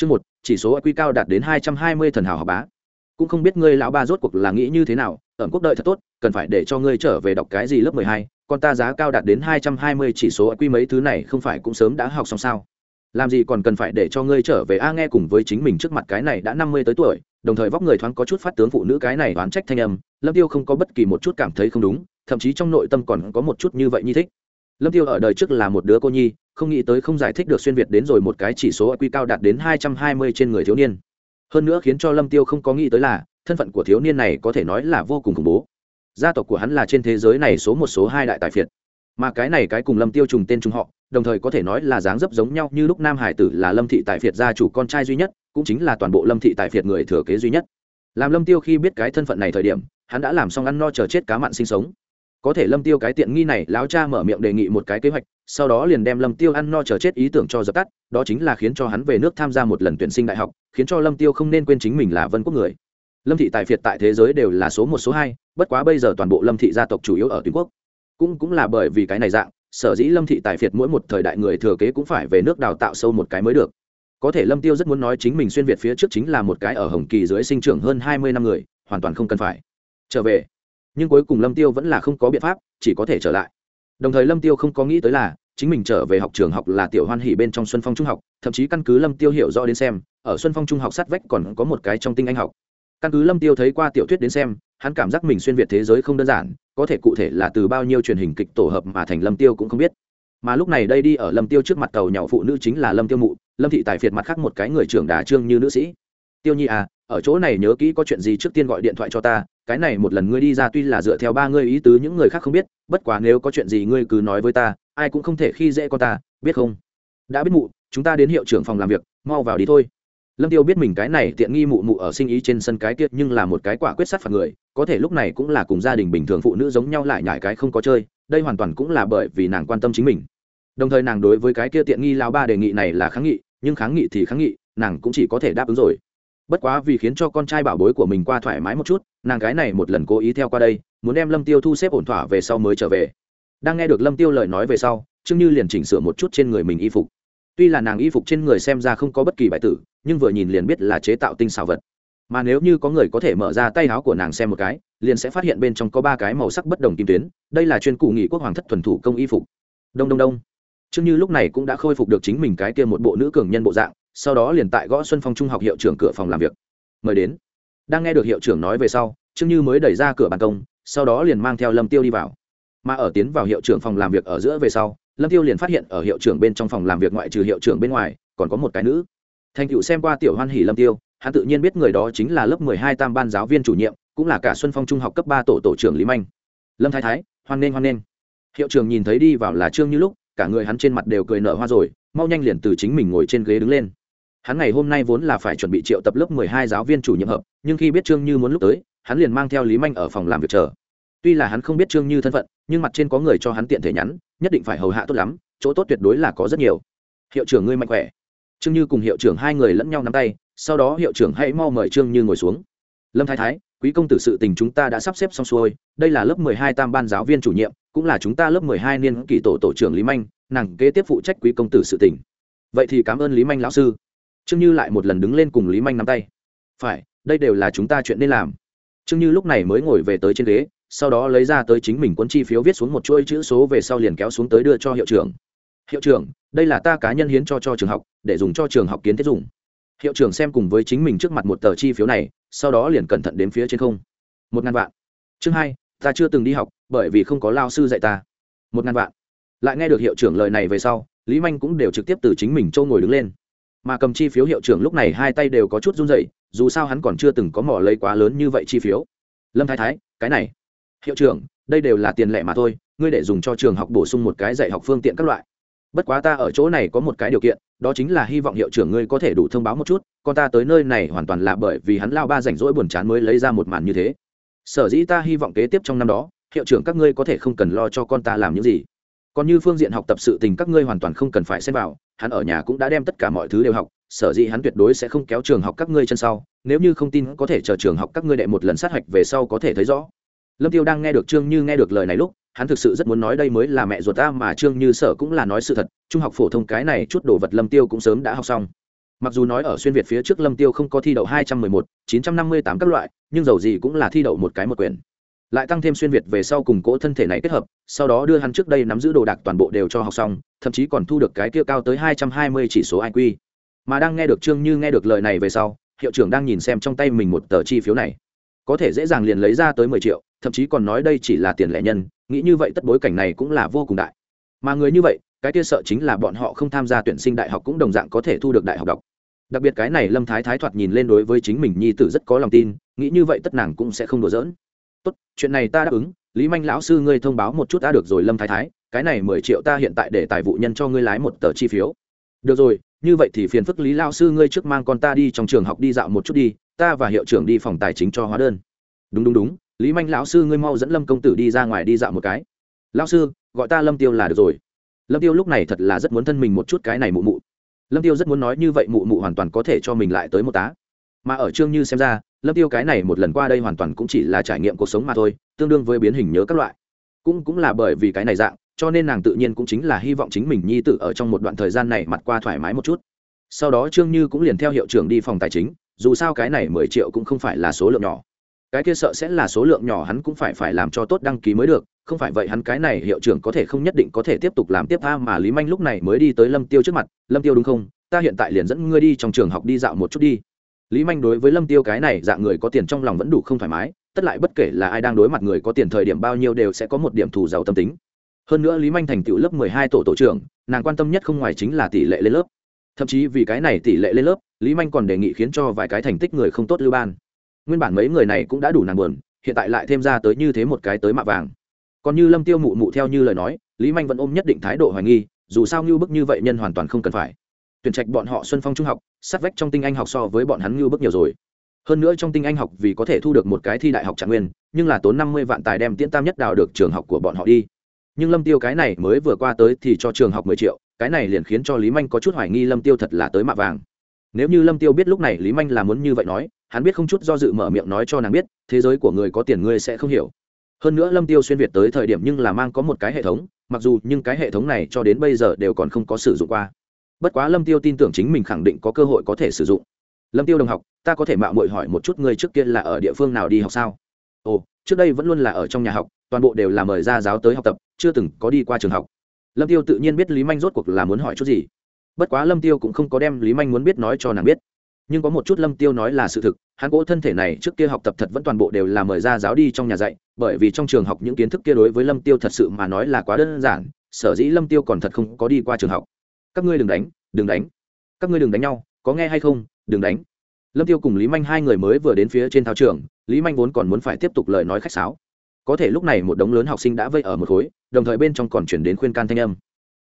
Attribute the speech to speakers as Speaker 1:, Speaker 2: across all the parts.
Speaker 1: chương một, chỉ số quy cao đạt đến hai trăm hai mươi thần hào học bá. Cũng không biết ngươi lão ba rốt cuộc là nghĩ như thế nào ẩn quốc đợi thật tốt, cần phải để cho ngươi trở về đọc cái gì lớp mười hai con ta giá cao đạt đến hai trăm hai mươi chỉ số quy mấy thứ này không phải cũng sớm đã học xong sao? Làm gì còn cần phải để cho ngươi trở về a nghe cùng với chính mình trước mặt cái này đã năm mươi tới tuổi, đồng thời vóc người thoáng có chút phát tướng phụ nữ cái này đoán trách thanh âm, lâm tiêu không có bất kỳ một chút cảm thấy không đúng, thậm chí trong nội tâm còn có một chút như vậy như thích. Lâm tiêu ở đời trước là một đứa cô nhi không nghĩ tới không giải thích được xuyên việt đến rồi một cái chỉ số IQ cao đạt đến hai trăm hai mươi trên người thiếu niên. Hơn nữa khiến cho lâm tiêu không có nghĩ tới là, thân phận của thiếu niên này có thể nói là vô cùng khủng bố. Gia tộc của hắn là trên thế giới này số một, số hai đại tài phiệt. Mà cái này cái cùng lâm tiêu trùng tên trùng họ, đồng thời có thể nói là dáng dấp giống nhau như lúc nam hải tử là lâm thị tài phiệt gia chủ con trai duy nhất, cũng chính là toàn bộ lâm thị tài phiệt người thừa kế duy nhất. Làm lâm tiêu khi biết cái thân phận này thời điểm, hắn đã làm xong ăn no chờ chết cá mặn sinh sống có thể lâm tiêu cái tiện nghi này, lão cha mở miệng đề nghị một cái kế hoạch, sau đó liền đem lâm tiêu ăn no chờ chết ý tưởng cho dập tắt, đó chính là khiến cho hắn về nước tham gia một lần tuyển sinh đại học, khiến cho lâm tiêu không nên quên chính mình là vân quốc người. Lâm thị tài phiệt tại thế giới đều là số một, số hai, bất quá bây giờ toàn bộ lâm thị gia tộc chủ yếu ở tuyến quốc. Cũng cũng là bởi vì cái này dạng, sở dĩ lâm thị tài phiệt mỗi một thời đại người thừa kế cũng phải về nước đào tạo sâu một cái mới được. Có thể lâm tiêu rất muốn nói chính mình xuyên việt phía trước chính là một cái ở hồng kỳ dưới sinh trưởng hơn hai mươi năm người, hoàn toàn không cần phải. Trở về nhưng cuối cùng lâm tiêu vẫn là không có biện pháp, chỉ có thể trở lại. Đồng thời lâm tiêu không có nghĩ tới là, chính mình trở về học trường học là tiểu hoan hỷ bên trong xuân phong trung học, thậm chí căn cứ lâm tiêu hiểu rõ đến xem, ở xuân phong trung học sát vách còn có một cái trong tinh anh học. Căn cứ lâm tiêu thấy qua tiểu thuyết đến xem, hắn cảm giác mình xuyên việt thế giới không đơn giản, có thể cụ thể là từ bao nhiêu truyền hình kịch tổ hợp mà thành lâm tiêu cũng không biết. Mà lúc này đây đi ở lâm tiêu trước mặt tàu nhỏ phụ nữ chính là lâm tiêu mụ, lâm thị tài phiệt mặt khác một cái người trưởng đà trương như nữ sĩ. Tiêu nhi à ở chỗ này nhớ kỹ có chuyện gì trước tiên gọi điện thoại cho ta cái này một lần ngươi đi ra tuy là dựa theo ba ngươi ý tứ những người khác không biết, bất quá nếu có chuyện gì ngươi cứ nói với ta, ai cũng không thể khi dễ con ta, biết không? Đã biết mụ, chúng ta đến hiệu trưởng phòng làm việc, mau vào đi thôi. Lâm tiêu biết mình cái này tiện nghi mụ mụ ở sinh ý trên sân cái tiết nhưng là một cái quả quyết sát phạt người, có thể lúc này cũng là cùng gia đình bình thường phụ nữ giống nhau lại nhải cái không có chơi, đây hoàn toàn cũng là bởi vì nàng quan tâm chính mình. Đồng thời nàng đối với cái kia tiện nghi lao ba đề nghị này là kháng nghị, nhưng kháng nghị thì kháng nghị, nàng cũng chỉ có thể đáp ứng rồi bất quá vì khiến cho con trai bảo bối của mình qua thoải mái một chút, nàng gái này một lần cố ý theo qua đây, muốn đem lâm tiêu thu xếp ổn thỏa về sau mới trở về. Đang nghe được lâm tiêu lời nói về sau, trương như liền chỉnh sửa một chút trên người mình y phục. Tuy là nàng y phục trên người xem ra không có bất kỳ bài tử, nhưng vừa nhìn liền biết là chế tạo tinh xảo vật. Mà nếu như có người có thể mở ra tay áo của nàng xem một cái, liền sẽ phát hiện bên trong có ba cái màu sắc bất đồng kim tuyến, đây là chuyên cụ nghị quốc hoàng thất thuần thủ công y phục. Đông đông đông. Chương như lúc này cũng đã khôi phục được chính mình cái kia một bộ nữ cường nhân bộ dạng sau đó liền tại gõ xuân phong trung học hiệu trưởng cửa phòng làm việc. Mời đến. Đang nghe được hiệu trưởng nói về sau, trương như mới đẩy ra cửa ban công, sau đó liền mang theo lâm tiêu đi vào. Mà ở tiến vào hiệu trưởng phòng làm việc ở giữa về sau, lâm tiêu liền phát hiện ở hiệu trưởng bên trong phòng làm việc ngoại trừ hiệu trưởng bên ngoài, còn có một cái nữ. Thành cựu xem qua tiểu hoan hỉ lâm tiêu, hắn tự nhiên biết người đó chính là lớp mười hai tam ban giáo viên chủ nhiệm, cũng là cả xuân phong trung học cấp ba tổ tổ trưởng lý manh. Lâm thái thái, hoan nghênh hoan nghênh. Hiệu trưởng nhìn thấy đi vào là trương như lúc, cả người hắn trên mặt đều cười nở hoa rồi, mau nhanh liền từ chính mình ngồi trên ghế đứng lên hắn ngày hôm nay vốn là phải chuẩn bị triệu tập lớp mười hai giáo viên chủ nhiệm hợp, nhưng khi biết trương như muốn lúc tới, hắn liền mang theo lý manh ở phòng làm việc chờ. Tuy là hắn không biết trương như thân phận, nhưng mặt trên có người cho hắn tiện thể nhắn, nhất định phải hầu hạ tốt lắm, chỗ tốt tuyệt đối là có rất nhiều. Hiệu trưởng ngươi mạnh khỏe. Trương như cùng hiệu trưởng hai người lẫn nhau nắm tay, sau đó hiệu trưởng hãy mau mời trương như ngồi xuống. Lâm thái thái, quý công tử sự tình chúng ta đã sắp xếp xong xuôi, đây là lớp mười hai tam ban giáo viên chủ nhiệm, cũng là chúng ta lớp mười hai niên kỷ tổ tổ trưởng lý manh, nàng kế tiếp phụ trách quý công tử sự tình. Vậy thì cảm ơn lý manh lão sư trương như lại một lần đứng lên cùng lý manh nắm tay. Phải, đây đều là chúng ta chuyện nên làm. Trương như lúc này mới ngồi về tới trên ghế, sau đó lấy ra tới chính mình cuốn chi phiếu viết xuống một chuỗi chữ số về sau liền kéo xuống tới đưa cho hiệu trưởng. Hiệu trưởng, đây là ta cá nhân hiến cho cho trường học, để dùng cho trường học kiến thiết dùng. Hiệu trưởng xem cùng với chính mình trước mặt một tờ chi phiếu này, sau đó liền cẩn thận đến phía trên không. Một ngàn vạn. Chương hai, ta chưa từng đi học, bởi vì không có lao sư dạy ta. Một ngàn vạn. Lại nghe được hiệu trưởng lời này về sau, lý manh cũng đều trực tiếp từ chính mình châu ngồi đứng lên mà cầm chi phiếu hiệu trưởng lúc này hai tay đều có chút run rẩy, dù sao hắn còn chưa từng có mỏ lấy quá lớn như vậy chi phiếu. Lâm thái thái, cái này. Hiệu trưởng, đây đều là tiền lẻ mà thôi, ngươi để dùng cho trường học bổ sung một cái dạy học phương tiện các loại. Bất quá ta ở chỗ này có một cái điều kiện, đó chính là hy vọng hiệu trưởng ngươi có thể đủ thông báo một chút, con ta tới nơi này hoàn toàn là bởi vì hắn lao ba rảnh rỗi buồn chán mới lấy ra một màn như thế. Sở dĩ ta hy vọng kế tiếp trong năm đó, hiệu trưởng các ngươi có thể không cần lo cho con ta làm những gì. Còn như phương diện học tập sự tình các ngươi hoàn toàn không cần phải xem vào hắn ở nhà cũng đã đem tất cả mọi thứ đều học, sở dĩ hắn tuyệt đối sẽ không kéo trường học các ngươi chân sau, nếu như không tin có thể chờ trường học các ngươi đệ một lần sát hạch về sau có thể thấy rõ. Lâm tiêu đang nghe được trương như nghe được lời này lúc, hắn thực sự rất muốn nói đây mới là mẹ ruột ta mà trương như sở cũng là nói sự thật, trung học phổ thông cái này chút đồ vật lâm tiêu cũng sớm đã học xong. Mặc dù nói ở xuyên việt phía trước lâm tiêu không có thi đậu hai trăm mười một, chín trăm năm mươi tám các loại, nhưng dầu gì cũng là thi đậu một cái một quyền lại tăng thêm xuyên việt về sau cùng cỗ thân thể này kết hợp, sau đó đưa hắn trước đây nắm giữ đồ đạc toàn bộ đều cho học xong, thậm chí còn thu được cái kia cao tới hai trăm hai mươi chỉ số iq mà đang nghe được trương như nghe được lời này về sau, hiệu trưởng đang nhìn xem trong tay mình một tờ chi phiếu này. Có thể dễ dàng liền lấy ra tới mười triệu, thậm chí còn nói đây chỉ là tiền lẻ nhân, nghĩ như vậy tất bối cảnh này cũng là vô cùng đại. Mà người như vậy, cái kia sợ chính là bọn họ không tham gia tuyển sinh đại học cũng đồng dạng có thể thu được đại học đọc. Đặc biệt cái này lâm thái thái thoạt nhìn lên đối với chính mình nhi tử rất có lòng tin, nghĩ như vậy tất nàng cũng sẽ không đùa giỡn tốt, chuyện này ta đáp ứng, lý manh lão sư ngươi thông báo một chút ta được rồi lâm thái thái, cái này mười triệu ta hiện tại để tài vụ nhân cho ngươi lái một tờ chi phiếu. Được rồi, như vậy thì phiền phức lý lao sư ngươi trước mang con ta đi trong trường học đi dạo một chút đi, ta và hiệu trưởng đi phòng tài chính cho hóa đơn. Đúng đúng đúng, lý manh lão sư ngươi mau dẫn lâm công tử đi ra ngoài đi dạo một cái. Lão sư, gọi ta lâm tiêu là được rồi. Lâm tiêu lúc này thật là rất muốn thân mình một chút cái này mụ mụ. Lâm tiêu rất muốn nói như vậy mụ mụ hoàn toàn có thể cho mình lại tới một tá mà ở trương như xem ra, lâm tiêu cái này một lần qua đây hoàn toàn cũng chỉ là trải nghiệm cuộc sống mà thôi, tương đương với biến hình nhớ các loại. Cũng cũng là bởi vì cái này dạng, cho nên nàng tự nhiên cũng chính là hy vọng chính mình nhi tự ở trong một đoạn thời gian này mặt qua thoải mái một chút. Sau đó trương như cũng liền theo hiệu trưởng đi phòng tài chính, dù sao cái này mười triệu cũng không phải là số lượng nhỏ. Cái kia sợ sẽ là số lượng nhỏ hắn cũng phải phải làm cho tốt đăng ký mới được, không phải vậy hắn cái này hiệu trưởng có thể không nhất định có thể tiếp tục làm tiếp tha mà lý manh lúc này mới đi tới lâm tiêu trước mặt, lâm tiêu đúng không? Ta hiện tại liền dẫn ngươi đi trong trường học đi dạo một chút đi lý manh đối với lâm tiêu cái này dạng người có tiền trong lòng vẫn đủ không thoải mái, tất lại bất kể là ai đang đối mặt người có tiền thời điểm bao nhiêu đều sẽ có một điểm thù giàu tâm tính. Hơn nữa lý manh thành tựu lớp mười hai tổ tổ trưởng, nàng quan tâm nhất không ngoài chính là tỷ lệ lên lớp. Thậm chí vì cái này tỷ lệ lên lớp, lý manh còn đề nghị khiến cho vài cái thành tích người không tốt lưu ban. Nguyên bản mấy người này cũng đã đủ nàng buồn, hiện tại lại thêm ra tới như thế một cái tới mạ vàng. Còn như lâm tiêu mụ mụ theo như lời nói, lý manh vẫn ôm nhất định thái độ hoài nghi, dù sao như bức như vậy nhân hoàn toàn không cần phải tuyển trạch bọn họ xuân phong trung học, sát vách trong tinh anh học so với bọn hắn như bức nhiều rồi. Hơn nữa trong tinh anh học vì có thể thu được một cái thi đại học trạng nguyên, nhưng là tốn năm mươi vạn tài đem tiễn tam nhất đào được trường học của bọn họ đi. Nhưng lâm tiêu cái này mới vừa qua tới thì cho trường học mười triệu, cái này liền khiến cho lý manh có chút hoài nghi lâm tiêu thật là tới mạ vàng. Nếu như lâm tiêu biết lúc này lý manh là muốn như vậy nói, hắn biết không chút do dự mở miệng nói cho nàng biết, thế giới của người có tiền ngươi sẽ không hiểu. Hơn nữa lâm tiêu xuyên việt tới thời điểm nhưng là mang có một cái hệ thống, mặc dù nhưng cái hệ thống này cho đến bây giờ đều còn không có sử dụng qua bất quá lâm tiêu tin tưởng chính mình khẳng định có cơ hội có thể sử dụng. Lâm tiêu đồng học, ta có thể mạo muội hỏi một chút ngươi trước kia là ở địa phương nào đi học sao? Ồ, trước đây vẫn luôn là ở trong nhà học, toàn bộ đều là mời ra giáo tới học tập, chưa từng có đi qua trường học. Lâm tiêu tự nhiên biết lý manh rốt cuộc là muốn hỏi chút gì. Bất quá lâm tiêu cũng không có đem lý manh muốn biết nói cho nàng biết. Nhưng có một chút lâm tiêu nói là sự thực, hắn cỗ thân thể này trước kia học tập thật vẫn toàn bộ đều là mời ra giáo đi trong nhà dạy, bởi vì trong trường học những kiến thức kia đối với lâm tiêu thật sự mà nói là quá đơn giản, sở dĩ lâm tiêu còn thật không có đi qua trường học các ngươi đừng đánh đừng đánh. Các ngươi đừng đánh nhau, có nghe hay không, đừng đánh. Lâm tiêu cùng lý manh hai người mới vừa đến phía trên thao trường, lý manh vốn còn muốn phải tiếp tục lời nói khách sáo. Có thể lúc này một đống lớn học sinh đã vây ở một khối, đồng thời bên trong còn chuyển đến khuyên can thanh âm.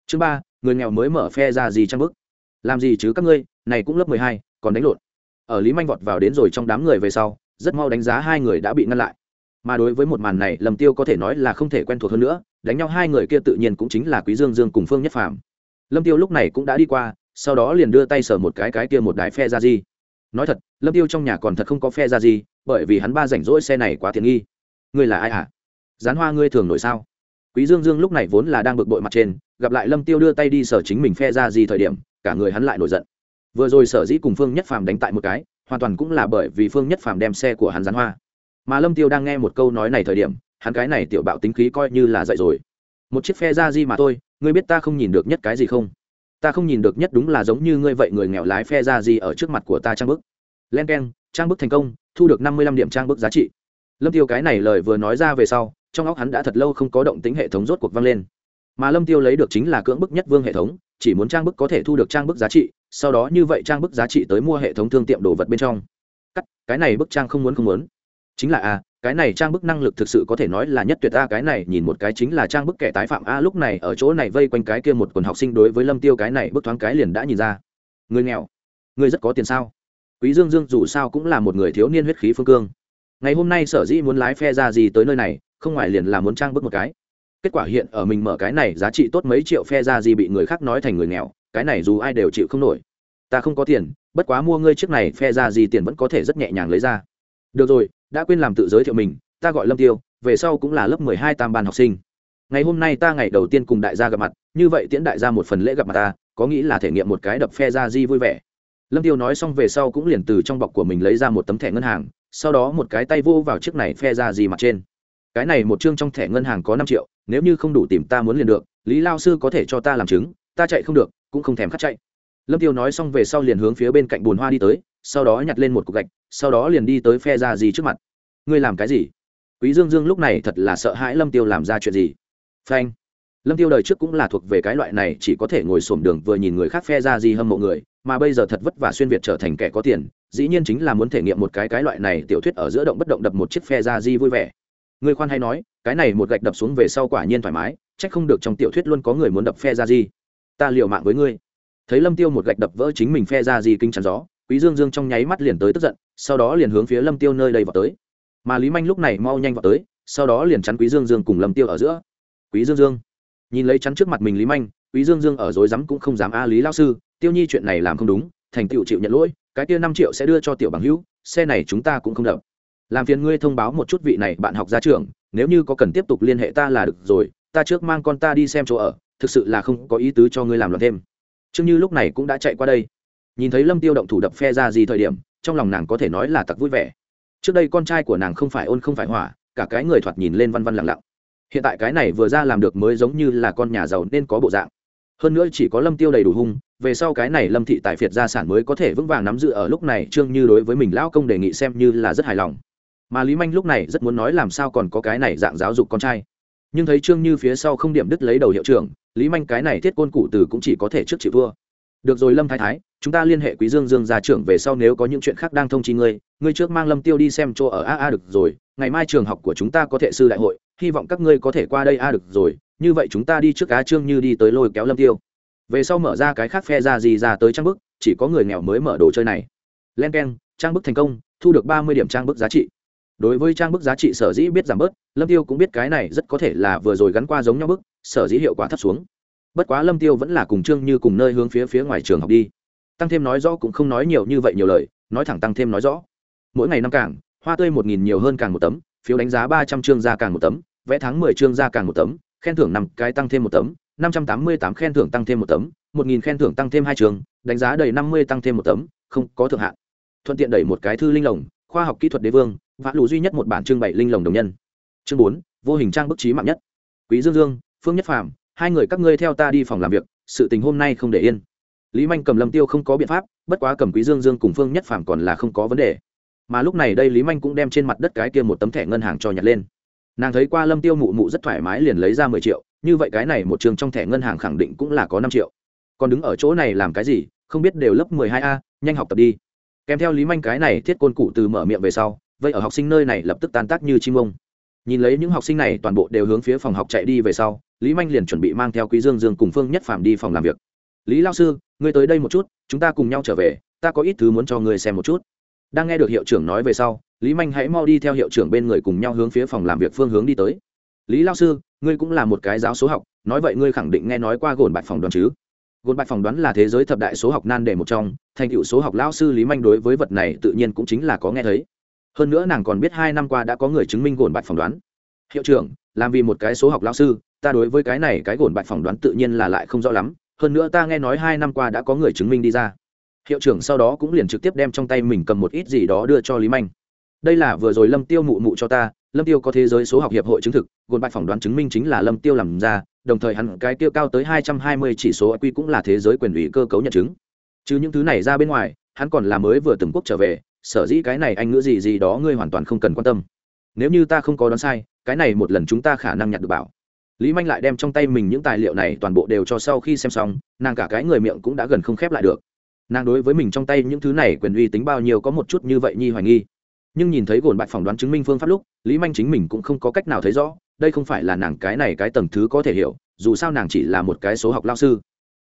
Speaker 1: Chương ba, người nghèo mới mở phe ra gì trang bức? Làm gì chứ các ngươi, này cũng lớp mười hai, còn đánh lộn. Ở lý manh vọt vào đến rồi trong đám người về sau, rất mau đánh giá hai người đã bị ngăn lại. Mà đối với một màn này lầm tiêu có thể nói là không thể quen thuộc hơn nữa, đánh nhau hai người kia tự nhiên cũng chính là quý dương dương cùng phương nhất phàm lâm tiêu lúc này cũng đã đi qua, sau đó liền đưa tay sờ một cái cái kia một đài phe ra gì nói thật, lâm tiêu trong nhà còn thật không có phe ra gì bởi vì hắn ba rảnh rỗi xe này quá tiện nghi. Ngươi là ai hả? Gián hoa ngươi thường nổi sao? Quý dương dương lúc này vốn là đang bực bội mặt trên, gặp lại lâm tiêu đưa tay đi sở chính mình phe ra gì thời điểm, cả người hắn lại nổi giận. Vừa rồi sở dĩ cùng phương nhất phàm đánh tại một cái, hoàn toàn cũng là bởi vì phương nhất phàm đem xe của hắn gián hoa. Mà lâm tiêu đang nghe một câu nói này thời điểm, hắn cái này tiểu bạo tính khí coi như là dậy rồi. Một chiếc phe ra gì mà thôi ngươi biết ta không nhìn được nhất cái gì không? Ta không nhìn được nhất đúng là giống như ngươi vậy người nghèo lái phe ra gì ở trước mặt của ta trang bức. Len keng trang bức thành công, thu được năm mươi lăm điểm trang bức giá trị. Lâm tiêu cái này lời vừa nói ra về sau, trong óc hắn đã thật lâu không có động tính hệ thống rốt cuộc vang lên. Mà lâm tiêu lấy được chính là cưỡng bức nhất vương hệ thống, chỉ muốn trang bức có thể thu được trang bức giá trị, sau đó như vậy trang bức giá trị tới mua hệ thống thương tiệm đồ vật bên trong. Cắt, cái này bức trang không muốn không muốn. Chính là a cái này trang bức năng lực thực sự có thể nói là nhất tuyệt a cái này nhìn một cái chính là trang bức kẻ tái phạm. A, lúc này ở chỗ này vây quanh cái kia một quần học sinh đối với lâm tiêu cái này bức thoáng cái liền đã nhìn ra. Người nghèo, người rất có tiền sao? Quý dương dương dù sao cũng là một người thiếu niên huyết khí phương cương. Ngày hôm nay sở dĩ muốn lái phe ra gì tới nơi này, không ngoài liền là muốn trang bức một cái. Kết quả hiện ở mình mở cái này giá trị tốt mấy triệu phe ra gì bị người khác nói thành người nghèo, cái này dù ai đều chịu không nổi. Ta không có tiền, bất quá mua ngươi chiếc này phe ra gì tiền vẫn có thể rất nhẹ nhàng lấy ra. Được rồi đã quên làm tự giới thiệu mình, ta gọi lâm tiêu, về sau cũng là lớp mười hai tam ban học sinh. Ngày hôm nay ta ngày đầu tiên cùng đại gia gặp mặt, như vậy tiễn đại gia một phần lễ gặp mặt ta, có nghĩ là thể nghiệm một cái đập phe ra di vui vẻ. Lâm tiêu nói xong về sau cũng liền từ trong bọc của mình lấy ra một tấm thẻ ngân hàng, sau đó một cái tay vô vào chiếc này phe ra gì mặt trên. Cái này một chương trong thẻ ngân hàng có năm triệu, nếu như không đủ tìm ta muốn liền được, lý lao sư có thể cho ta làm chứng, ta chạy không được, cũng không thèm khát chạy. Lâm tiêu nói xong về sau liền hướng phía bên cạnh bùn hoa đi tới sau đó nhặt lên một cục gạch, sau đó liền đi tới phe ra gì trước mặt. Ngươi làm cái gì? Quý dương dương lúc này thật là sợ hãi lâm tiêu làm ra chuyện gì? Phanh. Lâm tiêu đời trước cũng là thuộc về cái loại này, chỉ có thể ngồi xổm đường vừa nhìn người khác phe ra gì hâm mộ người, mà bây giờ thật vất vả xuyên việt trở thành kẻ có tiền, dĩ nhiên chính là muốn thể nghiệm một cái cái loại này tiểu thuyết ở giữa động bất động đập một chiếc phe ra di vui vẻ. Người khoan hay nói, cái này một gạch đập xuống về sau quả nhiên thoải mái trách không được trong tiểu thuyết luôn có người muốn đập phe ra di. Ta liều mạng với ngươi. Thấy lâm tiêu một gạch đập vỡ chính mình phe ra di kinh chắn gió quý dương dương trong nháy mắt liền tới tức giận, sau đó liền hướng phía lâm tiêu nơi đây vào tới. Mà lý manh lúc này mau nhanh vào tới, sau đó liền chắn quý dương dương cùng lâm tiêu ở giữa. Quý dương dương, nhìn lấy chắn trước mặt mình lý manh, quý dương dương ở rối rắm cũng không dám a lý lao sư, tiêu nhi chuyện này làm không đúng, thành tựu chịu nhận lỗi, cái kia năm triệu sẽ đưa cho tiểu bằng hữu, xe này chúng ta cũng không đập. Làm phiền ngươi thông báo một chút vị này bạn học ra trường nếu như có cần tiếp tục liên hệ ta là được rồi, ta trước mang con ta đi xem chỗ ở, thực sự là không có ý tứ cho ngươi làm loạn thêm. Chương như lúc này cũng đã chạy qua đây nhìn thấy lâm tiêu động thủ đập phe ra gì thời điểm, trong lòng nàng có thể nói là tặc vui vẻ. Trước đây con trai của nàng không phải ôn không phải hỏa, cả cái người thoạt nhìn lên văn văn lặng lặng. Hiện tại cái này vừa ra làm được mới giống như là con nhà giàu nên có bộ dạng. Hơn nữa chỉ có lâm tiêu đầy đủ hung, về sau cái này lâm thị tài phiệt gia sản mới có thể vững vàng nắm giữ ở lúc này, trương như đối với mình lão công đề nghị xem như là rất hài lòng. Mà lý manh lúc này rất muốn nói làm sao còn có cái này dạng giáo dục con trai. Nhưng thấy trương như phía sau không điểm đứt lấy đầu hiệu trưởng, lý manh cái này thiết côn cụ từ cũng chỉ có thể trước chịu thua được rồi lâm thái thái, chúng ta liên hệ quý dương dương gia trưởng về sau nếu có những chuyện khác đang thông chi ngươi ngươi trước mang lâm tiêu đi xem chỗ ở a a được rồi, ngày mai trường học của chúng ta có thể sư đại hội, hy vọng các ngươi có thể qua đây a được rồi, như vậy chúng ta đi trước cá trương như đi tới lôi kéo lâm tiêu. Về sau mở ra cái khác phe ra gì ra tới trang bức, chỉ có người nghèo mới mở đồ chơi này. Len keng, trang bức thành công, thu được ba mươi điểm trang bức giá trị. Đối với trang bức giá trị sở dĩ biết giảm bớt, lâm tiêu cũng biết cái này rất có thể là vừa rồi gắn qua giống nhau bức, sở dĩ hiệu quả thấp xuống bất quá lâm tiêu vẫn là cùng trương như cùng nơi hướng phía phía ngoài trường học đi. Tăng thêm nói rõ cũng không nói nhiều như vậy nhiều lời, nói thẳng tăng thêm nói rõ. Mỗi ngày năm càng, hoa tươi một nghìn nhiều hơn càng một tấm, phiếu đánh giá ba trăm chương ra càng một tấm, vẽ tháng mười chương ra càng một tấm, khen thưởng năm cái tăng thêm một tấm, năm trăm tám mươi tám khen thưởng tăng thêm một tấm, một nghìn khen thưởng tăng thêm hai trường, đánh giá đầy năm mươi tăng thêm một tấm, không có thượng hạn. Thuận tiện đẩy một cái thư linh lồng, khoa học kỹ thuật đế vương, vã lù duy nhất một bản trưng bày linh lồng đồng nhân. Chương bốn, vô hình trang bức trí mạng nhất. Quý dương dương, phương nhất phàm hai người các ngươi theo ta đi phòng làm việc, sự tình hôm nay không để yên. Lý manh cầm lâm tiêu không có biện pháp, bất quá cầm quý dương dương cùng phương nhất phàm còn là không có vấn đề. Mà lúc này đây lý manh cũng đem trên mặt đất cái kia một tấm thẻ ngân hàng cho nhặt lên. Nàng thấy qua lâm tiêu mụ mụ rất thoải mái liền lấy ra mười triệu, như vậy cái này một trường trong thẻ ngân hàng khẳng định cũng là có năm triệu. Còn đứng ở chỗ này làm cái gì, không biết đều lớp mười hai a, nhanh học tập đi. Kèm theo lý manh cái này thiết côn cụ từ mở miệng về sau, vậy ở học sinh nơi này lập tức tan tác như chim ông. Nhìn lấy những học sinh này toàn bộ đều hướng phía phòng học chạy đi về sau lý manh liền chuẩn bị mang theo quý dương dương cùng phương nhất phạm đi phòng làm việc. Lý lao sư, ngươi tới đây một chút, chúng ta cùng nhau trở về, ta có ít thứ muốn cho ngươi xem một chút. Đang nghe được hiệu trưởng nói về sau, lý manh hãy mau đi theo hiệu trưởng bên người cùng nhau hướng phía phòng làm việc phương hướng đi tới. Lý lao sư, ngươi cũng là một cái giáo số học, nói vậy ngươi khẳng định nghe nói qua gồn bạch phòng đoán chứ? Gồn bạch phòng đoán là thế giới thập đại số học nan đề một trong, thành tựu số học lao sư lý manh đối với vật này tự nhiên cũng chính là có nghe thấy. Hơn nữa nàng còn biết hai năm qua đã có người chứng minh gồn bạch phòng đoán. Hiệu trưởng làm vì một cái số học lao sư, ta đối với cái này cái gồn bạch phỏng đoán tự nhiên là lại không rõ lắm, hơn nữa ta nghe nói hai năm qua đã có người chứng minh đi ra. Hiệu trưởng sau đó cũng liền trực tiếp đem trong tay mình cầm một ít gì đó đưa cho lý manh. Đây là vừa rồi lâm tiêu mụ mụ cho ta, lâm tiêu có thế giới số học hiệp hội chứng thực, gồn bạch phỏng đoán chứng minh chính là lâm tiêu làm ra, đồng thời hắn cái tiêu cao tới hai trăm hai mươi chỉ số IQ cũng là thế giới quyền ủy cơ cấu nhận chứng. Chứ những thứ này ra bên ngoài, hắn còn là mới vừa từng quốc trở về, sở dĩ cái này anh ngữ gì gì đó ngươi hoàn toàn không cần quan tâm. Nếu như ta không có đoán sai cái này một lần chúng ta khả năng nhặt được bảo. Lý manh lại đem trong tay mình những tài liệu này toàn bộ đều cho sau khi xem xong, nàng cả cái người miệng cũng đã gần không khép lại được. Nàng đối với mình trong tay những thứ này quyền uy tính bao nhiêu có một chút như vậy nhi hoài nghi. Nhưng nhìn thấy gồn bạch phỏng đoán chứng minh phương pháp lúc, lý manh chính mình cũng không có cách nào thấy rõ, đây không phải là nàng cái này cái tầng thứ có thể hiểu, dù sao nàng chỉ là một cái số học lao sư.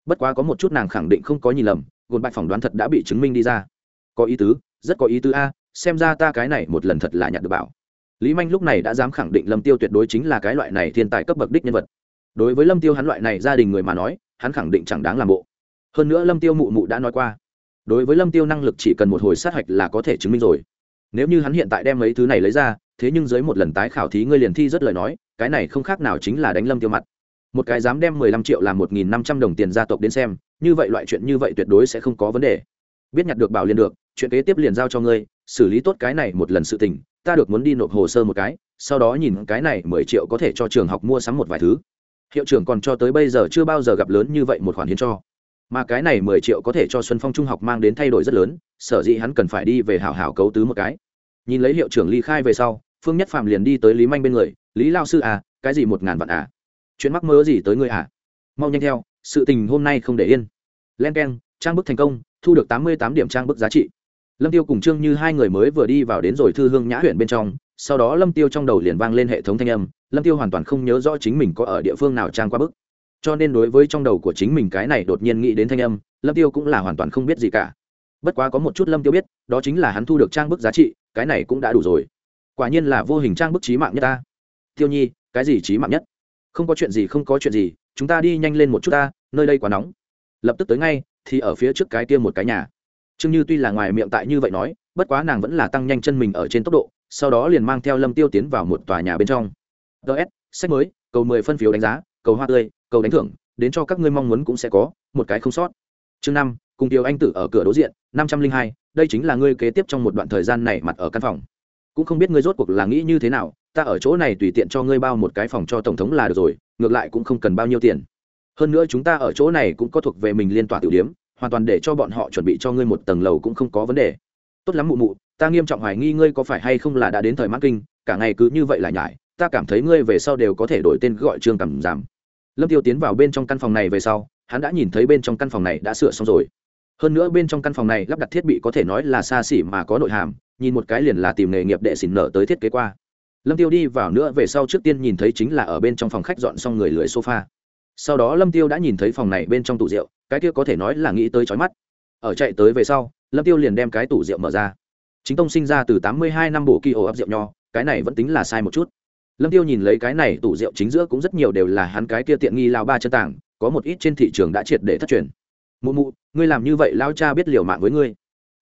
Speaker 1: Bất quá có một chút nàng khẳng định không có nhìn lầm, gồn bạch phỏng đoán thật đã bị chứng minh đi ra. Có ý tứ, rất có ý tứ a, xem ra ta cái này một lần thật là nhặt được bảo lý manh lúc này đã dám khẳng định lâm tiêu tuyệt đối chính là cái loại này thiên tài cấp bậc đích nhân vật. Đối với lâm tiêu hắn loại này gia đình người mà nói, hắn khẳng định chẳng đáng làm bộ. Hơn nữa lâm tiêu mụ mụ đã nói qua, đối với lâm tiêu năng lực chỉ cần một hồi sát hạch là có thể chứng minh rồi. Nếu như hắn hiện tại đem mấy thứ này lấy ra, thế nhưng dưới một lần tái khảo thí ngươi liền thi rất lời nói, cái này không khác nào chính là đánh lâm tiêu mặt. Một cái dám đem mười lăm triệu làm một nghìn năm trăm đồng tiền gia tộc đến xem, như vậy loại chuyện như vậy tuyệt đối sẽ không có vấn đề. Biết nhặt được bảo liền được, chuyện kế tiếp liền giao cho ngươi, xử lý tốt cái này một lần sự tình ta được muốn đi nộp hồ sơ một cái, sau đó nhìn cái này mười triệu có thể cho trường học mua sắm một vài thứ. Hiệu trưởng còn cho tới bây giờ chưa bao giờ gặp lớn như vậy một khoản hiến cho. Mà cái này mười triệu có thể cho xuân phong trung học mang đến thay đổi rất lớn, sở dĩ hắn cần phải đi về hảo hảo cấu tứ một cái. Nhìn lấy hiệu trưởng ly khai về sau, phương nhất phạm liền đi tới lý manh bên người, lý lao sư à cái gì một ngàn vạn à? Chuyện mắc mơ gì tới người à? Mau nhanh theo, sự tình hôm nay không để yên. Len k e n trang bức thành công, thu được tám mươi tám điểm trang bức giá trị lâm tiêu cùng trương như hai người mới vừa đi vào đến rồi thư hương nhã huyện bên trong, sau đó lâm tiêu trong đầu liền vang lên hệ thống thanh âm, lâm tiêu hoàn toàn không nhớ rõ chính mình có ở địa phương nào trang qua bức. Cho nên đối với trong đầu của chính mình cái này đột nhiên nghĩ đến thanh âm, lâm tiêu cũng là hoàn toàn không biết gì cả. Bất quá có một chút lâm tiêu biết, đó chính là hắn thu được trang bức giá trị, cái này cũng đã đủ rồi. Quả nhiên là vô hình trang bức trí mạng nhất ta. Tiêu nhi, cái gì trí mạng nhất? Không có chuyện gì, không có chuyện gì, chúng ta đi nhanh lên một chút ta, nơi đây quá nóng. Lập tức tới ngay, thì ở phía trước cái kia một cái nhà trương như tuy là ngoài miệng tại như vậy nói bất quá nàng vẫn là tăng nhanh chân mình ở trên tốc độ sau đó liền mang theo lâm tiêu tiến vào một tòa nhà bên trong. DS, sách mới cầu mười phân phiếu đánh giá cầu hoa tươi cầu đánh thưởng đến cho các ngươi mong muốn cũng sẽ có một cái không sót. Chương 5, cùng tiêu anh tử ở cửa đối diện năm trăm linh hai đây chính là ngươi kế tiếp trong một đoạn thời gian này mặt ở căn phòng. Cũng không biết ngươi rốt cuộc là nghĩ như thế nào ta ở chỗ này tùy tiện cho ngươi bao một cái phòng cho tổng thống là được rồi ngược lại cũng không cần bao nhiêu tiền. Hơn nữa chúng ta ở chỗ này cũng có thuộc về mình liên tỏa tiểu điểm, hoàn toàn để cho bọn họ chuẩn bị cho ngươi một tầng lầu cũng không có vấn đề. Tốt lắm mụ mụ, ta nghiêm trọng hoài nghi ngươi có phải hay không là đã đến thời mãn kinh, cả ngày cứ như vậy là nhải, ta cảm thấy ngươi về sau đều có thể đổi tên gọi trương cảm giảm. Lâm tiêu tiến vào bên trong căn phòng này về sau, hắn đã nhìn thấy bên trong căn phòng này đã sửa xong rồi. Hơn nữa bên trong căn phòng này lắp đặt thiết bị có thể nói là xa xỉ mà có nội hàm, nhìn một cái liền là tìm nghề nghiệp đệ xỉn nở tới thiết kế qua. Lâm tiêu đi vào nữa về sau trước tiên nhìn thấy chính là ở bên trong phòng khách dọn xong người lưới sofa. Sau đó lâm tiêu đã nhìn thấy phòng này bên trong tủ rượu cái kia có thể nói là nghĩ tới chói mắt. Ở chạy tới về sau, lâm tiêu liền đem cái tủ rượu mở ra. Chính tông sinh ra từ tám mươi hai năm bộ kỳ ổ ấp rượu nho, cái này vẫn tính là sai một chút. Lâm tiêu nhìn lấy cái này tủ rượu chính giữa cũng rất nhiều đều là hắn cái kia tiện nghi lao ba chân tảng, có một ít trên thị trường đã triệt để thất truyền. Mụ mụ, ngươi làm như vậy lao cha biết liều mạng với ngươi.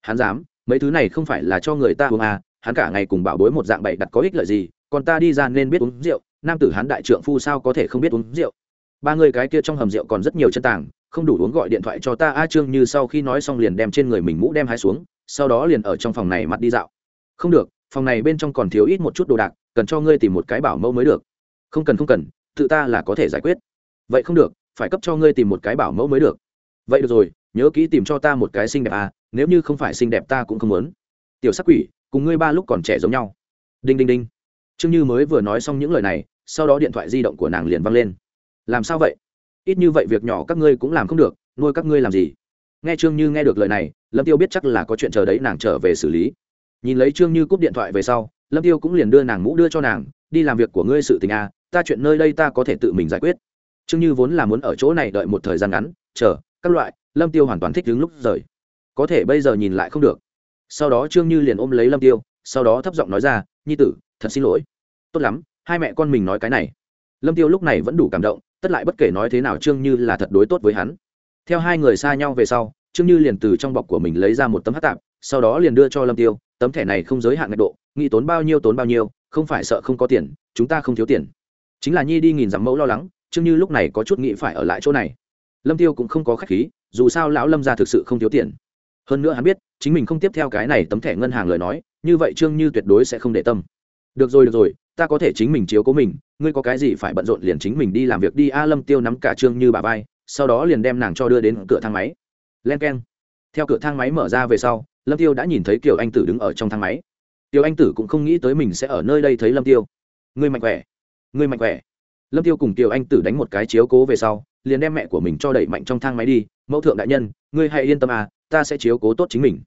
Speaker 1: Hắn dám, mấy thứ này không phải là cho người ta uống à hắn cả ngày cùng bảo bối một dạng bậy đặt có ích lợi gì, còn ta đi ra nên biết uống rượu, nam tử hắn đại trượng phu sao có thể không biết uống rượu? Ba người cái kia trong hầm rượu còn rất nhiều chân tảng không đủ uống gọi điện thoại cho ta, a trương như sau khi nói xong liền đem trên người mình mũ đem hái xuống, sau đó liền ở trong phòng này mặt đi dạo. Không được, phòng này bên trong còn thiếu ít một chút đồ đạc, cần cho ngươi tìm một cái bảo mẫu mới được. Không cần không cần, tự ta là có thể giải quyết. Vậy không được, phải cấp cho ngươi tìm một cái bảo mẫu mới được. Vậy được rồi, nhớ kỹ tìm cho ta một cái xinh đẹp à nếu như không phải xinh đẹp ta cũng không muốn. Tiểu sắc quỷ, cùng ngươi ba lúc còn trẻ giống nhau. Đinh đinh đinh. Trương như mới vừa nói xong những lời này, sau đó điện thoại di động của nàng liền văng lên. Làm sao vậy? Ít như vậy việc nhỏ các ngươi cũng làm không được nuôi các ngươi làm gì? Nghe trương như nghe được lời này lâm tiêu biết chắc là có chuyện chờ đấy nàng trở về xử lý. Nhìn lấy trương như cúp điện thoại về sau lâm tiêu cũng liền đưa nàng mũ đưa cho nàng đi làm việc của ngươi sự tình a à, ta chuyện nơi đây ta có thể tự mình giải quyết. Trương như vốn là muốn ở chỗ này đợi một thời gian ngắn chờ các loại lâm tiêu hoàn toàn thích đứng lúc rời. Có thể bây giờ nhìn lại không được. Sau đó trương như liền ôm lấy lâm tiêu sau đó thấp giọng nói ra nhi tử thật xin lỗi. Tốt lắm hai mẹ con mình nói cái này. Lâm tiêu lúc này vẫn đủ cảm động tất lại bất kể nói thế nào trương như là thật đối tốt với hắn. Theo hai người xa nhau về sau, trương như liền từ trong bọc của mình lấy ra một tấm hát tạp, sau đó liền đưa cho lâm tiêu, tấm thẻ này không giới hạn ngạch độ, nghĩ tốn bao nhiêu tốn bao nhiêu, không phải sợ không có tiền, chúng ta không thiếu tiền. Chính là nhi đi nghìn dặm mẫu lo lắng, trương như lúc này có chút nghĩ phải ở lại chỗ này. Lâm tiêu cũng không có khách khí, dù sao lão lâm ra thực sự không thiếu tiền. Hơn nữa hắn biết, chính mình không tiếp theo cái này tấm thẻ ngân hàng lời nói, như vậy trương như tuyệt đối sẽ không để tâm. Được rồi được rồi, ta có thể chính mình chiếu cố mình ngươi có cái gì phải bận rộn liền chính mình đi làm việc đi, a lâm tiêu nắm cả trương như bà vai, sau đó liền đem nàng cho đưa đến cửa thang máy. Len keng. Theo cửa thang máy mở ra về sau, lâm tiêu đã nhìn thấy kiều anh tử đứng ở trong thang máy. Kiều anh tử cũng không nghĩ tới mình sẽ ở nơi đây thấy lâm tiêu. Ngươi mạnh khỏe. Ngươi mạnh khỏe. Lâm tiêu cùng kiều anh tử đánh một cái chiếu cố về sau, liền đem mẹ của mình cho đẩy mạnh trong thang máy đi. Mẫu thượng đại nhân, ngươi hãy yên tâm à ta sẽ chiếu cố tốt chính mình.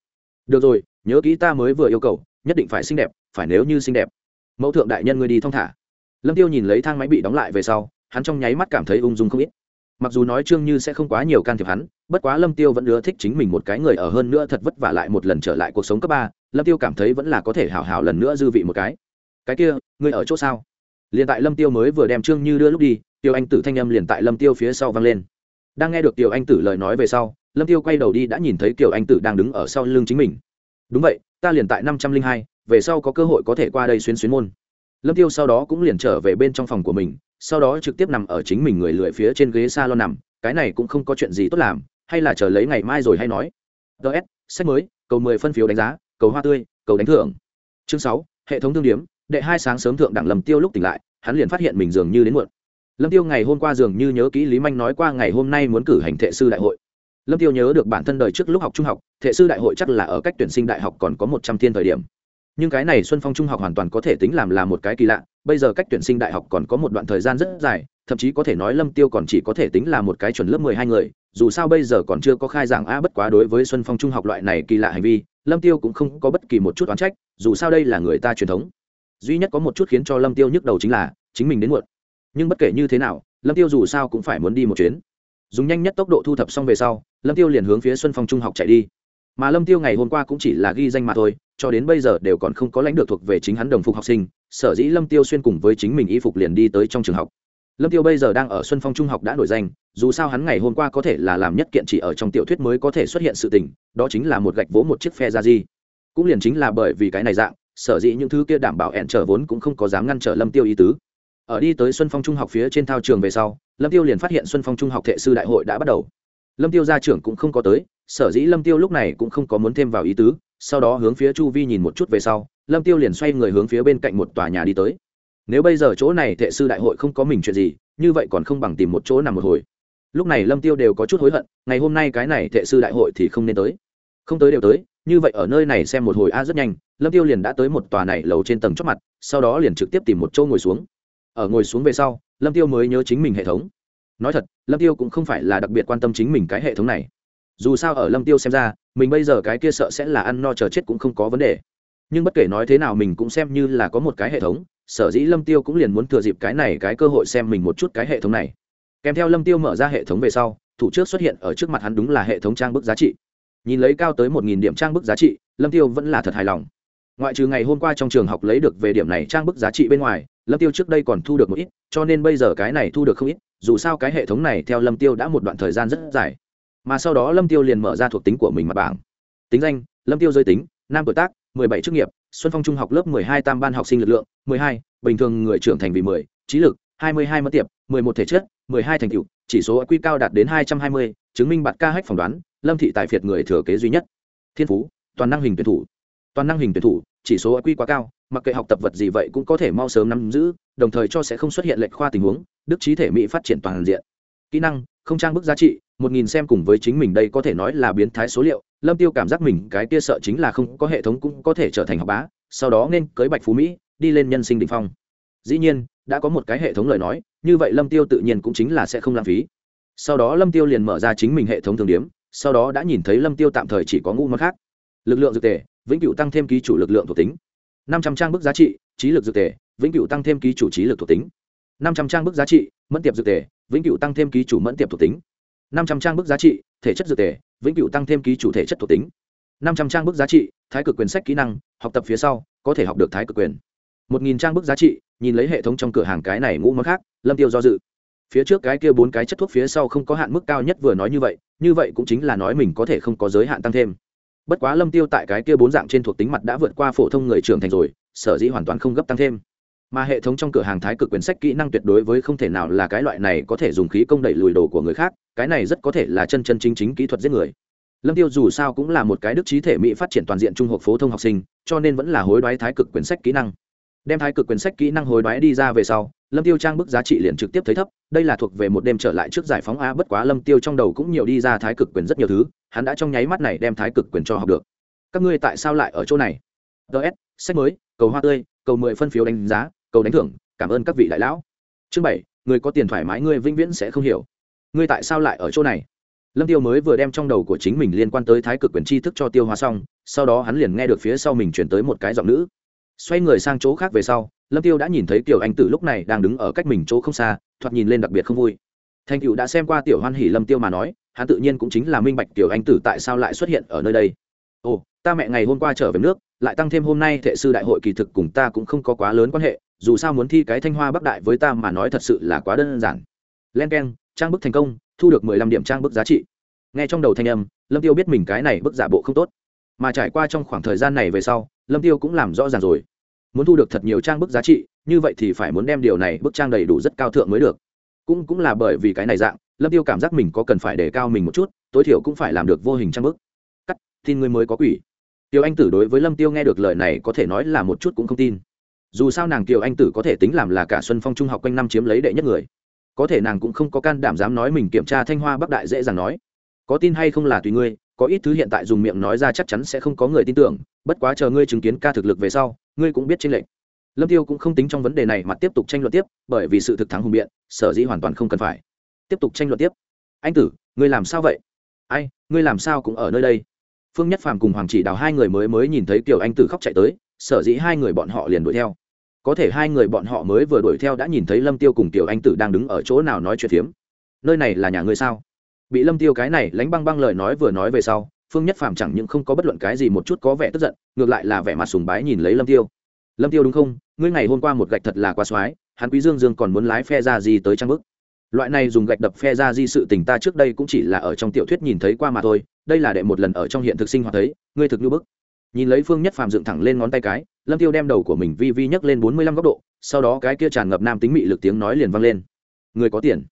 Speaker 1: Được rồi, nhớ kỹ ta mới vừa yêu cầu, nhất định phải xinh đẹp, phải nếu như xinh đẹp. Mẫu thượng đại nhân ngươi đi thong thả lâm tiêu nhìn lấy thang máy bị đóng lại về sau, hắn trong nháy mắt cảm thấy ung dung không ít. Mặc dù nói trương như sẽ không quá nhiều can thiệp hắn, bất quá lâm tiêu vẫn ưa thích chính mình một cái người ở hơn nữa thật vất vả lại một lần trở lại cuộc sống cấp ba, lâm tiêu cảm thấy vẫn là có thể hào hào lần nữa dư vị một cái. Cái kia, ngươi ở chỗ sao? Liền tại lâm tiêu mới vừa đem trương như đưa lúc đi, tiêu anh tử thanh âm liền tại lâm tiêu phía sau vang lên. Đang nghe được tiêu anh tử lời nói về sau, lâm tiêu quay đầu đi đã nhìn thấy kiều anh tử đang đứng ở sau lưng chính mình. Đúng vậy, ta liền tại năm trăm linh hai, về sau có cơ hội có thể qua đây xuyên xuyên môn lâm tiêu sau đó cũng liền trở về bên trong phòng của mình, sau đó trực tiếp nằm ở chính mình người lười phía trên ghế salon nằm, cái này cũng không có chuyện gì tốt làm, hay là chờ lấy ngày mai rồi hay nói. Ts sách mới, cầu mười phân phiếu đánh giá, cầu hoa tươi, cầu đánh thưởng. Chương sáu, hệ thống thương điếm, đệ hai sáng sớm thượng đẳng lầm tiêu lúc tỉnh lại, hắn liền phát hiện mình dường như đến muộn. Lâm tiêu ngày hôm qua dường như nhớ kỹ lý manh nói qua ngày hôm nay muốn cử hành thệ sư đại hội. Lâm tiêu nhớ được bản thân đời trước lúc học trung học, thệ sư đại hội chắc là ở cách tuyển sinh đại học còn có một trăm thiên thời điểm nhưng cái này xuân phong trung học hoàn toàn có thể tính làm là một cái kỳ lạ. Bây giờ cách tuyển sinh đại học còn có một đoạn thời gian rất dài, thậm chí có thể nói lâm tiêu còn chỉ có thể tính là một cái chuẩn lớp mười hai người. Dù sao bây giờ còn chưa có khai giảng a bất quá đối với xuân phong trung học loại này kỳ lạ hành vi, lâm tiêu cũng không có bất kỳ một chút oán trách, dù sao đây là người ta truyền thống. Duy nhất có một chút khiến cho lâm tiêu nhức đầu chính là chính mình đến muộn. Nhưng bất kể như thế nào, lâm tiêu dù sao cũng phải muốn đi một chuyến. Dùng nhanh nhất tốc độ thu thập xong về sau, lâm tiêu liền hướng phía xuân phong trung học chạy đi mà lâm tiêu ngày hôm qua cũng chỉ là ghi danh mà thôi, cho đến bây giờ đều còn không có lãnh được thuộc về chính hắn đồng phục học sinh, sở dĩ lâm tiêu xuyên cùng với chính mình y phục liền đi tới trong trường học. Lâm tiêu bây giờ đang ở xuân phong trung học đã nổi danh, dù sao hắn ngày hôm qua có thể là làm nhất kiện chỉ ở trong tiểu thuyết mới có thể xuất hiện sự tình, đó chính là một gạch vỗ một chiếc phe ra di cũng liền chính là bởi vì cái này dạng, sở dĩ những thứ kia đảm bảo ẹn trở vốn cũng không có dám ngăn trở lâm tiêu ý tứ. Ở đi tới xuân phong trung học phía trên thao trường về sau, lâm tiêu liền phát hiện xuân phong trung học thệ sư đại hội đã bắt đầu lâm tiêu gia trưởng cũng không có tới, sở dĩ lâm tiêu lúc này cũng không có muốn thêm vào ý tứ, sau đó hướng phía chu vi nhìn một chút về sau, lâm tiêu liền xoay người hướng phía bên cạnh một tòa nhà đi tới. Nếu bây giờ chỗ này thệ sư đại hội không có mình chuyện gì, như vậy còn không bằng tìm một chỗ nằm một hồi. Lúc này lâm tiêu đều có chút hối hận, ngày hôm nay cái này thệ sư đại hội thì không nên tới. Không tới đều tới, như vậy ở nơi này xem một hồi a rất nhanh, lâm tiêu liền đã tới một tòa này lầu trên tầng chót mặt, sau đó liền trực tiếp tìm một chỗ ngồi xuống. Ở ngồi xuống về sau, lâm tiêu mới nhớ chính mình hệ thống nói thật, lâm tiêu cũng không phải là đặc biệt quan tâm chính mình cái hệ thống này. Dù sao ở lâm tiêu xem ra, mình bây giờ cái kia sợ sẽ là ăn no chờ chết cũng không có vấn đề. Nhưng bất kể nói thế nào mình cũng xem như là có một cái hệ thống, sở dĩ lâm tiêu cũng liền muốn thừa dịp cái này cái cơ hội xem mình một chút cái hệ thống này. Kèm theo lâm tiêu mở ra hệ thống về sau, thủ trước xuất hiện ở trước mặt hắn đúng là hệ thống trang bức giá trị. Nhìn lấy cao tới một nghìn điểm trang bức giá trị, lâm tiêu vẫn là thật hài lòng. Ngoại trừ ngày hôm qua trong trường học lấy được về điểm này trang bức giá trị bên ngoài, lâm tiêu trước đây còn thu được một ít, cho nên bây giờ cái này thu được không ít dù sao cái hệ thống này theo lâm tiêu đã một đoạn thời gian rất dài. Mà sau đó lâm tiêu liền mở ra thuộc tính của mình mặt bảng. Tính danh lâm tiêu giới tính nam tuổi tác 17 chức nghiệp xuân phong trung học lớp 12 tam ban học sinh lực lượng 12, bình thường người trưởng thành vì 10, trí lực 22 mất tiệp 11 thể chất 12 thành tựu chỉ số quy cao đạt đến 220, chứng minh bạn ca hách phỏng đoán lâm thị tài phiệt người thừa kế duy nhất. Thiên phú toàn năng hình tuyển thủ toàn năng hình tuyển thủ, chỉ số IQ quá cao, mặc kệ học tập vật gì vậy cũng có thể mau sớm nắm giữ, đồng thời cho sẽ không xuất hiện lệch khoa tình huống, đức trí thể mỹ phát triển toàn diện. Kỹ năng, không trang bức giá trị, một nghìn xem cùng với chính mình đây có thể nói là biến thái số liệu, lâm tiêu cảm giác mình cái kia sợ chính là không có hệ thống cũng có thể trở thành học bá, sau đó nên cưới bạch phú mỹ, đi lên nhân sinh đỉnh phong. Dĩ nhiên, đã có một cái hệ thống lời nói, như vậy lâm tiêu tự nhiên cũng chính là sẽ không lãng phí. Sau đó lâm tiêu liền mở ra chính mình hệ thống thường điếm sau đó đã nhìn thấy lâm tiêu tạm thời chỉ có ngũ món khác. Lực lượng dược tề vĩnh cửu tăng thêm ký chủ lực lượng thuộc tính. Năm trăm trang bức giá trị, trí lực dược tề, vĩnh cửu tăng thêm ký chủ trí lực thuộc tính. Năm trăm trang bức giá trị, mẫn tiệp dược tề, vĩnh cửu tăng thêm ký chủ mẫn tiệp thuộc tính. Năm trăm trang bức giá trị, thể chất dược tề, vĩnh cửu tăng thêm ký chủ thể chất thuộc tính. Năm trăm trang bức giá trị, thái cực quyền sách kỹ năng, học tập phía sau, có thể học được thái cực quyền. Một nghìn trang bức giá trị, nhìn lấy hệ thống trong cửa hàng cái này ngũ món khác, lâm tiêu do dự. Phía trước cái kia bốn cái chất thuốc phía sau không có hạn mức cao nhất vừa nói như vậy như vậy cũng chính là nói mình có thể không có giới hạn tăng thêm bất quá lâm tiêu tại cái kia bốn dạng trên thuộc tính mặt đã vượt qua phổ thông người trưởng thành rồi, sở dĩ hoàn toàn không gấp tăng thêm. Mà hệ thống trong cửa hàng thái cực quyển sách kỹ năng tuyệt đối với không thể nào là cái loại này có thể dùng khí công đẩy lùi đồ của người khác, cái này rất có thể là chân chân chính chính kỹ thuật giết người. Lâm tiêu dù sao cũng là một cái đức trí thể mỹ phát triển toàn diện trung học phổ thông học sinh, cho nên vẫn là hối đoái thái cực quyển sách kỹ năng đem thái cực quyển sách kỹ năng hối đoái đi ra về sau, lâm tiêu trang bức giá trị liền trực tiếp thấy thấp, đây là thuộc về một đêm trở lại trước giải phóng a, bất quá lâm tiêu trong đầu cũng nhiều đi ra thái cực quyền rất nhiều thứ, hắn đã trong nháy mắt này đem thái cực quyền cho học được. Các ngươi tại sao lại ở chỗ này? Ts sách mới, cầu hoa tươi, cầu mười phân phiếu đánh giá, cầu đánh thưởng, cảm ơn các vị đại lão. Chương bảy, người có tiền thoải mái ngươi vĩnh viễn sẽ không hiểu. Ngươi tại sao lại ở chỗ này? Lâm tiêu mới vừa đem trong đầu của chính mình liên quan tới thái cực quyền tri thức cho tiêu hóa xong, sau đó hắn liền nghe được phía sau mình chuyển tới một cái giọng nữ xoay người sang chỗ khác về sau, lâm tiêu đã nhìn thấy tiểu anh tử lúc này đang đứng ở cách mình chỗ không xa, thoạt nhìn lên đặc biệt không vui. Thanh cựu đã xem qua tiểu hoan hỉ lâm tiêu mà nói, hắn tự nhiên cũng chính là minh bạch tiểu anh tử tại sao lại xuất hiện ở nơi đây. Ồ, ta mẹ ngày hôm qua trở về nước, lại tăng thêm hôm nay thệ sư đại hội kỳ thực cùng ta cũng không có quá lớn quan hệ, dù sao muốn thi cái thanh hoa bắc đại với ta mà nói thật sự là quá đơn giản. Len k e n trang bức thành công, thu được mười lăm điểm trang bức giá trị. Nghe trong đầu thanh âm, lâm tiêu biết mình cái này bức giả bộ không tốt. Mà trải qua trong khoảng thời gian này về sau, lâm tiêu cũng làm rõ ràng rồi muốn thu được thật nhiều trang bức giá trị, như vậy thì phải muốn đem điều này bức trang đầy đủ rất cao thượng mới được. Cũng cũng là bởi vì cái này dạng, lâm tiêu cảm giác mình có cần phải đề cao mình một chút, tối thiểu cũng phải làm được vô hình trang bức. Cắt, tin ngươi mới có quỷ. Tiêu anh tử đối với lâm tiêu nghe được lời này có thể nói là một chút cũng không tin. Dù sao nàng kiều anh tử có thể tính làm là cả xuân phong trung học quanh năm chiếm lấy đệ nhất người. Có thể nàng cũng không có can đảm dám nói mình kiểm tra thanh hoa bắc đại dễ dàng nói. Có tin hay không là tùy ngươi, có ít thứ hiện tại dùng miệng nói ra chắc chắn sẽ không có người tin tưởng, bất quá chờ ngươi chứng kiến ca thực lực về sau ngươi cũng biết tranh lệch. Lâm tiêu cũng không tính trong vấn đề này mà tiếp tục tranh luận tiếp, bởi vì sự thực thắng hùng biện, sở dĩ hoàn toàn không cần phải. Tiếp tục tranh luận tiếp. Anh tử, ngươi làm sao vậy? Ai, ngươi làm sao cũng ở nơi đây? Phương nhất phàm cùng hoàng chỉ đào hai người mới mới nhìn thấy kiều anh tử khóc chạy tới, sở dĩ hai người bọn họ liền đuổi theo. Có thể hai người bọn họ mới vừa đuổi theo đã nhìn thấy lâm tiêu cùng kiều anh tử đang đứng ở chỗ nào nói chuyện phiếm. Nơi này là nhà ngươi sao? Bị lâm tiêu cái này lánh băng băng lời nói vừa nói về sau phương nhất phàm chẳng những không có bất luận cái gì một chút có vẻ tức giận, ngược lại là vẻ mặt sùng bái nhìn lấy lâm tiêu. Lâm tiêu đúng không? Ngươi ngày hôm qua một gạch thật là quá soái hắn quý dương dương còn muốn lái phe ra gì tới trang bức? Loại này dùng gạch đập phe ra di sự tình ta trước đây cũng chỉ là ở trong tiểu thuyết nhìn thấy qua mà thôi, đây là đệ một lần ở trong hiện thực sinh hoạt thấy, ngươi thực như bức. Nhìn lấy phương nhất phàm dựng thẳng lên ngón tay cái, lâm tiêu đem đầu của mình vi vi nhấc lên bốn mươi lăm góc độ, sau đó cái kia tràn ngập nam tính mị lực tiếng nói liền vang lên. Người có tiền.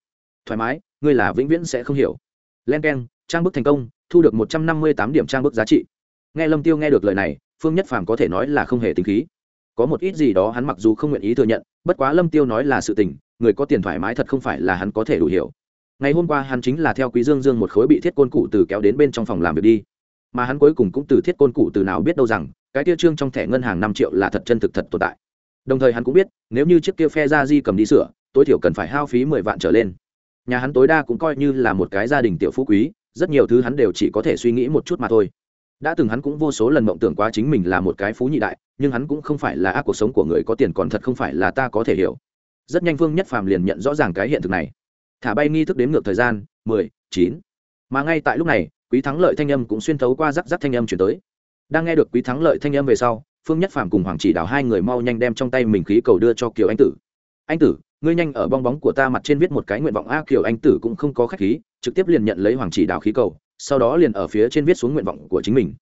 Speaker 1: Thoải mái, ngươi là vĩnh viễn sẽ không hiểu. Len keng, trang bức thành công thu được một trăm năm mươi tám điểm trang bức giá trị. Nghe lâm tiêu nghe được lời này, phương nhất phàm có thể nói là không hề tính khí. Có một ít gì đó hắn mặc dù không nguyện ý thừa nhận, bất quá lâm tiêu nói là sự tình, người có tiền thoải mái thật không phải là hắn có thể đủ hiểu. Ngày hôm qua hắn chính là theo quý dương dương một khối bị thiết côn cụ từ kéo đến bên trong phòng làm việc đi. Mà hắn cuối cùng cũng từ thiết côn cụ từ nào biết đâu rằng, cái kia trương trong thẻ ngân hàng năm triệu là thật chân thực thật tồn tại. Đồng thời hắn cũng biết, nếu như chiếc kia phe ra di cầm đi sửa, tối thiểu cần phải hao phí mười vạn trở lên. Nhà hắn tối đa cũng coi như là một cái gia đình tiểu phú quý rất nhiều thứ hắn đều chỉ có thể suy nghĩ một chút mà thôi. Đã từng hắn cũng vô số lần mộng tưởng quá chính mình là một cái phú nhị đại, nhưng hắn cũng không phải là ác cuộc sống của người có tiền còn thật không phải là ta có thể hiểu. Rất nhanh vương nhất phàm liền nhận rõ ràng cái hiện thực này. Thả bay nghi thức đếm ngược thời gian, mười, chín. Mà ngay tại lúc này, quý thắng lợi thanh âm cũng xuyên thấu qua rắc rắc thanh âm chuyển tới. Đang nghe được quý thắng lợi thanh âm về sau, phương nhất phàm cùng hoàng chỉ đào hai người mau nhanh đem trong tay mình khí cầu đưa cho kiều anh tử. Anh tử, ngươi nhanh ở bong bóng của ta mặt trên viết một cái nguyện vọng. A, kiều anh tử cũng không có khách khí trực tiếp liền nhận lấy hoàng chỉ đào khí cầu, sau đó liền ở phía trên viết xuống nguyện vọng của chính mình.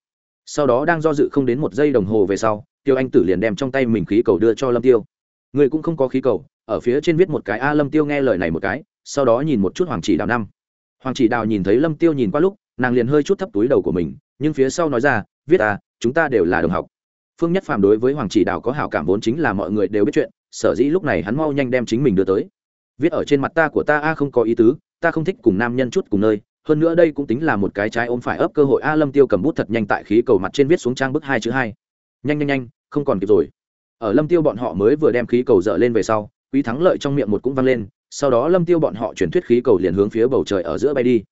Speaker 1: Sau đó đang do dự không đến một giây đồng hồ về sau, tiêu anh tử liền đem trong tay mình khí cầu đưa cho lâm tiêu. Người cũng không có khí cầu, ở phía trên viết một cái, a lâm tiêu nghe lời này một cái, sau đó nhìn một chút hoàng chỉ đào năm. Hoàng chỉ đào nhìn thấy lâm tiêu nhìn qua lúc, nàng liền hơi chút thấp túi đầu của mình, nhưng phía sau nói ra, viết à chúng ta đều là đồng học. Phương nhất phàm đối với hoàng chỉ đào có hảo cảm vốn chính là mọi người đều biết chuyện, sở dĩ lúc này hắn mau nhanh đem chính mình đưa tới. Viết ở trên mặt ta của ta, a, không có ý tứ ta không thích cùng nam nhân chút cùng nơi, hơn nữa đây cũng tính là một cái trái ôm phải ấp cơ hội. A lâm tiêu cầm bút thật nhanh tại khí cầu mặt trên viết xuống trang bức hai chữ hai. Nhanh nhanh nhanh, không còn kịp rồi. Ở lâm tiêu bọn họ mới vừa đem khí cầu dở lên về sau, quý thắng lợi trong miệng một cũng vang lên, sau đó lâm tiêu bọn họ chuyển thuyết khí cầu liền hướng phía bầu trời ở giữa bay đi.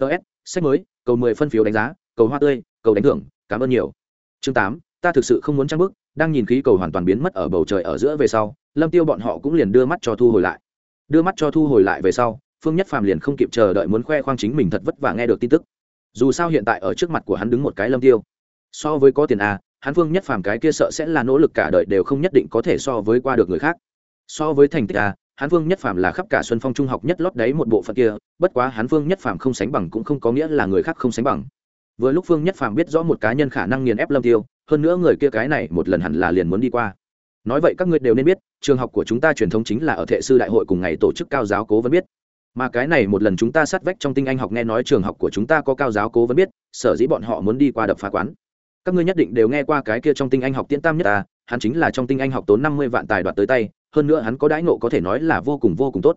Speaker 1: Ts sách mới, cầu mười phân phiếu đánh giá, cầu hoa tươi, cầu đánh thưởng, cảm ơn nhiều. Chương tám, ta thực sự không muốn trang bức, đang nhìn khí cầu hoàn toàn biến mất ở bầu trời ở giữa về sau, lâm tiêu bọn họ cũng liền đưa mắt cho thu hồi lại. Đưa mắt cho thu hồi lại về sau phương nhất phàm liền không kịp chờ đợi muốn khoe khoang chính mình thật vất vả nghe được tin tức. Dù sao hiện tại ở trước mặt của hắn đứng một cái lâm tiêu. So với có tiền a hắn phương nhất phàm cái kia sợ sẽ là nỗ lực cả đời đều không nhất định có thể so với qua được người khác. So với thành tích a hắn phương nhất phàm là khắp cả xuân phong trung học nhất lót đấy một bộ phận kia, bất quá hắn phương nhất phàm không sánh bằng cũng không có nghĩa là người khác không sánh bằng. Vừa lúc phương nhất phàm biết rõ một cá nhân khả năng nghiền ép lâm tiêu, hơn nữa người kia cái này một lần hẳn là liền muốn đi qua. Nói vậy các ngươi đều nên biết, trường học của chúng ta truyền thống chính là ở thệ sư đại hội cùng ngày tổ chức cao giáo cố vẫn biết mà cái này một lần chúng ta sát vách trong tinh anh học nghe nói trường học của chúng ta có cao giáo cố vẫn biết, sở dĩ bọn họ muốn đi qua đập phá quán. Các ngươi nhất định đều nghe qua cái kia trong tinh anh học tiễn tam nhất ta hắn chính là trong tinh anh học tốn năm mươi vạn tài đoạt tới tay, hơn nữa hắn có đãi nộ có thể nói là vô cùng vô cùng tốt.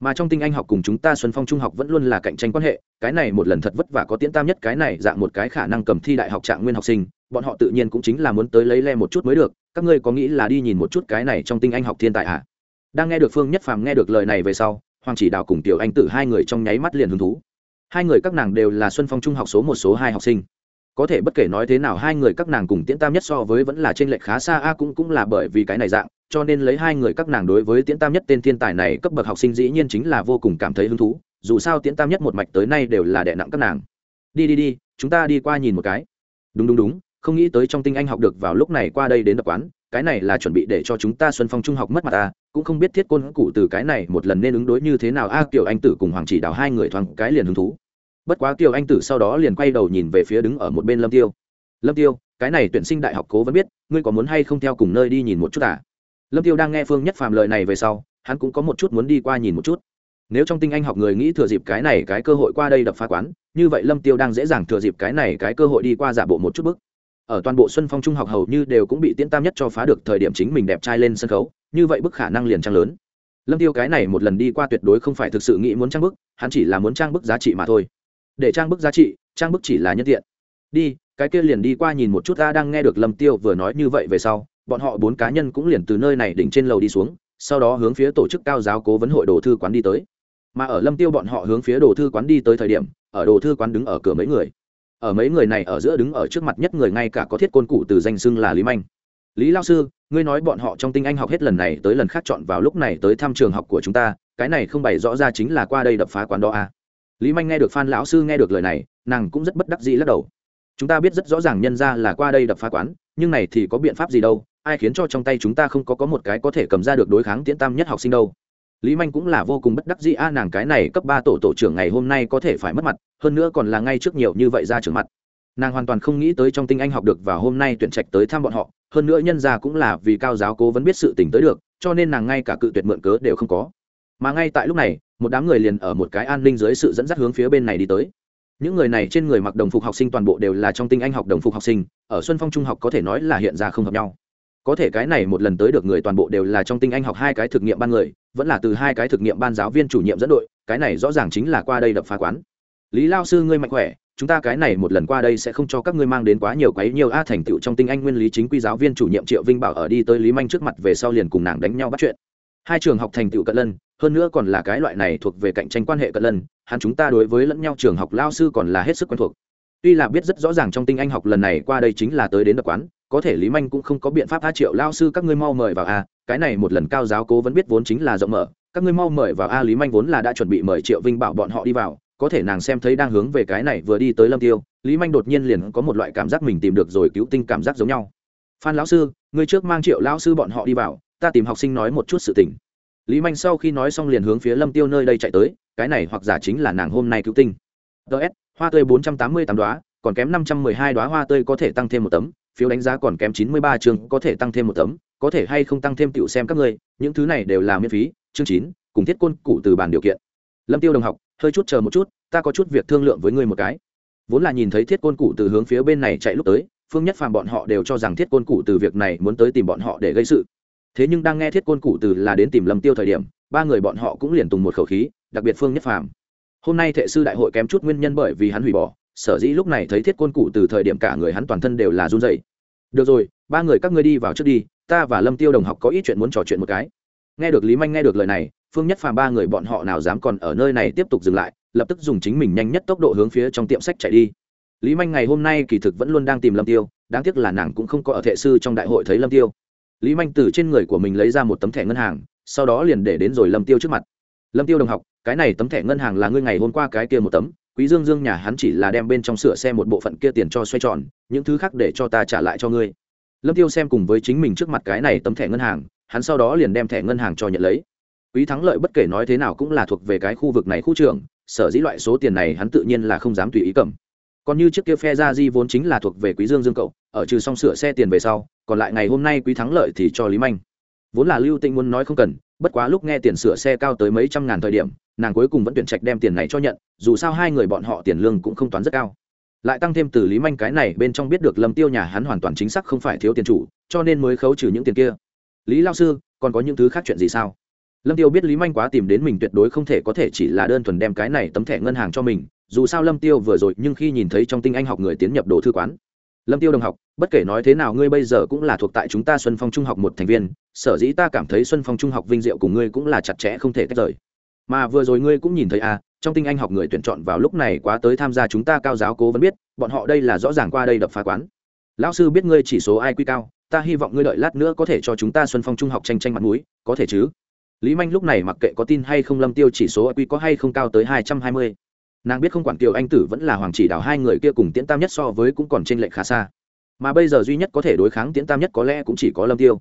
Speaker 1: Mà trong tinh anh học cùng chúng ta xuân phong trung học vẫn luôn là cạnh tranh quan hệ, cái này một lần thật vất vả có tiễn tam nhất, cái này dạng một cái khả năng cầm thi đại học trạng nguyên học sinh, bọn họ tự nhiên cũng chính là muốn tới lấy le một chút mới được, các ngươi có nghĩ là đi nhìn một chút cái này trong tinh anh học thiên tài à? Đang nghe được phương nhất phàm nghe được lời này về sau hoàng chỉ đào cùng tiểu anh tử hai người trong nháy mắt liền hứng thú. Hai người các nàng đều là xuân phong trung học số một, số hai học sinh. Có thể bất kể nói thế nào, hai người các nàng cùng tiễn tam nhất so với vẫn là t r ê n lệch khá xa, a, cũng cũng là bởi vì cái này dạng, cho nên lấy hai người các nàng đối với tiễn tam nhất tên thiên tài này cấp bậc học sinh dĩ nhiên chính là vô cùng cảm thấy hứng thú, dù sao tiễn tam nhất một mạch tới nay đều là đệ nặng các nàng. Đi đi đi, chúng ta đi qua nhìn một cái. Đúng đúng đúng, không nghĩ tới trong tinh anh học được vào lúc này qua đây đến đập quán, cái này là chuẩn bị để cho chúng ta xuân phong trung học mất mặt ta cũng không biết thiết côn cụ từ cái này một lần nên ứng đối như thế nào. A à, kiều anh tử cùng hoàng chỉ đào hai người thoáng cái liền hứng thú. Bất quá kiểu anh tử sau đó liền quay đầu nhìn về phía đứng ở một bên lâm tiêu. Lâm tiêu cái này tuyển sinh đại học cố vẫn biết ngươi có muốn hay không theo cùng nơi đi nhìn một chút à? Lâm tiêu đang nghe phương nhất phàm lời này về sau hắn cũng có một chút muốn đi qua nhìn một chút. Nếu trong tinh anh học người nghĩ thừa dịp cái này cái cơ hội qua đây đập phá quán như vậy lâm tiêu đang dễ dàng thừa dịp cái này cái cơ hội đi qua giả bộ một chút bức ở toàn bộ xuân phong trung học hầu như đều cũng bị tiễn tam nhất cho phá được thời điểm chính mình đẹp trai lên sân khấu như vậy bức khả năng liền trang lớn. Lâm tiêu cái này một lần đi qua tuyệt đối không phải thực sự nghĩ muốn trang bức, hắn chỉ là muốn trang bức giá trị mà thôi. Để trang bức giá trị, trang bức chỉ là nhân tiện. Đi, cái kia liền đi qua nhìn một chút, ta đang nghe được lâm tiêu vừa nói như vậy về sau, bọn họ bốn cá nhân cũng liền từ nơi này đỉnh trên lầu đi xuống, sau đó hướng phía tổ chức cao giáo cố vấn hội đồ thư quán đi tới. Mà ở lâm tiêu bọn họ hướng phía đồ thư quán đi tới thời điểm, ở đồ thư quán đứng ở cửa mấy người. Ở mấy người này ở giữa đứng ở trước mặt nhất người ngay cả có thiết côn cụ từ danh xưng là lý manh. Lý lao sư ngươi nói bọn họ trong tinh anh học hết lần này tới lần khác chọn vào lúc này tới thăm trường học của chúng ta, cái này không bày rõ ra chính là qua đây đập phá quán đó à. lý manh nghe được phan lão sư nghe được lời này, nàng cũng rất bất đắc dĩ lắc đầu. Chúng ta biết rất rõ ràng nhân ra là qua đây đập phá quán, nhưng này thì có biện pháp gì đâu, ai khiến cho trong tay chúng ta không có có một cái có thể cầm ra được đối kháng tiễn tam nhất học sinh đâu. Lý manh cũng là vô cùng bất đắc dĩ, a, nàng cái này cấp ba tổ tổ trưởng ngày hôm nay có thể phải mất mặt, hơn nữa còn là ngay trước nhiều như vậy ra trưởng mặt. Nàng hoàn toàn không nghĩ tới trong tinh anh học được và hôm nay tuyển trạch tới thăm bọn họ hơn nữa nhân gia cũng là vì cao giáo cố vẫn biết sự tình tới được, cho nên nàng ngay cả cự tuyệt mượn cớ đều không có. Mà ngay tại lúc này, một đám người liền ở một cái an ninh dưới sự dẫn dắt hướng phía bên này đi tới. Những người này trên người mặc đồng phục học sinh toàn bộ đều là trong tinh anh học đồng phục học sinh, ở xuân phong trung học có thể nói là hiện ra không hợp nhau. Có thể cái này một lần tới được người toàn bộ đều là trong tinh anh học hai cái thực nghiệm ban người, vẫn là từ hai cái thực nghiệm ban giáo viên chủ nhiệm dẫn đội, cái này rõ ràng chính là qua đây đập phá quán. Lý lao sư ngươi mạnh khỏe chúng ta cái này một lần qua đây sẽ không cho các ngươi mang đến quá nhiều quấy nhiều a thành tựu trong tinh anh nguyên lý chính quy giáo viên chủ nhiệm triệu vinh bảo ở đi tới lý manh trước mặt về sau liền cùng nàng đánh nhau bắt chuyện. Hai trường học thành tựu cận lân, hơn nữa còn là cái loại này thuộc về cạnh tranh quan hệ cận lân, hắn chúng ta đối với lẫn nhau trường học lao sư còn là hết sức quen thuộc. Tuy là biết rất rõ ràng trong tinh anh học lần này qua đây chính là tới đến đập quán, có thể lý manh cũng không có biện pháp tha triệu lao sư các ngươi mau mời vào a, cái này một lần cao giáo cố vẫn biết vốn chính là rộng mở, các ngươi mau mời vào a lý manh vốn là đã chuẩn bị mời triệu vinh bảo bọn họ đi vào có thể nàng xem thấy đang hướng về cái này vừa đi tới lâm tiêu, lý manh đột nhiên liền có một loại cảm giác mình tìm được rồi cứu tinh cảm giác giống nhau. Phan lão sư, ngươi trước mang triệu lão sư bọn họ đi vào, ta tìm học sinh nói một chút sự tình. Lý manh sau khi nói xong liền hướng phía lâm tiêu nơi đây chạy tới, cái này hoặc giả chính là nàng hôm nay cứu tinh. Ts hoa tươi bốn trăm tám mươi tám đoá, còn kém năm trăm mười hai đoá hoa tươi có thể tăng thêm một tấm, phiếu đánh giá còn kém chín mươi ba chương có thể tăng thêm một tấm, có thể hay không tăng thêm tiểu xem các ngươi, những thứ này đều là miễn phí, chương chín, cùng thiết côn cụ từ bản điều kiện. Lâm tiêu đồng học hơi chút chờ một chút, ta có chút việc thương lượng với ngươi một cái. Vốn là nhìn thấy thiết côn cụ từ hướng phía bên này chạy lúc tới, phương nhất phàm bọn họ đều cho rằng thiết côn cụ từ việc này muốn tới tìm bọn họ để gây sự. Thế nhưng đang nghe thiết côn cụ từ là đến tìm lâm tiêu thời điểm, ba người bọn họ cũng liền tùng một khẩu khí, đặc biệt phương nhất phàm. Hôm nay thệ sư đại hội kém chút nguyên nhân bởi vì hắn hủy bỏ, sở dĩ lúc này thấy thiết côn cụ từ thời điểm cả người hắn toàn thân đều là run dậy được rồi, ba người các ngươi đi vào trước đi, ta và lâm tiêu đồng học có ít chuyện muốn trò chuyện một cái. Nghe được lý manh nghe được lời này phương nhất phàm ba người bọn họ nào dám còn ở nơi này tiếp tục dừng lại, lập tức dùng chính mình nhanh nhất tốc độ hướng phía trong tiệm sách chạy đi. Lý manh ngày hôm nay kỳ thực vẫn luôn đang tìm lâm tiêu, đáng tiếc là nàng cũng không có ở thệ sư trong đại hội thấy lâm tiêu. Lý manh từ trên người của mình lấy ra một tấm thẻ ngân hàng, sau đó liền để đến rồi lâm tiêu trước mặt. Lâm tiêu đồng học, cái này tấm thẻ ngân hàng là ngươi ngày hôm qua cái kia một tấm, quý dương dương nhà hắn chỉ là đem bên trong sửa xe một bộ phận kia tiền cho xoay tròn, những thứ khác để cho ta trả lại cho ngươi. Lâm tiêu xem cùng với chính mình trước mặt cái này tấm thẻ ngân hàng, hắn sau đó liền đem thẻ ngân hàng cho nhận lấy quý thắng lợi bất kể nói thế nào cũng là thuộc về cái khu vực này khu trưởng, sở dĩ loại số tiền này hắn tự nhiên là không dám tùy ý cầm. Còn như chiếc kia phe ra di vốn chính là thuộc về quý dương dương cậu, ở trừ xong sửa xe tiền về sau, còn lại ngày hôm nay quý thắng lợi thì cho lý manh. Vốn là lưu tĩnh muốn nói không cần, bất quá lúc nghe tiền sửa xe cao tới mấy trăm ngàn thời điểm, nàng cuối cùng vẫn tuyển trạch đem tiền này cho nhận, dù sao hai người bọn họ tiền lương cũng không toán rất cao. Lại tăng thêm từ lý manh cái này, bên trong biết được lâm tiêu nhà hắn hoàn toàn chính xác không phải thiếu tiền chủ, cho nên mới khấu trừ những tiền kia. Lý lao sư, còn có những thứ khác chuyện gì sao? Lâm tiêu biết lý manh quá tìm đến mình tuyệt đối không thể có thể chỉ là đơn thuần đem cái này tấm thẻ ngân hàng cho mình, dù sao lâm tiêu vừa rồi nhưng khi nhìn thấy trong tinh anh học người tiến nhập đồ thư quán. Lâm tiêu đồng học, bất kể nói thế nào ngươi bây giờ cũng là thuộc tại chúng ta xuân phong trung học một thành viên, sở dĩ ta cảm thấy xuân phong trung học vinh diệu cùng ngươi cũng là chặt chẽ không thể tách rời. Mà vừa rồi ngươi cũng nhìn thấy à trong tinh anh học người tuyển chọn vào lúc này quá tới tham gia chúng ta cao giáo cố vẫn biết, bọn họ đây là rõ ràng qua đây đập phá quán. Lão sư biết ngươi chỉ số ai quy cao, ta hy vọng ngươi đợi lát nữa có thể cho chúng ta xuân phong trung học tranh tranh mặt mũi, có thể chứ? Lý manh lúc này mặc kệ có tin hay không, lâm tiêu chỉ số quy có hay không cao tới hai trăm hai mươi. Nàng biết không quản kiều anh tử vẫn là hoàng chỉ đào, hai người kia cùng tiễn tam nhất so với cũng còn t r ê n lệch khá xa. Mà bây giờ duy nhất có thể đối kháng tiễn tam nhất có lẽ cũng chỉ có lâm tiêu.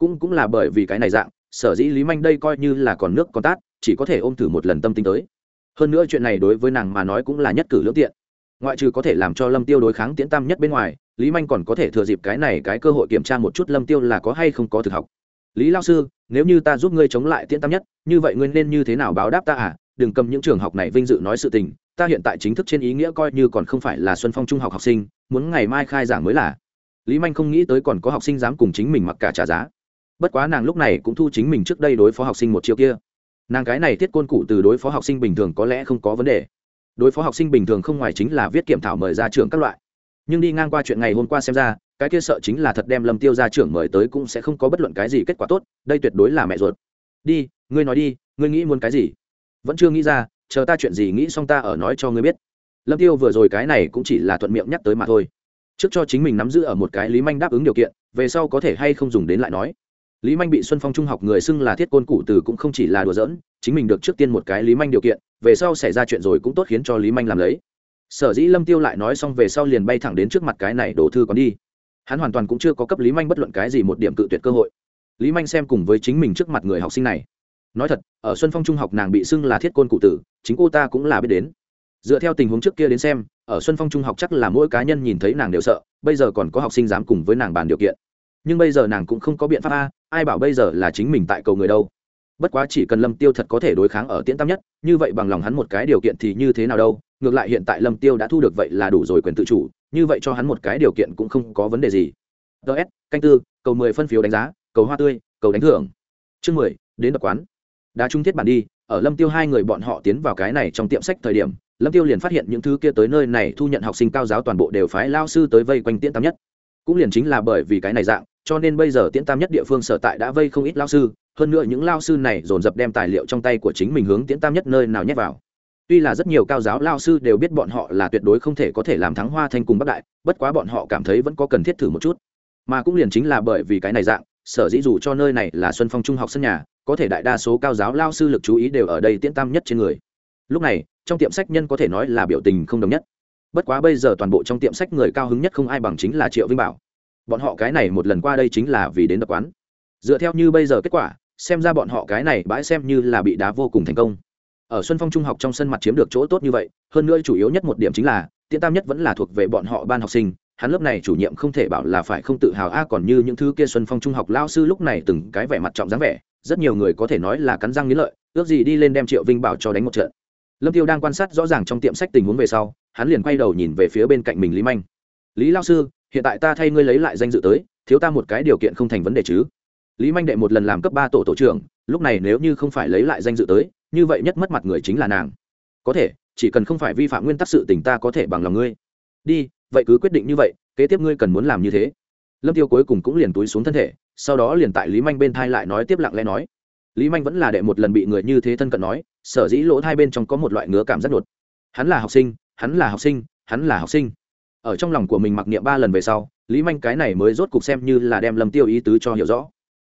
Speaker 1: Cũng cũng là bởi vì cái này dạng, sở dĩ lý manh đây coi như là còn nước còn tát, chỉ có thể ôm thử một lần tâm tính tới. Hơn nữa chuyện này đối với nàng mà nói cũng là nhất cử lưỡng tiện. Ngoại trừ có thể làm cho lâm tiêu đối kháng tiễn tam nhất bên ngoài, lý manh còn có thể thừa dịp cái này cái cơ hội kiểm tra một chút lâm tiêu là có hay không có thực học lý lao sư, nếu như ta giúp ngươi chống lại tiễn tam nhất, như vậy ngươi nên như thế nào báo đáp ta à? Đừng cầm những trường học này vinh dự nói sự tình, ta hiện tại chính thức trên ý nghĩa coi như còn không phải là xuân phong trung học học sinh, muốn ngày mai khai giảng mới là. Lý manh không nghĩ tới còn có học sinh dám cùng chính mình mặc cả trả giá. Bất quá nàng lúc này cũng thu chính mình trước đây đối phó học sinh một chiều kia. Nàng cái này thiết côn cụ từ đối phó học sinh bình thường có lẽ không có vấn đề. Đối phó học sinh bình thường không ngoài chính là viết kiểm thảo mời ra trường các loại. Nhưng đi ngang qua chuyện ngày hôm qua xem ra cái kia sợ chính là thật đem lâm tiêu ra trưởng mời tới cũng sẽ không có bất luận cái gì kết quả tốt, đây tuyệt đối là mẹ ruột. Đi, ngươi nói đi, ngươi nghĩ muốn cái gì? Vẫn chưa nghĩ ra, chờ ta chuyện gì nghĩ xong ta ở nói cho ngươi biết. Lâm tiêu vừa rồi cái này cũng chỉ là thuận miệng nhắc tới mà thôi. Trước cho chính mình nắm giữ ở một cái lý manh đáp ứng điều kiện, về sau có thể hay không dùng đến lại nói. Lý manh bị xuân phong trung học người xưng là thiết côn cụ từ cũng không chỉ là đùa giỡn, chính mình được trước tiên một cái lý manh điều kiện, về sau xảy ra chuyện rồi cũng tốt khiến cho lý manh làm lấy. Sở dĩ lâm tiêu lại nói xong về sau liền bay thẳng đến trước mặt cái này đổ thư còn đi hắn hoàn toàn cũng chưa có cấp lý manh bất luận cái gì một điểm cự tuyệt cơ hội. Lý manh xem cùng với chính mình trước mặt người học sinh này. Nói thật, ở xuân phong trung học nàng bị xưng là thiết côn cụ tử, chính cô ta cũng là biết đến. Dựa theo tình huống trước kia đến xem, ở xuân phong trung học chắc là mỗi cá nhân nhìn thấy nàng đều sợ, bây giờ còn có học sinh dám cùng với nàng bàn điều kiện. Nhưng bây giờ nàng cũng không có biện pháp a, ai bảo bây giờ là chính mình tại cầu người đâu. Bất quá chỉ cần lâm tiêu thật có thể đối kháng ở tiễn tam nhất, như vậy bằng lòng hắn một cái điều kiện thì như thế nào đâu ngược lại hiện tại lâm tiêu đã thu được vậy là đủ rồi quyền tự chủ, như vậy cho hắn một cái điều kiện cũng không có vấn đề gì. Ts canh tư, cầu mười phân phiếu đánh giá, cầu hoa tươi, cầu đánh thưởng. Chương mười, đến đập quán. Đã trung thiết bản đi, ở lâm tiêu hai người bọn họ tiến vào cái này trong tiệm sách thời điểm, lâm tiêu liền phát hiện những thứ kia tới nơi này thu nhận học sinh cao giáo toàn bộ đều phái lao sư tới vây quanh tiễn tam nhất. Cũng liền chính là bởi vì cái này dạng, cho nên bây giờ tiễn tam nhất địa phương sở tại đã vây không ít lao sư, hơn nữa những lao sư này dồn dập đem tài liệu trong tay của chính mình hướng tiễn tam nhất nơi nào nhét vào tuy là rất nhiều cao giáo lao sư đều biết bọn họ là tuyệt đối không thể có thể làm thắng hoa thanh cùng bắc đại, bất quá bọn họ cảm thấy vẫn có cần thiết thử một chút. Mà cũng liền chính là bởi vì cái này dạng, sở dĩ dù cho nơi này là xuân phong trung học sân nhà, có thể đại đa số cao giáo lao sư lực chú ý đều ở đây tiễn tam nhất trên người. Lúc này, trong tiệm sách nhân có thể nói là biểu tình không đồng nhất. Bất quá bây giờ toàn bộ trong tiệm sách người cao hứng nhất không ai bằng chính là triệu vinh bảo. Bọn họ cái này một lần qua đây chính là vì đến đập quán. Dựa theo như bây giờ kết quả, xem ra bọn họ cái này bãi xem như là bị đá vô cùng thành công ở xuân phong trung học trong sân mặt chiếm được chỗ tốt như vậy, hơn nữa chủ yếu nhất một điểm chính là, tiễn tam nhất vẫn là thuộc về bọn họ ban học sinh, hắn lớp này chủ nhiệm không thể bảo là phải không tự hào a, còn như những thứ kia xuân phong trung học lao sư lúc này từng cái vẻ mặt trọng dáng vẻ, rất nhiều người có thể nói là cắn răng nghĩ lợi, ước gì đi lên đem triệu vinh bảo cho đánh một trận. Lâm tiêu đang quan sát rõ ràng trong tiệm sách tình huống về sau, hắn liền quay đầu nhìn về phía bên cạnh mình lý manh. Lý lao sư, hiện tại ta thay ngươi lấy lại danh dự tới, thiếu ta một cái điều kiện không thành vấn đề chứ. Lý manh đệ một lần làm cấp ba tổ tổ trưởng, lúc này nếu như không phải lấy lại danh dự tới như vậy nhất mất mặt người chính là nàng. Có thể, chỉ cần không phải vi phạm nguyên tắc sự tình ta có thể bằng lòng ngươi. Đi, vậy cứ quyết định như vậy, kế tiếp ngươi cần muốn làm như thế. Lâm tiêu cuối cùng cũng liền túi xuống thân thể, sau đó liền tại lý manh bên thai lại nói tiếp lặng lẽ nói. Lý manh vẫn là đệ một lần bị người như thế thân cận nói, sở dĩ lỗ hai bên trong có một loại ngứa cảm rất đột. Hắn là học sinh, hắn là học sinh, hắn là học sinh. Ở trong lòng của mình mặc niệm ba lần về sau, lý manh cái này mới rốt cục xem như là đem lâm tiêu ý tứ cho hiểu rõ.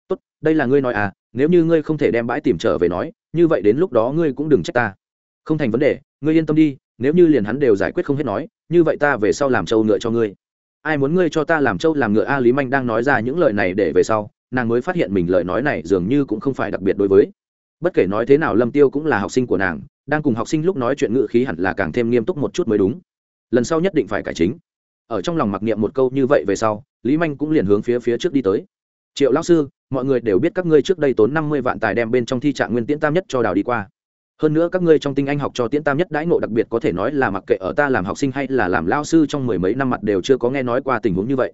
Speaker 1: Tốt, đây là ngươi nói à nếu như ngươi không thể đem bãi tìm trở về nói, như vậy đến lúc đó ngươi cũng đừng trách ta. Không thành vấn đề, ngươi yên tâm đi, nếu như liền hắn đều giải quyết không hết nói, như vậy ta về sau làm trâu ngựa cho ngươi. Ai muốn ngươi cho ta làm trâu làm ngựa a lý manh đang nói ra những lời này để về sau, nàng mới phát hiện mình lời nói này dường như cũng không phải đặc biệt đối với. Bất kể nói thế nào lâm tiêu cũng là học sinh của nàng, đang cùng học sinh lúc nói chuyện ngữ khí hẳn là càng thêm nghiêm túc một chút mới đúng. Lần sau nhất định phải cải chính. Ở trong lòng mặc niệm một câu như vậy về sau, lý manh cũng liền hướng phía phía trước đi tới. Triệu lão sư mọi người đều biết các ngươi trước đây tốn năm mươi vạn tài đem bên trong thi trạng nguyên tiễn tam nhất cho đào đi qua. Hơn nữa các ngươi trong tinh anh học cho tiễn tam nhất đãi ngộ đặc biệt có thể nói là mặc kệ ở ta làm học sinh hay là làm lao sư trong mười mấy năm mặt đều chưa có nghe nói qua tình huống như vậy.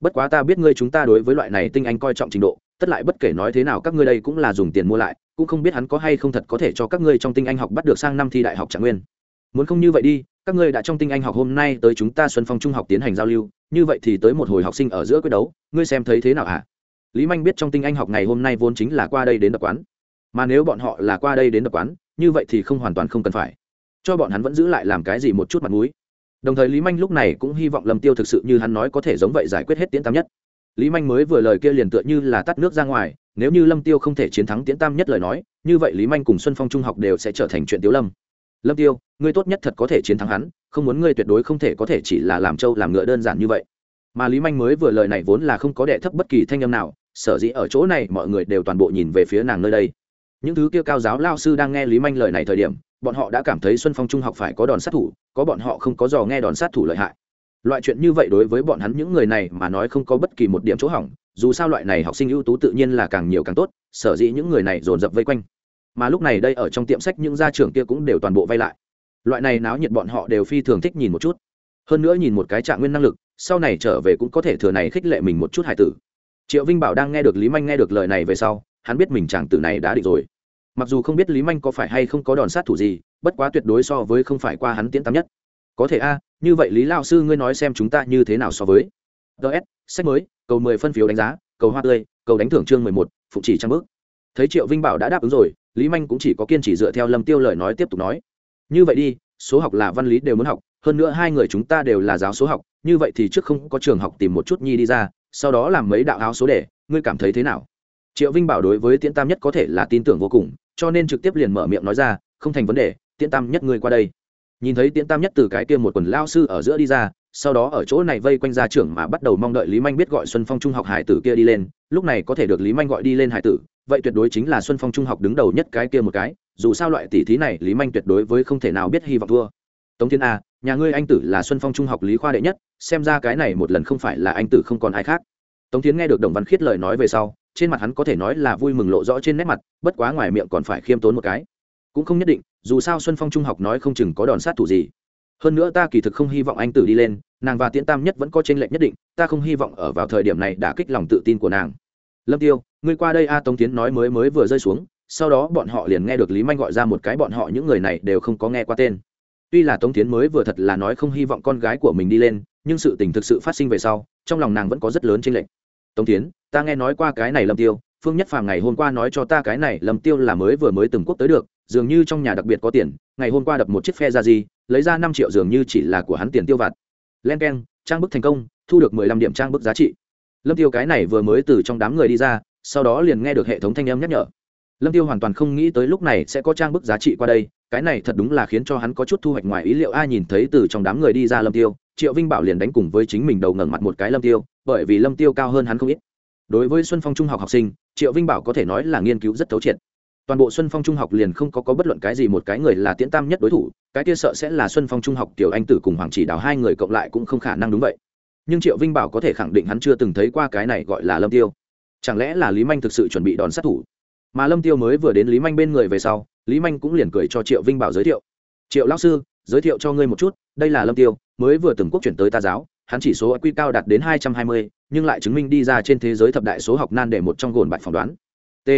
Speaker 1: Bất quá ta biết ngươi chúng ta đối với loại này tinh anh coi trọng trình độ, tất lại bất kể nói thế nào các ngươi đây cũng là dùng tiền mua lại, cũng không biết hắn có hay không thật có thể cho các ngươi trong tinh anh học bắt được sang năm thi đại học trạng nguyên. Muốn không như vậy đi, các ngươi đã trong tinh anh học hôm nay tới chúng ta xuân phong trung học tiến hành giao lưu, như vậy thì tới một hồi học sinh ở giữa quyết đấu, ngươi xem thấy thế nào hả lý manh biết trong tinh anh học ngày hôm nay vốn chính là qua đây đến đập quán. Mà nếu bọn họ là qua đây đến đập quán, như vậy thì không hoàn toàn không cần phải. Cho bọn hắn vẫn giữ lại làm cái gì một chút mặt mũi. Đồng thời lý manh lúc này cũng hy vọng lâm tiêu thực sự như hắn nói có thể giống vậy giải quyết hết tiễn tam nhất. Lý manh mới vừa lời kia liền tựa như là tắt nước ra ngoài, nếu như lâm tiêu không thể chiến thắng tiễn tam nhất lời nói, như vậy lý manh cùng xuân phong trung học đều sẽ trở thành chuyện tiếu lâm. Lâm tiêu, ngươi tốt nhất thật có thể chiến thắng hắn, không muốn ngươi tuyệt đối không thể có thể chỉ là làm trâu làm ngựa đơn giản như vậy. Mà lý manh mới vừa lời này vốn là không có đệ thấp bất kỳ thanh âm nào sở dĩ ở chỗ này mọi người đều toàn bộ nhìn về phía nàng nơi đây. Những thứ kia cao giáo lao sư đang nghe lý manh lời này thời điểm, bọn họ đã cảm thấy xuân phong trung học phải có đòn sát thủ, có bọn họ không có dò nghe đòn sát thủ lợi hại. Loại chuyện như vậy đối với bọn hắn những người này mà nói không có bất kỳ một điểm chỗ hỏng, dù sao loại này học sinh ưu tú tự nhiên là càng nhiều càng tốt, sở dĩ những người này dồn dập vây quanh. Mà lúc này đây ở trong tiệm sách những gia trưởng kia cũng đều toàn bộ vay lại. Loại này náo nhiệt bọn họ đều phi thường thích nhìn một chút. Hơn nữa nhìn một cái trạng nguyên năng lực, sau này trở về cũng có thể thừa này khích lệ mình một chút hài tử triệu vinh bảo đang nghe được lý manh nghe được lời này về sau, hắn biết mình chàng tử này đã định rồi. Mặc dù không biết lý manh có phải hay không có đòn sát thủ gì, bất quá tuyệt đối so với không phải qua hắn tiễn tám nhất. Có thể a, như vậy lý lao sư ngươi nói xem chúng ta như thế nào so với. Ts sách mới, cầu mười phân phiếu đánh giá, cầu hoa tươi, cầu đánh thưởng chương mười một phụng chỉ trang bước. Thấy triệu vinh bảo đã đáp ứng rồi, lý manh cũng chỉ có kiên trì dựa theo lâm tiêu lời nói tiếp tục nói. Như vậy đi, số học là văn lý đều muốn học, hơn nữa hai người chúng ta đều là giáo số học, như vậy thì trước không có trường học tìm một chút nhi đi ra sau đó làm mấy đạo áo số để ngươi cảm thấy thế nào? Triệu vinh bảo đối với tiễn tam nhất có thể là tin tưởng vô cùng, cho nên trực tiếp liền mở miệng nói ra, không thành vấn đề, tiễn tam nhất ngươi qua đây. Nhìn thấy tiễn tam nhất từ cái kia một quần lao sư ở giữa đi ra, sau đó ở chỗ này vây quanh gia trưởng mà bắt đầu mong đợi lý manh biết gọi xuân phong trung học hải tử kia đi lên, lúc này có thể được lý manh gọi đi lên hải tử, vậy tuyệt đối chính là xuân phong trung học đứng đầu nhất cái kia một cái, dù sao loại tỷ thí này lý manh tuyệt đối với không thể nào biết hy vọng thua tống thiên a, nhà ngươi anh tử là xuân phong trung học lý khoa đệ nhất, xem ra cái này một lần không phải là anh tử không còn ai khác. Tống tiến nghe được đồng văn khiết lời nói về sau, trên mặt hắn có thể nói là vui mừng lộ rõ trên nét mặt, bất quá ngoài miệng còn phải khiêm tốn một cái. Cũng không nhất định, dù sao xuân phong trung học nói không chừng có đòn sát thủ gì. Hơn nữa ta kỳ thực không hy vọng anh tử đi lên, nàng và tiễn tam nhất vẫn có t r ê n lệch nhất định, ta không hy vọng ở vào thời điểm này đã kích lòng tự tin của nàng. Lâm tiêu, ngươi qua đây a tống tiến nói mới mới vừa rơi xuống, sau đó bọn họ liền nghe được lý manh gọi ra một cái bọn họ những người này đều không có nghe qua tên tuy là tống tiến mới vừa thật là nói không hy vọng con gái của mình đi lên, nhưng sự tình thực sự phát sinh về sau, trong lòng nàng vẫn có rất lớn tranh lệch. Tống tiến ta nghe nói qua cái này lâm tiêu, phương nhất phàm ngày hôm qua nói cho ta cái này lâm tiêu là mới vừa mới từng quốc tới được, dường như trong nhà đặc biệt có tiền, ngày hôm qua đập một chiếc phe ra gì, lấy ra năm triệu dường như chỉ là của hắn tiền tiêu vặt. Len keng, trang bức thành công, thu được mười lăm điểm trang bức giá trị. Lâm tiêu cái này vừa mới từ trong đám người đi ra, sau đó liền nghe được hệ thống thanh âm nhắc nhở lâm tiêu hoàn toàn không nghĩ tới lúc này sẽ có trang bức giá trị qua đây, cái này thật đúng là khiến cho hắn có chút thu hoạch ngoài ý liệu. Ai nhìn thấy từ trong đám người đi ra lâm tiêu, triệu vinh bảo liền đánh cùng với chính mình đầu ngẩng mặt một cái lâm tiêu, bởi vì lâm tiêu cao hơn hắn không ít. Đối với xuân phong trung học học sinh, triệu vinh bảo có thể nói là nghiên cứu rất thấu triệt. Toàn bộ xuân phong trung học liền không có có bất luận cái gì một cái người là tiễn tam nhất đối thủ, cái kia sợ sẽ là xuân phong trung học tiểu anh tử cùng hoàng chỉ đào hai người cộng lại cũng không khả năng đúng vậy. Nhưng triệu vinh bảo có thể khẳng định hắn chưa từng thấy qua cái này gọi là lâm tiêu. Chẳng lẽ là lý manh thực sự chuẩn bị đòn sát thủ? Mà lâm tiêu mới vừa đến lý manh bên người về sau lý manh cũng liền cười cho triệu vinh bảo giới thiệu triệu lão sư giới thiệu cho ngươi một chút đây là lâm tiêu mới vừa từng quốc chuyển tới ta giáo hắn chỉ số quy cao đạt đến hai trăm hai mươi nhưng lại chứng minh đi ra trên thế giới thập đại số học nan để một trong gồn bạch phỏng đoán t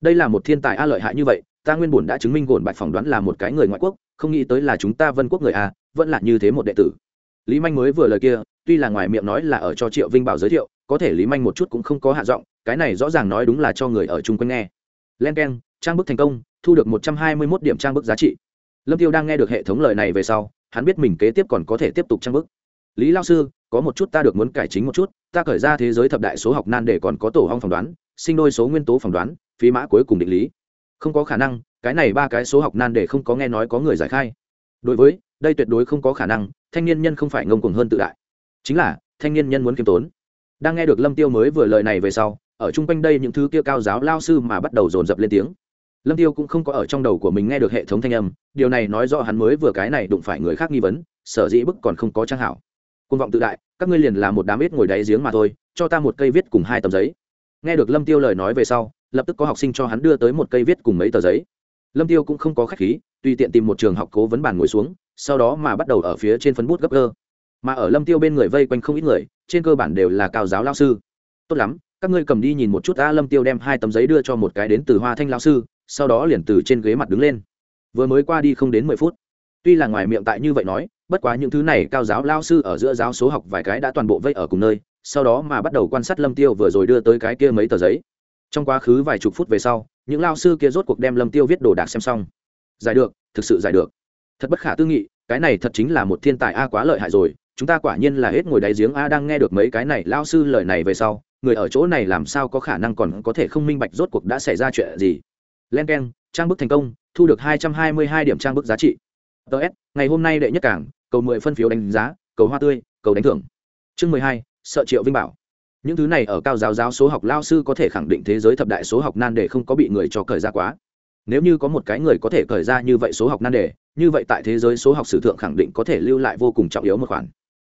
Speaker 1: đây là một thiên tài a lợi hại như vậy ta nguyên bổn đã chứng minh gồn bạch phỏng đoán là một cái người ngoại quốc không nghĩ tới là chúng ta vân quốc người a vẫn là như thế một đệ tử lý manh mới vừa lời kia tuy là ngoài miệng nói là ở cho triệu vinh bảo giới thiệu có thể lý manh một chút cũng không có hạ giọng cái này rõ ràng nói đúng là cho người ở chung quanh nghe len k e n trang bức thành công, thu được một trăm hai mươi mốt điểm trang bức giá trị. Lâm tiêu đang nghe được hệ thống lời này về sau, hắn biết mình kế tiếp còn có thể tiếp tục trang bức. Lý lao sư, có một chút ta được muốn cải chính một chút, ta khởi ra thế giới thập đại số học nan để còn có tổ hong phỏng đoán, sinh đôi số nguyên tố phỏng đoán, phí mã cuối cùng định lý. Không có khả năng, cái này ba cái số học nan để không có nghe nói có người giải khai. Đối với, đây tuyệt đối không có khả năng, thanh niên nhân không phải ngông cuồng hơn tự đại. Chính là, thanh niên nhân muốn kiêm tốn. Đang nghe được lâm tiêu mới vừa lời này về sau ở chung quanh đây những thứ kia cao giáo lao sư mà bắt đầu dồn dập lên tiếng. Lâm tiêu cũng không có ở trong đầu của mình nghe được hệ thống thanh âm, điều này nói rõ hắn mới vừa cái này đụng phải người khác nghi vấn, sở dĩ bức còn không có trang hảo. Côn vọng tự đại, các ngươi liền là một đám ít ngồi đáy giếng mà thôi, cho ta một cây viết cùng hai tấm giấy. Nghe được lâm tiêu lời nói về sau, lập tức có học sinh cho hắn đưa tới một cây viết cùng mấy tờ giấy. Lâm tiêu cũng không có khách khí, tùy tiện tìm một trường học cố vấn bàn ngồi xuống, sau đó mà bắt đầu ở phía trên phấn bút gấp cơ mà ở lâm tiêu bên người vây quanh không ít người, trên cơ bản đều là cao giáo lao sư. Tốt lắm các ngươi cầm đi nhìn một chút a lâm tiêu đem hai tấm giấy đưa cho một cái đến từ hoa thanh lao sư, sau đó liền từ trên ghế mặt đứng lên. Vừa mới qua đi không đến mười phút. Tuy là ngoài miệng tại như vậy nói, bất quá những thứ này cao giáo lao sư ở giữa giáo số học vài cái đã toàn bộ vây ở cùng nơi, sau đó mà bắt đầu quan sát lâm tiêu vừa rồi đưa tới cái kia mấy tờ giấy. Trong quá khứ vài chục phút về sau, những lao sư kia rốt cuộc đem lâm tiêu viết đồ đạc xem xong. Giải được, thực sự giải được. Thật bất khả tư nghị, cái này thật chính là một thiên tài a quá lợi hại rồi chúng ta quả nhiên là hết ngồi đáy giếng a, đang nghe được mấy cái này lao sư lời này về sau, người ở chỗ này làm sao có khả năng còn có thể không minh bạch rốt cuộc đã xảy ra chuyện gì. Len k e n trang bức thành công, thu được hai trăm hai mươi hai điểm trang bức giá trị. Ts ngày hôm nay đệ nhất cảng, cầu mười phân phiếu đánh giá, cầu hoa tươi, cầu đánh thưởng. Chương mười hai, sợ triệu vinh bảo. Những thứ này ở cao giáo giáo số học lao sư có thể khẳng định thế giới thập đại số học nan đề không có bị người cho cởi ra quá. Nếu như có một cái người có thể cởi ra như vậy số học nan đề, như vậy tại thế giới số học sử thượng khẳng định có thể lưu lại vô cùng trọng yếu một khoản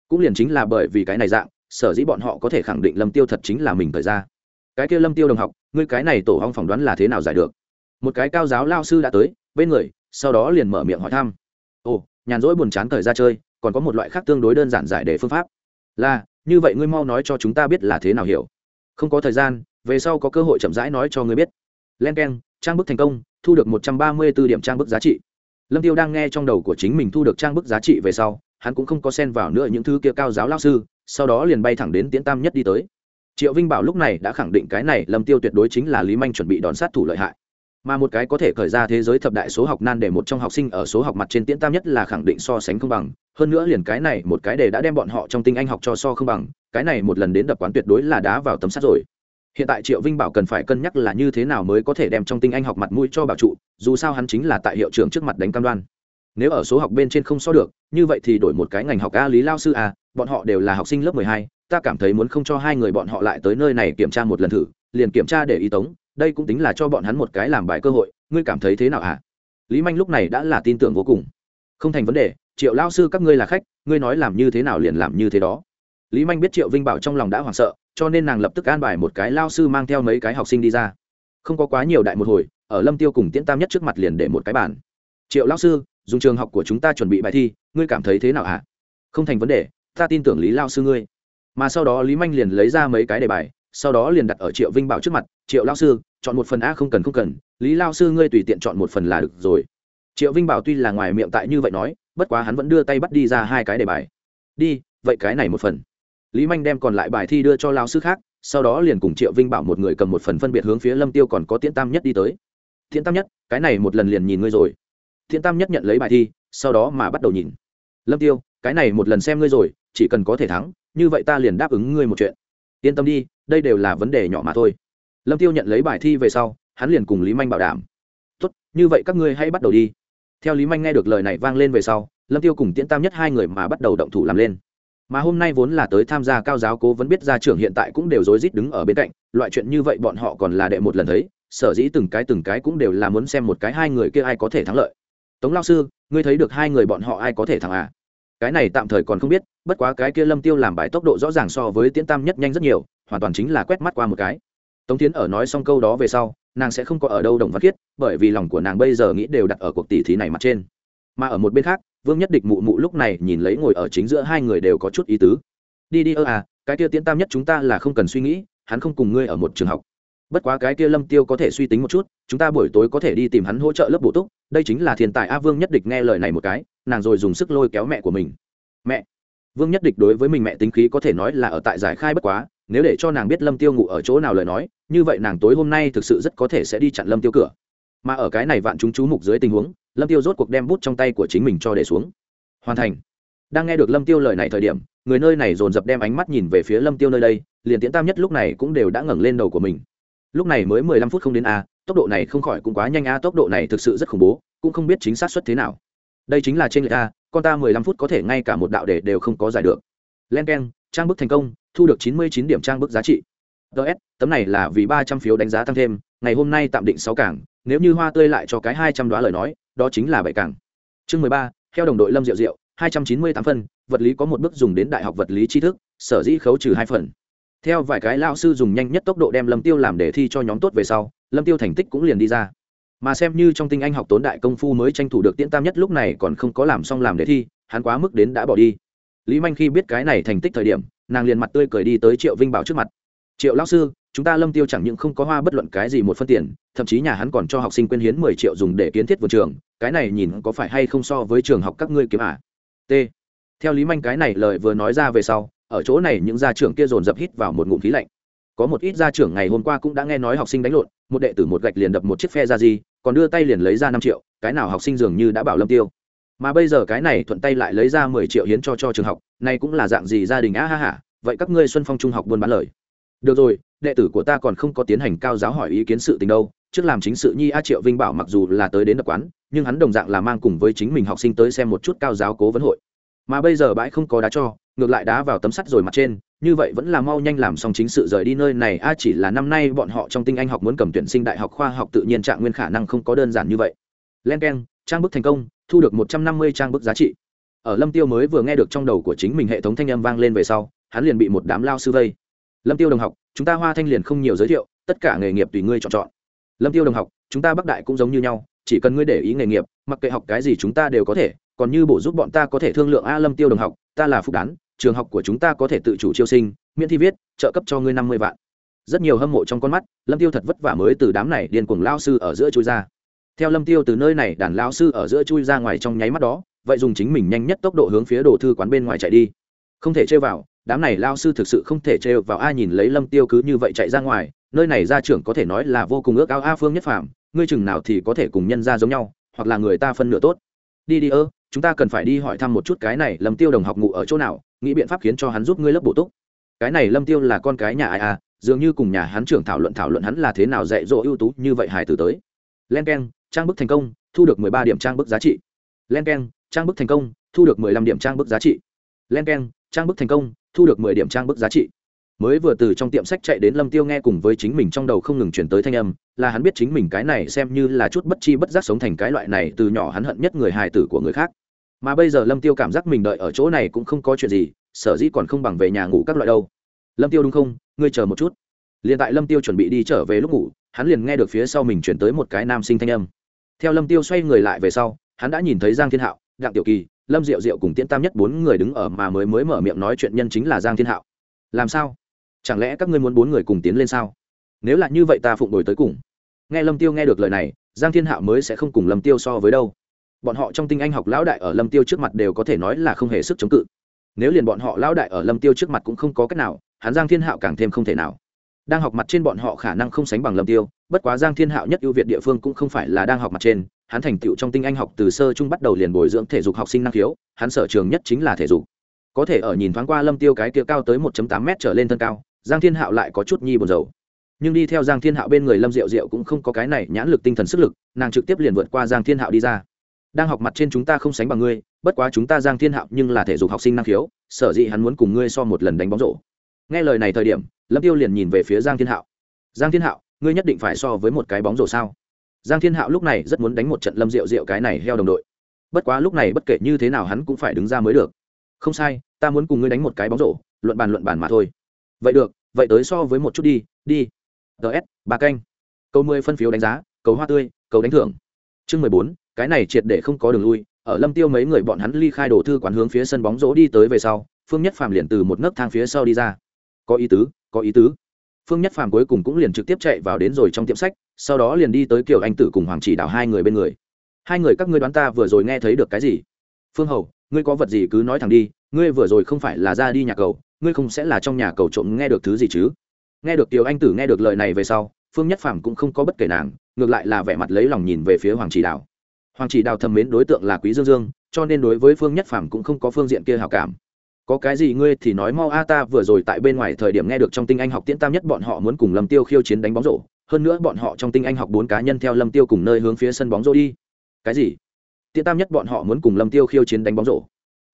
Speaker 1: cũng liền chính là bởi vì cái này dạng, sở dĩ bọn họ có thể khẳng định lâm tiêu thật chính là mình thời ra. Cái kia lâm tiêu đồng học, ngươi cái này tổ hong phỏng đoán là thế nào giải được? Một cái cao giáo lao sư đã tới, bên người, sau đó liền mở miệng hỏi thăm. Ồ, nhàn rỗi buồn chán thời ra chơi, còn có một loại khác tương đối đơn giản giải đề phương pháp. Là, như vậy ngươi mau nói cho chúng ta biết là thế nào hiểu. Không có thời gian, về sau có cơ hội chậm rãi nói cho ngươi biết. Len k e n trang bức thành công, thu được một trăm ba mươi b ố điểm trang bức giá trị. Lâm tiêu đang nghe trong đầu của chính mình thu được trang bức giá trị về sau hắn cũng không có xen vào nữa những thứ kia cao giáo lao sư, sau đó liền bay thẳng đến tiễn tam nhất đi tới. Triệu vinh bảo lúc này đã khẳng định cái này lâm tiêu tuyệt đối chính là lý manh chuẩn bị đón sát thủ lợi hại. Mà một cái có thể khởi ra thế giới thập đại số học nan để một trong học sinh ở số học mặt trên tiễn tam nhất là khẳng định so sánh không bằng. Hơn nữa liền cái này một cái đề đã đem bọn họ trong tinh anh học cho so không bằng, cái này một lần đến đập quán tuyệt đối là đá vào tấm sắt rồi. Hiện tại triệu vinh bảo cần phải cân nhắc là như thế nào mới có thể đem trong tinh anh học mặt mũi cho bảo trụ, dù sao hắn chính là tại hiệu trưởng trước mặt đánh cam đoan nếu ở số học bên trên không so được, như vậy thì đổi một cái ngành học a lý lao sư a, bọn họ đều là học sinh lớp mười hai, ta cảm thấy muốn không cho hai người bọn họ lại tới nơi này kiểm tra một lần thử, liền kiểm tra để ý tống, đây cũng tính là cho bọn hắn một cái làm bài cơ hội, ngươi cảm thấy thế nào hả lý manh lúc này đã là tin tưởng vô cùng. Không thành vấn đề, triệu lao sư các ngươi là khách, ngươi nói làm như thế nào liền làm như thế đó. Lý manh biết triệu vinh bảo trong lòng đã hoảng sợ, cho nên nàng lập tức an bài một cái lao sư mang theo mấy cái học sinh đi ra. Không có quá nhiều đại một hồi, ở lâm tiêu cùng tiễn tam nhất trước mặt liền để một cái bản triệu lao sư dùng trường học của chúng ta chuẩn bị bài thi, ngươi cảm thấy thế nào hả? Không thành vấn đề, ta tin tưởng lý lao sư ngươi. Mà sau đó lý manh liền lấy ra mấy cái đề bài, sau đó liền đặt ở triệu vinh bảo trước mặt, triệu lao sư, chọn một phần a không cần không cần, lý lao sư ngươi tùy tiện chọn một phần là được rồi. Triệu vinh bảo tuy là ngoài miệng tại như vậy nói, bất quá hắn vẫn đưa tay bắt đi ra hai cái đề bài. Đi, vậy cái này một phần. Lý manh đem còn lại bài thi đưa cho lao sư khác, sau đó liền cùng triệu vinh bảo một người cầm một phần phân biệt hướng phía lâm tiêu còn có tiễn tam nhất đi tới. Tiễn tam nhất, cái này một lần liền nhìn ngươi rồi. Thiên tam nhất nhận lấy bài thi, sau đó mà bắt đầu nhìn. Lâm tiêu, cái này một lần xem ngươi rồi, chỉ cần có thể thắng, như vậy ta liền đáp ứng ngươi một chuyện. Yên tâm đi, đây đều là vấn đề nhỏ mà thôi. Lâm tiêu nhận lấy bài thi về sau, hắn liền cùng lý manh bảo đảm. Tốt, như vậy các ngươi hãy bắt đầu đi. Theo lý manh nghe được lời này vang lên về sau, lâm tiêu cùng tiễn tam nhất hai người mà bắt đầu động thủ làm lên. Mà hôm nay vốn là tới tham gia cao giáo cố vẫn biết gia trưởng hiện tại cũng đều rối rít đứng ở bên cạnh, loại chuyện như vậy bọn họ còn là đệ một lần thấy, sở dĩ từng cái từng cái cũng đều là muốn xem một cái hai người kia ai có thể thắng lợi tống lao sư, ngươi thấy được hai người bọn họ ai có thể thắng à? Cái này tạm thời còn không biết, bất quá cái kia lâm tiêu làm bài tốc độ rõ ràng so với tiễn tam nhất nhanh rất nhiều, hoàn toàn chính là quét mắt qua một cái. Tống tiến ở nói xong câu đó về sau, nàng sẽ không có ở đâu đồng văn khiết, bởi vì lòng của nàng bây giờ nghĩ đều đặt ở cuộc tỷ thí này mặt trên. Mà ở một bên khác, vương nhất địch mụ mụ lúc này nhìn lấy ngồi ở chính giữa hai người đều có chút ý tứ. Đi đi ơ à cái kia tiễn tam nhất chúng ta là không cần suy nghĩ, hắn không cùng ngươi ở một trường học bất quá cái kia lâm tiêu có thể suy tính một chút, chúng ta buổi tối có thể đi tìm hắn hỗ trợ lớp bổ túc, đây chính là thiên tài a vương nhất địch nghe lời này một cái, nàng rồi dùng sức lôi kéo mẹ của mình. Mẹ! Vương nhất địch đối với mình mẹ tính khí có thể nói là ở tại giải khai bất quá, nếu để cho nàng biết lâm tiêu ngủ ở chỗ nào lời nói, như vậy nàng tối hôm nay thực sự rất có thể sẽ đi chặn lâm tiêu cửa. Mà ở cái này vạn chúng chú mục dưới tình huống, lâm tiêu rốt cuộc đem bút trong tay của chính mình cho để xuống. Hoàn thành. Đang nghe được lâm tiêu lời này thời điểm, người nơi này dồn dập đem ánh mắt nhìn về phía lâm tiêu nơi đây, liền tiễn tam nhất lúc này cũng đều đã ngẩng lên đầu của mình lúc này mới mười lăm phút không đến a, tốc độ này không khỏi cũng quá nhanh a, tốc độ này thực sự rất khủng bố, cũng không biết chính xác suất thế nào. Đây chính là trên lệch a, con ta mười lăm phút có thể ngay cả một đạo đề đều không có giải được. Len k trang bức thành công, thu được chín mươi chín điểm trang bức giá trị. Ts tấm này là vì ba trăm phiếu đánh giá tăng thêm, ngày hôm nay tạm định sáu cảng, nếu như hoa tươi lại cho cái hai trăm đoá lời nói, đó chính là bảy cảng. Chương mười ba, theo đồng đội lâm diệu diệu, hai trăm chín mươi tám phân vật lý có một bước dùng đến đại học vật lý tri thức, sở dĩ khấu trừ hai phần theo vài cái lao sư dùng nhanh nhất tốc độ đem lâm tiêu làm để thi cho nhóm tốt về sau, lâm tiêu thành tích cũng liền đi ra. Mà xem như trong tinh anh học tốn đại công phu mới tranh thủ được tiễn tam nhất lúc này còn không có làm xong làm đề thi, hắn quá mức đến đã bỏ đi. Lý manh khi biết cái này thành tích thời điểm, nàng liền mặt tươi cười đi tới triệu vinh bảo trước mặt. Triệu lão sư, chúng ta lâm tiêu chẳng những không có hoa bất luận cái gì một phân tiền, thậm chí nhà hắn còn cho học sinh quyên hiến mười triệu dùng để kiến thiết vườn trường, cái này nhìn có phải hay không so với trường học các ngươi kiếm à? t. Theo lý manh cái này lời vừa nói ra về sau ở chỗ này những gia trưởng kia dồn dập hít vào một ngụm khí lạnh. Có một ít gia trưởng ngày hôm qua cũng đã nghe nói học sinh đánh lộn, một đệ tử một gạch liền đập một chiếc phe ra gì, còn đưa tay liền lấy ra năm triệu, cái nào học sinh dường như đã bảo lâm tiêu. Mà bây giờ cái này thuận tay lại lấy ra mười triệu hiến cho cho trường học này cũng là dạng gì gia đình á ha hả vậy các ngươi xuân phong trung học buôn bán lời. Được rồi, đệ tử của ta còn không có tiến hành cao giáo hỏi ý kiến sự tình đâu, trước làm chính sự nhi a triệu vinh bảo mặc dù là tới đến đập quán, nhưng hắn đồng dạng là mang cùng với chính mình học sinh tới xem một chút cao giáo cố vấn hội mà bây giờ bãi không có đá cho, ngược lại đá vào tấm sắt rồi mặt trên, như vậy vẫn là mau nhanh làm xong chính sự rời đi nơi này. A, chỉ là năm nay bọn họ trong tinh anh học muốn cầm tuyển sinh đại học khoa học tự nhiên trạng nguyên khả năng không có đơn giản như vậy. Len k e n trang bức thành công, thu được một trăm năm mươi trang bức giá trị. Ở lâm tiêu mới vừa nghe được trong đầu của chính mình hệ thống thanh âm vang lên về sau, hắn liền bị một đám lao sư vây. Lâm tiêu đồng học, chúng ta hoa thanh liền không nhiều giới thiệu, tất cả nghề nghiệp tùy ngươi chọn chọn. Lâm tiêu đồng học, chúng ta bắc đại cũng giống như nhau, chỉ cần ngươi để ý nghề nghiệp, mặc kệ học cái gì chúng ta đều có thể còn như bổ giúp bọn ta có thể thương lượng a lâm tiêu đồng học, ta là phúc đán, trường học của chúng ta có thể tự chủ chiêu sinh, miễn thi viết, trợ cấp cho ngươi năm mươi vạn. Rất nhiều hâm mộ trong con mắt, lâm tiêu thật vất vả mới từ đám này điên cuồng lao sư ở giữa chui ra. Theo lâm tiêu từ nơi này đàn lao sư ở giữa chui ra ngoài trong nháy mắt đó, vậy dùng chính mình nhanh nhất tốc độ hướng phía đồ thư quán bên ngoài chạy đi. Không thể chơi vào, đám này lao sư thực sự không thể chơi vào ai nhìn lấy lâm tiêu cứ như vậy chạy ra ngoài, nơi này ra trưởng có thể nói là vô cùng ước ao a phương nhất phàm, ngươi chừng nào thì có thể cùng nhân ra giống nhau, hoặc là người ta phân nửa tốt. Đi đi ơ chúng ta cần phải đi hỏi thăm một chút cái này lâm tiêu đồng học ngụ ở chỗ nào, nghĩ biện pháp khiến cho hắn giúp ngươi lớp bổ túc. Cái này lâm tiêu là con cái nhà ai à dường như cùng nhà hắn trưởng thảo luận thảo luận hắn là thế nào dạy dỗ ưu tú như vậy hài tử tới. Len keng, trang bức thành công, thu được mười ba điểm trang bức giá trị. Len keng, trang bức thành công, thu được mười lăm điểm trang bức giá trị. Len keng, trang bức thành công, thu được mười điểm trang bức giá trị. Mới vừa từ trong tiệm sách chạy đến lâm tiêu nghe cùng với chính mình trong đầu không ngừng chuyển tới thanh âm, là hắn biết chính mình cái này xem như là chút bất chi bất giác sống thành cái loại này từ nhỏ hắn hận nhất người hài tử của người khác mà bây giờ lâm tiêu cảm giác mình đợi ở chỗ này cũng không có chuyện gì, sở dĩ còn không bằng về nhà ngủ các loại đâu. Lâm tiêu đúng không? Ngươi chờ một chút. Liền tại lâm tiêu chuẩn bị đi trở về lúc ngủ, hắn liền nghe được phía sau mình chuyển tới một cái nam sinh thanh âm. Theo lâm tiêu xoay người lại về sau, hắn đã nhìn thấy giang thiên hạo, đặng tiểu kỳ, lâm diệu diệu cùng tiễn tam nhất bốn người đứng ở mà mới mới mở miệng nói chuyện nhân chính là giang thiên hạo. Làm sao? Chẳng lẽ các ngươi muốn bốn người cùng tiến lên sao? Nếu là như vậy ta phụng đổi tới cùng. Nghe lâm tiêu nghe được lời này, giang thiên hạo mới sẽ không cùng lâm tiêu so với đâu bọn họ trong tinh anh học lão đại ở lâm tiêu trước mặt đều có thể nói là không hề sức chống cự. Nếu liền bọn họ lão đại ở lâm tiêu trước mặt cũng không có cách nào, hắn giang thiên hạo càng thêm không thể nào. Đang học mặt trên bọn họ khả năng không sánh bằng lâm tiêu, bất quá giang thiên hạo nhất ưu việt địa phương cũng không phải là đang học mặt trên, hắn thành tựu trong tinh anh học từ sơ trung bắt đầu liền bồi dưỡng thể dục học sinh năng khiếu, hắn sở trường nhất chính là thể dục. Có thể ở nhìn thoáng qua lâm tiêu cái kia cao tới 1.8 m trở lên thân cao, giang thiên hạo lại có chút nhi buồn rầu. Nhưng đi theo giang thiên hạo bên người lâm diệu diệu cũng không có cái này nhãn lực tinh thần sức lực, nàng trực tiếp liền vượt qua giang thiên hạo đi ra đang học mặt trên chúng ta không sánh bằng ngươi, bất quá chúng ta giang thiên hạo nhưng là thể dục học sinh năng khiếu, sở dĩ hắn muốn cùng ngươi so một lần đánh bóng rổ. Nghe lời này thời điểm, lâm tiêu liền nhìn về phía giang thiên hạo. Giang thiên hạo, ngươi nhất định phải so với một cái bóng rổ sao? Giang thiên hạo lúc này rất muốn đánh một trận lâm rượu rượu cái này heo đồng đội. Bất quá lúc này bất kể như thế nào hắn cũng phải đứng ra mới được. Không sai, ta muốn cùng ngươi đánh một cái bóng rổ, luận bàn luận bàn mà thôi. Vậy được, vậy tới so với một chút đi đi. Ts ba canh. Câu mười phân phiếu đánh giá, cầu hoa tươi, cầu đánh thưởng. Chương mười bốn cái này triệt để không có đường lui, ở lâm tiêu mấy người bọn hắn ly khai đổ thư quán hướng phía sân bóng rổ đi tới về sau, phương nhất phàm liền từ một nấc thang phía sau đi ra. Có ý tứ, có ý tứ. Phương nhất phàm cuối cùng cũng liền trực tiếp chạy vào đến rồi trong tiệm sách, sau đó liền đi tới kiểu anh tử cùng hoàng chỉ đào hai người bên người. Hai người, các ngươi đoán ta vừa rồi nghe thấy được cái gì? Phương hầu, ngươi có vật gì cứ nói thẳng đi, ngươi vừa rồi không phải là ra đi nhà cầu, ngươi không sẽ là trong nhà cầu trộm nghe được thứ gì chứ? Nghe được tiểu anh tử nghe được lời này về sau, phương nhất phàm cũng không có bất kể nàng, ngược lại là vẻ mặt lấy lòng nhìn về phía hoàng chỉ đào hoàng chỉ đào thầm mến đối tượng là quý dương dương, cho nên đối với phương nhất phàm cũng không có phương diện kia hào cảm. Có cái gì ngươi thì nói mau a, ta vừa rồi tại bên ngoài thời điểm nghe được trong tinh anh học tiễn tam nhất bọn họ muốn cùng lâm tiêu khiêu chiến đánh bóng rổ. Hơn nữa bọn họ trong tinh anh học bốn cá nhân theo lâm tiêu cùng nơi hướng phía sân bóng rổ đi. Cái gì? Tiễn tam nhất bọn họ muốn cùng lâm tiêu khiêu chiến đánh bóng rổ.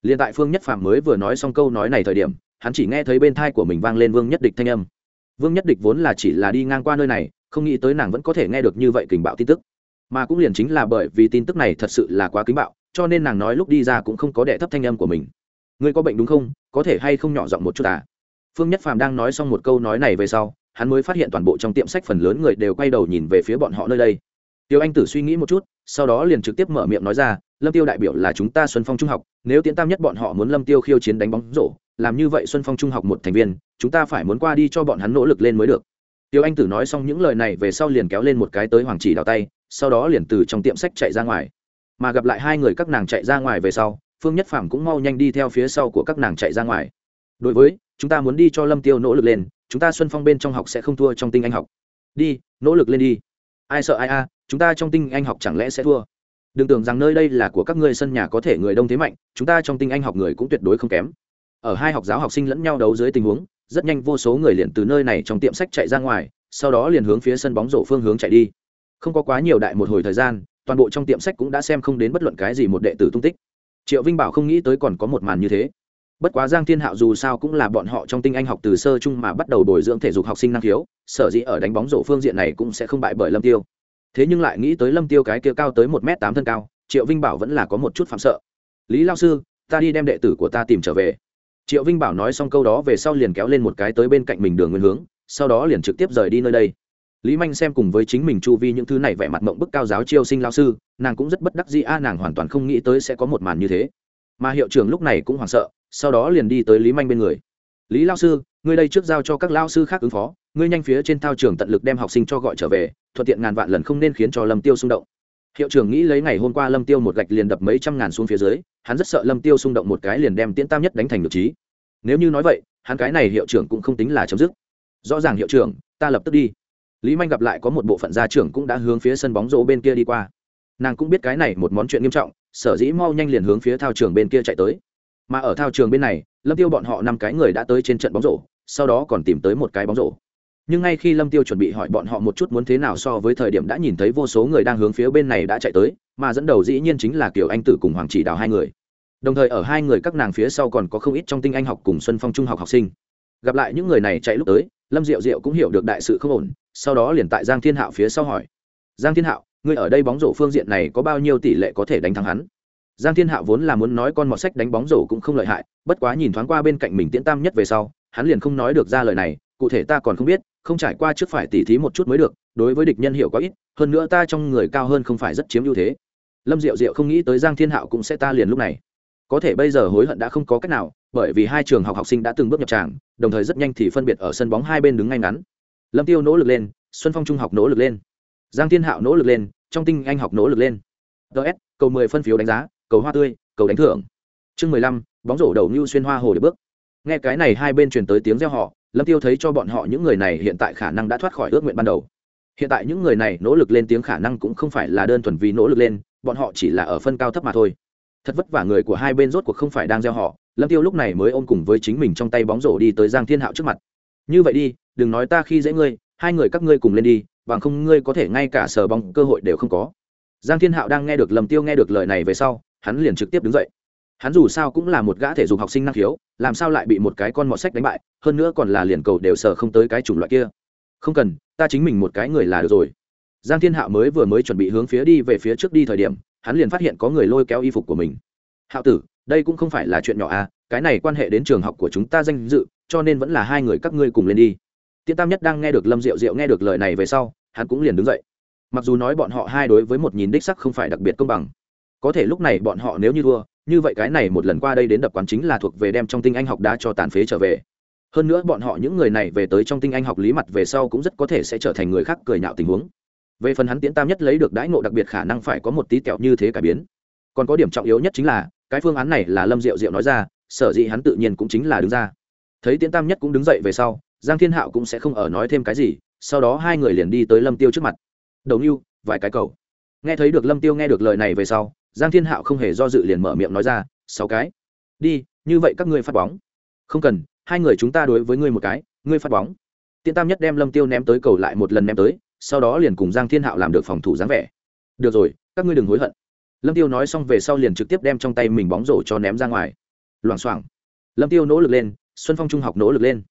Speaker 1: Liền tại phương nhất phàm mới vừa nói xong câu nói này thời điểm, hắn chỉ nghe thấy bên thai của mình vang lên vương nhất địch thanh âm. Vương nhất địch vốn là chỉ là đi ngang qua nơi này, không nghĩ tới nàng vẫn có thể nghe được như vậy kình bạo tin tức mà cũng liền chính là bởi vì tin tức này thật sự là quá kính bạo, cho nên nàng nói lúc đi ra cũng không có đệ thấp thanh âm của mình. Ngươi có bệnh đúng không? Có thể hay không nhỏ giọng một chút à? Phương nhất phàm đang nói xong một câu nói này về sau, hắn mới phát hiện toàn bộ trong tiệm sách phần lớn người đều quay đầu nhìn về phía bọn họ nơi đây. Tiêu anh tử suy nghĩ một chút, sau đó liền trực tiếp mở miệng nói ra, lâm tiêu đại biểu là chúng ta xuân phong trung học, nếu tiến tam nhất bọn họ muốn lâm tiêu khiêu chiến đánh bóng rổ, làm như vậy xuân phong trung học một thành viên, chúng ta phải muốn qua đi cho bọn hắn nỗ lực lên mới được. Tiêu anh tử nói xong những lời này về sau liền kéo lên một cái tới hoàng chỉ đào tay sau đó liền từ trong tiệm sách chạy ra ngoài. Mà gặp lại hai người các nàng chạy ra ngoài về sau, phương nhất phàm cũng mau nhanh đi theo phía sau của các nàng chạy ra ngoài. Đối với, chúng ta muốn đi cho lâm tiêu nỗ lực lên, chúng ta xuân phong bên trong học sẽ không thua trong tinh anh học. Đi, nỗ lực lên đi. Ai sợ ai a, chúng ta trong tinh anh học chẳng lẽ sẽ thua? Đừng tưởng rằng nơi đây là của các ngươi sân nhà có thể người đông thế mạnh, chúng ta trong tinh anh học người cũng tuyệt đối không kém. Ở hai học giáo học sinh lẫn nhau đấu dưới tình huống, rất nhanh vô số người liền từ nơi này trong tiệm sách chạy ra ngoài, sau đó liền hướng phía sân bóng rổ phương hướng chạy đi không có quá nhiều đại một hồi thời gian, toàn bộ trong tiệm sách cũng đã xem không đến bất luận cái gì một đệ tử tung tích. Triệu vinh bảo không nghĩ tới còn có một màn như thế. Bất quá giang thiên hạo dù sao cũng là bọn họ trong tinh anh học từ sơ chung mà bắt đầu bồi dưỡng thể dục học sinh năng khiếu, sở dĩ ở đánh bóng rổ phương diện này cũng sẽ không bại bởi lâm tiêu. Thế nhưng lại nghĩ tới lâm tiêu cái kia cao tới một m tám thân cao, triệu vinh bảo vẫn là có một chút phạm sợ. Lý lao sư, ta đi đem đệ tử của ta tìm trở về. Triệu vinh bảo nói xong câu đó về sau liền kéo lên một cái tới bên cạnh mình đường nguyên hướng, sau đó liền trực tiếp rời đi nơi đây lý manh xem cùng với chính mình chu vi những thứ này vẻ mặt mộng bức cao giáo chiêu sinh lao sư, nàng cũng rất bất đắc dĩ, a, nàng hoàn toàn không nghĩ tới sẽ có một màn như thế. Mà hiệu trưởng lúc này cũng hoảng sợ, sau đó liền đi tới lý manh bên người. Lý lao sư, ngươi đây trước giao cho các lao sư khác ứng phó, ngươi nhanh phía trên thao trường tận lực đem học sinh cho gọi trở về, thuận tiện ngàn vạn lần không nên khiến cho lâm tiêu xung động. Hiệu trưởng nghĩ lấy ngày hôm qua lâm tiêu một gạch liền đập mấy trăm ngàn xuống phía dưới, hắn rất sợ lâm tiêu xung động một cái liền đem tiễn tam nhất đánh thành được trí. Nếu như nói vậy, hắn cái này hiệu trưởng cũng không tính là chấm dứt. Rõ ràng hiệu trưởng, ta lập tức đi lý manh gặp lại có một bộ phận gia trưởng cũng đã hướng phía sân bóng rổ bên kia đi qua. Nàng cũng biết cái này một món chuyện nghiêm trọng, sở dĩ mau nhanh liền hướng phía thao trường bên kia chạy tới. Mà ở thao trường bên này, lâm tiêu bọn họ năm cái người đã tới trên trận bóng rổ, sau đó còn tìm tới một cái bóng rổ. Nhưng ngay khi lâm tiêu chuẩn bị hỏi bọn họ một chút muốn thế nào so với thời điểm đã nhìn thấy vô số người đang hướng phía bên này đã chạy tới, mà dẫn đầu dĩ nhiên chính là kiều anh tử cùng hoàng chỉ đào hai người. Đồng thời ở hai người các nàng phía sau còn có không ít trong tinh anh học cùng xuân phong trung học học sinh. Gặp lại những người này chạy lúc tới lâm diệu diệu cũng hiểu được đại sự không ổn, sau đó liền tại giang thiên hạo phía sau hỏi, giang thiên hạo, ngươi ở đây bóng rổ phương diện này có bao nhiêu tỷ lệ có thể đánh thắng hắn? Giang thiên hạo vốn là muốn nói con mọt sách đánh bóng rổ cũng không lợi hại, bất quá nhìn thoáng qua bên cạnh mình tiễn tam nhất về sau, hắn liền không nói được ra lời này, cụ thể ta còn không biết, không trải qua trước phải tỉ thí một chút mới được, đối với địch nhân hiểu quá ít, hơn nữa ta trong người cao hơn không phải rất chiếm ưu thế. Lâm diệu diệu không nghĩ tới giang thiên hạo cũng sẽ ta liền lúc này có thể bây giờ hối hận đã không có cách nào, bởi vì hai trường học học sinh đã từng bước nhập tràng, đồng thời rất nhanh thì phân biệt ở sân bóng hai bên đứng ngay ngắn. Lâm tiêu nỗ lực lên, xuân phong trung học nỗ lực lên. Giang thiên hạo nỗ lực lên, trong tinh anh học nỗ lực lên. Ts cầu mười phân phiếu đánh giá, cầu hoa tươi, cầu đánh thưởng. Chương mười lăm, bóng rổ đầu như xuyên hoa hồ để bước. Nghe cái này hai bên truyền tới tiếng reo họ lâm tiêu thấy cho bọn họ những người này hiện tại khả năng đã thoát khỏi ước nguyện ban đầu. Hiện tại những người này nỗ lực lên tiếng khả năng cũng không phải là đơn thuần vì nỗ lực lên, bọn họ chỉ là ở phân cao thấp mà thôi thật vất vả người của hai bên rốt cuộc không phải đang gieo họ, lâm tiêu lúc này mới ôm cùng với chính mình trong tay bóng rổ đi tới giang thiên hạo trước mặt. Như vậy đi, đừng nói ta khi dễ ngươi, hai người các ngươi cùng lên đi, bằng không ngươi có thể ngay cả sờ bóng cơ hội đều không có. Giang thiên hạo đang nghe được lâm tiêu nghe được lời này về sau, hắn liền trực tiếp đứng dậy. Hắn dù sao cũng là một gã thể dục học sinh năng khiếu, làm sao lại bị một cái con mọt sách đánh bại, hơn nữa còn là liền cầu đều sờ không tới cái chủng loại kia. Không cần, ta chính mình một cái người là được rồi. Giang thiên hạo mới vừa mới chuẩn bị hướng phía đi về phía trước đi thời điểm hắn liền phát hiện có người lôi kéo y phục của mình. Hạo tử, đây cũng không phải là chuyện nhỏ à cái này quan hệ đến trường học của chúng ta danh dự, cho nên vẫn là hai người các ngươi cùng lên đi. Tiễn tam nhất đang nghe được lâm diệu diệu nghe được lời này về sau, hắn cũng liền đứng dậy. Mặc dù nói bọn họ hai đối với một nhìn đích sắc không phải đặc biệt công bằng, có thể lúc này bọn họ nếu như thua, như vậy cái này một lần qua đây đến đập quán chính là thuộc về đem trong tinh anh học đá cho tàn phế trở về. Hơn nữa bọn họ những người này về tới trong tinh anh học lý mặt về sau cũng rất có thể sẽ trở thành người khác cười nhạo tình huống về phần hắn tiễn tam nhất lấy được đãi ngộ đặc biệt khả năng phải có một tí kẹo như thế cải biến. Còn có điểm trọng yếu nhất chính là, cái phương án này là lâm diệu diệu nói ra, sở dĩ hắn tự nhiên cũng chính là đứng ra. Thấy tiễn tam nhất cũng đứng dậy về sau, giang thiên hạo cũng sẽ không ở nói thêm cái gì, sau đó hai người liền đi tới lâm tiêu trước mặt. Đầu mưu vài cái cầu. Nghe thấy được lâm tiêu nghe được lời này về sau, giang thiên hạo không hề do dự liền mở miệng nói ra, sáu cái. Đi, như vậy các ngươi phát bóng. Không cần, hai người chúng ta đối với ngươi một cái, ngươi phát bóng. Tiễn tam nhất đem lâm tiêu ném tới cầu lại một lần ném tới sau đó liền cùng giang thiên hạo làm được phòng thủ dáng vẻ. Được rồi, các ngươi đừng hối hận. Lâm tiêu nói xong về sau liền trực tiếp đem trong tay mình bóng rổ cho ném ra ngoài. Loảng xoảng. Lâm tiêu nỗ lực lên, xuân phong trung học nỗ lực lên.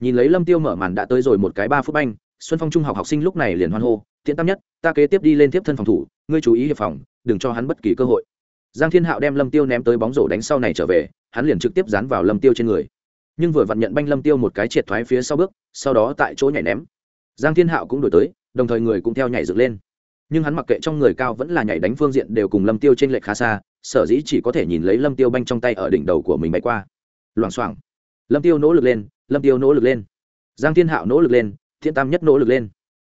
Speaker 1: Nhìn lấy lâm tiêu mở màn đã tới rồi một cái ba phút banh, xuân phong trung học học sinh lúc này liền hoan hô tiễn tam nhất, ta kế tiếp đi lên tiếp thân phòng thủ, ngươi chú ý hiệp phòng, đừng cho hắn bất kỳ cơ hội. Giang thiên hạo đem lâm tiêu ném tới bóng rổ đánh sau này trở về, hắn liền trực tiếp dán vào lâm tiêu trên người. Nhưng vừa vặn nhận banh lâm tiêu một cái triệt thoái phía sau bước, sau đó tại chỗ nhảy ném. Giang thiên hạo cũng đổi tới đồng thời người cũng theo nhảy dựng lên. Nhưng hắn mặc kệ trong người cao vẫn là nhảy đánh phương diện đều cùng lâm tiêu trên lệch khá xa, sở dĩ chỉ có thể nhìn lấy lâm tiêu banh trong tay ở đỉnh đầu của mình bay qua. Loảng xoảng. Lâm tiêu nỗ lực lên, lâm tiêu nỗ lực lên. Giang thiên hạo nỗ lực lên, thiên tam nhất nỗ lực lên.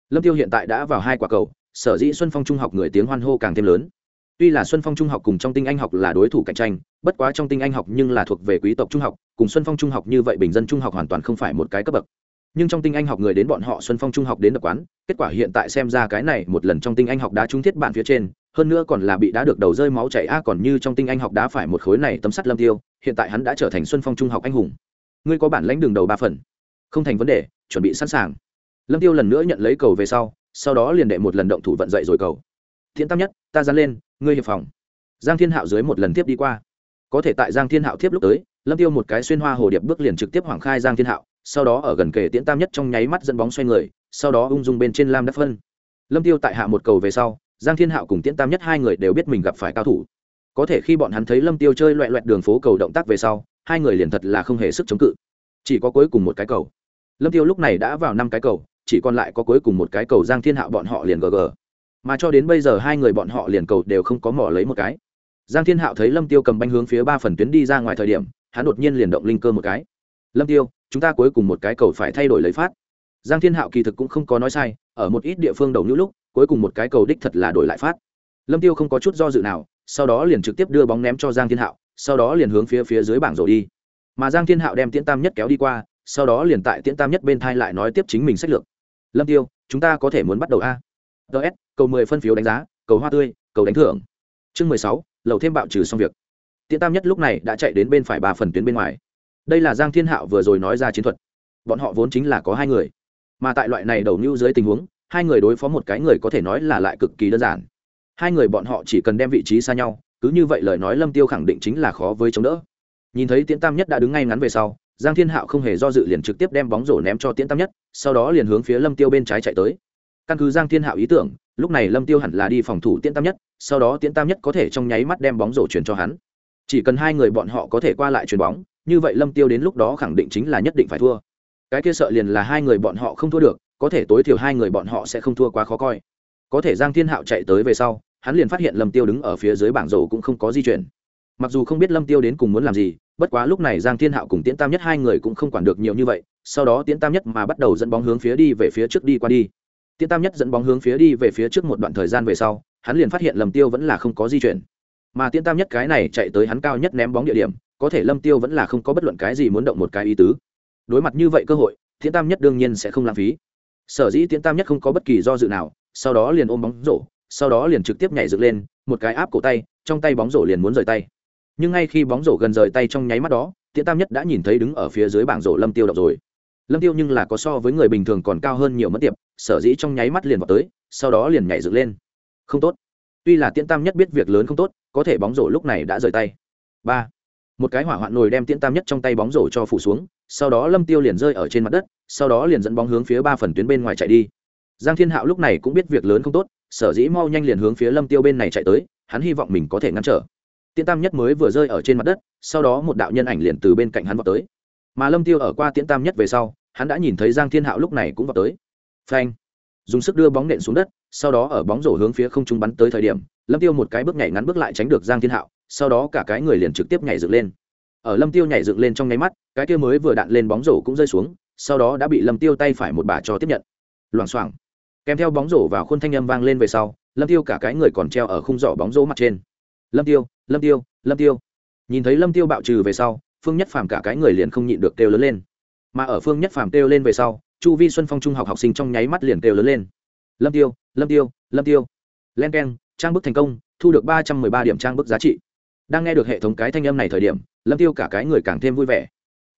Speaker 1: Lâm tiêu hiện tại đã vào hai quả cầu, sở dĩ xuân phong trung học người tiếng hoan hô càng thêm lớn. Tuy là xuân phong trung học cùng trong tinh anh học là đối thủ cạnh tranh, bất quá trong tinh anh học nhưng là thuộc về quý tộc trung học, cùng xuân phong trung học như vậy bình dân trung học hoàn toàn không phải một cái cấp bậc nhưng trong tinh anh học người đến bọn họ xuân phong trung học đến đập quán, kết quả hiện tại xem ra cái này một lần trong tinh anh học đá trúng thiết bạn phía trên, hơn nữa còn là bị đá được đầu rơi máu chảy a, còn như trong tinh anh học đá phải một khối này tấm sắt lâm tiêu, hiện tại hắn đã trở thành xuân phong trung học anh hùng. Ngươi có bản lãnh đường đầu ba phần. Không thành vấn đề, chuẩn bị sẵn sàng. Lâm tiêu lần nữa nhận lấy cầu về sau sau đó liền đệ một lần động thủ vận dậy rồi cầu. Thiện tam nhất, ta dán lên, ngươi hiệp phòng. Giang thiên hạo dưới một lần tiếp đi qua. Có thể tại giang thiên hạo tiếp lúc tới, lâm tiêu một cái xuyên hoa hồ điệp bước liền trực tiếp hoàng khai giang thiên hạo sau đó ở gần kề tiễn tam nhất trong nháy mắt dẫn bóng xoay người, sau đó ung dung bên trên lam đắc phân. Lâm tiêu tại hạ một cầu về sau, giang thiên hạo cùng tiễn tam nhất hai người đều biết mình gặp phải cao thủ. Có thể khi bọn hắn thấy lâm tiêu chơi loẹ loẹt đường phố cầu động tác về sau, hai người liền thật là không hề sức chống cự. Chỉ có cuối cùng một cái cầu. Lâm tiêu lúc này đã vào năm cái cầu, chỉ còn lại có cuối cùng một cái cầu giang thiên hạo bọn họ liền gg mà cho đến bây giờ hai người bọn họ liền cầu đều không có mỏ lấy một cái. Giang thiên hạo thấy lâm tiêu cầm banh hướng phía ba phần tuyến đi ra ngoài thời điểm, hắn đột nhiên liền động linh cơ một cái lâm tiêu, chúng ta cuối cùng một cái cầu phải thay đổi lấy phát. Giang thiên hạo kỳ thực cũng không có nói sai, ở một ít địa phương đầu nữ lúc, cuối cùng một cái cầu đích thật là đổi lại phát. Lâm tiêu không có chút do dự nào, sau đó liền trực tiếp đưa bóng ném cho giang thiên hạo, sau đó liền hướng phía phía dưới bảng rổ đi. Mà giang thiên hạo đem tiễn tam nhất kéo đi qua, sau đó liền tại tiễn tam nhất bên thai lại nói tiếp chính mình sách lược. Lâm tiêu, chúng ta có thể muốn bắt đầu a? Ts cầu mười phân phiếu đánh giá, cầu hoa tươi, cầu đánh thưởng. Chương mười sáu, lầu thêm bạo trừ xong việc. Tiễn tam nhất lúc này đã chạy đến bên phải ba phần tuyến bên ngoài đây là giang thiên hạo vừa rồi nói ra chiến thuật. Bọn họ vốn chính là có hai người. Mà tại loại này đầu nưu dưới tình huống, hai người đối phó một cái người có thể nói là lại cực kỳ đơn giản. Hai người bọn họ chỉ cần đem vị trí xa nhau, cứ như vậy lời nói lâm tiêu khẳng định chính là khó với chống đỡ. Nhìn thấy tiễn tam nhất đã đứng ngay ngắn về sau, giang thiên hạo không hề do dự liền trực tiếp đem bóng rổ ném cho tiễn tam nhất, sau đó liền hướng phía lâm tiêu bên trái chạy tới. Căn cứ giang thiên hạo ý tưởng, lúc này lâm tiêu hẳn là đi phòng thủ tiễn tam nhất, sau đó tiễn tam nhất có thể trong nháy mắt đem bóng rổ chuyển cho hắn chỉ cần hai người bọn họ có thể qua lại chuyền bóng, như vậy lâm tiêu đến lúc đó khẳng định chính là nhất định phải thua. Cái kia sợ liền là hai người bọn họ không thua được, có thể tối thiểu hai người bọn họ sẽ không thua quá khó coi. Có thể giang thiên hạo chạy tới về sau, hắn liền phát hiện lâm tiêu đứng ở phía dưới bảng rổ cũng không có di chuyển. Mặc dù không biết lâm tiêu đến cùng muốn làm gì, bất quá lúc này giang thiên hạo cùng tiễn tam nhất hai người cũng không quản được nhiều như vậy, sau đó tiễn tam nhất mà bắt đầu dẫn bóng hướng phía đi về phía trước đi qua đi. Tiễn tam nhất dẫn bóng hướng phía đi về phía trước một đoạn thời gian về sau, hắn liền phát hiện lâm tiêu vẫn là không có di chuyển mà tiễn tam nhất cái này chạy tới hắn cao nhất ném bóng địa điểm, có thể lâm tiêu vẫn là không có bất luận cái gì muốn động một cái ý tứ. Đối mặt như vậy cơ hội, tiễn tam nhất đương nhiên sẽ không lãng phí. Sở dĩ tiễn tam nhất không có bất kỳ do dự nào, sau đó liền ôm bóng rổ, sau đó liền trực tiếp nhảy dựng lên, một cái áp cổ tay, trong tay bóng rổ liền muốn rời tay. Nhưng ngay khi bóng rổ gần rời tay trong nháy mắt đó, tiễn tam nhất đã nhìn thấy đứng ở phía dưới bảng rổ lâm tiêu đọc rồi. Lâm tiêu nhưng là có so với người bình thường còn cao hơn nhiều mất tiệp, sở dĩ trong nháy mắt liền vào tới, sau đó liền nhảy dựng lên. Không tốt. Tuy là tiễn tam nhất biết việc lớn không tốt có thể bóng rổ lúc này đã rời tay. Ba. Một cái hỏa hoạn nồi đem tiễn tam nhất trong tay bóng rổ cho phủ xuống, sau đó lâm tiêu liền rơi ở trên mặt đất, sau đó liền dẫn bóng hướng phía ba phần tuyến bên ngoài chạy đi. Giang thiên hạo lúc này cũng biết việc lớn không tốt, sở dĩ mau nhanh liền hướng phía lâm tiêu bên này chạy tới, hắn hy vọng mình có thể ngăn trở. Tiễn tam nhất mới vừa rơi ở trên mặt đất, sau đó một đạo nhân ảnh liền từ bên cạnh hắn vào tới. Mà lâm tiêu ở qua tiễn tam nhất về sau, hắn đã nhìn thấy giang thiên hạo lúc này cũng vào tới. Phanh. Dùng sức đưa bóng nện xuống đất, sau đó ở bóng rổ hướng phía không trung bắn tới thời điểm lâm tiêu một cái bước nhảy ngắn bước lại tránh được giang thiên hạo, sau đó cả cái người liền trực tiếp nhảy dựng lên. Ở lâm tiêu nhảy dựng lên trong nháy mắt, cái kia mới vừa đạn lên bóng rổ cũng rơi xuống, sau đó đã bị lâm tiêu tay phải một bà cho tiếp nhận. Loảng xoảng. Kèm theo bóng rổ vào khuôn thanh âm vang lên về sau, lâm tiêu cả cái người còn treo ở khung giỏ bóng rổ mặt trên. Lâm tiêu lâm tiêu lâm tiêu. Nhìn thấy lâm tiêu bạo trừ về sau, phương nhất phàm cả cái người liền không nhịn được kêu lớn lên. Mà ở phương nhất phàm kêu lên về sau, chu vi xuân phong trung học học sinh trong nháy mắt liền kêu lớn lên. Lâm tiêu lâm tiêu lâm tiêu. Len keng trang bức thành công, thu được ba trăm mười ba điểm trang bức giá trị. Đang nghe được hệ thống cái thanh âm này thời điểm, lâm tiêu cả cái người càng thêm vui vẻ.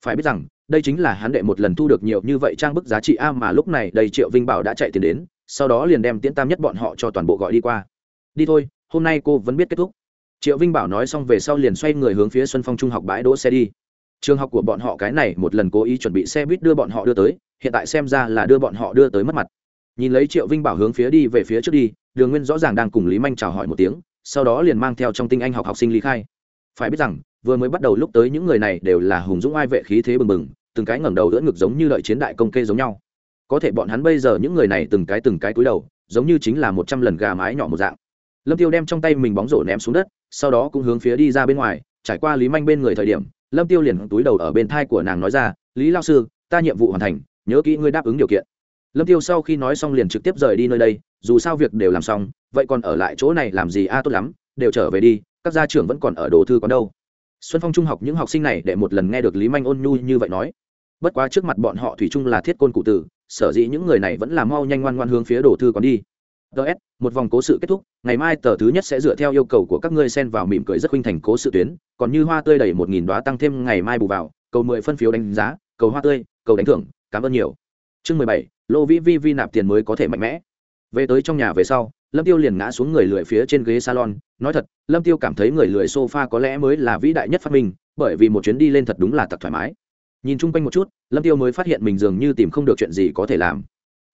Speaker 1: Phải biết rằng, đây chính là hắn đệ một lần thu được nhiều như vậy trang bức giá trị a mà lúc này đầy triệu vinh bảo đã chạy tiền đến, sau đó liền đem tiễn tam nhất bọn họ cho toàn bộ gọi đi qua. Đi thôi, hôm nay cô vẫn biết kết thúc. Triệu vinh bảo nói xong về sau liền xoay người hướng phía xuân phong trung học bãi đỗ xe đi. Trường học của bọn họ cái này một lần cố ý chuẩn bị xe buýt đưa bọn họ đưa tới, hiện tại xem ra là đưa bọn họ đưa tới mất mặt. Nhìn lấy triệu vinh bảo hướng phía đi về phía trước đi đường nguyên rõ ràng đang cùng lý manh chào hỏi một tiếng, sau đó liền mang theo trong tinh anh học học sinh lý khai. Phải biết rằng, vừa mới bắt đầu lúc tới những người này đều là hùng dũng ai vệ khí thế bừng bừng, từng cái ngẩng đầu đỡ ngực giống như lợi chiến đại công kê giống nhau. Có thể bọn hắn bây giờ những người này từng cái từng cái cúi đầu, giống như chính là một trăm lần gà mái nhỏ một dạng. Lâm tiêu đem trong tay mình bóng rổ ném xuống đất, sau đó cũng hướng phía đi ra bên ngoài, trải qua lý manh bên người thời điểm, lâm tiêu liền túi đầu ở bên thai của nàng nói ra, lý lao sư, ta nhiệm vụ hoàn thành, nhớ kỹ ngươi đáp ứng điều kiện lâm tiêu sau khi nói xong liền trực tiếp rời đi nơi đây, dù sao việc đều làm xong, vậy còn ở lại chỗ này làm gì? A, tốt lắm, đều trở về đi, các gia trưởng vẫn còn ở đồ thư còn đâu. Xuân phong trung học những học sinh này để một lần nghe được lý manh ôn nhu như vậy nói. Bất quá trước mặt bọn họ thủy chung là thiết côn cụ tử, sở dĩ những người này vẫn là mau nhanh ngoan ngoan hướng phía đồ thư còn đi. Ts một vòng cố sự kết thúc, ngày mai tờ thứ nhất sẽ dựa theo yêu cầu của các ngươi xen vào mỉm cười rất huynh thành cố sự tuyến, còn như hoa tươi đầy một nghìn đoá tăng thêm ngày mai bù vào, cầu mười phân phiếu đánh giá, cầu hoa tươi, cầu đánh thưởng, cảm ơn nhiều. Chương mười bảy lô vĩ vi vi nạp tiền mới có thể mạnh mẽ. Về tới trong nhà về sau, lâm tiêu liền ngã xuống người lười phía trên ghế salon. Nói thật, lâm tiêu cảm thấy người lười sofa có lẽ mới là vĩ đại nhất phát minh, bởi vì một chuyến đi lên thật đúng là thật thoải mái. Nhìn chung quanh một chút, lâm tiêu mới phát hiện mình dường như tìm không được chuyện gì có thể làm.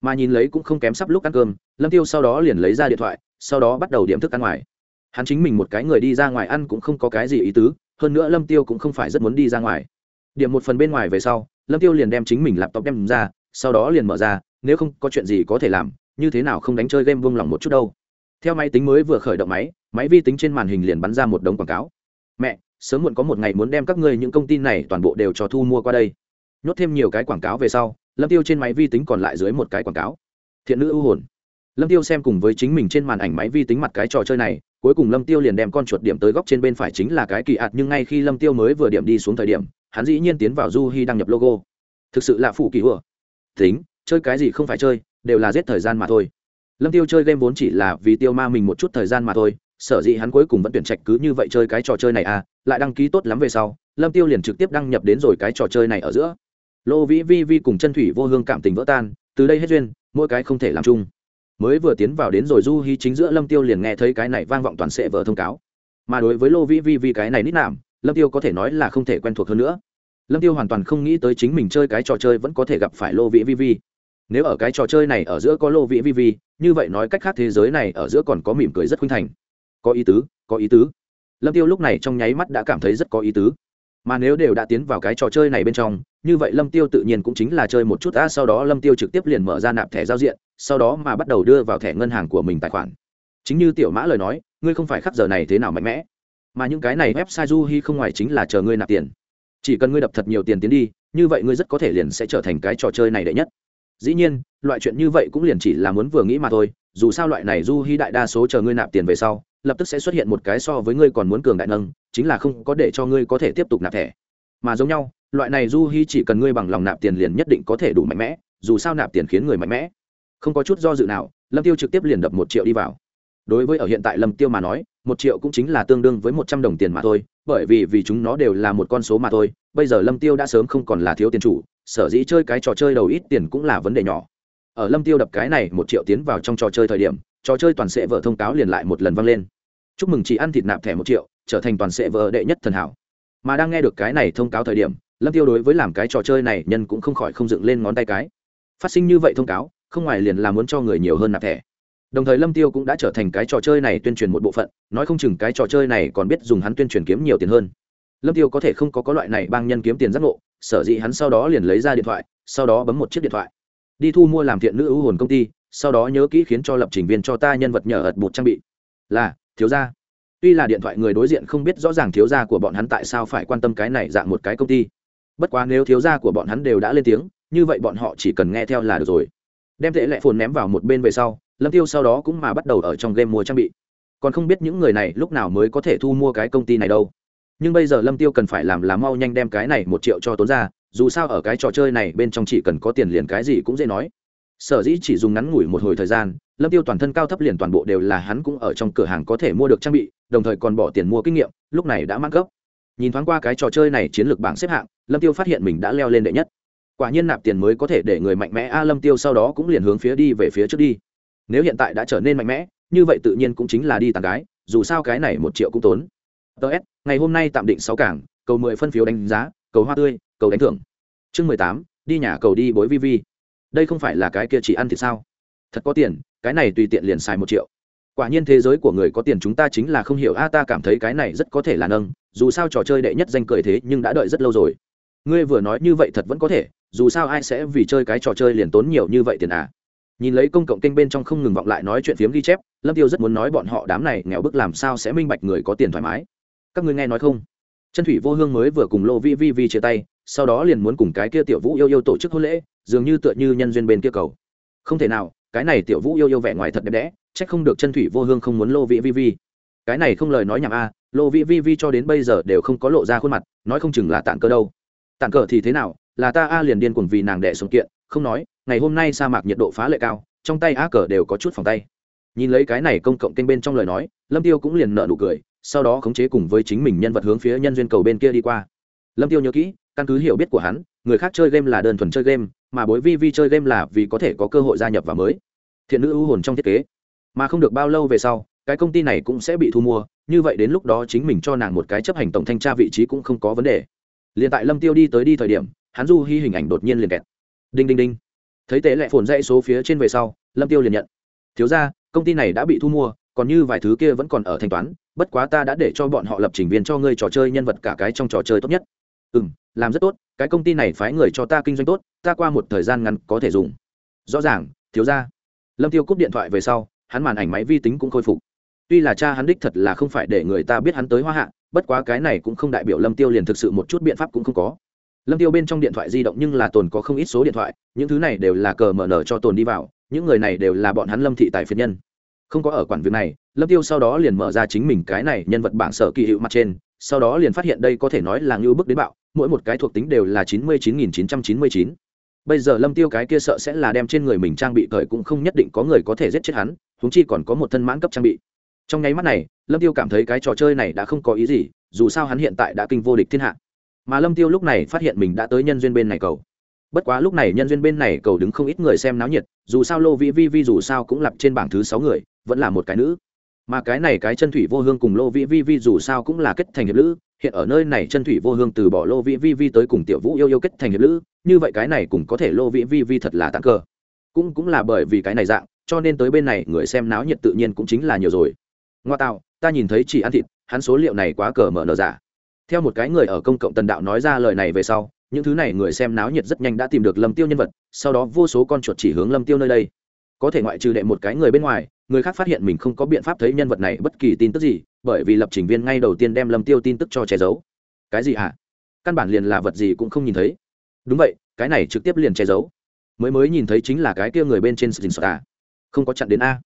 Speaker 1: Mà nhìn lấy cũng không kém sắp lúc ăn cơm, lâm tiêu sau đó liền lấy ra điện thoại, sau đó bắt đầu điểm thức ăn ngoài. Hắn chính mình một cái người đi ra ngoài ăn cũng không có cái gì ý tứ, hơn nữa lâm tiêu cũng không phải rất muốn đi ra ngoài. Điểm một phần bên ngoài về sau, lâm tiêu liền đem chính mình laptop đem ra sau đó liền mở ra, nếu không có chuyện gì có thể làm, như thế nào không đánh chơi game vung lỏng một chút đâu. Theo máy tính mới vừa khởi động máy máy vi tính trên màn hình liền bắn ra một đống quảng cáo. Mẹ, sớm muộn có một ngày muốn đem các ngươi những công ty này toàn bộ đều cho thu mua qua đây. Nhốt thêm nhiều cái quảng cáo về sau, lâm tiêu trên máy vi tính còn lại dưới một cái quảng cáo. Thiện nữ ưu hồn. Lâm tiêu xem cùng với chính mình trên màn ảnh máy vi tính mặt cái trò chơi này, cuối cùng lâm tiêu liền đem con chuột điểm tới góc trên bên phải chính là cái kỳ ạt, nhưng ngay khi lâm tiêu mới vừa điểm đi xuống thời điểm, hắn dĩ nhiên tiến vào du hi đăng nhập logo. Thực sự là phụ kỳ ủa tính, chơi cái gì không phải chơi, đều là giết thời gian mà thôi. Lâm tiêu chơi game vốn chỉ là vì tiêu ma mình một chút thời gian mà thôi, sở dĩ hắn cuối cùng vẫn tuyển trạch cứ như vậy chơi cái trò chơi này à lại đăng ký tốt lắm về sau, lâm tiêu liền trực tiếp đăng nhập đến rồi cái trò chơi này ở giữa. Lô vĩ vi vi cùng chân thủy vô hương cảm tình vỡ tan, từ đây hết duyên, mỗi cái không thể làm chung. Mới vừa tiến vào đến rồi du hi chính giữa lâm tiêu liền nghe thấy cái này vang vọng toàn sệ vợ thông cáo. Mà đối với lô vĩ vi vi cái này nít nạm, lâm tiêu có thể nói là không thể quen thuộc hơn nữa lâm tiêu hoàn toàn không nghĩ tới chính mình chơi cái trò chơi vẫn có thể gặp phải lô vĩ vi vi. Nếu ở cái trò chơi này ở giữa có lô vĩ vi vi, như vậy nói cách khác thế giới này ở giữa còn có mỉm cười rất khuynh thành. Có ý tứ, có ý tứ. Lâm tiêu lúc này trong nháy mắt đã cảm thấy rất có ý tứ. Mà nếu đều đã tiến vào cái trò chơi này bên trong, như vậy lâm tiêu tự nhiên cũng chính là chơi một chút đã sau đó lâm tiêu trực tiếp liền mở ra nạp thẻ giao diện, sau đó mà bắt đầu đưa vào thẻ ngân hàng của mình tài khoản. Chính như tiểu mã lời nói, ngươi không phải khắc giờ này thế nào mạnh mẽ, mà những cái này website du hi không ngoài chính là chờ ngươi nạp tiền chỉ cần ngươi đập thật nhiều tiền tiến đi, như vậy ngươi rất có thể liền sẽ trở thành cái trò chơi này đệ nhất. Dĩ nhiên, loại chuyện như vậy cũng liền chỉ là muốn vừa nghĩ mà thôi, dù sao loại này du hi đại đa số chờ ngươi nạp tiền về sau, lập tức sẽ xuất hiện một cái so với ngươi còn muốn cường đại nâng, chính là không có để cho ngươi có thể tiếp tục nạp thẻ. Mà giống nhau, loại này du hi chỉ cần ngươi bằng lòng nạp tiền liền nhất định có thể đủ mạnh mẽ, dù sao nạp tiền khiến người mạnh mẽ. Không có chút do dự nào, lâm tiêu trực tiếp liền đập một triệu đi vào. Đối với ở hiện tại lâm tiêu mà nói, một triệu cũng chính là tương đương với một trăm đồng tiền mà thôi bởi vì vì chúng nó đều là một con số mà thôi, bây giờ lâm tiêu đã sớm không còn là thiếu tiền chủ, sở dĩ chơi cái trò chơi đầu ít tiền cũng là vấn đề nhỏ. Ở lâm tiêu đập cái này một triệu tiến vào trong trò chơi thời điểm, trò chơi toàn sẽ vợ thông cáo liền lại một lần vang lên. Chúc mừng chị ăn thịt nạp thẻ một triệu, trở thành toàn sẽ vợ đệ nhất thần hảo. Mà đang nghe được cái này thông cáo thời điểm, lâm tiêu đối với làm cái trò chơi này nhân cũng không khỏi không dựng lên ngón tay cái. Phát sinh như vậy thông cáo, không ngoài liền là muốn cho người nhiều hơn nạp thẻ đồng thời lâm tiêu cũng đã trở thành cái trò chơi này tuyên truyền một bộ phận, nói không chừng cái trò chơi này còn biết dùng hắn tuyên truyền kiếm nhiều tiền hơn. Lâm tiêu có thể không có có loại này bang nhân kiếm tiền giác ngộ, sở dĩ hắn sau đó liền lấy ra điện thoại, sau đó bấm một chiếc điện thoại. Đi thu mua làm thiện nữ ưu hồn công ty, sau đó nhớ kỹ khiến cho lập trình viên cho ta nhân vật nhờ ật bột trang bị. Là, thiếu gia. Tuy là điện thoại người đối diện không biết rõ ràng thiếu gia của bọn hắn tại sao phải quan tâm cái này dạng một cái công ty. Bất quá nếu thiếu gia của bọn hắn đều đã lên tiếng, như vậy bọn họ chỉ cần nghe theo là được rồi đem tệ lệ phồn ném vào một bên về sau, lâm tiêu sau đó cũng mà bắt đầu ở trong game mua trang bị. Còn không biết những người này lúc nào mới có thể thu mua cái công ty này đâu. Nhưng bây giờ lâm tiêu cần phải làm là mau nhanh đem cái này một triệu cho tốn ra, dù sao ở cái trò chơi này bên trong chỉ cần có tiền liền cái gì cũng dễ nói. Sở dĩ chỉ dùng ngắn ngủi một hồi thời gian, lâm tiêu toàn thân cao thấp liền toàn bộ đều là hắn cũng ở trong cửa hàng có thể mua được trang bị, đồng thời còn bỏ tiền mua kinh nghiệm, lúc này đã mắc gốc. Nhìn thoáng qua cái trò chơi này chiến lược bảng xếp hạng, lâm tiêu phát hiện mình đã leo lên đệ nhất quả nhiên nạp tiền mới có thể để người mạnh mẽ a lâm tiêu sau đó cũng liền hướng phía đi về phía trước đi. Nếu hiện tại đã trở nên mạnh mẽ, như vậy tự nhiên cũng chính là đi tàn gái, dù sao cái này một triệu cũng tốn. Ts ngày hôm nay tạm định sáu cảng, cầu mười phân phiếu đánh giá, cầu hoa tươi, cầu đánh thưởng. Chương mười tám, đi nhà cầu đi bối vi vi. Đây không phải là cái kia chỉ ăn thì sao? Thật có tiền, cái này tùy tiện liền xài một triệu. Quả nhiên thế giới của người có tiền chúng ta chính là không hiểu. A, ta cảm thấy cái này rất có thể là nâng, dù sao trò chơi đệ nhất danh cười thế nhưng đã đợi rất lâu rồi ngươi vừa nói như vậy thật vẫn có thể, dù sao ai sẽ vì chơi cái trò chơi liền tốn nhiều như vậy tiền à? Nhìn lấy công cộng kênh bên trong không ngừng vọng lại nói chuyện phiếm ghi chép, lâm tiêu rất muốn nói bọn họ đám này nghèo bức làm sao sẽ minh bạch người có tiền thoải mái. Các ngươi nghe nói không? Chân thủy vô hương mới vừa cùng lô vi vi vi chia tay, sau đó liền muốn cùng cái kia tiểu vũ yêu yêu tổ chức hôn lễ, dường như tựa như nhân duyên bên kia cầu. Không thể nào, cái này tiểu vũ yêu yêu vẻ ngoài thật đẹp đẽ trách không được chân thủy vô hương không muốn lô vị vi vi. Cái này không lời nói nhảm a, lô vị vi vi cho đến bây giờ đều không có lộ ra khuôn mặt, nói không chừng là tạng cơ đâu. Tản cờ thì thế nào? Là ta a liền điên cuồng vì nàng đệ sống kiện, không nói, ngày hôm nay sa mạc nhiệt độ phá lệ cao, trong tay a cờ đều có chút phòng tay. Nhìn lấy cái này công cộng kênh bên trong lời nói, lâm tiêu cũng liền nợ nụ cười, sau đó khống chế cùng với chính mình nhân vật hướng phía nhân duyên cầu bên kia đi qua. Lâm tiêu nhớ kỹ, căn cứ hiểu biết của hắn, người khác chơi game là đơn thuần chơi game, mà bối vi vi chơi game là vì có thể có cơ hội gia nhập vào mới. Thiện nữ ưu hồn trong thiết kế. Mà không được bao lâu về sau, cái công ty này cũng sẽ bị thu mua, như vậy đến lúc đó chính mình cho nàng một cái chấp hành tổng thanh tra vị trí cũng không có vấn đề liền tại lâm tiêu đi tới đi thời điểm, hắn du hy hình ảnh đột nhiên liền kẹt. Đinh đinh đinh. Thấy tế lệ phồn dãy số phía trên về sau, lâm tiêu liền nhận. Thiếu ra công ty này đã bị thu mua, còn như vài thứ kia vẫn còn ở thanh toán, bất quá ta đã để cho bọn họ lập trình viên cho ngươi trò chơi nhân vật cả cái trong trò chơi tốt nhất. Ừ m làm rất tốt, cái công ty này phái người cho ta kinh doanh tốt, ta qua một thời gian ngắn có thể dùng. Rõ ràng, thiếu ra lâm tiêu cúp điện thoại về sau, hắn màn ảnh máy vi tính cũng khôi phục. Tuy là cha hắn đích thật là không phải để người ta biết hắn tới hoa hạ bất quá cái này cũng không đại biểu lâm tiêu liền thực sự một chút biện pháp cũng không có. Lâm tiêu bên trong điện thoại di động nhưng là tồn có không ít số điện thoại, những thứ này đều là cờ mở nở cho tồn đi vào, những người này đều là bọn hắn lâm thị tài phiệt nhân. Không có ở quản việc này, lâm tiêu sau đó liền mở ra chính mình cái này nhân vật bảng sở kỳ hiệu mặt trên, sau đó liền phát hiện đây có thể nói là ngưu bức đến bạo, mỗi một cái thuộc tính đều là chín mươi chín nghìn chín trăm chín mươi chín. Bây giờ lâm tiêu cái kia sợ sẽ là đem trên người mình trang bị cởi cũng không nhất định có người có thể giết chết hắn húng chi còn có một thân mãn cấp trang bị trong nháy mắt này, lâm tiêu cảm thấy cái trò chơi này đã không có ý gì, dù sao hắn hiện tại đã kinh vô địch thiên hạ. Mà lâm tiêu lúc này phát hiện mình đã tới nhân duyên bên này cầu. Bất quá lúc này nhân duyên bên này cầu đứng không ít người xem náo nhiệt, dù sao lô vi vi vi dù sao cũng lập trên bảng thứ sáu người, vẫn là một cái nữ. Mà cái này cái chân thủy vô hương cùng lô vi vi vi dù sao cũng là kết thành hiệp lữ, hiện ở nơi này chân thủy vô hương từ bỏ lô vi vi vi tới cùng tiểu vũ yêu yêu kết thành hiệp lữ, như vậy cái này cũng có thể lô vi vi vi thật là tặng cơ cũng cũng là bởi vì cái này dạng, cho nên tới bên này người xem náo nhiệt tự nhiên cũng chính là nhiều rồi ngoa tạo ta nhìn thấy chỉ ăn thịt, hắn số liệu này quá cờ mở nở giả. Theo một cái người ở công cộng tần đạo nói ra lời này về sau, những thứ này người xem náo nhiệt rất nhanh đã tìm được lâm tiêu nhân vật, sau đó vô số con chuột chỉ hướng lâm tiêu nơi đây. Có thể ngoại trừ đệ một cái người bên ngoài, người khác phát hiện mình không có biện pháp thấy nhân vật này bất kỳ tin tức gì, bởi vì lập trình viên ngay đầu tiên đem lâm tiêu tin tức cho che giấu. Cái gì hả? Căn bản liền là vật gì cũng không nhìn thấy. Đúng vậy, cái này trực tiếp liền che giấu. Mới mới nhìn thấy chính là cái kia người bên trên skin à. không có chặn đến a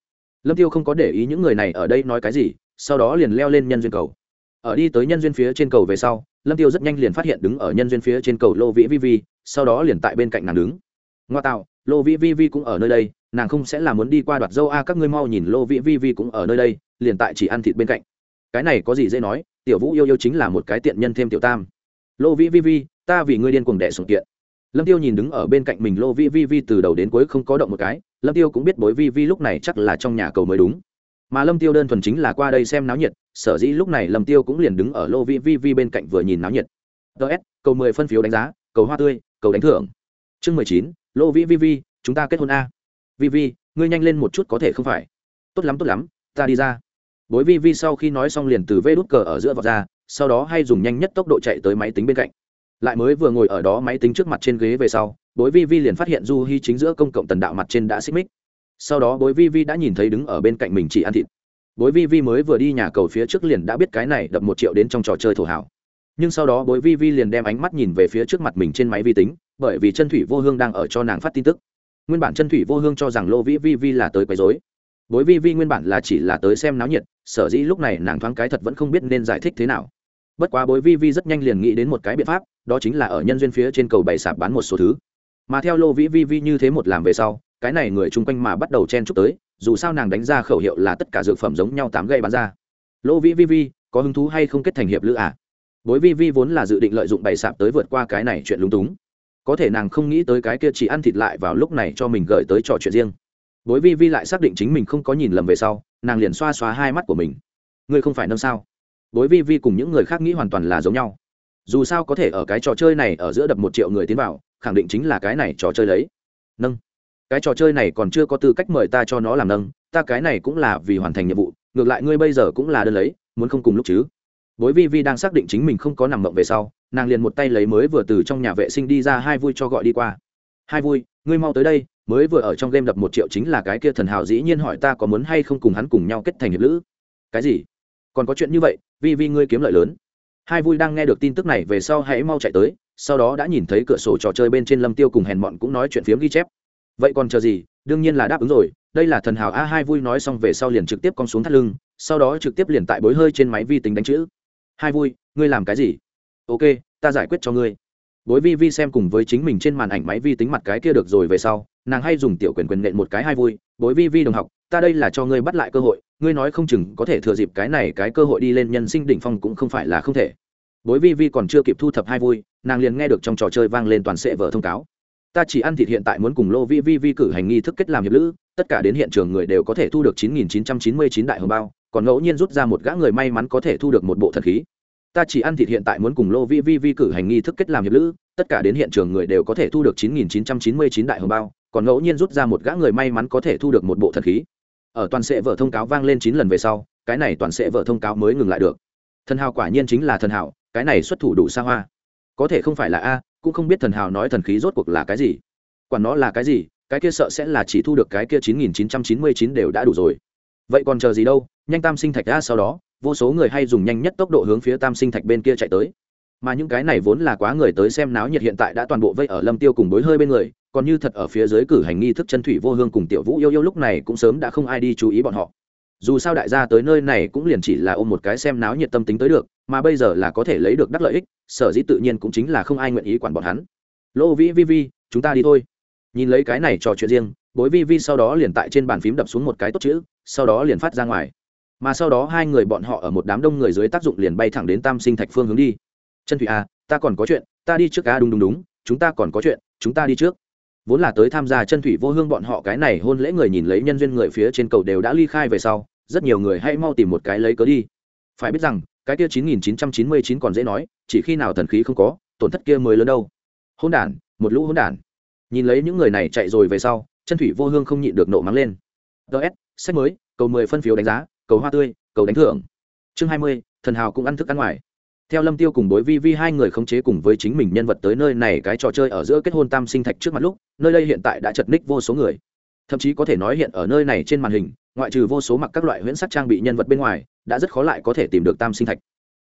Speaker 1: lâm tiêu không có để ý những người này ở đây nói cái gì, sau đó liền leo lên nhân duyên cầu. Ở đi tới nhân duyên phía trên cầu về sau, lâm tiêu rất nhanh liền phát hiện đứng ở nhân duyên phía trên cầu lô vĩ vi vi, sau đó liền tại bên cạnh nàng đứng. Ngoa tạo, lô vĩ vi vi cũng ở nơi đây, nàng không sẽ là muốn đi qua đoạt dâu a, các ngươi mau nhìn lô vĩ vi vi cũng ở nơi đây, liền tại chỉ ăn thịt bên cạnh. Cái này có gì dễ nói, tiểu vũ yêu yêu chính là một cái tiện nhân thêm tiểu tam. Lô vĩ vi vi, ta vì ngươi điên cuồng đẻ sùng kiện. Lâm tiêu nhìn đứng ở bên cạnh mình lô vi vi vi từ đầu đến cuối không có động một cái lâm tiêu cũng biết bối vi vi lúc này chắc là trong nhà cầu mới đúng. Mà lâm tiêu đơn thuần chính là qua đây xem náo nhiệt, sở dĩ lúc này lâm tiêu cũng liền đứng ở lô vi vi vi bên cạnh vừa nhìn náo nhiệt. Ts cầu mười phân phiếu đánh giá, cầu hoa tươi, cầu đánh thưởng. Chương mười chín, lô vi vi vi, chúng ta kết hôn a. Vi vi, ngươi nhanh lên một chút có thể không phải? Tốt lắm tốt lắm, ta đi ra. Bối vi vi sau khi nói xong liền từ vê đút cờ ở giữa vọt ra, sau đó hay dùng nhanh nhất tốc độ chạy tới máy tính bên cạnh. Lại mới vừa ngồi ở đó máy tính trước mặt trên ghế về sau bối vi vi liền phát hiện du hy chính giữa công cộng tần đạo mặt trên đã xích mích. Sau đó bối vi vi đã nhìn thấy đứng ở bên cạnh mình chỉ ăn thịt. Bối vi vi mới vừa đi nhà cầu phía trước liền đã biết cái này đập một triệu đến trong trò chơi thổ hảo. Nhưng sau đó bối vi vi liền đem ánh mắt nhìn về phía trước mặt mình trên máy vi tính, bởi vì chân thủy vô hương đang ở cho nàng phát tin tức. Nguyên bản chân thủy vô hương cho rằng lô vĩ vi vi là tới quấy dối bối vi vi nguyên bản là chỉ là tới xem náo nhiệt, sở dĩ lúc này nàng thoáng cái thật vẫn không biết nên giải thích thế nào. Bất quá bối vi vi rất nhanh liền nghĩ đến một cái biện pháp, đó chính là ở nhân duyên phía trên cầu bày sạp bán một số thứ mà theo lô vĩ vi vi như thế một làm về sau, cái này người chung quanh mà bắt đầu chen chúc tới, dù sao nàng đánh ra khẩu hiệu là tất cả dược phẩm giống nhau tám gây bán ra. Lô vĩ vi vi, có hứng thú hay không kết thành hiệp lữ à? Bối vi vi vốn là dự định lợi dụng bày sạp tới vượt qua cái này chuyện lúng túng. Có thể nàng không nghĩ tới cái kia chỉ ăn thịt lại vào lúc này cho mình gửi tới trò chuyện riêng. Bối vi vi lại xác định chính mình không có nhìn lầm về sau, nàng liền xoa xóa hai mắt của mình. Ngươi không phải nâng sao? Bối vi vi cùng những người khác nghĩ hoàn toàn là giống nhau. Dù sao có thể ở cái trò chơi này ở giữa đập một triệu người tiến vào khẳng định chính là cái này trò chơi lấy. Nâng. Cái trò chơi này còn chưa có tư cách mời ta cho nó làm nâng, ta cái này cũng là vì hoàn thành nhiệm vụ, ngược lại ngươi bây giờ cũng là đơn lấy, muốn không cùng lúc chứ? Bối vi vi đang xác định chính mình không có nằm mộng về sau, nàng liền một tay lấy mới vừa từ trong nhà vệ sinh đi ra hai vui cho gọi đi qua. Hai vui, ngươi mau tới đây, mới vừa ở trong game đập một triệu chính là cái kia thần hào dĩ nhiên hỏi ta có muốn hay không cùng hắn cùng nhau kết thành hiệp lữ. Cái gì? Còn có chuyện như vậy, vi vi ngươi kiếm lợi lớn. Hai vui đang nghe được tin tức này về sau hãy mau chạy tới sau đó đã nhìn thấy cửa sổ trò chơi bên trên lâm tiêu cùng hèn mọn cũng nói chuyện phiếm ghi chép. Vậy còn chờ gì? Đương nhiên là đáp ứng rồi. Đây là thần hào a hai vui nói xong về sau liền trực tiếp con xuống thắt lưng, sau đó trực tiếp liền tại bối hơi trên máy vi tính đánh chữ. Hai vui, ngươi làm cái gì? Ok, ta giải quyết cho ngươi. Bối vi vi xem cùng với chính mình trên màn ảnh máy vi tính mặt cái kia được rồi về sau, nàng hay dùng tiểu quyền quyền nện một cái hai vui. Bối vi vi đồng học, ta đây là cho ngươi bắt lại cơ hội, ngươi nói không chừng có thể thừa dịp cái này cái cơ hội đi lên nhân sinh đỉnh phong cũng không phải là không thể. Bối vi vi còn chưa kịp thu thập hai vui nàng liền nghe được trong trò chơi vang lên toàn sệ vở thông cáo. Ta chỉ ăn thịt hiện tại muốn cùng lô vi vi vi cử hành nghi thức kết làm hiệp lữ, tất cả đến hiện trường người đều có thể thu được chín nghìn chín trăm chín mươi chín đại hồng bao, còn ngẫu nhiên rút ra một gã người may mắn có thể thu được một bộ thần khí. Ta chỉ ăn thịt hiện tại muốn cùng lô vi vi vi cử hành nghi thức kết làm hiệp lữ, tất cả đến hiện trường người đều có thể thu được chín nghìn chín trăm chín mươi chín đại hồng bao, còn ngẫu nhiên rút ra một gã người may mắn có thể thu được một bộ thần khí. Ở toàn sệ vở thông cáo vang lên chín lần về sau, cái này toàn sệ vở thông cáo mới ngừng lại được. Thần hào quả nhiên chính là thần hào, cái này xuất thủ đủ xa hoa có thể không phải là a, cũng không biết thần hào nói thần khí rốt cuộc là cái gì. Quản nó là cái gì, cái kia sợ sẽ là chỉ thu được cái kia chín nghìn chín trăm chín mươi chín đều đã đủ rồi. Vậy còn chờ gì đâu, nhanh tam sinh thạch ra sau đó, vô số người hay dùng nhanh nhất tốc độ hướng phía tam sinh thạch bên kia chạy tới. Mà những cái này vốn là quá người tới xem náo nhiệt hiện tại đã toàn bộ vây ở lâm tiêu cùng bối hơi bên người, còn như thật ở phía dưới cử hành nghi thức chân thủy vô hương cùng tiểu vũ yêu yêu lúc này cũng sớm đã không ai đi chú ý bọn họ dù sao đại gia tới nơi này cũng liền chỉ là ôm một cái xem náo nhiệt tâm tính tới được mà bây giờ là có thể lấy được đắc lợi ích sở dĩ tự nhiên cũng chính là không ai nguyện ý quản bọn hắn. Lô vĩ vi vi chúng ta đi thôi. Nhìn lấy cái này trò chuyện riêng bối vi vi sau đó liền tại trên bàn phím đập xuống một cái tốt chữ sau đó liền phát ra ngoài. Mà sau đó hai người bọn họ ở một đám đông người dưới tác dụng liền bay thẳng đến tam sinh thạch phương hướng đi. Chân thủy a à, ta còn có chuyện ta đi trước a đúng đúng đúng chúng ta còn có chuyện chúng ta đi trước vốn là tới tham gia chân thủy vô hương bọn họ cái này hôn lễ người nhìn lấy nhân duyên người phía trên cầu đều đã ly khai về sau, rất nhiều người hãy mau tìm một cái lấy cớ đi. Phải biết rằng, cái kia chín nghìn chín trăm chín mươi chín còn dễ nói, chỉ khi nào thần khí không có, tổn thất kia mới lớn đâu. Hôn đản, một lũ hôn đản. Nhìn lấy những người này chạy rồi về sau, chân thủy vô hương không nhịn được nộ mắng lên. Ts sách mới, cầu mười phân phiếu đánh giá, cầu hoa tươi, cầu đánh thưởng. Chương hai mươi, thần hào cũng ăn thức ăn ngoài theo lâm tiêu cùng bối vi vi hai người khống chế cùng với chính mình nhân vật tới nơi này, cái trò chơi ở giữa kết hôn tam sinh thạch trước mặt lúc, nơi đây hiện tại đã chật ních vô số người. Thậm chí có thể nói hiện ở nơi này trên màn hình, ngoại trừ vô số mặc các loại huyễn sắc trang bị nhân vật bên ngoài, đã rất khó lại có thể tìm được tam sinh thạch.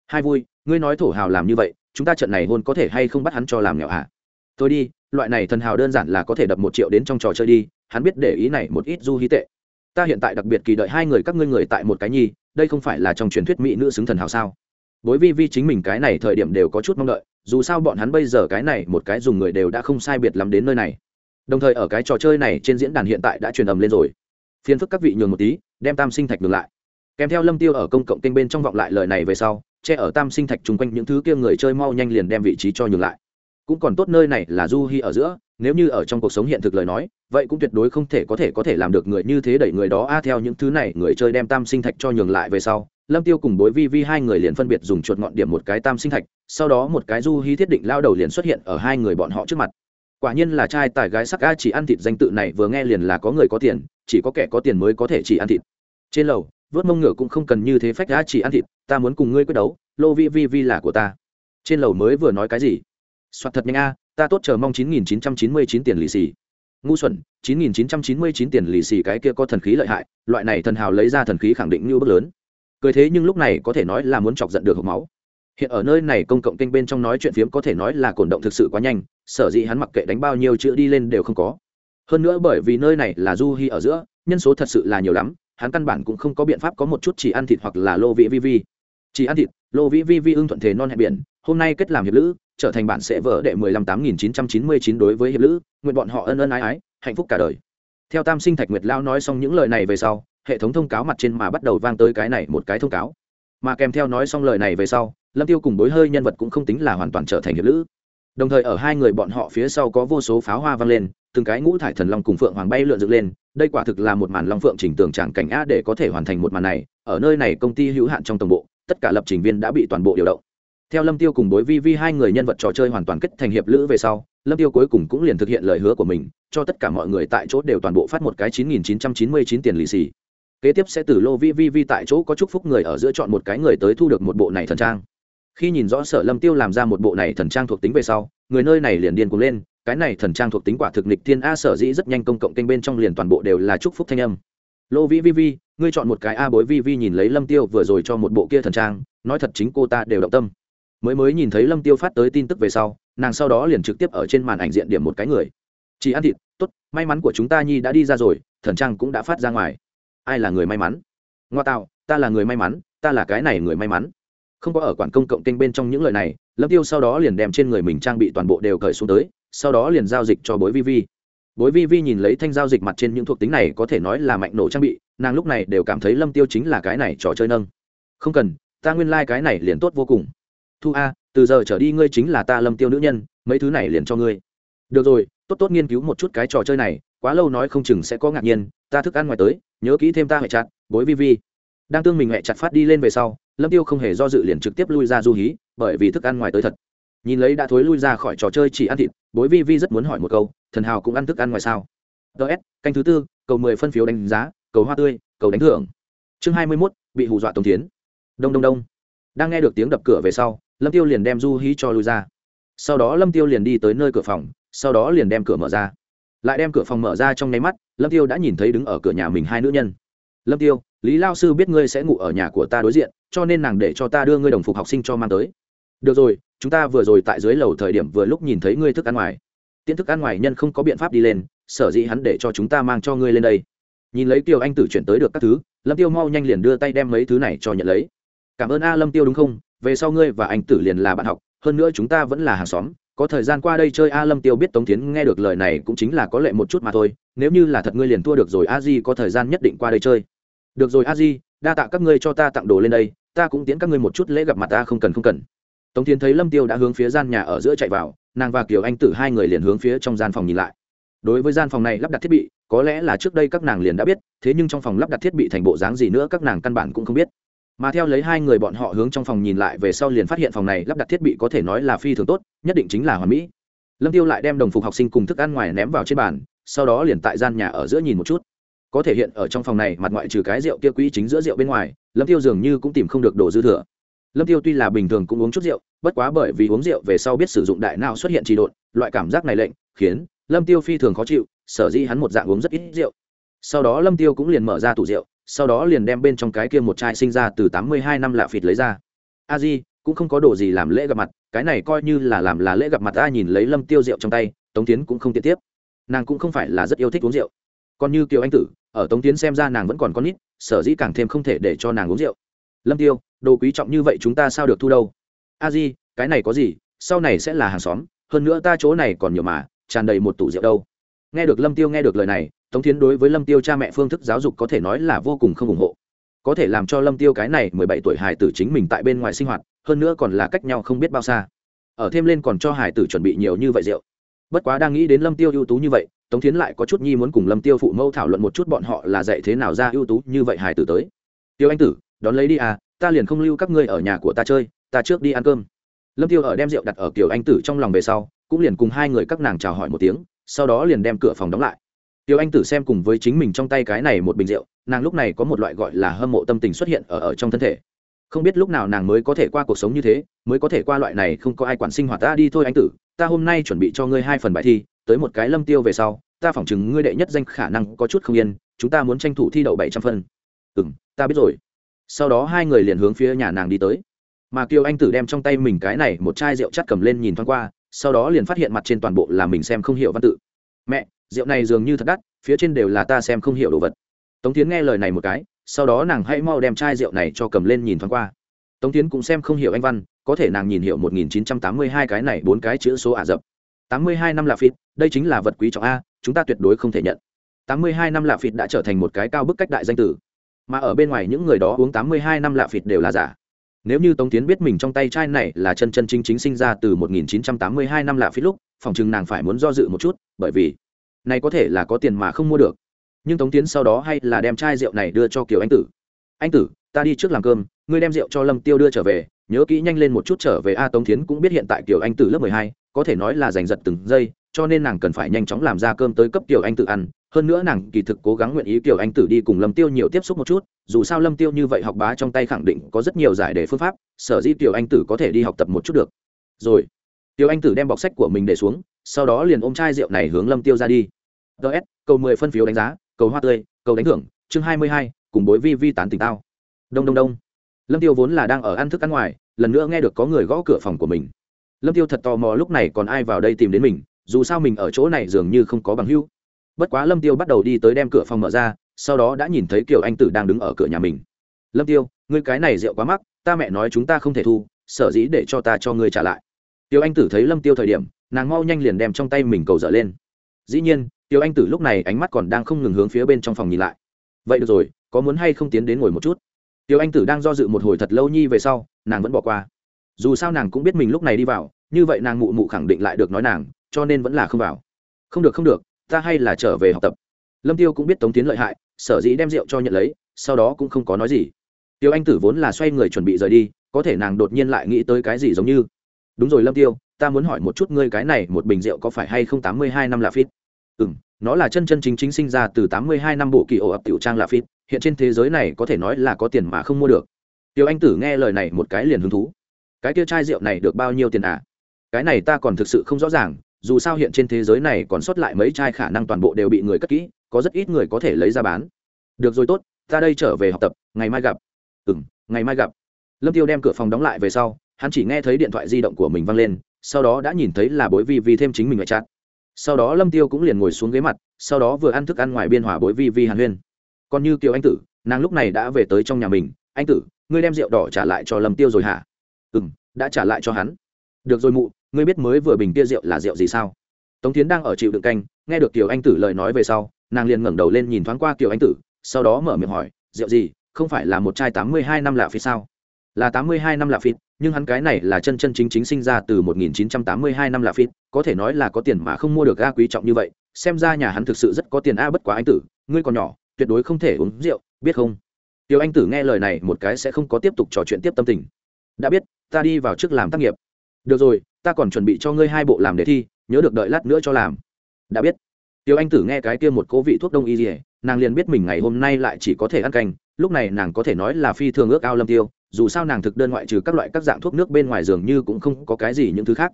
Speaker 1: Hai vui, ngươi nói thổ hào làm như vậy, chúng ta trận này hôn có thể hay không bắt hắn cho làm nghèo hả? À? tôi đi, loại này thần hào đơn giản là có thể đập một triệu đến trong trò chơi đi, hắn biết để ý này một ít du hí tệ. Ta hiện tại đặc biệt kỳ đợi hai người các ngươi người tại một cái nhi, đây không phải là trong truyền thuyết mỹ nữ xứng thần hào sao? Bối vi vi chính mình cái này thời điểm đều có chút mong đợi, dù sao bọn hắn bây giờ cái này một cái dùng người đều đã không sai biệt lắm đến nơi này. Đồng thời ở cái trò chơi này trên diễn đàn hiện tại đã truyền ầm lên rồi. Phiền phức các vị nhường một tí, đem tam sinh thạch ngược lại. Kèm theo lâm tiêu ở công cộng kênh bên trong vọng lại lời này về sau, che ở tam sinh thạch chung quanh những thứ kia người chơi mau nhanh liền đem vị trí cho nhường lại. Cũng còn tốt nơi này là du hi ở giữa, nếu như ở trong cuộc sống hiện thực lời nói, vậy cũng tuyệt đối không thể có thể có thể làm được người như thế đẩy người đó. A, theo những thứ này người chơi đem tam sinh thạch cho nhường lại về sau lâm tiêu cùng bối vi vi hai người liền phân biệt dùng chuột ngọn điểm một cái tam sinh thạch, sau đó một cái du hí thiết định lao đầu liền xuất hiện ở hai người bọn họ trước mặt. Quả nhiên là trai tài gái sắc a chỉ ăn thịt danh tự này vừa nghe liền là có người có tiền, chỉ có kẻ có tiền mới có thể chỉ ăn thịt. Trên lầu, vớt mông ngựa cũng không cần như thế phách a chỉ ăn thịt, ta muốn cùng ngươi quyết đấu, lô vi vi vi là của ta. Trên lầu mới vừa nói cái gì? Soạt thật nhanh a, ta tốt chờ mong chín nghìn chín trăm chín mươi chín tiền lì xì. Ngu xuẩn, chín nghìn chín trăm chín mươi chín tiền lì xì cái kia có thần khí lợi hại, loại này thần hào lấy ra thần khí khẳng định như bước lớn cười thế nhưng lúc này có thể nói là muốn chọc giận được hộp máu. Hiện ở nơi này công cộng kênh bên trong nói chuyện phiếm có thể nói là cổn động thực sự quá nhanh, sở dĩ hắn mặc kệ đánh bao nhiêu chữ đi lên đều không có. Hơn nữa bởi vì nơi này là du hi ở giữa, nhân số thật sự là nhiều lắm, hắn căn bản cũng không có biện pháp có một chút chỉ ăn thịt hoặc là lô vị vi vi. Chỉ ăn thịt, lô vĩ vi vi ưng thuận thế non hẹn biển, hôm nay kết làm hiệp lữ, trở thành bản sẽ vỡ đệ mười lăm tám nghìn chín trăm chín mươi chín đối với hiệp lữ, nguyện bọn họ ân ân ái ái, hạnh phúc cả đời. Theo tam sinh thạch nguyệt lao nói xong những lời này về sau hệ thống thông cáo mặt trên mà bắt đầu vang tới cái này một cái thông cáo. Mà kèm theo nói xong lời này về sau, lâm tiêu cùng bối hơi nhân vật cũng không tính là hoàn toàn trở thành hiệp lữ. Đồng thời ở hai người bọn họ phía sau có vô số pháo hoa vang lên, từng cái ngũ thải thần long cùng phượng hoàng bay lượn dựng lên, đây quả thực là một màn long phượng chỉnh tường tràng cảnh a để có thể hoàn thành một màn này, ở nơi này công ty hữu hạn trong tổng bộ, tất cả lập trình viên đã bị toàn bộ điều động. Theo lâm tiêu cùng bối vi vi hai người nhân vật trò chơi hoàn toàn kết thành hiệp lữ về sau, lâm tiêu cuối cùng cũng liền thực hiện lời hứa của mình, cho tất cả mọi người tại chỗ đều toàn bộ phát một cái chín nghìn chín trăm chín mươi chín tiền lì xì kế tiếp sẽ từ lô vi vi vi tại chỗ có chúc phúc người ở giữa chọn một cái người tới thu được một bộ này thần trang. Khi nhìn rõ sở lâm tiêu làm ra một bộ này thần trang thuộc tính về sau, người nơi này liền điên cuồng lên, cái này thần trang thuộc tính quả thực nịch thiên a, sở dĩ rất nhanh công cộng kênh bên trong liền toàn bộ đều là chúc phúc thanh âm. Lô vi vi vi, ngươi chọn một cái a bối vi vi nhìn lấy lâm tiêu vừa rồi cho một bộ kia thần trang, nói thật chính cô ta đều động tâm. Mới mới nhìn thấy lâm tiêu phát tới tin tức về sau, nàng sau đó liền trực tiếp ở trên màn ảnh diện điểm một cái người. Chỉ ăn thịt, tốt, may mắn của chúng ta nhi đã đi ra rồi, thần trang cũng đã phát ra ngoài ai là người may mắn? Ngoa tạo, ta là người may mắn, ta là cái này người may mắn. Không có ở quản công cộng kênh bên trong những lời này, lâm tiêu sau đó liền đem trên người mình trang bị toàn bộ đều cởi xuống tới, sau đó liền giao dịch cho bối vi vi. Bối vi vi nhìn lấy thanh giao dịch mặt trên những thuộc tính này có thể nói là mạnh nổ trang bị, nàng lúc này đều cảm thấy lâm tiêu chính là cái này trò chơi nâng. Không cần, ta nguyên lai、like、cái này liền tốt vô cùng. Thu a, từ giờ trở đi ngươi chính là ta lâm tiêu nữ nhân, mấy thứ này liền cho ngươi. Được rồi, tốt tốt nghiên cứu một chút cái trò chơi này, quá lâu nói không chừng sẽ có ngạc nhiên, ta thức ăn ngoài tới nhớ kỹ thêm ta hệ chặt, bối vi vi. Đang tương mình hệ chặt phát đi lên về sau, lâm tiêu không hề do dự liền trực tiếp lui ra du hí, bởi vì thức ăn ngoài tới thật. Nhìn lấy đã thối lui ra khỏi trò chơi chỉ ăn thịt, bối vi vi rất muốn hỏi một câu, thần hào cũng ăn thức ăn ngoài sao? Ts canh thứ tư, cầu mười phân phiếu đánh giá, cầu hoa tươi, cầu đánh thưởng. Chương hai mươi mốt, bị hù dọa tổng tiến đông đông đông. Đang nghe được tiếng đập cửa về sau, lâm tiêu liền đem du hí cho lui ra. Sau đó lâm tiêu liền đi tới nơi cửa phòng, sau đó liền đem cửa mở ra lại đem cửa phòng mở ra trong nháy mắt, lâm tiêu đã nhìn thấy đứng ở cửa nhà mình hai nữ nhân. Lâm tiêu, lý lao sư biết ngươi sẽ ngủ ở nhà của ta đối diện, cho nên nàng để cho ta đưa ngươi đồng phục học sinh cho mang tới. Được rồi, chúng ta vừa rồi tại dưới lầu thời điểm vừa lúc nhìn thấy ngươi thức ăn ngoài. Tiễn thức ăn ngoài nhân không có biện pháp đi lên, sở dĩ hắn để cho chúng ta mang cho ngươi lên đây. Nhìn lấy tiêu anh tử chuyển tới được các thứ, lâm tiêu mau nhanh liền đưa tay đem mấy thứ này cho nhận lấy. Cảm ơn a lâm tiêu, đúng không? Về sau ngươi và anh tử liền là bạn học, hơn nữa chúng ta vẫn là hàng xóm có thời gian qua đây chơi a lâm tiêu biết tống tiến nghe được lời này cũng chính là có lệ một chút mà thôi, nếu như là thật ngươi liền thua được rồi a di có thời gian nhất định qua đây chơi. Được rồi a di, đa tạ các ngươi cho ta tặng đồ lên đây, ta cũng tiến các ngươi một chút lễ gặp mặt ta không cần không cần. Tống tiến thấy lâm tiêu đã hướng phía gian nhà ở giữa chạy vào, nàng và kiều anh tử hai người liền hướng phía trong gian phòng nhìn lại. Đối với gian phòng này lắp đặt thiết bị, có lẽ là trước đây các nàng liền đã biết, thế nhưng trong phòng lắp đặt thiết bị thành bộ dáng gì nữa các nàng căn bản cũng không biết mà theo lấy hai người bọn họ hướng trong phòng nhìn lại về sau liền phát hiện phòng này lắp đặt thiết bị có thể nói là phi thường tốt, nhất định chính là hoàn mỹ. Lâm tiêu lại đem đồng phục học sinh cùng thức ăn ngoài ném vào trên bàn, sau đó liền tại gian nhà ở giữa nhìn một chút. Có thể hiện ở trong phòng này, mặt ngoại trừ cái rượu kia quỹ chính giữa rượu bên ngoài, lâm tiêu dường như cũng tìm không được đồ dư thừa. Lâm tiêu tuy là bình thường cũng uống chút rượu, bất quá bởi vì uống rượu về sau biết sử dụng đại não xuất hiện trì độn, loại cảm giác này lệnh, khiến lâm tiêu phi thường khó chịu, sở dĩ hắn một dạng uống rất ít rượu. Sau đó lâm tiêu cũng liền mở ra tủ rượu sau đó liền đem bên trong cái kia một chai sinh ra từ tám mươi hai năm lạ phịt lấy ra. A di cũng không có đồ gì làm lễ gặp mặt, cái này coi như là làm là lễ gặp mặt a nhìn lấy lâm tiêu rượu trong tay, tống tiến cũng không tiện tiếp. Nàng cũng không phải là rất yêu thích uống rượu. Còn như kiều anh tử, ở tống tiến xem ra nàng vẫn còn con nít, sở dĩ càng thêm không thể để cho nàng uống rượu. Lâm tiêu, đồ quý trọng như vậy chúng ta sao được thu đâu? A di, cái này có gì? Sau này sẽ là hàng xóm, hơn nữa ta chỗ này còn nhiều mà, tràn đầy một tủ rượu đâu. Nghe được lâm tiêu nghe được lời này tống Thiến đối với lâm tiêu cha mẹ phương thức giáo dục có thể nói là vô cùng không ủng hộ. Có thể làm cho lâm tiêu cái này mười bảy tuổi hải tử chính mình tại bên ngoài sinh hoạt, hơn nữa còn là cách nhau không biết bao xa. Ở thêm lên còn cho hải tử chuẩn bị nhiều như vậy rượu. Bất quá đang nghĩ đến lâm tiêu ưu tú như vậy, tống Thiến lại có chút nhi muốn cùng lâm tiêu phụ mẫu thảo luận một chút bọn họ là dạy thế nào ra ưu tú như vậy hải tử tới. Tiêu anh tử, đón lấy đi à ta liền không lưu các ngươi ở nhà của ta chơi, ta trước đi ăn cơm. Lâm tiêu ở đem rượu đặt ở kiểu anh tử trong lòng về sau, cũng liền cùng hai người các nàng chào hỏi một tiếng, sau đó liền đem cửa phòng đóng lại tiêu anh tử xem cùng với chính mình trong tay cái này một bình rượu, nàng lúc này có một loại gọi là hâm mộ tâm tình xuất hiện ở ở trong thân thể. Không biết lúc nào nàng mới có thể qua cuộc sống như thế, mới có thể qua loại này không có ai quản sinh hoạt ta đi thôi anh tử, ta hôm nay chuẩn bị cho ngươi hai phần bài thi, tới một cái lâm tiêu về sau, ta phỏng chừng ngươi đệ nhất danh khả năng có chút không yên, chúng ta muốn tranh thủ thi đậu bảy trăm phân. Ừ ta biết rồi. Sau đó hai người liền hướng phía nhà nàng đi tới. Mà kiều anh tử đem trong tay mình cái này một chai rượu chắt cầm lên nhìn thoáng qua, sau đó liền phát hiện mặt trên toàn bộ là mình xem không hiểu văn tự. Mẹ rượu này dường như thật đắt, phía trên đều là ta xem không hiểu đồ vật. Tống tiến nghe lời này một cái, sau đó nàng hãy mau đem chai rượu này cho cầm lên nhìn thoáng qua. Tống tiến cũng xem không hiểu anh văn, có thể nàng nhìn hiểu một nghìn chín trăm tám mươi hai cái này bốn cái chữ số ả rập. Tám mươi hai năm là phịt, đây chính là vật quý trọng a, chúng ta tuyệt đối không thể nhận. Tám mươi hai năm lạ phịt đã trở thành một cái cao bức cách đại danh tử. Mà ở bên ngoài những người đó uống tám mươi hai năm lạ phịt đều là giả. Nếu như tống tiến biết mình trong tay chai này là chân chân chính chính sinh ra từ 1982 năm lạ phịt lúc, phòng chừng nàng phải muốn do dự một chút, bởi vì này có thể là có tiền mà không mua được. Nhưng tống tiến sau đó hay là đem chai rượu này đưa cho kiều anh tử. Anh tử ta đi trước làm cơm ngươi đem rượu cho lâm tiêu đưa trở về nhớ kỹ nhanh lên một chút trở về. A tống tiến cũng biết hiện tại kiều anh tử lớp 12, có thể nói là giành giật từng giây cho nên nàng cần phải nhanh chóng làm ra cơm tới cấp kiều anh tử ăn. Hơn nữa nàng kỳ thực cố gắng nguyện ý kiều anh tử đi cùng lâm tiêu nhiều tiếp xúc một chút dù sao lâm tiêu như vậy học bá trong tay khẳng định có rất nhiều giải đề phương pháp sở dĩ kiều anh tử có thể đi học tập một chút được. Rồi kiều anh tử đem bọc sách của mình để xuống sau đó liền ôm chai rượu này hướng lâm tiêu ra đi. Ts cầu mười phân phiếu đánh giá, cầu hoa tươi, cầu đánh thưởng, chương hai mươi hai, cùng bối vi vi tán tỉnh tao. Đông đông đông. Lâm tiêu vốn là đang ở ăn thức ăn ngoài, lần nữa nghe được có người gõ cửa phòng của mình. Lâm tiêu thật tò mò lúc này còn ai vào đây tìm đến mình, dù sao mình ở chỗ này dường như không có bằng hữu. Bất quá lâm tiêu bắt đầu đi tới đem cửa phòng mở ra, sau đó đã nhìn thấy kiều anh tử đang đứng ở cửa nhà mình. Lâm tiêu, ngươi cái này rượu quá mắc, ta mẹ nói chúng ta không thể thu, sở dĩ để cho ta cho ngươi trả lại. Tiêu anh tử thấy lâm tiêu thời điểm nàng mau nhanh liền đem trong tay mình cầu dở lên. Dĩ nhiên tiêu anh tử lúc này ánh mắt còn đang không ngừng hướng phía bên trong phòng nhìn lại. Vậy được rồi, có muốn hay không tiến đến ngồi một chút? Tiêu anh tử đang do dự một hồi thật lâu nhi về sau, nàng vẫn bỏ qua. Dù sao nàng cũng biết mình lúc này đi vào, như vậy nàng mụ mụ khẳng định lại được nói nàng, cho nên vẫn là không vào. Không được không được, ta hay là trở về học tập. Lâm tiêu cũng biết tống tiến lợi hại, sở dĩ đem rượu cho nhận lấy, sau đó cũng không có nói gì. Tiêu anh tử vốn là xoay người chuẩn bị rời đi, có thể nàng đột nhiên lại nghĩ tới cái gì giống như. Đúng rồi lâm tiêu ta muốn hỏi một chút ngươi cái này một bình rượu có phải hay không tám mươi hai năm là phít? Ừ nó là chân chân chính chính sinh ra từ tám mươi hai năm bộ kỳ ổ ập tiểu trang là phít, hiện trên thế giới này có thể nói là có tiền mà không mua được. Tiêu anh tử nghe lời này một cái liền hứng thú. Cái kia chai rượu này được bao nhiêu tiền à? Cái này ta còn thực sự không rõ ràng, dù sao hiện trên thế giới này còn sót lại mấy chai khả năng toàn bộ đều bị người cất kỹ, có rất ít người có thể lấy ra bán. Được rồi tốt, ta đây trở về học tập, ngày mai gặp. Ừ m ngày mai gặp. Lâm tiêu đem cửa phòng đóng lại về sau, hắn chỉ nghe thấy điện thoại di động của mình văng lên sau đó đã nhìn thấy là bối vi vi thêm chính mình ngoại chát sau đó lâm tiêu cũng liền ngồi xuống ghế mặt, sau đó vừa ăn thức ăn ngoài biên hòa bối vi vi hàn huyên. Còn như kiều anh tử, nàng lúc này đã về tới trong nhà mình. Anh tử, ngươi đem rượu đỏ trả lại cho lâm tiêu rồi hả? Ừ m đã trả lại cho hắn. Được rồi mụ, ngươi biết mới vừa bình kia rượu là rượu gì sao? Tống tiến đang ở chịu đựng canh, nghe được kiều anh tử lời nói về sau, nàng liền ngẩng đầu lên nhìn thoáng qua kiều anh tử, sau đó mở miệng hỏi, rượu gì? Không phải là một chai tám mươi hai năm lạ phía sao? Là tám mươi hai năm là phí nhưng hắn cái này là chân chân chính chính sinh ra từ một nghìn chín trăm tám mươi hai năm là phí có thể nói là có tiền mà không mua được ga quý trọng như vậy, xem ra nhà hắn thực sự rất có tiền a bất quá anh tử, ngươi còn nhỏ, tuyệt đối không thể uống rượu, biết không? Tiểu anh tử nghe lời này một cái sẽ không có tiếp tục trò chuyện tiếp tâm tình. Đã biết, ta đi vào trước làm tác nghiệp. Được rồi, ta còn chuẩn bị cho ngươi hai bộ làm đề thi, nhớ được đợi lát nữa cho làm. Đã biết. Tiểu anh tử nghe cái kia một cố vị thuốc đông y dỉa nàng liền biết mình ngày hôm nay lại chỉ có thể ăn canh lúc này nàng có thể nói là phi thường ước ao lâm tiêu, dù sao nàng thực đơn ngoại trừ các loại các dạng thuốc nước bên ngoài giường như cũng không có cái gì những thứ khác.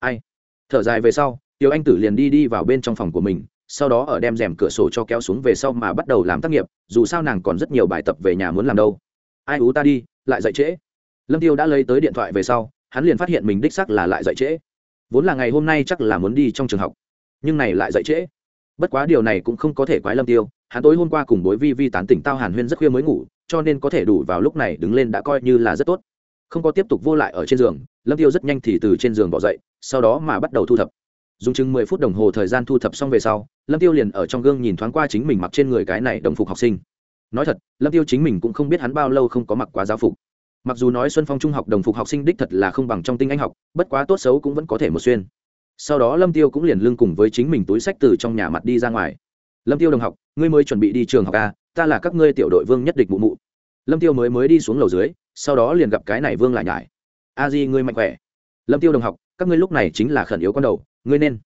Speaker 1: Ai? Thở dài về sau, tiểu anh tử liền đi đi vào bên trong phòng của mình, sau đó ở đem rèm cửa sổ cho kéo xuống về sau mà bắt đầu làm tác nghiệp, dù sao nàng còn rất nhiều bài tập về nhà muốn làm đâu. Ai ú ta đi, lại dậy trễ. Lâm tiêu đã lấy tới điện thoại về sau, hắn liền phát hiện mình đích sắc là lại dậy trễ. Vốn là ngày hôm nay chắc là muốn đi trong trường học, nhưng này lại dậy trễ. Bất quá điều này cũng không có thể quái lâm tiêu hắn tối hôm qua cùng bối vi vi tán tỉnh tao hàn huyên rất khuya mới ngủ, cho nên có thể đủ vào lúc này đứng lên đã coi như là rất tốt. Không có tiếp tục vô lại ở trên giường, lâm tiêu rất nhanh thì từ trên giường bỏ dậy, sau đó mà bắt đầu thu thập. Dùng chừng mười phút đồng hồ thời gian thu thập xong về sau, lâm tiêu liền ở trong gương nhìn thoáng qua chính mình mặc trên người cái này đồng phục học sinh. Nói thật, lâm tiêu chính mình cũng không biết hắn bao lâu không có mặc quá giáo phục. Mặc dù nói xuân phong trung học đồng phục học sinh đích thật là không bằng trong tinh anh học, bất quá tốt xấu cũng vẫn có thể một xuyên. Sau đó lâm tiêu cũng liền lưng cùng với chính mình túi sách từ trong nhà mặt đi ra ngoài lâm tiêu đồng học ngươi mới chuẩn bị đi trường học a à, ta là các ngươi tiểu đội vương nhất địch mụ mụ. Lâm tiêu mới mới đi xuống lầu dưới sau đó liền gặp cái này vương lại nhải. A di ngươi mạnh khỏe. Lâm tiêu đồng học các ngươi lúc này chính là khẩn yếu con đầu ngươi nên.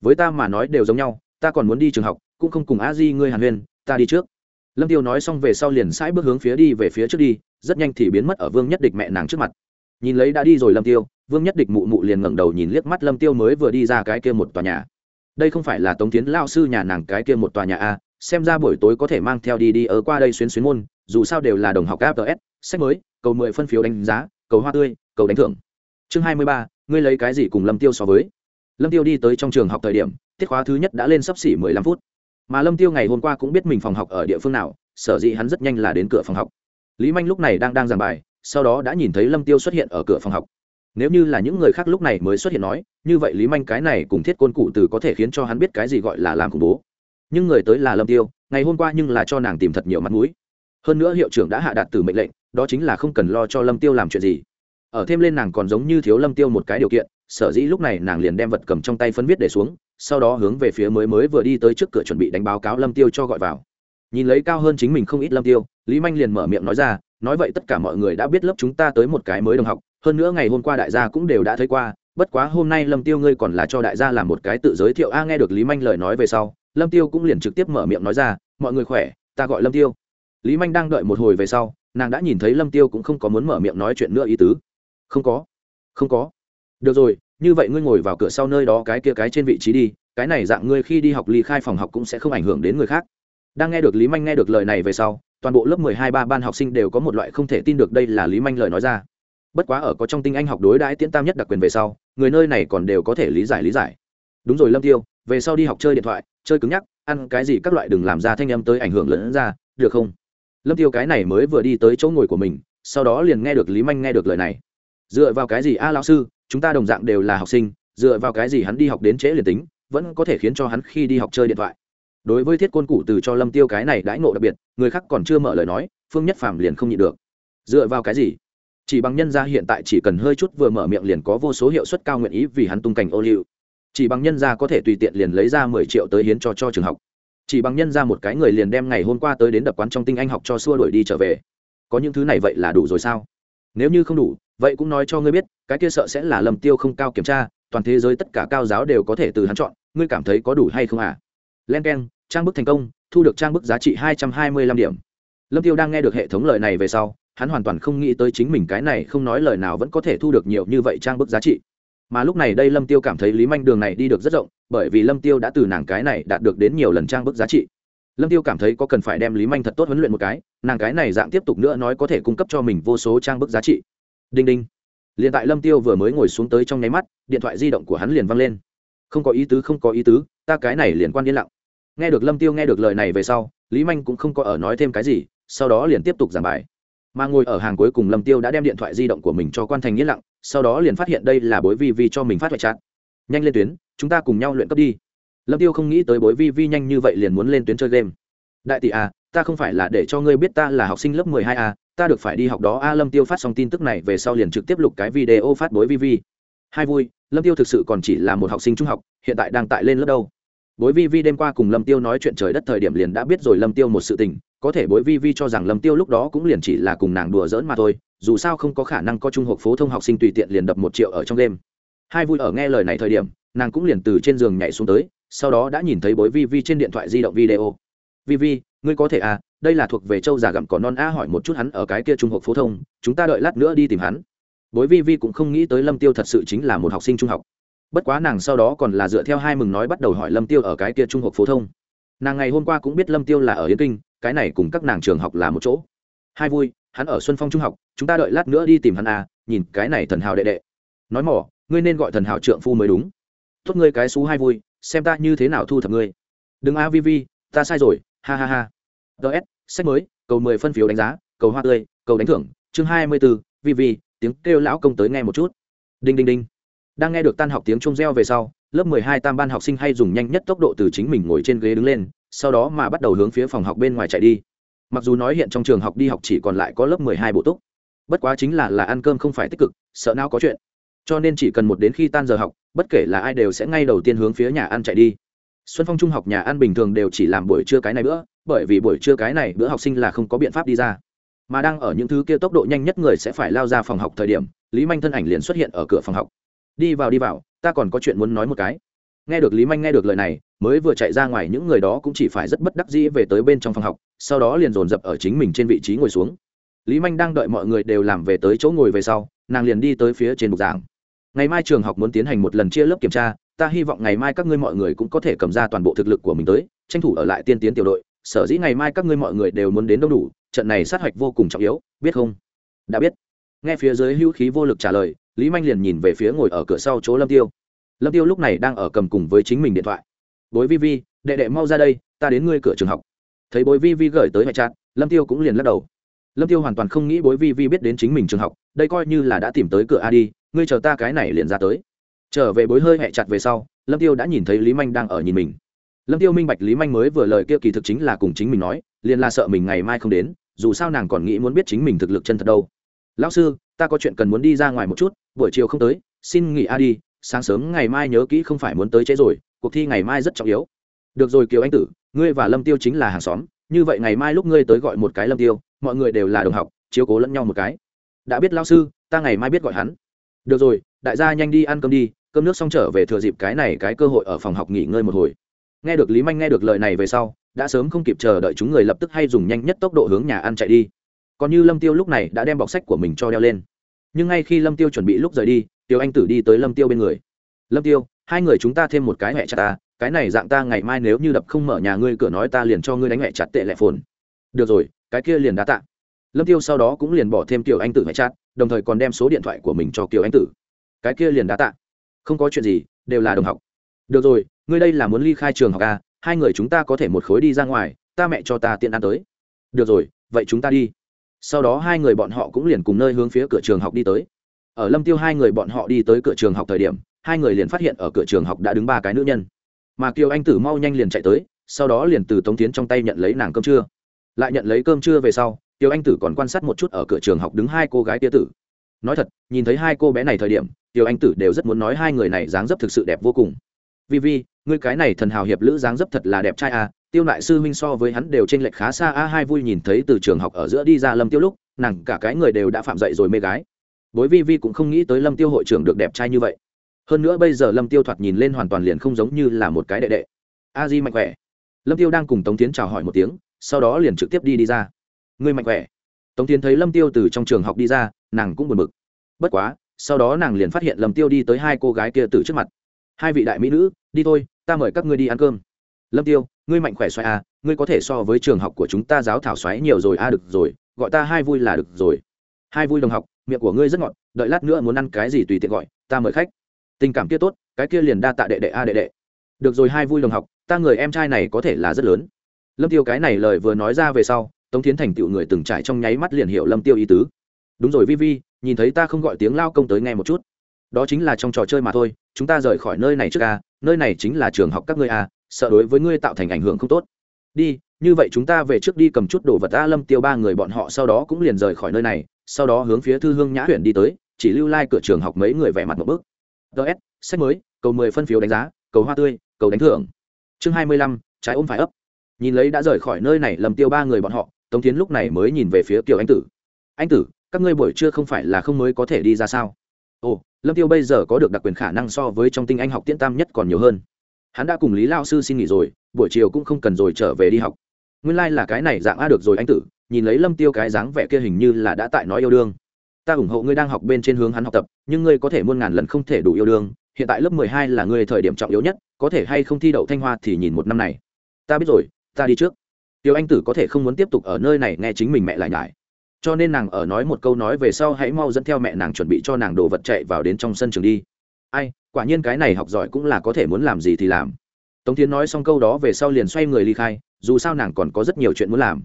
Speaker 1: Với ta mà nói đều giống nhau ta còn muốn đi trường học cũng không cùng a di ngươi hàn huyên ta đi trước. Lâm tiêu nói xong về sau liền sãi bước hướng phía đi về phía trước đi rất nhanh thì biến mất ở vương nhất địch mẹ nàng trước mặt. Nhìn lấy đã đi rồi lâm tiêu vương nhất địch mụ mụ liền ngẩng đầu nhìn liếc mắt lâm tiêu mới vừa đi ra cái kia một tòa nhà đây không phải là tống tiến lao sư nhà nàng cái kia một tòa nhà a xem ra buổi tối có thể mang theo đi đi ở qua đây xuyên xuyên môn dù sao đều là đồng học APS, sách mới cầu mười phân phiếu đánh giá cầu hoa tươi cầu đánh thưởng. Chương hai mươi ba ngươi lấy cái gì cùng lâm tiêu so với? Lâm tiêu đi tới trong trường học thời điểm tiết khóa thứ nhất đã lên sắp xỉ mười lăm phút. Mà lâm tiêu ngày hôm qua cũng biết mình phòng học ở địa phương nào sở dĩ hắn rất nhanh là đến cửa phòng học. Lý manh lúc này đang đang giảng bài sau đó đã nhìn thấy lâm tiêu xuất hiện ở cửa phòng học nếu như là những người khác lúc này mới xuất hiện nói, như vậy lý manh cái này cùng thiết côn cụ từ có thể khiến cho hắn biết cái gì gọi là làm khủng bố. Nhưng người tới là lâm tiêu, ngày hôm qua nhưng là cho nàng tìm thật nhiều mặt mũi. Hơn nữa hiệu trưởng đã hạ đạt từ mệnh lệnh, đó chính là không cần lo cho lâm tiêu làm chuyện gì. Ở thêm lên nàng còn giống như thiếu lâm tiêu một cái điều kiện, sở dĩ lúc này nàng liền đem vật cầm trong tay phân viết để xuống, sau đó hướng về phía mới mới vừa đi tới trước cửa chuẩn bị đánh báo cáo lâm tiêu cho gọi vào. Nhìn lấy cao hơn chính mình không ít lâm tiêu, lý manh liền mở miệng nói ra, nói vậy tất cả mọi người đã biết lớp chúng ta tới một cái mới đồng học hơn nữa ngày hôm qua đại gia cũng đều đã thấy qua, bất quá hôm nay lâm tiêu ngươi còn là cho đại gia làm một cái tự giới thiệu. A, nghe được lý manh lời nói về sau, lâm tiêu cũng liền trực tiếp mở miệng nói ra, mọi người khỏe, ta gọi lâm tiêu. Lý manh đang đợi một hồi về sau, nàng đã nhìn thấy lâm tiêu cũng không có muốn mở miệng nói chuyện nữa ý tứ. Không có không có. Được rồi, như vậy ngươi ngồi vào cửa sau nơi đó cái kia cái trên vị trí đi, cái này dạng ngươi khi đi học ly khai phòng học cũng sẽ không ảnh hưởng đến người khác. Đang nghe được lý manh nghe được lời này về sau, toàn bộ lớp mười hai ba ban học sinh đều có một loại không thể tin được đây là lý manh lời nói ra bất quá ở có trong tinh anh học đối đãi tiễn tam nhất đặc quyền về sau, người nơi này còn đều có thể lý giải lý giải. Đúng rồi lâm tiêu, về sau đi học chơi điện thoại, chơi cứng nhắc, ăn cái gì các loại đừng làm ra thanh âm tới ảnh hưởng lẫn ra, được không? Lâm tiêu cái này mới vừa đi tới chỗ ngồi của mình, sau đó liền nghe được lý manh nghe được lời này. Dựa vào cái gì a lão sư, chúng ta đồng dạng đều là học sinh, dựa vào cái gì hắn đi học đến trễ liền tính, vẫn có thể khiến cho hắn khi đi học chơi điện thoại. Đối với thiết côn cụ từ cho lâm tiêu cái này đãi ngộ đặc biệt, người khác còn chưa mở lời nói, phương nhất phàm liền không nhịn được. Dựa vào cái gì? Chỉ bằng nhân gia hiện tại chỉ cần hơi chút vừa mở miệng liền có vô số hiệu suất cao nguyện ý vì hắn tung cảnh ô liu. Chỉ bằng nhân gia có thể tùy tiện liền lấy ra mười triệu tới hiến cho cho trường học. Chỉ bằng nhân gia một cái người liền đem ngày hôm qua tới đến đập quán trong tinh anh học cho xua đuổi đi trở về. Có những thứ này vậy là đủ rồi sao? Nếu như không đủ, vậy cũng nói cho ngươi biết, cái kia sợ sẽ là lầm tiêu không cao kiểm tra, toàn thế giới tất cả cao giáo đều có thể từ hắn chọn, ngươi cảm thấy có đủ hay không à? Len k e n trang bức thành công, thu được trang bức giá trị hai trăm hai mươi lăm điểm. Lâm tiêu đang nghe được hệ thống lời này về sau hắn hoàn toàn không nghĩ tới chính mình cái này không nói lời nào vẫn có thể thu được nhiều như vậy trang bức giá trị. Mà lúc này đây lâm tiêu cảm thấy lý manh đường này đi được rất rộng, bởi vì lâm tiêu đã từ nàng cái này đạt được đến nhiều lần trang bức giá trị. Lâm tiêu cảm thấy có cần phải đem lý manh thật tốt huấn luyện một cái, nàng cái này dạng tiếp tục nữa nói có thể cung cấp cho mình vô số trang bức giá trị. Đinh đinh. Liền tại lâm tiêu vừa mới ngồi xuống tới trong nháy mắt, điện thoại di động của hắn liền văng lên. Không có ý tứ, không có ý tứ, ta cái này liền quan yên lặng. Nghe được lâm tiêu nghe được lời này về sau, lý manh cũng không có ở nói thêm cái gì, sau đó liền tiếp tục giảng bài mà ngồi ở hàng cuối cùng lâm tiêu đã đem điện thoại di động của mình cho quan thành yên lặng, sau đó liền phát hiện đây là bối vi vi cho mình phát hoại trạng nhanh lên tuyến, chúng ta cùng nhau luyện cấp đi. Lâm tiêu không nghĩ tới bối vi vi nhanh như vậy liền muốn lên tuyến chơi game. Đại tỷ à ta không phải là để cho ngươi biết ta là học sinh lớp mười hai à ta được phải đi học đó a lâm tiêu phát xong tin tức này về sau liền trực tiếp lục cái video phát bối vi vi. Hai vui, lâm tiêu thực sự còn chỉ là một học sinh trung học, hiện tại đang tại lên lớp đâu. Bối vi vi đêm qua cùng lâm tiêu nói chuyện trời đất thời điểm liền đã biết rồi lâm tiêu một sự tình có thể bối vi vi cho rằng lâm tiêu lúc đó cũng liền chỉ là cùng nàng đùa giỡn mà thôi, dù sao không có khả năng có trung học phổ thông học sinh tùy tiện liền đập một triệu ở trong đêm. Hai vui ở nghe lời này thời điểm, nàng cũng liền từ trên giường nhảy xuống tới, sau đó đã nhìn thấy bối vi vi trên điện thoại di động video. Vi vi, ngươi có thể à đây là thuộc về châu già gặm cỏ non a hỏi một chút hắn ở cái kia trung học phổ thông, chúng ta đợi lát nữa đi tìm hắn. Bối vi vi cũng không nghĩ tới lâm tiêu thật sự chính là một học sinh trung học. Bất quá nàng sau đó còn là dựa theo hai mừng nói bắt đầu hỏi lâm tiêu ở cái kia trung học phổ thông. Nàng ngày hôm qua cũng biết lâm tiêu là ở yên kinh cái này cùng các nàng trường học là một chỗ. Hai vui, hắn ở xuân phong trung học, chúng ta đợi lát nữa đi tìm hắn à nhìn cái này thần hào đệ đệ. Nói mỏ, ngươi nên gọi thần hào trượng phu mới đúng. Tốt ngươi cái xú hai vui, xem ta như thế nào thu thập ngươi. Đừng a vi vi ta sai rồi, ha ha ha. Ts sách mới, cầu mười phân phiếu đánh giá, cầu hoa tươi, cầu đánh thưởng, chương hai mươi b ố vi vi tiếng kêu lão công tới nghe một chút. Đinh đinh đinh. Đang nghe được tan học tiếng trung reo về sau lớp mười hai tam ban học sinh hay dùng nhanh nhất tốc độ từ chính mình ngồi trên ghế đứng lên, sau đó mà bắt đầu hướng phía phòng học bên ngoài chạy đi. Mặc dù nói hiện trong trường học đi học chỉ còn lại có lớp mười hai bộ túc, bất quá chính là là ăn cơm không phải tích cực, sợ nào có chuyện. Cho nên chỉ cần một đến khi tan giờ học, bất kể là ai đều sẽ ngay đầu tiên hướng phía nhà ăn chạy đi. Xuân phong trung học nhà ăn bình thường đều chỉ làm buổi trưa cái này bữa, bởi vì buổi trưa cái này bữa học sinh là không có biện pháp đi ra. Mà đang ở những thứ kia tốc độ nhanh nhất người sẽ phải lao ra phòng học thời điểm, lý manh thân ảnh liền xuất hiện ở cửa phòng học. Đi vào đi vào ta còn có chuyện muốn nói một cái. Nghe được lý manh nghe được lời này, mới vừa chạy ra ngoài, những người đó cũng chỉ phải rất bất đắc dĩ về tới bên trong phòng học, sau đó liền dồn dập ở chính mình trên vị trí ngồi xuống. Lý manh đang đợi mọi người đều làm về tới chỗ ngồi về sau, nàng liền đi tới phía trên bục giảng. Ngày mai trường học muốn tiến hành một lần chia lớp kiểm tra, ta hy vọng ngày mai các ngươi mọi người cũng có thể cầm ra toàn bộ thực lực của mình tới, tranh thủ ở lại tiên tiến tiểu đội, sở dĩ ngày mai các ngươi mọi người đều muốn đến đông đủ, trận này sát hạch vô cùng trọng yếu, biết không? Đã biết. Nghe phía dưới hữu khí vô lực trả lời lý manh liền nhìn về phía ngồi ở cửa sau chỗ lâm tiêu. Lâm tiêu lúc này đang ở cầm cùng với chính mình điện thoại. Bối vi vi đệ đệ mau ra đây, ta đến ngươi cửa trường học. Thấy bối vi vi gửi tới hệ chặt lâm tiêu cũng liền lắc đầu. Lâm tiêu hoàn toàn không nghĩ bối vi vi biết đến chính mình trường học, đây coi như là đã tìm tới cửa a đi, ngươi chờ ta cái này liền ra tới. Trở về bối hơi hẹ chặt về sau, lâm tiêu đã nhìn thấy lý manh đang ở nhìn mình. Lâm tiêu minh bạch lý manh mới vừa lời kia kỳ thực chính là cùng chính mình nói, liền là sợ mình ngày mai không đến, dù sao nàng còn nghĩ muốn biết chính mình thực lực chân thật đâu. Lão sư ta có chuyện cần muốn đi ra ngoài một chút, buổi chiều không tới, xin nghỉ a đi sáng sớm ngày mai nhớ kỹ không phải muốn tới trễ rồi, cuộc thi ngày mai rất trọng yếu. Được rồi kiều anh tử, ngươi và lâm tiêu chính là hàng xóm, như vậy ngày mai lúc ngươi tới gọi một cái lâm tiêu, mọi người đều là đồng học, chiếu cố lẫn nhau một cái. Đã biết lao sư, ta ngày mai biết gọi hắn. Được rồi, đại gia nhanh đi ăn cơm đi, cơm nước xong trở về thừa dịp cái này cái cơ hội ở phòng học nghỉ ngơi một hồi. Nghe được lý manh nghe được lời này về sau, đã sớm không kịp chờ đợi chúng người lập tức hay dùng nhanh nhất tốc độ hướng nhà ăn chạy đi còn như lâm tiêu lúc này đã đem bọc sách của mình cho đeo lên. Nhưng ngay khi lâm tiêu chuẩn bị lúc rời đi tiêu anh tử đi tới lâm tiêu bên người. Lâm tiêu, hai người chúng ta thêm một cái hẹ chặt ta, cái này dạng ta ngày mai nếu như đập không mở nhà ngươi cửa nói ta liền cho ngươi đánh hẹ chặt tệ lệ phồn. Được rồi, cái kia liền đã tạ. Lâm tiêu sau đó cũng liền bỏ thêm tiểu anh tử hẹ chặt, đồng thời còn đem số điện thoại của mình cho kiều anh tử. Cái kia liền đã tạ. Không có chuyện gì, đều là đồng học. Được rồi, ngươi đây là muốn ly khai trường học à? Hai người chúng ta có thể một khối đi ra ngoài, ta mẹ cho ta tiện ăn tới. Được rồi, vậy chúng ta đi sau đó hai người bọn họ cũng liền cùng nơi hướng phía cửa trường học đi tới. Ở lâm tiêu hai người bọn họ đi tới cửa trường học thời điểm, hai người liền phát hiện ở cửa trường học đã đứng ba cái nữ nhân. Mà kiều anh tử mau nhanh liền chạy tới, sau đó liền từ tống tiến trong tay nhận lấy nàng cơm trưa. Lại nhận lấy cơm trưa về sau, kiều anh tử còn quan sát một chút ở cửa trường học đứng hai cô gái tia tử. Nói thật, nhìn thấy hai cô bé này thời điểm, kiều anh tử đều rất muốn nói hai người này dáng dấp thực sự đẹp vô cùng. Vi vi, ngươi cái này thần hào hiệp lữ dáng dấp thật là đẹp trai à tiêu lại sư huynh so với hắn đều trên lệch khá xa, a hai vui nhìn thấy từ trường học ở giữa đi ra lâm tiêu lúc, nàng cả cái người đều đã phạm dậy rồi mê gái. Bối vi vi cũng không nghĩ tới lâm tiêu hội trưởng được đẹp trai như vậy. Hơn nữa bây giờ lâm tiêu thoạt nhìn lên hoàn toàn liền không giống như là một cái đệ đệ. A di mạnh khỏe. Lâm tiêu đang cùng tống tiến chào hỏi một tiếng, sau đó liền trực tiếp đi đi ra. Ngươi mạnh khỏe. Tống tiến thấy lâm tiêu từ trong trường học đi ra, nàng cũng buồn bực. Bất quá, sau đó nàng liền phát hiện lâm tiêu đi tới hai cô gái kia từ trước mặt. Hai vị đại mỹ nữ, đi thôi, ta mời các ngươi đi ăn cơm. Lâm tiêu ngươi mạnh khỏe xoáy a à, ngươi có thể so với trường học của chúng ta giáo thảo xoáy nhiều rồi. A à được rồi gọi ta hai vui là được rồi. Hai vui đồng học miệng của ngươi rất ngọt đợi lát nữa muốn ăn cái gì tùy tiện gọi ta mời khách. Tình cảm kia tốt cái kia liền đa tạ đệ đệ a đệ đệ. Được rồi hai vui đồng học ta người em trai này có thể là rất lớn. Lâm tiêu cái này lời vừa nói ra về sau tống tiến thành tựu người từng trải trong nháy mắt liền hiểu lâm tiêu ý tứ. Đúng rồi vi vi nhìn thấy ta không gọi tiếng lao công tới nghe một chút. Đó chính là trong trò chơi mà thôi chúng ta rời khỏi nơi này trước a nơi này chính là trường học các ngươi a sợ đối với ngươi tạo thành ảnh hưởng không tốt. Đi, như vậy chúng ta về trước đi cầm chút đồ vật a lâm tiêu ba người bọn họ sau đó cũng liền rời khỏi nơi này, sau đó hướng phía thư hương nhã huyện đi tới, chỉ lưu lai cửa trường học mấy người vẻ mặt một bước. Ts sách mới, cầu mười phân phiếu đánh giá, cầu hoa tươi, cầu đánh thưởng. Chương hai mươi lăm, trái ôm phải ấp. Nhìn lấy đã rời khỏi nơi này lầm tiêu ba người bọn họ, tống tiến lúc này mới nhìn về phía kiều anh tử. Anh tử, các ngươi buổi trưa không phải là không mới có thể đi ra sao? Ồ, lâm tiêu bây giờ có được đặc quyền khả năng so với trong tinh anh học tiễn tam nhất còn nhiều hơn hắn đã cùng lý lao sư xin nghỉ rồi, buổi chiều cũng không cần rồi trở về đi học. Nguyên lai、like、là cái này dạng a được rồi anh tử, nhìn lấy lâm tiêu cái dáng vẻ kia hình như là đã tại nói yêu đương. Ta ủng hộ ngươi đang học bên trên hướng hắn học tập, nhưng ngươi có thể muôn ngàn lần không thể đủ yêu đương, hiện tại lớp mười hai là ngươi thời điểm trọng yếu nhất, có thể hay không thi đậu thanh hoa thì nhìn một năm này. Ta biết rồi, ta đi trước. Tiêu anh tử có thể không muốn tiếp tục ở nơi này nghe chính mình mẹ lại nhải. Cho nên nàng ở nói một câu nói về sau hãy mau dẫn theo mẹ nàng chuẩn bị cho nàng đồ vật chạy vào đến trong sân trường đi. Ai quả nhiên cái này học giỏi cũng là có thể muốn làm gì thì làm. Tống tiến nói xong câu đó về sau liền xoay người ly khai, dù sao nàng còn có rất nhiều chuyện muốn làm.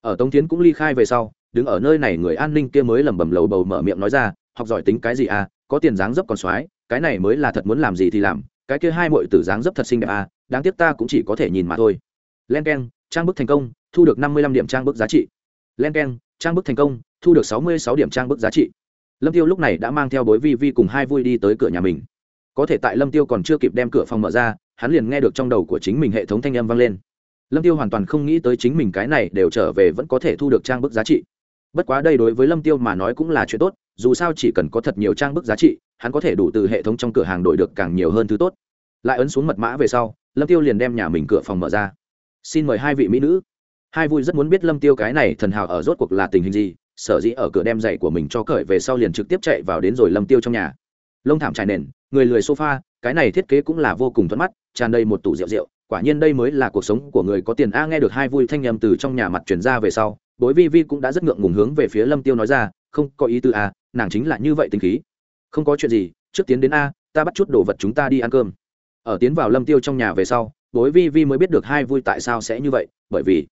Speaker 1: Ở tống tiến cũng ly khai về sau, đứng ở nơi này người an ninh kia mới lẩm bẩm lầu bầu mở miệng nói ra, học giỏi tính cái gì à? Có tiền dáng dấp còn soái cái này mới là thật muốn làm gì thì làm, cái kia hai muội tử dáng dấp thật xinh đẹp à đáng tiếc ta cũng chỉ có thể nhìn mà thôi. Len keng, trang bức thành công, thu được năm mươi lăm điểm trang bức giá trị. Len keng, trang bức thành công, thu được sáu mươi sáu điểm trang bức giá trị. Lâm tiêu lúc này đã mang theo bối vi vi cùng hai vui đi tới cửa nhà mình có thể tại lâm tiêu còn chưa kịp đem cửa phòng mở ra, hắn liền nghe được trong đầu của chính mình hệ thống thanh âm vang lên. Lâm tiêu hoàn toàn không nghĩ tới chính mình cái này đều trở về vẫn có thể thu được trang bức giá trị. Bất quá đây đối với lâm tiêu mà nói cũng là chuyện tốt, dù sao chỉ cần có thật nhiều trang bức giá trị, hắn có thể đủ từ hệ thống trong cửa hàng đổi được càng nhiều hơn thứ tốt. Lại ấn xuống mật mã về sau, lâm tiêu liền đem nhà mình cửa phòng mở ra. Xin mời hai vị mỹ nữ. Hai vui rất muốn biết lâm tiêu cái này thần hào ở rốt cuộc là tình hình gì, sở dĩ ở cửa đem giày của mình cho cởi về sau liền trực tiếp chạy vào đến rồi lâm tiêu trong nhà. Lông thảm trải nền người lười sofa, cái này thiết kế cũng là vô cùng thuận mắt, tràn đầy một tủ rượu rượu. Quả nhiên đây mới là cuộc sống của người có tiền a, nghe được hai vui thanh nhầm từ trong nhà mặt truyền ra về sau, bối vi vi cũng đã rất ngượng ngùng hướng về phía lâm tiêu nói ra, không, có ý tư a, nàng chính là như vậy tính khí. Không có chuyện gì, trước tiến đến a, ta bắt chút đồ vật chúng ta đi ăn cơm. Ở tiến vào lâm tiêu trong nhà về sau, bối vi vi mới biết được hai vui tại sao sẽ như vậy, bởi vì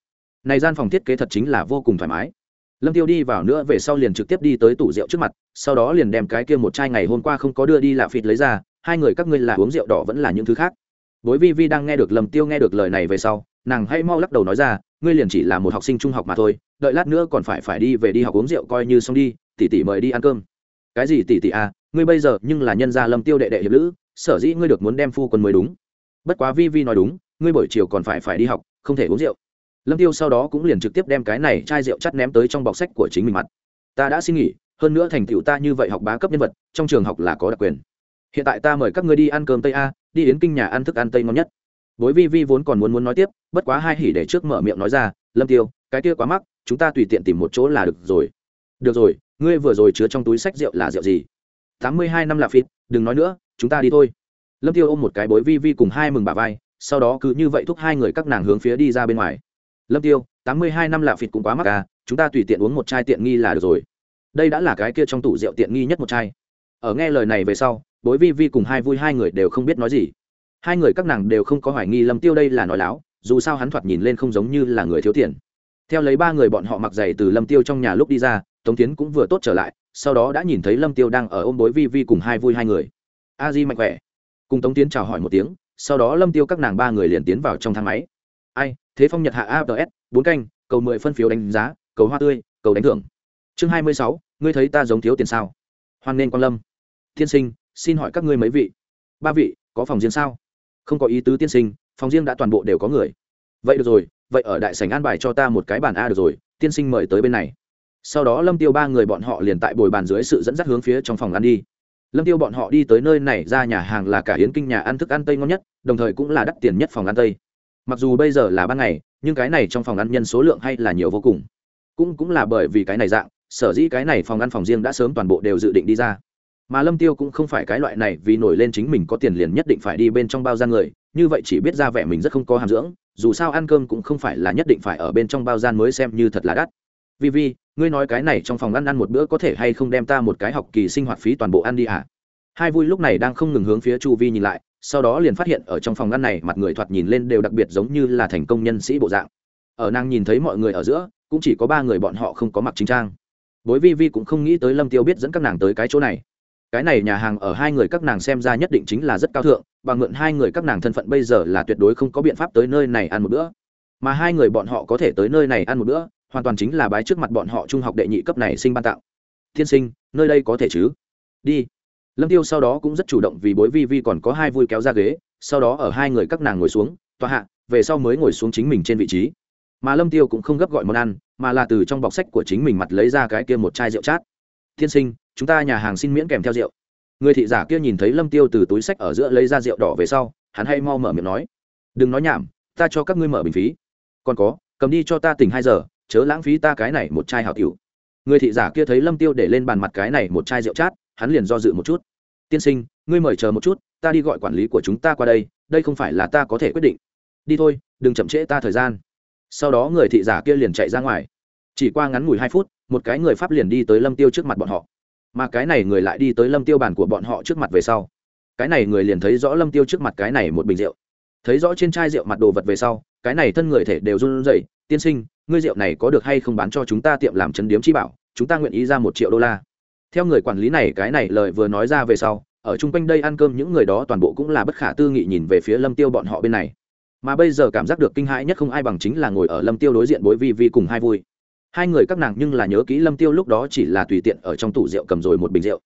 Speaker 1: này gian phòng thiết kế thật chính là vô cùng thoải mái lâm tiêu đi vào nữa về sau liền trực tiếp đi tới tủ rượu trước mặt, sau đó liền đem cái kia một chai ngày hôm qua không có đưa đi lạ phịt lấy ra, hai người các ngươi là uống rượu đỏ vẫn là những thứ khác. Bối vi vi đang nghe được lâm tiêu nghe được lời này về sau, nàng hay mau lắc đầu nói ra, ngươi liền chỉ là một học sinh trung học mà thôi, đợi lát nữa còn phải phải đi về đi học uống rượu coi như xong đi, tỷ tỷ mời đi ăn cơm. Cái gì tỷ tỷ à ngươi bây giờ nhưng là nhân gia lâm tiêu đệ đệ hiệp lữ, sở dĩ ngươi được muốn đem phu quân mới đúng. Bất quá vi vi nói đúng, ngươi buổi chiều còn phải phải đi học, không thể uống rượu lâm tiêu sau đó cũng liền trực tiếp đem cái này chai rượu chắt ném tới trong bọc sách của chính mình mặt. Ta đã xin nghỉ, hơn nữa thành tựu ta như vậy học bá cấp nhân vật, trong trường học là có đặc quyền. Hiện tại ta mời các ngươi đi ăn cơm tây a, đi đến kinh nhà ăn thức ăn tây ngon nhất. Bối vi vi vốn còn muốn muốn nói tiếp, bất quá hai hỉ để trước mở miệng nói ra, lâm tiêu, cái kia quá mắc, chúng ta tùy tiện tìm một chỗ là được rồi. Được rồi, ngươi vừa rồi chứa trong túi sách rượu là rượu gì? Tám mươi hai năm là phít đừng nói nữa, chúng ta đi thôi. Lâm tiêu ôm một cái bối vi vi cùng hai mừng bà vai, sau đó cứ như vậy thúc hai người các nàng hướng phía đi ra bên ngoài lâm tiêu, tám mươi hai năm lạ phịt cũng quá mắc à chúng ta tùy tiện uống một chai tiện nghi là được rồi. Đây đã là cái kia trong tủ rượu tiện nghi nhất một chai. Ở nghe lời này về sau, bối vi vi cùng hai vui hai người đều không biết nói gì. Hai người các nàng đều không có hoài nghi lâm tiêu đây là nói láo, dù sao hắn thoạt nhìn lên không giống như là người thiếu tiền. Theo lấy ba người bọn họ mặc giày từ lâm tiêu trong nhà lúc đi ra, tống tiến cũng vừa tốt trở lại, sau đó đã nhìn thấy lâm tiêu đang ở ôm bối vi vi cùng hai vui hai người. A di mạnh khỏe. Cùng tống tiến chào hỏi một tiếng, sau đó lâm tiêu các nàng ba người liền tiến vào trong thang máy. Ai thế phong nhật hạ abs bốn canh, cầu mười phân phiếu đánh giá, cầu hoa tươi, cầu đánh thưởng. Chương hai mươi sáu, ngươi thấy ta giống thiếu tiền sao? Hoan nên quan lâm. Tiên sinh, xin hỏi các ngươi mấy vị? Ba vị, có phòng riêng sao? Không có ý tứ tiên sinh, phòng riêng đã toàn bộ đều có người. Vậy được rồi, vậy ở đại sảnh an bài cho ta một cái bàn a được rồi, tiên sinh mời tới bên này. Sau đó lâm tiêu ba người bọn họ liền tại bồi bàn dưới sự dẫn dắt hướng phía trong phòng ăn đi. Lâm tiêu bọn họ đi tới nơi này ra nhà hàng là cả Hiến kinh nhà ăn thức ăn tây ngon nhất, đồng thời cũng là đắt tiền nhất phòng ăn tây mặc dù bây giờ là ban ngày, nhưng cái này trong phòng ăn nhân số lượng hay là nhiều vô cùng. Cũng cũng là bởi vì cái này dạng, sở dĩ cái này phòng ăn phòng riêng đã sớm toàn bộ đều dự định đi ra. Mà lâm tiêu cũng không phải cái loại này vì nổi lên chính mình có tiền liền nhất định phải đi bên trong bao gian người, như vậy chỉ biết ra vẻ mình rất không có hàm dưỡng, dù sao ăn cơm cũng không phải là nhất định phải ở bên trong bao gian mới xem như thật là đắt. Vì vì, ngươi nói cái này trong phòng ăn ăn một bữa có thể hay không đem ta một cái học kỳ sinh hoạt phí toàn bộ ăn đi à? Hai vui lúc này đang không ngừng hướng phía chu vi nhìn lại sau đó liền phát hiện ở trong phòng ngăn này mặt người thoạt nhìn lên đều đặc biệt giống như là thành công nhân sĩ bộ dạng. Ở nàng nhìn thấy mọi người ở giữa, cũng chỉ có ba người bọn họ không có mặc chính trang. Bối vi vi cũng không nghĩ tới lâm tiêu biết dẫn các nàng tới cái chỗ này. Cái này nhà hàng ở hai người các nàng xem ra nhất định chính là rất cao thượng, bằng mượn hai người các nàng thân phận bây giờ là tuyệt đối không có biện pháp tới nơi này ăn một bữa. Mà hai người bọn họ có thể tới nơi này ăn một bữa, hoàn toàn chính là bái trước mặt bọn họ trung học đệ nhị cấp này sinh ban tạo thiên sinh, nơi đây có thể chứ? Đi lâm tiêu sau đó cũng rất chủ động vì bối vi vi còn có hai vui kéo ra ghế, sau đó ở hai người các nàng ngồi xuống, tòa hạ, về sau mới ngồi xuống chính mình trên vị trí. Mà lâm tiêu cũng không gấp gọi món ăn, mà là từ trong bọc sách của chính mình mặt lấy ra cái kia một chai rượu chát. Thiên sinh, chúng ta nhà hàng xin miễn kèm theo rượu. Người thị giả kia nhìn thấy lâm tiêu từ túi sách ở giữa lấy ra rượu đỏ về sau, hắn hay mau mở miệng nói, đừng nói nhảm, ta cho các ngươi mở bình phí. Còn có, cầm đi cho ta tỉnh hai giờ, chớ lãng phí ta cái này một chai hảo tiểu. Người thị giả kia thấy lâm tiêu để lên bàn mặt cái này một chai rượu chát hắn liền do dự một chút. Tiên sinh, ngươi mời chờ một chút, ta đi gọi quản lý của chúng ta qua đây đây không phải là ta có thể quyết định. Đi thôi, đừng chậm trễ ta thời gian. Sau đó người thị giả kia liền chạy ra ngoài. Chỉ qua ngắn ngủi hai phút, một cái người pháp liền đi tới lâm tiêu trước mặt bọn họ. Mà cái này người lại đi tới lâm tiêu bàn của bọn họ trước mặt về sau. Cái này người liền thấy rõ lâm tiêu trước mặt cái này một bình rượu. Thấy rõ trên chai rượu mặt đồ vật về sau, cái này thân người thể đều run rẩy. Tiên sinh, ngươi rượu này có được hay không bán cho chúng ta tiệm làm chấn điếm chi bảo? Chúng ta nguyện ý ra một triệu đô la theo người quản lý này, cái này lời vừa nói ra về sau, ở chung quanh đây ăn cơm những người đó toàn bộ cũng là bất khả tư nghị nhìn về phía lâm tiêu bọn họ bên này. Mà bây giờ cảm giác được kinh hãi nhất không ai bằng chính là ngồi ở lâm tiêu đối diện bối vi vi cùng hai vui. Hai người các nàng nhưng là nhớ kỹ lâm tiêu lúc đó chỉ là tùy tiện ở trong tủ rượu cầm rồi một bình rượu.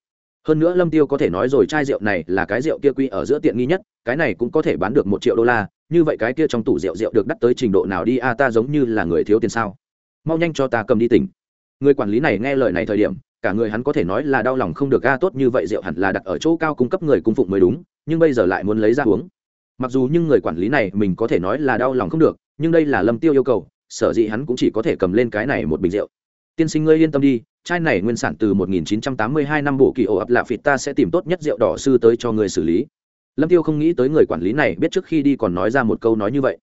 Speaker 1: Hơn nữa lâm tiêu có thể nói rồi chai rượu này là cái rượu kia quy ở giữa tiện nghi nhất, cái này cũng có thể bán được một triệu đô la, như vậy cái kia trong tủ rượu rượu được đắt tới trình độ nào đi a, ta giống như là người thiếu tiền sao. Mau nhanh cho ta cầm đi tỉnh. Người quản lý này nghe lời này thời điểm cả người hắn có thể nói là đau lòng không được ga tốt như vậy, rượu hẳn là đặt ở chỗ cao cung cấp người cung phụng mới đúng, nhưng bây giờ lại muốn lấy ra uống. Mặc dù nhưng người quản lý này mình có thể nói là đau lòng không được, nhưng đây là lâm tiêu yêu cầu, sở dĩ hắn cũng chỉ có thể cầm lên cái này một bình rượu. Tiên sinh ngươi yên tâm đi, chai này nguyên sản từ 1982 năm bộ kỳ ổ ập lạ phịt ta sẽ tìm tốt nhất rượu đỏ sư tới cho người xử lý. Lâm tiêu không nghĩ tới người quản lý này biết trước khi đi còn nói ra một câu nói như vậy.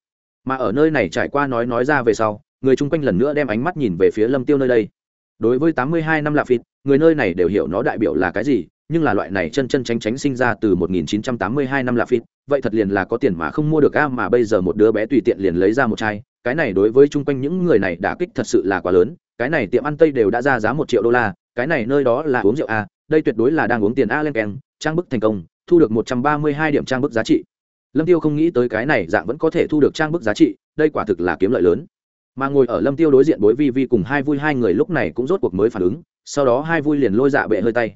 Speaker 1: Mà ở nơi này trải qua nói nói ra về sau, người chung quanh lần nữa đem ánh mắt nhìn về phía lâm tiêu nơi đây đối với 82 năm lạ phịt, người nơi này đều hiểu nó đại biểu là cái gì, nhưng là loại này chân chân tránh tránh sinh ra từ 1982 năm lạ phịt, vậy thật liền là có tiền mà không mua được a mà bây giờ một đứa bé tùy tiện liền lấy ra một chai. Cái này đối với chung quanh những người này đã kích thật sự là quá lớn, cái này tiệm ăn tây đều đã ra giá một triệu đô la, cái này nơi đó là uống rượu a đây tuyệt đối là đang uống tiền a lên keng, trang bức thành công, thu được một trăm ba mươi hai điểm trang bức giá trị. Lâm tiêu không nghĩ tới cái này dạng vẫn có thể thu được trang bức giá trị, đây quả thực là kiếm lợi lớn mà ngồi ở lâm tiêu đối diện bối vi vi cùng hai vui, hai người lúc này cũng rốt cuộc mới phản ứng, sau đó hai vui liền lôi dạ bệ hơi tay.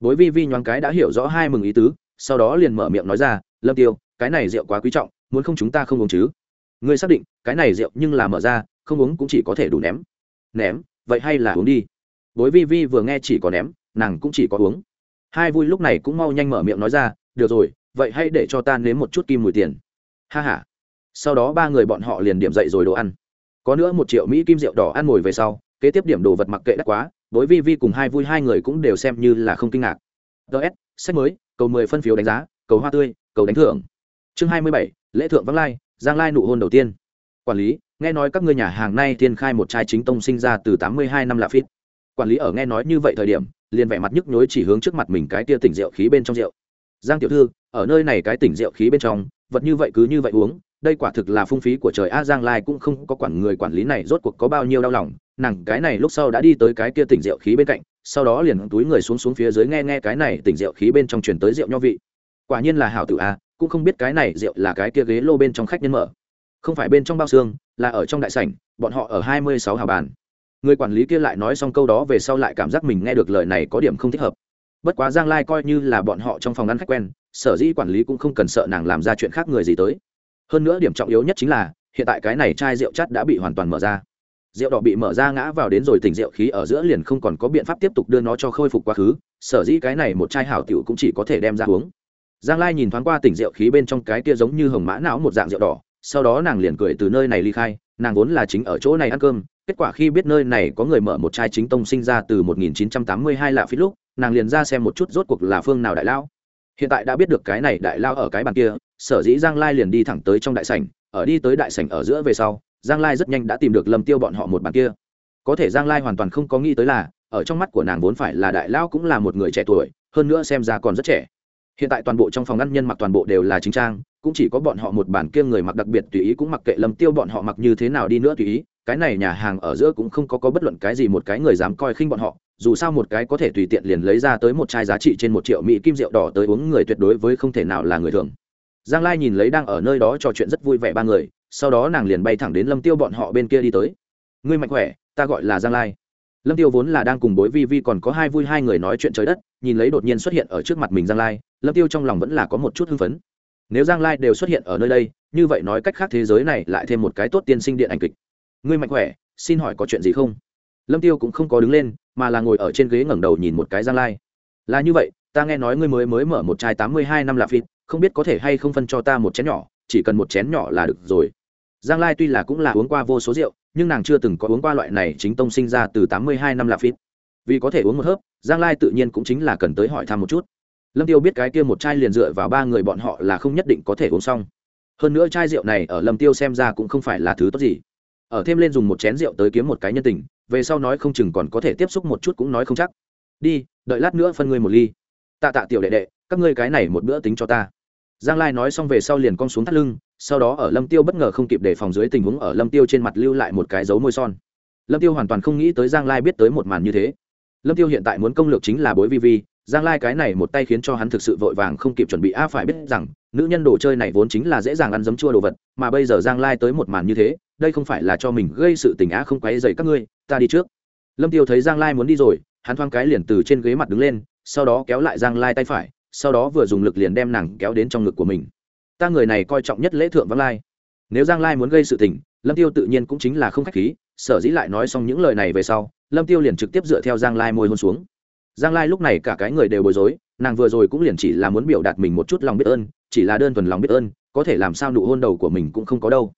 Speaker 1: Bối vi vi nhoáng cái đã hiểu rõ hai mừng ý tứ, sau đó liền mở miệng nói ra, lâm tiêu, cái này rượu quá quý trọng, muốn không chúng ta không uống chứ? Ngươi xác định, cái này rượu nhưng là mở ra, không uống cũng chỉ có thể đủ ném. Ném? Vậy hay là uống đi? Bối vi vi vừa nghe chỉ có ném, nàng cũng chỉ có uống. Hai vui lúc này cũng mau nhanh mở miệng nói ra, được rồi, vậy hãy để cho ta nếm một chút kim mùi tiền. Ha ha. sau đó ba người bọn họ liền điểm dậy rồi đồ ăn có nữa một triệu mỹ kim rượu đỏ ăn ngồi về sau, kế tiếp điểm đồ vật mặc kệ đắt quá, đối vi vi cùng hai vui hai người cũng đều xem như là không kinh ngạc. Ts sách mới, cầu mười phân phiếu đánh giá, cầu hoa tươi, cầu đánh thưởng. Chương hai mươi bảy, lễ thượng vắng lai, giang lai nụ hôn đầu tiên. Quản lý, nghe nói các ngươi nhà hàng nay Thiên khai một trai chính tông sinh ra từ tám mươi hai năm lạ phít. Quản lý ở nghe nói như vậy thời điểm, liền vẻ mặt nhức nhối chỉ hướng trước mặt mình cái tia tỉnh rượu khí bên trong rượu. Giang tiểu thư, ở nơi này cái tỉnh rượu khí bên trong, vật như vậy cứ như vậy uống đây quả thực là phung phí của trời a, giang lai cũng không có quản người quản lý này rốt cuộc có bao nhiêu đau lòng. Nàng cái này lúc sau đã đi tới cái kia tỉnh rượu khí bên cạnh, sau đó liền túi người xuống xuống phía dưới nghe nghe cái này tỉnh rượu khí bên trong truyền tới rượu nho vị. Quả nhiên là hảo tử a, cũng không biết cái này rượu là cái kia ghế lô bên trong khách nhân mở. Không phải bên trong bao xương, là ở trong đại sảnh, bọn họ ở hai mươi sáu hào bàn. Người quản lý kia lại nói xong câu đó về sau lại cảm giác mình nghe được lời này có điểm không thích hợp. Bất quá giang lai coi như là bọn họ trong phòng ăn khách quen, sở dĩ quản lý cũng không cần sợ nàng làm ra chuyện khác người gì tới hơn nữa điểm trọng yếu nhất chính là, hiện tại cái này chai rượu chắt đã bị hoàn toàn mở ra. Rượu đỏ bị mở ra ngã vào đến rồi tỉnh rượu khí ở giữa liền không còn có biện pháp tiếp tục đưa nó cho khôi phục quá khứ, sở dĩ cái này một chai hảo tiểu cũng chỉ có thể đem ra uống. Giang lai nhìn thoáng qua tỉnh rượu khí bên trong cái kia giống như hồng mã não một dạng rượu đỏ, sau đó nàng liền cười từ nơi này ly khai, nàng vốn là chính ở chỗ này ăn cơm, kết quả khi biết nơi này có người mở một chai chính tông sinh ra từ 1982 lạ phí lúc, nàng liền ra xem một chút rốt cuộc là phương nào đại lao hiện tại đã biết được cái này đại lao ở cái bàn kia, sở dĩ giang lai liền đi thẳng tới trong đại sảnh, ở đi tới đại sảnh ở giữa về sau, giang lai rất nhanh đã tìm được lâm tiêu bọn họ một bàn kia. Có thể giang lai hoàn toàn không có nghĩ tới là, ở trong mắt của nàng vốn phải là đại lao cũng là một người trẻ tuổi, hơn nữa xem ra còn rất trẻ. Hiện tại toàn bộ trong phòng ngăn nhân mặc toàn bộ đều là chính trang, cũng chỉ có bọn họ một bản kia người mặc đặc biệt tùy ý cũng mặc kệ lâm tiêu bọn họ mặc như thế nào đi nữa tùy ý, cái này nhà hàng ở giữa cũng không có có bất luận cái gì một cái người dám coi khinh bọn họ dù sao một cái có thể tùy tiện liền lấy ra tới một chai giá trị trên một triệu mỹ kim rượu đỏ tới uống người tuyệt đối với không thể nào là người thường. Giang lai nhìn lấy đang ở nơi đó trò chuyện rất vui vẻ ba người, sau đó nàng liền bay thẳng đến lâm tiêu bọn họ bên kia đi tới. Ngươi mạnh khỏe, ta gọi là giang lai. Lâm tiêu vốn là đang cùng bối vi vi còn có hai vui hai người nói chuyện trời đất, nhìn lấy đột nhiên xuất hiện ở trước mặt mình giang lai, lâm tiêu trong lòng vẫn là có một chút hưng phấn. Nếu giang lai đều xuất hiện ở nơi đây, như vậy nói cách khác thế giới này lại thêm một cái tốt tiên sinh điện ảnh kịch. Ngươi mạnh khỏe, xin hỏi có chuyện gì không? Lâm tiêu cũng không có đứng lên mà là ngồi ở trên ghế ngẩng đầu nhìn một cái giang lai. Là như vậy, ta nghe nói ngươi mới mới mở một chai tám mươi hai năm lạp phịt, không biết có thể hay không phân cho ta một chén nhỏ, chỉ cần một chén nhỏ là được rồi. Giang lai tuy là cũng là uống qua vô số rượu, nhưng nàng chưa từng có uống qua loại này chính tông sinh ra từ tám mươi hai năm lạp phịt. Vì có thể uống một hớp, giang lai tự nhiên cũng chính là cần tới hỏi thăm một chút. Lâm tiêu biết cái kia một chai liền dựa vào ba người bọn họ là không nhất định có thể uống xong. Hơn nữa chai rượu này ở lâm tiêu xem ra cũng không phải là thứ tốt gì. Ở thêm lên dùng một chén rượu tới kiếm một cái nhân tình về sau nói không chừng còn có thể tiếp xúc một chút cũng nói không chắc. Đi, đợi lát nữa phân ngươi một ly. Tạ tạ tiểu đệ đệ, các ngươi cái này một bữa tính cho ta. Giang lai nói xong về sau liền cong xuống thắt lưng, sau đó ở lâm tiêu bất ngờ không kịp đề phòng dưới tình huống ở lâm tiêu trên mặt lưu lại một cái dấu môi son. Lâm tiêu hoàn toàn không nghĩ tới giang lai biết tới một màn như thế. Lâm tiêu hiện tại muốn công lược chính là bối vi vi, giang lai cái này một tay khiến cho hắn thực sự vội vàng không kịp chuẩn bị, a, phải biết rằng, nữ nhân đồ chơi này vốn chính là dễ dàng ăn giấm chua đồ vật, mà bây giờ giang lai tới một màn như thế, đây không phải là cho mình gây sự tình á không quấy dày các ngươi ta đi trước. Lâm tiêu thấy giang lai muốn đi rồi, hắn thoáng cái liền từ trên ghế mặt đứng lên, sau đó kéo lại giang lai tay phải, sau đó vừa dùng lực liền đem nàng kéo đến trong ngực của mình. Ta người này coi trọng nhất lễ thượng vắng lai. Nếu giang lai muốn gây sự tình, lâm tiêu tự nhiên cũng chính là không khách khí, sở dĩ lại nói xong những lời này về sau, lâm tiêu liền trực tiếp dựa theo giang lai môi hôn xuống. Giang lai lúc này cả cái người đều bối rối, nàng vừa rồi cũng liền chỉ là muốn biểu đạt mình một chút lòng biết ơn, chỉ là đơn thuần lòng biết ơn, có thể làm sao nụ hôn đầu của mình cũng không có đâu.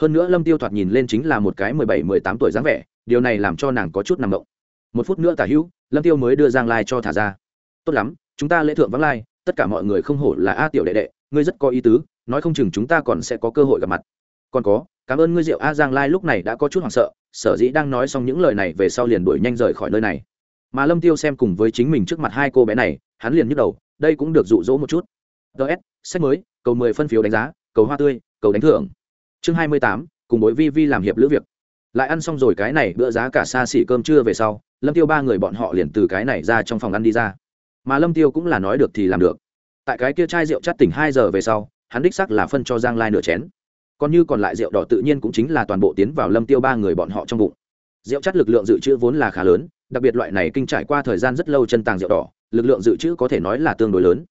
Speaker 1: Hơn nữa lâm tiêu thoạt nhìn lên chính là một cái mười bảy, mười tám tuổi dáng vẻ điều này làm cho nàng có chút nằm động. Một phút nữa tả hữu, lâm tiêu mới đưa giang lai cho thả ra. Tốt lắm, chúng ta lễ thượng vắng lai, tất cả mọi người không hổ là a tiểu đệ đệ, ngươi rất có ý tứ, nói không chừng chúng ta còn sẽ có cơ hội gặp mặt. Còn có, cảm ơn ngươi diệu a giang lai lúc này đã có chút hoảng sợ, sở dĩ đang nói xong những lời này về sau liền đuổi nhanh rời khỏi nơi này. Mà lâm tiêu xem cùng với chính mình trước mặt hai cô bé này, hắn liền nhức đầu, đây cũng được dụ dỗ một chút. Ts sách mới, cầu mười phân phiếu đánh giá, cầu hoa tươi, cầu đánh thưởng. Chương hai mươi tám, cùng bối vi vi làm hiệp lữ việc lại ăn xong rồi cái này bữa giá cả xa xỉ cơm trưa về sau, lâm tiêu ba người bọn họ liền từ cái này ra trong phòng ăn đi ra. Mà lâm tiêu cũng là nói được thì làm được. Tại cái kia chai rượu chắt tỉnh hai giờ về sau, hắn đích sắc là phân cho giang lai nửa chén. Còn như còn lại rượu đỏ tự nhiên cũng chính là toàn bộ tiến vào lâm tiêu ba người bọn họ trong bụng. Rượu chắt lực lượng dự trữ vốn là khá lớn, đặc biệt loại này kinh trải qua thời gian rất lâu chân tàng rượu đỏ, lực lượng dự trữ có thể nói là tương đối lớn.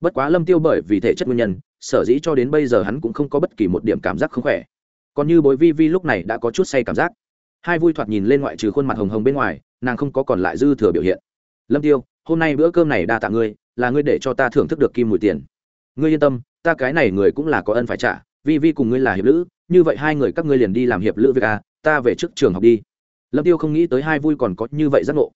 Speaker 1: Bất quá lâm tiêu bởi vì thể chất nguyên nhân, sở dĩ cho đến bây giờ hắn cũng không có bất kỳ một điểm cảm giác không khỏe còn như bối vi vi lúc này đã có chút say cảm giác. Hai vui thoạt nhìn lên ngoại trừ khuôn mặt hồng hồng bên ngoài, nàng không có còn lại dư thừa biểu hiện. Lâm tiêu, hôm nay bữa cơm này đa tạ ngươi, là ngươi để cho ta thưởng thức được kim mùi tiền. Ngươi yên tâm, ta cái này người cũng là có ân phải trả, vi vi cùng ngươi là hiệp lữ, như vậy hai người các ngươi liền đi làm hiệp lữ với ca à, ta về trước trường học đi. Lâm tiêu không nghĩ tới hai vui còn có như vậy giác ngộ.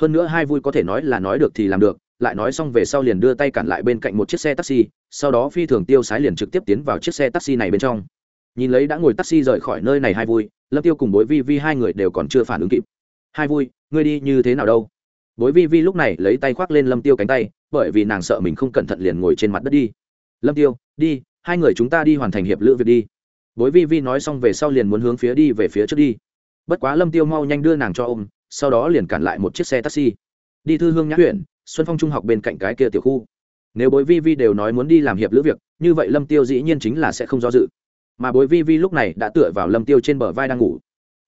Speaker 1: Hơn nữa hai vui có thể nói là nói được thì làm được, lại nói xong về sau liền đưa tay cản lại bên cạnh một chiếc xe taxi, sau đó phi thường tiêu sái liền trực tiếp tiến vào chiếc xe taxi này bên trong nhìn lấy đã ngồi taxi rời khỏi nơi này hai vui, lâm tiêu cùng bối vi vi hai người đều còn chưa phản ứng kịp. Hai vui, ngươi đi như thế nào đâu? Bối vi vi lúc này lấy tay khoác lên lâm tiêu cánh tay, bởi vì nàng sợ mình không cẩn thận liền ngồi trên mặt đất đi. Lâm tiêu, đi, hai người chúng ta đi hoàn thành hiệp lữ việc đi. Bối vi vi nói xong về sau liền muốn hướng phía đi về phía trước đi. Bất quá lâm tiêu mau nhanh đưa nàng cho ôm, sau đó liền cản lại một chiếc xe taxi. Đi thư hương nhã huyện, xuân phong trung học bên cạnh cái kia tiểu khu. Nếu bối vi vi đều nói muốn đi làm hiệp lữ việc, như vậy lâm tiêu dĩ nhiên chính là sẽ không do dự mà bối vi vi lúc này đã tựa vào lâm tiêu trên bờ vai đang ngủ.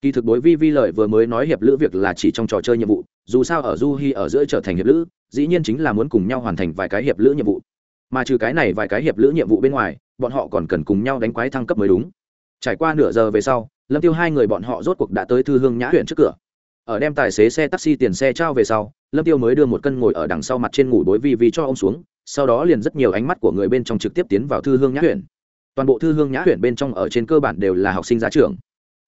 Speaker 1: Kỳ thực bối vi vi lời vừa mới nói hiệp lữ việc là chỉ trong trò chơi nhiệm vụ, dù sao ở du hi ở giữa trở thành hiệp lữ, dĩ nhiên chính là muốn cùng nhau hoàn thành vài cái hiệp lữ nhiệm vụ. Mà trừ cái này vài cái hiệp lữ nhiệm vụ bên ngoài, bọn họ còn cần cùng nhau đánh quái thăng cấp mới đúng. Trải qua nửa giờ về sau, lâm tiêu hai người bọn họ rốt cuộc đã tới thư hương nhã huyện trước cửa. Ở đem tài xế xe taxi tiền xe trao về sau, lâm tiêu mới đưa một cân ngồi ở đằng sau mặt trên ngủ bối vi vi cho ông xuống, sau đó liền rất nhiều ánh mắt của người bên trong trực tiếp tiến vào thư hương nhã huyện toàn bộ thư hương nhã huyện bên trong ở trên cơ bản đều là học sinh ra trường.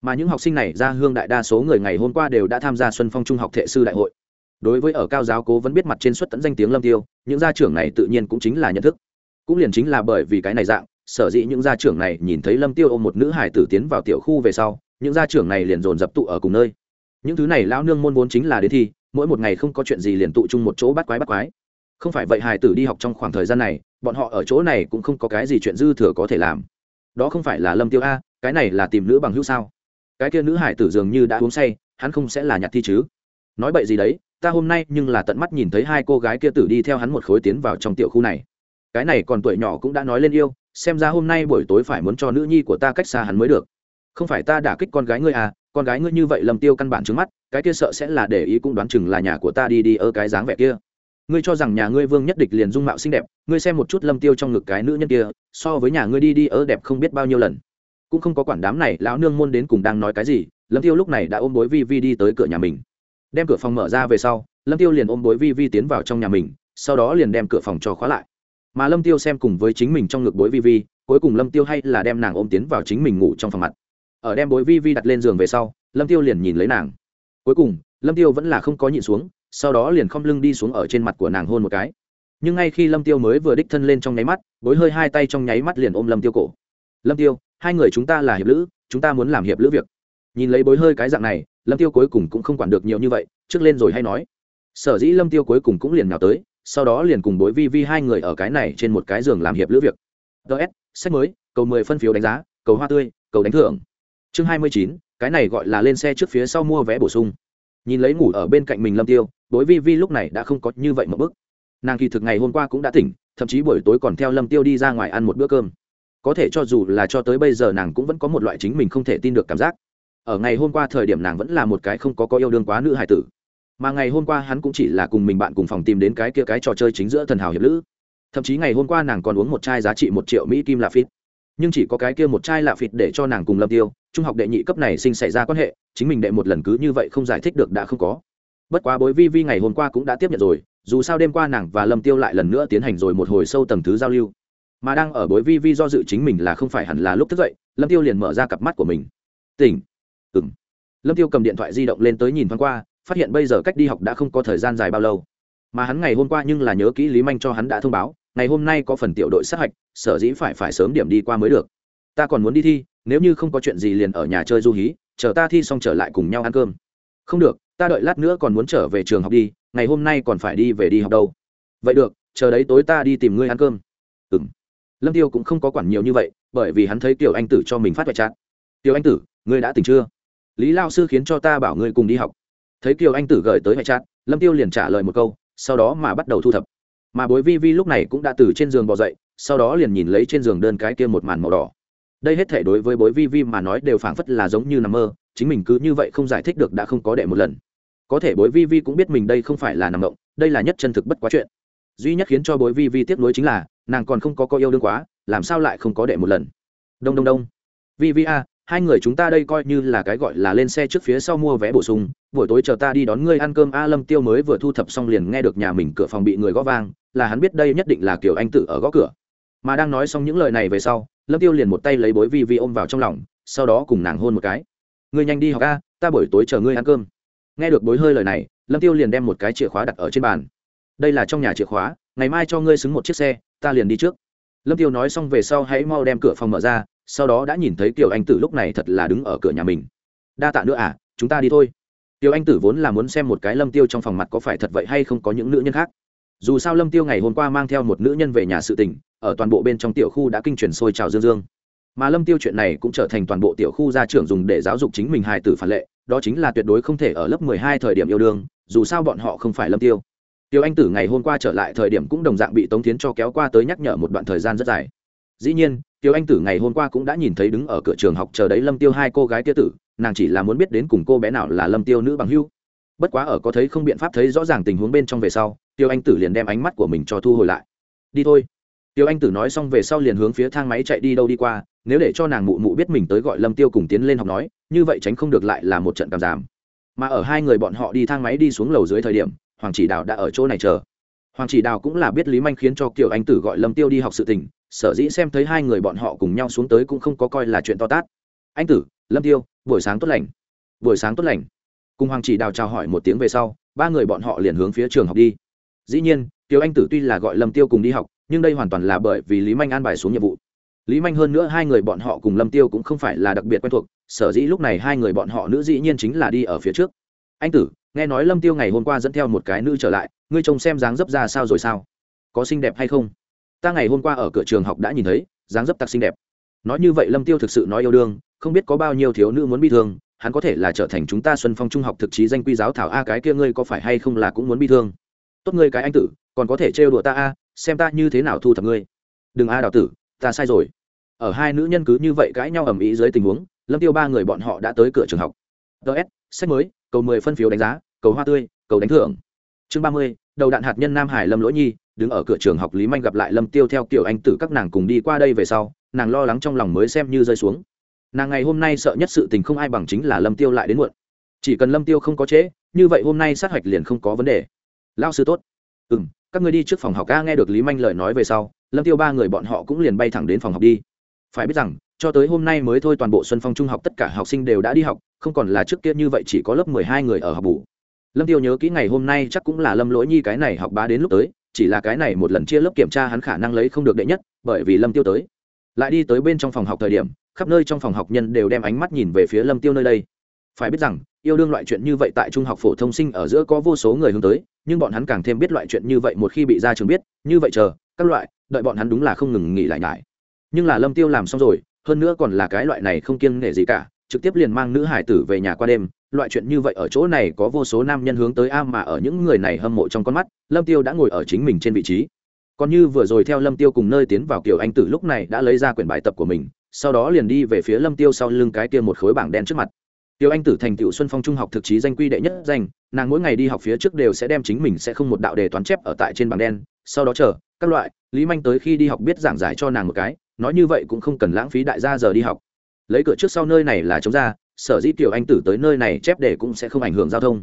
Speaker 1: Mà những học sinh này ra hương đại đa số người ngày hôm qua đều đã tham gia xuân phong trung học thệ sư đại hội. Đối với ở cao giáo cố vẫn biết mặt trên xuất tận danh tiếng lâm tiêu, những gia trưởng này tự nhiên cũng chính là nhận thức. Cũng liền chính là bởi vì cái này dạng, sở dĩ những gia trưởng này nhìn thấy lâm tiêu ôm một nữ hải tử tiến vào tiểu khu về sau, những gia trưởng này liền dồn dập tụ ở cùng nơi. Những thứ này lão nương môn vốn chính là đến thi, mỗi một ngày không có chuyện gì liền tụ chung một chỗ bắt quái bắt quái không phải vậy hải tử đi học trong khoảng thời gian này, bọn họ ở chỗ này cũng không có cái gì chuyện dư thừa có thể làm. Đó không phải là lâm tiêu a, cái này là tìm nữ bằng hữu sao? Cái kia nữ hải tử dường như đã uống say, hắn không sẽ là nhặt thi chứ? Nói bậy gì đấy, ta hôm nay nhưng là tận mắt nhìn thấy hai cô gái kia tử đi theo hắn một khối tiến vào trong tiểu khu này. Cái này còn tuổi nhỏ cũng đã nói lên yêu, xem ra hôm nay buổi tối phải muốn cho nữ nhi của ta cách xa hắn mới được. Không phải ta đả kích con gái ngươi à con gái ngươi như vậy lầm tiêu căn bản trước mắt, cái kia sợ sẽ là để ý cũng đoán chừng là nhà của ta đi đi ở cái dáng vẻ kia ngươi cho rằng nhà ngươi vương nhất địch liền dung mạo xinh đẹp, ngươi xem một chút lâm tiêu trong ngực cái nữ nhân kia, so với nhà ngươi đi đi ở đẹp không biết bao nhiêu lần. Cũng không có quản đám này, lão nương môn đến cùng đang nói cái gì, lâm tiêu lúc này đã ôm bối vi vi đi tới cửa nhà mình. Đem cửa phòng mở ra về sau, lâm tiêu liền ôm bối vi vi tiến vào trong nhà mình, sau đó liền đem cửa phòng cho khóa lại. Mà lâm tiêu xem cùng với chính mình trong ngực bối vi vi, cuối cùng lâm tiêu hay là đem nàng ôm tiến vào chính mình ngủ trong phòng mặt. Ở đem bối vi vi đặt lên giường về sau, lâm tiêu liền nhìn lấy nàng. Cuối cùng, lâm tiêu vẫn là không có nhịn xuống sau đó liền khom lưng đi xuống ở trên mặt của nàng hôn một cái. Nhưng ngay khi lâm tiêu mới vừa đích thân lên trong nháy mắt, bối hơi hai tay trong nháy mắt liền ôm lâm tiêu cổ. Lâm tiêu, hai người chúng ta là hiệp lữ, chúng ta muốn làm hiệp lữ việc. Nhìn lấy bối hơi cái dạng này, lâm tiêu cuối cùng cũng không quản được nhiều như vậy, trước lên rồi hay nói. Sở dĩ lâm tiêu cuối cùng cũng liền nào tới, sau đó liền cùng bối vi vi hai người ở cái này trên một cái giường làm hiệp lữ việc. Ts sách mới, cầu mười phân phiếu đánh giá, cầu hoa tươi, cầu đánh thưởng. Chương hai mươi chín, cái này gọi là lên xe trước phía sau mua vé bổ sung nhìn lấy ngủ ở bên cạnh mình lâm tiêu bối vi vi lúc này đã không có như vậy một bức nàng kỳ thực ngày hôm qua cũng đã tỉnh, thậm chí buổi tối còn theo lâm tiêu đi ra ngoài ăn một bữa cơm. Có thể cho dù là cho tới bây giờ nàng cũng vẫn có một loại chính mình không thể tin được cảm giác. Ở ngày hôm qua thời điểm nàng vẫn là một cái không có có yêu đương quá nữ hải tử. Mà ngày hôm qua hắn cũng chỉ là cùng mình bạn cùng phòng tìm đến cái kia cái trò chơi chính giữa thần hào hiệp lữ. Thậm chí ngày hôm qua nàng còn uống một chai giá trị một triệu mỹ kim là phít nhưng chỉ có cái kia một chai lạ phịt để cho nàng cùng lâm tiêu, trung học đệ nhị cấp này sinh xảy ra quan hệ, chính mình đệ một lần cứ như vậy không giải thích được đã không có. Bất quá bối vi vi ngày hôm qua cũng đã tiếp nhận rồi, dù sao đêm qua nàng và lâm tiêu lại lần nữa tiến hành rồi một hồi sâu tầng thứ giao lưu. Mà đang ở bối vi vi do dự chính mình là không phải hẳn là lúc thức dậy, lâm tiêu liền mở ra cặp mắt của mình. Tỉnh. Ừng lâm tiêu cầm điện thoại di động lên tới nhìn thoáng qua, phát hiện bây giờ cách đi học đã không có thời gian dài bao lâu. Mà hắn ngày hôm qua nhưng là nhớ kỹ lý manh cho hắn đã thông báo ngày hôm nay có phần tiểu đội sát hạch, sở dĩ phải phải sớm điểm đi qua mới được. Ta còn muốn đi thi, nếu như không có chuyện gì liền ở nhà chơi du hí, chờ ta thi xong trở lại cùng nhau ăn cơm. Không được, ta đợi lát nữa còn muốn trở về trường học đi, ngày hôm nay còn phải đi về đi học đâu. Vậy được, chờ đấy tối ta đi tìm ngươi ăn cơm. Ừ m lâm tiêu cũng không có quản nhiều như vậy, bởi vì hắn thấy tiểu anh tử cho mình phát vạch chát tiểu anh tử, ngươi đã tỉnh chưa? Lý lao sư khiến cho ta bảo ngươi cùng đi học. Thấy kiều anh tử gửi tới hệ chat lâm tiêu liền trả lời một câu, sau đó mà bắt đầu thu thập mà bối vi vi lúc này cũng đã từ trên giường bò dậy, sau đó liền nhìn lấy trên giường đơn cái kia một màn màu đỏ. Đây hết thể đối với bối vi vi mà nói đều phảng phất là giống như nằm mơ, chính mình cứ như vậy không giải thích được đã không có đệ một lần. Có thể bối vi vi cũng biết mình đây không phải là nằm động đây là nhất chân thực bất quá chuyện. Duy nhất khiến cho bối vi vi tiếp nối chính là, nàng còn không có coi yêu đương quá, làm sao lại không có đệ một lần? Đông đông đông. Vi vi a hai người chúng ta đây coi như là cái gọi là lên xe trước phía sau mua vé bổ sung, buổi tối chờ ta đi đón ngươi ăn cơm a lâm tiêu mới vừa thu thập xong liền nghe được nhà mình cửa phòng bị người gõ vang, là hắn biết đây nhất định là kiểu anh tử ở gõ cửa. Mà đang nói xong những lời này về sau, lâm tiêu liền một tay lấy bối vi vi ôm vào trong lòng, sau đó cùng nàng hôn một cái. Ngươi nhanh đi học a, ta buổi tối chờ ngươi ăn cơm. Nghe được bối hơi lời này, lâm tiêu liền đem một cái chìa khóa đặt ở trên bàn. Đây là trong nhà chìa khóa, ngày mai cho ngươi xứng một chiếc xe, ta liền đi trước. Lâm tiêu nói xong về sau hãy mau đem cửa phòng mở ra sau đó đã nhìn thấy kiều anh tử lúc này thật là đứng ở cửa nhà mình. Đa tạ nữa à chúng ta đi thôi. Kiều anh tử vốn là muốn xem một cái lâm tiêu trong phòng mặt có phải thật vậy hay không có những nữ nhân khác. Dù sao lâm tiêu ngày hôm qua mang theo một nữ nhân về nhà sự tình, ở toàn bộ bên trong tiểu khu đã kinh truyền sôi trào dương dương. Mà lâm tiêu chuyện này cũng trở thành toàn bộ tiểu khu gia trưởng dùng để giáo dục chính mình hài tử phản lệ, đó chính là tuyệt đối không thể ở lớp mười hai thời điểm yêu đương, dù sao bọn họ không phải lâm tiêu. Tiêu anh tử ngày hôm qua trở lại thời điểm cũng đồng dạng bị tống tiến cho kéo qua tới nhắc nhở một đoạn thời gian rất dài. Dĩ nhiên tiêu anh tử ngày hôm qua cũng đã nhìn thấy đứng ở cửa trường học chờ đấy lâm tiêu hai cô gái kia tử, nàng chỉ là muốn biết đến cùng cô bé nào là lâm tiêu nữ bằng hưu bất quá ở có thấy không biện pháp thấy rõ ràng tình huống bên trong về sau tiêu anh tử liền đem ánh mắt của mình cho thu hồi lại. Đi thôi. Tiêu anh tử nói xong về sau liền hướng phía thang máy chạy đi đâu đi qua, nếu để cho nàng mụ mụ biết mình tới gọi lâm tiêu cùng tiến lên học nói, như vậy tránh không được lại là một trận cảm giảm. Mà ở hai người bọn họ đi thang máy đi xuống lầu dưới thời điểm, hoàng chỉ đào đã ở chỗ này chờ. Hoàng chỉ đào cũng là biết lý manh khiến cho kiều anh tử gọi lâm tiêu đi học sự tình sở dĩ xem thấy hai người bọn họ cùng nhau xuống tới cũng không có coi là chuyện to tát. Anh tử, lâm tiêu, buổi sáng tốt lành. Buổi sáng tốt lành. Cùng hoàng chỉ đào chào hỏi một tiếng về sau, ba người bọn họ liền hướng phía trường học đi. Dĩ nhiên, tiêu anh tử tuy là gọi lâm tiêu cùng đi học, nhưng đây hoàn toàn là bởi vì lý manh an bài xuống nhiệm vụ. Lý manh hơn nữa hai người bọn họ cùng lâm tiêu cũng không phải là đặc biệt quen thuộc, sở dĩ lúc này hai người bọn họ nữ dĩ nhiên chính là đi ở phía trước. Anh tử, nghe nói lâm tiêu ngày hôm qua dẫn theo một cái nữ trở lại, ngươi trông xem dáng dấp ra sao rồi sao? Có xinh đẹp hay không? Ta ngày hôm qua ở cửa trường học đã nhìn thấy, dáng dấp tặc xinh đẹp. Nói như vậy lâm tiêu thực sự nói yêu đương, không biết có bao nhiêu thiếu nữ muốn bi thương, hắn có thể là trở thành chúng ta xuân phong trung học thực chí danh quy giáo thảo a cái kia ngươi có phải hay không là cũng muốn bi thương? Tốt ngươi cái anh tử, còn có thể trêu đùa ta a, xem ta như thế nào thu thập ngươi. Đừng a đào tử, ta sai rồi. Ở hai nữ nhân cứ như vậy cãi nhau ầm ĩ dưới tình huống, lâm tiêu ba người bọn họ đã tới cửa trường học. Ts sách mới, cầu mười phân phiếu đánh giá, cầu hoa tươi, cầu đánh thưởng. Chương ba mươi, đầu đạn hạt nhân nam hải lâm lỗi nhi đứng ở cửa trường học lý manh gặp lại lâm tiêu theo kiểu anh tử các nàng cùng đi qua đây về sau, nàng lo lắng trong lòng mới xem như rơi xuống. Nàng ngày hôm nay sợ nhất sự tình không ai bằng chính là lâm tiêu lại đến muộn. Chỉ cần lâm tiêu không có trễ, như vậy hôm nay sát hạch liền không có vấn đề. Lao sư tốt. Ừ m các người đi trước phòng học ca nghe được lý manh lời nói về sau, lâm tiêu ba người bọn họ cũng liền bay thẳng đến phòng học đi. Phải biết rằng, cho tới hôm nay mới thôi toàn bộ xuân phong trung học tất cả học sinh đều đã đi học, không còn là trước kia như vậy chỉ có lớp mười hai người ở học bù. Lâm tiêu nhớ kỹ ngày hôm nay chắc cũng là lâm lỗi nhi cái này học bá đến lúc tới chỉ là cái này một lần chia lớp kiểm tra hắn khả năng lấy không được đệ nhất, bởi vì lâm tiêu tới. Lại đi tới bên trong phòng học thời điểm, khắp nơi trong phòng học nhân đều đem ánh mắt nhìn về phía lâm tiêu nơi đây. Phải biết rằng, yêu đương loại chuyện như vậy tại trung học phổ thông sinh ở giữa có vô số người hướng tới, nhưng bọn hắn càng thêm biết loại chuyện như vậy một khi bị ra trường biết, như vậy chờ, các loại, đợi bọn hắn đúng là không ngừng nghỉ lại nhải. Nhưng là lâm tiêu làm xong rồi, hơn nữa còn là cái loại này không kiêng nể gì cả, trực tiếp liền mang nữ hải tử về nhà qua đêm loại chuyện như vậy ở chỗ này có vô số nam nhân hướng tới a mà ở những người này hâm mộ trong con mắt lâm tiêu đã ngồi ở chính mình trên vị trí còn như vừa rồi theo lâm tiêu cùng nơi tiến vào kiểu anh tử lúc này đã lấy ra quyển bài tập của mình sau đó liền đi về phía lâm tiêu sau lưng cái kia một khối bảng đen trước mặt Tiêu Anh Tử thành tựu Xuân Phong Trung học thực chí danh quy đệ nhất danh, nàng mỗi ngày đi học phía trước đều sẽ đem chính mình sẽ không một đạo đề toán chép ở tại trên bảng đen, sau đó chờ các loại, Lý Minh tới khi đi học biết giảng giải cho nàng một cái, nói như vậy cũng không cần lãng phí đại gia giờ đi học. Lấy cửa trước sau nơi này là chống ra, sở dĩ Tiểu Anh Tử tới nơi này chép để cũng sẽ không ảnh hưởng giao thông.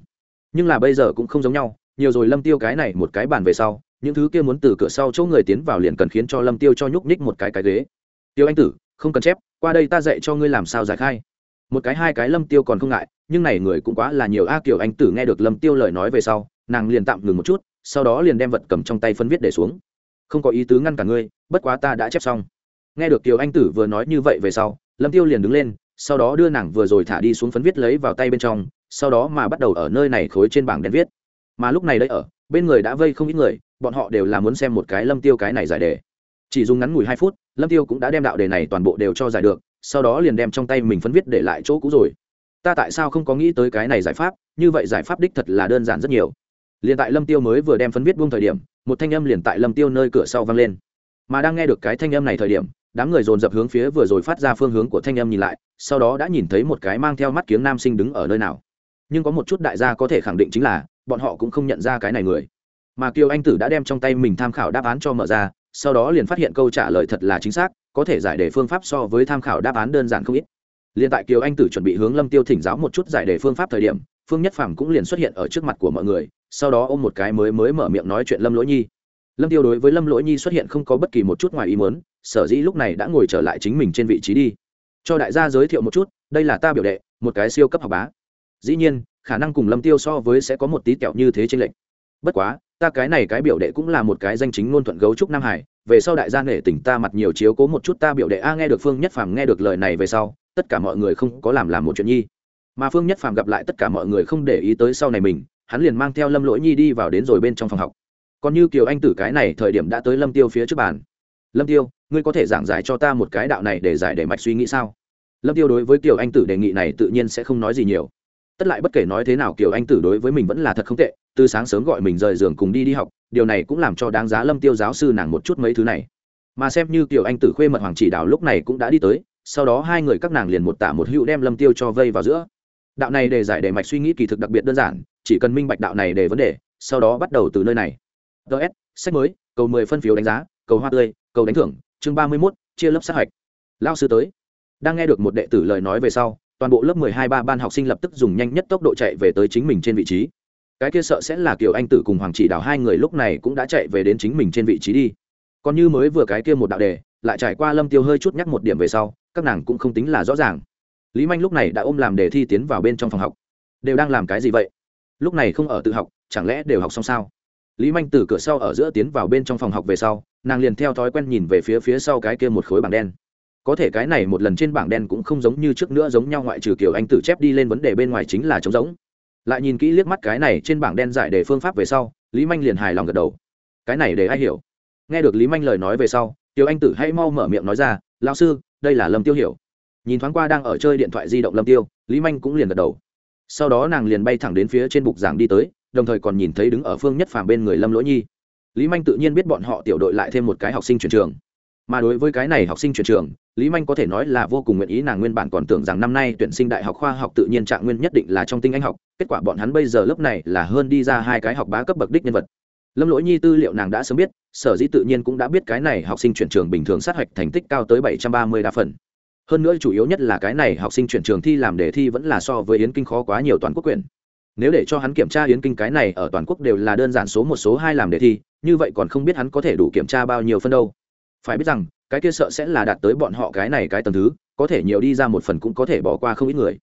Speaker 1: Nhưng là bây giờ cũng không giống nhau, nhiều rồi Lâm Tiêu cái này một cái bàn về sau, những thứ kia muốn từ cửa sau chỗ người tiến vào liền cần khiến cho Lâm Tiêu cho nhúc nhích một cái cái ghế. Tiêu Anh Tử, không cần chép, qua đây ta dạy cho ngươi làm sao giải khai một cái hai cái lâm tiêu còn không ngại nhưng này người cũng quá là nhiều a kiểu anh tử nghe được lâm tiêu lời nói về sau nàng liền tạm ngừng một chút sau đó liền đem vật cầm trong tay phân viết để xuống không có ý tứ ngăn cả ngươi bất quá ta đã chép xong nghe được kiều anh tử vừa nói như vậy về sau lâm tiêu liền đứng lên, sau đó đưa nàng vừa rồi thả đi xuống phấn viết lấy vào tay bên trong, sau đó mà bắt đầu ở nơi này khối trên bảng đen viết. Mà lúc này đây ở, bên người đã vây không ít người, bọn họ đều là muốn xem một cái lâm tiêu cái này giải đề. Chỉ dùng ngắn ngủi hai phút, lâm tiêu cũng đã đem đạo đề này toàn bộ đều cho giải được, sau đó liền đem trong tay mình phấn viết để lại chỗ cũ rồi. Ta tại sao không có nghĩ tới cái này giải pháp, như vậy giải pháp đích thật là đơn giản rất nhiều. Liền tại lâm tiêu mới vừa đem phấn viết buông thời điểm, một thanh âm liền tại lâm tiêu nơi cửa sau vang lên. Mà đang nghe được cái thanh âm này thời điểm đám người dồn dập hướng phía vừa rồi phát ra phương hướng của thanh âm nhìn lại, sau đó đã nhìn thấy một cái mang theo mắt kiếng nam sinh đứng ở nơi nào. Nhưng có một chút đại gia có thể khẳng định chính là, bọn họ cũng không nhận ra cái này người. Mà kiều anh tử đã đem trong tay mình tham khảo đáp án cho mở ra, sau đó liền phát hiện câu trả lời thật là chính xác, có thể giải đề phương pháp so với tham khảo đáp án đơn giản không ít. Liền tại kiều anh tử chuẩn bị hướng lâm tiêu thỉnh giáo một chút giải đề phương pháp thời điểm, phương nhất phàm cũng liền xuất hiện ở trước mặt của mọi người, sau đó ôm một cái mới mới mở miệng nói chuyện lâm lỗi nhi lâm tiêu đối với lâm lỗi nhi xuất hiện không có bất kỳ một chút ngoài ý muốn, sở dĩ lúc này đã ngồi trở lại chính mình trên vị trí đi. Cho đại gia giới thiệu một chút, đây là ta biểu đệ, một cái siêu cấp học bá. Dĩ nhiên, khả năng cùng lâm tiêu so với sẽ có một tí kẹo như thế trên lệnh bất quá, ta cái này cái biểu đệ cũng là một cái danh chính ngôn thuận gấu trúc nam hải, về sau đại gia nể tình ta mặt nhiều chiếu cố một chút ta biểu đệ a nghe được phương nhất phàm nghe được lời này về sau, tất cả mọi người không có làm làm một chuyện nhi. Mà phương nhất phàm gặp lại tất cả mọi người không để ý tới sau này mình, hắn liền mang theo lâm lỗi nhi đi vào đến rồi bên trong phòng học còn như kiều anh tử cái này thời điểm đã tới lâm tiêu phía trước bàn. Lâm tiêu, ngươi có thể giảng giải cho ta một cái đạo này để giải để mạch suy nghĩ sao? Lâm tiêu đối với kiều anh tử đề nghị này tự nhiên sẽ không nói gì nhiều. Tất lại bất kể nói thế nào, kiều anh tử đối với mình vẫn là thật không tệ. Từ sáng sớm gọi mình rời giường cùng đi đi học, điều này cũng làm cho đáng giá lâm tiêu giáo sư nàng một chút mấy thứ này. Mà xem như kiều anh tử khuê mật hoàng chỉ đạo lúc này cũng đã đi tới, sau đó hai người các nàng liền một tả một hữu đem lâm tiêu cho vây vào giữa. Đạo này để giải đề mạch suy nghĩ kỳ thực đặc biệt đơn giản, chỉ cần minh bạch đạo này để vấn đề, sau đó bắt đầu từ nơi này ts sách mới, cầu mười phân phiếu đánh giá, cầu hoa tươi, cầu đánh thưởng, chương ba mươi mốt, chia lớp sát hạch. Lao sư tới. Đang nghe được một đệ tử lời nói về sau, toàn bộ lớp mười hai ba ban học sinh lập tức dùng nhanh nhất tốc độ chạy về tới chính mình trên vị trí. Cái kia sợ sẽ là kiểu anh tử cùng hoàng chỉ đào hai người lúc này cũng đã chạy về đến chính mình trên vị trí đi. Còn như mới vừa cái kia một đạo đề, lại trải qua lâm tiêu hơi chút nhắc một điểm về sau, các nàng cũng không tính là rõ ràng. Lý manh lúc này đã ôm làm đề thi tiến vào bên trong phòng học. Đều đang làm cái gì vậy? Lúc này không ở tự học, chẳng lẽ đều học xong sao? Lý manh từ cửa sau ở giữa tiến vào bên trong phòng học về sau, nàng liền theo thói quen nhìn về phía phía sau cái kia một khối bảng đen. Có thể cái này một lần trên bảng đen cũng không giống như trước nữa giống nhau ngoại trừ kiểu anh tử chép đi lên vấn đề bên ngoài chính là trống giống lại nhìn kỹ liếc mắt cái này trên bảng đen giải đề phương pháp về sau, lý manh liền hài lòng gật đầu. Cái này để ai hiểu? Nghe được lý manh lời nói về sau, tiểu anh tử hãy mau mở miệng nói ra lao sư, đây là lâm tiêu hiểu. Nhìn thoáng qua đang ở chơi điện thoại di động lâm tiêu, lý manh cũng liền gật đầu. Sau đó nàng liền bay thẳng đến phía trên bục giảng đi tới đồng thời còn nhìn thấy đứng ở phương nhất phàm bên người lâm lỗi nhi lý manh tự nhiên biết bọn họ tiểu đội lại thêm một cái học sinh chuyển trường mà đối với cái này học sinh chuyển trường lý manh có thể nói là vô cùng nguyện ý nàng nguyên bản còn tưởng rằng năm nay tuyển sinh đại học khoa học tự nhiên trạng nguyên nhất định là trong tinh anh học kết quả bọn hắn bây giờ lớp này là hơn đi ra hai cái học bá cấp bậc đích nhân vật lâm lỗi nhi tư liệu nàng đã sớm biết sở dĩ tự nhiên cũng đã biết cái này học sinh chuyển trường bình thường sát hạch thành tích cao tới bảy trăm ba mươi đa phần hơn nữa chủ yếu nhất là cái này học sinh chuyển trường thi làm đề thi vẫn là so với yến kinh khó quá nhiều toàn quốc quyền nếu để cho hắn kiểm tra yến kinh cái này ở toàn quốc đều là đơn giản số một số hai làm đề thi, như vậy còn không biết hắn có thể đủ kiểm tra bao nhiêu phân đâu. Phải biết rằng, cái kia sợ sẽ là đạt tới bọn họ cái này cái tầm thứ, có thể nhiều đi ra một phần cũng có thể bỏ qua không ít người.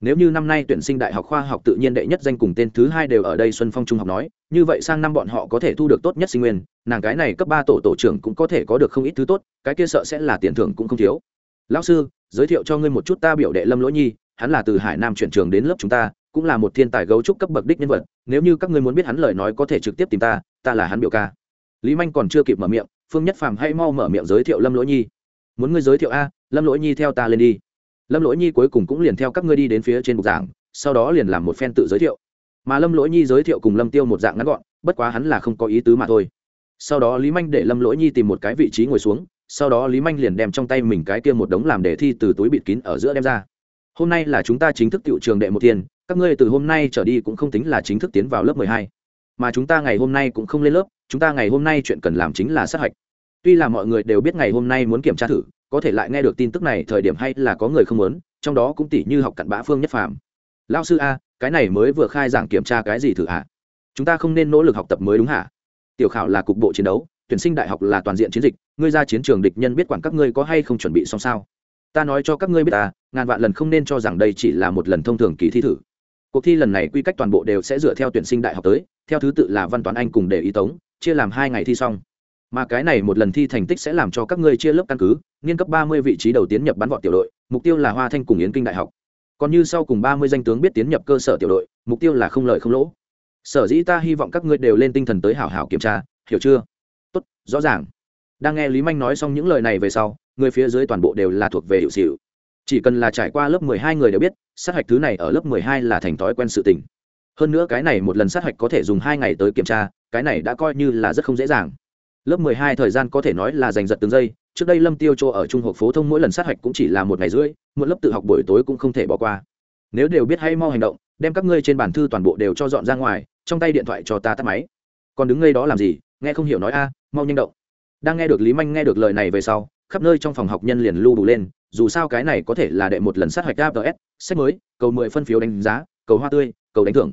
Speaker 1: Nếu như năm nay tuyển sinh đại học khoa học tự nhiên đệ nhất danh cùng tên thứ hai đều ở đây xuân phong trung học nói, như vậy sang năm bọn họ có thể thu được tốt nhất sinh nguyên, nàng cái này cấp ba tổ tổ trưởng cũng có thể có được không ít thứ tốt, cái kia sợ sẽ là tiền thưởng cũng không thiếu. Lão sư, giới thiệu cho ngươi một chút ta biểu đệ lâm lỗi nhi, hắn là từ hải nam chuyển trường đến lớp chúng ta cũng là một thiên tài gấu trúc cấp bậc đích nhân vật, nếu như các ngươi muốn biết hắn lời nói có thể trực tiếp tìm ta ta là hắn biểu ca. Lý manh còn chưa kịp mở miệng, phương nhất phàm hay mau mở miệng giới thiệu lâm lỗi nhi. Muốn ngươi giới thiệu a, lâm lỗi nhi theo ta lên đi. Lâm lỗi nhi cuối cùng cũng liền theo các ngươi đi đến phía trên bục giảng, sau đó liền làm một phen tự giới thiệu. Mà lâm lỗi nhi giới thiệu cùng lâm tiêu một dạng ngắn gọn, bất quá hắn là không có ý tứ mà thôi. Sau đó lý manh để lâm lỗi nhi tìm một cái vị trí ngồi xuống, sau đó lý manh liền đem trong tay mình cái kia một đống làm đề thi từ túi bịt kín ở giữa đem ra. Hôm nay là chúng ta chính thức tiệu trường đệ một thiên các ngươi từ hôm nay trở đi cũng không tính là chính thức tiến vào lớp mười hai. Mà chúng ta ngày hôm nay cũng không lên lớp, chúng ta ngày hôm nay chuyện cần làm chính là sát hạch. Tuy là mọi người đều biết ngày hôm nay muốn kiểm tra thử, có thể lại nghe được tin tức này thời điểm hay là có người không muốn, trong đó cũng tỷ như học cặn bã phương nhất phàm. Lao sư a, cái này mới vừa khai giảng kiểm tra cái gì thử hả chúng ta không nên nỗ lực học tập mới đúng hả? Tiểu khảo là cục bộ chiến đấu, tuyển sinh đại học là toàn diện chiến dịch, ngươi ra chiến trường địch nhân biết quản các ngươi có hay không chuẩn bị xong sao? Ta nói cho các ngươi biết ta ngàn vạn lần không nên cho rằng đây chỉ là một lần thông thường kỳ thi thử cuộc thi lần này quy cách toàn bộ đều sẽ dựa theo tuyển sinh đại học tới, theo thứ tự là văn toán anh cùng để ý tống, chia làm hai ngày thi xong. Mà cái này một lần thi thành tích sẽ làm cho các ngươi chia lớp căn cứ nghiên cấp ba mươi vị trí đầu tiến nhập bắn vọt tiểu đội, mục tiêu là hoa thanh cùng yến kinh đại học. Còn như sau cùng ba mươi danh tướng biết tiến nhập cơ sở tiểu đội, mục tiêu là không lợi không lỗ. Sở dĩ ta hy vọng các ngươi đều lên tinh thần tới hảo hảo kiểm tra, hiểu chưa? Tốt, rõ ràng. Đang nghe lý manh nói xong những lời này về sau, người phía dưới toàn bộ đều là thuộc về hiệu xịu chỉ cần là trải qua lớp mười hai người đều biết, sát hạch thứ này ở lớp mười hai là thành thói quen sự tình. Hơn nữa cái này một lần sát hạch có thể dùng hai ngày tới kiểm tra, cái này đã coi như là rất không dễ dàng. Lớp mười hai thời gian có thể nói là giành giật từng giây, trước đây lâm tiêu cho ở trung học phổ thông mỗi lần sát hạch cũng chỉ là một ngày rưỡi, một lớp tự học buổi tối cũng không thể bỏ qua. Nếu đều biết hay mau hành động, đem các ngươi trên bản thư toàn bộ đều cho dọn ra ngoài, trong tay điện thoại cho ta tắt máy. Còn đứng ngay đó làm gì? Nghe không hiểu nói a, mau nhanh động. Đang nghe được lý manh nghe được lời này về sau khắp nơi trong phòng học nhân liền lưu đủ lên dù sao cái này có thể là đệ một lần sát hạch APS, sách mới, cầu mười phân phiếu đánh giá, cầu hoa tươi, cầu đánh thưởng.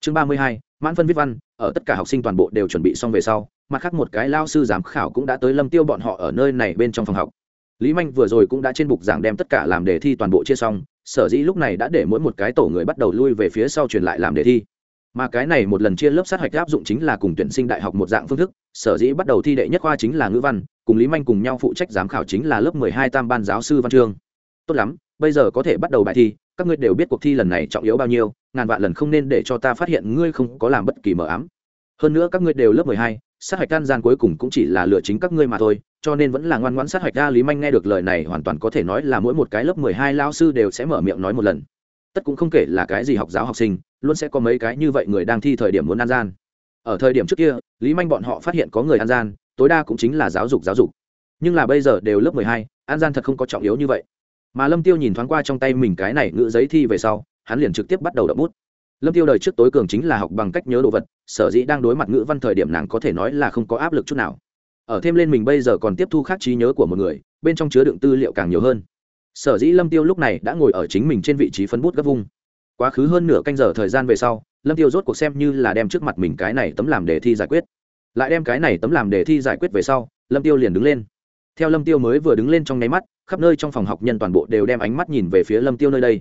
Speaker 1: Chương ba mươi hai, mãn phân viết văn, ở tất cả học sinh toàn bộ đều chuẩn bị xong về sau, mặt khác một cái lao sư giám khảo cũng đã tới Lâm Tiêu bọn họ ở nơi này bên trong phòng học. Lý Manh vừa rồi cũng đã trên bục giảng đem tất cả làm đề thi toàn bộ chia xong, sở dĩ lúc này đã để mỗi một cái tổ người bắt đầu lui về phía sau truyền lại làm đề thi mà cái này một lần chia lớp sát hạch áp dụng chính là cùng tuyển sinh đại học một dạng phương thức, sở dĩ bắt đầu thi đệ nhất khoa chính là ngữ văn, cùng lý manh cùng nhau phụ trách giám khảo chính là lớp mười hai tam ban giáo sư văn chương. Tốt lắm, bây giờ có thể bắt đầu bài thi, các ngươi đều biết cuộc thi lần này trọng yếu bao nhiêu, ngàn vạn lần không nên để cho ta phát hiện ngươi không có làm bất kỳ mờ ám. Hơn nữa các ngươi đều lớp mười hai, sát hạch can gian cuối cùng cũng chỉ là lựa chính các ngươi mà thôi, cho nên vẫn là ngoan ngoãn sát hạch ra lý manh nghe được lời này hoàn toàn có thể nói là mỗi một cái lớp mười hai lao sư đều sẽ mở miệng nói một lần tất cũng không kể là cái gì học giáo học sinh, luôn sẽ có mấy cái như vậy người đang thi thời điểm muốn ăn gian. Ở thời điểm trước kia, lý manh bọn họ phát hiện có người ăn gian, tối đa cũng chính là giáo dục giáo dục. Nhưng là bây giờ đều lớp mười hai, ăn gian thật không có trọng yếu như vậy. Mà lâm tiêu nhìn thoáng qua trong tay mình cái này ngữ giấy thi về sau, hắn liền trực tiếp bắt đầu đậm bút. Lâm tiêu đời trước tối cường chính là học bằng cách nhớ đồ vật, sở dĩ đang đối mặt ngữ văn thời điểm nàng có thể nói là không có áp lực chút nào. Ở thêm lên mình bây giờ còn tiếp thu khác trí nhớ của một người, bên trong chứa đựng tư liệu càng nhiều hơn sở dĩ lâm tiêu lúc này đã ngồi ở chính mình trên vị trí phấn bút gấp vung. Quá khứ hơn nửa canh giờ thời gian về sau, lâm tiêu rốt cuộc xem như là đem trước mặt mình cái này tấm làm đề thi giải quyết. Lại đem cái này tấm làm đề thi giải quyết về sau, lâm tiêu liền đứng lên. Theo lâm tiêu mới vừa đứng lên trong nháy mắt, khắp nơi trong phòng học nhân toàn bộ đều đem ánh mắt nhìn về phía lâm tiêu nơi đây.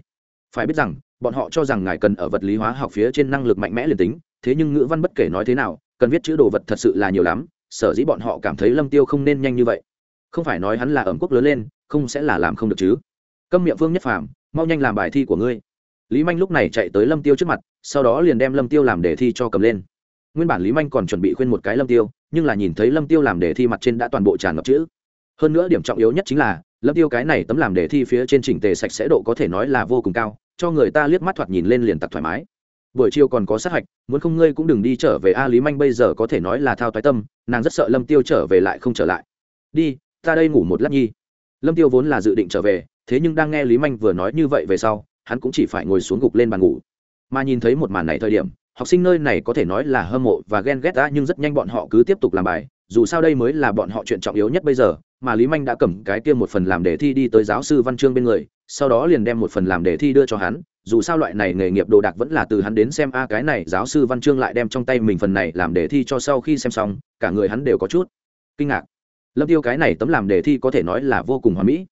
Speaker 1: Phải biết rằng, bọn họ cho rằng ngài cần ở vật lý hóa học phía trên năng lực mạnh mẽ liền tính, thế nhưng ngữ văn bất kể nói thế nào, cần viết chữ đồ vật thật sự là nhiều lắm, sở dĩ bọn họ cảm thấy lâm tiêu không nên nhanh như vậy. Không phải nói hắn là ẩm quốc lớn lên không sẽ là làm không được chứ. Câm miệng phương nhất phàm, mau nhanh làm bài thi của ngươi. Lý manh lúc này chạy tới lâm tiêu trước mặt, sau đó liền đem lâm tiêu làm đề thi cho cầm lên. Nguyên bản lý manh còn chuẩn bị khuyên một cái lâm tiêu, nhưng là nhìn thấy lâm tiêu làm đề thi mặt trên đã toàn bộ tràn ngập chữ. Hơn nữa điểm trọng yếu nhất chính là, lâm tiêu cái này tấm làm đề thi phía trên chỉnh tề sạch sẽ độ có thể nói là vô cùng cao, cho người ta liếc mắt thoạt nhìn lên liền tặc thoải mái. Buổi chiều còn có sát hạch, muốn không ngươi cũng đừng đi trở về a, lý manh bây giờ có thể nói là thao toái tâm, nàng rất sợ lâm tiêu trở về lại không trở lại. Đi, ta đây ngủ một lát nhi lâm tiêu vốn là dự định trở về, thế nhưng đang nghe lý manh vừa nói như vậy về sau, hắn cũng chỉ phải ngồi xuống gục lên bàn ngủ. Mà nhìn thấy một màn này thời điểm, học sinh nơi này có thể nói là hâm mộ và ghen ghét đã nhưng rất nhanh bọn họ cứ tiếp tục làm bài, dù sao đây mới là bọn họ chuyện trọng yếu nhất bây giờ, mà lý manh đã cầm cái kia một phần làm đề thi đi tới giáo sư văn chương bên người, sau đó liền đem một phần làm đề thi đưa cho hắn, dù sao loại này nghề nghiệp đồ đạc vẫn là từ hắn đến xem a cái này giáo sư văn chương lại đem trong tay mình phần này làm đề thi cho sau khi xem xong, cả người hắn đều có chút kinh ngạc lâm tiêu cái này tấm làm đề thi có thể nói là vô cùng hoàn mỹ.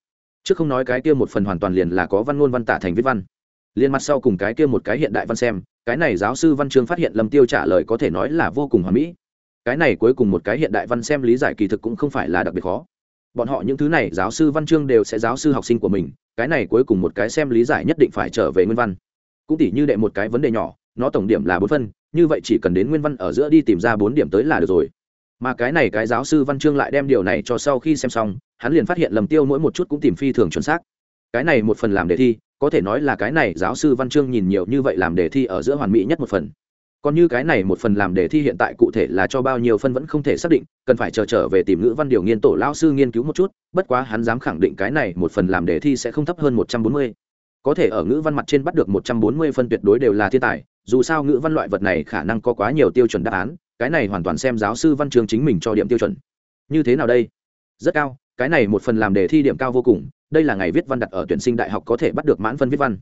Speaker 1: Chứ không nói cái kia một phần hoàn toàn liền là có văn ngôn văn tả thành viết văn. Liên mặt sau cùng cái kia một cái hiện đại văn xem, cái này giáo sư văn chương phát hiện lâm tiêu trả lời có thể nói là vô cùng hoàn mỹ. Cái này cuối cùng một cái hiện đại văn xem lý giải kỳ thực cũng không phải là đặc biệt khó. Bọn họ những thứ này giáo sư văn chương đều sẽ giáo sư học sinh của mình, cái này cuối cùng một cái xem lý giải nhất định phải trở về nguyên văn. Cũng tỉ như đệ một cái vấn đề nhỏ, nó tổng điểm là bốn phân, như vậy chỉ cần đến nguyên văn ở giữa đi tìm ra bốn điểm tới là được rồi mà cái này cái giáo sư văn chương lại đem điều này cho sau khi xem xong, hắn liền phát hiện lầm tiêu mỗi một chút cũng tìm phi thường chuẩn xác. Cái này một phần làm đề thi, có thể nói là cái này giáo sư văn chương nhìn nhiều như vậy làm đề thi ở giữa hoàn mỹ nhất một phần. Còn như cái này một phần làm đề thi hiện tại cụ thể là cho bao nhiêu phân vẫn không thể xác định, cần phải chờ trở về tìm ngữ văn điều nghiên tổ lao sư nghiên cứu một chút, bất quá hắn dám khẳng định cái này một phần làm đề thi sẽ không thấp hơn một trăm bốn mươi. Có thể ở ngữ văn mặt trên bắt được một trăm bốn mươi phân tuyệt đối đều là thiên tài, dù sao ngữ văn loại vật này khả năng có quá nhiều tiêu chuẩn đáp án cái này hoàn toàn xem giáo sư văn trường chính mình cho điểm tiêu chuẩn. Như thế nào đây? Rất cao, cái này một phần làm đề thi điểm cao vô cùng, đây là ngày viết văn đặt ở tuyển sinh đại học có thể bắt được mãn phân viết văn.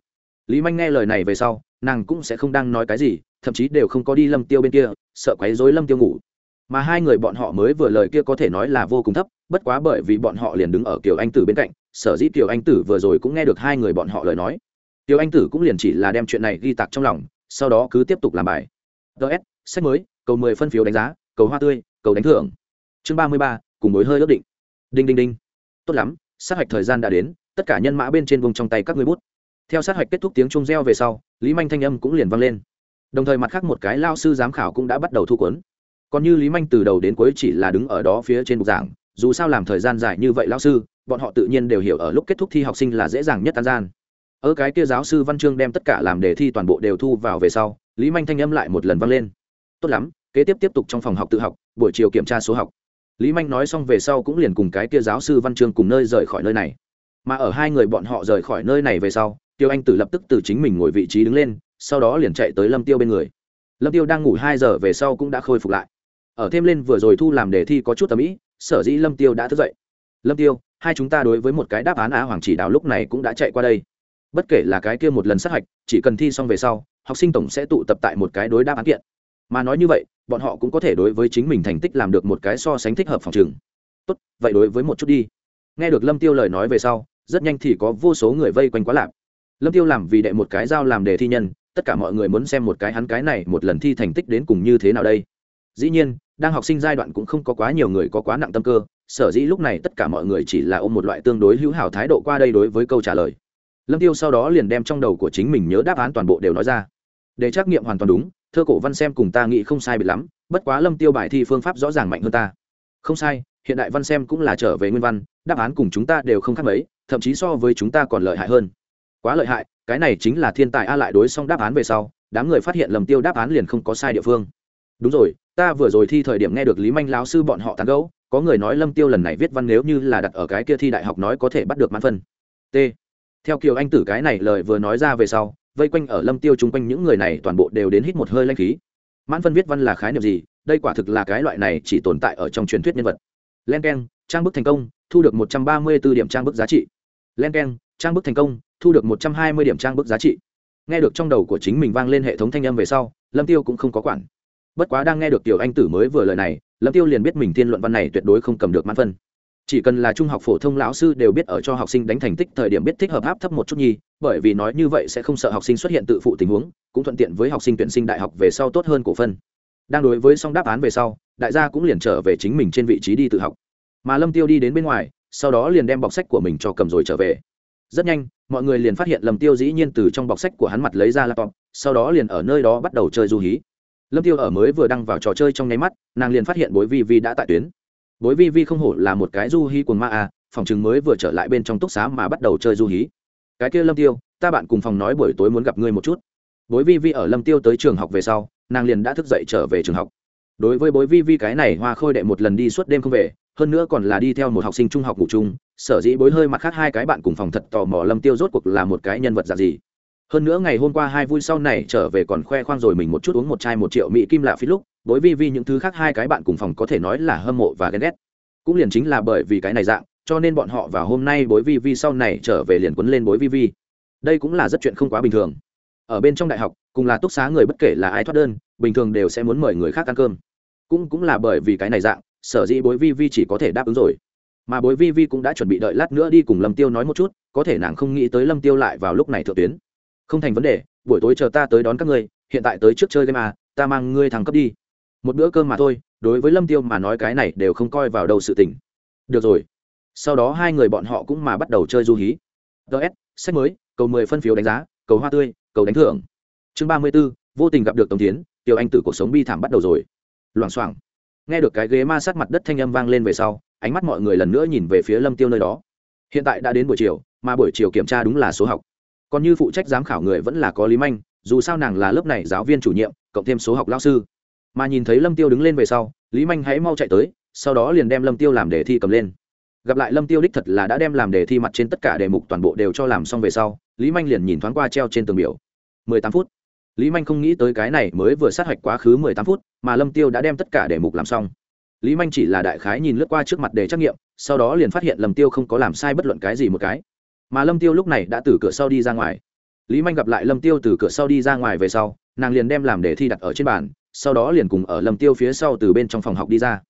Speaker 1: Lý manh nghe lời này về sau, nàng cũng sẽ không đang nói cái gì, thậm chí đều không có đi lâm tiêu bên kia, sợ quấy rối lâm tiêu ngủ. Mà hai người bọn họ mới vừa lời kia có thể nói là vô cùng thấp, bất quá bởi vì bọn họ liền đứng ở kiều anh tử bên cạnh, sở dĩ kiều anh tử vừa rồi cũng nghe được hai người bọn họ lời nói. Kiều anh tử cũng liền chỉ là đem chuyện này ghi tạc trong lòng, sau đó cứ tiếp tục làm bài. Ts sách mới cầu mười phân phiếu đánh giá, cầu hoa tươi, cầu đánh thưởng. Chương ba mươi ba, cùng mối hơi ước định. Đinh đinh đinh. Tốt lắm, sát hạch thời gian đã đến, tất cả nhân mã bên trên vùng trong tay các ngươi bút. Theo sát hạch kết thúc tiếng trung reo về sau, lý manh thanh âm cũng liền vang lên. Đồng thời mặt khác một cái lao sư giám khảo cũng đã bắt đầu thu cuốn. Còn như lý manh từ đầu đến cuối chỉ là đứng ở đó phía trên bục giảng, dù sao làm thời gian dài như vậy lao sư, bọn họ tự nhiên đều hiểu ở lúc kết thúc thi học sinh là dễ dàng nhất tan gian. Ở cái kia giáo sư văn chương đem tất cả làm đề thi toàn bộ đều thu vào về sau, lý manh thanh âm lại một lần vang lên. Tốt lắm kế tiếp tiếp tục trong phòng học tự học, buổi chiều kiểm tra số học. Lý manh nói xong về sau cũng liền cùng cái kia giáo sư văn chương cùng nơi rời khỏi nơi này. Mà ở hai người bọn họ rời khỏi nơi này về sau, tiêu anh tử lập tức từ chính mình ngồi vị trí đứng lên, sau đó liền chạy tới lâm tiêu bên người. Lâm tiêu đang ngủ hai giờ về sau cũng đã khôi phục lại. Ở thêm lên vừa rồi thu làm đề thi có chút tầm ý sở dĩ lâm tiêu đã thức dậy. Lâm tiêu, hai chúng ta đối với một cái đáp án á hoàng chỉ đào lúc này cũng đã chạy qua đây. Bất kể là cái kia một lần sát hạch, chỉ cần thi xong về sau, học sinh tổng sẽ tụ tập tại một cái đối đáp án kiện mà nói như vậy, bọn họ cũng có thể đối với chính mình thành tích làm được một cái so sánh thích hợp phòng trường. Tốt, vậy đối với một chút đi. Nghe được lâm tiêu lời nói về sau, rất nhanh thì có vô số người vây quanh quá lạp. Lâm tiêu làm vì đệ một cái giao làm đề thi nhân, tất cả mọi người muốn xem một cái hắn cái này một lần thi thành tích đến cùng như thế nào đây. Dĩ nhiên, đang học sinh giai đoạn cũng không có quá nhiều người có quá nặng tâm cơ, sở dĩ lúc này tất cả mọi người chỉ là ôm một loại tương đối hữu hảo thái độ qua đây đối với câu trả lời. Lâm tiêu sau đó liền đem trong đầu của chính mình nhớ đáp án toàn bộ đều nói ra để trắc nghiệm hoàn toàn đúng, thơ cổ văn xem cùng ta nghĩ không sai biệt lắm, bất quá lâm tiêu bài thi phương pháp rõ ràng mạnh hơn ta. Không sai, hiện đại văn xem cũng là trở về nguyên văn, đáp án cùng chúng ta đều không khác mấy, thậm chí so với chúng ta còn lợi hại hơn. Quá lợi hại, cái này chính là thiên tài a lại đối xong đáp án về sau, đám người phát hiện lầm tiêu đáp án liền không có sai địa phương. Đúng rồi, ta vừa rồi thi thời điểm nghe được lý manh lão sư bọn họ tán gẫu, có người nói lâm tiêu lần này viết văn nếu như là đặt ở cái kia thi đại học nói có thể bắt được mãn phân. T. Theo kiều anh tử cái này lời vừa nói ra về sau vây quanh ở lâm tiêu chung quanh những người này toàn bộ đều đến hít một hơi lanh khí. Mãn phân viết văn là khái niệm gì? Đây quả thực là cái loại này chỉ tồn tại ở trong truyền thuyết nhân vật. Len k trang bức thành công, thu được một trăm ba mươi 134 điểm trang bức giá trị. Len k trang bức thành công, thu được một trăm hai mươi điểm trang bức giá trị. Nghe được trong đầu của chính mình vang lên hệ thống thanh âm về sau, lâm tiêu cũng không có quản. Bất quá đang nghe được tiểu anh tử mới vừa lời này, lâm tiêu liền biết mình tiên luận văn này tuyệt đối không cầm được mãn phân chỉ cần là trung học phổ thông lão sư đều biết ở cho học sinh đánh thành tích thời điểm biết thích hợp áp thấp một chút nhi bởi vì nói như vậy sẽ không sợ học sinh xuất hiện tự phụ tình huống, cũng thuận tiện với học sinh tuyển sinh đại học về sau tốt hơn cổ phân. Đang đối với xong đáp án về sau, đại gia cũng liền trở về chính mình trên vị trí đi tự học. Mà lâm tiêu đi đến bên ngoài, sau đó liền đem bọc sách của mình cho cầm rồi trở về. Rất nhanh, mọi người liền phát hiện lâm tiêu dĩ nhiên từ trong bọc sách của hắn mặt lấy ra laptop, sau đó liền ở nơi đó bắt đầu chơi du hí. Lâm tiêu ở mới vừa đăng vào trò chơi trong nháy mắt, nàng liền phát hiện bối vi vi đã tại tuyến bối vi vi không hổ là một cái du hí quần ma à phòng chừng mới vừa trở lại bên trong túc xá mà bắt đầu chơi du hí. Cái kia lâm tiêu, ta bạn cùng phòng nói buổi tối muốn gặp ngươi một chút. Bối vi vi ở lâm tiêu tới trường học về sau, nàng liền đã thức dậy trở về trường học. Đối với bối vi vi cái này hoa khôi đệ một lần đi suốt đêm không về, hơn nữa còn là đi theo một học sinh trung học ngủ chung, sở dĩ bối hơi mặt khác hai cái bạn cùng phòng thật tò mò lâm tiêu rốt cuộc là một cái nhân vật dạng gì. Hơn nữa ngày hôm qua hai vui sau này trở về còn khoe khoang rồi mình một chút uống một chai một triệu mỹ kim lạ phí lúc bối vi vi những thứ khác hai cái bạn cùng phòng có thể nói là hâm mộ và ghen ghét. Cũng liền chính là bởi vì cái này dạng, cho nên bọn họ vào hôm nay bối vi vi sau này trở về liền quấn lên bối vi vi. Đây cũng là rất chuyện không quá bình thường. Ở bên trong đại học, cùng là túc xá người bất kể là ai thoát đơn, bình thường đều sẽ muốn mời người khác ăn cơm. Cũng cũng là bởi vì cái này dạng, sở dĩ bối vi vi chỉ có thể đáp ứng rồi. Mà bối vi vi cũng đã chuẩn bị đợi lát nữa đi cùng lâm tiêu nói một chút, có thể nàng không nghĩ tới lâm tiêu lại vào lúc này thượng tuyến. Không thành vấn đề, buổi tối chờ ta tới đón các ngươi, hiện tại tới trước chơi game à ta mang ngươi thằng cấp đi một bữa cơm mà thôi đối với lâm tiêu mà nói cái này đều không coi vào đâu sự tình. Được rồi. Sau đó hai người bọn họ cũng mà bắt đầu chơi du hí. Ts sách mới cầu mười phân phiếu đánh giá cầu hoa tươi cầu đánh thưởng. Chương ba mươi 34, vô tình gặp được tổng tiến tiểu anh tử cuộc sống bi thảm bắt đầu rồi. Loảng xoảng. Nghe được cái ghế ma sát mặt đất thanh âm vang lên về sau ánh mắt mọi người lần nữa nhìn về phía lâm tiêu nơi đó. Hiện tại đã đến buổi chiều mà buổi chiều kiểm tra đúng là số học. Còn như phụ trách giám khảo người vẫn là có lý manh dù sao nàng là lớp này giáo viên chủ nhiệm cộng thêm số học lao sư mà nhìn thấy lâm tiêu đứng lên về sau, lý manh hãy mau chạy tới, sau đó liền đem lâm tiêu làm đề thi cầm lên. Gặp lại lâm tiêu đích thật là đã đem làm đề thi mặt trên tất cả đề mục toàn bộ đều cho làm xong về sau, lý manh liền nhìn thoáng qua treo trên tường biểu. Mười tám phút. Lý manh không nghĩ tới cái này mới vừa sát hạch quá khứ mười tám phút, mà lâm tiêu đã đem tất cả đề mục làm xong. Lý manh chỉ là đại khái nhìn lướt qua trước mặt đề trắc nghiệm, sau đó liền phát hiện lâm tiêu không có làm sai bất luận cái gì một cái. Mà lâm tiêu lúc này đã từ cửa sau đi ra ngoài. Lý manh gặp lại lâm tiêu từ cửa sau đi ra ngoài về sau, nàng liền đem làm đề thi đặt ở trên bàn sau đó liền cùng ở lâm tiêu phía sau từ bên trong phòng học đi ra.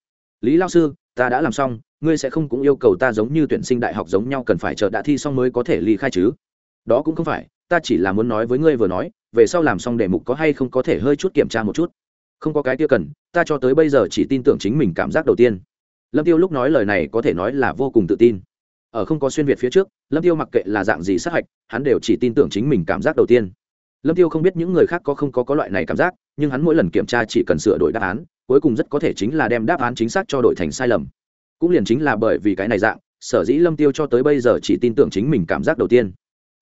Speaker 1: Lý lao sư, ta đã làm xong, ngươi sẽ không cũng yêu cầu ta giống như tuyển sinh đại học giống nhau cần phải chờ đã thi xong mới có thể ly khai chứ? Đó cũng không phải, ta chỉ là muốn nói với ngươi vừa nói, về sau làm xong đề mục có hay không có thể hơi chút kiểm tra một chút. Không có cái kia cần, ta cho tới bây giờ chỉ tin tưởng chính mình cảm giác đầu tiên. Lâm tiêu lúc nói lời này có thể nói là vô cùng tự tin. Ở không có xuyên việt phía trước, lâm tiêu mặc kệ là dạng gì sát hạch, hắn đều chỉ tin tưởng chính mình cảm giác đầu tiên. Lâm tiêu không biết những người khác có không có có loại này cảm giác nhưng hắn mỗi lần kiểm tra chỉ cần sửa đổi đáp án, cuối cùng rất có thể chính là đem đáp án chính xác cho đổi thành sai lầm. Cũng liền chính là bởi vì cái này dạng, sở dĩ lâm tiêu cho tới bây giờ chỉ tin tưởng chính mình cảm giác đầu tiên.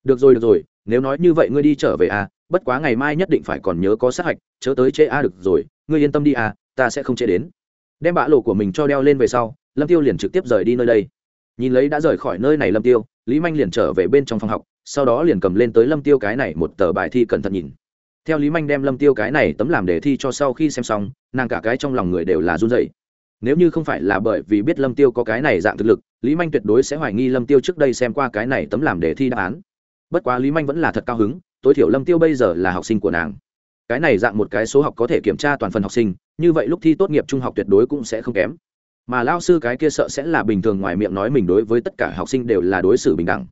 Speaker 1: Được rồi được rồi, nếu nói như vậy ngươi đi trở về à bất quá ngày mai nhất định phải còn nhớ có sát hạch, chớ tới chế a được rồi, ngươi yên tâm đi à ta sẽ không chế đến. Đem bã lộ của mình cho đeo lên về sau, lâm tiêu liền trực tiếp rời đi nơi đây. Nhìn lấy đã rời khỏi nơi này lâm tiêu, lý manh liền trở về bên trong phòng học, sau đó liền cầm lên tới lâm tiêu cái này một tờ bài thi cẩn thận nhìn theo lý manh đem lâm tiêu cái này tấm làm đề thi cho sau khi xem xong, nàng cả cái trong lòng người đều là run rẩy. Nếu như không phải là bởi vì biết lâm tiêu có cái này dạng thực lực, lý manh tuyệt đối sẽ hoài nghi lâm tiêu trước đây xem qua cái này tấm làm đề thi đáp án. Bất quá lý manh vẫn là thật cao hứng, tối thiểu lâm tiêu bây giờ là học sinh của nàng. Cái này dạng một cái số học có thể kiểm tra toàn phần học sinh, như vậy lúc thi tốt nghiệp trung học tuyệt đối cũng sẽ không kém. Mà lao sư cái kia sợ sẽ là bình thường ngoài miệng nói mình đối với tất cả học sinh đều là đối xử bình đẳng.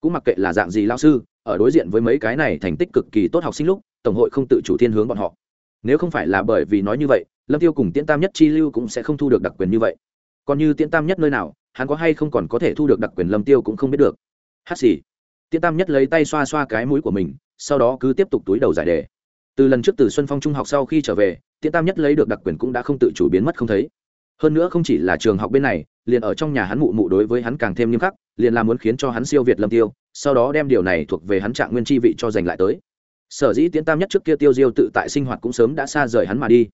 Speaker 1: Cũng mặc kệ là dạng gì lao sư, ở đối diện với mấy cái này thành tích cực kỳ tốt học sinh lúc tổng hội không tự chủ thiên hướng bọn họ. Nếu không phải là bởi vì nói như vậy, lâm tiêu cùng tiễn tam nhất chi lưu cũng sẽ không thu được đặc quyền như vậy. Còn như tiễn tam nhất nơi nào, hắn có hay không còn có thể thu được đặc quyền lâm tiêu cũng không biết được. Hát xì. Tiễn tam nhất lấy tay xoa xoa cái mũi của mình, sau đó cứ tiếp tục túi đầu giải đề. Từ lần trước từ xuân phong trung học sau khi trở về, tiễn tam nhất lấy được đặc quyền cũng đã không tự chủ biến mất không thấy. Hơn nữa không chỉ là trường học bên này, liền ở trong nhà hắn mụ mụ đối với hắn càng thêm nghiêm khắc, liền là muốn khiến cho hắn siêu việt lâm tiêu, sau đó đem điều này thuộc về hắn trạng nguyên chi vị cho giành lại tới sở dĩ tiễn tam nhất trước kia tiêu diêu tự tại sinh hoạt cũng sớm đã xa rời hắn mà đi.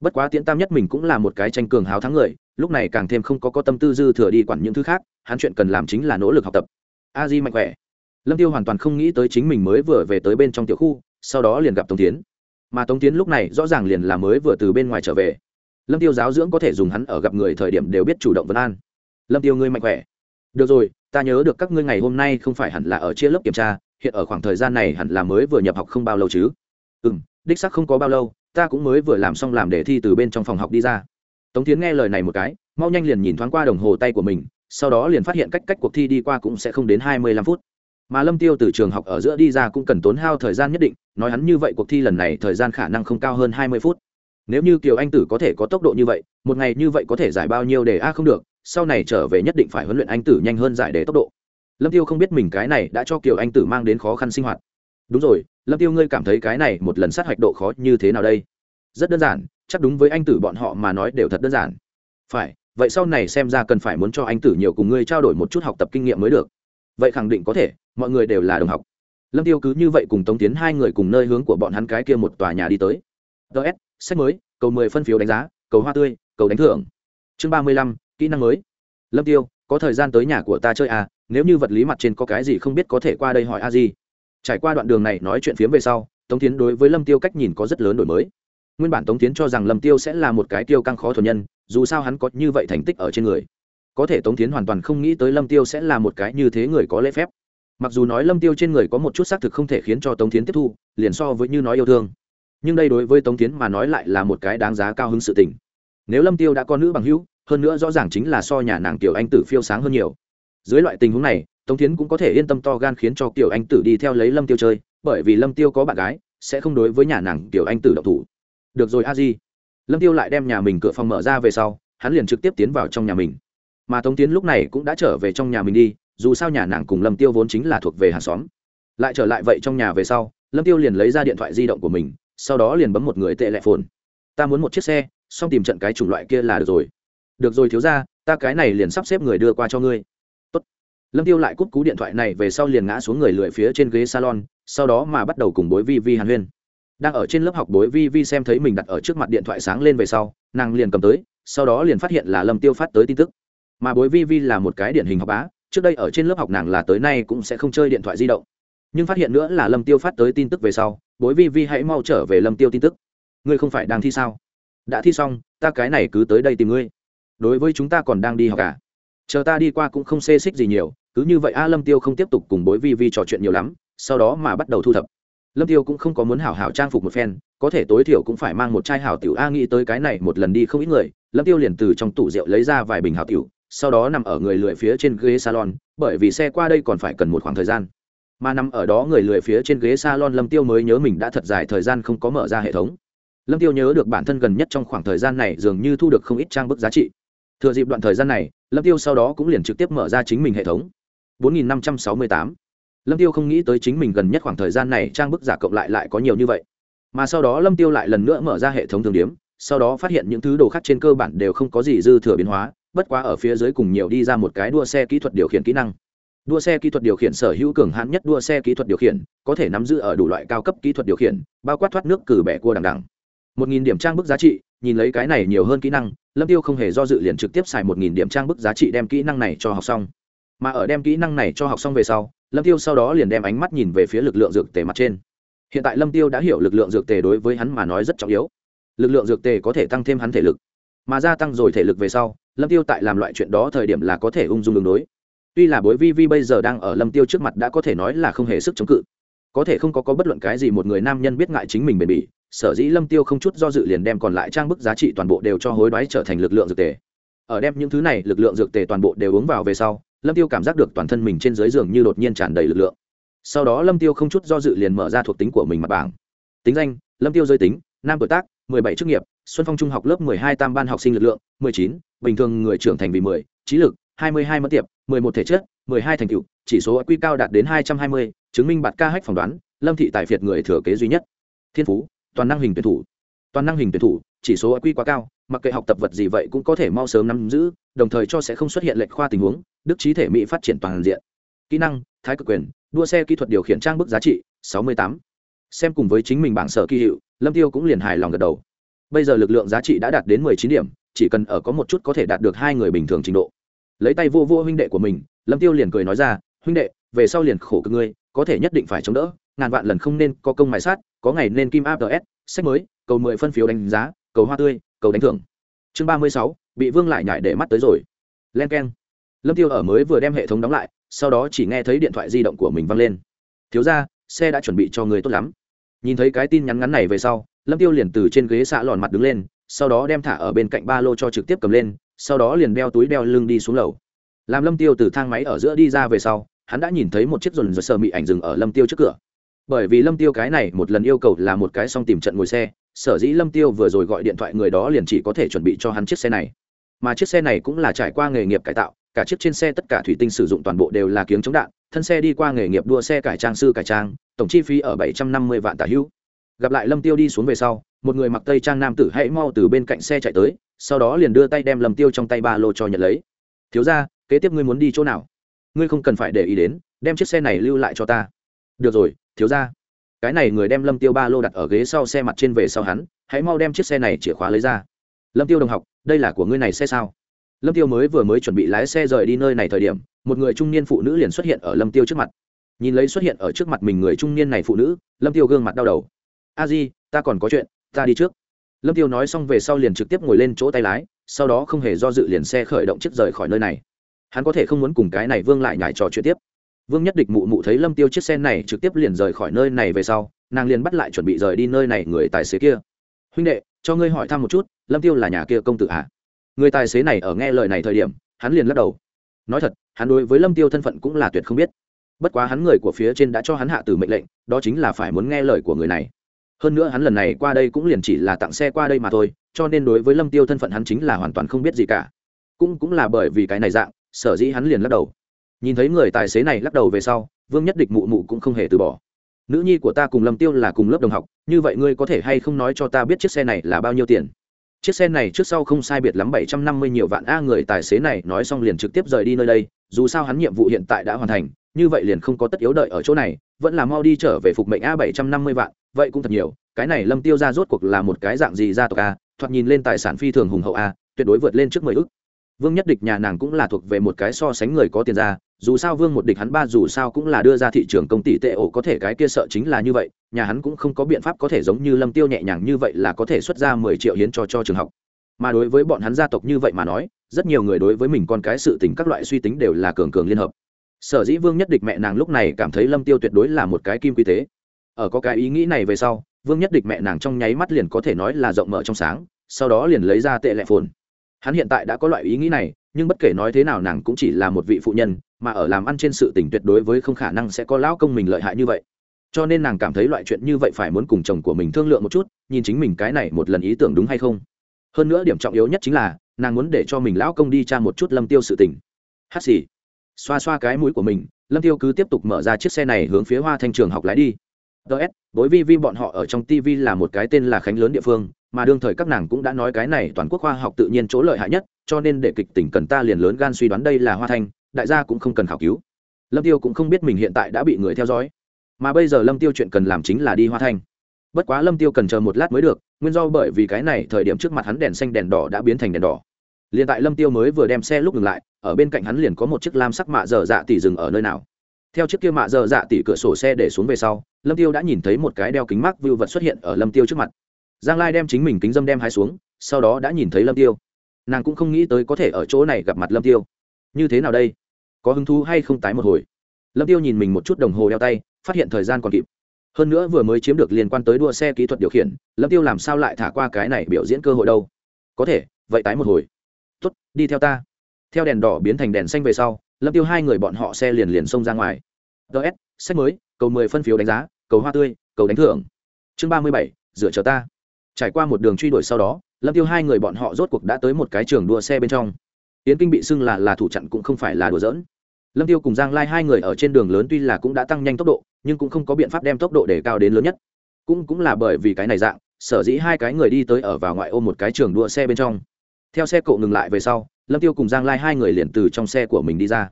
Speaker 1: Bất quá tiễn tam nhất mình cũng là một cái tranh cường hào thắng người, lúc này càng thêm không có có tâm tư dư thừa đi quản những thứ khác, hắn chuyện cần làm chính là nỗ lực học tập. A di mạnh khỏe. Lâm tiêu hoàn toàn không nghĩ tới chính mình mới vừa về tới bên trong tiểu khu, sau đó liền gặp tống tiến. Mà tống tiến lúc này rõ ràng liền là mới vừa từ bên ngoài trở về. Lâm tiêu giáo dưỡng có thể dùng hắn ở gặp người thời điểm đều biết chủ động vấn an. Lâm tiêu ngươi mạnh khỏe. Được rồi, ta nhớ được các ngươi ngày hôm nay không phải hẳn là ở chia lớp kiểm tra hiện ở khoảng thời gian này hẳn là mới vừa nhập học không bao lâu chứ. Ừ m đích sắc không có bao lâu, ta cũng mới vừa làm xong làm đề thi từ bên trong phòng học đi ra. Tống tiến nghe lời này một cái, mau nhanh liền nhìn thoáng qua đồng hồ tay của mình, sau đó liền phát hiện cách cách cuộc thi đi qua cũng sẽ không đến hai mươi lăm phút. Mà lâm tiêu từ trường học ở giữa đi ra cũng cần tốn hao thời gian nhất định, nói hắn như vậy cuộc thi lần này thời gian khả năng không cao hơn hai mươi phút. Nếu như kiều anh tử có thể có tốc độ như vậy, một ngày như vậy có thể giải bao nhiêu để a không được, sau này trở về nhất định phải huấn luyện anh tử nhanh hơn giải đề tốc độ lâm tiêu không biết mình cái này đã cho kiều anh tử mang đến khó khăn sinh hoạt. Đúng rồi, lâm tiêu ngươi cảm thấy cái này một lần sát hạch độ khó như thế nào đây? Rất đơn giản, chắc đúng với anh tử bọn họ mà nói đều thật đơn giản. Phải, vậy sau này xem ra cần phải muốn cho anh tử nhiều cùng ngươi trao đổi một chút học tập kinh nghiệm mới được. Vậy khẳng định có thể, mọi người đều là đồng học. Lâm tiêu cứ như vậy cùng tống tiến hai người cùng nơi hướng của bọn hắn cái kia một tòa nhà đi tới. Ts sách mới, cầu mười phân phiếu đánh giá, cầu hoa tươi, cầu đánh thưởng. Chương ba mươi lăm, kỹ năng mới. Lâm tiêu, có thời gian tới nhà của ta chơi à? Nếu như vật lý mặt trên có cái gì không biết có thể qua đây hỏi a di. Trải qua đoạn đường này nói chuyện phiếm về sau, tống tiến đối với lâm tiêu cách nhìn có rất lớn đổi mới. Nguyên bản tống tiến cho rằng lâm tiêu sẽ là một cái tiêu căng khó thuần nhân, dù sao hắn có như vậy thành tích ở trên người. Có thể tống tiến hoàn toàn không nghĩ tới lâm tiêu sẽ là một cái như thế người có lễ phép. Mặc dù nói lâm tiêu trên người có một chút xác thực không thể khiến cho tống tiến tiếp thu, liền so với như nói yêu thương. Nhưng đây đối với tống tiến mà nói lại là một cái đáng giá cao hứng sự tình. Nếu lâm tiêu đã có nữ bằng hữu, hơn nữa rõ ràng chính là so nhà nàng tiểu anh tử phiêu sáng hơn nhiều dưới loại tình huống này, tống tiến cũng có thể yên tâm to gan khiến cho tiểu anh tử đi theo lấy lâm tiêu chơi, bởi vì lâm tiêu có bạn gái, sẽ không đối với nhà nàng tiểu anh tử độc thủ. Được rồi, a di. Lâm tiêu lại đem nhà mình cửa phòng mở ra về sau, hắn liền trực tiếp tiến vào trong nhà mình. Mà tống tiến lúc này cũng đã trở về trong nhà mình đi, dù sao nhà nàng cùng lâm tiêu vốn chính là thuộc về hàng xóm. Lại trở lại vậy trong nhà về sau, lâm tiêu liền lấy ra điện thoại di động của mình, sau đó liền bấm một người tệ lệ phồn ta muốn một chiếc xe, xong tìm trận cái chủng loại kia là được rồi. Được rồi thiếu ra ta cái này liền sắp xếp người đưa qua cho ngươi lâm tiêu lại cúp cú điện thoại này về sau liền ngã xuống người lười phía trên ghế salon, sau đó mà bắt đầu cùng bối vi vi hàn huyên. Đang ở trên lớp học bối vi vi xem thấy mình đặt ở trước mặt điện thoại sáng lên về sau, nàng liền cầm tới, sau đó liền phát hiện là lâm tiêu phát tới tin tức. Mà bối vi vi là một cái điển hình học bá, trước đây ở trên lớp học nàng là tới nay cũng sẽ không chơi điện thoại di động. Nhưng phát hiện nữa là lâm tiêu phát tới tin tức về sau, bối vi vi hãy mau trở về lâm tiêu tin tức. Ngươi không phải đang thi sao? Đã thi xong, ta cái này cứ tới đây tìm ngươi. Đối với chúng ta còn đang đi học cả chờ ta đi qua cũng không xê xích gì nhiều cứ như vậy a lâm tiêu không tiếp tục cùng bối vi vi trò chuyện nhiều lắm, sau đó mà bắt đầu thu thập. Lâm tiêu cũng không có muốn hảo hảo trang phục một phen, có thể tối thiểu cũng phải mang một chai hảo tiểu a nghĩ tới cái này một lần đi không ít người, lâm tiêu liền từ trong tủ rượu lấy ra vài bình hảo tiểu, sau đó nằm ở người lười phía trên ghế salon, bởi vì xe qua đây còn phải cần một khoảng thời gian. Mà nằm ở đó người lười phía trên ghế salon lâm tiêu mới nhớ mình đã thật dài thời gian không có mở ra hệ thống. Lâm tiêu nhớ được bản thân gần nhất trong khoảng thời gian này dường như thu được không ít trang bức giá trị. Thừa dịp đoạn thời gian này, lâm tiêu sau đó cũng liền trực tiếp mở ra chính mình hệ thống. 4568 lâm tiêu không nghĩ tới chính mình gần nhất khoảng thời gian này trang bức giả cộng lại lại có nhiều như vậy. Mà sau đó lâm tiêu lại lần nữa mở ra hệ thống thường điếm sau đó phát hiện những thứ đồ khác trên cơ bản đều không có gì dư thừa biến hóa, bất quá ở phía dưới cùng nhiều đi ra một cái đua xe kỹ thuật điều khiển kỹ năng. Đua xe kỹ thuật điều khiển sở hữu cường hãn nhất đua xe kỹ thuật điều khiển, có thể nắm giữ ở đủ loại cao cấp kỹ thuật điều khiển, bao quát thoát nước cử bẻ cua đằng đằng. Một nghìn điểm trang bức giá trị, nhìn lấy cái này nhiều hơn kỹ năng, lâm tiêu không hề do dự liền trực tiếp xài một nghìn điểm trang bức giá trị đem kỹ năng này cho học xong mà ở đem kỹ năng này cho học xong về sau, lâm tiêu sau đó liền đem ánh mắt nhìn về phía lực lượng dược tề mặt trên. Hiện tại lâm tiêu đã hiểu lực lượng dược tề đối với hắn mà nói rất trọng yếu. Lực lượng dược tề có thể tăng thêm hắn thể lực, mà gia tăng rồi thể lực về sau, lâm tiêu tại làm loại chuyện đó thời điểm là có thể ung dung đường đối. Tuy là bối vi vi bây giờ đang ở lâm tiêu trước mặt đã có thể nói là không hề sức chống cự. Có thể không có có bất luận cái gì một người nam nhân biết ngại chính mình bền bỉ, sở dĩ lâm tiêu không chút do dự liền đem còn lại trang bức giá trị toàn bộ đều cho hối đoái trở thành lực lượng dược tề. Ở đem những thứ này lực lượng dược tề toàn bộ đều uống vào về sau lâm tiêu cảm giác được toàn thân mình trên dưới giường như đột nhiên tràn đầy lực lượng. Sau đó lâm tiêu không chút do dự liền mở ra thuộc tính của mình mặt bảng. Tính danh lâm tiêu giới tính nam tuổi tác 17 chức nghiệp xuân phong trung học lớp 12 tam ban học sinh lực lượng 19, bình thường người trưởng thành vì 10, trí lực 22 mất tiệp 11 thể chất 12 thành tựu chỉ số quy cao đạt đến 220, chứng minh bạt ca hách phỏng đoán lâm thị Tài việt người thừa kế duy nhất. Thiên phú toàn năng hình tuyển thủ. Toàn năng hình tuyển thủ chỉ số quy quá cao mặc kệ học tập vật gì vậy cũng có thể mau sớm nắm giữ đồng thời cho sẽ không xuất hiện lệch khoa tình huống đức trí thể mỹ phát triển toàn diện. Kỹ năng, thái cực quyền, đua xe kỹ thuật điều khiển trang bức giá trị 68. xem cùng với chính mình bảng sở kỳ hiệu, lâm tiêu cũng liền hài lòng gật đầu. Bây giờ lực lượng giá trị đã đạt đến 19 điểm, chỉ cần ở có một chút có thể đạt được hai người bình thường trình độ. Lấy tay vô vô huynh đệ của mình, lâm tiêu liền cười nói ra, huynh đệ, về sau liền khổ cực ngươi, có thể nhất định phải chống đỡ, ngàn vạn lần không nên có công mài sát, có ngày nên kim apts sách mới, cầu mười phân phiếu đánh giá, cầu hoa tươi, cầu đánh thưởng. Chương ba mươi sáu, bị vương lại nhảy để mắt tới rồi. Len keng lâm tiêu ở mới vừa đem hệ thống đóng lại, sau đó chỉ nghe thấy điện thoại di động của mình văng lên. Thiếu ra xe đã chuẩn bị cho người tốt lắm. Nhìn thấy cái tin nhắn ngắn này về sau, lâm tiêu liền từ trên ghế xạ lòn mặt đứng lên, sau đó đem thả ở bên cạnh ba lô cho trực tiếp cầm lên, sau đó liền đeo túi đeo lưng đi xuống lầu. Làm lâm tiêu từ thang máy ở giữa đi ra về sau, hắn đã nhìn thấy một chiếc dồn dồn sờ mị ảnh dừng ở lâm tiêu trước cửa. Bởi vì lâm tiêu cái này một lần yêu cầu là một cái xong tìm trận ngồi xe, sở dĩ lâm tiêu vừa rồi gọi điện thoại người đó liền chỉ có thể chuẩn bị cho hắn chiếc xe này. Mà chiếc xe này cũng là trải qua nghề nghiệp cải tạo cả chiếc trên xe tất cả thủy tinh sử dụng toàn bộ đều là kiếng chống đạn, thân xe đi qua nghề nghiệp đua xe cải trang sư cải trang, tổng chi phí ở bảy trăm năm mươi vạn tả hữu. Gặp lại lâm tiêu đi xuống về sau, một người mặc tây trang nam tử hãy mau từ bên cạnh xe chạy tới, sau đó liền đưa tay đem lâm tiêu trong tay ba lô cho nhận lấy. Thiếu ra kế tiếp ngươi muốn đi chỗ nào? Ngươi không cần phải để ý đến, đem chiếc xe này lưu lại cho ta. Được rồi, thiếu ra cái này người đem lâm tiêu ba lô đặt ở ghế sau xe mặt trên về sau hắn, hãy mau đem chiếc xe này chìa khóa lấy ra. Lâm tiêu đồng học, đây là của ngươi này xe sao? Lâm tiêu mới vừa mới chuẩn bị lái xe rời đi nơi này thời điểm, một người trung niên phụ nữ liền xuất hiện ở lâm tiêu trước mặt. Nhìn lấy xuất hiện ở trước mặt mình người trung niên này phụ nữ, lâm tiêu gương mặt đau đầu. A di, ta còn có chuyện, ta đi trước. Lâm tiêu nói xong về sau liền trực tiếp ngồi lên chỗ tay lái, sau đó không hề do dự liền xe khởi động chiếc rời khỏi nơi này. Hắn có thể không muốn cùng cái này vương lại nhải trò chuyện tiếp. Vương nhất địch mụ mụ thấy lâm tiêu chiếc xe này trực tiếp liền rời khỏi nơi này về sau, nàng liền bắt lại chuẩn bị rời đi nơi này người tài xế kia. Huynh đệ, cho ngươi hỏi thăm một chút, lâm tiêu là nhà kia công tử ạ à? Người tài xế này ở nghe lời này thời điểm, hắn liền lắc đầu. Nói thật, hắn đối với lâm tiêu thân phận cũng là tuyệt không biết. Bất quá hắn người của phía trên đã cho hắn hạ từ mệnh lệnh, đó chính là phải muốn nghe lời của người này. Hơn nữa hắn lần này qua đây cũng liền chỉ là tặng xe qua đây mà thôi, cho nên đối với lâm tiêu thân phận hắn chính là hoàn toàn không biết gì cả. Cũng cũng là bởi vì cái này dạng, sở dĩ hắn liền lắc đầu. Nhìn thấy người tài xế này lắc đầu về sau, vương nhất địch mụ mụ cũng không hề từ bỏ. Nữ nhi của ta cùng lâm tiêu là cùng lớp đồng học, như vậy ngươi có thể hay không nói cho ta biết chiếc xe này là bao nhiêu tiền? Chiếc xe này trước sau không sai biệt lắm bảy trăm năm mươi nhiều vạn a người tài xế này nói xong liền trực tiếp rời đi nơi đây, dù sao hắn nhiệm vụ hiện tại đã hoàn thành, như vậy liền không có tất yếu đợi ở chỗ này, vẫn là mau đi trở về phục mệnh a bảy trăm năm mươi vạn, vậy cũng thật nhiều, cái này lâm tiêu ra rốt cuộc là một cái dạng gì gia tộc a, thoạt nhìn lên tài sản phi thường hùng hậu a, tuyệt đối vượt lên trước mười ước vương nhất địch nhà nàng cũng là thuộc về một cái so sánh người có tiền ra, dù sao vương một địch hắn ba dù sao cũng là đưa ra thị trường công ty tệ ổ, có thể cái kia sợ chính là như vậy, nhà hắn cũng không có biện pháp có thể giống như lâm tiêu nhẹ nhàng như vậy là có thể xuất ra mười triệu hiến cho cho trường học. Mà đối với bọn hắn gia tộc như vậy mà nói, rất nhiều người đối với mình con cái sự tình các loại suy tính đều là cường cường liên hợp. Sở dĩ vương nhất địch mẹ nàng lúc này cảm thấy lâm tiêu tuyệt đối là một cái kim quy tế. Ở có cái ý nghĩ này về sau, vương nhất địch mẹ nàng trong nháy mắt liền có thể nói là rộng mở trong sáng, sau đó liền lấy ra tệ lệ phồn hắn hiện tại đã có loại ý nghĩ này, nhưng bất kể nói thế nào nàng cũng chỉ là một vị phụ nhân, mà ở làm ăn trên sự tình tuyệt đối với không khả năng sẽ có lão công mình lợi hại như vậy. Cho nên nàng cảm thấy loại chuyện như vậy phải muốn cùng chồng của mình thương lượng một chút, nhìn chính mình cái này một lần ý tưởng đúng hay không. Hơn nữa điểm trọng yếu nhất chính là, nàng muốn để cho mình lão công đi tra một chút lâm tiêu sự tình. Hát xì. Xoa xoa cái mũi của mình, lâm tiêu cứ tiếp tục mở ra chiếc xe này hướng phía hoa thanh trường học lái đi ts đối vi vi bọn họ ở trong tv là một cái tên là khánh lớn địa phương, mà đương thời các nàng cũng đã nói cái này toàn quốc khoa học tự nhiên chỗ lợi hại nhất, cho nên để kịch tỉnh cần ta liền lớn gan suy đoán đây là hoa thanh, đại gia cũng không cần khảo cứu. Lâm tiêu cũng không biết mình hiện tại đã bị người theo dõi. Mà bây giờ lâm tiêu chuyện cần làm chính là đi hoa thanh. Bất quá lâm tiêu cần chờ một lát mới được, nguyên do bởi vì cái này thời điểm trước mặt hắn đèn xanh đèn đỏ đã biến thành đèn đỏ. Liền tại lâm tiêu mới vừa đem xe lúc ngừng lại, ở bên cạnh hắn liền có một chiếc lam sắc mạ dở dạ tỉ dừng ở nơi nào theo chiếc kia mạ dơ dạ tỉ cửa sổ xe để xuống về sau, lâm tiêu đã nhìn thấy một cái đeo kính mắt vưu vật xuất hiện ở lâm tiêu trước mặt. Giang lai đem chính mình kính dâm đem hai xuống, sau đó đã nhìn thấy lâm tiêu. Nàng cũng không nghĩ tới có thể ở chỗ này gặp mặt lâm tiêu. Như thế nào đây? Có hứng thú hay không tái một hồi? Lâm tiêu nhìn mình một chút đồng hồ đeo tay, phát hiện thời gian còn kịp. Hơn nữa vừa mới chiếm được liên quan tới đua xe kỹ thuật điều khiển, lâm tiêu làm sao lại thả qua cái này biểu diễn cơ hội đâu? Có thể, vậy tái một hồi. Tốt, đi theo ta. Theo đèn đỏ biến thành đèn xanh về sau lâm tiêu hai người bọn họ xe liền liền xông ra ngoài. Ts sách mới, cầu mười phân phiếu đánh giá, cầu hoa tươi, cầu đánh thưởng. Chương ba mươi bảy dựa chờ ta. Trải qua một đường truy đuổi sau đó, lâm tiêu hai người bọn họ rốt cuộc đã tới một cái trường đua xe bên trong. Yến kinh bị xưng là là thủ chặn cũng không phải là đùa giỡn. Lâm tiêu cùng giang lai hai người ở trên đường lớn tuy là cũng đã tăng nhanh tốc độ, nhưng cũng không có biện pháp đem tốc độ để cao đến lớn nhất. Cũng cũng là bởi vì cái này dạng, sở dĩ hai cái người đi tới ở vào ngoại ô một cái trường đua xe bên trong theo xe cộ ngừng lại về sau, lâm tiêu cùng giang lai hai người liền từ trong xe của mình đi ra.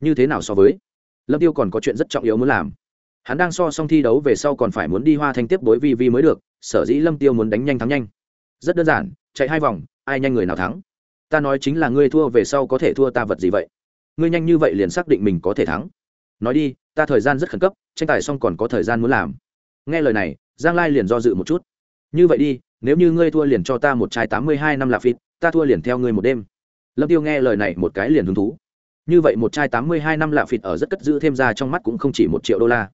Speaker 1: Như thế nào so với? Lâm tiêu còn có chuyện rất trọng yếu muốn làm. Hắn đang so xong thi đấu về sau còn phải muốn đi hoa thanh tiếp đối vi vi mới được, sở dĩ lâm tiêu muốn đánh nhanh thắng nhanh. Rất đơn giản, chạy hai vòng, ai nhanh người nào thắng. Ta nói chính là ngươi thua về sau có thể thua ta vật gì vậy? Ngươi nhanh như vậy liền xác định mình có thể thắng. Nói đi, ta thời gian rất khẩn cấp, tranh tài xong còn có thời gian muốn làm. Nghe lời này, giang lai liền do dự một chút. Như vậy đi, nếu như ngươi thua liền cho ta một chai tám mươi hai năm là phịt ta thua liền theo ngươi một đêm. Lâm tiêu nghe lời này một cái liền hứng thú. Như vậy một chai tám mươi hai năm lạ phịt ở rất cất giữ thêm ra trong mắt cũng không chỉ một triệu đô la.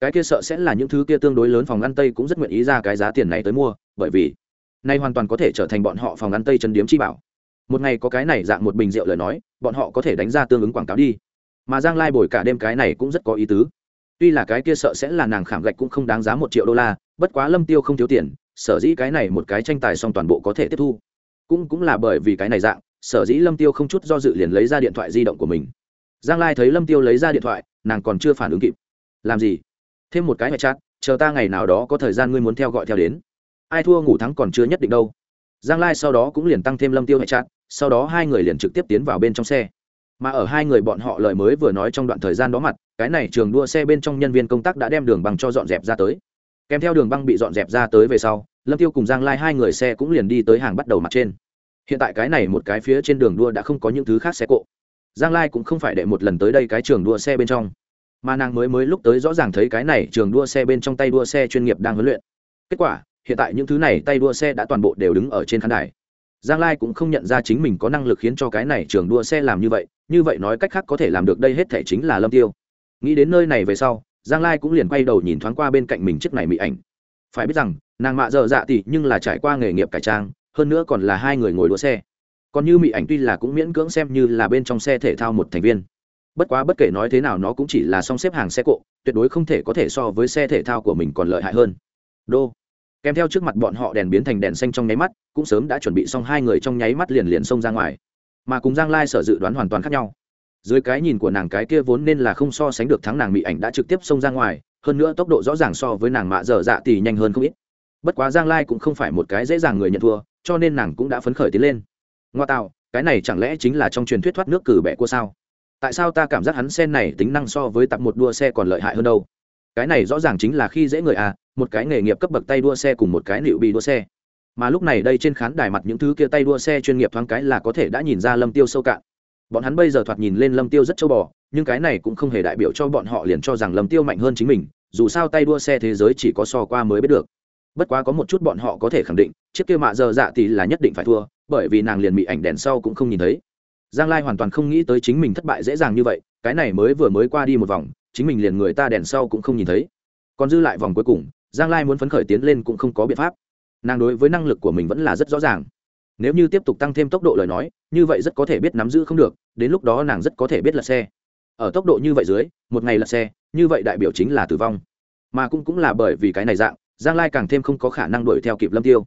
Speaker 1: Cái kia sợ sẽ là những thứ kia tương đối lớn phòng ăn tây cũng rất nguyện ý ra cái giá tiền này tới mua, bởi vì nay hoàn toàn có thể trở thành bọn họ phòng ăn tây chân điếm chi bảo. Một ngày có cái này dạng một bình rượu lời nói, bọn họ có thể đánh ra tương ứng quảng cáo đi. Mà giang lai bồi cả đêm cái này cũng rất có ý tứ. Tuy là cái kia sợ sẽ là nàng khảm gạch cũng không đáng giá một triệu đô la, bất quá lâm tiêu không thiếu tiền, sở dĩ cái này một cái tranh tài xong toàn bộ có thể tiếp thu cũng cũng là bởi vì cái này dạng, sở dĩ lâm tiêu không chút do dự liền lấy ra điện thoại di động của mình. Giang lai thấy lâm tiêu lấy ra điện thoại, nàng còn chưa phản ứng kịp. Làm gì? Thêm một cái mẹ chat, chờ ta ngày nào đó có thời gian ngươi muốn theo gọi theo đến. Ai thua ngủ thắng còn chưa nhất định đâu. Giang lai sau đó cũng liền tăng thêm lâm tiêu mẹ chat, sau đó hai người liền trực tiếp tiến vào bên trong xe. Mà ở hai người bọn họ lời mới vừa nói trong đoạn thời gian đó mặt, cái này trường đua xe bên trong nhân viên công tác đã đem đường băng cho dọn dẹp ra tới. Kèm theo đường băng bị dọn dẹp ra tới về sau lâm tiêu cùng giang lai hai người xe cũng liền đi tới hàng bắt đầu mặt trên. Hiện tại cái này một cái phía trên đường đua đã không có những thứ khác xe cộ. Giang lai cũng không phải để một lần tới đây cái trường đua xe bên trong. Mà nàng mới mới lúc tới rõ ràng thấy cái này trường đua xe bên trong tay đua xe chuyên nghiệp đang huấn luyện. Kết quả, hiện tại những thứ này tay đua xe đã toàn bộ đều đứng ở trên khán đài. Giang lai cũng không nhận ra chính mình có năng lực khiến cho cái này trường đua xe làm như vậy như vậy nói cách khác có thể làm được đây hết thể chính là lâm tiêu. Nghĩ đến nơi này về sau, giang lai cũng liền quay đầu nhìn thoáng qua bên cạnh mình chiếc này mỹ ảnh. Phải biết rằng nàng mạ dở dạ tỷ nhưng là trải qua nghề nghiệp cải trang, hơn nữa còn là hai người ngồi đua xe. Còn như mỹ ảnh tuy là cũng miễn cưỡng xem như là bên trong xe thể thao một thành viên. Bất quá bất kể nói thế nào nó cũng chỉ là song xếp hàng xe cộ, tuyệt đối không thể có thể so với xe thể thao của mình còn lợi hại hơn. Đô. Kèm theo trước mặt bọn họ đèn biến thành đèn xanh trong nháy mắt, cũng sớm đã chuẩn bị xong hai người trong nháy mắt liền liền xông ra ngoài. Mà cùng giang lai sở dự đoán hoàn toàn khác nhau. Dưới cái nhìn của nàng cái kia vốn nên là không so sánh được thắng nàng mỹ ảnh đã trực tiếp xông ra ngoài, hơn nữa tốc độ rõ ràng so với nàng mạ dở dạ tỷ nhanh hơn không ít bất quá giang lai cũng không phải một cái dễ dàng người nhận thua, cho nên nàng cũng đã phấn khởi tiến lên. Ngoa tạo, cái này chẳng lẽ chính là trong truyền thuyết thoát nước cử bẹ cua sao? Tại sao ta cảm giác hắn sen này tính năng so với tập một đua xe còn lợi hại hơn đâu? Cái này rõ ràng chính là khi dễ người à một cái nghề nghiệp cấp bậc tay đua xe cùng một cái liệu bị đua xe. Mà lúc này đây trên khán đài mặt những thứ kia tay đua xe chuyên nghiệp thoáng cái là có thể đã nhìn ra lâm tiêu sâu cạn. Bọn hắn bây giờ thoạt nhìn lên lâm tiêu rất châu bò, nhưng cái này cũng không hề đại biểu cho bọn họ liền cho rằng lâm tiêu mạnh hơn chính mình, dù sao tay đua xe thế giới chỉ có so qua mới biết được bất quá có một chút bọn họ có thể khẳng định, chiếc kia mạ giờ dạ thì là nhất định phải thua, bởi vì nàng liền bị ảnh đèn sau cũng không nhìn thấy. Giang lai hoàn toàn không nghĩ tới chính mình thất bại dễ dàng như vậy, cái này mới vừa mới qua đi một vòng, chính mình liền người ta đèn sau cũng không nhìn thấy. Còn dư lại vòng cuối cùng, giang lai muốn phấn khởi tiến lên cũng không có biện pháp. Nàng đối với năng lực của mình vẫn là rất rõ ràng. Nếu như tiếp tục tăng thêm tốc độ lời nói, như vậy rất có thể biết nắm giữ không được, đến lúc đó nàng rất có thể biết lật xe. Ở tốc độ như vậy dưới, một ngày lật xe, như vậy đại biểu chính là tử vong. Mà cũng cũng là bởi vì cái này dạng giang lai càng thêm không có khả năng đuổi theo kịp lâm tiêu.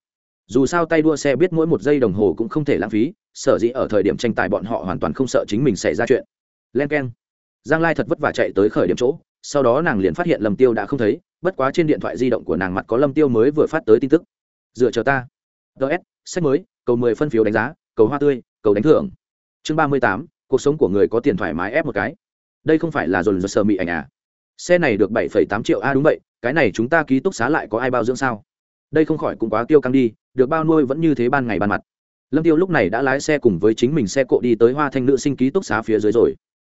Speaker 1: Dù sao tay đua xe biết mỗi một giây đồng hồ cũng không thể lãng phí, sở dĩ ở thời điểm tranh tài bọn họ hoàn toàn không sợ chính mình xảy ra chuyện. Len keng. Giang lai thật vất vả chạy tới khởi điểm chỗ, sau đó nàng liền phát hiện lâm tiêu đã không thấy, bất quá trên điện thoại di động của nàng mặt có lâm tiêu mới vừa phát tới tin tức. Dựa chờ ta. Ts sách mới, cầu mười phân phiếu đánh giá, cầu hoa tươi, cầu đánh thưởng. Chương ba mươi tám, cuộc sống của người có tiền thoải mái ép một cái. Đây không phải là dồn dồn sờ mị ảnh à? Xe này được bảy phẩy tám triệu a, đúng vậy, cái này chúng ta ký túc xá lại có ai bao dưỡng sao? Đây không khỏi cũng quá tiêu căng đi, được bao nuôi vẫn như thế ban ngày ban mặt. Lâm tiêu lúc này đã lái xe cùng với chính mình xe cộ đi tới hoa thanh nữ sinh ký túc xá phía dưới rồi.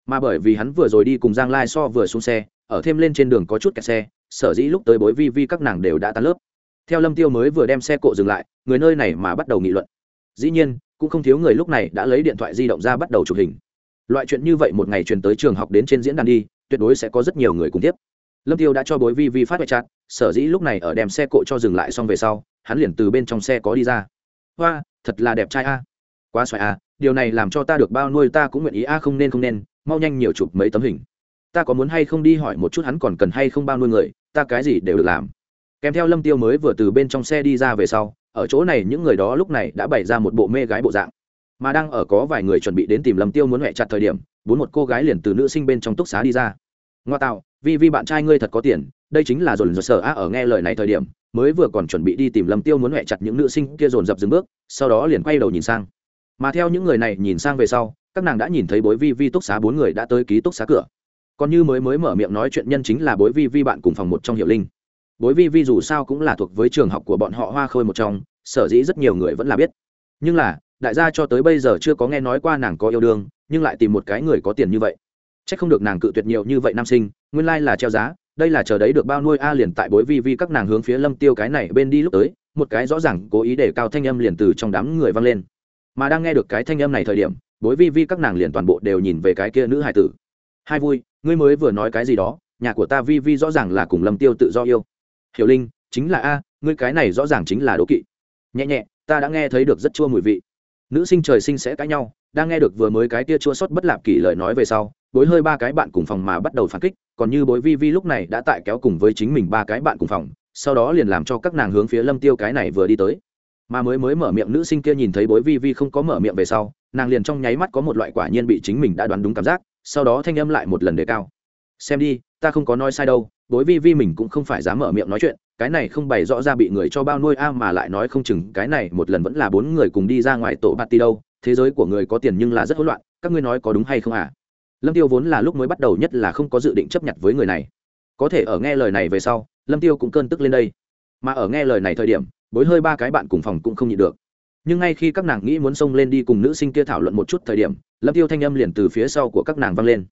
Speaker 1: Mà bởi vì hắn vừa rồi đi cùng giang lai so vừa xuống xe, ở thêm lên trên đường có chút kẹt xe, sở dĩ lúc tới bối vi vi các nàng đều đã tan lớp. Theo lâm tiêu mới vừa đem xe cộ dừng lại, người nơi này mà bắt đầu nghị luận. Dĩ nhiên, cũng không thiếu người lúc này đã lấy điện thoại di động ra bắt đầu chụp hình. Loại chuyện như vậy một ngày truyền tới trường học đến trên diễn đàn đi tuyệt đối sẽ có rất nhiều người cùng tiếp. Lâm tiêu đã cho bối vi vi phát vệ chặt sở dĩ lúc này ở đem xe cộ cho dừng lại xong về sau, hắn liền từ bên trong xe có đi ra. Hoa, thật là đẹp trai a. Quá xoài a, điều này làm cho ta được bao nuôi, ta cũng nguyện ý a, không nên không nên, mau nhanh nhiều chụp mấy tấm hình. Ta có muốn hay không đi hỏi một chút hắn còn cần hay không bao nuôi người, ta cái gì đều được làm. Kèm theo lâm tiêu mới vừa từ bên trong xe đi ra về sau, ở chỗ này những người đó lúc này đã bày ra một bộ mê gái bộ dạng. Mà đang ở có vài người chuẩn bị đến tìm lâm tiêu muốn hẹ chặt thời điểm bốn một cô gái liền từ nữ sinh bên trong túc xá đi ra. Ngoa tạo vì vì bạn trai ngươi thật có tiền, đây chính là dồn dập sở á ở nghe lời này thời điểm, mới vừa còn chuẩn bị đi tìm lâm tiêu muốn hẹ chặt những nữ sinh kia dồn dập dừng bước, sau đó liền quay đầu nhìn sang. Mà theo những người này nhìn sang về sau, các nàng đã nhìn thấy bối vi vi túc xá bốn người đã tới ký túc xá cửa. Còn như mới mới mở miệng nói chuyện nhân chính là bối vi vi bạn cùng phòng một trong hiệu linh. Bối vi vi dù sao cũng là thuộc với trường học của bọn họ hoa khôi một trong, sở dĩ rất nhiều người vẫn là biết. Nhưng là đại gia cho tới bây giờ chưa có nghe nói qua nàng có yêu đương, nhưng lại tìm một cái người có tiền như vậy. C h ắ c không được nàng cự tuyệt nhiều như vậy nam sinh, nguyên lai、like、là treo giá, đây là chờ đấy được bao nuôi a liền tại bối vi vi các nàng hướng phía lâm tiêu cái này bên đi lúc tới, một cái rõ ràng cố ý để cao thanh âm liền từ trong đám người vang lên. Mà đang nghe được cái thanh âm này thời điểm, bối vi vi các nàng liền toàn bộ đều nhìn về cái kia nữ hải tử. Hai vui, ngươi mới vừa nói cái gì đó, nhà của ta vi vi rõ ràng là cùng lâm tiêu tự do yêu. Hiểu linh, chính là a, ngươi cái này rõ ràng chính là đố kỵ. Nhẹ nhẹ, ta đã nghe thấy được rất chua mùi vị nữ sinh trời sinh sẽ cãi nhau, đang nghe được vừa mới cái tia chua sót bất lạp kỷ lời nói về sau, bối hơi ba cái bạn cùng phòng mà bắt đầu phản kích, còn như bối vi vi lúc này đã tại kéo cùng với chính mình ba cái bạn cùng phòng, sau đó liền làm cho các nàng hướng phía lâm tiêu cái này vừa đi tới. Mà mới mới mở miệng nữ sinh kia nhìn thấy bối vi vi không có mở miệng về sau, nàng liền trong nháy mắt có một loại quả nhiên bị chính mình đã đoán đúng cảm giác, sau đó thanh âm lại một lần đề cao. Xem đi ta không có nói sai đâu bối vi vi mình cũng không phải dám mở miệng nói chuyện, cái này không bày rõ ra bị người cho bao nuôi a mà lại nói không chừng, cái này một lần vẫn là bốn người cùng đi ra ngoài tổ party đâu, thế giới của người có tiền nhưng là rất hỗn loạn, các ngươi nói có đúng hay không à lâm tiêu vốn là lúc mới bắt đầu nhất là không có dự định chấp nhận với người này. Có thể ở nghe lời này về sau, lâm tiêu cũng cơn tức lên đây. Mà ở nghe lời này thời điểm, bối hơi ba cái bạn cùng phòng cũng không nhịn được. Nhưng ngay khi các nàng nghĩ muốn xông lên đi cùng nữ sinh kia thảo luận một chút thời điểm, lâm tiêu thanh âm liền từ phía sau của các nàng vang lên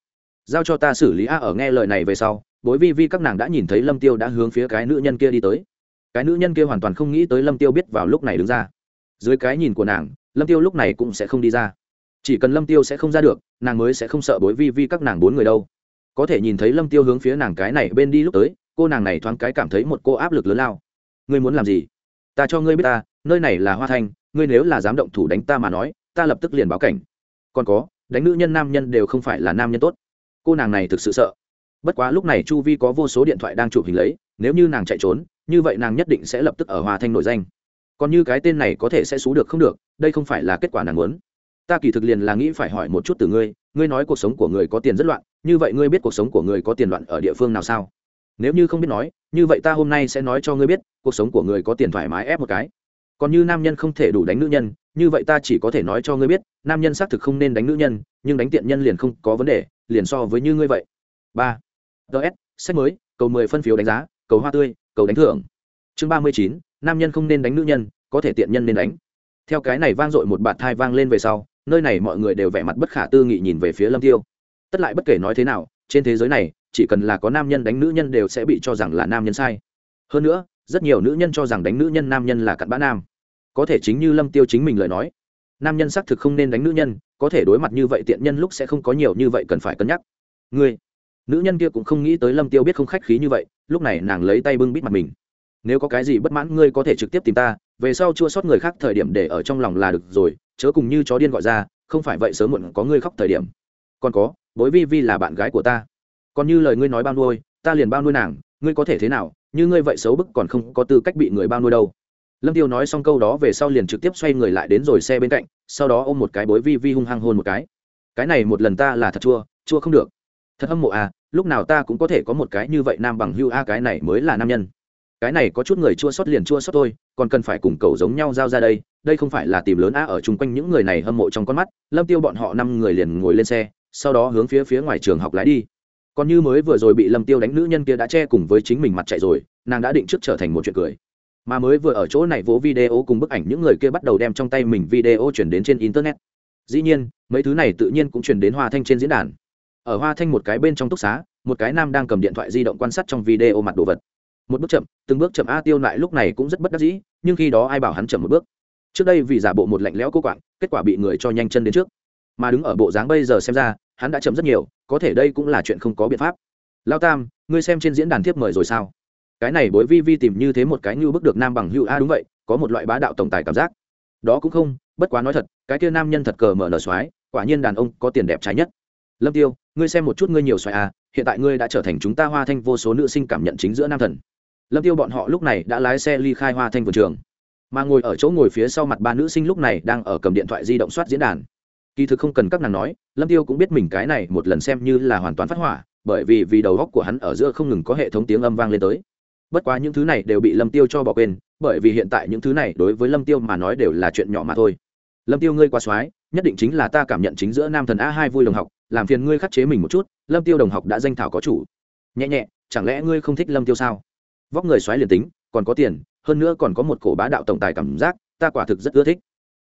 Speaker 1: giao cho ta xử lý a ở nghe lời này về sau, bối vi vi các nàng đã nhìn thấy lâm tiêu đã hướng phía cái nữ nhân kia đi tới. Cái nữ nhân kia hoàn toàn không nghĩ tới lâm tiêu biết vào lúc này đứng ra. Dưới cái nhìn của nàng, lâm tiêu lúc này cũng sẽ không đi ra. Chỉ cần lâm tiêu sẽ không ra được, nàng mới sẽ không sợ bối vi vi các nàng bốn người đâu. Có thể nhìn thấy lâm tiêu hướng phía nàng cái này bên đi lúc tới, cô nàng này thoáng cái cảm thấy một cô áp lực lớn lao. Ngươi muốn làm gì? Ta cho ngươi biết ta, nơi này là hoa thanh ngươi nếu là dám động thủ đánh ta mà nói, ta lập tức liền báo cảnh. Còn có, đánh nữ nhân nam nhân đều không phải là nam nhân tốt cô nàng này thực sự sợ. Bất quá lúc này chu vi có vô số điện thoại đang chụp hình lấy, nếu như nàng chạy trốn, như vậy nàng nhất định sẽ lập tức ở Hòa thanh nổi danh. Còn như cái tên này có thể sẽ xú được không được, đây không phải là kết quả nàng muốn. Ta kỳ thực liền là nghĩ phải hỏi một chút từ ngươi ngươi nói cuộc sống của người có tiền rất loạn, như vậy ngươi biết cuộc sống của người có tiền loạn ở địa phương nào sao? Nếu như không biết nói, như vậy ta hôm nay sẽ nói cho ngươi biết, cuộc sống của người có tiền thoải mái ép một cái. Còn như nam nhân không thể đủ đánh nữ nhân, như vậy ta chỉ có thể nói cho ngươi biết, nam nhân xác thực không nên đánh nữ nhân, nhưng đánh tiện nhân liền không có vấn đề liền so với như ngươi vậy. Ba. Ts sách mới, cầu mười phân phiếu đánh giá, cầu hoa tươi, cầu đánh thưởng. Chương ba mươi chín, nam nhân không nên đánh nữ nhân, có thể tiện nhân nên đánh. Theo cái này vang dội một bạt thai vang lên về sau, nơi này mọi người đều vẻ mặt bất khả tư nghị nhìn về phía lâm tiêu. Tất lại bất kể nói thế nào, trên thế giới này, chỉ cần là có nam nhân đánh nữ nhân đều sẽ bị cho rằng là nam nhân sai. Hơn nữa, rất nhiều nữ nhân cho rằng đánh nữ nhân nam nhân là cặn bã nam. Có thể chính như lâm tiêu chính mình lời nói, nam nhân xác thực không nên đánh nữ nhân có thể đối mặt như vậy tiện nhân lúc sẽ không có nhiều như vậy cần phải cân nhắc. Ngươi, nữ nhân kia cũng không nghĩ tới lâm tiêu biết không khách khí như vậy, lúc này nàng lấy tay bưng bít mặt mình. Nếu có cái gì bất mãn ngươi có thể trực tiếp tìm ta, về sau chua sót người khác thời điểm để ở trong lòng là được rồi, chớ cùng như chó điên gọi ra, không phải vậy sớm muộn có ngươi khóc thời điểm. Còn có, bối vi vi là bạn gái của ta. Còn như lời ngươi nói bao nuôi, ta liền bao nuôi nàng, ngươi có thể thế nào, như ngươi vậy xấu bức còn không có tư cách bị người bao nuôi đâu lâm tiêu nói xong câu đó về sau liền trực tiếp xoay người lại đến rồi xe bên cạnh, sau đó ôm một cái bối vi vi hung hăng hôn một cái. Cái này một lần ta là thật chua chua không được. Thật hâm mộ à lúc nào ta cũng có thể có một cái như vậy nam bằng hưu a, cái này mới là nam nhân. Cái này có chút người chua sót liền chua sót thôi, còn cần phải cùng cầu giống nhau giao ra đây đây không phải là tìm lớn a ở chung quanh những người này hâm mộ trong con mắt. Lâm tiêu bọn họ năm người liền ngồi lên xe, sau đó hướng phía phía ngoài trường học lái đi. Còn như mới vừa rồi bị lâm tiêu đánh, nữ nhân kia đã che cùng với chính mình mặt chạy rồi, nàng đã định trước trở thành một chuyện cười mà mới vừa ở chỗ này vỗ video cùng bức ảnh những người kia bắt đầu đem trong tay mình video chuyển đến trên internet. Dĩ nhiên, mấy thứ này tự nhiên cũng chuyển đến hoa thanh trên diễn đàn. Ở hoa thanh một cái bên trong túc xá, một cái nam đang cầm điện thoại di động quan sát trong video mặt đồ vật. Một bước chậm, từng bước chậm, a tiêu lại lúc này cũng rất bất đắc dĩ, nhưng khi đó ai bảo hắn chậm một bước? Trước đây vì giả bộ một lạnh lẽo cô quạng, kết quả bị người cho nhanh chân đến trước. Mà đứng ở bộ dáng bây giờ xem ra, hắn đã chậm rất nhiều, có thể đây cũng là chuyện không có biện pháp. Lao tam, ngươi xem trên diễn đàn thiếp mời rồi sao? Cái này bối vi vi tìm như thế một cái như bức được nam bằng hữu a, đúng vậy, có một loại bá đạo tổng tài cảm giác. Đó cũng không, bất quá nói thật, cái kia nam nhân thật cờ mở nở soái quả nhiên đàn ông có tiền đẹp trái nhất. Lâm tiêu, ngươi xem một chút ngươi nhiều xoài a, hiện tại ngươi đã trở thành chúng ta hoa thanh vô số nữ sinh cảm nhận chính giữa nam thần. Lâm tiêu bọn họ lúc này đã lái xe ly khai hoa thanh vườn trường. Mà ngồi ở chỗ ngồi phía sau mặt ba nữ sinh lúc này đang ở cầm điện thoại di động soát diễn đàn. Kỳ thực không cần các nàng nói, lâm tiêu cũng biết mình cái này một lần xem như là hoàn toàn phát hỏa, bởi vì vì đầu góc của hắn ở giữa không ngừng có hệ thống tiếng âm vang lên tới bất quá những thứ này đều bị lâm tiêu cho bỏ quên, bởi vì hiện tại những thứ này đối với lâm tiêu mà nói đều là chuyện nhỏ mà thôi. Lâm tiêu ngươi quá soái nhất định chính là ta cảm nhận chính giữa nam thần a hai vui đồng học, làm phiền ngươi khắc chế mình một chút, lâm tiêu đồng học đã danh thảo có chủ. Nhẹ nhẹ, chẳng lẽ ngươi không thích lâm tiêu sao? Vóc người xoáy liền tính, còn có tiền, hơn nữa còn có một cổ bá đạo tổng tài cảm giác, ta quả thực rất ưa thích.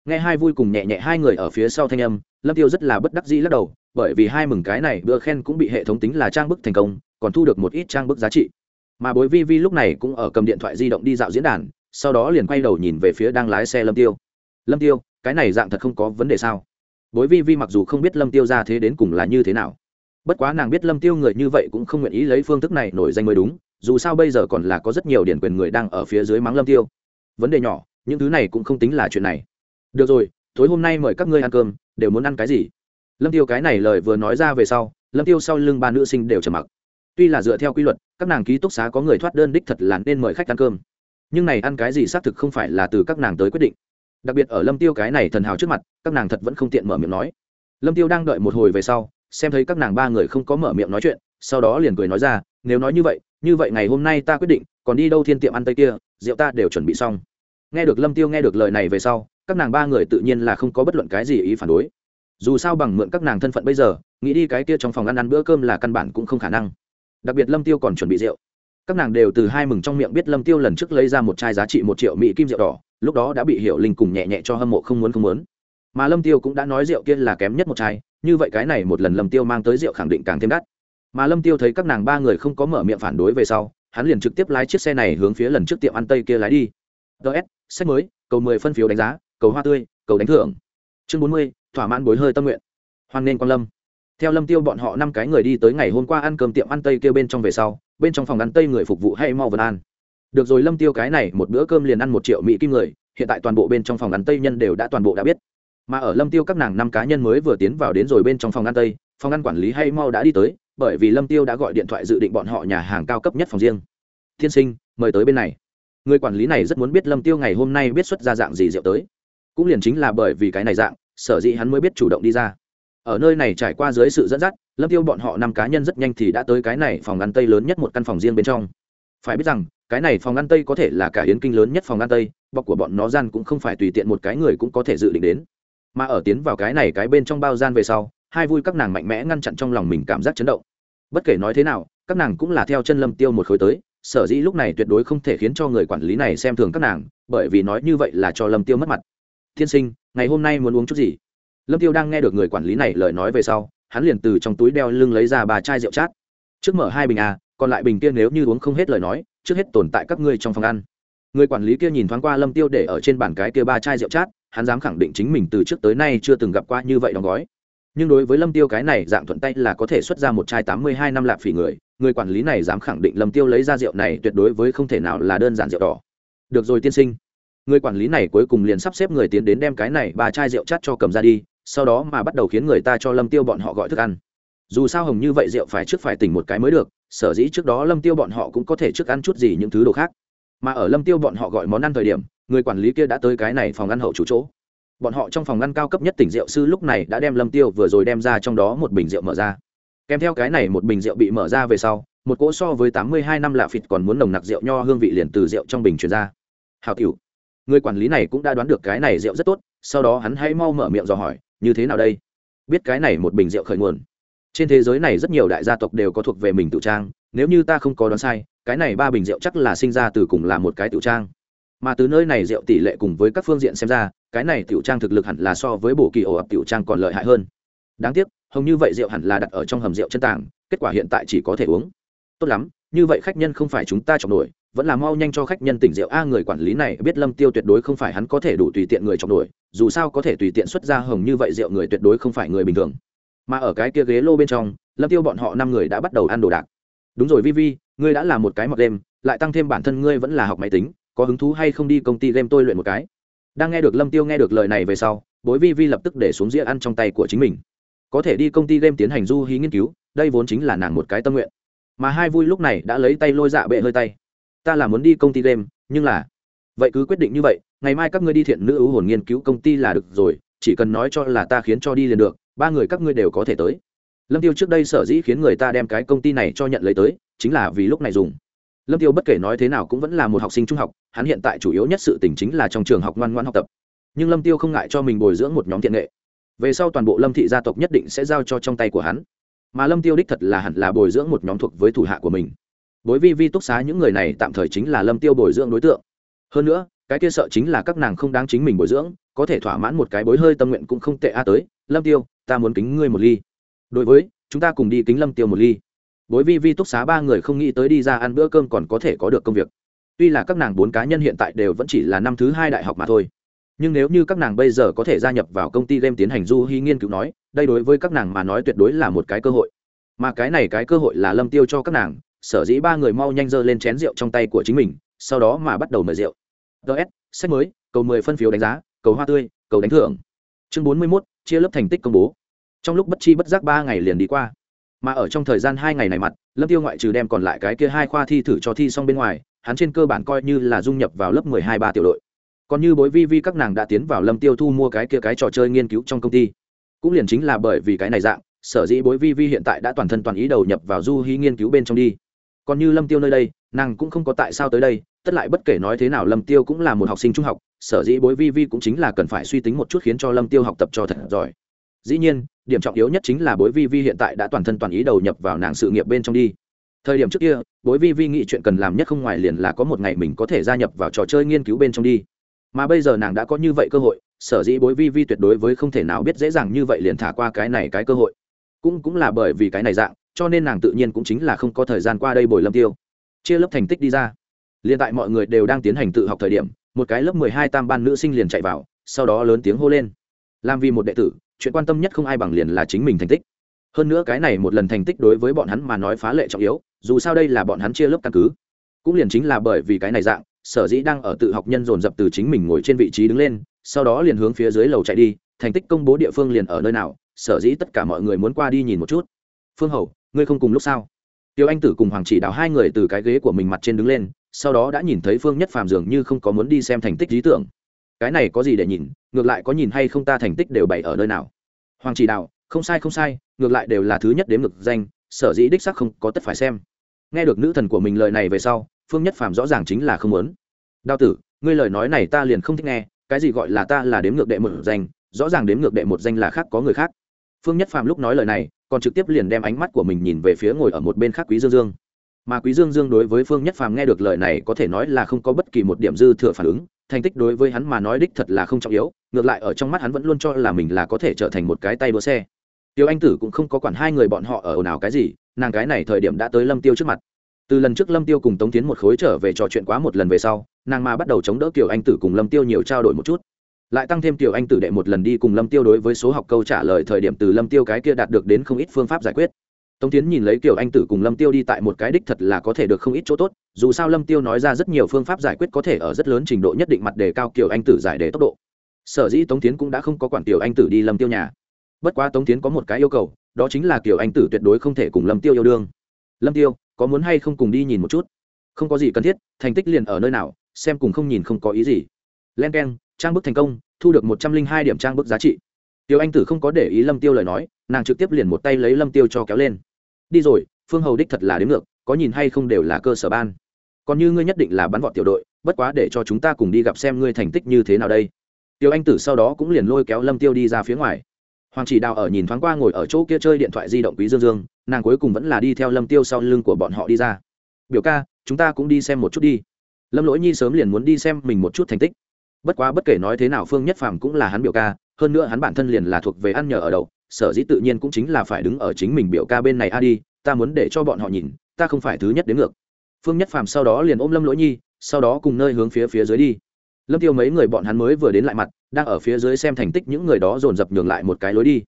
Speaker 1: Nghe hai vui cùng nhẹ nhẹ hai người ở phía sau thanh âm, lâm tiêu rất là bất đắc dĩ lắc đầu, bởi vì hai mừng cái này bữa khen cũng bị hệ thống tính là trang bức thành công, còn thu được một ít trang bức giá trị mà bối vi vi lúc này cũng ở cầm điện thoại di động đi dạo diễn đàn, sau đó liền quay đầu nhìn về phía đang lái xe lâm tiêu. Lâm tiêu, cái này dạng thật không có vấn đề sao? Bối vi vi mặc dù không biết lâm tiêu ra thế đến cùng là như thế nào, bất quá nàng biết lâm tiêu người như vậy cũng không nguyện ý lấy phương thức này nổi danh mới đúng, dù sao bây giờ còn là có rất nhiều điển quyền người đang ở phía dưới mắng lâm tiêu. Vấn đề nhỏ, những thứ này cũng không tính là chuyện này. Được rồi, tối hôm nay mời các ngươi ăn cơm, đều muốn ăn cái gì? Lâm tiêu cái này lời vừa nói ra về sau, lâm tiêu sau lưng ba nữ sinh đều trầm mặc tuy là dựa theo quy luật, các nàng ký túc xá có người thoát đơn đích thật là nên mời khách ăn cơm. Nhưng này ăn cái gì xác thực không phải là từ các nàng tới quyết định. Đặc biệt ở lâm tiêu cái này thần hào trước mặt, các nàng thật vẫn không tiện mở miệng nói. Lâm tiêu đang đợi một hồi về sau, xem thấy các nàng ba người không có mở miệng nói chuyện, sau đó liền cười nói ra, nếu nói như vậy như vậy ngày hôm nay ta quyết định, còn đi đâu thiên tiệm ăn tây kia, rượu ta đều chuẩn bị xong. Nghe được lâm tiêu nghe được lời này về sau, các nàng ba người tự nhiên là không có bất luận cái gì ý phản đối. Dù sao bằng mượn các nàng thân phận bây giờ, nghĩ đi cái kia trong phòng ăn ăn bữa cơm là căn bản cũng không khả năng đặc biệt lâm tiêu còn chuẩn bị rượu. Các nàng đều từ hai mừng trong miệng biết lâm tiêu lần trước lấy ra một chai giá trị một triệu mỹ kim rượu đỏ, lúc đó đã bị hiểu linh cùng nhẹ nhẹ cho hâm mộ không muốn không muốn. Mà lâm tiêu cũng đã nói rượu kia là kém nhất một chai, như vậy cái này một lần lâm tiêu mang tới rượu khẳng định càng thêm đắt. Mà lâm tiêu thấy các nàng ba người không có mở miệng phản đối về sau, hắn liền trực tiếp lái chiếc xe này hướng phía lần trước tiệm ăn tây kia lái đi. Ts sách mới, cầu mười phân phiếu đánh giá, cầu hoa tươi, cầu đánh thưởng. Chương bốn mươi, thỏa mãn bối hơi tâm nguyện. Hoan nên quan lâm theo lâm tiêu bọn họ năm cái người đi tới ngày hôm qua ăn cơm tiệm ăn tây kia bên trong về sau, bên trong phòng ăn tây người phục vụ hay mau vân an được rồi lâm tiêu cái này một bữa cơm liền ăn một triệu mỹ kim người, hiện tại toàn bộ bên trong phòng ăn tây nhân đều đã toàn bộ đã biết. Mà ở lâm tiêu các nàng năm cá nhân mới vừa tiến vào đến rồi bên trong phòng ăn tây, phòng ăn quản lý hay mau đã đi tới, bởi vì lâm tiêu đã gọi điện thoại dự định bọn họ nhà hàng cao cấp nhất phòng riêng. Thiên sinh, mời tới bên này. Người quản lý này rất muốn biết lâm tiêu ngày hôm nay biết xuất ra dạng gì rượu tới. Cũng liền chính là bởi vì cái này dạng, sở dĩ hắn mới biết chủ động đi ra ở nơi này trải qua dưới sự dẫn dắt, lâm tiêu bọn họ năm cá nhân rất nhanh thì đã tới cái này phòng ăn tây lớn nhất một căn phòng riêng bên trong. Phải biết rằng, cái này phòng ăn tây có thể là cả yến kinh lớn nhất phòng ăn tây, bọc của bọn nó gian cũng không phải tùy tiện một cái người cũng có thể dự định đến. Mà ở tiến vào cái này cái bên trong bao gian về sau, hai vui các nàng mạnh mẽ ngăn chặn trong lòng mình cảm giác chấn động. Bất kể nói thế nào, các nàng cũng là theo chân lâm tiêu một khối tới, sở dĩ lúc này tuyệt đối không thể khiến cho người quản lý này xem thường các nàng, bởi vì nói như vậy là cho lâm tiêu mất mặt. Thiên sinh, ngày hôm nay muốn uống chút gì? Lâm tiêu đang nghe được người quản lý này lời nói về sau, hắn liền từ trong túi đeo lưng lấy ra ba chai rượu chát. Trước mở hai bình a còn lại bình kia nếu như uống không hết lời nói, trước hết tồn tại các ngươi trong phòng ăn. Người quản lý kia nhìn thoáng qua lâm tiêu để ở trên bàn cái kia ba chai rượu chát, hắn dám khẳng định chính mình từ trước tới nay chưa từng gặp qua như vậy đóng gói. Nhưng đối với lâm tiêu cái này dạng thuận tay là có thể xuất ra một chai tám mươi hai năm lạp phỉ người người quản lý này dám khẳng định lâm tiêu lấy ra rượu này tuyệt đối với không thể nào là đơn giản rượu đỏ. Được rồi tiên sinh. Người quản lý này cuối cùng liền sắp xếp người tiến đến đem cái này ba chai rượu chát cho cầm ra đi sau đó mà bắt đầu khiến người ta cho lâm tiêu bọn họ gọi thức ăn. Dù sao hồng như vậy rượu phải trước phải tỉnh một cái mới được, sở dĩ trước đó lâm tiêu bọn họ cũng có thể trước ăn chút gì những thứ đồ khác. Mà ở lâm tiêu bọn họ gọi món ăn thời điểm, người quản lý kia đã tới cái này phòng ăn hậu chủ chỗ. Bọn họ trong phòng ăn cao cấp nhất tỉnh rượu sư lúc này đã đem lâm tiêu vừa rồi đem ra trong đó một bình rượu mở ra. Kèm theo cái này một bình rượu bị mở ra về sau, một cỗ so với tám mươi hai năm lạ phịt còn muốn nồng nặc rượu nho hương vị liền từ rượu trong bình truyền ra. Hào tiểu người quản lý này cũng đã đoán được cái này rượu rất tốt, sau đó hắn hãy mau mở miệng dò hỏi như thế nào đây? Biết cái này một bình rượu khởi nguồn. Trên thế giới này rất nhiều đại gia tộc đều có thuộc về mình tự trang, nếu như ta không có đoán sai, cái này ba bình rượu chắc là sinh ra từ cùng là một cái tự trang. Mà từ nơi này rượu tỷ lệ cùng với các phương diện xem ra, cái này tiểu trang thực lực hẳn là so với bổ kỳ ổ ập tiểu trang còn lợi hại hơn. Đáng tiếc, hồng như vậy rượu hẳn là đặt ở trong hầm rượu chân tàng, kết quả hiện tại chỉ có thể uống. Tốt lắm, như vậy khách nhân không phải chúng ta chọc nổi vẫn là mau nhanh cho khách nhân tỉnh rượu. A, người quản lý này biết lâm tiêu tuyệt đối không phải hắn có thể đủ tùy tiện người trong đuổi, dù sao có thể tùy tiện xuất ra hồng như vậy rượu người tuyệt đối không phải người bình thường. Mà ở cái kia ghế lô bên trong, lâm tiêu bọn họ năm người đã bắt đầu ăn đồ đạc. Đúng rồi vi vi ngươi đã là một cái mọc đêm lại tăng thêm bản thân ngươi vẫn là học máy tính, có hứng thú hay không đi công ty game tôi luyện một cái? Đang nghe được lâm tiêu nghe được lời này về sau, bối vi vi lập tức để xuống dĩa ăn trong tay của chính mình. Có thể đi công ty game tiến hành du hí nghiên cứu, đây vốn chính là nàng một cái tâm nguyện. Mà hai vui lúc này đã lấy tay lôi dạ bệ hơi tay ta là muốn đi công ty game, nhưng là, vậy cứ quyết định như vậy, ngày mai các ngươi đi thiện nữ ưu hồn nghiên cứu công ty là được rồi, chỉ cần nói cho là ta khiến cho đi liền được, ba người các ngươi đều có thể tới. Lâm tiêu trước đây sở dĩ khiến người ta đem cái công ty này cho nhận lấy tới, chính là vì lúc này dùng. Lâm tiêu bất kể nói thế nào cũng vẫn là một học sinh trung học, hắn hiện tại chủ yếu nhất sự tình chính là trong trường học ngoan ngoan học tập. Nhưng lâm tiêu không ngại cho mình bồi dưỡng một nhóm thiện nghệ. Về sau toàn bộ lâm thị gia tộc nhất định sẽ giao cho trong tay của hắn. Mà lâm tiêu đích thật là hẳn là bồi dưỡng một nhóm thuộc với thủ hạ của mình bối vi vi túc xá những người này tạm thời chính là lâm tiêu bồi dưỡng đối tượng. Hơn nữa, cái kia sợ chính là các nàng không đáng chính mình bồi dưỡng, có thể thỏa mãn một cái bối hơi tâm nguyện cũng không tệ a tới. Lâm tiêu, ta muốn kính ngươi một ly. Đối với, chúng ta cùng đi kính lâm tiêu một ly. Bối vi vi túc xá ba người không nghĩ tới đi ra ăn bữa cơm còn có thể có được công việc. Tuy là các nàng bốn cá nhân hiện tại đều vẫn chỉ là năm thứ hai đại học mà thôi. Nhưng nếu như các nàng bây giờ có thể gia nhập vào công ty game tiến hành du hy nghiên cứu nói, đây đối với các nàng mà nói tuyệt đối là một cái cơ hội. Mà cái này cái cơ hội là lâm tiêu cho các nàng sở dĩ ba người mau nhanh dơ lên chén rượu trong tay của chính mình, sau đó mà bắt đầu mời rượu. Ts sách mới, cầu mười phân phiếu đánh giá, cầu hoa tươi, cầu đánh thưởng. Chương bốn mươi mốt, chia lớp thành tích công bố. Trong lúc bất chi bất giác ba ngày liền đi qua, mà ở trong thời gian hai ngày này mặt, lâm tiêu ngoại trừ đem còn lại cái kia hai khoa thi thử cho thi xong bên ngoài, hắn trên cơ bản coi như là dung nhập vào lớp mười hai ba tiểu đội. Còn như bối vi vi các nàng đã tiến vào lâm tiêu thu mua cái kia cái trò chơi nghiên cứu trong công ty. Cũng liền chính là bởi vì cái này dạng, sở dĩ bối vi vi hiện tại đã toàn thân toàn ý đầu nhập vào du hí nghiên cứu bên trong đi còn như lâm tiêu nơi đây, nàng cũng không có tại sao tới đây, tất lại bất kể nói thế nào lâm tiêu cũng là một học sinh trung học, sở dĩ bối vi vi cũng chính là cần phải suy tính một chút khiến cho lâm tiêu học tập cho thật giỏi. Dĩ nhiên, điểm trọng yếu nhất chính là bối vi vi hiện tại đã toàn thân toàn ý đầu nhập vào nàng sự nghiệp bên trong đi. Thời điểm trước kia, bối vi vi nghĩ chuyện cần làm nhất không ngoài liền là có một ngày mình có thể gia nhập vào trò chơi nghiên cứu bên trong đi. Mà bây giờ nàng đã có như vậy cơ hội, sở dĩ bối vi vi tuyệt đối với không thể nào biết dễ dàng như vậy liền thả qua cái này cái cơ hội. Cũng cũng là bởi vì cái này dạng cho nên nàng tự nhiên cũng chính là không có thời gian qua đây bồi lâm tiêu. Chia lớp thành tích đi ra. Liền tại mọi người đều đang tiến hành tự học thời điểm, một cái lớp mười hai tam ban nữ sinh liền chạy vào, sau đó lớn tiếng hô lên. Làm vì một đệ tử, chuyện quan tâm nhất không ai bằng liền là chính mình thành tích. Hơn nữa cái này một lần thành tích đối với bọn hắn mà nói phá lệ trọng yếu, dù sao đây là bọn hắn chia lớp căn cứ. Cũng liền chính là bởi vì cái này dạng, sở dĩ đang ở tự học nhân dồn dập từ chính mình ngồi trên vị trí đứng lên, sau đó liền hướng phía dưới lầu chạy đi, thành tích công bố địa phương liền ở nơi nào, sở dĩ tất cả mọi người muốn qua đi nhìn một chút. Phương hầu ngươi không cùng lúc sao? Tiêu anh tử cùng hoàng chỉ đào hai người từ cái ghế của mình mặt trên đứng lên, sau đó đã nhìn thấy phương nhất phàm dường như không có muốn đi xem thành tích lý tưởng. Cái này có gì để nhìn, ngược lại có nhìn hay không ta thành tích đều bày ở nơi nào? Hoàng chỉ đạo, không sai không sai, ngược lại đều là thứ nhất đếm ngực danh, sở dĩ đích sắc không có tất phải xem. Nghe được nữ thần của mình lời này về sau, phương nhất phàm rõ ràng chính là không muốn. Đao tử, ngươi lời nói này ta liền không thích nghe, cái gì gọi là ta là đếm ngược đệ một danh, rõ ràng đếm ngược đệ một danh là khác có người khác phương nhất phàm lúc nói lời này, còn trực tiếp liền đem ánh mắt của mình nhìn về phía ngồi ở một bên khác quý dương dương. Mà quý dương dương đối với phương nhất phàm nghe được lời này có thể nói là không có bất kỳ một điểm dư thừa phản ứng, thành tích đối với hắn mà nói đích thật là không trọng yếu, ngược lại ở trong mắt hắn vẫn luôn cho là mình là có thể trở thành một cái tay đua xe. Tiêu anh tử cũng không có quản hai người bọn họ ở ồn ào cái gì, nàng cái này thời điểm đã tới lâm tiêu trước mặt. Từ lần trước lâm tiêu cùng tống tiến một khối trở về trò chuyện quá một lần về sau, nàng mà bắt đầu chống đỡ kiểu anh tử cùng lâm tiêu nhiều trao đổi một chút lại tăng thêm tiểu anh tử đệ một lần đi cùng lâm tiêu đối với số học câu trả lời thời điểm từ lâm tiêu cái kia đạt được đến không ít phương pháp giải quyết. Tống tiến nhìn lấy kiểu anh tử cùng lâm tiêu đi tại một cái đích thật là có thể được không ít chỗ tốt, dù sao lâm tiêu nói ra rất nhiều phương pháp giải quyết có thể ở rất lớn trình độ nhất định mặt đề cao kiểu anh tử giải đề tốc độ. Sở dĩ tống tiến cũng đã không có quản tiểu anh tử đi lâm tiêu nhà. Bất quá tống tiến có một cái yêu cầu, đó chính là kiểu anh tử tuyệt đối không thể cùng lâm tiêu yêu đương. Lâm tiêu, có muốn hay không cùng đi nhìn một chút? Không có gì cần thiết, thành tích liền ở nơi nào, xem cùng không nhìn không có ý gì. Len keng trang bức thành công, thu được một trăm linh hai điểm trang bức giá trị. Tiêu anh tử không có để ý lâm tiêu lời nói, nàng trực tiếp liền một tay lấy lâm tiêu cho kéo lên. Đi rồi, phương hầu đích thật là đến ngược, có nhìn hay không đều là cơ sở ban. Còn như ngươi nhất định là bắn vọt tiểu đội, bất quá để cho chúng ta cùng đi gặp xem ngươi thành tích như thế nào đây. Tiêu anh tử sau đó cũng liền lôi kéo lâm tiêu đi ra phía ngoài. Hoàng chỉ đào ở nhìn thoáng qua ngồi ở chỗ kia chơi điện thoại di động quý dương dương, nàng cuối cùng vẫn là đi theo lâm tiêu sau lưng của bọn họ đi ra. Biểu ca, chúng ta cũng đi xem một chút đi. Lâm lỗi nhi sớm liền muốn đi xem mình một chút thành tích bất quá bất kể nói thế nào phương nhất phàm cũng là hắn biểu ca, hơn nữa hắn bản thân liền là thuộc về ăn nhờ ở đậu, sở dĩ tự nhiên cũng chính là phải đứng ở chính mình biểu ca bên này, a đi, ta muốn để cho bọn họ nhìn, ta không phải thứ nhất đến ngược. Phương nhất phàm sau đó liền ôm lâm lỗi nhi, sau đó cùng nơi hướng phía phía dưới đi. Lâm tiêu mấy người bọn hắn mới vừa đến lại mặt, đang ở phía dưới xem thành tích những người đó dồn dập nhường lại một cái lối đi.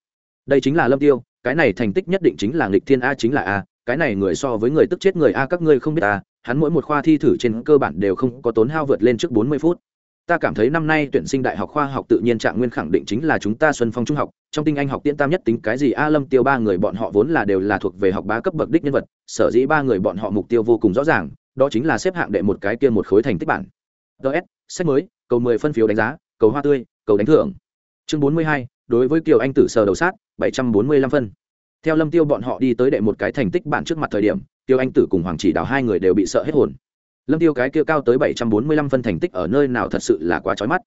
Speaker 1: Đây chính là lâm tiêu, cái này thành tích nhất định chính là nghịch thiên a chính là a, cái này người so với người tức chết người a các ngươi không biết a, hắn mỗi một khoa thi thử trên cơ bản đều không có tốn hao vượt lên trước bốn mươi phút ta cảm thấy năm nay tuyển sinh đại học khoa học tự nhiên trạng nguyên khẳng định chính là chúng ta xuân phong trung học, trong tinh anh học tiễn tam nhất tính cái gì a lâm, tiêu ba người bọn họ vốn là đều là thuộc về học bá cấp bậc đích nhân vật, sở dĩ ba người bọn họ mục tiêu vô cùng rõ ràng, đó chính là xếp hạng đệ một cái kia một khối thành tích bản. Ts sách mới, cầu mười phân phiếu đánh giá, cầu hoa tươi, cầu đánh thưởng. Chương bốn mươi hai, đối với kiều anh tử sờ đầu sát, bảy trăm bốn mươi lăm phân. Theo lâm tiêu bọn họ đi tới đệ một cái thành tích bản trước mặt thời điểm tiêu anh tử cùng hoàng chỉ đào hai người đều bị sợ hết hồn lâm tiêu cái kia cao tới bảy trăm bốn mươi lăm phân thành tích ở nơi nào thật sự là quá chói mắt.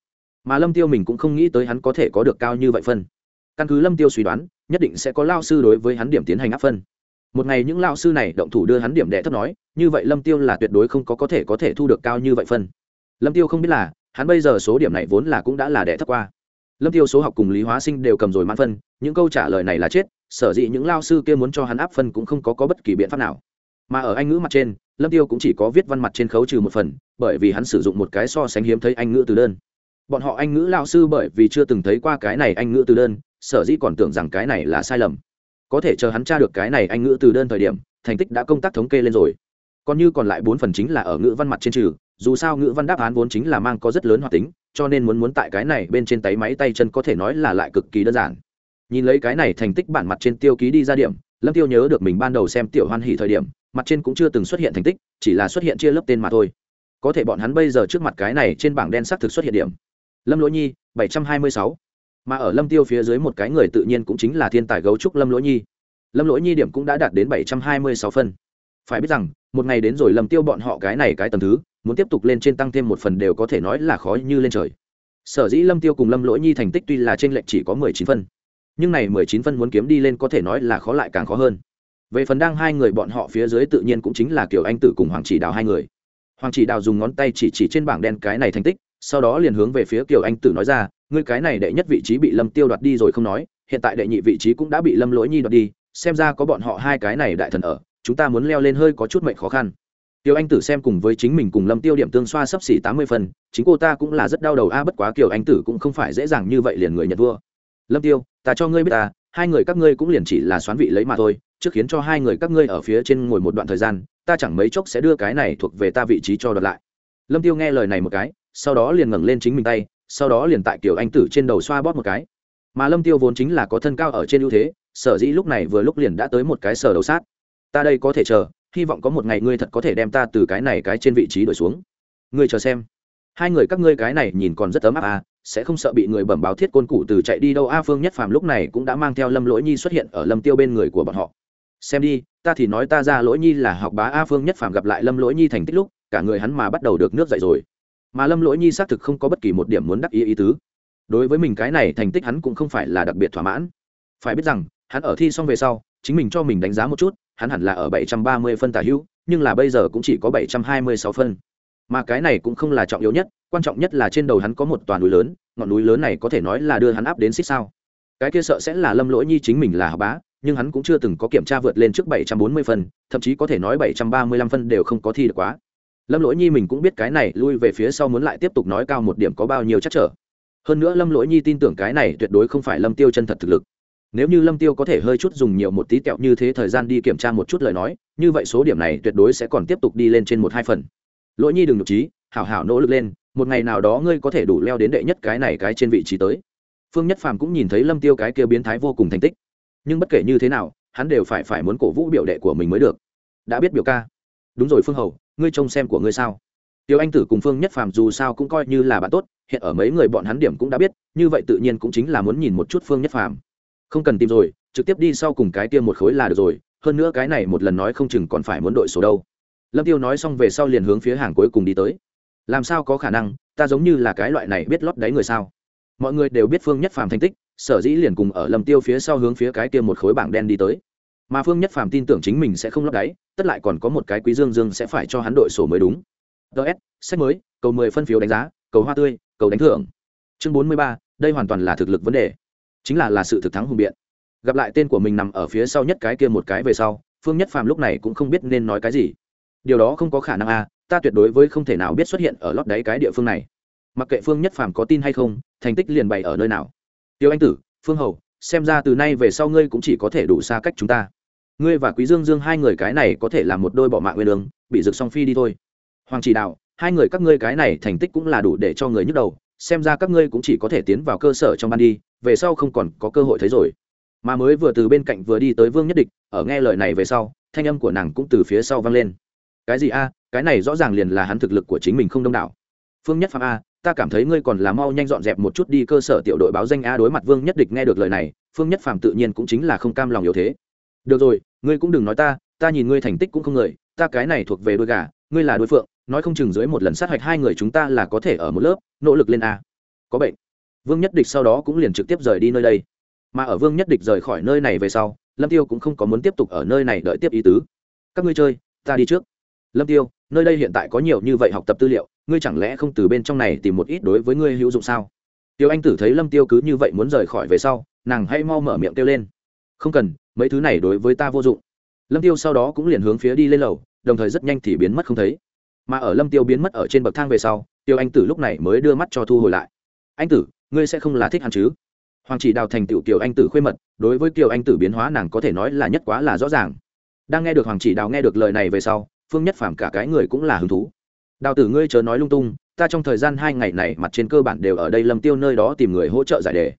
Speaker 1: Mà lâm tiêu mình cũng không nghĩ tới hắn có thể có được cao như vậy phân. Căn cứ lâm tiêu suy đoán nhất định sẽ có lao sư đối với hắn điểm tiến hành áp phân. Một ngày những lao sư này động thủ đưa hắn điểm đệ thấp nói như vậy lâm tiêu là tuyệt đối không có có thể có thể thu được cao như vậy phân. Lâm tiêu không biết là hắn bây giờ số điểm này vốn là cũng đã là đệ thấp qua. Lâm tiêu số học cùng lý hóa sinh đều cầm rồi mãn phân những câu trả lời này là chết sở dĩ những lao sư kia muốn cho hắn áp phân cũng không có, có bất kỳ biện pháp nào. Mà ở anh ngữ mặt trên lâm tiêu cũng chỉ có viết văn mặt trên khấu trừ một phần, bởi vì hắn sử dụng một cái so sánh hiếm thấy anh ngữ từ đơn. Bọn họ anh ngữ lao sư bởi vì chưa từng thấy qua cái này anh ngữ từ đơn, sở dĩ còn tưởng rằng cái này là sai lầm. Có thể chờ hắn tra được cái này anh ngữ từ đơn thời điểm, thành tích đã công tác thống kê lên rồi. Còn như còn lại bốn phần chính là ở ngữ văn mặt trên trừ, dù sao ngữ văn đáp án vốn chính là mang có rất lớn hoạt tính, cho nên muốn muốn tại cái này bên trên tay máy tay chân có thể nói là lại cực kỳ đơn giản. Nhìn lấy cái này thành tích bản mặt trên tiêu ký đi ra điểm, lâm tiêu nhớ được mình ban đầu xem tiểu hoan hỉ thời điểm mặt trên cũng chưa từng xuất hiện thành tích, chỉ là xuất hiện chia lớp tên mà thôi. Có thể bọn hắn bây giờ trước mặt cái này trên bảng đen xác thực xuất hiện điểm. Lâm lỗi nhi, bảy trăm hai mươi sáu. Mà ở lâm tiêu phía dưới một cái người tự nhiên cũng chính là thiên tài gấu trúc lâm lỗi nhi. Lâm lỗi nhi điểm cũng đã đạt đến bảy trăm hai mươi sáu phân. Phải biết rằng, một ngày đến rồi lâm tiêu bọn họ cái này cái tầm thứ, muốn tiếp tục lên trên tăng thêm một phần đều có thể nói là khó như lên trời. Sở dĩ lâm tiêu cùng lâm lỗi nhi thành tích tuy là trên lệnh chỉ có mười chín phân, nhưng này mười chín phân muốn kiếm đi lên có thể nói là khó lại càng khó hơn về phần đang hai người bọn họ phía dưới tự nhiên cũng chính là kiểu anh tử cùng hoàng chỉ đào hai người hoàng chỉ đào dùng ngón tay chỉ chỉ trên bảng đen cái này thành tích sau đó liền hướng về phía kiểu anh tử nói ra ngươi cái này đệ nhất vị trí bị lâm tiêu đoạt đi rồi không nói hiện tại đệ nhị vị trí cũng đã bị lâm lỗi nhi đoạt đi xem ra có bọn họ hai cái này đại thần ở chúng ta muốn leo lên hơi có chút mệnh khó khăn tiểu Anh Tử xem cùng với chính mình cùng Lâm Tiêu điểm tương xoa sắp xỉ tám mươi phần, chính cô ta cũng là rất đau đầu a bất quá Kiều Anh Tử cũng không phải dễ dàng như vậy liền người nhận vua. Lâm Tiêu, ta cho ngươi biết ta, hai người các ngươi cũng liền chỉ là xoán vị lấy mà thôi, trước khiến cho hai người các ngươi ở phía trên ngồi một đoạn thời gian, ta chẳng mấy chốc sẽ đưa cái này thuộc về ta vị trí cho đợt lại. Lâm Tiêu nghe lời này một cái, sau đó liền ngẩng lên chính mình tay, sau đó liền tại kiểu Anh Tử trên đầu xoa bóp một cái. Mà Lâm Tiêu vốn chính là có thân cao ở trên ưu thế, sở dĩ lúc này vừa lúc liền đã tới một cái sở đầu sát. Ta đây có thể chờ, hy vọng có một ngày ngươi thật có thể đem ta từ cái này cái trên vị trí đổi xuống ngươi chờ xem hai người các ngươi cái này nhìn còn rất ấm áp à sẽ không sợ bị người bẩm báo thiết côn cụ từ chạy đi đâu a phương nhất phàm lúc này cũng đã mang theo lâm lỗi nhi xuất hiện ở lâm tiêu bên người của bọn họ xem đi ta thì nói ta ra lỗi nhi là học bá a phương nhất phạm gặp lại lâm lỗi nhi thành tích lúc cả người hắn mà bắt đầu được nước dậy rồi mà lâm lỗi nhi xác thực không có bất kỳ một điểm muốn đắc ý ý tứ đối với mình cái này thành tích hắn cũng không phải là đặc biệt thỏa mãn phải biết rằng hắn ở thi xong về sau chính mình cho mình đánh giá một chút hắn hẳn là ở 730 phân tả hữu, nhưng là bây giờ cũng chỉ có 726 phân. Mà cái này cũng không là trọng yếu nhất, quan trọng nhất là trên đầu hắn có một toàn núi lớn, ngọn núi lớn này có thể nói là đưa hắn áp đến xích sao. Cái kia sợ sẽ là Lâm Lỗi Nhi chính mình là học bá, nhưng hắn cũng chưa từng có kiểm tra vượt lên trước 740 phân, thậm chí có thể nói 735 phân đều không có thi được quá. Lâm Lỗi Nhi mình cũng biết cái này, lui về phía sau muốn lại tiếp tục nói cao một điểm có bao nhiêu chắc trở. Hơn nữa Lâm Lỗi Nhi tin tưởng cái này tuyệt đối không phải Lâm Tiêu chân thật thực lực nếu như lâm tiêu có thể hơi chút dùng nhiều một tí kẹo như thế thời gian đi kiểm tra một chút lời nói như vậy số điểm này tuyệt đối sẽ còn tiếp tục đi lên trên một hai phần lỗi nhi đừng nhục trí hảo hảo nỗ lực lên một ngày nào đó ngươi có thể đủ leo đến đệ nhất cái này cái trên vị trí tới phương nhất phàm cũng nhìn thấy lâm tiêu cái kia biến thái vô cùng thành tích nhưng bất kể như thế nào, hắn đều phải phải muốn cổ vũ biểu đệ của mình mới được. Đã biết biểu ca. Đúng rồi phương hầu, ngươi trông xem của ngươi sao? Tiêu anh tử cùng phương nhất phàm dù sao cũng coi như là bạn tốt, hiện ở mấy người bọn hắn điểm cũng đã biết, như vậy tự nhiên cũng chính là muốn nhìn một chút phương nhất phàm. Không cần tìm rồi, trực tiếp đi sau cùng cái tiêm một khối là được rồi, hơn nữa cái này một lần nói không chừng còn phải muốn đội số đâu. Lâm tiêu nói xong về sau liền hướng phía hàng cuối cùng đi tới. Làm sao có khả năng, ta giống như là cái loại này biết lót đáy người sao? Mọi người đều biết phương nhất phàm thành tích sở dĩ liền cùng ở lầm tiêu phía sau hướng phía cái kia một khối bảng đen đi tới. Mà phương nhất phàm tin tưởng chính mình sẽ không lót đáy tất lại còn có một cái quý dương dương sẽ phải cho hắn đội sổ mới đúng. Ts sách mới cầu mười phân phiếu đánh giá cầu hoa tươi cầu đánh thưởng. Chương bốn mươi ba đây hoàn toàn là thực lực vấn đề. Chính là là sự thực thắng hùng biện. Gặp lại tên của mình nằm ở phía sau nhất cái kia một cái về sau phương nhất phàm lúc này cũng không biết nên nói cái gì. Điều đó không có khả năng a à, ta tuyệt đối với không thể nào biết xuất hiện ở lót đáy cái địa phương này mặc kệ phương nhất phàm có tin hay không, thành tích liền bày ở nơi nào. Tiêu anh tử, phương hầu, xem ra từ nay về sau ngươi cũng chỉ có thể đủ xa cách chúng ta. Ngươi và quý dương dương hai người cái này có thể là một đôi bỏ mạng nguyên đường bị rực song phi đi thôi. Hoàng chỉ đạo, hai người các ngươi cái này thành tích cũng là đủ để cho người nhức đầu, xem ra các ngươi cũng chỉ có thể tiến vào cơ sở trong ban đi, về sau không còn có cơ hội thấy rồi. Mà mới vừa từ bên cạnh vừa đi tới vương nhất địch, ở nghe lời này về sau, thanh âm của nàng cũng từ phía sau vang lên. Cái gì a? Cái này rõ ràng liền là hắn thực lực của chính mình không đông đảo. Phương nhất phạm a ta cảm thấy ngươi còn là mau nhanh dọn dẹp một chút đi, cơ sở tiểu đội báo danh a đối mặt vương nhất địch nghe được lời này, phương nhất phạm tự nhiên cũng chính là không cam lòng yếu thế. Được rồi, ngươi cũng đừng nói ta ta nhìn ngươi thành tích cũng không người, ta cái này thuộc về đôi gà, ngươi là đối phượng, nói không chừng dưới một lần sát hạch hai người chúng ta là có thể ở một lớp, nỗ lực lên a. Có bệnh. Vương nhất địch sau đó cũng liền trực tiếp rời đi nơi đây. Mà ở vương nhất địch rời khỏi nơi này về sau, lâm tiêu cũng không có muốn tiếp tục ở nơi này đợi tiếp ý tứ. Các ngươi chơi, ta đi trước lâm tiêu, nơi đây hiện tại có nhiều như vậy học tập tư liệu, ngươi chẳng lẽ không từ bên trong này tìm một ít đối với ngươi hữu dụng sao? Tiêu anh tử thấy lâm tiêu cứ như vậy muốn rời khỏi về sau, nàng hay mau mở miệng kêu lên. Không cần, mấy thứ này đối với ta vô dụng. Lâm tiêu sau đó cũng liền hướng phía đi lên lầu, đồng thời rất nhanh thì biến mất không thấy. Mà ở lâm tiêu biến mất ở trên bậc thang về sau, tiêu anh tử lúc này mới đưa mắt cho thu hồi lại. Anh tử, ngươi sẽ không là thích hắn chứ? Hoàng chỉ đào thành tựu kiều anh tử khuê mật, đối với kiều anh tử biến hóa nàng có thể nói là nhất quá là rõ ràng. Đang nghe được hoàng chỉ đào nghe được lời này về sau phương nhất phàm cả cái người cũng là hứng thú. Đào tử ngươi chớ nói lung tung, ta trong thời gian hai ngày này mặt trên cơ bản đều ở đây lâm tiêu nơi đó tìm người hỗ trợ giải đề.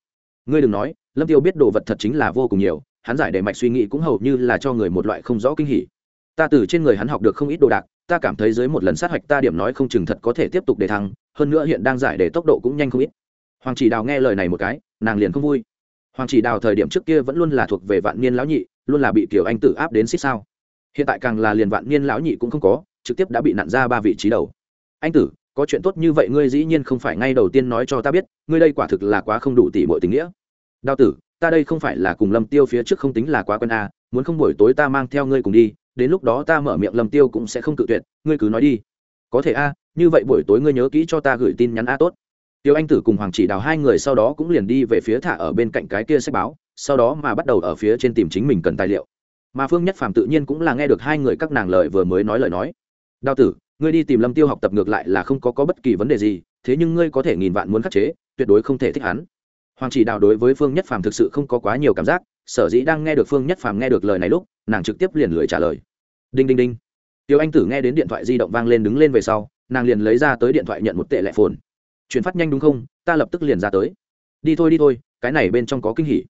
Speaker 1: Ngươi đừng nói, lâm tiêu biết đồ vật thật chính là vô cùng nhiều, hắn giải đề mạch suy nghĩ cũng hầu như là cho người một loại không rõ kinh hỉ. Ta từ trên người hắn học được không ít đồ đạc, ta cảm thấy dưới một lần sát hạch ta điểm nói không chừng thật có thể tiếp tục để thăng, hơn nữa hiện đang giải đề tốc độ cũng nhanh không ít. Hoàng chỉ đào nghe lời này một cái, nàng liền không vui. Hoàng chỉ đào thời điểm trước kia vẫn luôn là thuộc về vạn niên lão nhị, luôn là bị tiểu anh tử áp đến xích sao hiện tại càng là liền vạn niên lão nhị cũng không có trực tiếp đã bị nặn ra ba vị trí đầu. Anh tử có chuyện tốt như vậy ngươi dĩ nhiên không phải ngay đầu tiên nói cho ta biết ngươi đây quả thực là quá không đủ tỷ mọi tình nghĩa. Đao tử ta đây không phải là cùng lâm tiêu phía trước không tính là quá quân a à, muốn không buổi tối ta mang theo ngươi cùng đi đến lúc đó ta mở miệng lâm tiêu cũng sẽ không cự tuyệt ngươi cứ nói đi. Có thể a như vậy buổi tối ngươi nhớ kỹ cho ta gửi tin nhắn a tốt. Tiêu anh tử cùng hoàng chỉ đào hai người sau đó cũng liền đi về phía thả ở bên cạnh cái kia sách báo sau đó mà bắt đầu ở phía trên tìm chính mình cần tài liệu mà phương nhất phàm tự nhiên cũng là nghe được hai người các nàng lời vừa mới nói lời nói. Đao tử ngươi đi tìm lâm tiêu học tập ngược lại là không có, có bất kỳ vấn đề gì thế nhưng ngươi có thể nghìn vạn muốn khắc chế tuyệt đối không thể thích hắn. Hoàng chỉ đào đối với phương nhất phàm thực sự không có quá nhiều cảm giác sở dĩ đang nghe được phương nhất phàm nghe được lời này lúc nàng trực tiếp liền lười trả lời. Đinh đinh đinh. Tiêu anh tử nghe đến điện thoại di động vang lên đứng lên về sau nàng liền lấy ra tới điện thoại nhận một tệ lệ phồn. Chuyển phát nhanh đúng không? Ta lập tức liền ra tới. Đi thôi đi thôi cái này bên trong có kinh hỉ.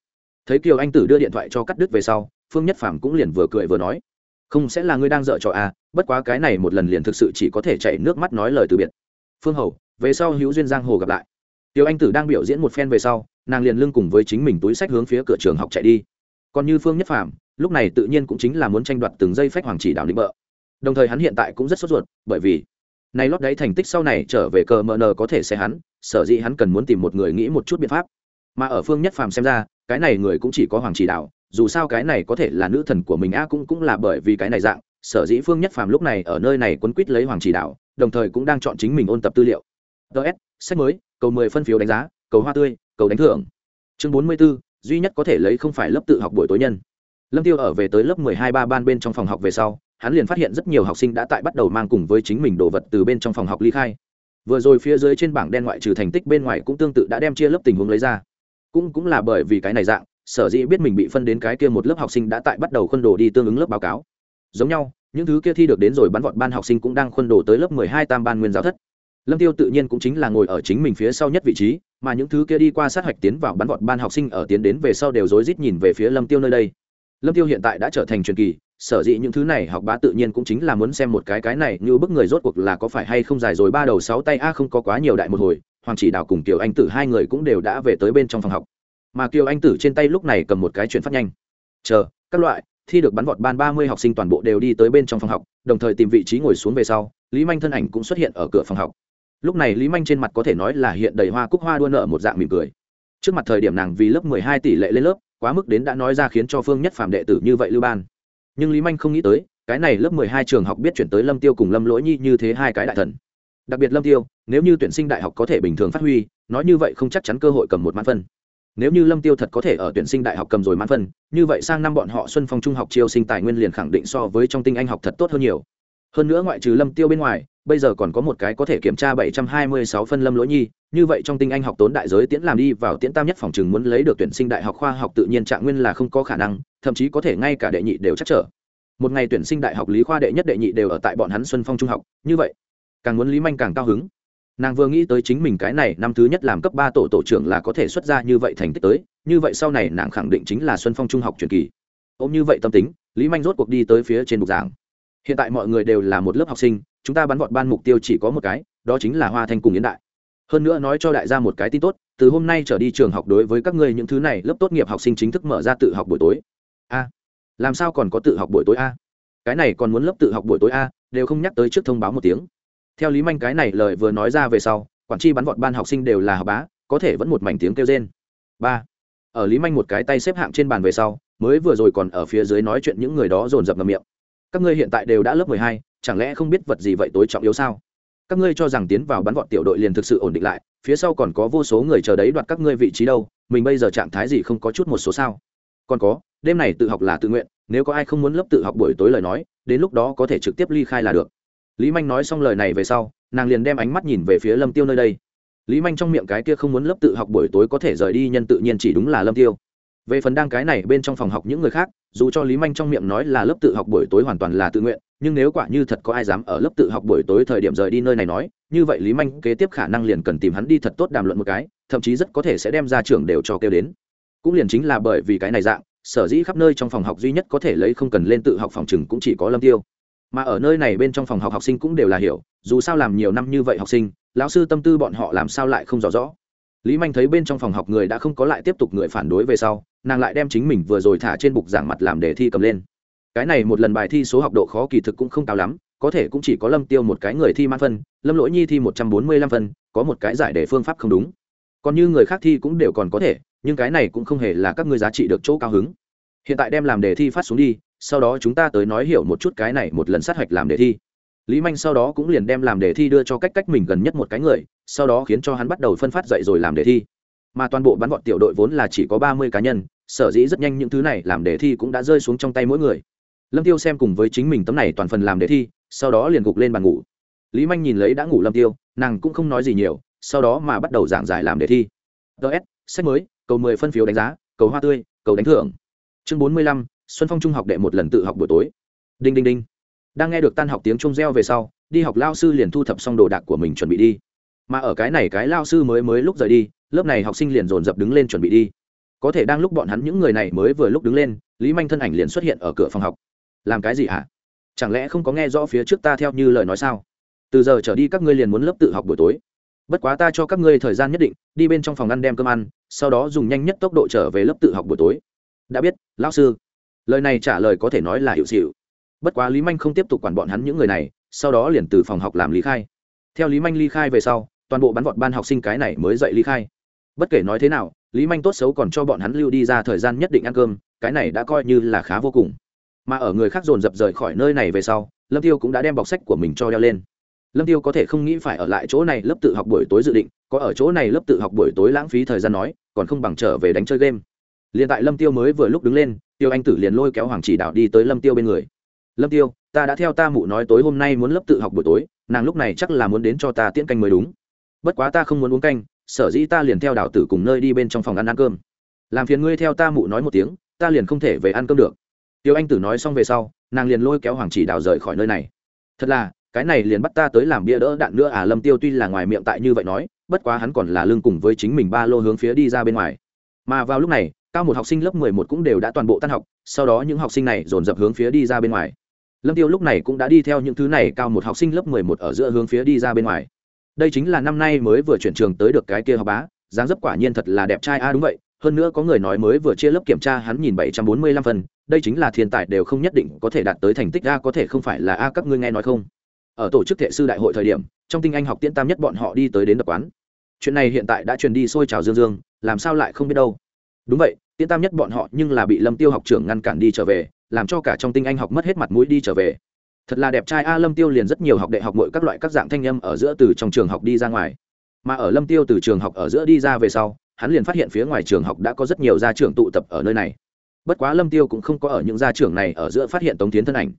Speaker 1: Thấy kiều anh tử đưa điện thoại cho cắt đứt về sau phương nhất phàm cũng liền vừa cười vừa nói, không sẽ là ngươi đang dợ trò à bất quá cái này một lần liền thực sự chỉ có thể chảy nước mắt nói lời từ biệt. Phương hầu, về sau hữu duyên giang hồ gặp lại. Tiểu anh tử đang biểu diễn một phen về sau, nàng liền lưng cùng với chính mình túi sách hướng phía cửa trường học chạy đi. Còn như phương nhất phàm, lúc này tự nhiên cũng chính là muốn tranh đoạt từng giây phách hoàng chỉ đạo định bợ. Đồng thời hắn hiện tại cũng rất sốt ruột, bởi vì nay lót đáy thành tích sau này trở về cờ mờ nờ có thể sẽ hắn, sở dĩ hắn cần muốn tìm một người nghĩ một chút biện pháp. Mà ở phương nhất phàm xem ra, cái này người cũng chỉ có hoàng chỉ đạo dù sao cái này có thể là nữ thần của mình a cũng cũng là bởi vì cái này dạng sở dĩ phương nhất phàm lúc này ở nơi này quấn quýt lấy hoàng chỉ đạo đồng thời cũng đang chọn chính mình ôn tập tư liệu. Ts sách mới cầu mười phân phiếu đánh giá cầu hoa tươi cầu đánh thưởng. Chương bốn mươi 44, duy nhất có thể lấy không phải lớp tự học buổi tối nhân. Lâm tiêu ở về tới lớp mười hai ba ban bên trong phòng học về sau hắn liền phát hiện rất nhiều học sinh đã tại bắt đầu mang cùng với chính mình đồ vật từ bên trong phòng học ly khai. Vừa rồi phía dưới trên bảng đen ngoại trừ thành tích bên ngoài cũng tương tự đã đem chia lớp tình huống lấy ra. Cũng cũng là bởi vì cái này dạng sở dĩ biết mình bị phân đến cái kia một lớp học sinh đã tại bắt đầu khuân đồ đi tương ứng lớp báo cáo. Giống nhau, những thứ kia thi được đến rồi bắn vọt ban học sinh cũng đang khuân đồ tới lớp mười hai tam ban nguyên giáo thất. Lâm tiêu tự nhiên cũng chính là ngồi ở chính mình phía sau nhất vị trí, mà những thứ kia đi qua sát hạch tiến vào bắn vọt ban học sinh ở tiến đến về sau đều rối rít nhìn về phía lâm tiêu nơi đây. Lâm tiêu hiện tại đã trở thành truyền kỳ, sở dĩ những thứ này học bá tự nhiên cũng chính là muốn xem một cái cái này như bức người rốt cuộc là có phải hay không dài rồi ba đầu sáu tay a không có quá nhiều đại một hồi, hoàng chỉ đào cùng Tiểu anh tử hai người cũng đều đã về tới bên trong phòng học mà kiều anh tử trên tay lúc này cầm một cái chuyển phát nhanh. Chờ, các loại, thi được bắn vọt ban ba mươi học sinh toàn bộ đều đi tới bên trong phòng học, đồng thời tìm vị trí ngồi xuống về sau, lý manh thân ảnh cũng xuất hiện ở cửa phòng học. Lúc này lý manh trên mặt có thể nói là hiện đầy hoa cúc hoa đua nợ một dạng mỉm cười. Trước mặt thời điểm nàng vì lớp mười hai tỷ lệ lên lớp, quá mức đến đã nói ra khiến cho phương nhất phạm đệ tử như vậy lưu ban. Nhưng lý manh không nghĩ tới, cái này lớp mười hai trường học biết chuyển tới lâm tiêu cùng lâm lỗi nhi như thế hai cái đại thần. Đặc biệt lâm tiêu, nếu như tuyển sinh đại học có thể bình thường phát huy, nói như vậy không chắc chắn cơ hội cầm một mãn phân nếu như lâm tiêu thật có thể ở tuyển sinh đại học cầm rồi mãn phân, như vậy sang năm bọn họ xuân phong trung học chiêu sinh tài nguyên liền khẳng định so với trong tinh anh học thật tốt hơn nhiều. Hơn nữa ngoại trừ lâm tiêu bên ngoài, bây giờ còn có một cái có thể kiểm tra 726 phân lâm lỗi nhi, như vậy trong tinh anh học tốn đại giới tiễn làm đi vào tiễn tam nhất phòng trường muốn lấy được tuyển sinh đại học khoa học tự nhiên trạng nguyên là không có khả năng, thậm chí có thể ngay cả đệ nhị đều chắc trở. Một ngày tuyển sinh đại học lý khoa đệ nhất đệ nhị đều ở tại bọn hắn xuân phong trung học, như vậy, càng muốn lý manh càng cao hứng nàng vừa nghĩ tới chính mình cái này năm thứ nhất làm cấp ba tổ tổ trưởng là có thể xuất ra như vậy thành tích tới, như vậy sau này nàng khẳng định chính là xuân phong trung học truyền kỳ. Ôm như vậy tâm tính, lý manh rốt cuộc đi tới phía trên bục giảng. Hiện tại mọi người đều là một lớp học sinh, chúng ta bắn vọt ban mục tiêu chỉ có một cái, đó chính là hoa thanh cùng yến đại. Hơn nữa nói cho đại gia một cái tin tốt, từ hôm nay trở đi trường học đối với các ngươi những thứ này lớp tốt nghiệp học sinh chính thức mở ra tự học buổi tối. A. Làm sao còn có tự học buổi tối a? Cái này còn muốn lớp tự học buổi tối a, đều không nhắc tới trước thông báo một tiếng theo lý manh cái này lời vừa nói ra về sau, quản tri bắn vọt ban học sinh đều là học bá, có thể vẫn một mảnh tiếng kêu trên ba, ở lý manh một cái tay xếp hạng trên bàn về sau, mới vừa rồi còn ở phía dưới nói chuyện những người đó dồn dập ngầm miệng. Các ngươi hiện tại đều đã lớp mười hai, chẳng lẽ không biết vật gì vậy tối trọng yếu sao? Các ngươi cho rằng tiến vào bắn vọt tiểu đội liền thực sự ổn định lại, phía sau còn có vô số người chờ đấy đoạt các ngươi vị trí đâu, mình bây giờ trạng thái gì không có chút một số sao? Còn có, đêm này tự học là tự nguyện, nếu có ai không muốn lớp tự học buổi tối lời nói, đến lúc đó có thể trực tiếp ly khai là được lý manh nói xong lời này về sau, nàng liền đem ánh mắt nhìn về phía lâm tiêu nơi đây. Lý manh trong miệng cái kia không muốn lớp tự học buổi tối có thể rời đi nhân tự nhiên chỉ đúng là lâm tiêu. Về phần đang cái này bên trong phòng học những người khác, dù cho lý manh trong miệng nói là lớp tự học buổi tối hoàn toàn là tự nguyện, nhưng nếu quả như thật có ai dám ở lớp tự học buổi tối thời điểm rời đi nơi này nói, như vậy lý manh kế tiếp khả năng liền cần tìm hắn đi thật tốt đàm luận một cái, thậm chí rất có thể sẽ đem ra trường đều cho kêu đến. Cũng liền chính là bởi vì cái này dạng, sở dĩ khắp nơi trong phòng học duy nhất có thể lấy không cần lên tự học phòng chừng cũng chỉ có lâm tiêu mà ở nơi này bên trong phòng học học sinh cũng đều là hiểu, dù sao làm nhiều năm như vậy học sinh, lão sư tâm tư bọn họ làm sao lại không rõ rõ. Lý manh thấy bên trong phòng học người đã không có lại tiếp tục người phản đối về sau, nàng lại đem chính mình vừa rồi thả trên bục giảng mặt làm đề thi cầm lên. Cái này một lần bài thi số học độ khó kỳ thực cũng không cao lắm, có thể cũng chỉ có lâm tiêu một cái người thi mãn phân, lâm lỗi nhi thi một trăm bốn mươi lăm phân, có một cái giải đề phương pháp không đúng. Còn như người khác thi cũng đều còn có thể, nhưng cái này cũng không hề là các ngươi giá trị được chỗ cao hứng. Hiện tại đem làm đề thi phát xuống đi sau đó chúng ta tới nói hiểu một chút cái này một lần sát hạch làm đề thi. Lý manh sau đó cũng liền đem làm đề thi đưa cho cách cách mình gần nhất một cái người, sau đó khiến cho hắn bắt đầu phân phát dạy rồi làm đề thi. Mà toàn bộ bắn vọt tiểu đội vốn là chỉ có ba mươi cá nhân, sở dĩ rất nhanh những thứ này làm đề thi cũng đã rơi xuống trong tay mỗi người. Lâm tiêu xem cùng với chính mình tấm này toàn phần làm đề thi, sau đó liền gục lên bàn ngủ. Lý manh nhìn lấy đã ngủ lâm tiêu, nàng cũng không nói gì nhiều, sau đó mà bắt đầu giảng giải làm đề thi. Ts sách mới, cầu mười phân phiếu đánh giá, cầu hoa tươi, cầu đánh thưởng. Chương bốn mươi lăm xuân phong trung học đệ một lần tự học buổi tối. Đinh đinh đinh. Đang nghe được tan học tiếng trung reo về sau, đi học lao sư liền thu thập xong đồ đạc của mình chuẩn bị đi. Mà ở cái này cái lao sư mới mới lúc rời đi, lớp này học sinh liền dồn dập đứng lên chuẩn bị đi. Có thể đang lúc bọn hắn những người này mới vừa lúc đứng lên, lý manh thân ảnh liền xuất hiện ở cửa phòng học. Làm cái gì hả? Chẳng lẽ không có nghe rõ phía trước ta theo như lời nói sao? Từ giờ trở đi các ngươi liền muốn lớp tự học buổi tối. Bất quá ta cho các ngươi thời gian nhất định, đi bên trong phòng ăn đem cơm ăn, sau đó dùng nhanh nhất tốc độ trở về lớp tự học buổi tối. Đã biết, lão sư lời này trả lời có thể nói là hiệu xịu. Bất quá lý manh không tiếp tục quản bọn hắn những người này, sau đó liền từ phòng học làm lý khai. Theo lý manh ly khai về sau, toàn bộ bắn vọt ban học sinh cái này mới dậy ly khai. Bất kể nói thế nào, lý manh tốt xấu còn cho bọn hắn lưu đi ra thời gian nhất định ăn cơm, cái này đã coi như là khá vô cùng. Mà ở người khác dồn dập rời khỏi nơi này về sau, lâm tiêu cũng đã đem bọc sách của mình cho đeo lên. Lâm tiêu có thể không nghĩ phải ở lại chỗ này lớp tự học buổi tối dự định, có ở chỗ này lớp tự học buổi tối lãng phí thời gian nói, còn không bằng trở về đánh chơi game. Liền tại lâm tiêu mới vừa lúc đứng lên tiêu anh tử liền lôi kéo hoàng chỉ đạo đi tới lâm tiêu bên người. Lâm tiêu, ta đã theo ta mụ nói tối hôm nay muốn lớp tự học buổi tối, nàng lúc này chắc là muốn đến cho ta tiễn canh mới đúng. Bất quá ta không muốn uống canh, sở dĩ ta liền theo Đào tử cùng nơi đi bên trong phòng ăn ăn cơm. Làm phiền ngươi theo ta mụ nói một tiếng, ta liền không thể về ăn cơm được. Tiêu anh tử nói xong về sau, nàng liền lôi kéo hoàng chỉ đào rời khỏi nơi này. Thật là, cái này liền bắt ta tới làm bia đỡ đạn nữa à lâm tiêu tuy là ngoài miệng tại như vậy nói, bất quá hắn còn là lưng cùng với chính mình ba lô hướng phía đi ra bên ngoài. Mà vào lúc này cao một học sinh lớp mười một cũng đều đã toàn bộ tan học, sau đó những học sinh này dồn dập hướng phía đi ra bên ngoài. Lâm tiêu lúc này cũng đã đi theo những thứ này, cao một học sinh lớp mười một ở giữa hướng phía đi ra bên ngoài. Đây chính là năm nay mới vừa chuyển trường tới được cái kia học bá, dáng dấp quả nhiên thật là đẹp trai a, đúng vậy, hơn nữa có người nói mới vừa chia lớp kiểm tra hắn nhìn bảy trăm bốn mươi lăm phần, đây chính là thiên tài đều không nhất định có thể đạt tới thành tích a, có thể không phải là a, các ngươi nghe nói không? Ở tổ chức thệ sư đại hội thời điểm, trong tinh anh học tiễn tam nhất bọn họ đi tới đến đập quán. Chuyện này hiện tại đã truyền đi xôi trào dương dương, làm sao lại không biết đâu? Đúng vậy tiễn tam nhất bọn họ nhưng là bị lâm tiêu học trưởng ngăn cản đi trở về, làm cho cả trong tinh anh học mất hết mặt mũi đi trở về. Thật là đẹp trai a, lâm tiêu liền rất nhiều học đệ học mọi các loại các dạng thanh âm ở giữa từ trong trường học đi ra ngoài. Mà ở lâm tiêu từ trường học ở giữa đi ra về sau, hắn liền phát hiện phía ngoài trường học đã có rất nhiều gia trưởng tụ tập ở nơi này. Bất quá lâm tiêu cũng không có ở những gia trưởng này ở giữa phát hiện tống tiến thân ảnh.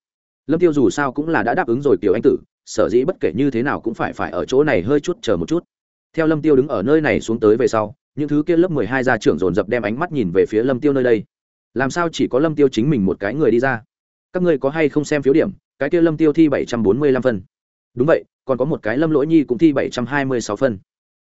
Speaker 1: Lâm tiêu dù sao cũng là đã đáp ứng rồi kiểu anh tử, sở dĩ bất kể như thế nào cũng phải phải ở chỗ này hơi chút chờ một chút. Theo lâm tiêu đứng ở nơi này xuống tới về sau những thứ kia lớp mười hai gia trưởng dồn dập đem ánh mắt nhìn về phía lâm tiêu nơi đây. Làm sao chỉ có lâm tiêu chính mình một cái người đi ra? Các ngươi có hay không xem phiếu điểm? Cái kia lâm tiêu thi bảy trăm bốn mươi lăm phân. Đúng vậy, còn có một cái lâm lỗi nhi cũng thi bảy trăm hai mươi sáu phân.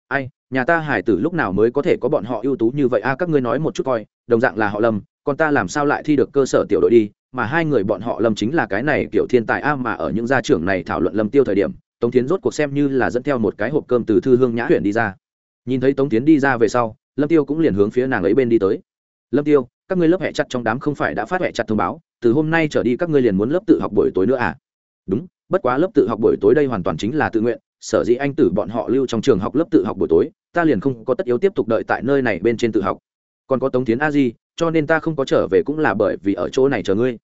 Speaker 1: Ai, nhà ta hải tử lúc nào mới có thể có bọn họ ưu tú như vậy? A, các ngươi nói một chút coi, đồng dạng là họ lâm, còn ta làm sao lại thi được cơ sở tiểu đội đi? Mà hai người bọn họ lâm chính là cái này kiểu thiên tài a mà ở những gia trưởng này thảo luận lâm tiêu thời điểm, tống tiến rốt cuộc xem như là dẫn theo một cái hộp cơm từ thư hương nhã huyện đi ra nhìn thấy tống tiến đi ra về sau, lâm tiêu cũng liền hướng phía nàng ấy bên đi tới. Lâm tiêu, các ngươi lớp hẹ chặt trong đám không phải đã phát hẹ chặt thông báo, từ hôm nay trở đi các ngươi liền muốn lớp tự học buổi tối nữa à? Đúng, bất quá lớp tự học buổi tối đây hoàn toàn chính là tự nguyện, sở dĩ anh tử bọn họ lưu trong trường học lớp tự học buổi tối, ta liền không có tất yếu tiếp tục đợi tại nơi này bên trên tự học. Còn có tống tiến a di, cho nên ta không có trở về cũng là bởi vì ở chỗ này chờ ngươi.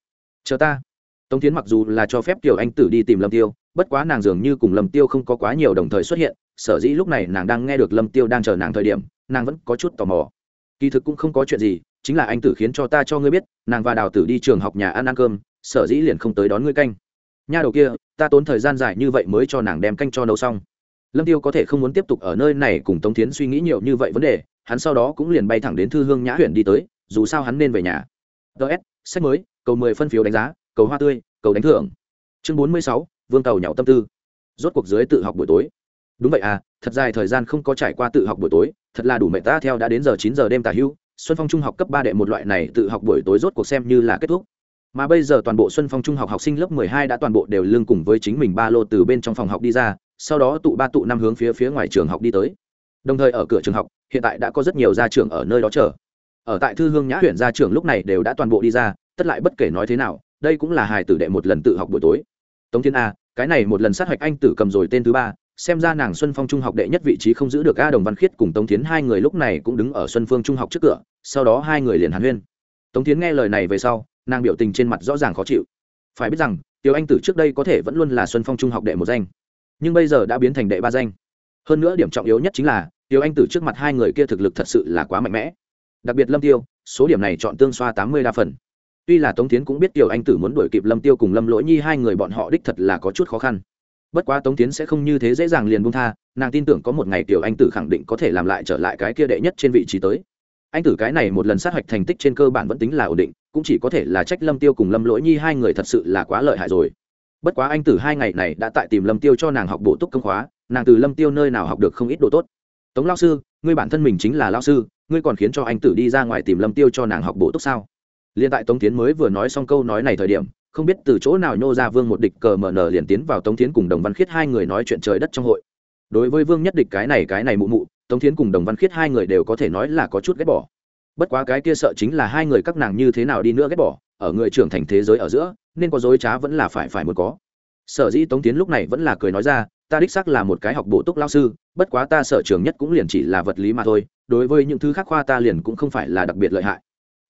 Speaker 1: Chờ ta. Tống tiến mặc dù là cho phép tiểu anh tử đi tìm lâm tiêu, bất quá nàng dường như cùng lâm tiêu không có quá nhiều đồng thời xuất hiện sở dĩ lúc này nàng đang nghe được lâm tiêu đang chờ nàng thời điểm, nàng vẫn có chút tò mò. Kỳ thực cũng không có chuyện gì, chính là anh tử khiến cho ta cho ngươi biết, nàng và đào tử đi trường học nhà ăn ăn cơm, sở dĩ liền không tới đón ngươi canh. Nha đầu kia, ta tốn thời gian dài như vậy mới cho nàng đem canh cho nấu xong. Lâm tiêu có thể không muốn tiếp tục ở nơi này cùng tống tiến suy nghĩ nhiều như vậy vấn đề, hắn sau đó cũng liền bay thẳng đến thư hương nhã huyện đi tới, dù sao hắn nên về nhà. Ts sách mới, cầu mười phân phiếu đánh giá, cầu hoa tươi, cầu đánh thưởng. Chương bốn mươi sáu, vương tàu nhậu tâm tư. Rốt cuộc dưới tự học buổi tối đúng vậy à thật dài thời gian không có trải qua tự học buổi tối, thật là đủ mệt ta theo đã đến giờ chín giờ đêm tả hưu, xuân phong trung học cấp ba đệ một loại này tự học buổi tối rốt cuộc xem như là kết thúc. Mà bây giờ toàn bộ xuân phong trung học học sinh lớp mười hai đã toàn bộ đều lương cùng với chính mình ba lô từ bên trong phòng học đi ra, sau đó tụ ba tụ năm hướng phía phía ngoài trường học đi tới. Đồng thời ở cửa trường học, hiện tại đã có rất nhiều gia trưởng ở nơi đó chờ. Ở tại thư hương nhã huyện gia trưởng lúc này đều đã toàn bộ đi ra, tất lại bất kể nói thế nào, đây cũng là hài tử đệ một lần tự học buổi tối. Tống thiên a, cái này một lần sát hạch anh tử cầm rồi tên thứ ba xem ra nàng xuân phong trung học đệ nhất vị trí không giữ được a đồng văn khiết cùng tống tiến hai người lúc này cũng đứng ở xuân phương trung học trước cửa, sau đó hai người liền hàn huyên. Tống tiến nghe lời này về sau, nàng biểu tình trên mặt rõ ràng khó chịu. Phải biết rằng, tiểu anh tử trước đây có thể vẫn luôn là xuân phong trung học đệ một danh, nhưng bây giờ đã biến thành đệ ba danh. Hơn nữa điểm trọng yếu nhất chính là, tiểu anh tử trước mặt hai người kia thực lực thật sự là quá mạnh mẽ. Đặc biệt lâm tiêu, số điểm này chọn tương xoa tám mươi đa phần. Tuy là tống tiến cũng biết tiểu anh tử muốn đuổi kịp lâm tiêu cùng lâm lỗi nhi hai người bọn họ đích thật là có chút khó khăn bất quá tống tiến sẽ không như thế dễ dàng liền buông tha, nàng tin tưởng có một ngày tiểu anh tử khẳng định có thể làm lại trở lại cái kia đệ nhất trên vị trí tới. Anh tử cái này một lần sát hạch thành tích trên cơ bản vẫn tính là ổn định, cũng chỉ có thể là trách lâm tiêu cùng lâm lỗi nhi hai người thật sự là quá lợi hại rồi. Bất quá anh tử hai ngày này đã tại tìm lâm tiêu cho nàng học bổ túc công khóa, nàng từ lâm tiêu nơi nào học được không ít đồ tốt. Tống lao sư, ngươi bản thân mình chính là lao sư, ngươi còn khiến cho anh tử đi ra ngoài tìm lâm tiêu cho nàng học bổ túc sao? Liên tại tống tiến mới vừa nói xong câu nói này thời điểm không biết từ chỗ nào nhô ra vương một địch cờ mở nở liền tiến vào tống tiến cùng đồng văn khiết hai người nói chuyện trời đất trong hội. Đối với vương nhất địch cái này cái này mụ mụ, tống tiến cùng đồng văn khiết hai người đều có thể nói là có chút ghét bỏ. Bất quá cái kia sợ chính là hai người các nàng như thế nào đi nữa ghét bỏ, ở người trưởng thành thế giới ở giữa, nên có dối trá vẫn là phải phải muốn có. Sở dĩ tống tiến lúc này vẫn là cười nói ra, ta đích xác là một cái học bổ túc lao sư, bất quá ta sở trường nhất cũng liền chỉ là vật lý mà thôi, đối với những thứ khác khoa ta liền cũng không phải là đặc biệt lợi hại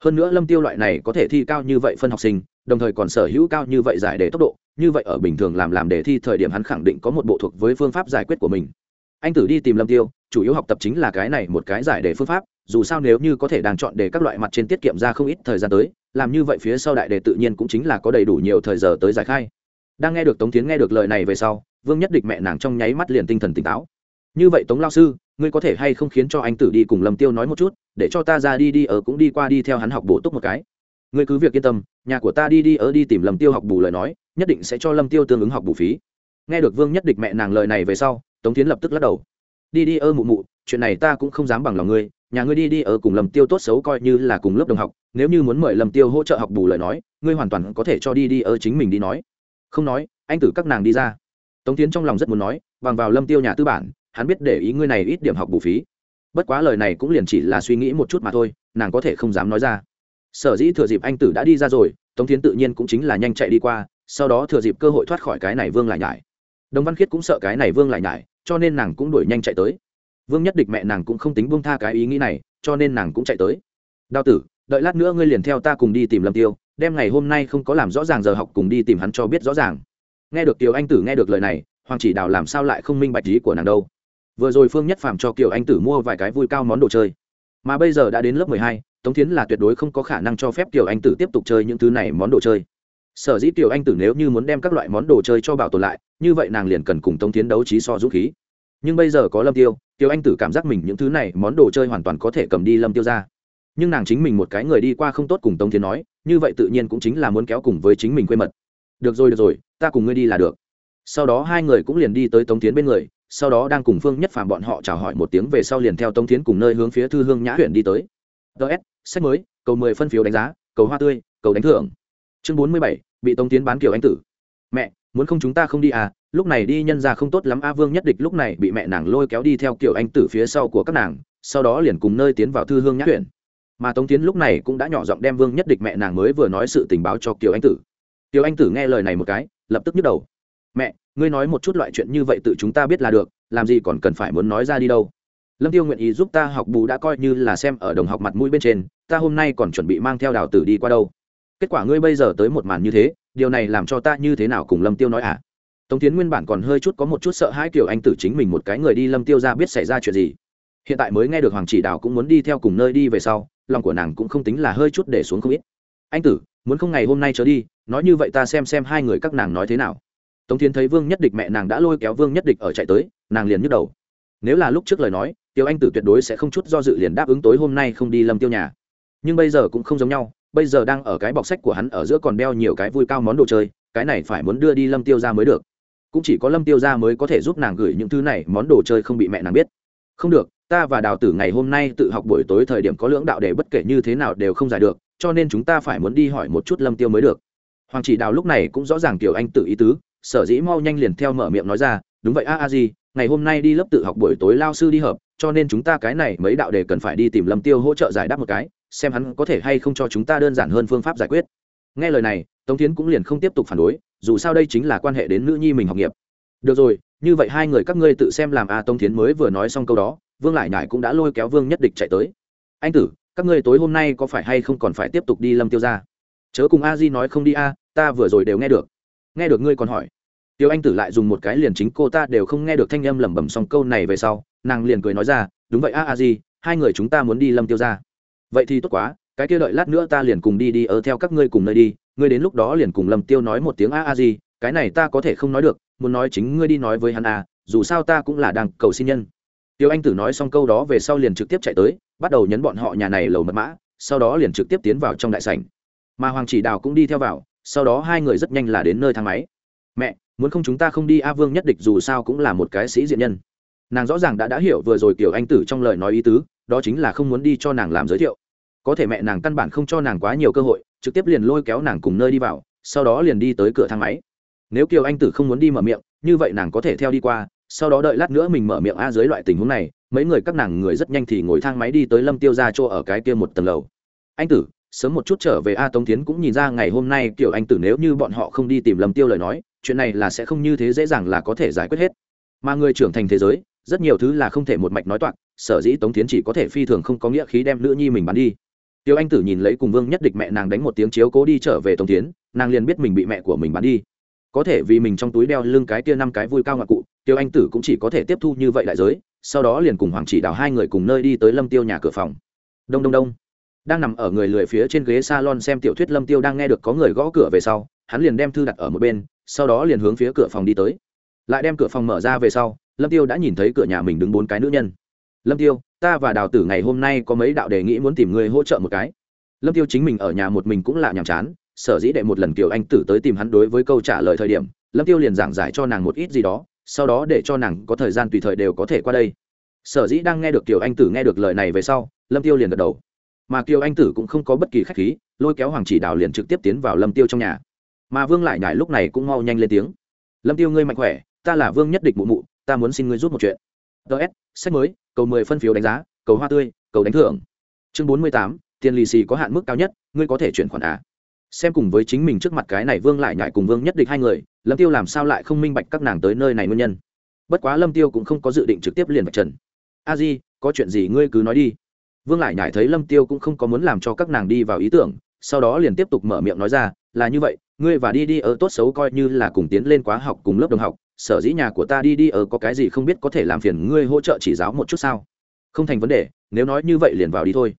Speaker 1: hơn nữa lâm tiêu loại này có thể thi cao như vậy phân học sinh, đồng thời còn sở hữu cao như vậy giải đề tốc độ, như vậy ở bình thường làm làm đề thi thời điểm hắn khẳng định có một bộ thuộc với phương pháp giải quyết của mình. Anh tử đi tìm lâm tiêu, chủ yếu học tập chính là cái này một cái giải đề phương pháp, dù sao nếu như có thể đang chọn đề các loại mặt trên tiết kiệm ra không ít thời gian tới, làm như vậy phía sau đại đề tự nhiên cũng chính là có đầy đủ nhiều thời giờ tới giải khai. Đang nghe được tống tiến nghe được lời này về sau, vương nhất địch mẹ nàng trong nháy mắt liền tinh thần tỉnh táo như vậy tống lao sư, ngươi có thể hay không khiến cho anh tử đi cùng lâm tiêu nói một chút, để cho ta ra đi đi ở cũng đi qua đi theo hắn học bổ túc một cái. Ngươi cứ việc yên tâm, nhà của ta đi đi ở đi tìm lâm tiêu học bù lời nói, nhất định sẽ cho lâm tiêu tương ứng học bù phí. Nghe được vương nhất địch mẹ nàng lời này về sau, tống tiến lập tức lắc đầu. Đi đi ơ mụ mụ, chuyện này ta cũng không dám bằng lòng ngươi, nhà ngươi đi đi ở cùng lâm tiêu tốt xấu coi như là cùng lớp đồng học, nếu như muốn mời lâm tiêu hỗ trợ học bù lời nói, ngươi hoàn toàn có thể cho đi đi ở chính mình đi nói. Không nói, anh tử các nàng đi ra. Tống tiến trong lòng rất muốn nói, bằng vào lâm tiêu nhà tư bản hắn biết để ý ngươi này ít điểm học bù phí. Bất quá lời này cũng liền chỉ là suy nghĩ một chút mà thôi, nàng có thể không dám nói ra. Sở dĩ thừa dịp anh tử đã đi ra rồi, tống tiến tự nhiên cũng chính là nhanh chạy đi qua, sau đó thừa dịp cơ hội thoát khỏi cái này vương lại nhải. Đồng văn khiết cũng sợ cái này vương lại nhải, cho nên nàng cũng đuổi nhanh chạy tới. Vương nhất địch mẹ nàng cũng không tính buông tha cái ý nghĩ này, cho nên nàng cũng chạy tới. Đao tử, đợi lát nữa ngươi liền theo ta cùng đi tìm lâm tiêu, đem ngày hôm nay không có làm rõ ràng giờ học cùng đi tìm hắn cho biết rõ ràng. Nghe được tiểu anh tử nghe được lời này, hoàng chỉ đào làm sao lại không minh bạch ý của nàng đâu vừa rồi phương nhất phàm cho kiều anh tử mua vài cái vui cao món đồ chơi. Mà bây giờ đã đến lớp mười hai, tống tiến là tuyệt đối không có khả năng cho phép kiều anh tử tiếp tục chơi những thứ này món đồ chơi. Sở dĩ kiều anh tử nếu như muốn đem các loại món đồ chơi cho bảo tồn lại, như vậy nàng liền cần cùng tống tiến đấu trí so dũng khí. Nhưng bây giờ có lâm tiêu, kiều anh tử cảm giác mình những thứ này món đồ chơi hoàn toàn có thể cầm đi lâm tiêu ra. Nhưng nàng chính mình một cái người đi qua không tốt cùng tống tiến nói, như vậy tự nhiên cũng chính là muốn kéo cùng với chính mình quê mật. Được rồi được rồi, ta cùng ngươi đi là được. Sau đó hai người cũng liền đi tới tống tiến bên người sau đó đang cùng phương nhất phàm bọn họ chào hỏi một tiếng về sau liền theo tống tiến cùng nơi hướng phía thư hương nhã huyện đi tới. Ts sách mới, cầu mười phân phiếu đánh giá, cầu hoa tươi, cầu đánh thưởng. Chương bốn mươi bảy, bị tống tiến bán kiểu anh tử. Mẹ, muốn không chúng ta không đi à? Lúc này đi nhân ra không tốt lắm a vương nhất địch lúc này bị mẹ nàng lôi kéo đi theo kiểu anh tử phía sau của các nàng, sau đó liền cùng nơi tiến vào thư hương nhã huyện mà tống tiến lúc này cũng đã nhỏ giọng đem vương nhất địch mẹ nàng mới vừa nói sự tình báo cho kiều anh tử. Kiều anh tử nghe lời này một cái, lập tức nhức đầu. Mẹ ngươi nói một chút loại chuyện như vậy tự chúng ta biết là được, làm gì còn cần phải muốn nói ra đi đâu. Lâm tiêu nguyện ý giúp ta học bù đã coi như là xem ở đồng học mặt mũi bên trên, ta hôm nay còn chuẩn bị mang theo đào tử đi qua đâu. Kết quả ngươi bây giờ tới một màn như thế, điều này làm cho ta như thế nào cùng lâm tiêu nói à? Tống tiến nguyên bản còn hơi chút có một chút sợ hãi kiểu anh tử chính mình một cái người đi lâm tiêu ra biết xảy ra chuyện gì. Hiện tại mới nghe được hoàng chỉ đào cũng muốn đi theo cùng nơi đi về sau, lòng của nàng cũng không tính là hơi chút để xuống không ít. Anh tử, muốn không ngày hôm nay trở đi, nói như vậy ta xem xem hai người các nàng nói thế nào tống tiến thấy vương nhất địch mẹ nàng đã lôi kéo vương nhất địch ở chạy tới, nàng liền nhức đầu. Nếu là lúc trước lời nói tiêu anh tử tuyệt đối sẽ không chút do dự liền đáp ứng tối hôm nay không đi lâm tiêu nhà. Nhưng bây giờ cũng không giống nhau, bây giờ đang ở cái bọc sách của hắn ở giữa còn đeo nhiều cái vui cao món đồ chơi, cái này phải muốn đưa đi lâm tiêu ra mới được. Cũng chỉ có lâm tiêu gia mới có thể giúp nàng gửi những thứ này, món đồ chơi không bị mẹ nàng biết. Không được, ta và đào tử ngày hôm nay tự học buổi tối thời điểm có lưỡng đạo để bất kể như thế nào đều không giải được, cho nên chúng ta phải muốn đi hỏi một chút lâm tiêu mới được. Hoàng chỉ đào lúc này cũng rõ ràng kiểu anh tự ý tứ sở dĩ mau nhanh liền theo mở miệng nói ra đúng vậy a a di ngày hôm nay đi lớp tự học buổi tối lao sư đi hợp cho nên chúng ta cái này mấy đạo đề cần phải đi tìm lâm tiêu hỗ trợ giải đáp một cái xem hắn có thể hay không cho chúng ta đơn giản hơn phương pháp giải quyết. Nghe lời này tống tiến cũng liền không tiếp tục phản đối dù sao đây chính là quan hệ đến nữ nhi mình học nghiệp. Được rồi như vậy hai người các ngươi tự xem làm a. À, tống tiến mới vừa nói xong câu đó vương lại nhải cũng đã lôi kéo vương nhất địch chạy tới. Anh tử các ngươi tối hôm nay có phải hay không còn phải tiếp tục đi lâm tiêu ra? Chớ cùng a di nói không đi a ta vừa rồi đều nghe được nghe được ngươi còn hỏi. Tiêu anh tử lại dùng một cái liền chính cô ta đều không nghe được thanh âm lẩm bẩm xong câu này về sau nàng liền cười nói ra đúng vậy a a di hai người chúng ta muốn đi lâm tiêu ra vậy thì tốt quá cái kia đợi lát nữa ta liền cùng đi đi ở theo các ngươi cùng nơi đi ngươi đến lúc đó liền cùng lâm tiêu nói một tiếng a a gì cái này ta có thể không nói được muốn nói chính ngươi đi nói với hắn à, dù sao ta cũng là đang cầu xin nhân. Tiêu anh tử nói xong câu đó về sau liền trực tiếp chạy tới bắt đầu nhấn bọn họ nhà này lầu mật mã sau đó liền trực tiếp tiến vào trong đại sảnh. Mà hoàng chỉ đào cũng đi theo vào sau đó hai người rất nhanh là đến nơi thang máy. Mẹ, muốn không chúng ta không đi a vương nhất địch dù sao cũng là một cái sĩ diện nhân. Nàng rõ ràng đã đã hiểu vừa rồi kiểu anh tử trong lời nói ý tứ, đó chính là không muốn đi cho nàng làm giới thiệu. Có thể mẹ nàng căn bản không cho nàng quá nhiều cơ hội, trực tiếp liền lôi kéo nàng cùng nơi đi vào, sau đó liền đi tới cửa thang máy. Nếu kiều anh tử không muốn đi mở miệng, như vậy nàng có thể theo đi qua, sau đó đợi lát nữa mình mở miệng a dưới loại tình huống này, mấy người các nàng người rất nhanh thì ngồi thang máy đi tới lâm tiêu ra chỗ ở cái kia một tầng lầu. Anh tử sớm một chút trở về a tống tiến cũng nhìn ra ngày hôm nay kiểu anh tử nếu như bọn họ không đi tìm lâm tiêu lời nói, chuyện này là sẽ không như thế dễ dàng là có thể giải quyết hết. Mà người trưởng thành thế giới, rất nhiều thứ là không thể một mạch nói toạc, sở dĩ tống tiến chỉ có thể phi thường không có nghĩa khí đem nữ nhi mình bắn đi. Tiêu anh tử nhìn lấy cùng vương nhất địch mẹ nàng đánh một tiếng chiếu cố đi trở về tống tiến nàng liền biết mình bị mẹ của mình bắn đi. Có thể vì mình trong túi đeo lưng cái kia năm cái vui cao ngạc cụ tiêu anh tử cũng chỉ có thể tiếp thu như vậy đại giới, sau đó liền cùng hoàng chỉ đào hai người cùng nơi đi tới lâm tiêu nhà cửa phòng. Đông đông đông đang nằm ở người lười phía trên ghế salon xem tiểu thuyết lâm tiêu đang nghe được có người gõ cửa về sau, hắn liền đem thư đặt ở một bên, sau đó liền hướng phía cửa phòng đi tới. Lại đem cửa phòng mở ra về sau, lâm tiêu đã nhìn thấy cửa nhà mình đứng bốn cái nữ nhân. Lâm tiêu, ta và đào tử ngày hôm nay có mấy đạo đề nghị muốn tìm người hỗ trợ một cái. Lâm tiêu chính mình ở nhà một mình cũng là nhàm chán, sở dĩ đệ một lần kiều anh tử tới tìm hắn đối với câu trả lời thời điểm, lâm tiêu liền giảng giải cho nàng một ít gì đó, sau đó để cho nàng có thời gian tùy thời đều có thể qua đây. Sở dĩ đang nghe được kiều anh tử nghe được lời này về sau, lâm tiêu liền gật đầu mà kiều anh tử cũng không có bất kỳ khách khí, lôi kéo hoàng chỉ đào liền trực tiếp tiến vào lâm tiêu trong nhà. mà vương lại nhải lúc này cũng mau nhanh lên tiếng. lâm tiêu ngươi mạnh khỏe, ta là vương nhất địch mụ mụ, ta muốn xin ngươi giúp một chuyện. Ts sách mới, cầu mười phân phiếu đánh giá, cầu hoa tươi, cầu đánh thưởng. chương bốn mươi tám, tiền lì xì có hạn mức cao nhất, ngươi có thể chuyển khoản à? Xem cùng với chính mình trước mặt cái này vương lại nhại cùng vương nhất địch hai người, lâm tiêu làm sao lại không minh bạch các nàng tới nơi này nguyên nhân? Bất quá lâm tiêu cũng không có dự định trực tiếp liền vạch trần. A di, có chuyện gì ngươi cứ nói đi vương lại nhải thấy lâm tiêu cũng không có muốn làm cho các nàng đi vào ý tưởng, sau đó liền tiếp tục mở miệng nói ra, là như vậy, ngươi và đi đi ở tốt xấu coi như là cùng tiến lên quá học cùng lớp đồng học, sở dĩ nhà của ta đi đi ở có cái gì không biết có thể làm phiền ngươi hỗ trợ chỉ giáo một chút sao? Không thành vấn đề, nếu nói như vậy liền vào đi thôi.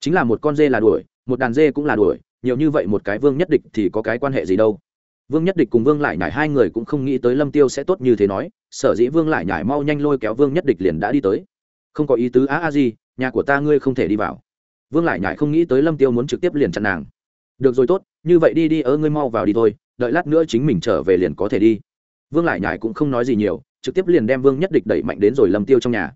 Speaker 1: Chính là một con dê là đuổi, một đàn dê cũng là đuổi, nhiều như vậy một cái vương nhất địch thì có cái quan hệ gì đâu? Vương nhất địch cùng vương lại nhải hai người cũng không nghĩ tới lâm tiêu sẽ tốt như thế nói, sở dĩ vương lại nhải mau nhanh lôi kéo vương nhất địch liền đã đi tới không có ý tứ á a gì nhà của ta ngươi không thể đi vào. Vương lại nhải không nghĩ tới lâm tiêu muốn trực tiếp liền chặn nàng. Được rồi tốt, như vậy đi đi ơ ngươi mau vào đi thôi, đợi lát nữa chính mình trở về liền có thể đi. Vương lại nhải cũng không nói gì nhiều, trực tiếp liền đem vương nhất địch đẩy mạnh đến rồi lâm tiêu trong nhà.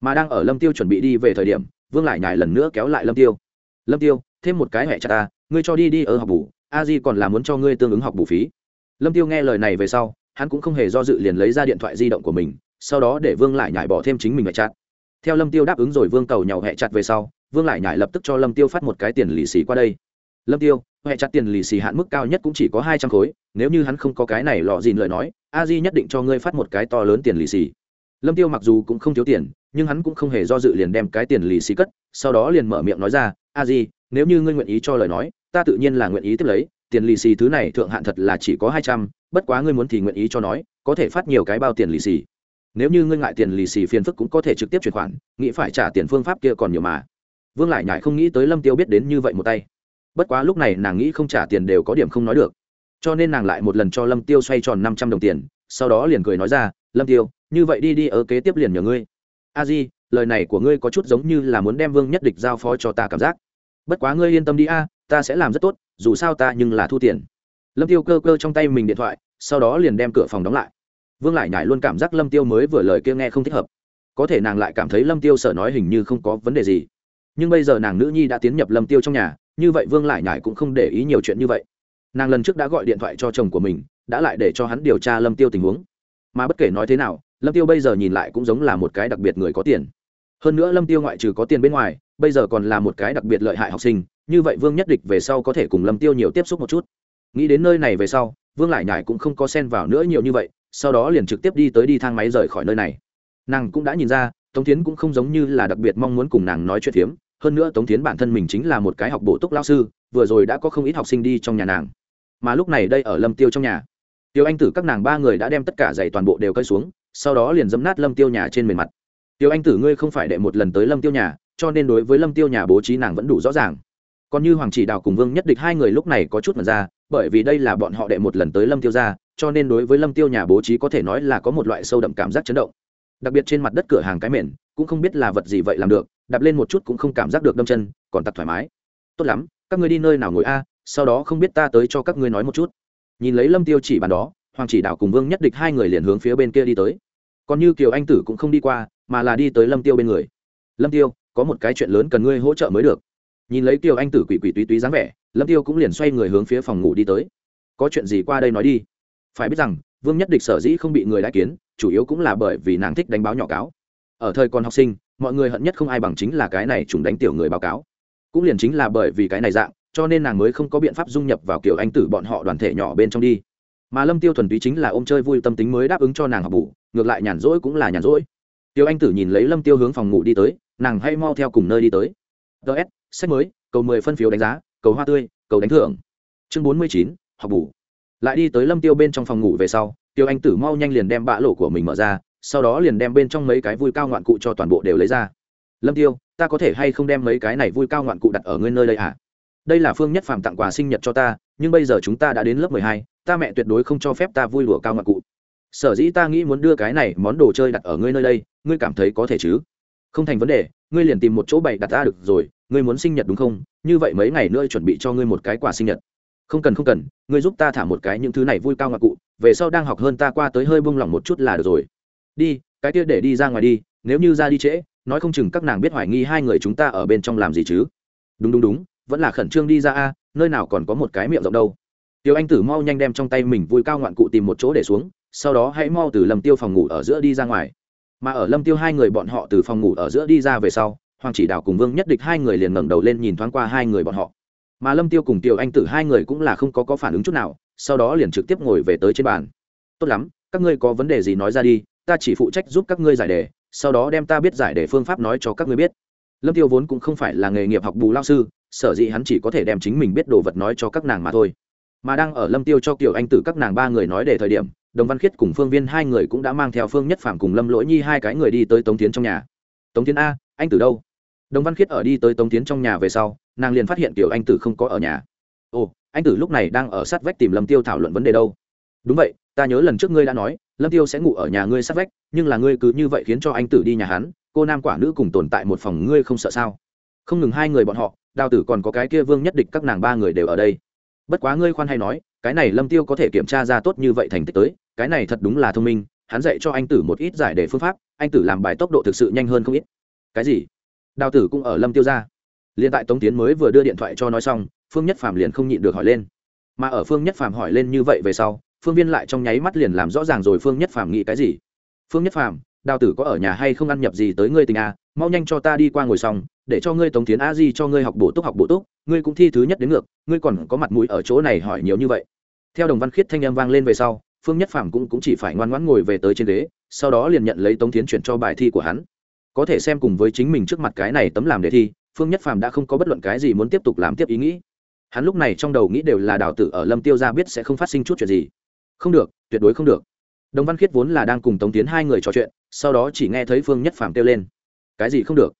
Speaker 1: Mà đang ở lâm tiêu chuẩn bị đi về thời điểm, vương lại nhải lần nữa kéo lại lâm tiêu. Lâm tiêu, thêm một cái hẹ chặt ta, ngươi cho đi đi ở học bù, a di còn là muốn cho ngươi tương ứng học bù phí. Lâm tiêu nghe lời này về sau, hắn cũng không hề do dự liền lấy ra điện thoại di động của mình, sau đó để vương lại nhải bỏ thêm chính mình hẹ chặt theo lâm tiêu đáp ứng rồi vương cầu nhau hẹ chặt về sau, vương lại nhải lập tức cho lâm tiêu phát một cái tiền lì xì qua đây. Lâm tiêu hệ chặt tiền lì xì hạn mức cao nhất cũng chỉ có hai trăm khối, nếu như hắn không có cái này lọ dìn lời nói, a di nhất định cho ngươi phát một cái to lớn tiền lì xì. Lâm tiêu mặc dù cũng không thiếu tiền, nhưng hắn cũng không hề do dự liền đem cái tiền lì xì cất, sau đó liền mở miệng nói ra, a di, nếu như ngươi nguyện ý cho lời nói, ta tự nhiên là nguyện ý tiếp lấy, tiền lì xì thứ này thượng hạn thật là chỉ có hai trăm, bất quá ngươi muốn thì nguyện ý cho nói, có thể phát nhiều cái bao tiền lì xì nếu như ngươi ngại tiền lì xì phiền phức cũng có thể trực tiếp chuyển khoản, nghĩ phải trả tiền phương pháp kia còn nhiều mà. Vương lại nhải không nghĩ tới lâm tiêu biết đến như vậy một tay. Bất quá lúc này nàng nghĩ không trả tiền đều có điểm không nói được. Cho nên nàng lại một lần cho lâm tiêu xoay tròn năm trăm đồng tiền, sau đó liền cười nói ra, lâm tiêu, như vậy đi đi, ở kế tiếp liền nhờ ngươi. A di, lời này của ngươi có chút giống như là muốn đem vương nhất địch giao phó cho ta cảm giác. Bất quá ngươi yên tâm đi a, ta sẽ làm rất tốt, dù sao ta nhưng là thu tiền. Lâm tiêu cơ cơ trong tay mình điện thoại, sau đó liền đem cửa phòng đóng lại vương lại nhải luôn cảm giác lâm tiêu mới vừa lời kia nghe không thích hợp. Có thể nàng lại cảm thấy lâm tiêu sợ nói hình như không có vấn đề gì. Nhưng bây giờ nàng nữ nhi đã tiến nhập lâm tiêu trong nhà, như vậy vương lại nhải cũng không để ý nhiều chuyện như vậy. Nàng lần trước đã gọi điện thoại cho chồng của mình, đã lại để cho hắn điều tra lâm tiêu tình huống. Mà bất kể nói thế nào, lâm tiêu bây giờ nhìn lại cũng giống là một cái đặc biệt người có tiền. Hơn nữa lâm tiêu ngoại trừ có tiền bên ngoài, bây giờ còn là một cái đặc biệt lợi hại học sinh, như vậy vương nhất địch về sau có thể cùng lâm tiêu nhiều tiếp xúc một chút. Nghĩ đến nơi này về sau, vương lại nhải cũng không có xen vào nữa nhiều như vậy sau đó liền trực tiếp đi tới đi thang máy rời khỏi nơi này. Nàng cũng đã nhìn ra, tống tiến cũng không giống như là đặc biệt mong muốn cùng nàng nói chuyện phiếm. Hơn nữa tống tiến bản thân mình chính là một cái học bổ túc lao sư, vừa rồi đã có không ít học sinh đi trong nhà nàng. Mà lúc này đây ở lâm tiêu trong nhà. Tiêu anh tử các nàng ba người đã đem tất cả giày toàn bộ đều cơi xuống, sau đó liền dấm nát lâm tiêu nhà trên bề mặt. Tiêu anh tử, ngươi không phải đệ một lần tới lâm tiêu nhà, cho nên đối với lâm tiêu nhà bố trí nàng vẫn đủ rõ ràng. Còn như hoàng chỉ đào cùng vương nhất địch hai người lúc này có chút mật ra, bởi vì đây là bọn họ đệ một lần tới lâm tiêu ra cho nên đối với lâm tiêu nhà bố trí có thể nói là có một loại sâu đậm cảm giác chấn động. Đặc biệt trên mặt đất cửa hàng cái mền, cũng không biết là vật gì vậy làm được, đạp lên một chút cũng không cảm giác được đâm chân, còn tặc thoải mái. Tốt lắm, các ngươi đi nơi nào ngồi a, sau đó không biết ta tới cho các ngươi nói một chút. Nhìn lấy lâm tiêu chỉ bàn đó, hoàng chỉ đạo cùng vương nhất địch hai người liền hướng phía bên kia đi tới. Còn như kiều anh tử cũng không đi qua, mà là đi tới lâm tiêu bên người. Lâm tiêu, có một cái chuyện lớn cần ngươi hỗ trợ mới được. Nhìn lấy kiều anh tử quỷ quỷ túy túy dáng vẻ, lâm tiêu cũng liền xoay người hướng phía phòng ngủ đi tới. Có chuyện gì qua đây nói đi phải biết rằng, vương nhất địch sở dĩ không bị người đại kiến, chủ yếu cũng là bởi vì nàng thích đánh báo nhỏ cáo. Ở thời còn học sinh, mọi người hận nhất không ai bằng chính là cái này chúng đánh tiểu người báo cáo. Cũng liền chính là bởi vì cái này dạng, cho nên nàng mới không có biện pháp dung nhập vào kiểu anh tử bọn họ đoàn thể nhỏ bên trong đi. Mà lâm tiêu thuần túy chính là ôm chơi vui tâm tính mới đáp ứng cho nàng học bù, ngược lại nhàn rỗi cũng là nhàn rỗi. Tiêu anh tử nhìn lấy lâm tiêu hướng phòng ngủ đi tới, nàng hay mau theo cùng nơi đi tới. Ts sách mới, cầu mười phân phiếu đánh giá, cầu hoa tươi, cầu đánh thưởng. Chương bốn mươi chín, học bù lại đi tới lâm tiêu bên trong phòng ngủ về sau, tiêu anh tử mau nhanh liền đem bã lỗ của mình mở ra, sau đó liền đem bên trong mấy cái vui cao ngoạn cụ cho toàn bộ đều lấy ra. Lâm tiêu, ta có thể hay không đem mấy cái này vui cao ngoạn cụ đặt ở ngươi nơi đây à đây là phương nhất phàm tặng quà sinh nhật cho ta, nhưng bây giờ chúng ta đã đến lớp mười hai, ta mẹ tuyệt đối không cho phép ta vui lụa cao ngoạn cụ. Sở dĩ ta nghĩ muốn đưa cái này món đồ chơi đặt ở ngươi nơi đây, ngươi cảm thấy có thể chứ? Không thành vấn đề, ngươi liền tìm một chỗ bày đặt ta được rồi, ngươi muốn sinh nhật đúng không? Như vậy mấy ngày nữa chuẩn bị cho ngươi một cái quà sinh nhật không cần không cần, ngươi giúp ta thả một cái những thứ này vui cao ngạc cụ, về sau đang học hơn ta qua tới hơi buông lỏng một chút là được rồi. Đi, cái kia để đi ra ngoài đi, nếu như ra đi trễ, nói không chừng các nàng biết hoài nghi hai người chúng ta ở bên trong làm gì chứ. Đúng đúng đúng, vẫn là khẩn trương đi ra a, nơi nào còn có một cái miệng rộng đâu. Tiêu anh tử mau nhanh đem trong tay mình vui cao ngoạn cụ tìm một chỗ để xuống, sau đó hãy mau từ lâm tiêu phòng ngủ ở giữa đi ra ngoài. Mà ở lâm tiêu hai người bọn họ từ phòng ngủ ở giữa đi ra về sau, hoàng chỉ đào cùng vương nhất địch hai người liền ngẩng đầu lên nhìn thoáng qua hai người bọn họ mà lâm tiêu cùng tiêu anh tử hai người cũng là không có có phản ứng chút nào, sau đó liền trực tiếp ngồi về tới trên bàn. Tốt lắm, các ngươi có vấn đề gì nói ra đi, ta chỉ phụ trách giúp các ngươi giải đề, sau đó đem ta biết giải đề phương pháp nói cho các ngươi biết. Lâm tiêu vốn cũng không phải là nghề nghiệp học bù lao sư, sở dĩ hắn chỉ có thể đem chính mình biết đồ vật nói cho các nàng mà thôi. Mà đang ở lâm tiêu cho kiểu anh tử các nàng ba người nói để thời điểm, đồng văn khiết cùng phương viên hai người cũng đã mang theo phương nhất phạm cùng lâm lỗi nhi hai cái người đi tới tống tiến trong nhà. Tống tiến a, anh tử đâu? Đồng văn khiết ở đi tới tống tiến trong nhà về sau nàng liền phát hiện kiểu anh tử không có ở nhà. Ồ, anh tử lúc này đang ở sát vách tìm lâm tiêu thảo luận vấn đề đâu. Đúng vậy, ta nhớ lần trước ngươi đã nói, lâm tiêu sẽ ngủ ở nhà ngươi sát vách, nhưng là ngươi cứ như vậy khiến cho anh tử đi nhà hắn, cô nam quả nữ cùng tồn tại một phòng ngươi không sợ sao? Không ngừng hai người bọn họ, đào tử còn có cái kia vương nhất địch các nàng ba người đều ở đây. Bất quá ngươi khoan hay nói, cái này lâm tiêu có thể kiểm tra ra tốt như vậy thành tích tới, cái này thật đúng là thông minh, hắn dạy cho anh tử một ít giải đề phương pháp, anh tử làm bài tốc độ thực sự nhanh hơn không ít. Cái gì? Đào tử cũng ở lâm tiêu ra liền tại tống tiến mới vừa đưa điện thoại cho nói xong phương nhất phàm liền không nhịn được hỏi lên. Mà ở phương nhất phàm hỏi lên như vậy về sau phương viên lại trong nháy mắt liền làm rõ ràng rồi phương nhất phàm nghĩ cái gì. Phương nhất phàm đào tử có ở nhà hay không ăn nhập gì tới ngươi tình à mau nhanh cho ta đi qua ngồi xong để cho ngươi tống tiến a di cho ngươi học bổ túc học bổ túc ngươi cũng thi thứ nhất đến ngược ngươi còn có mặt mũi ở chỗ này hỏi nhiều như vậy. Theo đồng văn khiết thanh em vang lên về sau phương nhất phàm cũng, cũng chỉ phải ngoan ngoãn ngồi về tới trên ghế sau đó liền nhận lấy tống tiến chuyển cho bài thi của hắn. Có thể xem cùng với chính mình trước mặt cái này tấm làm đề thi phương nhất phàm đã không có bất luận cái gì muốn tiếp tục làm tiếp ý nghĩ. Hắn lúc này trong đầu nghĩ đều là đào tử ở lâm tiêu ra biết sẽ không phát sinh chút chuyện gì. Không được, tuyệt đối không được. Đồng văn khiết vốn là đang cùng tống tiến hai người trò chuyện, sau đó chỉ nghe thấy phương nhất phàm kêu lên. Cái gì không được?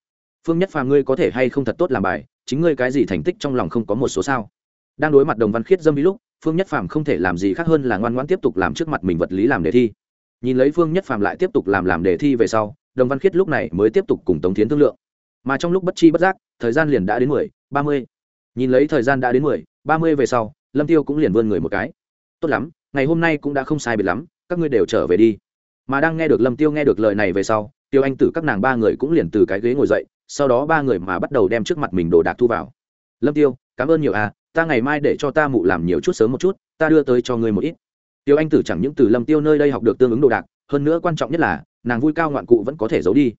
Speaker 1: Phương nhất phàm ngươi có thể hay không thật tốt làm bài, chính ngươi cái gì thành tích trong lòng không có một số sao? Đang đối mặt đồng văn khiết dâm ý lúc, phương nhất phàm không thể làm gì khác hơn là ngoan ngoãn tiếp tục làm trước mặt mình vật lý làm đề thi. Nhìn lấy phương nhất phàm lại tiếp tục làm làm đề thi về sau, đồng văn khiết lúc này mới tiếp tục cùng tống tiến thương lượng mà trong lúc bất chi bất giác, thời gian liền đã đến mười, ba mươi. Nhìn lấy thời gian đã đến mười, ba mươi về sau, lâm tiêu cũng liền vươn người một cái. Tốt lắm, ngày hôm nay cũng đã không sai biệt lắm, các ngươi đều trở về đi. Mà đang nghe được lâm tiêu nghe được lời này về sau, tiêu anh tử các nàng ba người cũng liền từ cái ghế ngồi dậy, sau đó ba người mà bắt đầu đem trước mặt mình đồ đạc thu vào. Lâm tiêu, cảm ơn nhiều à ta ngày mai để cho ta mụ làm nhiều chút sớm một chút, ta đưa tới cho ngươi một ít. Tiêu anh tử chẳng những từ lâm tiêu nơi đây học được tương ứng đồ đạc, hơn nữa quan trọng nhất là, nàng vui cao ngoạn cụ vẫn có thể giấu đi.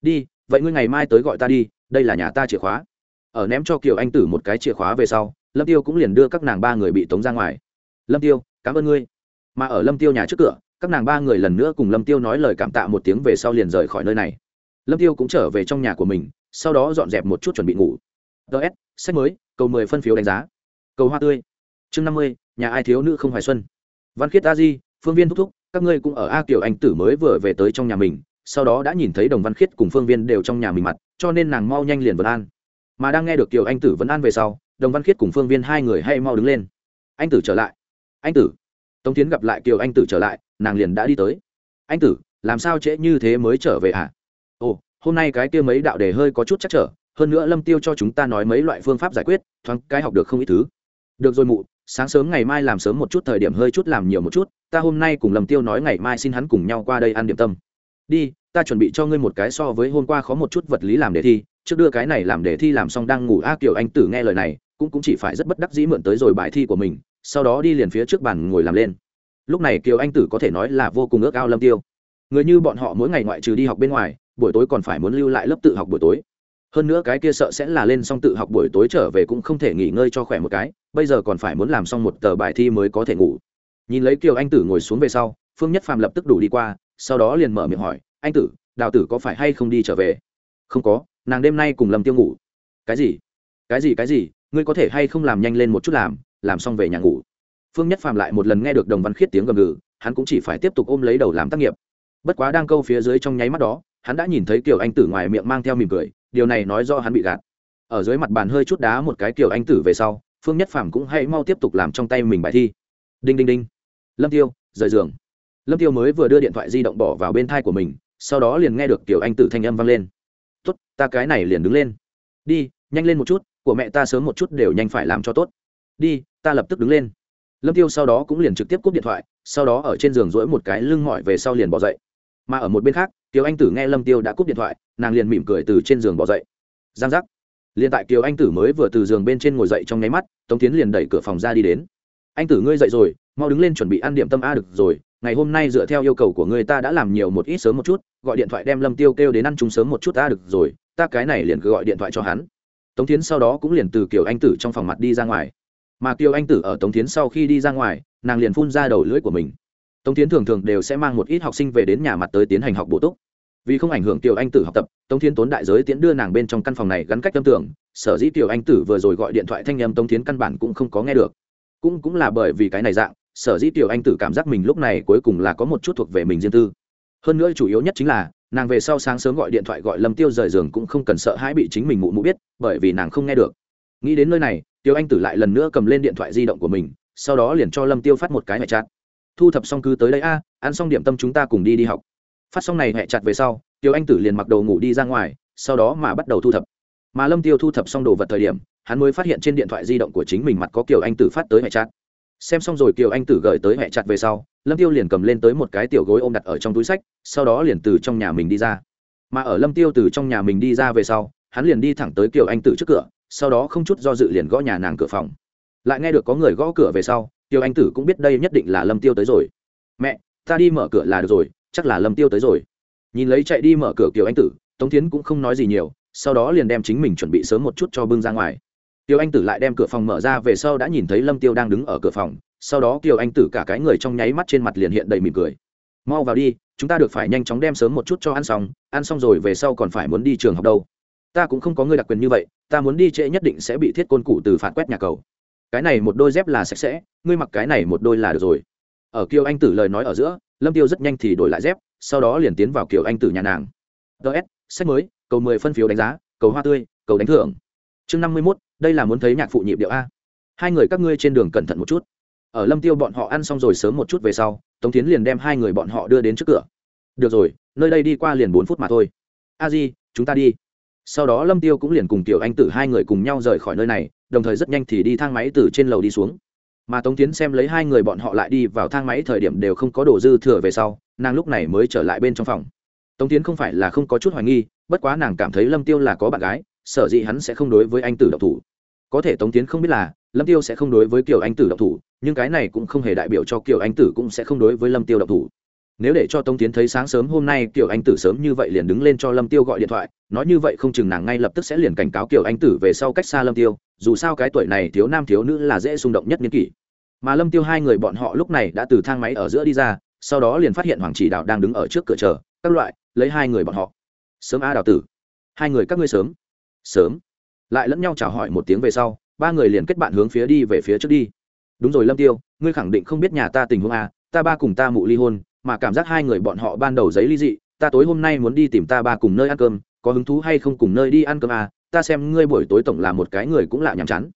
Speaker 1: Đi vậy ngươi ngày mai tới gọi ta đi, đây là nhà ta chìa khóa. Ở ném cho kiều anh tử một cái chìa khóa về sau, lâm tiêu cũng liền đưa các nàng ba người bị tống ra ngoài. Lâm tiêu, cảm ơn ngươi. Mà ở lâm tiêu nhà trước cửa, các nàng ba người lần nữa cùng lâm tiêu nói lời cảm tạ một tiếng về sau liền rời khỏi nơi này. Lâm tiêu cũng trở về trong nhà của mình, sau đó dọn dẹp một chút chuẩn bị ngủ. Ts sách mới, cầu mười phân phiếu đánh giá. Cầu hoa tươi. Chương năm mươi, nhà ai thiếu nữ không hoài xuân. Văn khiết a di, phương viên thúc thúc, các ngươi cũng ở a kiểu anh tử mới vừa về tới trong nhà mình sau đó đã nhìn thấy đồng văn khiết cùng phương viên đều trong nhà mình mặt, cho nên nàng mau nhanh liền vấn an. Mà đang nghe được kiều anh tử vấn an về sau, đồng văn khiết cùng phương viên hai người hay mau đứng lên. Anh tử trở lại. Anh tử? Tống tiến gặp lại kiều anh tử trở lại, nàng liền đã đi tới. Anh tử, làm sao trễ như thế mới trở về hả? À? ồ, hôm nay cái kia mấy đạo đề hơi có chút chắc trở, hơn nữa lâm tiêu cho chúng ta nói mấy loại phương pháp giải quyết, thoáng cái học được không ít thứ. Được rồi mụ, sáng sớm ngày mai làm sớm một chút, thời điểm hơi chút làm nhiều một chút, ta hôm nay cùng lâm tiêu nói ngày mai xin hắn cùng nhau qua đây ăn điểm tâm đi, ta chuẩn bị cho ngươi một cái so với hôm qua khó một chút vật lý làm đề thi, trước đưa cái này làm đề thi làm xong đang ngủ a kiều anh tử nghe lời này, cũng cũng chỉ phải rất bất đắc dĩ mượn tới rồi bài thi của mình, sau đó đi liền phía trước bàn ngồi làm lên. Lúc này kiều anh tử có thể nói là vô cùng ước ao lâm tiêu. Người như bọn họ mỗi ngày ngoại trừ đi học bên ngoài, buổi tối còn phải muốn lưu lại lớp tự học buổi tối. Hơn nữa cái kia sợ sẽ là lên xong tự học buổi tối trở về cũng không thể nghỉ ngơi cho khỏe một cái, bây giờ còn phải muốn làm xong một tờ bài thi mới có thể ngủ. Nhìn lấy kiều anh tử ngồi xuống về sau, phương nhất phàm lập tức đủ đi qua sau đó liền mở miệng hỏi, anh tử, đào tử có phải hay không đi trở về? Không có, nàng đêm nay cùng lâm tiêu ngủ. Cái gì? Cái gì cái gì? Ngươi có thể hay không làm nhanh lên một chút làm làm xong về nhà ngủ? Phương nhất phàm lại một lần nghe được đồng văn khiết tiếng gầm gừ, hắn cũng chỉ phải tiếp tục ôm lấy đầu làm tác nghiệp. Bất quá đang câu phía dưới trong nháy mắt đó, hắn đã nhìn thấy kiểu anh tử ngoài miệng mang theo mỉm cười, điều này nói do hắn bị gạt. Ở dưới mặt bàn hơi chút đá một cái kiểu anh tử về sau, phương nhất phàm cũng hãy mau tiếp tục làm trong tay mình bài thi. Đinh đinh đinh. Lâm tiêu, rời giường lâm tiêu mới vừa đưa điện thoại di động bỏ vào bên thai của mình, sau đó liền nghe được tiểu anh tử thanh âm vang lên. Tốt, ta cái này liền đứng lên. Đi, nhanh lên một chút, của mẹ ta sớm một chút đều nhanh phải làm cho tốt. Đi, ta lập tức đứng lên. Lâm tiêu sau đó cũng liền trực tiếp cúp điện thoại, sau đó ở trên giường duỗi một cái lưng mỏi về sau liền bỏ dậy. Mà ở một bên khác, kiều anh tử nghe lâm tiêu đã cúp điện thoại, nàng liền mỉm cười từ trên giường bỏ dậy. Giang giác. Liền tại kiều anh tử mới vừa từ giường bên trên ngồi dậy trong nháy mắt, tống tiến liền đẩy cửa phòng ra đi đến. Anh tử ngươi dậy rồi, mau đứng lên chuẩn bị ăn điểm tâm a được rồi ngày hôm nay dựa theo yêu cầu của người ta đã làm nhiều một ít sớm một chút, gọi điện thoại đem lâm tiêu kêu đến ăn chúng sớm một chút, ta được rồi, ta cái này liền cứ gọi điện thoại cho hắn. Tống tiến sau đó cũng liền từ kiểu anh tử trong phòng mặt đi ra ngoài. Mà kiều anh tử ở tống tiến sau khi đi ra ngoài, nàng liền phun ra đầu lưỡi của mình. Tống tiến thường thường đều sẽ mang một ít học sinh về đến nhà mặt tới tiến hành học bổ túc. Vì không ảnh hưởng tiểu anh tử học tập, tống Thiến tốn đại giới tiến đưa nàng bên trong căn phòng này gắn cách tâm tưởng, sở dĩ tiểu anh tử vừa rồi gọi điện thoại thanh â m tống Thiến căn bản cũng không có nghe được. Cũng cũng là bởi vì cái này dạng sở dĩ tiểu anh tử cảm giác mình lúc này cuối cùng là có một chút thuộc về mình riêng tư. Hơn nữa chủ yếu nhất chính là, nàng về sau sáng sớm gọi điện thoại gọi lâm tiêu rời giường cũng không cần sợ hãi bị chính mình mụ mụ biết, bởi vì nàng không nghe được. Nghĩ đến nơi này tiêu anh tử lại lần nữa cầm lên điện thoại di động của mình, sau đó liền cho lâm tiêu phát một cái hệ chặt thu thập xong cứ tới đây a, ăn xong điểm tâm chúng ta cùng đi đi học. Phát xong này hệ chặt về sau tiêu anh tử liền mặc đồ ngủ đi ra ngoài, sau đó mà bắt đầu thu thập. Mà lâm tiêu thu thập xong đồ vật thời điểm, hắn mới phát hiện trên điện thoại di động của chính mình mặt có kiểu anh tử phát tới hệ chặt xem xong rồi kiều anh tử gửi tới hệ chặt về sau, lâm tiêu liền cầm lên tới một cái tiểu gối ôm đặt ở trong túi sách, sau đó liền từ trong nhà mình đi ra. Mà ở lâm tiêu từ trong nhà mình đi ra về sau, hắn liền đi thẳng tới kiều anh tử trước cửa, sau đó không chút do dự liền gõ nhà nàng cửa phòng. Lại nghe được có người gõ cửa về sau tiêu anh tử cũng biết đây nhất định là lâm tiêu tới rồi. Mẹ, ta đi mở cửa là được rồi, chắc là lâm tiêu tới rồi. Nhìn lấy chạy đi mở cửa kiều anh tử, tống tiến cũng không nói gì nhiều, sau đó liền đem chính mình chuẩn bị sớm một chút cho bưng ra ngoài tiêu anh tử lại đem cửa phòng mở ra về sau đã nhìn thấy lâm tiêu đang đứng ở cửa phòng. Sau đó Tiêu anh tử cả cái người trong nháy mắt trên mặt liền hiện đầy mỉm cười. Mau vào đi chúng ta được phải nhanh chóng đem sớm một chút cho ăn xong ăn xong rồi về sau còn phải muốn đi trường học đâu. Ta cũng không có người đặc quyền như vậy ta muốn đi trễ nhất định sẽ bị thiết côn cụ từ phạt quét nhà cầu. Cái này một đôi dép là sạch sẽ ngươi mặc cái này một đôi là được rồi. Ở kiều anh tử lời nói ở giữa lâm tiêu rất nhanh thì đổi lại dép sau đó liền tiến vào kiều anh tử nhà nàng. Ts sách mới cầu mười phân phiếu đánh giá cầu hoa tươi cầu đánh thưởng. Chương năm mươi 51, đây là muốn thấy nhạc phụ nhịp điệu a. Hai người các ngươi trên đường cẩn thận một chút. Ở lâm tiêu bọn họ ăn xong rồi sớm một chút về sau, tống tiến liền đem hai người bọn họ đưa đến trước cửa. Được rồi, nơi đây đi qua liền bốn phút mà thôi. A di, chúng ta đi. Sau đó lâm tiêu cũng liền cùng tiểu anh tử hai người cùng nhau rời khỏi nơi này, đồng thời rất nhanh thì đi thang máy từ trên lầu đi xuống. Mà tống tiến xem lấy hai người bọn họ lại đi vào thang máy thời điểm đều không có đồ dư thừa về sau, nàng lúc này mới trở lại bên trong phòng. Tống tiến không phải là không có chút hoài nghi, bất quá nàng cảm thấy lâm tiêu là có bạn gái, sở dĩ hắn sẽ không đối với anh tử độc thủ có thể tống tiến không biết là, lâm tiêu sẽ không đối với kiều anh tử độc thủ, nhưng cái này cũng không hề đại biểu cho kiều anh tử cũng sẽ không đối với lâm tiêu độc thủ. Nếu để cho tống tiến thấy sáng sớm hôm nay kiều anh tử sớm như vậy liền đứng lên cho lâm tiêu gọi điện thoại, nói như vậy không chừng nàng ngay lập tức sẽ liền cảnh cáo kiều anh tử về sau cách xa lâm tiêu, dù sao cái tuổi này thiếu nam thiếu nữ là dễ xung động nhất niên kỷ. Mà lâm tiêu hai người bọn họ lúc này đã từ thang máy ở giữa đi ra, sau đó liền phát hiện hoàng chỉ đạo đang đứng ở trước cửa chờ, các loại, lấy hai người bọn họ. Sớm a à, đào tử. Hai người các ngươi sớm. Sớm lại lẫn nhau chào hỏi một tiếng về sau, ba người liền kết bạn hướng phía đi về phía trước đi. Đúng rồi lâm tiêu, ngươi khẳng định không biết nhà ta tình huống à ta ba cùng ta mụ ly hôn, mà cảm giác hai người bọn họ ban đầu giấy ly dị, ta tối hôm nay muốn đi tìm ta ba cùng nơi ăn cơm, có hứng thú hay không cùng nơi đi ăn cơm à ta xem ngươi buổi tối tổng là một cái người cũng lạ nhàm chán.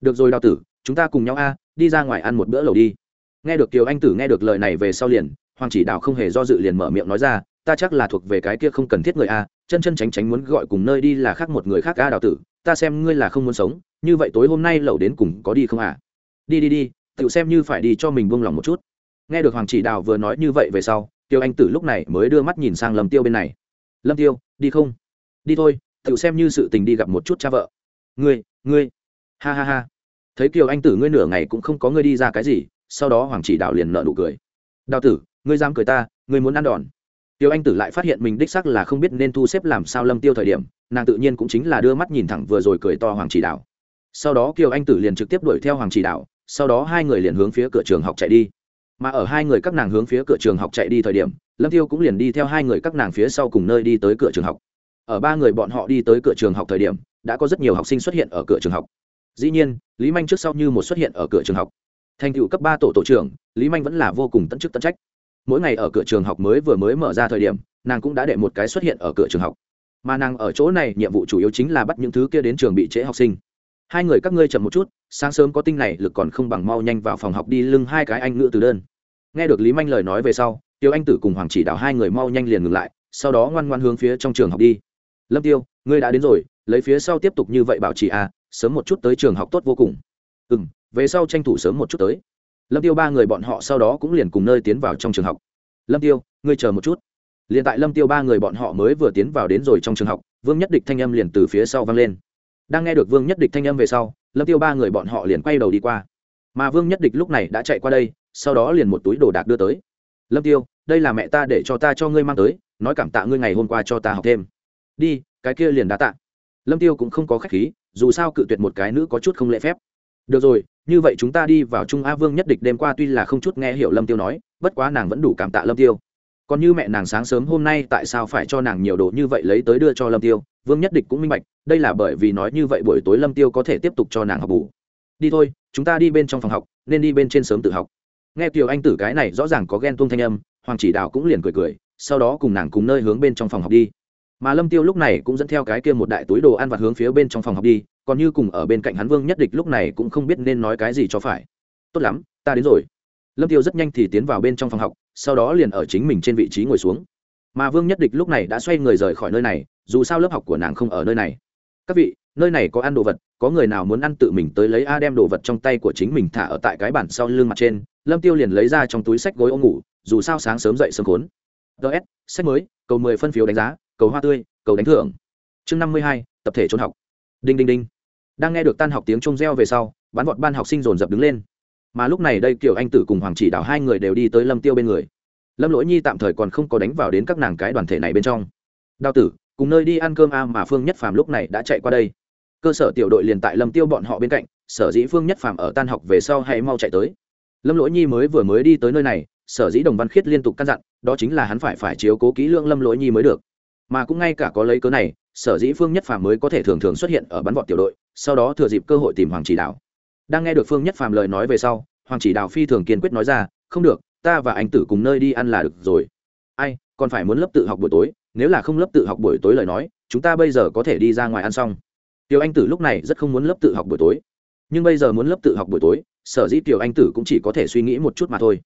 Speaker 1: Được rồi đào tử, chúng ta cùng nhau a đi ra ngoài ăn một bữa lẩu đi. Nghe được kiều anh tử nghe được lời này về sau liền, hoàng chỉ đào không hề do dự liền mở miệng nói ra, ta chắc là thuộc về cái kia không cần thiết người a chân chân tránh tránh muốn gọi cùng nơi đi là khác một người khác a đào tử ta xem ngươi là không muốn sống, như vậy tối hôm nay lẩu đến cùng có đi không à? Đi đi đi tự xem như phải đi cho mình buông lòng một chút. Nghe được hoàng chỉ đào vừa nói như vậy về sau, tiêu anh tử lúc này mới đưa mắt nhìn sang lâm tiêu bên này. Lâm tiêu, đi không? Đi thôi tự xem như sự tình đi gặp một chút cha vợ. Ngươi ngươi. Ha ha ha. Thấy kiều anh tử ngươi nửa ngày cũng không có ngươi đi ra cái gì, sau đó hoàng chỉ đào liền nợ nụ cười. Đào tử, ngươi dám cười ta, ngươi muốn ăn đòn. Tiêu anh tử lại phát hiện mình đích sắc là không biết nên thu xếp làm sao lâm tiêu thời điểm nàng tự nhiên cũng chính là đưa mắt nhìn thẳng vừa rồi cười to hoàng chỉ đạo. sau đó kiều anh tử liền trực tiếp đuổi theo hoàng chỉ đạo. sau đó hai người liền hướng phía cửa trường học chạy đi. Mà ở hai người các nàng hướng phía cửa trường học chạy đi thời điểm, lâm tiêu cũng liền đi theo hai người các nàng phía sau cùng nơi đi tới cửa trường học. Ở ba người bọn họ đi tới cửa trường học thời điểm, đã có rất nhiều học sinh xuất hiện ở cửa trường học. Dĩ nhiên, lý manh trước sau như một xuất hiện ở cửa trường học. Thành tựu cấp ba tổ tổ trưởng, lý manh vẫn là vô cùng tận chức tận trách. Mỗi ngày ở cửa trường học mới vừa mới mở ra thời điểm, nàng cũng đã để một cái xuất hiện ở cửa trường học mà nàng ở chỗ này nhiệm vụ chủ yếu chính là bắt những thứ kia đến trường bị trễ học sinh. Hai người các ngươi chậm một chút, sáng sớm có tinh này lực còn không bằng mau nhanh vào phòng học đi lưng hai cái anh ngựa từ đơn. Nghe được lý manh lời nói về sau, tiêu anh tử cùng hoàng chỉ đạo hai người mau nhanh liền ngừng lại, sau đó ngoan ngoan hướng phía trong trường học đi. Lâm tiêu, ngươi đã đến rồi, lấy phía sau tiếp tục như vậy bảo trì à sớm một chút tới trường học tốt vô cùng. Ừ m về sau tranh thủ sớm một chút tới. Lâm tiêu ba người bọn họ sau đó cũng liền cùng nơi tiến vào trong trường học. Lâm tiêu, ngươi chờ một chút liền tại lâm tiêu ba người bọn họ mới vừa tiến vào đến rồi trong trường học, vương nhất địch thanh âm liền từ phía sau vang lên. Đang nghe được vương nhất địch thanh âm về sau, lâm tiêu ba người bọn họ liền quay đầu đi qua. Mà vương nhất địch lúc này đã chạy qua đây, sau đó liền một túi đồ đạc đưa tới. Lâm tiêu, đây là mẹ ta để cho ta cho ngươi mang tới, nói cảm tạ ngươi ngày hôm qua cho ta học thêm. Đi, cái kia liền đã tạ. Lâm tiêu cũng không có khách khí, dù sao cự tuyệt một cái nữ có chút không lễ phép. Được rồi, như vậy chúng ta đi vào trung a vương nhất địch đêm qua tuy là không chút nghe hiểu lâm tiêu nói, bất quá nàng vẫn đủ cảm tạ lâm tiêu còn như mẹ nàng sáng sớm hôm nay tại sao phải cho nàng nhiều đồ như vậy lấy tới đưa cho lâm tiêu? Vương nhất địch cũng minh bạch, đây là bởi vì nói như vậy buổi tối lâm tiêu có thể tiếp tục cho nàng học bù. Đi thôi, chúng ta đi bên trong phòng học, nên đi bên trên sớm tự học. Nghe kiều anh tử cái này rõ ràng có ghen tuông thanh âm, hoàng chỉ đạo cũng liền cười cười, sau đó cùng nàng cùng nơi hướng bên trong phòng học đi. Mà lâm tiêu lúc này cũng dẫn theo cái kia một đại túi đồ ăn vặt hướng phía bên trong phòng học đi, còn như cùng ở bên cạnh hắn vương nhất địch lúc này cũng không biết nên nói cái gì cho phải. Tốt lắm, ta đến rồi. Lâm tiêu rất nhanh thì tiến vào bên trong phòng học sau đó liền ở chính mình trên vị trí ngồi xuống. Mà vương nhất địch lúc này đã xoay người rời khỏi nơi này, dù sao lớp học của nàng không ở nơi này. Các vị, nơi này có ăn đồ vật, có người nào muốn ăn tự mình tới lấy a đem đồ vật trong tay của chính mình thả ở tại cái bản sau lưng mặt trên, lâm tiêu liền lấy ra trong túi sách gối ôm ngủ, dù sao sáng sớm dậy sớm khốn. Ts sách mới, cầu mười phân phiếu đánh giá, cầu hoa tươi, cầu đánh thưởng. Chương năm mươi hai, tập thể trốn học. Đinh đinh đinh. Đang nghe được tan học tiếng trông reo về sau bán vọt ban học sinh dồn dập đứng lên mà lúc này đây kiểu anh tử cùng hoàng chỉ đào hai người đều đi tới lâm tiêu bên người. Lâm lỗi nhi tạm thời còn không có đánh vào đến các nàng cái đoàn thể này bên trong. Đào tử, cùng nơi đi ăn cơm a mà phương nhất phàm lúc này đã chạy qua đây. Cơ sở tiểu đội liền tại lâm tiêu bọn họ bên cạnh, sở dĩ phương nhất phàm ở tan học về sau hay mau chạy tới. Lâm lỗi nhi mới vừa mới đi tới nơi này, sở dĩ đồng văn khiết liên tục căn dặn, đó chính là hắn phải phải chiếu cố kỹ lượng lâm lỗi nhi mới được. Mà cũng ngay cả có lấy cớ này, sở dĩ phương nhất phàm mới có thể thường thường xuất hiện ở bắn vọt tiểu đội, sau đó thừa dịp cơ hội tìm hoàng chỉ đạo đang nghe được phương nhất phàm lời nói về sau, hoàng chỉ Đào phi thường kiên quyết nói ra, không được, ta và anh tử cùng nơi đi ăn là được rồi. Ai, còn phải muốn lớp tự học buổi tối, nếu là không lớp tự học buổi tối lời nói, chúng ta bây giờ có thể đi ra ngoài ăn xong. Tiểu anh tử lúc này rất không muốn lớp tự học buổi tối. Nhưng bây giờ muốn lớp tự học buổi tối, sở dĩ tiểu anh tử cũng chỉ có thể suy nghĩ một chút mà thôi.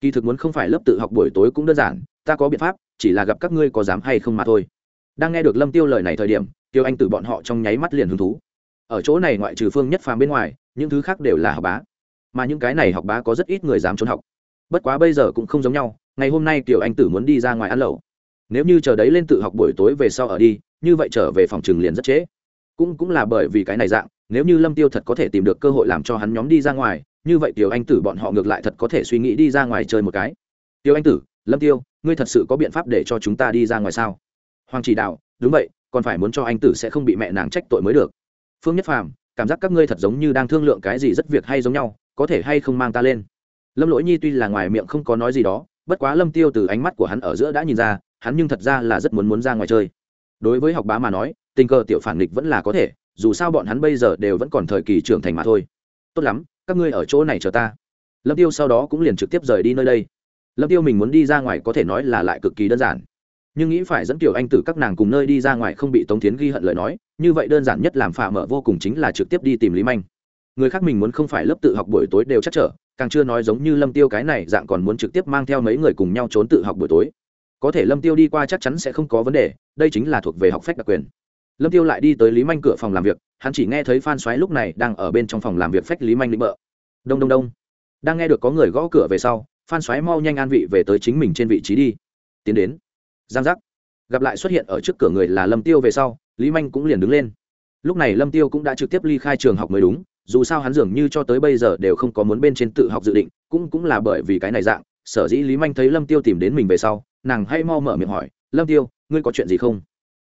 Speaker 1: Kỳ thực muốn không phải lớp tự học buổi tối cũng đơn giản, ta có biện pháp, chỉ là gặp các ngươi có dám hay không mà thôi. Đang nghe được lâm tiêu lời này thời điểm tiêu anh tử bọn họ trong nháy mắt liền hứng thú. Ở chỗ này ngoại trừ phương nhất phàm bên ngoài những thứ khác đều là học bá. Mà những cái này học bá có rất ít người dám trốn học. Bất quá bây giờ cũng không giống nhau, ngày hôm nay tiểu anh tử muốn đi ra ngoài ăn lẩu. Nếu như chờ đấy lên tự học buổi tối về sau ở đi, như vậy trở về phòng trường liền rất trễ. Cũng cũng là bởi vì cái này dạng, nếu như lâm tiêu thật có thể tìm được cơ hội làm cho hắn nhóm đi ra ngoài, như vậy tiểu anh tử bọn họ ngược lại thật có thể suy nghĩ đi ra ngoài chơi một cái. Tiểu anh tử, lâm tiêu, ngươi thật sự có biện pháp để cho chúng ta đi ra ngoài sao? Hoàng chỉ đạo, đúng vậy, còn phải muốn cho anh tử sẽ không bị mẹ nàng trách tội mới được. Phương nhất phàm cảm giác các ngươi thật giống như đang thương lượng cái gì rất việc hay giống nhau, có thể hay không mang ta lên. Lâm lỗi nhi tuy là ngoài miệng không có nói gì đó, bất quá lâm tiêu từ ánh mắt của hắn ở giữa đã nhìn ra, hắn nhưng thật ra là rất muốn muốn ra ngoài chơi. Đối với học bá mà nói, tình cờ tiểu phản nghịch vẫn là có thể, dù sao bọn hắn bây giờ đều vẫn còn thời kỳ trưởng thành mà thôi. Tốt lắm, các ngươi ở chỗ này chờ ta. Lâm tiêu sau đó cũng liền trực tiếp rời đi nơi đây. Lâm tiêu mình muốn đi ra ngoài có thể nói là lại cực kỳ đơn giản. Nhưng nghĩ phải dẫn tiểu anh tử các nàng cùng nơi đi ra ngoài không bị tống tiến ghi hận lời nói như vậy đơn giản nhất làm phà mở vô cùng chính là trực tiếp đi tìm lý manh. Người khác mình muốn không phải lớp tự học buổi tối đều chắc trở, càng chưa nói giống như lâm tiêu cái này dạng còn muốn trực tiếp mang theo mấy người cùng nhau trốn tự học buổi tối. Có thể lâm tiêu đi qua chắc chắn sẽ không có vấn đề, đây chính là thuộc về học phép đặc quyền. Lâm tiêu lại đi tới lý manh cửa phòng làm việc, hắn chỉ nghe thấy phan xoáy lúc này đang ở bên trong phòng làm việc phách lý manh lĩnh bợ. Đông đông đông. Đang nghe được có người gõ cửa về sau, phan xoáy mau nhanh an vị về tới chính mình trên vị trí đi. Tiến đến. Giang giác. Gặp lại xuất hiện ở trước cửa người là lâm tiêu về sau lý manh cũng liền đứng lên. Lúc này lâm tiêu cũng đã trực tiếp ly khai trường học mới đúng, dù sao hắn dường như cho tới bây giờ đều không có muốn bên trên tự học dự định, cũng cũng là bởi vì cái này dạng, sở dĩ lý manh thấy lâm tiêu tìm đến mình về sau, nàng hay mau mở miệng hỏi, lâm tiêu, ngươi có chuyện gì không?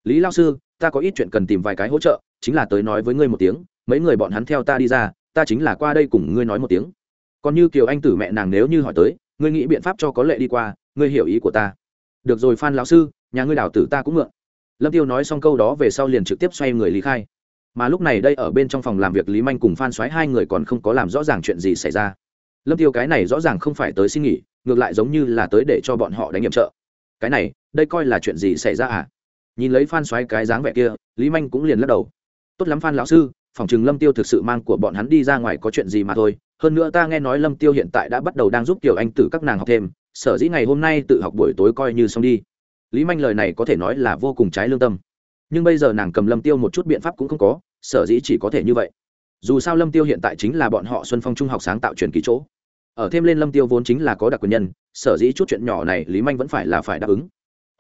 Speaker 1: Lý lao sư, ta có ít chuyện cần tìm vài cái hỗ trợ, chính là tới nói với ngươi một tiếng, mấy người bọn hắn theo ta đi ra, ta chính là qua đây cùng ngươi nói một tiếng. Còn như kiều anh tử mẹ nàng nếu như hỏi tới, ngươi nghĩ biện pháp cho có lệ đi qua, ngươi hiểu ý của ta. Được rồi phan lão sư, nhà ngươi đào tử ta cũng mượn lâm tiêu nói xong câu đó về sau liền trực tiếp xoay người lý khai. Mà lúc này đây ở bên trong phòng làm việc lý manh cùng phan xoáy hai người còn không có làm rõ ràng chuyện gì xảy ra. Lâm tiêu cái này rõ ràng không phải tới xin nghỉ, ngược lại giống như là tới để cho bọn họ đánh nhiệm trợ. Cái này, đây coi là chuyện gì xảy ra à? Nhìn lấy phan xoáy cái dáng vẻ kia, lý manh cũng liền lắc đầu. Tốt lắm phan lão sư, phòng chừng lâm tiêu thực sự mang của bọn hắn đi ra ngoài có chuyện gì mà thôi. Hơn nữa ta nghe nói lâm tiêu hiện tại đã bắt đầu đang giúp tiểu anh tử các nàng học thêm, sở dĩ ngày hôm nay tự học buổi tối coi như xong đi lý manh lời này có thể nói là vô cùng trái lương tâm. Nhưng bây giờ nàng cầm lâm tiêu một chút biện pháp cũng không có, sở dĩ chỉ có thể như vậy. Dù sao lâm tiêu hiện tại chính là bọn họ xuân phong trung học sáng tạo truyền kỳ chỗ. Ở thêm lên lâm tiêu vốn chính là có đặc quyền nhân, sở dĩ chút chuyện nhỏ này lý manh vẫn phải là phải đáp ứng.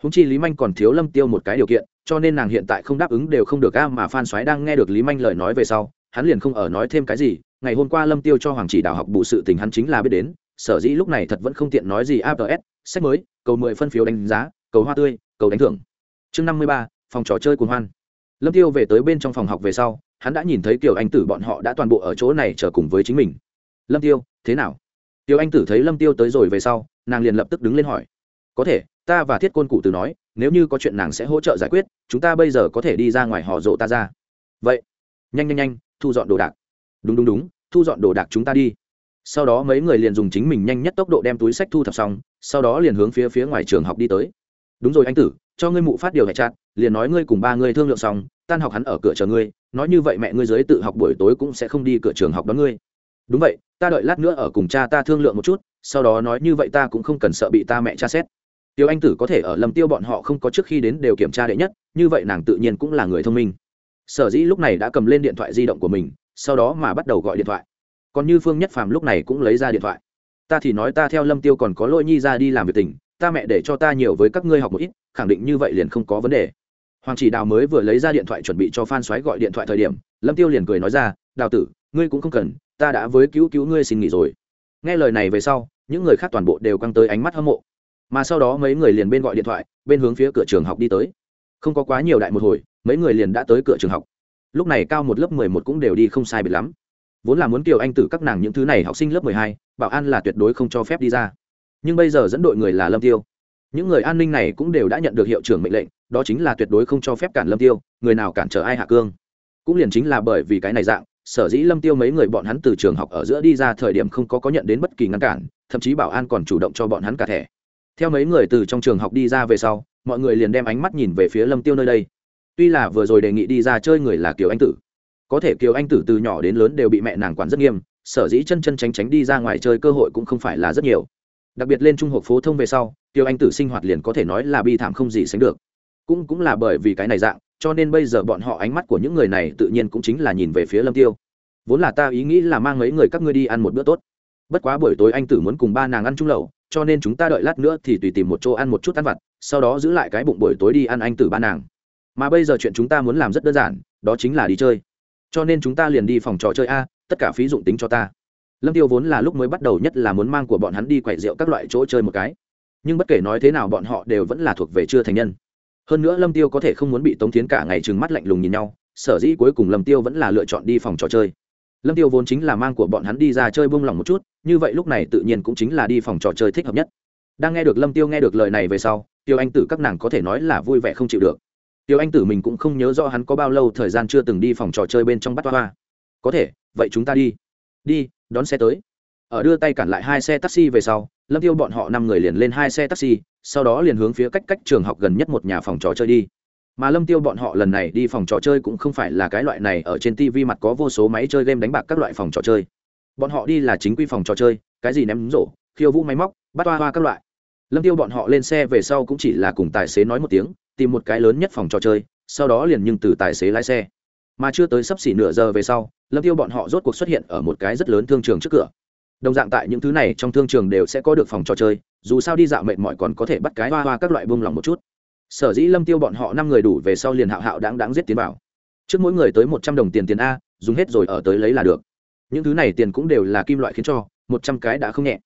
Speaker 1: Húng chi lý manh còn thiếu lâm tiêu một cái điều kiện, cho nên nàng hiện tại không đáp ứng đều không được a mà phan soái đang nghe được lý manh lời nói về sau, hắn liền không ở nói thêm cái gì, ngày hôm qua lâm tiêu cho hoàng chỉ đào học bù sự tình hắn chính là biết đến, sở dĩ lúc này thật vẫn không tiện nói gì abs sách mới, cầu mười phân phiếu đánh giá cầu hoa tươi, cầu đánh thưởng. Chương năm mươi ba, phòng trò chơi cuồng hoan. Lâm tiêu về tới bên trong phòng học về sau, hắn đã nhìn thấy kiều anh tử bọn họ đã toàn bộ ở chỗ này chờ cùng với chính mình. Lâm tiêu, thế nào? Tiêu anh tử thấy lâm tiêu tới rồi về sau, nàng liền lập tức đứng lên hỏi. Có thể, ta và thiết côn cụ từ nói, nếu như có chuyện nàng sẽ hỗ trợ giải quyết, chúng ta bây giờ có thể đi ra ngoài họ rộ ta ra. Vậy, nhanh nhanh nhanh, thu dọn đồ đạc. Đúng đúng đúng, thu dọn đồ đạc chúng ta đi. Sau đó mấy người liền dùng chính mình nhanh nhất tốc độ đem túi sách thu thập xong, sau đó liền hướng phía phía ngoài trường học đi tới đúng rồi anh tử, cho ngươi mụ phát điều hẹn chặt, liền nói ngươi cùng ba ngươi thương lượng xong, tan học hắn ở cửa chờ ngươi, nói như vậy mẹ ngươi dưới tự học buổi tối cũng sẽ không đi cửa trường học đón ngươi. Đúng vậy, ta đợi lát nữa ở cùng cha ta thương lượng một chút, sau đó nói như vậy ta cũng không cần sợ bị ta mẹ cha xét. Tiêu anh tử có thể ở lâm tiêu bọn họ không có trước khi đến đều kiểm tra đệ nhất, như vậy nàng tự nhiên cũng là người thông minh. Sở dĩ lúc này đã cầm lên điện thoại di động của mình, sau đó mà bắt đầu gọi điện thoại. Còn như phương nhất phàm lúc này cũng lấy ra điện thoại. Ta thì nói ta theo lâm tiêu còn có lỗi nhi ra đi làm việc tình ta mẹ để cho ta nhiều với các ngươi học một ít, khẳng định như vậy liền không có vấn đề. Hoàng chỉ đào mới vừa lấy ra điện thoại chuẩn bị cho phan xoáy gọi điện thoại thời điểm, lâm tiêu liền cười nói ra, đào tử, ngươi cũng không cần, ta đã với cứu cứu ngươi xin nghỉ rồi. Nghe lời này về sau, những người khác toàn bộ đều căng tới ánh mắt hâm mộ. Mà sau đó mấy người liền bên gọi điện thoại, bên hướng phía cửa trường học đi tới. Không có quá nhiều đại một hồi, mấy người liền đã tới cửa trường học. Lúc này cao một lớp mười một cũng đều đi không sai biệt lắm. Vốn là muốn kiều anh tử các nàng những thứ này học sinh lớp mười hai, bảo an là tuyệt đối không cho phép đi ra nhưng bây giờ dẫn đội người là lâm tiêu. Những người an ninh này cũng đều đã nhận được hiệu trưởng mệnh lệnh, đó chính là tuyệt đối không cho phép cản lâm tiêu, người nào cản trở ai hạ cương. Cũng liền chính là bởi vì cái này dạng, sở dĩ lâm tiêu mấy người bọn hắn từ trường học ở giữa đi ra thời điểm không có có nhận đến bất kỳ ngăn cản, thậm chí bảo an còn chủ động cho bọn hắn cả thẻ. Theo mấy người từ trong trường học đi ra về sau, mọi người liền đem ánh mắt nhìn về phía lâm tiêu nơi đây. Tuy là vừa rồi đề nghị đi ra chơi người là kiều anh tử. Có thể kiều anh tử từ nhỏ đến lớn đều bị mẹ nàng quản rất nghiêm, sở dĩ chân chân tránh tránh đi ra ngoài chơi cơ hội cũng không phải là rất nhiều đặc biệt lên trung học phổ thông về sau, Tiêu anh tử sinh hoạt liền có thể nói là bi thảm không gì sánh được. Cũng cũng là bởi vì cái này dạng, cho nên bây giờ bọn họ ánh mắt của những người này tự nhiên cũng chính là nhìn về phía lâm tiêu. Vốn là ta ý nghĩ là mang mấy người các ngươi đi ăn một bữa tốt. Bất quá buổi tối anh tử muốn cùng ba nàng ăn chung lẩu, cho nên chúng ta đợi lát nữa thì tùy tìm một chỗ ăn một chút ăn vặt, sau đó giữ lại cái bụng buổi tối đi ăn anh tử ba nàng. Mà bây giờ chuyện chúng ta muốn làm rất đơn giản, đó chính là đi chơi. Cho nên chúng ta liền đi phòng trò chơi a, tất cả phí dụng tính cho ta lâm tiêu vốn là lúc mới bắt đầu nhất là muốn mang của bọn hắn đi quậy rượu các loại chỗ chơi một cái. Nhưng bất kể nói thế nào bọn họ đều vẫn là thuộc về chưa thành nhân. Hơn nữa lâm tiêu có thể không muốn bị tống tiến cả ngày trừng mắt lạnh lùng nhìn nhau, sở dĩ cuối cùng lâm tiêu vẫn là lựa chọn đi phòng trò chơi. Lâm tiêu vốn chính là mang của bọn hắn đi ra chơi buông lỏng một chút, như vậy lúc này tự nhiên cũng chính là đi phòng trò chơi thích hợp nhất. Đang nghe được lâm tiêu nghe được lời này về sau, tiêu anh tử các nàng có thể nói là vui vẻ không chịu được. Tiêu anh tử mình cũng không nhớ rõ hắn có bao lâu thời gian chưa từng đi phòng trò chơi bên trong bắt hoa. Có thể, vậy chúng ta đi đi, đón xe tới. Ở đưa tay cản lại hai xe taxi về sau, lâm tiêu bọn họ năm người liền lên hai xe taxi, sau đó liền hướng phía cách cách trường học gần nhất một nhà phòng trò chơi đi. Mà lâm tiêu bọn họ lần này đi phòng trò chơi cũng không phải là cái loại này ở trên tv mặt có vô số máy chơi game đánh bạc các loại phòng trò chơi. Bọn họ đi là chính quy phòng trò chơi, cái gì ném rổ, khiêu vũ máy móc, bắt hoa hoa các loại. Lâm tiêu bọn họ lên xe về sau cũng chỉ là cùng tài xế nói một tiếng, tìm một cái lớn nhất phòng trò chơi, sau đó liền nhưng từ tài xế lái xe. Mà chưa tới sắp xỉ nửa giờ về sau lâm tiêu bọn họ rốt cuộc xuất hiện ở một cái rất lớn thương trường trước cửa. Đồng dạng tại những thứ này trong thương trường đều sẽ có được phòng trò chơi, dù sao đi dạo mệt mỏi còn có thể bắt cái hoa hoa các loại buông lòng một chút. Sở dĩ lâm tiêu bọn họ năm người đủ về sau liền hạo hạo đáng đáng giết tiến vào. Trước mỗi người tới một trăm đồng tiền tiền a, dùng hết rồi ở tới lấy là được. Những thứ này tiền cũng đều là kim loại khiến cho, một trăm cái đã không nhẹ.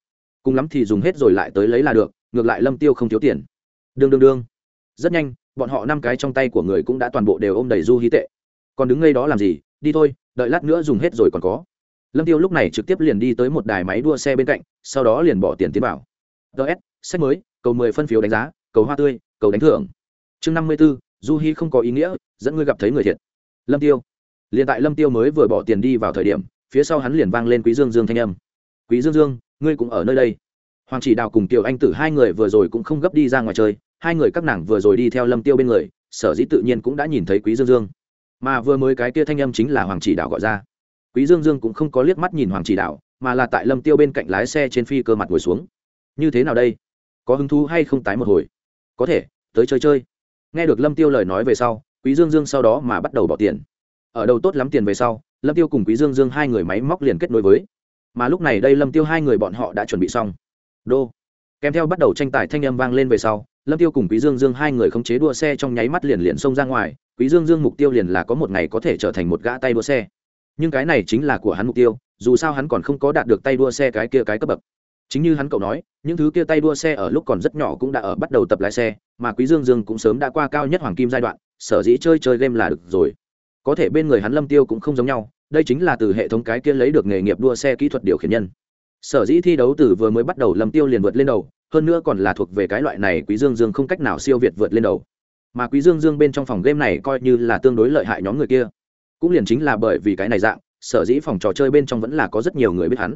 Speaker 1: Cùng lắm thì dùng hết rồi lại tới lấy là được, ngược lại lâm tiêu không thiếu tiền. Đương đương đương. Rất nhanh, bọn họ năm cái trong tay của người cũng đã toàn bộ đều ôm đầy du hí tệ còn đứng ngay đó làm gì đi thôi đợi lát nữa dùng hết rồi còn có. Lâm tiêu lúc này trực tiếp liền đi tới một đài máy đua xe bên cạnh sau đó liền bỏ tiền tiến vào. Ts sách mới cầu mười phân phiếu đánh giá cầu hoa tươi cầu đánh thưởng. Chương năm mươi 54, du hi không có ý nghĩa dẫn ngươi gặp thấy người thiệt. Lâm tiêu. Liền tại lâm tiêu mới vừa bỏ tiền đi vào thời điểm phía sau hắn liền vang lên quý dương dương thanh âm. Quý dương dương ngươi cũng ở nơi đây. Hoàng chỉ đào cùng tiểu anh tử hai người vừa rồi cũng không gấp đi ra ngoài chơi hai người các nàng vừa rồi đi theo lâm tiêu bên người sở dĩ tự nhiên cũng đã nhìn thấy quý dương dương mà vừa mới cái kia thanh âm chính là hoàng chỉ đạo gọi ra. Quý dương dương cũng không có liếc mắt nhìn hoàng chỉ đạo, mà là tại lâm tiêu bên cạnh lái xe trên phi cơ mặt ngồi xuống. Như thế nào đây? Có hứng thú hay không tái một hồi? Có thể tới chơi chơi. Nghe được lâm tiêu lời nói về sau quý dương dương sau đó mà bắt đầu bỏ tiền. Ở đầu tốt lắm tiền về sau lâm tiêu cùng quý dương dương hai người máy móc liền kết nối với. Mà lúc này đây lâm tiêu hai người bọn họ đã chuẩn bị xong. Đô. Kèm theo bắt đầu tranh tài thanh âm vang lên về sau lâm tiêu cùng quý dương dương hai người không chế đua xe trong nháy mắt liền liền xông ra ngoài, quý dương dương mục tiêu liền là có một ngày có thể trở thành một gã tay đua xe. Nhưng cái này chính là của hắn mục tiêu, dù sao hắn còn không có đạt được tay đua xe cái kia cái cấp bậc. Chính như hắn cậu nói, những thứ kia tay đua xe ở lúc còn rất nhỏ cũng đã ở bắt đầu tập lái xe, mà quý dương dương cũng sớm đã qua cao nhất hoàng kim giai đoạn, sở dĩ chơi chơi game là được rồi. Có thể bên người hắn lâm tiêu cũng không giống nhau, đây chính là từ hệ thống cái kia lấy được nghề nghiệp đua xe kỹ thuật điều khiển nhân. Sở dĩ thi đấu từ vừa mới bắt đầu lâm tiêu liền vượt lên đầu hơn nữa còn là thuộc về cái loại này quý dương dương không cách nào siêu việt vượt lên đầu. Mà quý dương dương bên trong phòng game này coi như là tương đối lợi hại nhóm người kia. Cũng liền chính là bởi vì cái này dạng sở dĩ phòng trò chơi bên trong vẫn là có rất nhiều người biết hắn.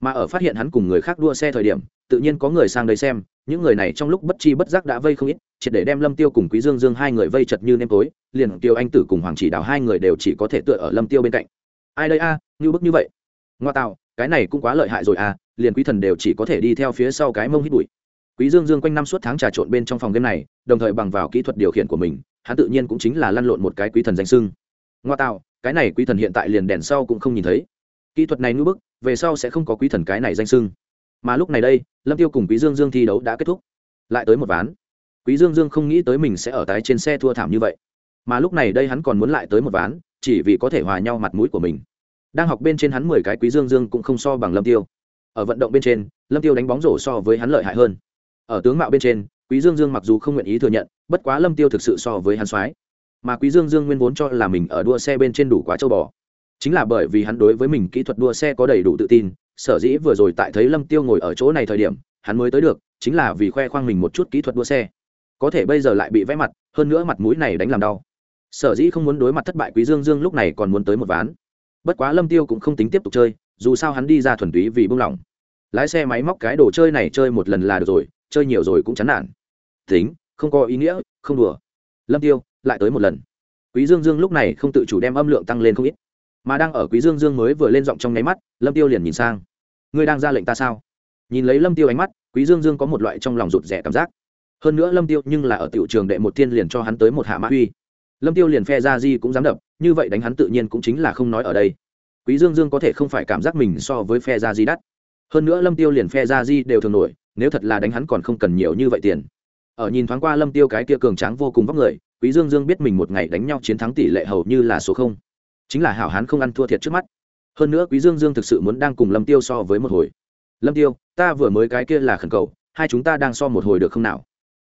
Speaker 1: Mà ở phát hiện hắn cùng người khác đua xe thời điểm tự nhiên có người sang đây xem những người này trong lúc bất chi bất giác đã vây không ít triệt để đem lâm tiêu cùng quý dương dương hai người vây chật như nêm tối liền tiêu anh tử cùng hoàng chỉ đào hai người đều chỉ có thể tựa ở lâm tiêu bên cạnh. Ai đây a à, như bức như vậy? Ngoa tạo cái này cũng quá lợi hại rồi à liền quý thần đều chỉ có thể đi theo phía sau cái mông hít bụi. Quý dương dương quanh năm suốt tháng trà trộn bên trong phòng game này, đồng thời bằng vào kỹ thuật điều khiển của mình, hắn tự nhiên cũng chính là lăn lộn một cái quý thần danh sưng ngoa tạo, cái này quý thần hiện tại liền đèn sau cũng không nhìn thấy. Kỹ thuật này ngưỡng bức, về sau sẽ không có quý thần cái này danh sưng mà lúc này đây, lâm tiêu cùng quý dương dương thi đấu đã kết thúc. Lại tới một ván. Quý dương dương không nghĩ tới mình sẽ ở tái trên xe thua thảm như vậy. Mà lúc này đây hắn còn muốn lại tới một ván, chỉ vì có thể hòa nhau mặt mũi của mình. Đang học bên trên hắn mười cái quý dương dương cũng không so bằng lâm tiêu ở vận động bên trên, lâm tiêu đánh bóng rổ so với hắn lợi hại hơn. Ở tướng mạo bên trên, quý dương dương mặc dù không nguyện ý thừa nhận, bất quá lâm tiêu thực sự so với hắn soái. Mà quý dương dương nguyên vốn cho là mình ở đua xe bên trên đủ quá châu bò. Chính là bởi vì hắn đối với mình kỹ thuật đua xe có đầy đủ tự tin, sở dĩ vừa rồi tại thấy lâm tiêu ngồi ở chỗ này thời điểm, hắn mới tới được, chính là vì khoe khoang mình một chút kỹ thuật đua xe. Có thể bây giờ lại bị vẽ mặt, hơn nữa mặt mũi này đánh làm đau. Sở dĩ không muốn đối mặt thất bại quý dương dương lúc này còn muốn tới một ván. Bất quá lâm tiêu cũng không tính tiếp tục chơi dù sao hắn đi ra thuần túy vì buông lỏng lái xe máy móc cái đồ chơi này chơi một lần là được rồi, chơi nhiều rồi cũng chán nản. Tính, không có ý nghĩa, không đùa. Lâm tiêu, lại tới một lần. Quý dương dương lúc này không tự chủ đem âm lượng tăng lên không ít. Mà đang ở quý dương dương mới vừa lên giọng trong nháy mắt, lâm tiêu liền nhìn sang. Ngươi đang ra lệnh ta sao? Nhìn lấy lâm tiêu ánh mắt, quý dương dương có một loại trong lòng rụt rẻ cảm giác. Hơn nữa lâm tiêu nhưng là ở tiểu trường đệ một thiên liền cho hắn tới một hạ mã uy. Lâm tiêu liền phe ra di cũng dám đập, như vậy đánh hắn tự nhiên cũng chính là không nói ở đây quý dương dương có thể không phải cảm giác mình so với phe ra di đắt. Hơn nữa lâm tiêu liền phe ra di đều thường nổi, nếu thật là đánh hắn còn không cần nhiều như vậy tiền. Ở nhìn thoáng qua lâm tiêu cái kia cường tráng vô cùng vóc người, quý dương dương biết mình một ngày đánh nhau chiến thắng tỷ lệ hầu như là số không. Chính là hảo hán không ăn thua thiệt trước mắt. Hơn nữa quý dương dương thực sự muốn đang cùng lâm tiêu so với một hồi. Lâm tiêu, ta vừa mới cái kia là khẩn cầu, hai chúng ta đang so một hồi được không nào?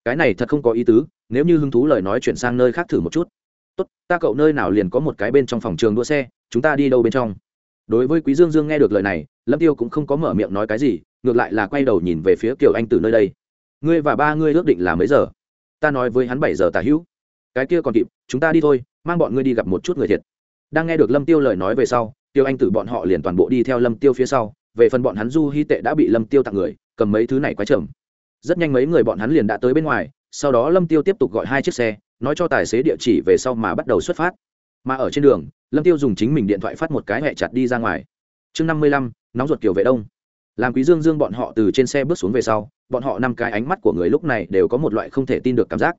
Speaker 1: Cái này thật không có ý tứ, nếu như hứng thú lời nói chuyển sang nơi khác thử một chút. Tốt, ta cậu nơi nào liền có một cái bên trong phòng trường đua xe, chúng ta đi đâu bên trong? Đối với quý dương dương nghe được lời này, lâm tiêu cũng không có mở miệng nói cái gì, ngược lại là quay đầu nhìn về phía kiều anh từ nơi đây. Ngươi và ba ngươi ước định là mấy giờ? Ta nói với hắn bảy giờ tả hữu. Cái kia còn kịp, chúng ta đi thôi, mang bọn ngươi đi gặp một chút người thiệt. Đang nghe được lâm tiêu lời nói về sau, tiêu anh tử bọn họ liền toàn bộ đi theo lâm tiêu phía sau. Về phần bọn hắn du hy tệ đã bị lâm tiêu tặng người, cầm mấy thứ này quái trầm rất nhanh mấy người bọn hắn liền đã tới bên ngoài, sau đó lâm tiêu tiếp tục gọi hai chiếc xe, nói cho tài xế địa chỉ về sau mà bắt đầu xuất phát. Mà ở trên đường lâm tiêu dùng chính mình điện thoại phát một cái hẹ chặt đi ra ngoài. Chương năm mươi lăm, nóng ruột kiểu vệ đông. Làm quý dương dương bọn họ từ trên xe bước xuống về sau, bọn họ năm cái ánh mắt của người lúc này đều có một loại không thể tin được cảm giác.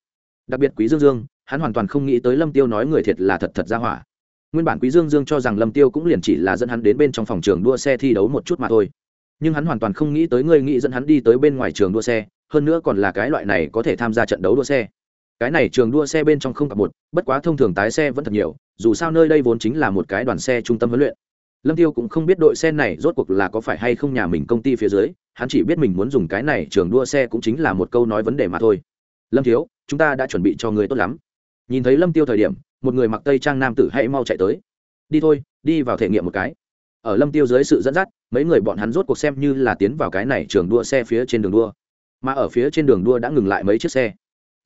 Speaker 1: Đặc biệt quý dương dương, hắn hoàn toàn không nghĩ tới lâm tiêu nói người thiệt là thật thật ra hỏa. Nguyên bản quý dương dương cho rằng lâm tiêu cũng liền chỉ là dẫn hắn đến bên trong phòng trường đua xe thi đấu một chút mà thôi. Nhưng hắn hoàn toàn không nghĩ tới người nghĩ dẫn hắn đi tới bên ngoài trường đua xe, hơn nữa còn là cái loại này có thể tham gia trận đấu đua xe. Cái này trường đua xe bên trong không cặp một, bất quá thông thường tái xe vẫn thật nhiều dù sao nơi đây vốn chính là một cái đoàn xe trung tâm huấn luyện. Lâm tiêu cũng không biết đội xe này rốt cuộc là có phải hay không nhà mình công ty phía dưới, hắn chỉ biết mình muốn dùng cái này trường đua xe cũng chính là một câu nói vấn đề mà thôi. Lâm thiếu, chúng ta đã chuẩn bị cho người tốt lắm. Nhìn thấy lâm tiêu thời điểm, một người mặc tây trang nam tử hãy mau chạy tới. Đi thôi, đi vào thể nghiệm một cái. Ở lâm tiêu dưới sự dẫn dắt, mấy người bọn hắn rốt cuộc xem như là tiến vào cái này trường đua xe phía trên đường đua. Mà ở phía trên đường đua đã ngừng lại mấy chiếc xe.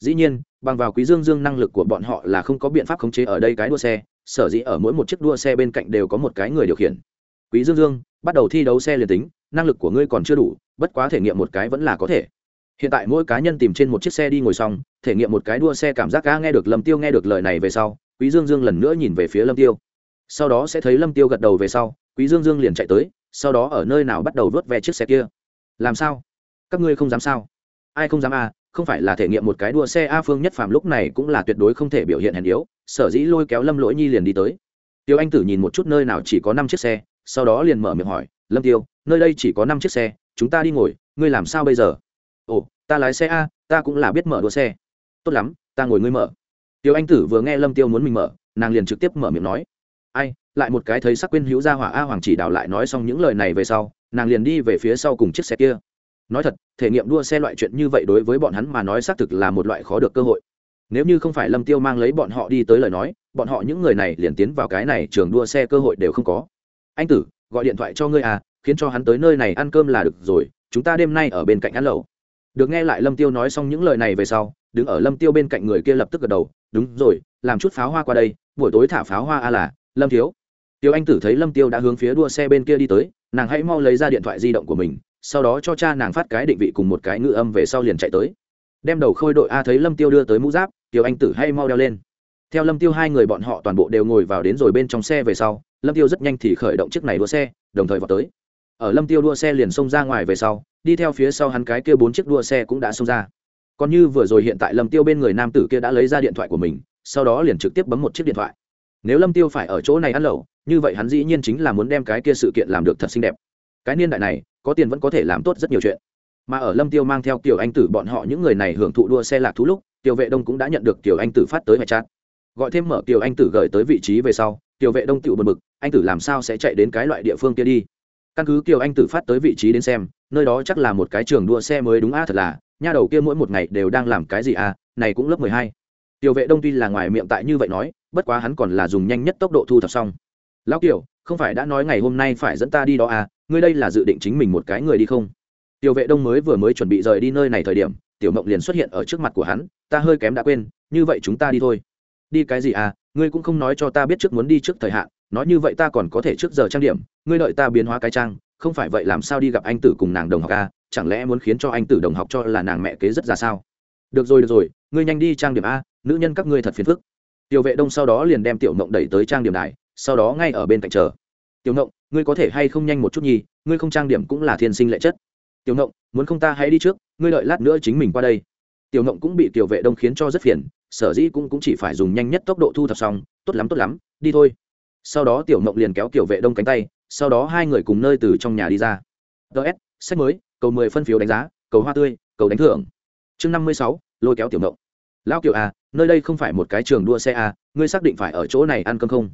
Speaker 1: Dĩ nhiên bằng vào quý dương dương năng lực của bọn họ là không có biện pháp khống chế ở đây cái đua xe, sở dĩ ở mỗi một chiếc đua xe bên cạnh đều có một cái người điều khiển. Quý dương dương, bắt đầu thi đấu xe liền tính, năng lực của ngươi còn chưa đủ, bất quá thể nghiệm một cái vẫn là có thể. Hiện tại mỗi cá nhân tìm trên một chiếc xe đi ngồi xong, thể nghiệm một cái đua xe cảm giác ga nghe được lâm tiêu nghe được lời này về sau, quý dương dương lần nữa nhìn về phía lâm tiêu. Sau đó sẽ thấy lâm tiêu gật đầu về sau, quý dương dương liền chạy tới, sau đó ở nơi nào bắt đầu vớt ve chiếc xe kia. Làm sao? Các ngươi không dám sao? Ai không dám à? Không phải là thể nghiệm một cái đua xe a phương nhất phàm lúc này cũng là tuyệt đối không thể biểu hiện hèn yếu, sở dĩ lôi kéo lâm lỗi nhi liền đi tới. Tiêu anh tử nhìn một chút nơi nào chỉ có năm chiếc xe, sau đó liền mở miệng hỏi, lâm tiêu, nơi đây chỉ có năm chiếc xe, chúng ta đi ngồi, ngươi làm sao bây giờ? Ồ, ta lái xe a, ta cũng là biết mở đua xe. Tốt lắm, ta ngồi ngươi mở. Tiêu anh tử vừa nghe lâm tiêu muốn mình mở, nàng liền trực tiếp mở miệng nói, ai, lại một cái thấy sắc quyên hữu gia hỏa a hoàng chỉ đào lại nói xong những lời này về sau, nàng liền đi về phía sau cùng chiếc xe kia nói thật, thể nghiệm đua xe loại chuyện như vậy đối với bọn hắn mà nói xác thực là một loại khó được cơ hội. Nếu như không phải lâm tiêu mang lấy bọn họ đi tới lời nói, bọn họ những người này liền tiến vào cái này trường đua xe cơ hội đều không có. Anh tử, gọi điện thoại cho ngươi à khiến cho hắn tới nơi này ăn cơm là được rồi, chúng ta đêm nay ở bên cạnh ăn lẩu. Được nghe lại lâm tiêu nói xong những lời này về sau, đứng ở lâm tiêu bên cạnh người kia lập tức gật đầu, đúng rồi, làm chút pháo hoa qua đây, buổi tối thả pháo hoa a là, lâm thiếu. Tiêu anh tử thấy lâm tiêu đã hướng phía đua xe bên kia đi tới, nàng hãy mau lấy ra điện thoại di động của mình sau đó cho cha nàng phát cái định vị cùng một cái ngữ âm về sau liền chạy tới. Đem đầu khôi đội a thấy lâm tiêu đưa tới mũ giáp, tiểu anh tử hay mau đeo lên. Theo lâm tiêu hai người bọn họ toàn bộ đều ngồi vào đến rồi bên trong xe về sau, lâm tiêu rất nhanh thì khởi động chiếc này đua xe, đồng thời vào tới. Ở lâm tiêu đua xe liền xông ra ngoài về sau, đi theo phía sau hắn cái kia bốn chiếc đua xe cũng đã xông ra. Còn như vừa rồi hiện tại lâm tiêu bên người nam tử kia đã lấy ra điện thoại của mình, sau đó liền trực tiếp bấm một chiếc điện thoại. Nếu lâm tiêu phải ở chỗ này ăn lẩu, như vậy hắn dĩ nhiên chính là muốn đem cái kia sự kiện làm được thật xinh đẹp. Cái niên đại này có tiền vẫn có thể làm tốt rất nhiều chuyện. Mà ở lâm tiêu mang theo kiểu anh tử, bọn họ những người này hưởng thụ đua xe lạc thú lúc tiểu vệ đông cũng đã nhận được tiểu anh tử phát tới hệ chat. Gọi thêm mở tiểu anh tử gửi tới vị trí về sau tiểu vệ đông tự bật mực anh tử làm sao sẽ chạy đến cái loại địa phương kia đi? Căn cứ kiều anh tử phát tới vị trí đến xem, nơi đó chắc là một cái trường đua xe mới đúng a, thật là, nha đầu kia mỗi một ngày đều đang làm cái gì à này cũng lớp mười hai. Tiểu vệ đông tuy là ngoài miệng tại như vậy nói, bất quá hắn còn là dùng nhanh nhất tốc độ thu thập xong. Lão kiểu không phải đã nói ngày hôm nay phải dẫn ta đi đó à ngươi đây là dự định chính mình một cái người đi không? Tiểu vệ đông mới vừa mới chuẩn bị rời đi nơi này thời điểm, tiểu mộng liền xuất hiện ở trước mặt của hắn, ta hơi kém đã quên, như vậy chúng ta đi thôi. Đi cái gì à ngươi cũng không nói cho ta biết trước muốn đi trước thời hạn, nói như vậy ta còn có thể trước giờ trang điểm, ngươi đợi ta biến hóa cái trang, không phải vậy làm sao đi gặp anh tử cùng nàng đồng học à? chẳng lẽ muốn khiến cho anh tử đồng học cho là nàng mẹ kế rất ra sao? Được rồi được rồi, ngươi nhanh đi trang điểm a, nữ nhân các ngươi thật phiền phức. Tiểu vệ đông sau đó liền đem tiểu mộng đẩy tới trang điểm đài sau đó ngay ở bên cạnh chờ. Tiểu ngộng ngươi có thể hay không nhanh một chút nhi ngươi không trang điểm cũng là thiên sinh lệ chất. Tiểu ngộng muốn không ta hãy đi trước ngươi đợi lát nữa chính mình qua đây. Tiểu ngộng cũng bị tiểu vệ đông khiến cho rất phiền sở dĩ cũng, cũng chỉ phải dùng nhanh nhất tốc độ thu thập xong tốt lắm tốt lắm đi thôi. Sau đó tiểu ngộng liền kéo tiểu vệ đông cánh tay sau đó hai người cùng nơi từ trong nhà đi ra. Ts sách mới cầu mười phân phiếu đánh giá cầu hoa tươi cầu đánh thưởng. Chương năm mươi sáu lôi kéo tiểu ngộng. Lão kiểu à nơi đây không phải một cái trường đua xe à ngươi xác định phải ở chỗ này ăn cơm không?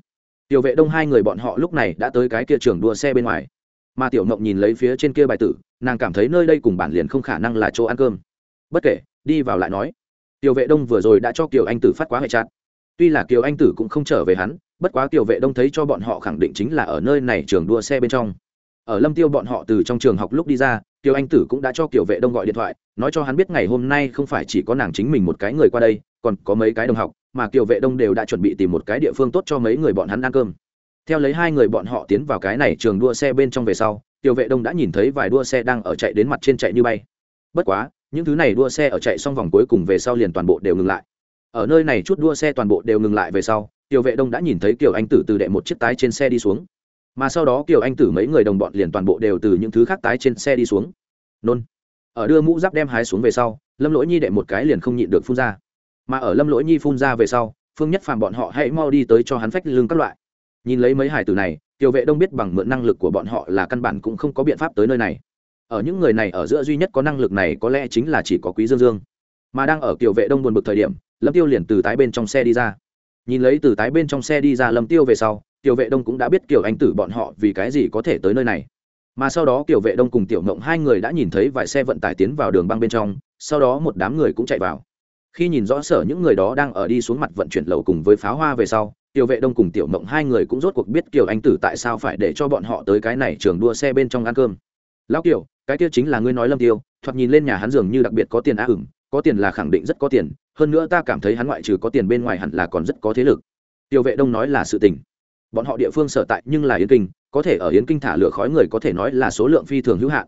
Speaker 1: Tiểu vệ đông hai người bọn họ lúc này đã tới cái kia trường đua xe bên ngoài. Mà tiểu mộng nhìn lấy phía trên kia bài tử, nàng cảm thấy nơi đây cùng bản liền không khả năng là chỗ ăn cơm. Bất kể, đi vào lại nói. Tiểu vệ đông vừa rồi đã cho kiều anh tử phát quá hệ chặt tuy là kiều anh tử cũng không trở về hắn, bất quá tiểu vệ đông thấy cho bọn họ khẳng định chính là ở nơi này trường đua xe bên trong. Ở lâm tiêu bọn họ từ trong trường học lúc đi ra, kiều anh tử cũng đã cho kiều vệ đông gọi điện thoại, nói cho hắn biết ngày hôm nay không phải chỉ có nàng chính mình một cái người qua đây, còn có mấy cái đồng học mà kiều vệ đông đều đã chuẩn bị tìm một cái địa phương tốt cho mấy người bọn hắn ăn cơm. Theo lấy hai người bọn họ tiến vào cái này trường đua xe bên trong về sau, kiều vệ đông đã nhìn thấy vài đua xe đang ở chạy đến mặt trên chạy như bay. Bất quá, những thứ này đua xe ở chạy xong vòng cuối cùng về sau liền toàn bộ đều ngừng lại. Ở nơi này chút đua xe toàn bộ đều ngừng lại về sau, kiều vệ đông đã nhìn thấy kiều anh tử từ đệ một chiếc tái trên xe đi xuống. Mà sau đó kiều anh tử mấy người đồng bọn liền toàn bộ đều từ những thứ khác tái trên xe đi xuống. Nôn. Ở đưa mũ giáp đem hái xuống về sau, lâm lỗi nhi đệ một cái liền không nhịn được phun ra mà ở lâm lỗi nhi phun ra về sau, phương nhất phàm bọn họ hãy mau đi tới cho hắn phách lương các loại. Nhìn lấy mấy hải tử này tiểu vệ đông biết bằng mượn năng lực của bọn họ là căn bản cũng không có biện pháp tới nơi này. Ở những người này ở giữa duy nhất có năng lực này có lẽ chính là chỉ có quý dương dương. Mà đang ở tiểu vệ đông buồn bực thời điểm, lâm tiêu liền từ tái bên trong xe đi ra. Nhìn lấy từ tái bên trong xe đi ra lâm tiêu về sau tiểu vệ đông cũng đã biết kiểu anh tử bọn họ vì cái gì có thể tới nơi này. Mà sau đó tiểu vệ đông cùng tiểu ngộng hai người đã nhìn thấy vài xe vận tải tiến vào đường băng bên trong, sau đó một đám người cũng chạy vào khi nhìn rõ sở những người đó đang ở đi xuống mặt vận chuyển lầu cùng với pháo hoa về sau, tiểu vệ đông cùng tiểu mộng hai người cũng rốt cuộc biết kiều anh tử tại sao phải để cho bọn họ tới cái này trường đua xe bên trong ăn cơm. Lão kiều, cái kia chính là ngươi nói lâm tiêu, thoạt nhìn lên nhà hắn dường như đặc biệt có tiền á ửng có tiền là khẳng định rất có tiền, hơn nữa ta cảm thấy hắn ngoại trừ có tiền bên ngoài hẳn là còn rất có thế lực. Tiểu vệ đông nói là sự tình. Bọn họ địa phương sở tại nhưng là yến kinh, có thể ở yến kinh thả lửa khói người có thể nói là số lượng phi thường hữu hạn.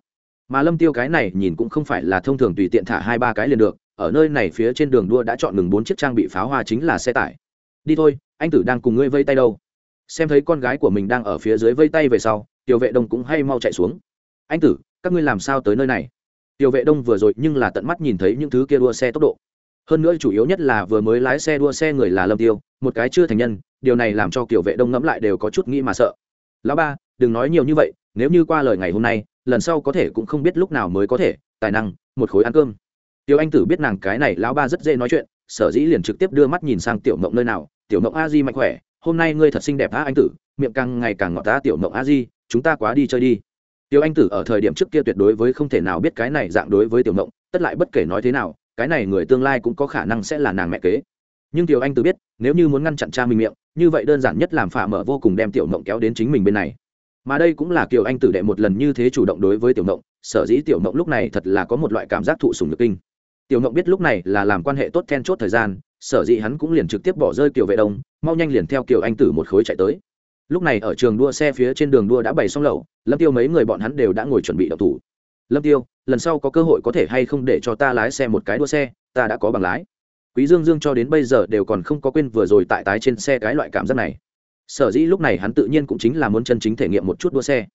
Speaker 1: Mà lâm tiêu cái này nhìn cũng không phải là thông thường tùy tiện thả hai ba cái liền được ở nơi này phía trên đường đua đã chọn ngừng bốn chiếc trang bị pháo hoa chính là xe tải. Đi thôi, anh tử đang cùng ngươi vây tay đâu? Xem thấy con gái của mình đang ở phía dưới vây tay về sau, tiểu vệ đông cũng hay mau chạy xuống. Anh tử, các ngươi làm sao tới nơi này? Tiểu vệ đông vừa rồi nhưng là tận mắt nhìn thấy những thứ kia đua xe tốc độ. Hơn nữa chủ yếu nhất là vừa mới lái xe đua xe người là lâm tiêu, một cái chưa thành nhân, điều này làm cho kiểu vệ đông ngẫm lại đều có chút nghĩ mà sợ. Lão ba, đừng nói nhiều như vậy, nếu như qua lời ngày hôm nay, lần sau có thể cũng không biết lúc nào mới có thể, tài năng, một khối ăn cơm tiểu anh tử biết nàng cái này lão ba rất dễ nói chuyện, sở dĩ liền trực tiếp đưa mắt nhìn sang tiểu mộng nơi nào, tiểu mộng a di mạnh khỏe, hôm nay ngươi thật xinh đẹp á anh tử, miệng càng ngày càng ngọt ta tiểu mộng a di, chúng ta quá đi chơi đi. Tiểu anh tử ở thời điểm trước kia tuyệt đối với không thể nào biết cái này dạng đối với tiểu mộng, tất lại bất kể nói thế nào, cái này người tương lai cũng có khả năng sẽ là nàng mẹ kế. Nhưng tiểu anh tử biết, nếu như muốn ngăn chặn cha mình miệng, như vậy đơn giản nhất làm phả mở vô cùng đem tiểu mộng kéo đến chính mình bên này. Mà đây cũng là kiều anh tử đệ một lần như thế chủ động đối với tiểu mộng, sở dĩ tiểu mộng lúc này thật là có một loại cảm giác thụ sùng nhược kinh tiểu mộng biết lúc này là làm quan hệ tốt then chốt thời gian, sở dĩ hắn cũng liền trực tiếp bỏ rơi kiểu vệ đông, mau nhanh liền theo kiểu anh tử một khối chạy tới. Lúc này ở trường đua xe phía trên đường đua đã bày xong lậu lâm tiêu mấy người bọn hắn đều đã ngồi chuẩn bị đậu thủ. Lâm tiêu, lần sau có cơ hội có thể hay không để cho ta lái xe một cái đua xe? Ta đã có bằng lái. Quý dương dương cho đến bây giờ đều còn không có quên vừa rồi tại tái trên xe cái loại cảm giác này. Sở dĩ lúc này hắn tự nhiên cũng chính là muốn chân chính thể nghiệm một chút đua xe.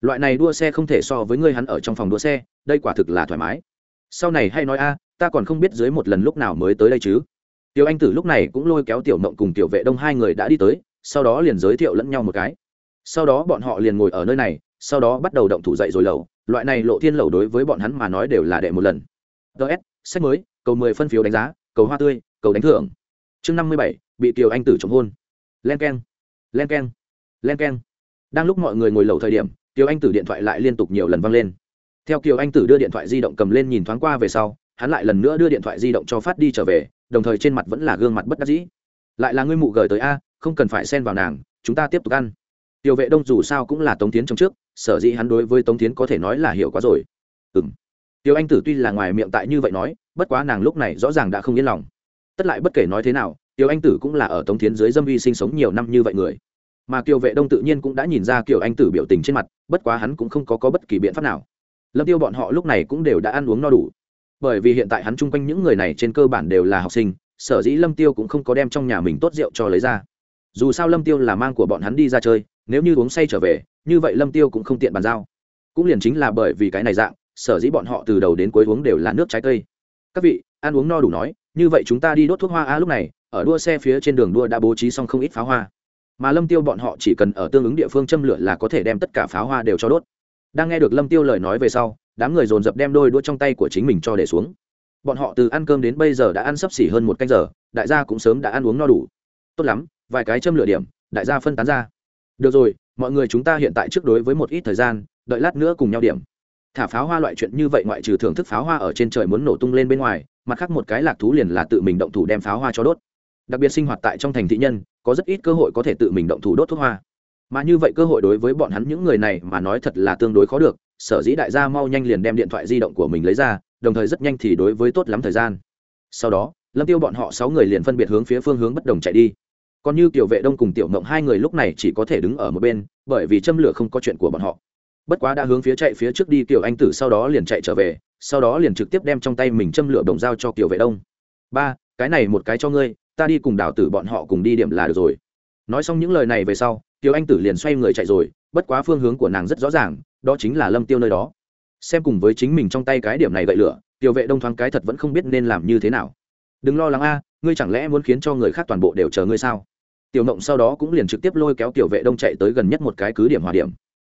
Speaker 1: Loại này đua xe không thể so với người hắn ở trong phòng đua xe, đây quả thực là thoải mái. Sau này hay nói a ta còn không biết dưới một lần lúc nào mới tới đây chứ. Tiểu anh tử lúc này cũng lôi kéo tiểu mộng cùng tiểu vệ đông hai người đã đi tới, sau đó liền giới thiệu lẫn nhau một cái. Sau đó bọn họ liền ngồi ở nơi này, sau đó bắt đầu động thủ dậy rồi lầu. Loại này lộ thiên lầu đối với bọn hắn mà nói đều là đệ một lần. Ts sách mới, cầu mười phân phiếu đánh giá, cầu hoa tươi, cầu đánh thưởng. Chương năm mươi bảy, bị Tiểu anh tử chống hôn. Len k e n len k e n len k e n đang lúc mọi người ngồi lầu thời điểm, Tiểu anh tử điện thoại lại liên tục nhiều lần văng lên. Theo kiều anh tử đưa điện thoại di động cầm lên nhìn thoáng qua về sau hắn lại lần nữa đưa điện thoại di động cho phát đi trở về đồng thời trên mặt vẫn là gương mặt bất đắc dĩ. Lại là ngươi mụ gửi tới a không cần phải xen vào nàng chúng ta tiếp tục ăn. Tiểu vệ đông dù sao cũng là tống tiến trong trước sở dĩ hắn đối với tống tiến có thể nói là hiểu quá rồi. Ừ m tiểu anh tử tuy là ngoài miệng tại như vậy nói bất quá nàng lúc này rõ ràng đã không yên lòng. Tất lại bất kể nói thế nào tiểu anh tử cũng là ở tống tiến dưới dâm uy sinh sống nhiều năm như vậy người. Mà kiều vệ đông tự nhiên cũng đã nhìn ra kiều anh tử biểu tình trên mặt bất quá hắn cũng không có, có bất kỳ biện pháp nào. Lâm tiêu bọn họ lúc này cũng đều đã ăn uống no đủ bởi vì hiện tại hắn chung quanh những người này trên cơ bản đều là học sinh, sở dĩ lâm tiêu cũng không có đem trong nhà mình tốt rượu cho lấy ra. Dù sao lâm tiêu là mang của bọn hắn đi ra chơi, nếu như uống say trở về, như vậy lâm tiêu cũng không tiện bàn giao. Cũng liền chính là bởi vì cái này dạng, sở dĩ bọn họ từ đầu đến cuối uống đều là nước trái cây. Các vị, ăn uống no đủ nói, như vậy chúng ta đi đốt thuốc hoa a lúc này, ở đua xe phía trên đường đua đã bố trí xong không ít pháo hoa. Mà lâm tiêu bọn họ chỉ cần ở tương ứng địa phương châm lửa là có thể đem tất cả pháo hoa đều cho đốt. Đang nghe được lâm tiêu lời nói về sau đám người dồn dập đem đôi đũa trong tay của chính mình cho để xuống. Bọn họ từ ăn cơm đến bây giờ đã ăn sấp xỉ hơn một canh giờ, đại gia cũng sớm đã ăn uống no đủ. Tốt lắm, vài cái châm lửa điểm, đại gia phân tán ra. Được rồi, mọi người chúng ta hiện tại trước đối với một ít thời gian, đợi lát nữa cùng nhau điểm. Thả pháo hoa loại chuyện như vậy ngoại trừ thưởng thức pháo hoa ở trên trời muốn nổ tung lên bên ngoài, mặt khác một cái lạc thú liền là tự mình động thủ đem pháo hoa cho đốt. Đặc biệt sinh hoạt tại trong thành thị nhân, có rất ít cơ hội có thể tự mình động thủ đốt thuốc hoa. Mà như vậy cơ hội đối với bọn hắn những người này mà nói thật là tương đối khó được sở dĩ đại gia mau nhanh liền đem điện thoại di động của mình lấy ra, đồng thời rất nhanh thì đối với tốt lắm thời gian. Sau đó, lâm tiêu bọn họ sáu người liền phân biệt hướng phía phương hướng bất đồng chạy đi. Còn như tiểu vệ đông cùng tiểu mộng hai người lúc này chỉ có thể đứng ở một bên, bởi vì châm lửa không có chuyện của bọn họ. Bất quá đã hướng phía chạy phía trước đi tiểu anh tử sau đó liền chạy trở về, sau đó liền trực tiếp đem trong tay mình châm lửa đồng giao cho tiểu vệ đông. Ba, cái này một cái cho ngươi, ta đi cùng đào tử bọn họ cùng đi điểm là được rồi. Nói xong những lời này về sau tiểu anh tử liền xoay người chạy rồi, bất quá phương hướng của nàng rất rõ ràng đó chính là lâm tiêu nơi đó. Xem cùng với chính mình trong tay cái điểm này gậy lửa tiểu vệ đông thoáng cái thật vẫn không biết nên làm như thế nào. Đừng lo lắng a, ngươi chẳng lẽ muốn khiến cho người khác toàn bộ đều chờ ngươi sao? Tiểu mộng sau đó cũng liền trực tiếp lôi kéo tiểu vệ đông chạy tới gần nhất một cái cứ điểm hòa điểm.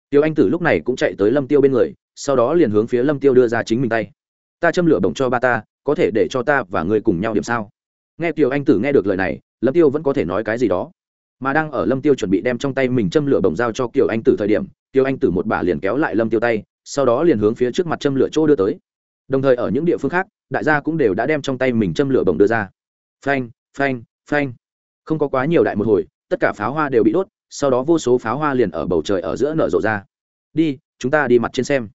Speaker 1: Tiểu anh tử lúc này cũng chạy tới lâm tiêu bên người, sau đó liền hướng phía lâm tiêu đưa ra chính mình tay. Ta châm lửa bổng cho ba ta, có thể để cho ta và ngươi cùng nhau điểm sao? Nghe tiểu anh tử nghe được lời này, lâm tiêu vẫn có thể nói cái gì đó mà đang ở lâm tiêu chuẩn bị đem trong tay mình châm lửa bồng dao cho kiều anh tử thời điểm, kiều anh tử một bà liền kéo lại lâm tiêu tay, sau đó liền hướng phía trước mặt châm lửa chỗ đưa tới. Đồng thời ở những địa phương khác, đại gia cũng đều đã đem trong tay mình châm lửa bồng đưa ra. Phanh phanh phanh. Không có quá nhiều đại một hồi, tất cả pháo hoa đều bị đốt, sau đó vô số pháo hoa liền ở bầu trời ở giữa nở rộ ra. Đi, chúng ta đi mặt trên xem.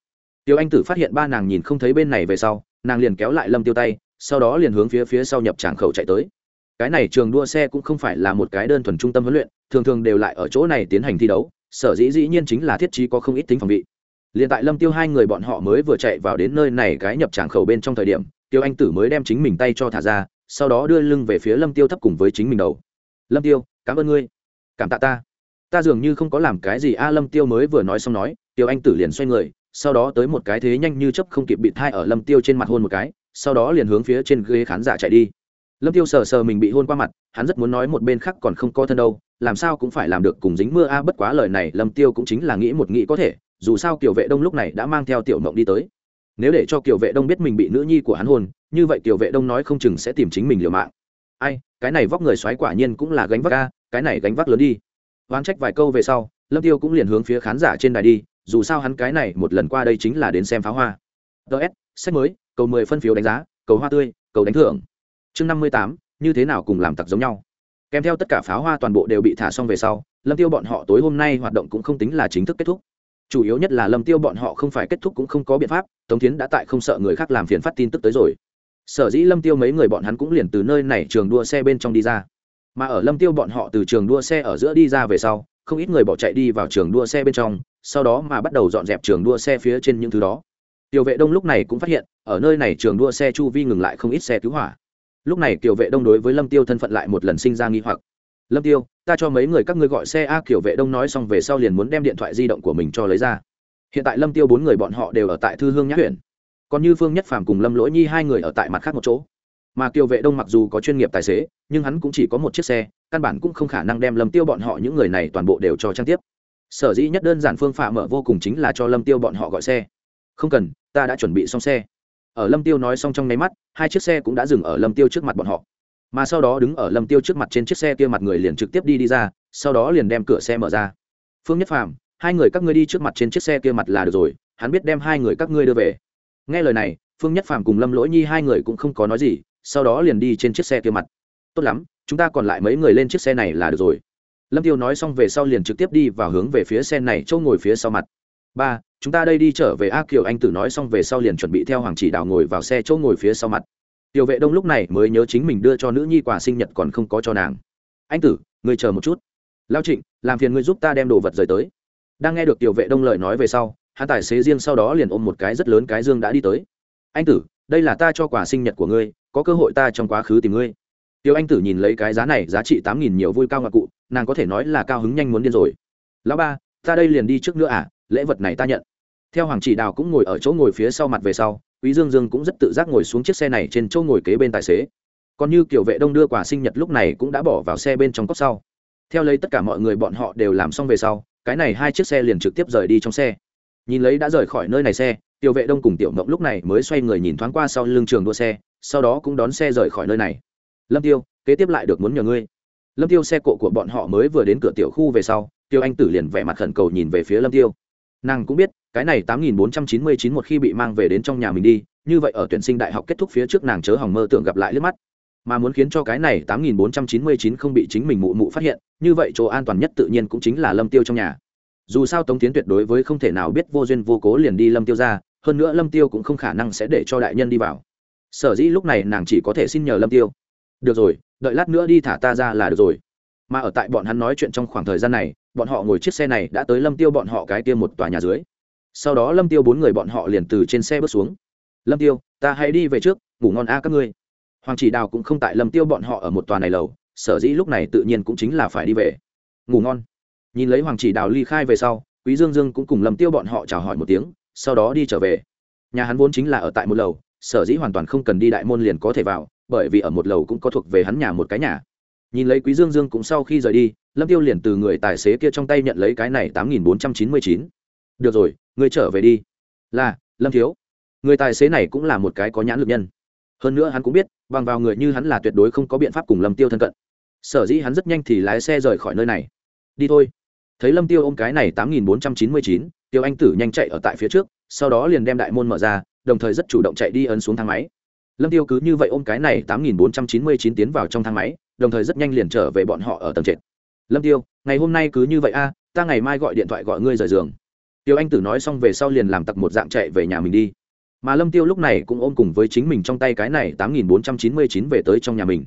Speaker 1: Tiêu anh tử phát hiện ba nàng nhìn không thấy bên này về sau, nàng liền kéo lại lâm tiêu tay, sau đó liền hướng phía phía sau nhập tràng khẩu chạy tới cái này trường đua xe cũng không phải là một cái đơn thuần trung tâm huấn luyện, thường thường đều lại ở chỗ này tiến hành thi đấu, sở dĩ dĩ nhiên chính là thiết trí có không ít tính phòng bị. Liền tại lâm tiêu hai người bọn họ mới vừa chạy vào đến nơi này cái nhập tràng khẩu bên trong thời điểm, tiêu anh tử mới đem chính mình tay cho thả ra, sau đó đưa lưng về phía lâm tiêu thấp cùng với chính mình đầu. Lâm tiêu, cảm ơn ngươi. Cảm tạ ta. Ta dường như không có làm cái gì. A lâm tiêu mới vừa nói xong nói, tiêu anh tử liền xoay người, sau đó tới một cái thế nhanh như chấp không kịp bị thai ở lâm tiêu trên mặt hôn một cái, sau đó liền hướng phía trên ghế khán giả chạy đi lâm tiêu sờ sờ mình bị hôn qua mặt, hắn rất muốn nói một bên khác còn không có thân đâu, làm sao cũng phải làm được cùng dính mưa a, bất quá lời này lâm tiêu cũng chính là nghĩ một nghĩ có thể, dù sao kiểu vệ đông lúc này đã mang theo tiểu mộng đi tới. Nếu để cho kiểu vệ đông biết mình bị nữ nhi của hắn hôn, như vậy kiểu vệ đông nói không chừng sẽ tìm chính mình liều mạng. Ai, cái này vóc người xoáy quả nhiên cũng là gánh vác a, cái này gánh vác lớn đi. Oán trách vài câu về sau, lâm tiêu cũng liền hướng phía khán giả trên đài đi, dù sao hắn cái này một lần qua đây chính là đến xem pháo hoa. Ts sách mới, cầu mười phân phiếu đánh giá, cầu hoa tươi, cầu đánh thưởng chương năm mươi tám, như thế nào cùng làm tặc giống nhau. Kèm theo tất cả pháo hoa toàn bộ đều bị thả xong về sau, lâm tiêu bọn họ tối hôm nay hoạt động cũng không tính là chính thức kết thúc. Chủ yếu nhất là lâm tiêu bọn họ không phải kết thúc cũng không có biện pháp, tống tiến đã tại không sợ người khác làm phiền phát tin tức tới rồi. Sở dĩ lâm tiêu mấy người bọn hắn cũng liền từ nơi này trường đua xe bên trong đi ra. Mà ở lâm tiêu bọn họ từ trường đua xe ở giữa đi ra về sau, không ít người bỏ chạy đi vào trường đua xe bên trong, sau đó mà bắt đầu dọn dẹp trường đua xe phía trên những thứ đó. Tiểu vệ đông lúc này cũng phát hiện, ở nơi này trường đua xe chu vi ngừng lại không ít xe cứu hỏa lúc này kiểu vệ đông đối với lâm tiêu thân phận lại một lần sinh ra nghi hoặc. Lâm tiêu, ta cho mấy người các ngươi gọi xe a. Kiểu vệ đông nói xong về sau liền muốn đem điện thoại di động của mình cho lấy ra. Hiện tại lâm tiêu bốn người bọn họ đều ở tại thư hương nhã huyện. Còn như phương nhất phàm cùng lâm lỗi nhi hai người ở tại mặt khác một chỗ. Mà kiều vệ đông mặc dù có chuyên nghiệp tài xế, nhưng hắn cũng chỉ có một chiếc xe, căn bản cũng không khả năng đem lâm tiêu bọn họ những người này toàn bộ đều cho trang tiếp. Sở dĩ nhất đơn giản phương phạm mở vô cùng chính là cho lâm tiêu bọn họ gọi xe. Không cần, ta đã chuẩn bị xong xe ở lâm tiêu nói xong trong nháy mắt, hai chiếc xe cũng đã dừng ở lâm tiêu trước mặt bọn họ. Mà sau đó đứng ở lâm tiêu trước mặt trên chiếc xe kia mặt người liền trực tiếp đi đi ra, sau đó liền đem cửa xe mở ra. Phương nhất phàm, hai người các ngươi đi trước mặt trên chiếc xe kia mặt là được rồi, hắn biết đem hai người các ngươi đưa về. Nghe lời này, phương nhất phàm cùng lâm lỗi nhi hai người cũng không có nói gì, sau đó liền đi trên chiếc xe kia mặt. Tốt lắm, chúng ta còn lại mấy người lên chiếc xe này là được rồi. Lâm tiêu nói xong về sau liền trực tiếp đi vào hướng về phía xe này châu ngồi phía sau mặt. Ba chúng ta đây đi trở về a kiều anh tử nói xong về sau liền chuẩn bị theo hoàng chỉ đào ngồi vào xe chỗ ngồi phía sau mặt. Tiểu vệ đông lúc này mới nhớ chính mình đưa cho nữ nhi quà sinh nhật còn không có cho nàng. Anh tử người chờ một chút. Lao trịnh, làm phiền ngươi giúp ta đem đồ vật rời tới. Đang nghe được tiểu vệ đông lời nói về sau, hắn tài xế riêng sau đó liền ôm một cái rất lớn cái dương đã đi tới. Anh tử, đây là ta cho quà sinh nhật của ngươi, có cơ hội ta trong quá khứ tìm ngươi. Tiểu anh tử nhìn lấy cái giá này, giá trị tám nghìn nhiều vui cao ngạc cụ, nàng có thể nói là cao hứng nhanh muốn điên rồi. Lão ba, ta đây liền đi trước nữa à? Lễ vật này ta nhận. Theo hoàng chỉ đào cũng ngồi ở chỗ ngồi phía sau mặt về sau, quý dương dương cũng rất tự giác ngồi xuống chiếc xe này trên chỗ ngồi kế bên tài xế. Còn như kiểu vệ đông đưa quà sinh nhật lúc này cũng đã bỏ vào xe bên trong cốc sau. Theo lấy tất cả mọi người bọn họ đều làm xong về sau, cái này hai chiếc xe liền trực tiếp rời đi trong xe. Nhìn lấy đã rời khỏi nơi này xe, tiểu vệ đông cùng tiểu mộng lúc này mới xoay người nhìn thoáng qua sau lưng trường đua xe, sau đó cũng đón xe rời khỏi nơi này. Lâm tiêu, kế tiếp lại được muốn nhờ ngươi. Lâm tiêu xe cộ của bọn họ mới vừa đến cửa tiểu khu về sau, tiêu anh tử liền vẻ mặt khẩn cầu nhìn về phía lâm tiêu nàng cũng biết, cái này tám nghìn bốn trăm chín mươi chín một khi bị mang về đến trong nhà mình đi, như vậy ở tuyển sinh đại học kết thúc phía trước nàng chớ hỏng mơ tưởng gặp lại liếc mắt. Mà muốn khiến cho cái này tám nghìn bốn trăm chín mươi chín không bị chính mình mụ mụ phát hiện, như vậy chỗ an toàn nhất tự nhiên cũng chính là lâm tiêu trong nhà. Dù sao tống tiến tuyệt đối với không thể nào biết vô duyên vô cố liền đi lâm tiêu ra, hơn nữa lâm tiêu cũng không khả năng sẽ để cho đại nhân đi vào. Sở dĩ lúc này nàng chỉ có thể xin nhờ lâm tiêu. Được rồi, đợi lát nữa đi thả ta ra là được rồi. Mà ở tại bọn hắn nói chuyện trong khoảng thời gian này bọn họ ngồi chiếc xe này đã tới lâm tiêu bọn họ cái tiêm một tòa nhà dưới. Sau đó lâm tiêu bốn người bọn họ liền từ trên xe bước xuống. Lâm tiêu, ta hãy đi về trước, ngủ ngon a các ngươi. Hoàng chỉ đào cũng không tại lâm tiêu bọn họ ở một tòa này lầu, sở dĩ lúc này tự nhiên cũng chính là phải đi về. Ngủ ngon. Nhìn lấy hoàng chỉ đào ly khai về sau, quý dương dương cũng cùng lâm tiêu bọn họ chào hỏi một tiếng, sau đó đi trở về. Nhà hắn vốn chính là ở tại một lầu, sở dĩ hoàn toàn không cần đi đại môn liền có thể vào, bởi vì ở một lầu cũng có thuộc về hắn nhà một cái nhà. Nhìn lấy quý dương dương cũng sau khi rời đi lâm tiêu liền từ người tài xế kia trong tay nhận lấy cái này tám nghìn bốn trăm chín mươi chín. Được rồi, ngươi trở về đi. Là, lâm thiếu. Người tài xế này cũng là một cái có nhãn lực nhân. Hơn nữa hắn cũng biết, bằng vào người như hắn là tuyệt đối không có biện pháp cùng lâm tiêu thân cận. Sở dĩ hắn rất nhanh thì lái xe rời khỏi nơi này. Đi thôi. Thấy lâm tiêu ôm cái này tám nghìn bốn trăm chín mươi chín, tiêu anh tử nhanh chạy ở tại phía trước, sau đó liền đem đại môn mở ra, đồng thời rất chủ động chạy đi ấn xuống thang máy. Lâm tiêu cứ như vậy ôm cái này tám nghìn bốn trăm chín mươi chín tiến vào trong thang máy, đồng thời rất nhanh liền trở về bọn họ ở tầng trệt lâm tiêu, ngày hôm nay cứ như vậy a, ta ngày mai gọi điện thoại gọi ngươi rời giường. Tiêu anh tử nói xong về sau liền làm tặc một dạng chạy về nhà mình đi. Mà lâm tiêu lúc này cũng ôm cùng với chính mình trong tay cái này tám nghìn bốn trăm chín mươi chín về tới trong nhà mình.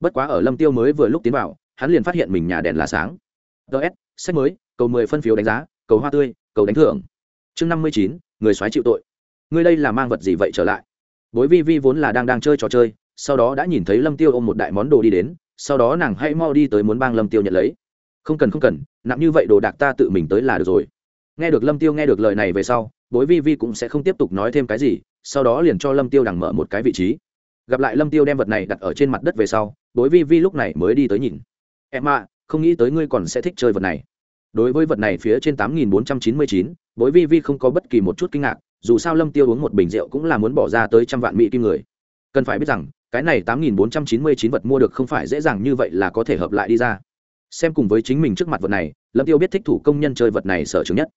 Speaker 1: Bất quá ở lâm tiêu mới vừa lúc tiến vào, hắn liền phát hiện mình nhà đèn là sáng. Ts sách mới, cầu mười phân phiếu đánh giá, cầu hoa tươi, cầu đánh thưởng. Chương năm mươi chín, người soái chịu tội. Ngươi đây là mang vật gì vậy trở lại? Bối vi vi vốn là đang đang chơi trò chơi, sau đó đã nhìn thấy lâm tiêu ôm một đại món đồ đi đến sau đó nàng hãy mau đi tới muốn bang lâm tiêu nhận lấy. Không cần không cần, nặng như vậy đồ đạc ta tự mình tới là được rồi. Nghe được lâm tiêu nghe được lời này về sau, bối vi vi cũng sẽ không tiếp tục nói thêm cái gì, sau đó liền cho lâm tiêu đằng mở một cái vị trí. Gặp lại lâm tiêu đem vật này đặt ở trên mặt đất về sau, bối vi vi lúc này mới đi tới nhìn. Em ạ không nghĩ tới ngươi còn sẽ thích chơi vật này. Đối với vật này phía trên tám nghìn bốn trăm chín mươi chín, bối vi vi không có bất kỳ một chút kinh ngạc, dù sao lâm tiêu uống một bình rượu cũng là muốn bỏ ra tới trăm vạn mỹ kim người. Cần phải biết rằng cái này tám nghìn bốn trăm chín mươi chín vật mua được không phải dễ dàng như vậy là có thể hợp lại đi ra. Xem cùng với chính mình trước mặt vật này, lâm tiêu biết thích thủ công nhân chơi vật này sở trường nhất.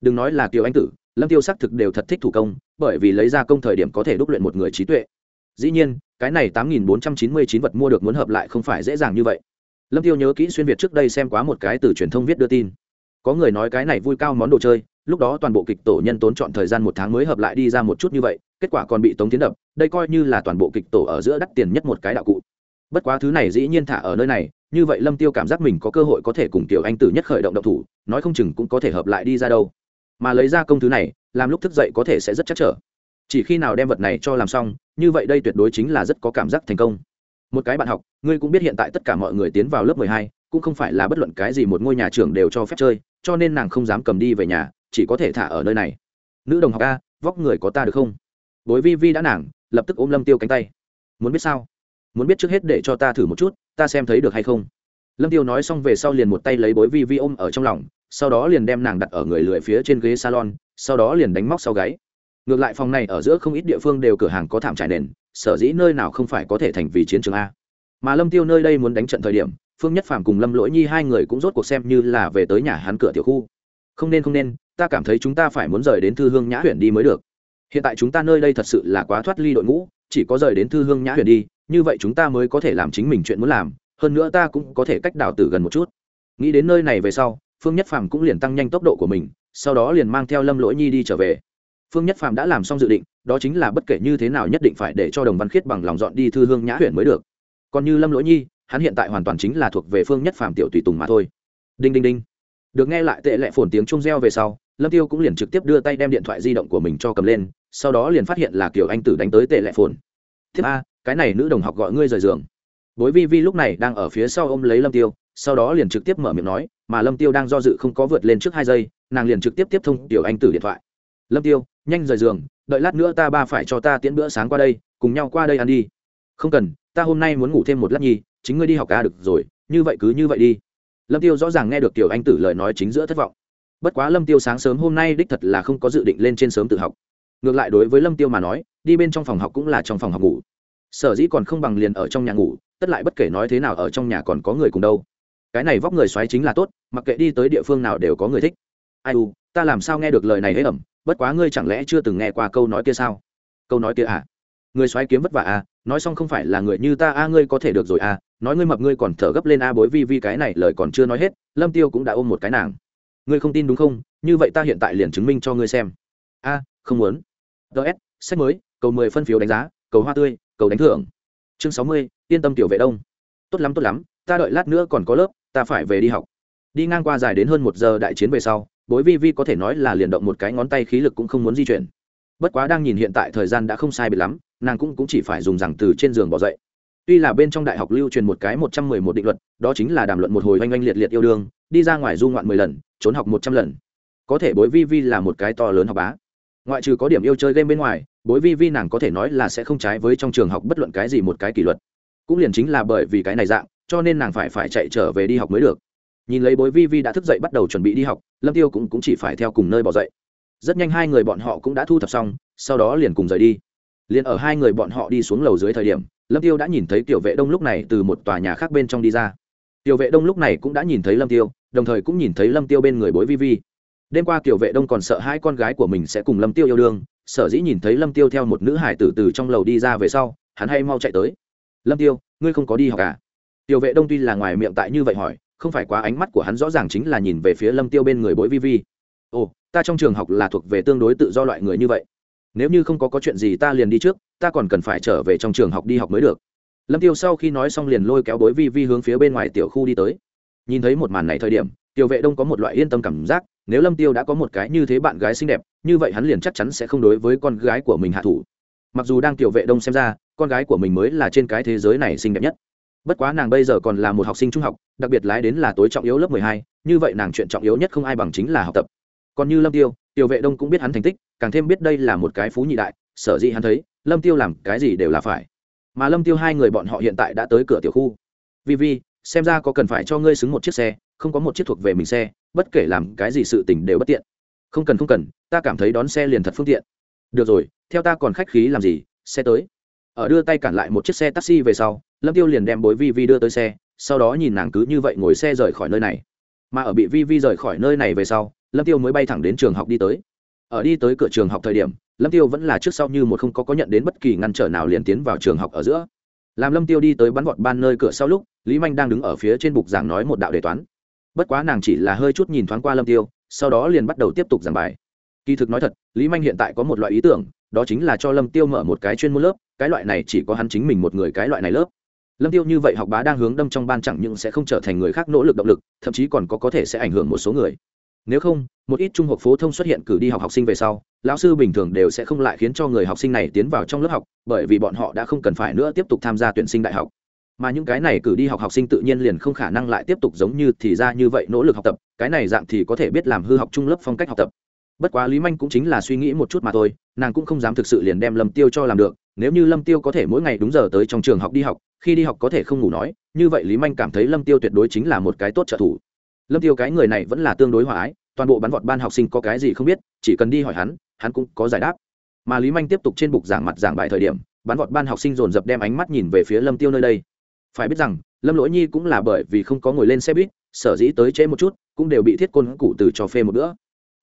Speaker 1: Đừng nói là kiều anh tử, lâm tiêu xác thực đều thật thích thủ công, bởi vì lấy ra công thời điểm có thể đúc luyện một người trí tuệ. Dĩ nhiên, cái này tám nghìn bốn trăm chín mươi chín vật mua được muốn hợp lại không phải dễ dàng như vậy. Lâm tiêu nhớ kỹ xuyên việt trước đây xem quá một cái từ truyền thông viết đưa tin. Có người nói cái này vui cao món đồ chơi, lúc đó toàn bộ kịch tổ nhân tốn chọn thời gian một tháng mới hợp lại đi ra một chút như vậy kết quả còn bị tống tiến đập, đây coi như là toàn bộ kịch tổ ở giữa đắt tiền nhất một cái đạo cụ. Bất quá thứ này dĩ nhiên thả ở nơi này, như vậy lâm tiêu cảm giác mình có cơ hội có thể cùng tiểu anh tử nhất khởi động động thủ, nói không chừng cũng có thể hợp lại đi ra đâu. Mà lấy ra công thứ này, làm lúc thức dậy có thể sẽ rất chắc trở. Chỉ khi nào đem vật này cho làm xong, như vậy đây tuyệt đối chính là rất có cảm giác thành công. Một cái bạn học, ngươi cũng biết hiện tại tất cả mọi người tiến vào lớp mười hai, cũng không phải là bất luận cái gì một ngôi nhà trường đều cho phép chơi, cho nên nàng không dám cầm đi về nhà, chỉ có thể thả ở nơi này. Nữ đồng học a, vóc người có ta được không? Bối vi vi đã nàng, lập tức ôm lâm tiêu cánh tay. Muốn biết sao? Muốn biết trước hết để cho ta thử một chút, ta xem thấy được hay không? Lâm tiêu nói xong về sau liền một tay lấy bối vi vi ôm ở trong lòng, sau đó liền đem nàng đặt ở người lười phía trên ghế salon, sau đó liền đánh móc sau gáy. Ngược lại phòng này ở giữa không ít địa phương đều cửa hàng có thảm trải nền, sở dĩ nơi nào không phải có thể thành vì chiến trường a. Mà lâm tiêu nơi đây muốn đánh trận thời điểm, phương nhất phàm cùng lâm lỗi nhi hai người cũng rốt cuộc xem như là về tới nhà hắn cửa tiểu khu. Không nên không nên, ta cảm thấy chúng ta phải muốn rời đến thư hương nhã huyện đi mới được hiện tại chúng ta nơi đây thật sự là quá thoát ly đội ngũ, chỉ có rời đến thư hương nhã huyện đi, như vậy chúng ta mới có thể làm chính mình chuyện muốn làm, hơn nữa ta cũng có thể cách đào tử gần một chút. Nghĩ đến nơi này về sau, phương nhất phàm cũng liền tăng nhanh tốc độ của mình, sau đó liền mang theo lâm lỗi nhi đi trở về. Phương nhất phàm đã làm xong dự định, đó chính là bất kể như thế nào nhất định phải để cho đồng văn khiết bằng lòng dọn đi thư hương nhã huyện mới được. Còn như lâm lỗi nhi, hắn hiện tại hoàn toàn chính là thuộc về phương nhất phàm tiểu tùy tùng mà thôi. Đinh đinh đinh. Được nghe lại tệ lệ phồn tiếng chung reo về sau, lâm tiêu cũng liền trực tiếp đưa tay đem điện thoại di động của mình cho cầm lên sau đó liền phát hiện là kiểu anh tử đánh tới tệ lệ phồn. Thứ a, cái này nữ đồng học gọi ngươi rời giường. Bối vi vi lúc này đang ở phía sau ôm lấy lâm tiêu, sau đó liền trực tiếp mở miệng nói, mà lâm tiêu đang do dự không có vượt lên trước hai giây, nàng liền trực tiếp tiếp thông tiểu anh tử điện thoại. Lâm tiêu, nhanh rời giường, đợi lát nữa ta ba phải cho ta tiễn bữa sáng qua đây, cùng nhau qua đây ăn đi. Không cần, ta hôm nay muốn ngủ thêm một lát nhi chính ngươi đi học ca được rồi, như vậy cứ như vậy đi. Lâm tiêu rõ ràng nghe được tiểu anh tử lời nói chính giữa thất vọng. Bất quá lâm tiêu sáng sớm hôm nay đích thật là không có dự định lên trên sớm tự học ngược lại đối với lâm tiêu mà nói, đi bên trong phòng học cũng là trong phòng học ngủ. Sở dĩ còn không bằng liền ở trong nhà ngủ, tất lại bất kể nói thế nào ở trong nhà còn có người cùng đâu. Cái này vóc người xoáy chính là tốt, mặc kệ đi tới địa phương nào đều có người thích. Ai u, ta làm sao nghe được lời này hễ ẩm, bất quá ngươi chẳng lẽ chưa từng nghe qua câu nói kia sao? Câu nói kia à? Người xoáy kiếm vất vả à? Nói xong không phải là người như ta a ngươi có thể được rồi à? Nói ngươi mập ngươi còn thở gấp lên a bối vi vi cái này lời còn chưa nói hết, lâm tiêu cũng đã ôm một cái nàng. Ngươi không tin đúng không? Như vậy ta hiện tại liền chứng minh cho ngươi xem. A, không muốn ts sách mới cầu mười phân phiếu đánh giá cầu hoa tươi cầu đánh thưởng. Chương sáu mươi yên tâm tiểu vệ đông. Tốt lắm tốt lắm ta đợi lát nữa còn có lớp ta phải về đi học. Đi ngang qua dài đến hơn một giờ đại chiến về sau bối vi vi có thể nói là liền động một cái ngón tay khí lực cũng không muốn di chuyển. Bất quá đang nhìn hiện tại thời gian đã không sai bị lắm nàng cũng, cũng chỉ phải dùng rằng từ trên giường bỏ dậy. Tuy là bên trong đại học lưu truyền một cái một trăm mười một định luật đó chính là đàm luận một hồi oanh oanh liệt liệt yêu đương đi ra ngoài du ngoạn mười lần trốn học một trăm lần. Có thể bối vi vi là một cái to lớn học bá ngoại trừ có điểm yêu chơi game bên ngoài bối vi vi nàng có thể nói là sẽ không trái với trong trường học bất luận cái gì một cái kỷ luật. Cũng liền chính là bởi vì cái này dạng cho nên nàng phải phải chạy trở về đi học mới được. Nhìn lấy bối vi vi đã thức dậy bắt đầu chuẩn bị đi học lâm tiêu cũng, cũng chỉ phải theo cùng nơi bỏ dậy. Rất nhanh hai người bọn họ cũng đã thu thập xong sau đó liền cùng rời đi. Liền ở hai người bọn họ đi xuống lầu dưới thời điểm lâm tiêu đã nhìn thấy tiểu vệ đông lúc này từ một tòa nhà khác bên trong đi ra. Tiểu vệ đông lúc này cũng đã nhìn thấy lâm tiêu đồng thời cũng nhìn thấy lâm tiêu bên người bối vi vi đêm qua tiểu vệ đông còn sợ hai con gái của mình sẽ cùng lâm tiêu yêu đương, sở dĩ nhìn thấy lâm tiêu theo một nữ hải tử từ trong lầu đi ra về sau, hắn hay mau chạy tới. Lâm tiêu, ngươi không có đi học à? Tiểu vệ đông tuy là ngoài miệng tại như vậy hỏi, không phải quá ánh mắt của hắn rõ ràng chính là nhìn về phía lâm tiêu bên người bối vi vi. Ồ, ta trong trường học là thuộc về tương đối tự do loại người như vậy. Nếu như không có có chuyện gì ta liền đi trước, ta còn cần phải trở về trong trường học đi học mới được. Lâm tiêu sau khi nói xong liền lôi kéo bối vi vi hướng phía bên ngoài tiểu khu đi tới. Nhìn thấy một màn này thời điểm tiểu vệ đông có một loại yên tâm cảm giác, nếu lâm tiêu đã có một cái như thế bạn gái xinh đẹp, như vậy hắn liền chắc chắn sẽ không đối với con gái của mình hạ thủ. Mặc dù đang tiểu vệ đông xem ra, con gái của mình mới là trên cái thế giới này xinh đẹp nhất. Bất quá nàng bây giờ còn là một học sinh trung học, đặc biệt lái đến là tối trọng yếu lớp mười hai, như vậy nàng chuyện trọng yếu nhất không ai bằng chính là học tập. Còn như lâm tiêu, tiểu vệ đông cũng biết hắn thành tích, càng thêm biết đây là một cái phú nhị đại, sở dĩ hắn thấy, lâm tiêu làm cái gì đều là phải. Mà lâm tiêu hai người bọn họ hiện tại đã tới cửa tiểu khu. Vì vi xem ra có cần phải cho ngươi xứng một chiếc xe không có một chiếc thuộc về mình xe, bất kể làm cái gì sự tình đều bất tiện. Không cần không cần, ta cảm thấy đón xe liền thật phương tiện. Được rồi, theo ta còn khách khí làm gì, xe tới. Ở đưa tay cản lại một chiếc xe taxi về sau, lâm tiêu liền đem bối vi vi đưa tới xe, sau đó nhìn nàng cứ như vậy ngồi xe rời khỏi nơi này. Mà ở bị vi vi rời khỏi nơi này về sau, lâm tiêu mới bay thẳng đến trường học đi tới. Ở đi tới cửa trường học thời điểm, lâm tiêu vẫn là trước sau như một không có có nhận đến bất kỳ ngăn trở nào liền tiến vào trường học ở giữa. Làm lâm tiêu đi tới bắn vọt ban nơi cửa sau lúc, lý manh đang đứng ở phía trên bục giảng nói một đạo đề toán bất quá nàng chỉ là hơi chút nhìn thoáng qua lâm tiêu, sau đó liền bắt đầu tiếp tục giảng bài. Kỳ thực nói thật, lý manh hiện tại có một loại ý tưởng, đó chính là cho lâm tiêu mở một cái chuyên môn lớp, cái loại này chỉ có hắn chính mình một người cái loại này lớp. Lâm tiêu như vậy học bá đang hướng đâm trong ban chẳng những sẽ không trở thành người khác nỗ lực động lực, thậm chí còn có có thể sẽ ảnh hưởng một số người. Nếu không, một ít trung học phổ thông xuất hiện cử đi học học sinh về sau, lão sư bình thường đều sẽ không lại khiến cho người học sinh này tiến vào trong lớp học, bởi vì bọn họ đã không cần phải nữa tiếp tục tham gia tuyển sinh đại học mà những cái này cử đi học học sinh tự nhiên liền không khả năng lại tiếp tục giống như thì ra như vậy nỗ lực học tập, cái này dạng thì có thể biết làm hư học trung lớp phong cách học tập. Bất quá lý manh cũng chính là suy nghĩ một chút mà thôi, nàng cũng không dám thực sự liền đem lâm tiêu cho làm được, nếu như lâm tiêu có thể mỗi ngày đúng giờ tới trong trường học đi học, khi đi học có thể không ngủ nói, như vậy lý manh cảm thấy lâm tiêu tuyệt đối chính là một cái tốt trợ thủ. Lâm tiêu cái người này vẫn là tương đối hòa ái, toàn bộ bắn vọt ban học sinh có cái gì không biết, chỉ cần đi hỏi hắn hắn cũng có giải đáp. Mà lý manh tiếp tục trên bục giảng mặt giảng bài thời điểm bắn vọt ban học sinh dồn dập đem ánh mắt nhìn về phía lâm tiêu nơi đây phải biết rằng, lâm lỗi nhi cũng là bởi vì không có ngồi lên xe buýt, sở dĩ tới trễ một chút, cũng đều bị thiết côn cụ từ cho phê một bữa.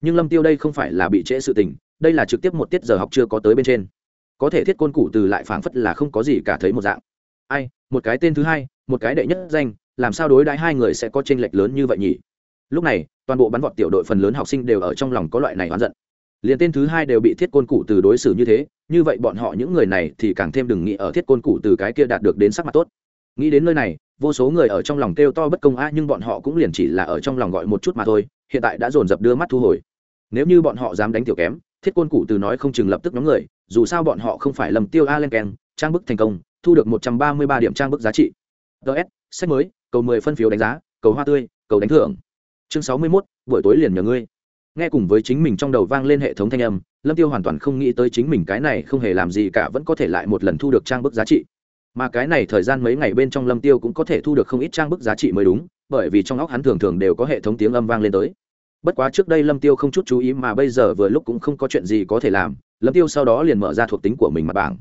Speaker 1: Nhưng lâm tiêu đây không phải là bị trễ sự tình, đây là trực tiếp một tiết giờ học chưa có tới bên trên. Có thể thiết côn cụ từ lại phảng phất là không có gì cả thấy một dạng. Ai, một cái tên thứ hai, một cái đệ nhất danh, làm sao đối đãi hai người sẽ có tranh lệch lớn như vậy nhỉ? Lúc này, toàn bộ bắn vọt tiểu đội phần lớn học sinh đều ở trong lòng có loại này oán giận. Liền tên thứ hai đều bị thiết côn cụ từ đối xử như thế, như vậy bọn họ những người này thì càng thêm đừng nghĩ ở thiết côn cụ từ cái kia đạt được đến sắc mặt tốt nghĩ đến nơi này, vô số người ở trong lòng kêu to bất công a nhưng bọn họ cũng liền chỉ là ở trong lòng gọi một chút mà thôi, hiện tại đã dồn dập đưa mắt thu hồi. Nếu như bọn họ dám đánh tiểu kém, thiết côn cụ từ nói không chừng lập tức nhóm người, dù sao bọn họ không phải lầm tiêu a len keng, trang bức thành công, thu được một trăm ba mươi ba điểm trang bức giá trị. Ts sách mới, cầu mười phân phiếu đánh giá, cầu hoa tươi, cầu đánh thưởng. Chương sáu mươi mốt, buổi tối liền nhờ ngươi. Nghe cùng với chính mình trong đầu vang lên hệ thống thanh âm, lâm tiêu hoàn toàn không nghĩ tới chính mình cái này không hề làm gì cả, vẫn có thể lại một lần thu được trang bức giá trị mà cái này thời gian mấy ngày bên trong lâm tiêu cũng có thể thu được không ít trang bức giá trị mới đúng bởi vì trong óc hắn thường thường đều có hệ thống tiếng âm vang lên tới. Bất quá trước đây lâm tiêu không chút chú ý mà bây giờ vừa lúc cũng không có chuyện gì có thể làm lâm tiêu sau đó liền mở ra thuộc tính của mình mặt bảng.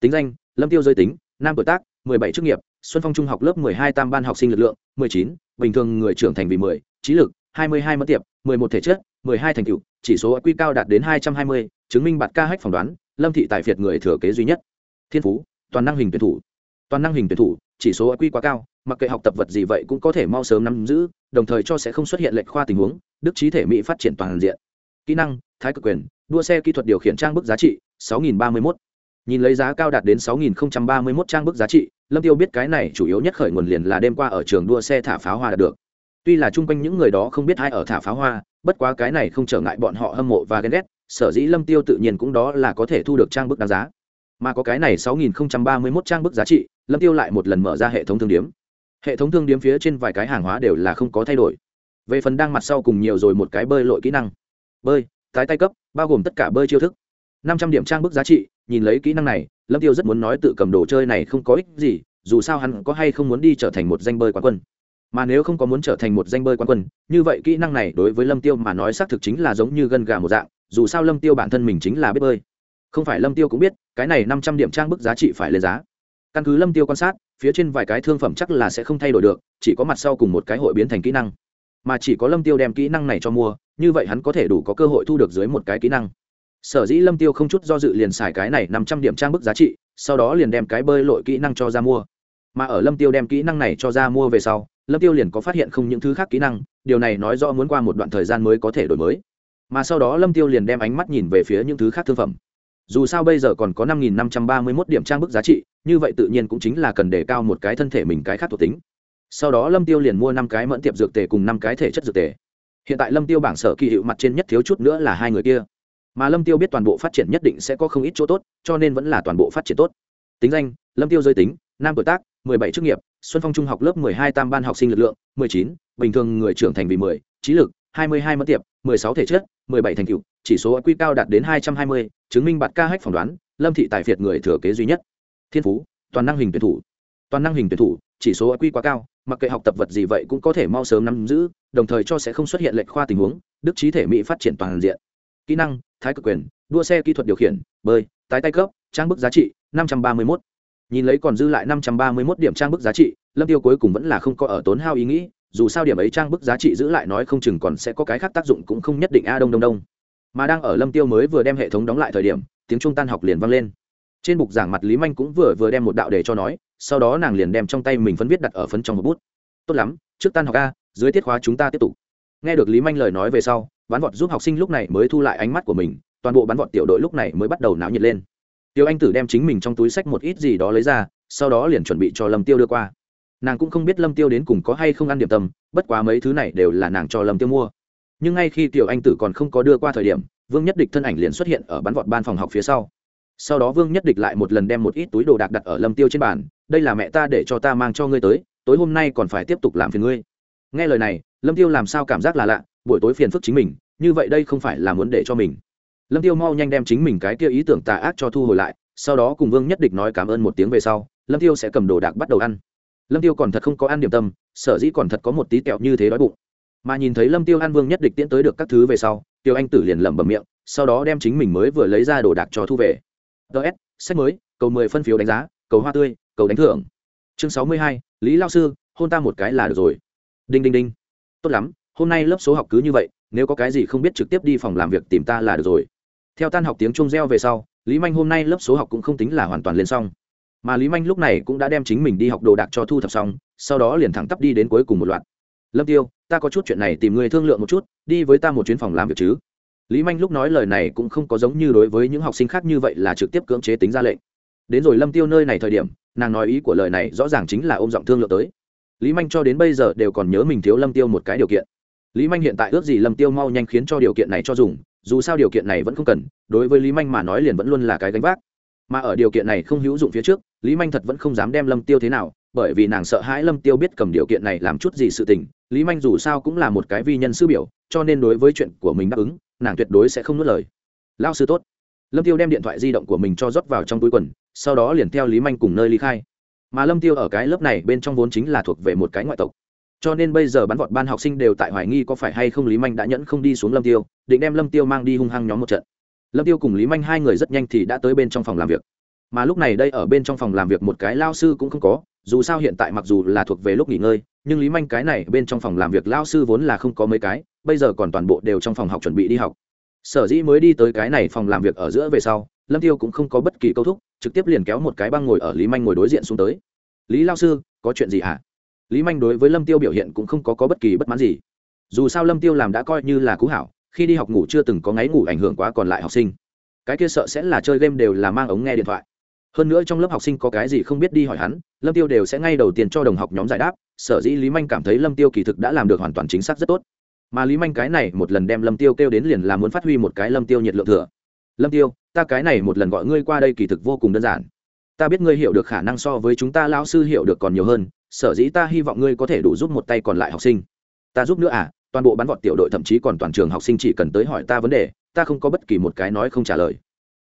Speaker 1: Tính danh lâm tiêu giới tính nam tuổi tác 17 chức nghiệp xuân phong trung học lớp 12 tam ban học sinh lực lượng 19, bình thường người trưởng thành vì 10, trí lực 22 mất tiệp 11 thể chất 12 thành tựu chỉ số quy cao đạt đến 220, chứng minh bạt ca hách phỏng đoán lâm thị tài phiệt người thừa kế duy nhất. Thiên phú toàn năng hình tuyển thủ toàn năng hình tuyển thủ, chỉ số quy quá cao, mặc kệ học tập vật gì vậy cũng có thể mau sớm nắm giữ, đồng thời cho sẽ không xuất hiện lệch khoa tình huống, đức trí thể mỹ phát triển toàn diện. Kỹ năng, thái cực quyền, đua xe kỹ thuật điều khiển trang bức giá trị 6031. nhìn lấy giá cao đạt đến 6031 trang bức giá trị, lâm tiêu biết cái này chủ yếu nhất khởi nguồn liền là đêm qua ở trường đua xe thả pháo hoa đạt được. Tuy là chung quanh những người đó không biết ai ở thả pháo hoa, bất quá cái này không trở ngại bọn họ hâm mộ và ghen ghét, sở dĩ lâm tiêu tự nhiên cũng đó là có thể thu được trang bức đáng giá. Mà có cái này 6031 trang bức giá trị lâm tiêu lại một lần mở ra hệ thống thương điếm. Hệ thống thương điếm phía trên vài cái hàng hóa đều là không có thay đổi. Về phần đang mặt sau cùng nhiều rồi một cái bơi lội kỹ năng. Bơi, tái tay cấp, bao gồm tất cả bơi chiêu thức. năm trăm điểm trang bức giá trị, nhìn lấy kỹ năng này, lâm tiêu rất muốn nói tự cầm đồ chơi này không có ích gì, dù sao hắn có hay không muốn đi trở thành một danh bơi quán quân. Mà nếu không có muốn trở thành một danh bơi quán quân, như vậy kỹ năng này đối với lâm tiêu mà nói xác thực chính là giống như gân gà một dạng, dù sao lâm tiêu bản thân mình chính là biết bơi. Không phải lâm tiêu cũng biết, cái này năm trăm điểm trang bức giá trị phải lên giá căn cứ lâm tiêu quan sát, phía trên vài cái thương phẩm chắc là sẽ không thay đổi được, chỉ có mặt sau cùng một cái hội biến thành kỹ năng. Mà chỉ có lâm tiêu đem kỹ năng này cho mua, như vậy hắn có thể đủ có cơ hội thu được dưới một cái kỹ năng. Sở dĩ lâm tiêu không chút do dự liền xài cái này năm trăm điểm trang bức giá trị, sau đó liền đem cái bơi lội kỹ năng cho ra mua. Mà ở lâm tiêu đem kỹ năng này cho ra mua về sau, lâm tiêu liền có phát hiện không những thứ khác kỹ năng, điều này nói rõ muốn qua một đoạn thời gian mới có thể đổi mới. Mà sau đó lâm tiêu liền đem ánh mắt nhìn về phía những thứ khác thương phẩm. Dù sao bây giờ còn có năm nghìn năm trăm ba mươi mốt điểm trang bức giá trị như vậy tự nhiên cũng chính là cần đề cao một cái thân thể mình cái khác thuộc tính. Sau đó lâm tiêu liền mua năm cái mẫn tiệp dược tề cùng năm cái thể chất dược tề. Hiện tại lâm tiêu bảng sở kỳ hiệu mặt trên nhất thiếu chút nữa là hai người kia. Mà lâm tiêu biết toàn bộ phát triển nhất định sẽ có không ít chỗ tốt cho nên vẫn là toàn bộ phát triển tốt. Tính danh lâm tiêu giới tính nam tuổi tác 17 chức nghiệp xuân phong trung học lớp 12 tam ban học sinh lực lượng 19, bình thường người trưởng thành vì 10, trí lực 22 mẫn tiệp 16 thể chất 17 thành tựu chỉ số quy cao đạt đến 220, chứng minh bạt ca hách phỏng đoán lâm thị tài phiệt người thừa kế duy nhất thiên phú, toàn năng hình tuyển thủ. Toàn năng hình tuyển thủ, chỉ số quy quá cao, mặc kệ học tập vật gì vậy cũng có thể mau sớm nắm giữ, đồng thời cho sẽ không xuất hiện lệch khoa tình huống, đức trí thể mỹ phát triển toàn diện. Kỹ năng, thái cực quyền, đua xe kỹ thuật điều khiển, bơi, tái tay cấp trang bức giá trị 531. nhìn lấy còn dư lại 531 điểm trang bức giá trị, lâm tiêu cuối cùng vẫn là không có ở tốn hao ý nghĩ, dù sao điểm ấy trang bức giá trị giữ lại nói không chừng còn sẽ có cái khác tác dụng cũng không nhất định. A đông đông đông. Mà đang ở lâm tiêu mới vừa đem hệ thống đóng lại thời điểm, tiếng trung tan học liền vang lên trên bục giảng mặt lý manh cũng vừa vừa đem một đạo để cho nói, sau đó nàng liền đem trong tay mình phấn viết đặt ở phấn trong một bút. Tốt lắm, trước tan học a, dưới tiết khóa chúng ta tiếp tục. Nghe được lý manh lời nói về sau bán vọt giúp học sinh lúc này mới thu lại ánh mắt của mình, toàn bộ bán vọt tiểu đội lúc này mới bắt đầu náo nhiệt lên. Tiêu anh tử đem chính mình trong túi sách một ít gì đó lấy ra, sau đó liền chuẩn bị cho lâm tiêu đưa qua. Nàng cũng không biết lâm tiêu đến cùng có hay không ăn điểm tâm, bất quá mấy thứ này đều là nàng cho lâm tiêu mua. Nhưng ngay khi tiểu anh tử còn không có đưa qua thời điểm, vương nhất địch thân ảnh liền xuất hiện ở bắn vọt ban phòng học phía sau sau đó vương nhất địch lại một lần đem một ít túi đồ đạc đặt ở lâm tiêu trên bàn đây là mẹ ta để cho ta mang cho ngươi tới tối hôm nay còn phải tiếp tục làm phiền ngươi nghe lời này lâm tiêu làm sao cảm giác là lạ buổi tối phiền phức chính mình như vậy đây không phải là muốn để cho mình lâm tiêu mau nhanh đem chính mình cái kia ý tưởng tà ác cho thu hồi lại sau đó cùng vương nhất địch nói cảm ơn một tiếng về sau lâm tiêu sẽ cầm đồ đạc bắt đầu ăn lâm tiêu còn thật không có ăn điểm tâm sở dĩ còn thật có một tí kẹo như thế đói bụng mà nhìn thấy lâm tiêu ăn vương nhất địch tiến tới được các thứ về sau tiêu anh tử liền lẩm bẩm miệng sau đó đem chính mình mới vừa lấy ra đồ đạc cho thu về ts sách mới, cầu mười phân phiếu đánh giá, cầu hoa tươi, cầu đánh thưởng. Chương sáu mươi hai, lý lao sư, hôn ta một cái là được rồi. Đinh đinh đinh. Tốt lắm, hôm nay lớp số học cứ như vậy, nếu có cái gì không biết trực tiếp đi phòng làm việc tìm ta là được rồi. Theo tan học tiếng chung reo về sau, lý manh hôm nay lớp số học cũng không tính là hoàn toàn lên xong. Mà lý manh lúc này cũng đã đem chính mình đi học đồ đạc cho thu thập xong, sau đó liền thẳng tắp đi đến cuối cùng một loạt. Lâm tiêu, ta có chút chuyện này tìm người thương lượng một chút, đi với ta một chuyến phòng làm việc chứ? Lý manh lúc nói lời này cũng không có giống như đối với những học sinh khác như vậy là trực tiếp cưỡng chế tính ra lệnh. Đến rồi lâm tiêu nơi này thời điểm, nàng nói ý của lời này rõ ràng chính là ôm giọng thương lượng tới. Lý manh cho đến bây giờ đều còn nhớ mình thiếu lâm tiêu một cái điều kiện. Lý manh hiện tại ước gì lâm tiêu mau nhanh khiến cho điều kiện này cho dùng, dù sao điều kiện này vẫn không cần, đối với lý manh mà nói liền vẫn luôn là cái gánh vác. Mà ở điều kiện này không hữu dụng phía trước, lý manh thật vẫn không dám đem lâm tiêu thế nào, bởi vì nàng sợ hãi lâm tiêu biết cầm điều kiện này làm chút gì sự tình lý manh dù sao cũng là một cái vi nhân sư biểu, cho nên đối với chuyện của mình đáp ứng, nàng tuyệt đối sẽ không nuốt lời. Lao sư tốt. Lâm tiêu đem điện thoại di động của mình cho rót vào trong túi quần, sau đó liền theo lý manh cùng nơi ly khai. Mà lâm tiêu ở cái lớp này bên trong vốn chính là thuộc về một cái ngoại tộc. Cho nên bây giờ bắn vọt ban học sinh đều tại hoài nghi có phải hay không lý manh đã nhẫn không đi xuống lâm tiêu, định đem lâm tiêu mang đi hung hăng nhóm một trận. Lâm tiêu cùng lý manh hai người rất nhanh thì đã tới bên trong phòng làm việc mà lúc này đây ở bên trong phòng làm việc một cái lao sư cũng không có dù sao hiện tại mặc dù là thuộc về lúc nghỉ ngơi nhưng lý manh cái này bên trong phòng làm việc lao sư vốn là không có mấy cái bây giờ còn toàn bộ đều trong phòng học chuẩn bị đi học. Sở dĩ mới đi tới cái này phòng làm việc ở giữa về sau lâm tiêu cũng không có bất kỳ câu thúc trực tiếp liền kéo một cái băng ngồi ở lý manh ngồi đối diện xuống tới. Lý lao sư có chuyện gì hả? À? lý manh đối với lâm tiêu biểu hiện cũng không có, có bất kỳ bất mãn gì. Dù sao lâm tiêu làm đã coi như là cú hảo khi đi học ngủ chưa từng có ngáy ngủ ảnh hưởng quá còn lại học sinh. Cái kia sợ sẽ là chơi game đều là mang ống nghe điện thoại hơn nữa trong lớp học sinh có cái gì không biết đi hỏi hắn, lâm tiêu đều sẽ ngay đầu tiên cho đồng học nhóm giải đáp, sở dĩ lý manh cảm thấy lâm tiêu kỳ thực đã làm được hoàn toàn chính xác rất tốt. Mà lý manh cái này một lần đem lâm tiêu kêu đến liền là muốn phát huy một cái lâm tiêu nhiệt lượng thừa. Lâm tiêu, ta cái này một lần gọi ngươi qua đây kỳ thực vô cùng đơn giản. Ta biết ngươi hiểu được khả năng so với chúng ta lão sư hiểu được còn nhiều hơn, sở dĩ ta hy vọng ngươi có thể đủ giúp một tay còn lại học sinh. Ta giúp nữa à toàn bộ bắn vọt tiểu đội thậm chí còn toàn trường học sinh chỉ cần tới hỏi ta vấn đề, ta không có bất kỳ một cái nói không trả lời.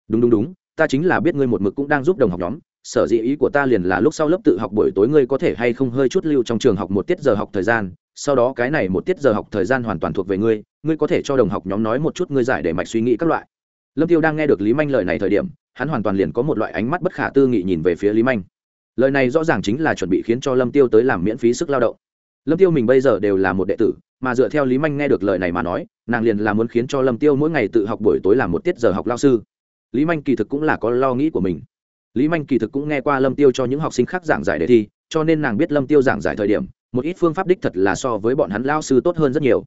Speaker 1: Đúng đúng đúng ta chính là biết ngươi một mực cũng đang giúp đồng học nhóm, sở dĩ ý của ta liền là lúc sau lớp tự học buổi tối ngươi có thể hay không hơi chút lưu trong trường học một tiết giờ học thời gian, sau đó cái này một tiết giờ học thời gian hoàn toàn thuộc về ngươi ngươi có thể cho đồng học nhóm nói một chút ngươi giải để mạch suy nghĩ các loại. Lâm tiêu đang nghe được lý manh lời này thời điểm, hắn hoàn toàn liền có một loại ánh mắt bất khả tư nghị nhìn về phía lý manh. Lời này rõ ràng chính là chuẩn bị khiến cho lâm tiêu tới làm miễn phí sức lao động. Lâm tiêu mình bây giờ đều là một đệ tử, mà dựa theo lý manh nghe được lời này mà nói, nàng liền là muốn khiến cho lâm tiêu mỗi ngày tự học buổi tối làm một tiết giờ học lao sư lý manh kỳ thực cũng là có lo nghĩ của mình. Lý manh kỳ thực cũng nghe qua lâm tiêu cho những học sinh khác giảng giải đề thi, cho nên nàng biết lâm tiêu giảng giải thời điểm, một ít phương pháp đích thật là so với bọn hắn lao sư tốt hơn rất nhiều.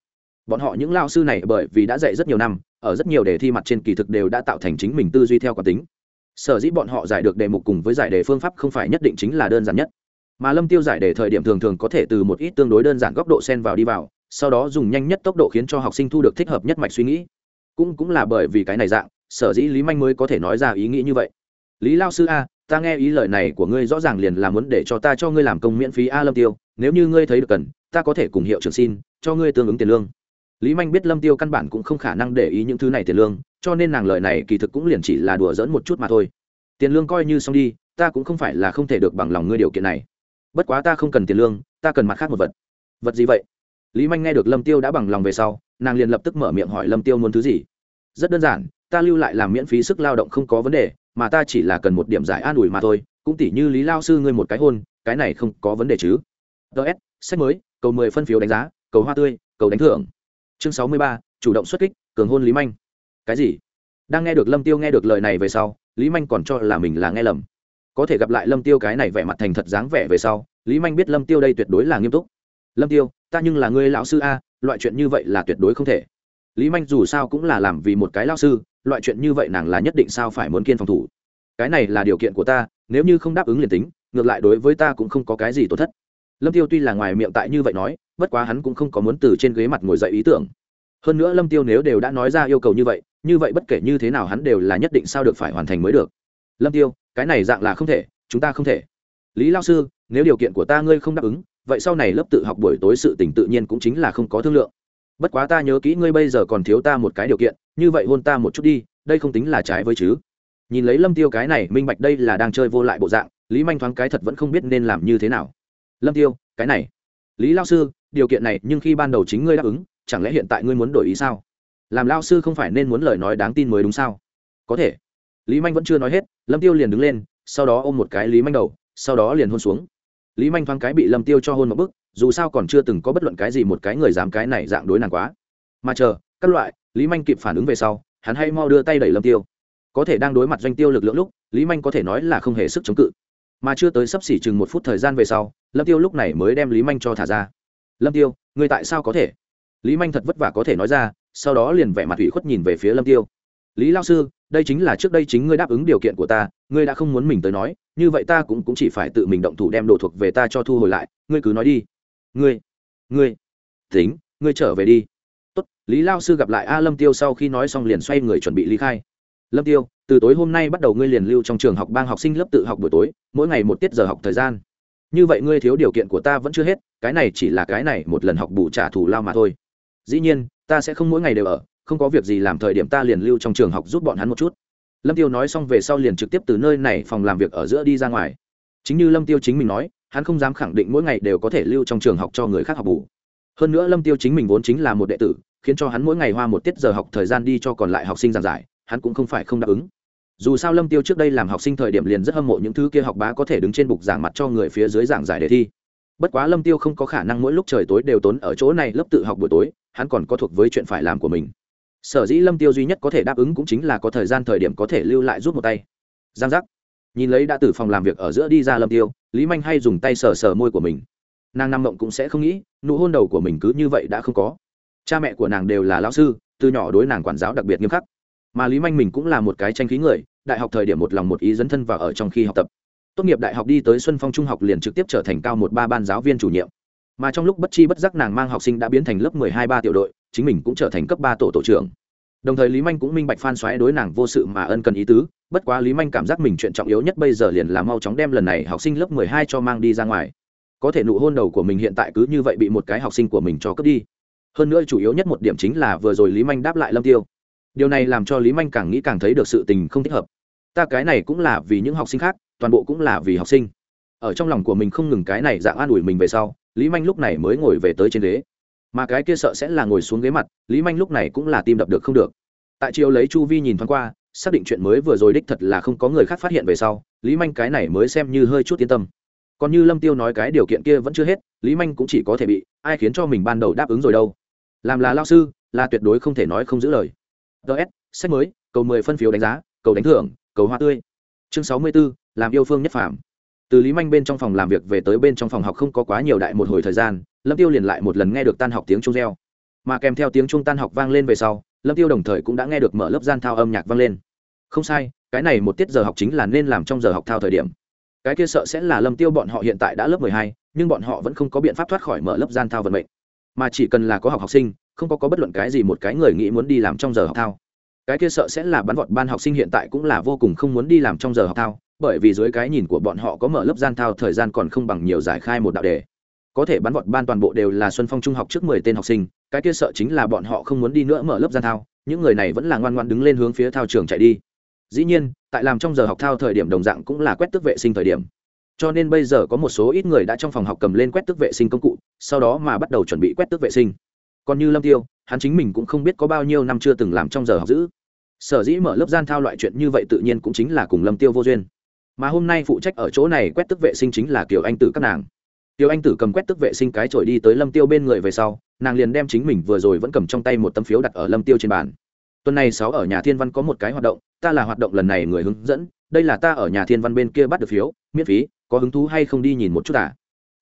Speaker 1: Bọn họ những lao sư này bởi vì đã dạy rất nhiều năm, ở rất nhiều đề thi mặt trên kỳ thực đều đã tạo thành chính mình tư duy theo quán tính. Sở dĩ bọn họ giải được đề mục cùng với giải đề phương pháp không phải nhất định chính là đơn giản nhất. Mà lâm tiêu giải đề thời điểm thường thường có thể từ một ít tương đối đơn giản góc độ xen vào đi vào, sau đó dùng nhanh nhất tốc độ khiến cho học sinh thu được thích hợp nhất mạch suy nghĩ. Cũng cũng là bởi vì cái này dạng sở dĩ lý manh mới có thể nói ra ý nghĩ như vậy. Lý lao sư a, ta nghe ý lời này của ngươi rõ ràng liền là muốn để cho ta cho ngươi làm công miễn phí a lâm tiêu, nếu như ngươi thấy được cần, ta có thể cùng hiệu trưởng xin, cho ngươi tương ứng tiền lương. Lý manh biết lâm tiêu căn bản cũng không khả năng để ý những thứ này tiền lương, cho nên nàng lời này kỳ thực cũng liền chỉ là đùa giỡn một chút mà thôi. Tiền lương coi như xong đi, ta cũng không phải là không thể được bằng lòng ngươi điều kiện này. Bất quá ta không cần tiền lương, ta cần mặt khác một vật. Vật gì vậy? Lý manh nghe được lâm tiêu đã bằng lòng về sau, nàng liền lập tức mở miệng hỏi lâm tiêu muốn thứ gì rất đơn giản, ta lưu lại làm miễn phí sức lao động không có vấn đề, mà ta chỉ là cần một điểm giải an ủi mà thôi, cũng tỉ như lý lao sư ngươi một cái hôn, cái này không có vấn đề chứ. Ts sách mới, cầu mười phân phiếu đánh giá, cầu hoa tươi, cầu đánh thưởng. Chương sáu mươi ba, chủ động xuất kích, cường hôn lý manh. Cái gì? Đang nghe được lâm tiêu nghe được lời này về sau, lý manh còn cho là mình là nghe lầm. Có thể gặp lại lâm tiêu cái này vẻ mặt thành thật dáng vẻ về sau, lý manh biết lâm tiêu đây tuyệt đối là nghiêm túc. Lâm tiêu, ta nhưng là ngươi lão sư a, loại chuyện như vậy là tuyệt đối không thể lý manh dù sao cũng là làm vì một cái lão sư, loại chuyện như vậy nàng là nhất định sao phải muốn kiên phòng thủ. Cái này là điều kiện của ta, nếu như không đáp ứng liền tính, ngược lại đối với ta cũng không có cái gì tổn thất. Lâm tiêu tuy là ngoài miệng tại như vậy nói, bất quá hắn cũng không có muốn từ trên ghế mặt ngồi dậy ý tưởng. Hơn nữa lâm tiêu nếu đều đã nói ra yêu cầu như vậy như vậy bất kể như thế nào hắn đều là nhất định sao được phải hoàn thành mới được. Lâm tiêu, cái này dạng là không thể, chúng ta không thể. Lý lao sư, nếu điều kiện của ta ngươi không đáp ứng, vậy sau này lớp tự học buổi tối sự tình tự nhiên cũng chính là không có thương lượng bất quá ta nhớ kỹ ngươi bây giờ còn thiếu ta một cái điều kiện, như vậy hôn ta một chút đi, đây không tính là trái với chứ. Nhìn lấy lâm tiêu cái này, minh bạch đây là đang chơi vô lại bộ dạng, lý manh thoáng cái thật vẫn không biết nên làm như thế nào. Lâm tiêu, cái này. Lý lao sư, điều kiện này, nhưng khi ban đầu chính ngươi đáp ứng, chẳng lẽ hiện tại ngươi muốn đổi ý sao? Làm lao sư không phải nên muốn lời nói đáng tin mới đúng sao? Có thể. Lý manh vẫn chưa nói hết, lâm tiêu liền đứng lên, sau đó ôm một cái lý manh đầu, sau đó liền hôn xuống. Lý manh thoáng cái bị lâm tiêu cho hôn một bức dù sao còn chưa từng có bất luận cái gì một cái người dám cái này dạng đối nàng quá. Mà chờ các loại lý manh kịp phản ứng về sau hắn hay mau đưa tay đẩy lâm tiêu. Có thể đang đối mặt doanh tiêu lực lượng lúc lý manh có thể nói là không hề sức chống cự. Mà chưa tới sắp xỉ chừng một phút thời gian về sau lâm tiêu lúc này mới đem lý manh cho thả ra. Lâm tiêu người tại sao có thể? Lý manh thật vất vả có thể nói ra sau đó liền vẻ mặt ủy khuất nhìn về phía lâm tiêu. Lý lao sư đây chính là trước đây chính ngươi đáp ứng điều kiện của ta ngươi đã không muốn mình tới nói như vậy ta cũng, cũng chỉ phải tự mình động thủ đem đồ thuộc về ta cho thu hồi lại ngươi cứ nói đi ngươi ngươi, tính, ngươi trở về đi. Tốt, lý lao sư gặp lại a lâm tiêu sau khi nói xong liền xoay người chuẩn bị ly khai. Lâm tiêu, từ tối hôm nay bắt đầu ngươi liền lưu trong trường học bang học sinh lớp tự học buổi tối, mỗi ngày một tiết giờ học thời gian. Như vậy ngươi thiếu điều kiện của ta vẫn chưa hết, cái này chỉ là cái này một lần học bù trả thù lao mà thôi. Dĩ nhiên, ta sẽ không mỗi ngày đều ở, không có việc gì làm thời điểm ta liền lưu trong trường học giúp bọn hắn một chút. Lâm tiêu nói xong về sau liền trực tiếp từ nơi này phòng làm việc ở giữa đi ra ngoài. Chính như lâm tiêu chính mình nói hắn không dám khẳng định mỗi ngày đều có thể lưu trong trường học cho người khác học bù. Hơn nữa lâm tiêu chính mình vốn chính là một đệ tử, khiến cho hắn mỗi ngày hoa một tiết giờ học thời gian đi cho còn lại học sinh giảng giải, hắn cũng không phải không đáp ứng. Dù sao lâm tiêu trước đây làm học sinh thời điểm liền rất hâm mộ những thứ kia học bá có thể đứng trên bục giảng mặt cho người phía dưới giảng giải đề thi. Bất quá lâm tiêu không có khả năng mỗi lúc trời tối đều tốn ở chỗ này lớp tự học buổi tối, hắn còn có thuộc với chuyện phải làm của mình. Sở dĩ lâm tiêu duy nhất có thể đáp ứng cũng chính là có thời gian thời điểm có thể lưu lại giúp một tay. Giang giác nhìn lấy đã từ phòng làm việc ở giữa đi ra lâm tiêu, lý manh hay dùng tay sờ sờ môi của mình. Nàng nằm mộng cũng sẽ không nghĩ, nụ hôn đầu của mình cứ như vậy đã không có. Cha mẹ của nàng đều là lão sư, từ nhỏ đối nàng quản giáo đặc biệt nghiêm khắc. Mà lý manh mình cũng là một cái tranh khí người, đại học thời điểm một lòng một ý dấn thân vào ở trong khi học tập. Tốt nghiệp đại học đi tới xuân phong trung học liền trực tiếp trở thành cao một ba ban giáo viên chủ nhiệm. Mà trong lúc bất chi bất giác nàng mang học sinh đã biến thành lớp mười hai ba tiểu đội, chính mình cũng trở thành cấp ba tổ tổ trưởng đồng thời lý manh cũng minh bạch phan xoáy đối nàng vô sự mà ân cần ý tứ, bất quá lý manh cảm giác mình chuyện trọng yếu nhất bây giờ liền là mau chóng đem lần này học sinh lớp mười hai cho mang đi ra ngoài. Có thể nụ hôn đầu của mình hiện tại cứ như vậy bị một cái học sinh của mình cho cướp đi. Hơn nữa chủ yếu nhất một điểm chính là vừa rồi lý manh đáp lại lâm tiêu. Điều này làm cho lý manh càng nghĩ càng thấy được sự tình không thích hợp. Ta cái này cũng là vì những học sinh khác, toàn bộ cũng là vì học sinh. Ở trong lòng của mình không ngừng cái này dạng an ủi mình về sau, lý manh lúc này mới ngồi về tới trên ghế mà cái kia sợ sẽ là ngồi xuống ghế mặt lý manh lúc này cũng là tim đập được không được. Tại chiều lấy chu vi nhìn thoáng qua xác định chuyện mới vừa rồi đích thật là không có người khác phát hiện về sau lý manh cái này mới xem như hơi chút yên tâm. Còn như lâm tiêu nói cái điều kiện kia vẫn chưa hết lý manh cũng chỉ có thể bị ai khiến cho mình ban đầu đáp ứng rồi đâu. Làm là lao sư là tuyệt đối không thể nói không giữ lời. Ts sách mới cầu mười phân phiếu đánh giá cầu đánh thưởng cầu hoa tươi. Chương sáu mươi 64, làm yêu phương nhất phạm từ lý manh bên trong phòng làm việc về tới bên trong phòng học không có quá nhiều đại một hồi thời gian lâm tiêu liền lại một lần nghe được tan học tiếng trung reo. Mà kèm theo tiếng trung tan học vang lên về sau, lâm tiêu đồng thời cũng đã nghe được mở lớp gian thao âm nhạc vang lên. Không sai, cái này một tiết giờ học chính là nên làm trong giờ học thao thời điểm. Cái kia sợ sẽ là lâm tiêu bọn họ hiện tại đã lớp mười hai, nhưng bọn họ vẫn không có biện pháp thoát khỏi mở lớp gian thao vận mệnh. Mà chỉ cần là có học học sinh, không có có bất luận cái gì một cái người nghĩ muốn đi làm trong giờ học thao. Cái kia sợ sẽ là bắn vọt ban học sinh hiện tại cũng là vô cùng không muốn đi làm trong giờ học thao, bởi vì dưới cái nhìn của bọn họ có mở lớp gian thao thời gian còn không bằng nhiều giải khai một đạo đề có thể bắn vọt ban toàn bộ đều là xuân phong trung học trước mười tên học sinh, cái kia sợ chính là bọn họ không muốn đi nữa mở lớp gian thao, những người này vẫn là ngoan ngoan đứng lên hướng phía thao trường chạy đi. Dĩ nhiên, tại làm trong giờ học thao thời điểm đồng dạng cũng là quét tức vệ sinh thời điểm. Cho nên bây giờ có một số ít người đã trong phòng học cầm lên quét tức vệ sinh công cụ, sau đó mà bắt đầu chuẩn bị quét tức vệ sinh. Còn như lâm tiêu, hắn chính mình cũng không biết có bao nhiêu năm chưa từng làm trong giờ học giữ. Sở dĩ mở lớp gian thao loại chuyện như vậy tự nhiên cũng chính là cùng lâm tiêu vô duyên. Mà hôm nay phụ trách ở chỗ này quét tức vệ sinh chính là kiều anh tử các nàng. Tiêu anh tử cầm quét tức vệ sinh cái chổi đi tới lâm tiêu bên người về sau, nàng liền đem chính mình vừa rồi vẫn cầm trong tay một tấm phiếu đặt ở lâm tiêu trên bàn. Tuần này sáu ở nhà thiên văn có một cái hoạt động, ta là hoạt động lần này người hướng dẫn, đây là ta ở nhà thiên văn bên kia bắt được phiếu, miễn phí, có hứng thú hay không đi nhìn một chút à?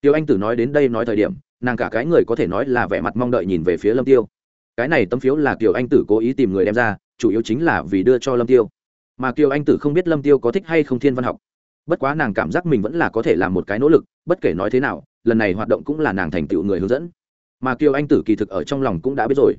Speaker 1: Tiêu anh tử nói đến đây nói thời điểm, nàng cả cái người có thể nói là vẻ mặt mong đợi nhìn về phía lâm tiêu. Cái này tấm phiếu là kiều anh tử cố ý tìm người đem ra, chủ yếu chính là vì đưa cho lâm tiêu. Mà kiều anh tử không biết lâm tiêu có thích hay không thiên văn học bất quá nàng cảm giác mình vẫn là có thể làm một cái nỗ lực, bất kể nói thế nào, lần này hoạt động cũng là nàng thành tựu người hướng dẫn. Mà kiều anh tử kỳ thực ở trong lòng cũng đã biết rồi.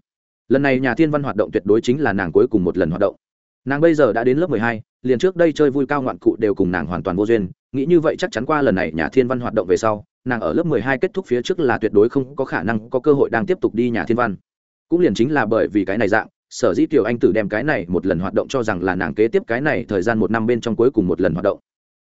Speaker 1: Lần này nhà thiên văn hoạt động tuyệt đối chính là nàng cuối cùng một lần hoạt động. Nàng bây giờ đã đến lớp mười hai, liền trước đây chơi vui cao ngoạn cụ đều cùng nàng hoàn toàn vô duyên. Nghĩ như vậy chắc chắn qua lần này nhà thiên văn hoạt động về sau, nàng ở lớp mười hai kết thúc phía trước là tuyệt đối không có khả năng có cơ hội đang tiếp tục đi nhà thiên văn. Cũng liền chính là bởi vì cái này dạng, sở dĩ tiểu anh tử đem cái này một lần hoạt động cho rằng là nàng kế tiếp cái này thời gian một năm bên trong cuối cùng một lần hoạt động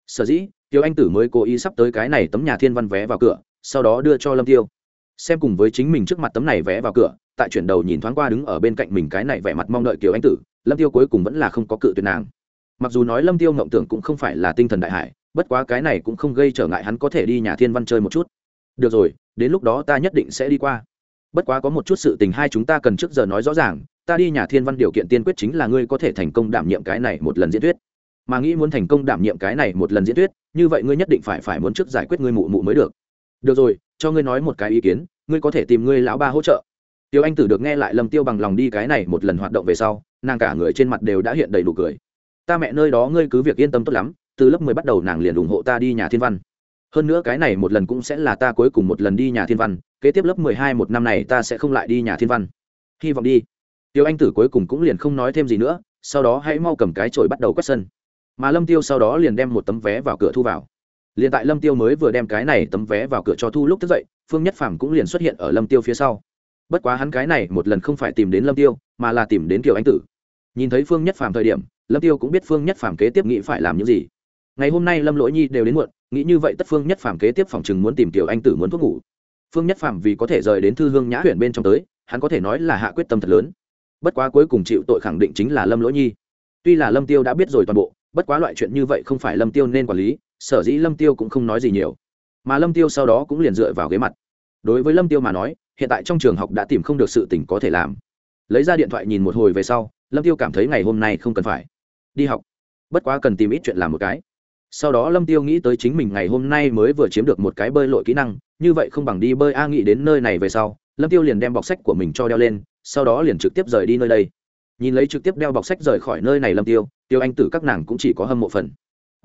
Speaker 1: sở dĩ tiểu anh tử mới cố ý sắp tới cái này tấm nhà thiên văn vé vào cửa, sau đó đưa cho lâm tiêu. Xem cùng với chính mình trước mặt tấm này vé vào cửa, tại chuyển đầu nhìn thoáng qua đứng ở bên cạnh mình cái này vẻ mặt mong đợi kiều anh tử, lâm tiêu cuối cùng vẫn là không có cự tuyệt nàng. Mặc dù nói lâm tiêu ngộng tưởng cũng không phải là tinh thần đại hải, bất quá cái này cũng không gây trở ngại hắn có thể đi nhà thiên văn chơi một chút. Được rồi, đến lúc đó ta nhất định sẽ đi qua. Bất quá có một chút sự tình hai chúng ta cần trước giờ nói rõ ràng, ta đi nhà thiên văn điều kiện tiên quyết chính là ngươi có thể thành công đảm nhiệm cái này một lần diễn thuyết mà nghĩ muốn thành công đảm nhiệm cái này một lần diễn thuyết, như vậy ngươi nhất định phải phải muốn trước giải quyết ngươi mụ mụ mới được. Được rồi, cho ngươi nói một cái ý kiến, ngươi có thể tìm ngươi lão ba hỗ trợ. Tiêu anh tử được nghe lại lâm tiêu bằng lòng đi cái này một lần hoạt động về sau, nàng cả người trên mặt đều đã hiện đầy đủ cười. Ta mẹ nơi đó ngươi cứ việc yên tâm tốt lắm, từ lớp mười bắt đầu nàng liền ủng hộ ta đi nhà thiên văn. Hơn nữa cái này một lần cũng sẽ là ta cuối cùng một lần đi nhà thiên văn, kế tiếp lớp mười hai một năm này ta sẽ không lại đi nhà thiên văn. Hy vọng đi. Tiêu anh tử cuối cùng cũng liền không nói thêm gì nữa, sau đó hãy mau cầm cái chổi bắt đầu quét sân mà lâm tiêu sau đó liền đem một tấm vé vào cửa thu vào. Liền tại lâm tiêu mới vừa đem cái này tấm vé vào cửa cho thu lúc thức dậy, phương nhất phàm cũng liền xuất hiện ở lâm tiêu phía sau. Bất quá hắn cái này một lần không phải tìm đến lâm tiêu, mà là tìm đến kiều anh tử. Nhìn thấy phương nhất phàm thời điểm, lâm tiêu cũng biết phương nhất phàm kế tiếp nghĩ phải làm những gì. Ngày hôm nay lâm lỗi nhi đều đến muộn, nghĩ như vậy tất phương nhất phàm kế tiếp phòng chừng muốn tìm kiều anh tử muốn thuốc ngủ. Phương nhất phàm vì có thể rời đến thư hương nhã huyện bên trong tới, hắn có thể nói là hạ quyết tâm thật lớn. Bất quá cuối cùng chịu tội khẳng định chính là lâm lỗi nhi. Tuy là lâm tiêu đã biết rồi toàn bộ bất quá loại chuyện như vậy không phải lâm tiêu nên quản lý, sở dĩ lâm tiêu cũng không nói gì nhiều. Mà lâm tiêu sau đó cũng liền dựa vào ghế mặt. Đối với lâm tiêu mà nói, hiện tại trong trường học đã tìm không được sự tình có thể làm. Lấy ra điện thoại nhìn một hồi về sau, lâm tiêu cảm thấy ngày hôm nay không cần phải. Đi học. Bất quá cần tìm ít chuyện làm một cái. Sau đó lâm tiêu nghĩ tới chính mình ngày hôm nay mới vừa chiếm được một cái bơi lội kỹ năng, như vậy không bằng đi bơi a nghĩ đến nơi này về sau, lâm tiêu liền đem bọc sách của mình cho đeo lên, sau đó liền trực tiếp rời đi nơi đây nhìn lấy trực tiếp đeo bọc sách rời khỏi nơi này lâm tiêu tiêu anh tử các nàng cũng chỉ có hâm mộ phần.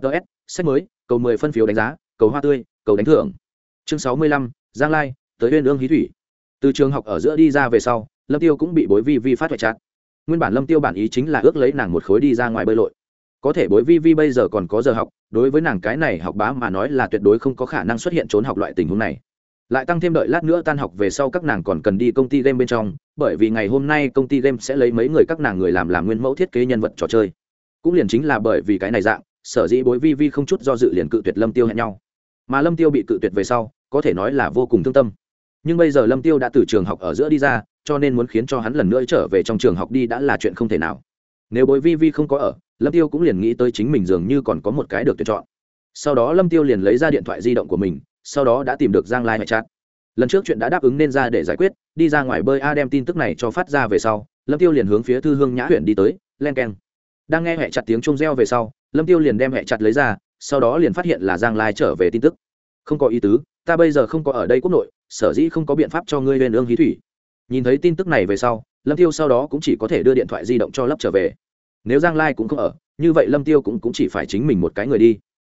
Speaker 1: Ts sách mới, cầu mười phân phiếu đánh giá, cầu hoa tươi, cầu đánh thưởng. Chương sáu mươi lăm, giang lai, tới uyên ương hí thủy. Từ trường học ở giữa đi ra về sau, lâm tiêu cũng bị bối vi vi phát hoại chặt nguyên bản lâm tiêu bản ý chính là ước lấy nàng một khối đi ra ngoài bơi lội. Có thể bối vi vi bây giờ còn có giờ học, đối với nàng cái này học bá mà nói là tuyệt đối không có khả năng xuất hiện trốn học loại tình huống này lại tăng thêm đợi lát nữa tan học về sau các nàng còn cần đi công ty game bên trong, bởi vì ngày hôm nay công ty game sẽ lấy mấy người các nàng người làm làm nguyên mẫu thiết kế nhân vật trò chơi. Cũng liền chính là bởi vì cái này dạng, sở dĩ bối vi vi không chút do dự liền cự tuyệt lâm tiêu hẹn nhau. Mà lâm tiêu bị cự tuyệt về sau, có thể nói là vô cùng thương tâm. Nhưng bây giờ lâm tiêu đã từ trường học ở giữa đi ra, cho nên muốn khiến cho hắn lần nữa trở về trong trường học đi đã là chuyện không thể nào. Nếu bối vi vi không có ở, lâm tiêu cũng liền nghĩ tới chính mình dường như còn có một cái được tuyển chọn. Sau đó lâm tiêu liền lấy ra điện thoại di động của mình sau đó đã tìm được giang lai like chat lần trước chuyện đã đáp ứng nên ra để giải quyết đi ra ngoài bơi a đem tin tức này cho phát ra về sau lâm tiêu liền hướng phía thư hương nhã huyện đi tới len keng. Đang nghe hệ chặt tiếng trung reo về sau lâm tiêu liền đem hệ chặt lấy ra sau đó liền phát hiện là giang lai trở về tin tức. Không có ý tứ ta bây giờ không có ở đây quốc nội sở dĩ không có biện pháp cho ngươi lên ương hí thủy. Nhìn thấy tin tức này về sau lâm tiêu sau đó cũng chỉ có thể đưa điện thoại di động cho lấp trở về. Nếu giang lai cũng không ở như vậy lâm tiêu cũng, cũng chỉ phải chính mình một cái người đi.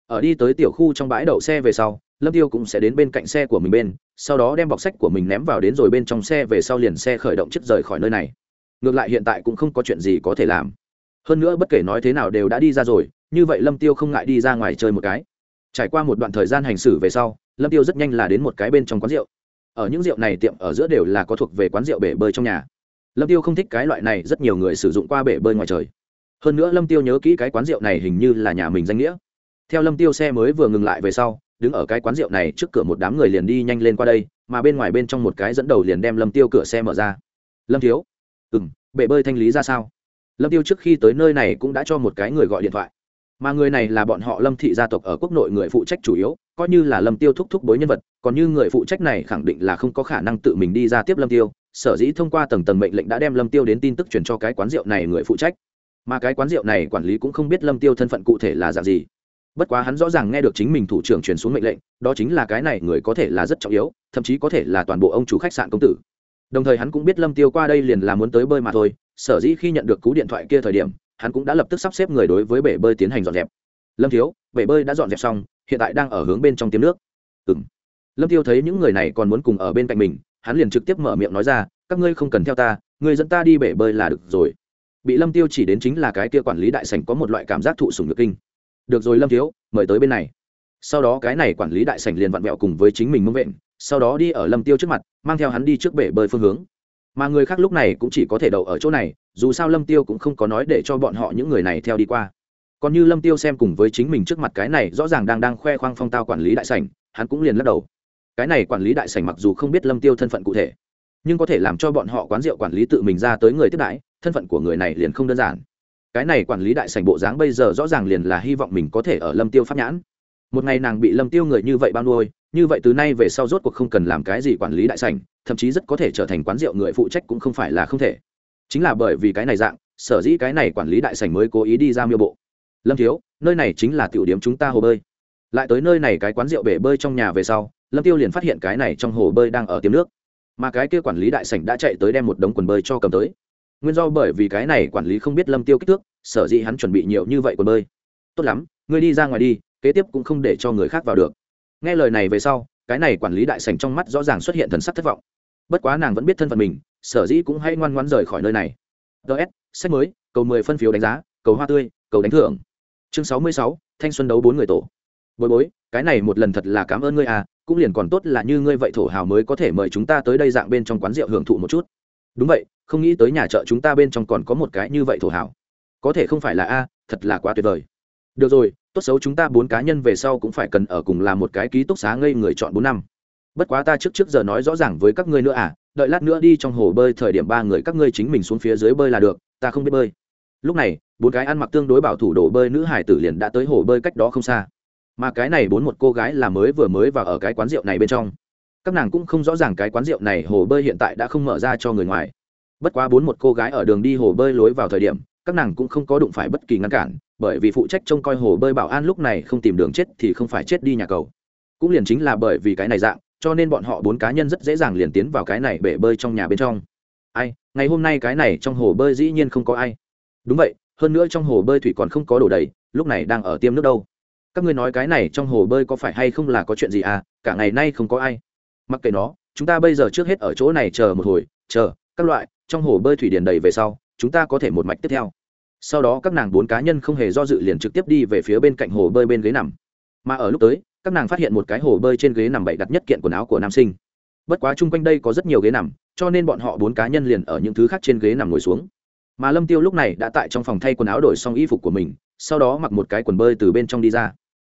Speaker 1: Ở đi tới tiểu khu trong bãi đậu xe về sau lâm tiêu cũng sẽ đến bên cạnh xe của mình bên, sau đó đem bọc sách của mình ném vào đến rồi bên trong xe về sau liền xe khởi động chiếc rời khỏi nơi này. Ngược lại hiện tại cũng không có chuyện gì có thể làm. Hơn nữa bất kể nói thế nào đều đã đi ra rồi, như vậy lâm tiêu không ngại đi ra ngoài chơi một cái. Trải qua một đoạn thời gian hành xử về sau, lâm tiêu rất nhanh là đến một cái bên trong quán rượu. Ở những rượu này tiệm ở giữa đều là có thuộc về quán rượu bể bơi trong nhà. Lâm tiêu không thích cái loại này, rất nhiều người sử dụng qua bể bơi ngoài trời. Hơn nữa lâm tiêu nhớ kỹ cái quán rượu này hình như là nhà mình danh nghĩa. Theo lâm tiêu xe mới vừa ngừng lại về sau đứng ở cái quán rượu này trước cửa một đám người liền đi nhanh lên qua đây, mà bên ngoài bên trong một cái dẫn đầu liền đem lâm tiêu cửa xe mở ra. Lâm thiếu. Ừ m bể bơi thanh lý ra sao? Lâm tiêu trước khi tới nơi này cũng đã cho một cái người gọi điện thoại. Mà người này là bọn họ lâm thị gia tộc ở quốc nội người phụ trách chủ yếu, coi như là lâm tiêu thúc thúc bối nhân vật, còn như người phụ trách này khẳng định là không có khả năng tự mình đi ra tiếp lâm tiêu. Sở dĩ thông qua tầng tầng mệnh lệnh đã đem lâm tiêu đến tin tức truyền cho cái quán rượu này người phụ trách. Mà cái quán rượu này quản lý cũng không biết lâm tiêu thân phận cụ thể là dạng gì bất quá hắn rõ ràng nghe được chính mình thủ trưởng truyền xuống mệnh lệnh, đó chính là cái này người có thể là rất trọng yếu, thậm chí có thể là toàn bộ ông chủ khách sạn công tử. Đồng thời hắn cũng biết lâm tiêu qua đây liền là muốn tới bơi mà thôi, sở dĩ khi nhận được cú điện thoại kia thời điểm, hắn cũng đã lập tức sắp xếp người đối với bể bơi tiến hành dọn dẹp. Lâm thiếu, bể bơi đã dọn dẹp xong, hiện tại đang ở hướng bên trong tiếng nước. Ừ m lâm tiêu thấy những người này còn muốn cùng ở bên cạnh mình, hắn liền trực tiếp mở miệng nói ra, các ngươi không cần theo ta người dẫn ta đi bể bơi là được rồi. Bị lâm tiêu chỉ đến chính là cái kia quản lý đại sảnh có một loại cảm giác thụ sùng nhược kinh được rồi, lâm thiếu, mời tới bên này. Sau đó cái này quản lý đại sảnh liền vặn vẹo cùng với chính mình mông vện, sau đó đi ở lâm tiêu trước mặt, mang theo hắn đi trước bể bơi phương hướng. Mà người khác lúc này cũng chỉ có thể đậu ở chỗ này, dù sao lâm tiêu cũng không có nói để cho bọn họ những người này theo đi qua. Còn như lâm tiêu xem cùng với chính mình trước mặt cái này rõ ràng đang đang khoe khoang phong tao quản lý đại sảnh, hắn cũng liền lắc đầu. Cái này quản lý đại sảnh mặc dù không biết lâm tiêu thân phận cụ thể, nhưng có thể làm cho bọn họ quán rượu quản lý tự mình ra tới người tiếp đãi, thân phận của người này liền không đơn giản cái này quản lý đại sảnh bộ dáng bây giờ rõ ràng liền là hy vọng mình có thể ở lâm tiêu pháp nhãn. Một ngày nàng bị lâm tiêu người như vậy bao nuôi, như vậy từ nay về sau rốt cuộc không cần làm cái gì quản lý đại sảnh, thậm chí rất có thể trở thành quán rượu người phụ trách cũng không phải là không thể. Chính là bởi vì cái này dạng, sở dĩ cái này quản lý đại sảnh mới cố ý đi ra miêu bộ. Lâm thiếu, nơi này chính là tiểu điểm chúng ta hồ bơi. Lại tới nơi này cái quán rượu bể bơi trong nhà về sau, lâm tiêu liền phát hiện cái này trong hồ bơi đang ở tiêm nước. Mà cái kia quản lý đại sảnh đã chạy tới đem một đống quần bơi cho cầm tới nguyên do bởi vì cái này quản lý không biết lâm tiêu kích thước, sở dĩ hắn chuẩn bị nhiều như vậy còn bơi. Tốt lắm, ngươi đi ra ngoài đi, kế tiếp cũng không để cho người khác vào được. Nghe lời này về sau, cái này quản lý đại sảnh trong mắt rõ ràng xuất hiện thần sắc thất vọng. Bất quá nàng vẫn biết thân phận mình, sở dĩ cũng hay ngoan ngoãn rời khỏi nơi này. Ts sách mới, cầu mười phân phiếu đánh giá, cầu hoa tươi, cầu đánh thưởng. Chương sáu mươi sáu, thanh xuân đấu bốn người tổ. Bối bối, cái này một lần thật là cảm ơn ngươi à cũng liền còn tốt là như ngươi vậy thổ hào mới có thể mời chúng ta tới đây dạng bên trong quán rượu hưởng thụ một chút. Đúng vậy không nghĩ tới nhà chợ chúng ta bên trong còn có một cái như vậy thổ hảo. Có thể không phải là a, thật là quá tuyệt vời. Được rồi, tốt xấu chúng ta bốn cá nhân về sau cũng phải cần ở cùng làm một cái ký túc xá ngây người chọn bốn năm. Bất quá ta trước trước giờ nói rõ ràng với các ngươi nữa à đợi lát nữa đi trong hồ bơi thời điểm ba người các ngươi chính mình xuống phía dưới bơi là được, ta không biết bơi. Lúc này, bốn cái ăn mặc tương đối bảo thủ đổ bơi nữ hải tử liền đã tới hồ bơi cách đó không xa. Mà cái này bốn một cô gái là mới vừa mới vào ở cái quán rượu này bên trong. Các nàng cũng không rõ ràng cái quán rượu này hồ bơi hiện tại đã không mở ra cho người ngoài bất quá bốn một cô gái ở đường đi hồ bơi lối vào thời điểm, các nàng cũng không có đụng phải bất kỳ ngăn cản, bởi vì phụ trách trông coi hồ bơi bảo an lúc này không tìm đường chết thì không phải chết đi nhà cầu. Cũng liền chính là bởi vì cái này dạng, cho nên bọn họ bốn cá nhân rất dễ dàng liền tiến vào cái này bể bơi trong nhà bên trong. Ai, ngày hôm nay cái này trong hồ bơi dĩ nhiên không có ai. Đúng vậy, hơn nữa trong hồ bơi thủy còn không có đổ đầy, lúc này đang ở tiêm nước đâu. Các ngươi nói cái này trong hồ bơi có phải hay không là có chuyện gì à cả ngày nay không có ai. Mặc kệ nó, chúng ta bây giờ trước hết ở chỗ này chờ một hồi, chờ, các loại trong hồ bơi thủy điền đầy về sau, chúng ta có thể một mạch tiếp theo. Sau đó các nàng bốn cá nhân không hề do dự liền trực tiếp đi về phía bên cạnh hồ bơi bên ghế nằm. Mà ở lúc tới, các nàng phát hiện một cái hồ bơi trên ghế nằm bậy đặt nhất kiện quần áo của nam sinh. Bất quá chung quanh đây có rất nhiều ghế nằm, cho nên bọn họ bốn cá nhân liền ở những thứ khác trên ghế nằm ngồi xuống. Mà lâm tiêu lúc này đã tại trong phòng thay quần áo đổi xong y phục của mình, sau đó mặc một cái quần bơi từ bên trong đi ra.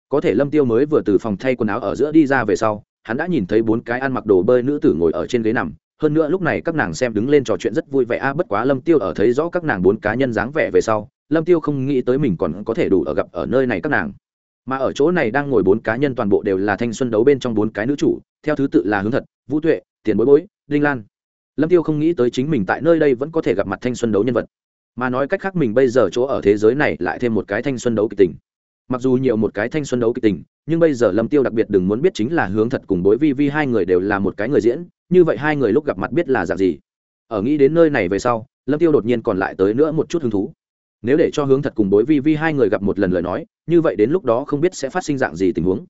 Speaker 1: Có thể lâm tiêu mới vừa từ phòng thay quần áo ở giữa đi ra về sau, hắn đã nhìn thấy bốn cái ăn mặc đồ bơi nữ tử ngồi ở trên ghế nằm hơn nữa lúc này các nàng xem đứng lên trò chuyện rất vui vẻ. A bất quá lâm tiêu ở thấy rõ các nàng bốn cá nhân dáng vẻ về sau, lâm tiêu không nghĩ tới mình còn có thể đủ ở gặp ở nơi này các nàng. Mà ở chỗ này đang ngồi bốn cá nhân toàn bộ đều là thanh xuân đấu bên trong bốn cái nữ chủ, theo thứ tự là hướng thật, vũ tuệ, tiền bối bối, đinh lan. Lâm tiêu không nghĩ tới chính mình tại nơi đây vẫn có thể gặp mặt thanh xuân đấu nhân vật. Mà nói cách khác mình bây giờ chỗ ở thế giới này lại thêm một cái thanh xuân đấu kịch tình. Mặc dù nhiều một cái thanh xuân đấu kịch tình, nhưng bây giờ lâm tiêu đặc biệt đừng muốn biết chính là hướng thật cùng bối vi vi hai người đều là một cái người diễn như vậy hai người lúc gặp mặt biết là dạng gì? Ở nghĩ đến nơi này về sau, lâm tiêu đột nhiên còn lại tới nữa một chút hứng thú. Nếu để cho hướng thật cùng bối vi vi hai người gặp một lần lời nói, như vậy đến lúc đó không biết sẽ phát sinh dạng gì tình huống.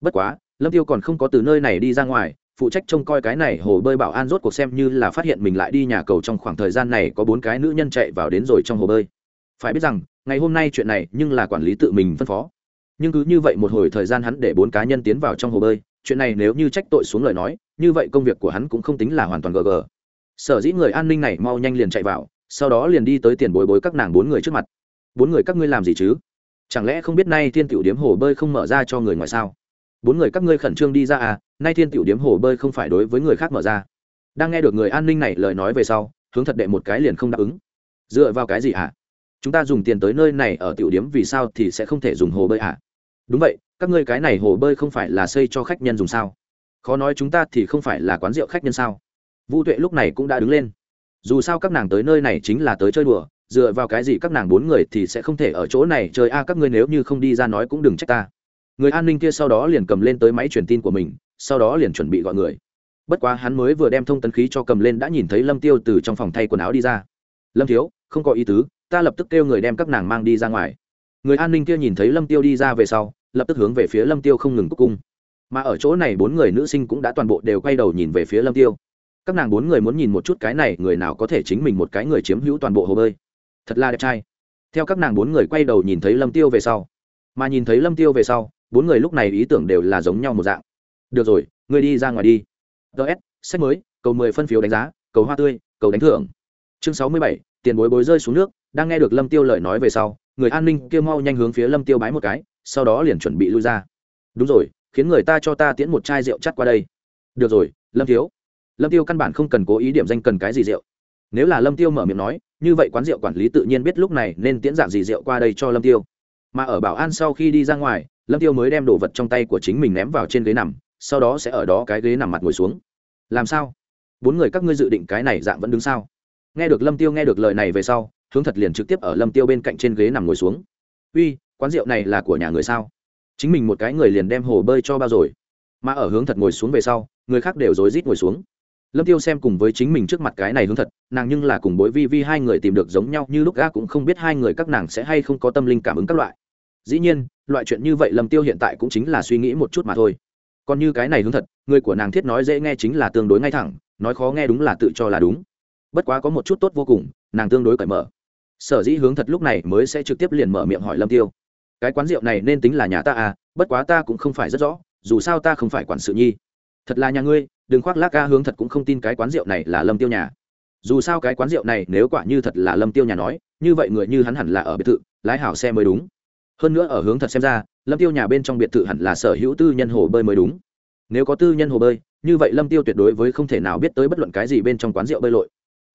Speaker 1: Bất quá, lâm tiêu còn không có từ nơi này đi ra ngoài, phụ trách trông coi cái này hồ bơi bảo an rốt cuộc xem như là phát hiện mình lại đi nhà cầu trong khoảng thời gian này có bốn cái nữ nhân chạy vào đến rồi trong hồ bơi. Phải biết rằng, ngày hôm nay chuyện này nhưng là quản lý tự mình phân phó. Nhưng cứ như vậy một hồi thời gian hắn để bốn cá nhân tiến vào trong hồ bơi, chuyện này nếu như trách tội xuống lời nói như vậy công việc của hắn cũng không tính là hoàn toàn gg sở dĩ người an ninh này mau nhanh liền chạy vào, sau đó liền đi tới tiền bối bối các nàng bốn người trước mặt. Bốn người các ngươi làm gì chứ? Chẳng lẽ không biết nay thiên tiểu điếm hồ bơi không mở ra cho người ngoài sao? Bốn người các ngươi khẩn trương đi ra à nay thiên tiểu điếm hồ bơi không phải đối với người khác mở ra. Đang nghe được người an ninh này lời nói về sau, hướng thật đệ một cái liền không đáp ứng. Dựa vào cái gì hả? Chúng ta dùng tiền tới nơi này ở tiểu điếm vì sao thì sẽ không thể dùng hồ bơi hả? Đúng vậy, các ngươi cái này hồ bơi không phải là xây cho khách nhân dùng sao? Khó nói chúng ta thì không phải là quán rượu khách nhân sao? Vu tuệ lúc này cũng đã đứng lên. Dù sao các nàng tới nơi này chính là tới chơi đùa, dựa vào cái gì các nàng bốn người thì sẽ không thể ở chỗ này chơi? A, các ngươi nếu như không đi ra nói cũng đừng trách ta. Người an ninh kia sau đó liền cầm lên tới máy truyền tin của mình, sau đó liền chuẩn bị gọi người. Bất quá hắn mới vừa đem thông tấn khí cho cầm lên đã nhìn thấy lâm tiêu từ trong phòng thay quần áo đi ra. Lâm thiếu, không có ý tứ, ta lập tức kêu người đem các nàng mang đi ra ngoài. Người an ninh kia nhìn thấy lâm tiêu đi ra về sau, lập tức hướng về phía lâm tiêu không ngừng cúc cung mà ở chỗ này bốn người nữ sinh cũng đã toàn bộ đều quay đầu nhìn về phía lâm tiêu. Các nàng bốn người muốn nhìn một chút cái này, người nào có thể chính mình một cái người chiếm hữu toàn bộ hồ bơi. Thật là đẹp trai. Theo các nàng bốn người quay đầu nhìn thấy lâm tiêu về sau, mà nhìn thấy lâm tiêu về sau, bốn người lúc này ý tưởng đều là giống nhau một dạng. Được rồi, ngươi đi ra ngoài đi. Ts sách mới, cầu mười phân phiếu đánh giá, cầu hoa tươi, cầu đánh thưởng. Chương sáu mươi bảy, tiền bối bối rơi xuống nước, đang nghe được lâm tiêu lời nói về sau, người an ninh kêu mau nhanh hướng phía lâm tiêu bái một cái, sau đó liền chuẩn bị lui ra. Đúng rồi khiến người ta cho ta tiễn một chai rượu chắt qua đây. Được rồi, lâm thiếu. Lâm tiêu căn bản không cần cố ý điểm danh cần cái gì rượu. Nếu là lâm tiêu mở miệng nói, như vậy quán rượu quản lý tự nhiên biết lúc này nên tiễn dạng gì rượu qua đây cho lâm tiêu. Mà ở bảo an sau khi đi ra ngoài, lâm tiêu mới đem đồ vật trong tay của chính mình ném vào trên ghế nằm, sau đó sẽ ở đó cái ghế nằm mặt ngồi xuống. Làm sao? Bốn người các ngươi dự định cái này dạng vẫn đứng sao? Nghe được lâm tiêu nghe được lời này về sau, hướng thật liền trực tiếp ở lâm tiêu bên cạnh trên ghế nằm ngồi xuống. Uy, quán rượu này là của nhà người sao? Chính mình một cái người liền đem hồ bơi cho bao rồi. Mà ở hướng thật ngồi xuống về sau, người khác đều rối rít ngồi xuống. Lâm tiêu xem cùng với chính mình trước mặt cái này hướng thật, nàng nhưng là cùng bối vi vi hai người tìm được giống nhau như lúc ga cũng không biết hai người các nàng sẽ hay không có tâm linh cảm ứng các loại. Dĩ nhiên, loại chuyện như vậy lâm tiêu hiện tại cũng chính là suy nghĩ một chút mà thôi. Còn như cái này hướng thật, người của nàng thiết nói dễ nghe chính là tương đối ngay thẳng, nói khó nghe đúng là tự cho là đúng. Bất quá có một chút tốt vô cùng, nàng tương đối cởi mở. Sở dĩ hướng thật lúc này mới sẽ trực tiếp liền mở miệng hỏi lâm tiêu cái quán rượu này nên tính là nhà ta à bất quá ta cũng không phải rất rõ, dù sao ta không phải quản sự nhi. Thật là nhà ngươi, đừng khoác lác ca hướng thật cũng không tin cái quán rượu này là lâm tiêu nhà. Dù sao cái quán rượu này nếu quả như thật là lâm tiêu nhà nói, như vậy người như hắn hẳn là ở biệt thự, lái hảo xe mới đúng. Hơn nữa ở hướng thật xem ra, lâm tiêu nhà bên trong biệt thự hẳn là sở hữu tư nhân hồ bơi mới đúng. Nếu có tư nhân hồ bơi, như vậy lâm tiêu tuyệt đối với không thể nào biết tới bất luận cái gì bên trong quán rượu bơi lội.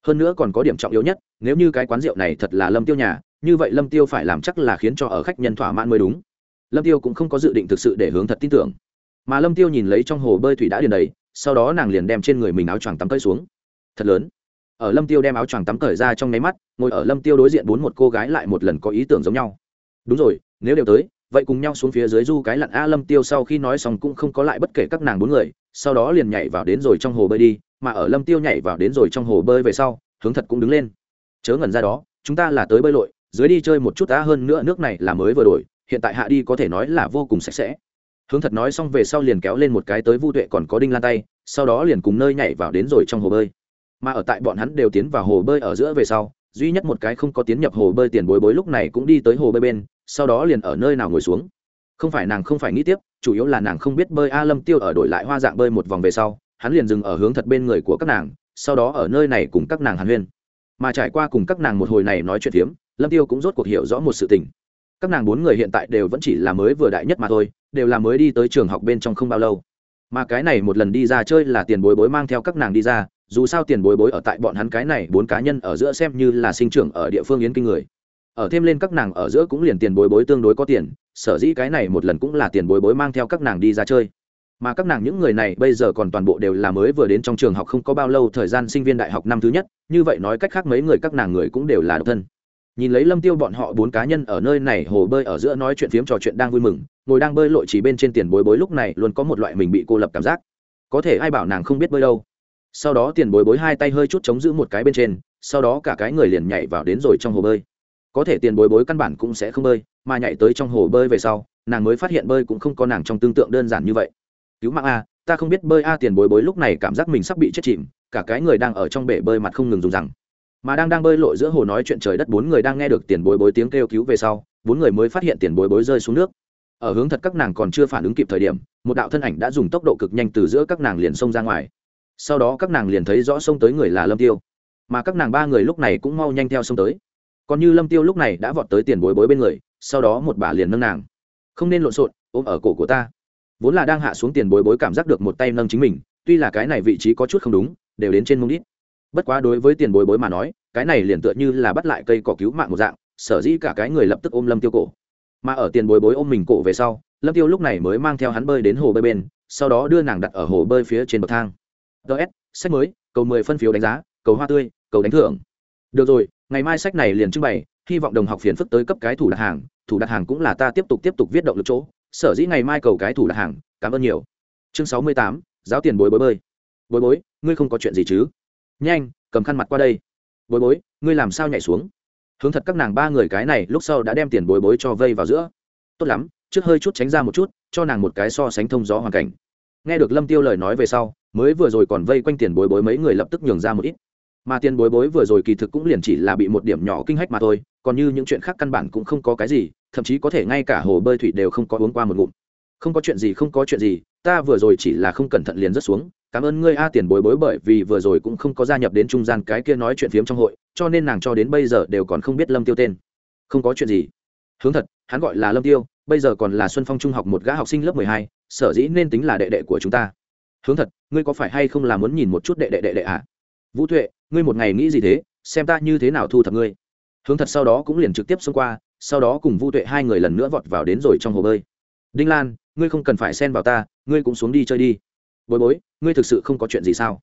Speaker 1: Hơn nữa còn có điểm trọng yếu nhất, nếu như cái quán rượu này thật là lâm tiêu nhà như vậy lâm tiêu phải làm chắc là khiến cho ở khách nhân thỏa mãn mới đúng. Lâm tiêu cũng không có dự định thực sự để hướng thật tin tưởng. Mà lâm tiêu nhìn lấy trong hồ bơi thủy đã điền đầy, sau đó nàng liền đem trên người mình áo choàng tắm cởi xuống. Thật lớn. Ở lâm tiêu đem áo choàng tắm cởi ra trong nháy mắt, ngồi ở lâm tiêu đối diện bốn một cô gái lại một lần có ý tưởng giống nhau. Đúng rồi, nếu đều tới, vậy cùng nhau xuống phía dưới du cái lặn a lâm tiêu sau khi nói xong cũng không có lại bất kể các nàng bốn người, sau đó liền nhảy vào đến rồi trong hồ bơi đi, mà ở lâm tiêu nhảy vào đến rồi trong hồ bơi về sau, hướng thật cũng đứng lên. Chớ ngẩn ra đó, chúng ta là tới bơi lội dưới đi chơi một chút đã hơn nữa nước này là mới vừa đổi, hiện tại hạ đi có thể nói là vô cùng sạch sẽ. Hướng thật nói xong về sau liền kéo lên một cái tới vu tuệ còn có đinh lan tay, sau đó liền cùng nơi nhảy vào đến rồi trong hồ bơi. Mà ở tại bọn hắn đều tiến vào hồ bơi ở giữa về sau, duy nhất một cái không có tiến nhập hồ bơi tiền bối bối lúc này cũng đi tới hồ bơi bên, sau đó liền ở nơi nào ngồi xuống. Không phải nàng không phải nghĩ tiếp, chủ yếu là nàng không biết bơi a lâm tiêu ở đổi lại hoa dạng bơi một vòng về sau, hắn liền dừng ở hướng thật bên người của các nàng, sau đó ở nơi này cùng các nàng hàn huyên. Mà trải qua cùng các nàng một hồi này nói chuyện phiếm lâm tiêu cũng rốt cuộc hiểu rõ một sự tình. Các nàng bốn người hiện tại đều vẫn chỉ là mới vừa đại nhất mà thôi, đều là mới đi tới trường học bên trong không bao lâu. Mà cái này một lần đi ra chơi là tiền bối bối mang theo các nàng đi ra, dù sao tiền bối bối ở tại bọn hắn cái này bốn cá nhân ở giữa xem như là sinh trưởng ở địa phương yến kinh người. Ở thêm lên các nàng ở giữa cũng liền tiền bối bối tương đối có tiền, sở dĩ cái này một lần cũng là tiền bối bối mang theo các nàng đi ra chơi. Mà các nàng những người này bây giờ còn toàn bộ đều là mới vừa đến trong trường học không có bao lâu thời gian sinh viên đại học năm thứ nhất, như vậy nói cách khác mấy người các nàng người cũng đều là độc thân nhìn lấy lâm tiêu bọn họ bốn cá nhân ở nơi này hồ bơi ở giữa nói chuyện phiếm trò chuyện đang vui mừng, ngồi đang bơi lội chỉ bên trên tiền bối bối lúc này luôn có một loại mình bị cô lập cảm giác. Có thể ai bảo nàng không biết bơi đâu. Sau đó tiền bối bối hai tay hơi chút chống giữ một cái bên trên, sau đó cả cái người liền nhảy vào đến rồi trong hồ bơi. Có thể tiền bối bối căn bản cũng sẽ không bơi, mà nhảy tới trong hồ bơi về sau, nàng mới phát hiện bơi cũng không có nàng trong tương tượng đơn giản như vậy. Cứu mạng a, ta không biết bơi a tiền bối bối lúc này cảm giác mình sắp bị chết chìm, cả cái người đang ở trong bể bơi mặt không ngừng dùng rằng mà đang đang bơi lội giữa hồ nói chuyện trời đất, bốn người đang nghe được tiền bối bối tiếng kêu cứu về sau, bốn người mới phát hiện tiền bối bối rơi xuống nước. Ở hướng thật các nàng còn chưa phản ứng kịp thời điểm, một đạo thân ảnh đã dùng tốc độ cực nhanh từ giữa các nàng liền xông ra ngoài. Sau đó các nàng liền thấy rõ xông tới người là lâm tiêu. Mà các nàng ba người lúc này cũng mau nhanh theo xông tới. Còn như lâm tiêu lúc này đã vọt tới tiền bối bối bên người, sau đó một bà liền nâng nàng. Không nên lộn xộn, ôm ở cổ của ta. Vốn là đang hạ xuống tiền bối bối cảm giác được một tay nâng chính mình, tuy là cái này vị trí có chút không đúng, đều đến trên mông đít bất quá đối với tiền bối bối mà nói, cái này liền tựa như là bắt lại cây cỏ cứu mạng một dạng, sở dĩ cả cái người lập tức ôm lâm tiêu cổ. Mà ở tiền bối bối ôm mình cổ về sau, lâm tiêu lúc này mới mang theo hắn bơi đến hồ bơi bên, sau đó đưa nàng đặt ở hồ bơi phía trên bậc thang. Ts sách mới, cầu mười phân phiếu đánh giá, cầu hoa tươi, cầu đánh thưởng. Được rồi, ngày mai sách này liền trưng bày, hy vọng đồng học phiền phức tới cấp cái thủ đặt hàng, thủ đặt hàng cũng là ta tiếp tục tiếp tục viết động lực chỗ. Sở dĩ ngày mai cầu cái thủ đặt hàng, cảm ơn nhiều. Chương sáu mươi tám, giáo tiền bối bối bơi. Bối bối, ngươi không có chuyện gì chứ? Nhanh, cầm khăn mặt qua đây. Bối bối, ngươi làm sao nhảy xuống? Hướng thật các nàng ba người cái này lúc sau đã đem tiền bối bối cho vây vào giữa. Tốt lắm, trước hơi chút tránh ra một chút, cho nàng một cái so sánh thông gió hoàn cảnh. Nghe được lâm tiêu lời nói về sau, mới vừa rồi còn vây quanh tiền bối bối mấy người lập tức nhường ra một ít. Mà tiền bối bối vừa rồi kỳ thực cũng liền chỉ là bị một điểm nhỏ kinh hách mà thôi, còn như những chuyện khác căn bản cũng không có cái gì, thậm chí có thể ngay cả hồ bơi thủy đều không có uống qua một ngụm. Không có chuyện gì, không có chuyện gì, ta vừa rồi chỉ là không cẩn thận liền rớt xuống cảm ơn ngươi a tiền bối bối, bởi vì vừa rồi cũng không có gia nhập đến trung gian cái kia nói chuyện phiếm trong hội, cho nên nàng cho đến bây giờ đều còn không biết lâm tiêu tên. Không có chuyện gì. Hướng thật, hắn gọi là lâm tiêu, bây giờ còn là xuân phong trung học một gã học sinh lớp mười hai, sở dĩ nên tính là đệ đệ của chúng ta. Hướng thật, ngươi có phải hay không là muốn nhìn một chút đệ đệ đệ đệ à vũ tuệ, ngươi một ngày nghĩ gì thế? Xem ta như thế nào thu thập ngươi. Hướng thật sau đó cũng liền trực tiếp xông qua, sau đó cùng vũ tuệ hai người lần nữa vọt vào đến rồi trong hồ bơi. Đinh lan, ngươi không cần phải xen vào ta, ngươi cũng xuống đi chơi đi bối bối ngươi thực sự không có chuyện gì sao?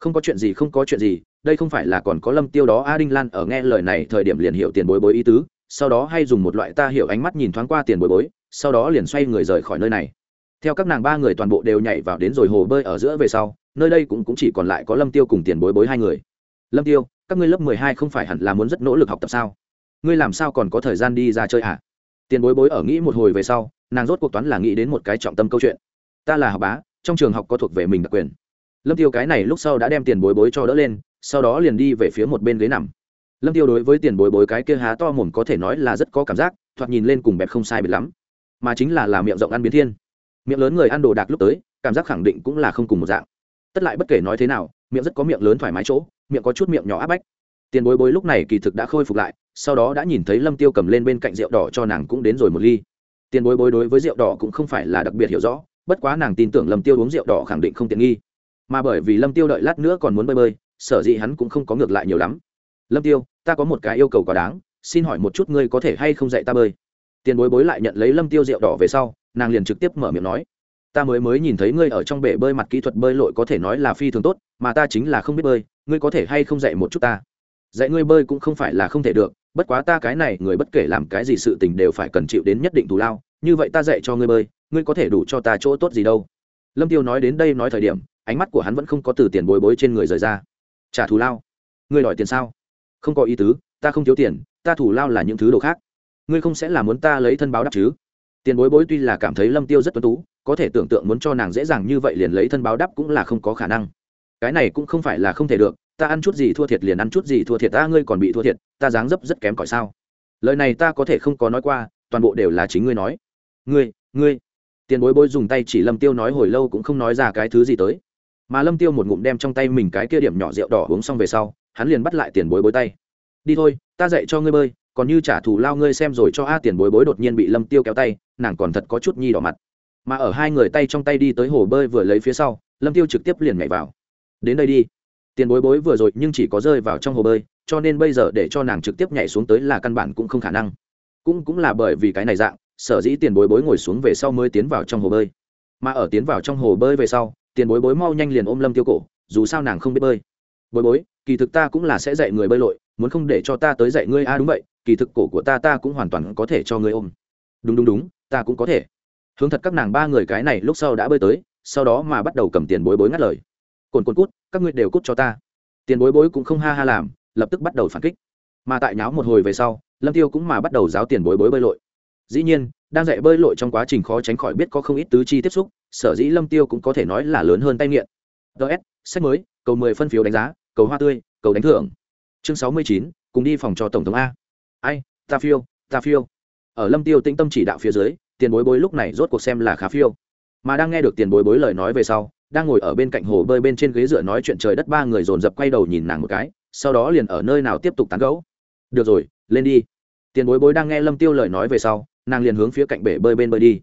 Speaker 1: Không có chuyện gì không có chuyện gì đây không phải là còn có lâm tiêu đó a đinh lan ở nghe lời này thời điểm liền hiểu tiền bối bối ý tứ sau đó hay dùng một loại ta hiểu ánh mắt nhìn thoáng qua tiền bối bối sau đó liền xoay người rời khỏi nơi này. Theo các nàng ba người toàn bộ đều nhảy vào đến rồi hồ bơi ở giữa về sau nơi đây cũng, cũng chỉ còn lại có lâm tiêu cùng tiền bối bối hai người. Lâm tiêu các ngươi lớp mười hai không phải hẳn là muốn rất nỗ lực học tập sao? Ngươi làm sao còn có thời gian đi ra chơi à tiền bối bối ở nghĩ một hồi về sau nàng rốt cuộc toán là nghĩ đến một cái trọng tâm câu chuyện. Ta là học bá trong trường học có thuộc về mình đặc quyền. Lâm tiêu cái này lúc sau đã đem tiền bối bối cho đỡ lên, sau đó liền đi về phía một bên ghế nằm. Lâm tiêu đối với tiền bối bối cái kia há to mồm có thể nói là rất có cảm giác, thoạt nhìn lên cùng bẹp không sai biệt lắm. Mà chính là là miệng rộng ăn biến thiên. Miệng lớn người ăn đồ đạc lúc tới, cảm giác khẳng định cũng là không cùng một dạng. Tất lại bất kể nói thế nào, miệng rất có miệng lớn thoải mái chỗ, miệng có chút miệng nhỏ áp bách. Tiền bối bối lúc này kỳ thực đã khôi phục lại, sau đó đã nhìn thấy lâm tiêu cầm lên bên cạnh rượu đỏ cho nàng cũng đến rồi một ly. Tiền bối bối đối với rượu đỏ cũng không phải là đặc biệt hiểu rõ bất quá nàng tin tưởng lâm tiêu uống rượu đỏ khẳng định không tiện nghi. Mà bởi vì lâm tiêu đợi lát nữa còn muốn bơi bơi, sở dĩ hắn cũng không có ngược lại nhiều lắm. Lâm tiêu, ta có một cái yêu cầu quá đáng, xin hỏi một chút ngươi có thể hay không dạy ta bơi? Tiền bối bối lại nhận lấy lâm tiêu rượu đỏ về sau, nàng liền trực tiếp mở miệng nói, ta mới mới nhìn thấy ngươi ở trong bể bơi mặt kỹ thuật bơi lội có thể nói là phi thường tốt, mà ta chính là không biết bơi, ngươi có thể hay không dạy một chút ta? Dạy ngươi bơi cũng không phải là không thể được, bất quá ta cái này người bất kể làm cái gì sự tình đều phải cần chịu đến nhất định thù lao, như vậy ta dạy cho ngươi bơi ngươi có thể đủ cho ta chỗ tốt gì đâu. Lâm tiêu nói đến đây nói thời điểm, ánh mắt của hắn vẫn không có từ tiền bối bối trên người rời ra. Trả thù lao. Ngươi đòi tiền sao? Không có ý tứ, ta không thiếu tiền, ta thù lao là những thứ đồ khác. Ngươi không sẽ là muốn ta lấy thân báo đáp chứ? Tiền bối bối tuy là cảm thấy lâm tiêu rất tuấn tú, có thể tưởng tượng muốn cho nàng dễ dàng như vậy liền lấy thân báo đáp cũng là không có khả năng. Cái này cũng không phải là không thể được, ta ăn chút gì thua thiệt liền ăn chút gì thua thiệt, ta ngươi còn bị thua thiệt, ta dáng dấp rất kém cỏi sao? Lời này ta có thể không có nói qua, toàn bộ đều là chính ngươi nói. Ngươi ngươi tiền bối bối dùng tay chỉ lâm tiêu nói hồi lâu cũng không nói ra cái thứ gì tới. Mà lâm tiêu một ngụm đem trong tay mình cái kia điểm nhỏ rượu đỏ uống xong về sau, hắn liền bắt lại tiền bối bối tay. Đi thôi, ta dạy cho ngươi bơi, còn như trả thù lao ngươi xem rồi cho a tiền bối bối đột nhiên bị lâm tiêu kéo tay, nàng còn thật có chút nhi đỏ mặt. Mà ở hai người tay trong tay đi tới hồ bơi vừa lấy phía sau, lâm tiêu trực tiếp liền nhảy vào. Đến đây đi. Tiền bối bối vừa rồi nhưng chỉ có rơi vào trong hồ bơi, cho nên bây giờ để cho nàng trực tiếp nhảy xuống tới là căn bản cũng không khả năng. Cũng cũng là bởi vì cái này dạng sở dĩ tiền bối bối ngồi xuống về sau mới tiến vào trong hồ bơi. Mà ở tiến vào trong hồ bơi về sau, tiền bối bối mau nhanh liền ôm lâm tiêu cổ, dù sao nàng không biết bơi. Bối bối, kỳ thực ta cũng là sẽ dạy người bơi lội, muốn không để cho ta tới dạy ngươi a à đúng vậy, kỳ thực cổ của ta ta cũng hoàn toàn có thể cho ngươi ôm. Đúng đúng đúng, ta cũng có thể. Hướng thật các nàng ba người cái này lúc sau đã bơi tới, sau đó mà bắt đầu cầm tiền bối bối ngắt lời. Cồn cồn cút, các ngươi đều cút cho ta. Tiền bối bối cũng không ha ha làm, lập tức bắt đầu phản kích. Mà tại nháo một hồi về sau, lâm tiêu cũng mà bắt đầu giáo tiền bối bối bơi lội dĩ nhiên, đang dạy bơi lội trong quá trình khó tránh khỏi biết có không ít tứ chi tiếp xúc, sở dĩ lâm tiêu cũng có thể nói là lớn hơn tay nghiện. Ts sách mới, cầu mười phân phiếu đánh giá, cầu hoa tươi, cầu đánh thưởng. Chương sáu mươi chín, cùng đi phòng cho tổng thống a. Ai, ta phiêu ta phiêu. Ở lâm tiêu tĩnh tâm chỉ đạo phía dưới, tiền bối bối lúc này rốt cuộc xem là khá phiêu. Mà đang nghe được tiền bối bối lời nói về sau, đang ngồi ở bên cạnh hồ bơi bên trên ghế dựa nói chuyện trời đất ba người dồn dập quay đầu nhìn nàng một cái, sau đó liền ở nơi nào tiếp tục tán gẫu. Được rồi, lên đi. Tiền bối bối đang nghe lâm tiêu lời nói về sau nàng liền hướng phía cạnh bể bơi bên bơi đi.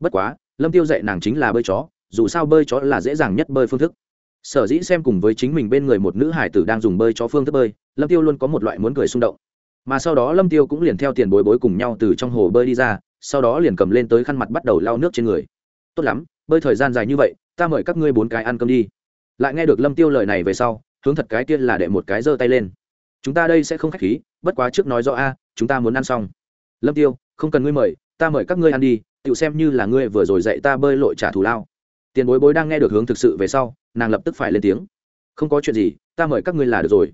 Speaker 1: Bất quá, lâm tiêu dạy nàng chính là bơi chó, dù sao bơi chó là dễ dàng nhất bơi phương thức. Sở dĩ xem cùng với chính mình bên người một nữ hải tử đang dùng bơi chó phương thức bơi, lâm tiêu luôn có một loại muốn cười xung động. Mà sau đó lâm tiêu cũng liền theo tiền bối bối cùng nhau từ trong hồ bơi đi ra, sau đó liền cầm lên tới khăn mặt bắt đầu lau nước trên người. Tốt lắm, bơi thời gian dài như vậy, ta mời các ngươi bốn cái ăn cơm đi. Lại nghe được lâm tiêu lời này về sau, hướng thật cái tiên là đệ một cái giơ tay lên. Chúng ta đây sẽ không khách khí, bất quá trước nói rõ a, chúng ta muốn ăn xong. Lâm tiêu không cần ngươi mời, ta mời các ngươi ăn đi tự xem như là ngươi vừa rồi dạy ta bơi lội trả thù lao. Tiền bối bối đang nghe được hướng thực sự về sau, nàng lập tức phải lên tiếng. Không có chuyện gì, ta mời các ngươi là được rồi.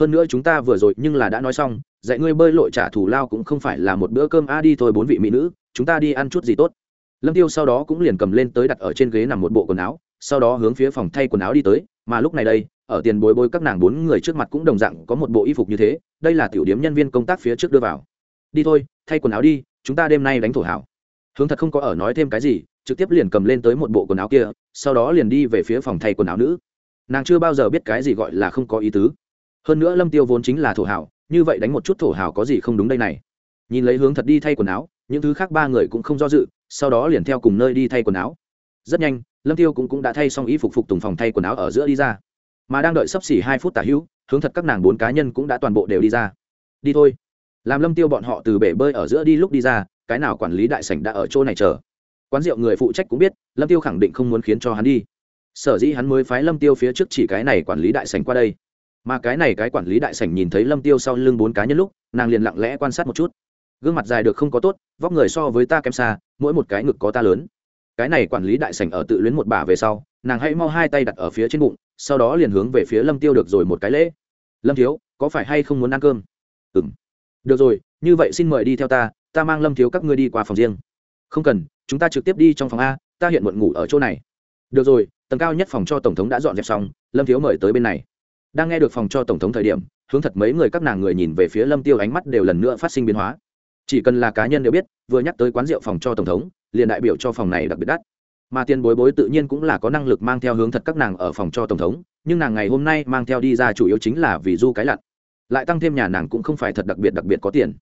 Speaker 1: Hơn nữa chúng ta vừa rồi nhưng là đã nói xong, dạy ngươi bơi lội trả thù lao cũng không phải là một bữa cơm, a, đi thôi bốn vị mỹ nữ, chúng ta đi ăn chút gì tốt. Lâm tiêu sau đó cũng liền cầm lên tới đặt ở trên ghế nằm một bộ quần áo, sau đó hướng phía phòng thay quần áo đi tới, mà lúc này đây, ở tiền bối bối các nàng bốn người trước mặt cũng đồng dạng có một bộ y phục như thế, đây là tiểu điếm nhân viên công tác phía trước đưa vào đi thôi thay quần áo đi chúng ta đêm nay đánh thổ hảo. Hướng thật không có ở nói thêm cái gì trực tiếp liền cầm lên tới một bộ quần áo kia sau đó liền đi về phía phòng thay quần áo nữ. Nàng chưa bao giờ biết cái gì gọi là không có ý tứ. Hơn nữa lâm tiêu vốn chính là thổ hảo như vậy đánh một chút thổ hảo có gì không đúng đây này. Nhìn lấy hướng thật đi thay quần áo những thứ khác ba người cũng không do dự sau đó liền theo cùng nơi đi thay quần áo. Rất nhanh lâm tiêu cũng, cũng đã thay xong ý phục phục tùng phòng thay quần áo ở giữa đi ra. Mà đang đợi sắp xỉ hai phút tả hữu hướng thật các nàng bốn cá nhân cũng đã toàn bộ đều đi ra. Đi thôi làm lâm tiêu bọn họ từ bể bơi ở giữa đi lúc đi ra, cái nào quản lý đại sảnh đã ở chỗ này chờ. Quán rượu người phụ trách cũng biết, lâm tiêu khẳng định không muốn khiến cho hắn đi. Sở dĩ hắn mới phái lâm tiêu phía trước chỉ cái này quản lý đại sảnh qua đây. Mà cái này cái quản lý đại sảnh nhìn thấy lâm tiêu sau lưng bốn cá nhân lúc, nàng liền lặng lẽ quan sát một chút. Gương mặt dài được không có tốt, vóc người so với ta kém xa, mỗi một cái ngực có ta lớn. Cái này quản lý đại sảnh ở tự luyến một bà về sau, nàng hãy mau hai tay đặt ở phía trên bụng, sau đó liền hướng về phía lâm tiêu được rồi một cái lễ. Lâm thiếu, có phải hay không muốn ăn cơm? Ừng được rồi, như vậy xin mời đi theo ta ta mang lâm thiếu các ngươi đi qua phòng riêng. Không cần, chúng ta trực tiếp đi trong phòng a, ta hiện muộn ngủ ở chỗ này. Được rồi, tầng cao nhất phòng cho tổng thống đã dọn dẹp xong, lâm thiếu mời tới bên này. Đang nghe được phòng cho tổng thống thời điểm, hướng thật mấy người các nàng người nhìn về phía lâm tiêu ánh mắt đều lần nữa phát sinh biến hóa. Chỉ cần là cá nhân đều biết, vừa nhắc tới quán rượu phòng cho tổng thống, liền đại biểu cho phòng này đặc biệt đắt. Mà tiền bối bối tự nhiên cũng là có năng lực mang theo hướng thật các nàng ở phòng cho tổng thống, nhưng nàng ngày hôm nay mang theo đi ra chủ yếu chính là vì du cái lặn lại tăng thêm nhà nàng cũng không phải thật đặc biệt đặc biệt có tiền.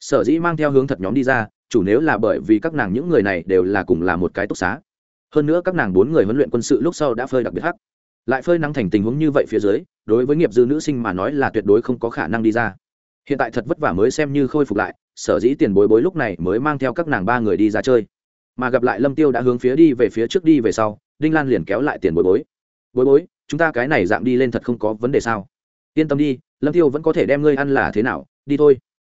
Speaker 1: Sở dĩ mang theo hướng thật nhóm đi ra, chủ nếu là bởi vì các nàng những người này đều là cùng là một cái túc xá. Hơn nữa các nàng bốn người huấn luyện quân sự lúc sau đã phơi đặc biệt hắc. Lại phơi nắng thành tình huống như vậy phía dưới, đối với nghiệp dư nữ sinh mà nói là tuyệt đối không có khả năng đi ra. Hiện tại thật vất vả mới xem như khôi phục lại, sở dĩ tiền bối bối lúc này mới mang theo các nàng ba người đi ra chơi. Mà gặp lại lâm tiêu đã hướng phía đi về phía trước đi về sau, đinh lan liền kéo lại tiền bối bối. Bối bối, chúng ta cái này dạng đi lên thật không có vấn đề sao? Yên tâm đi, lâm tiêu vẫn có thể đem ngươi ăn là thế nào, đi thôi.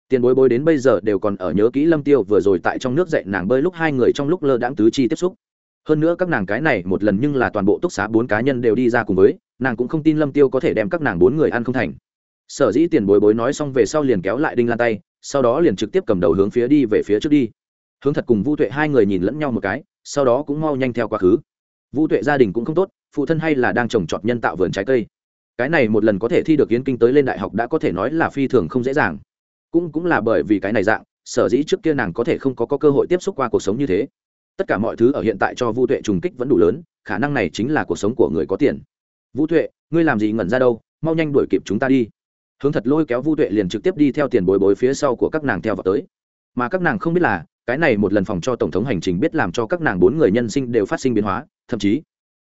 Speaker 1: Tiền bối bối đến bây giờ đều còn ở nhớ kỹ lâm tiêu vừa rồi tại trong nước dạy nàng bơi lúc hai người trong lúc lơ đãng tứ chi tiếp xúc. Hơn nữa các nàng cái này một lần nhưng là toàn bộ túc xá bốn cá nhân đều đi ra cùng với, nàng cũng không tin lâm tiêu có thể đem các nàng bốn người ăn không thành. Sở dĩ tiền bối bối nói xong về sau liền kéo lại đinh lan tay, sau đó liền trực tiếp cầm đầu hướng phía đi về phía trước đi. Hướng thật cùng vu tuệ hai người nhìn lẫn nhau một cái, sau đó cũng mau nhanh theo quá khứ. Vu tuệ gia đình cũng không tốt, phụ thân hay là đang trồng trọt nhân tạo vườn trái cây cái này một lần có thể thi được yến kinh tới lên đại học đã có thể nói là phi thường không dễ dàng. Cũng cũng là bởi vì cái này dạng sở dĩ trước kia nàng có thể không có, có cơ hội tiếp xúc qua cuộc sống như thế. Tất cả mọi thứ ở hiện tại cho vu tuệ trùng kích vẫn đủ lớn khả năng này chính là cuộc sống của người có tiền. Vũ tuệ ngươi làm gì ngẩn ra đâu mau nhanh đuổi kịp chúng ta đi. Hướng thật lôi kéo vu tuệ liền trực tiếp đi theo tiền bồi bối phía sau của các nàng theo vào tới. Mà các nàng không biết là cái này một lần phòng cho tổng thống hành trình biết làm cho các nàng bốn người nhân sinh đều phát sinh biến hóa thậm chí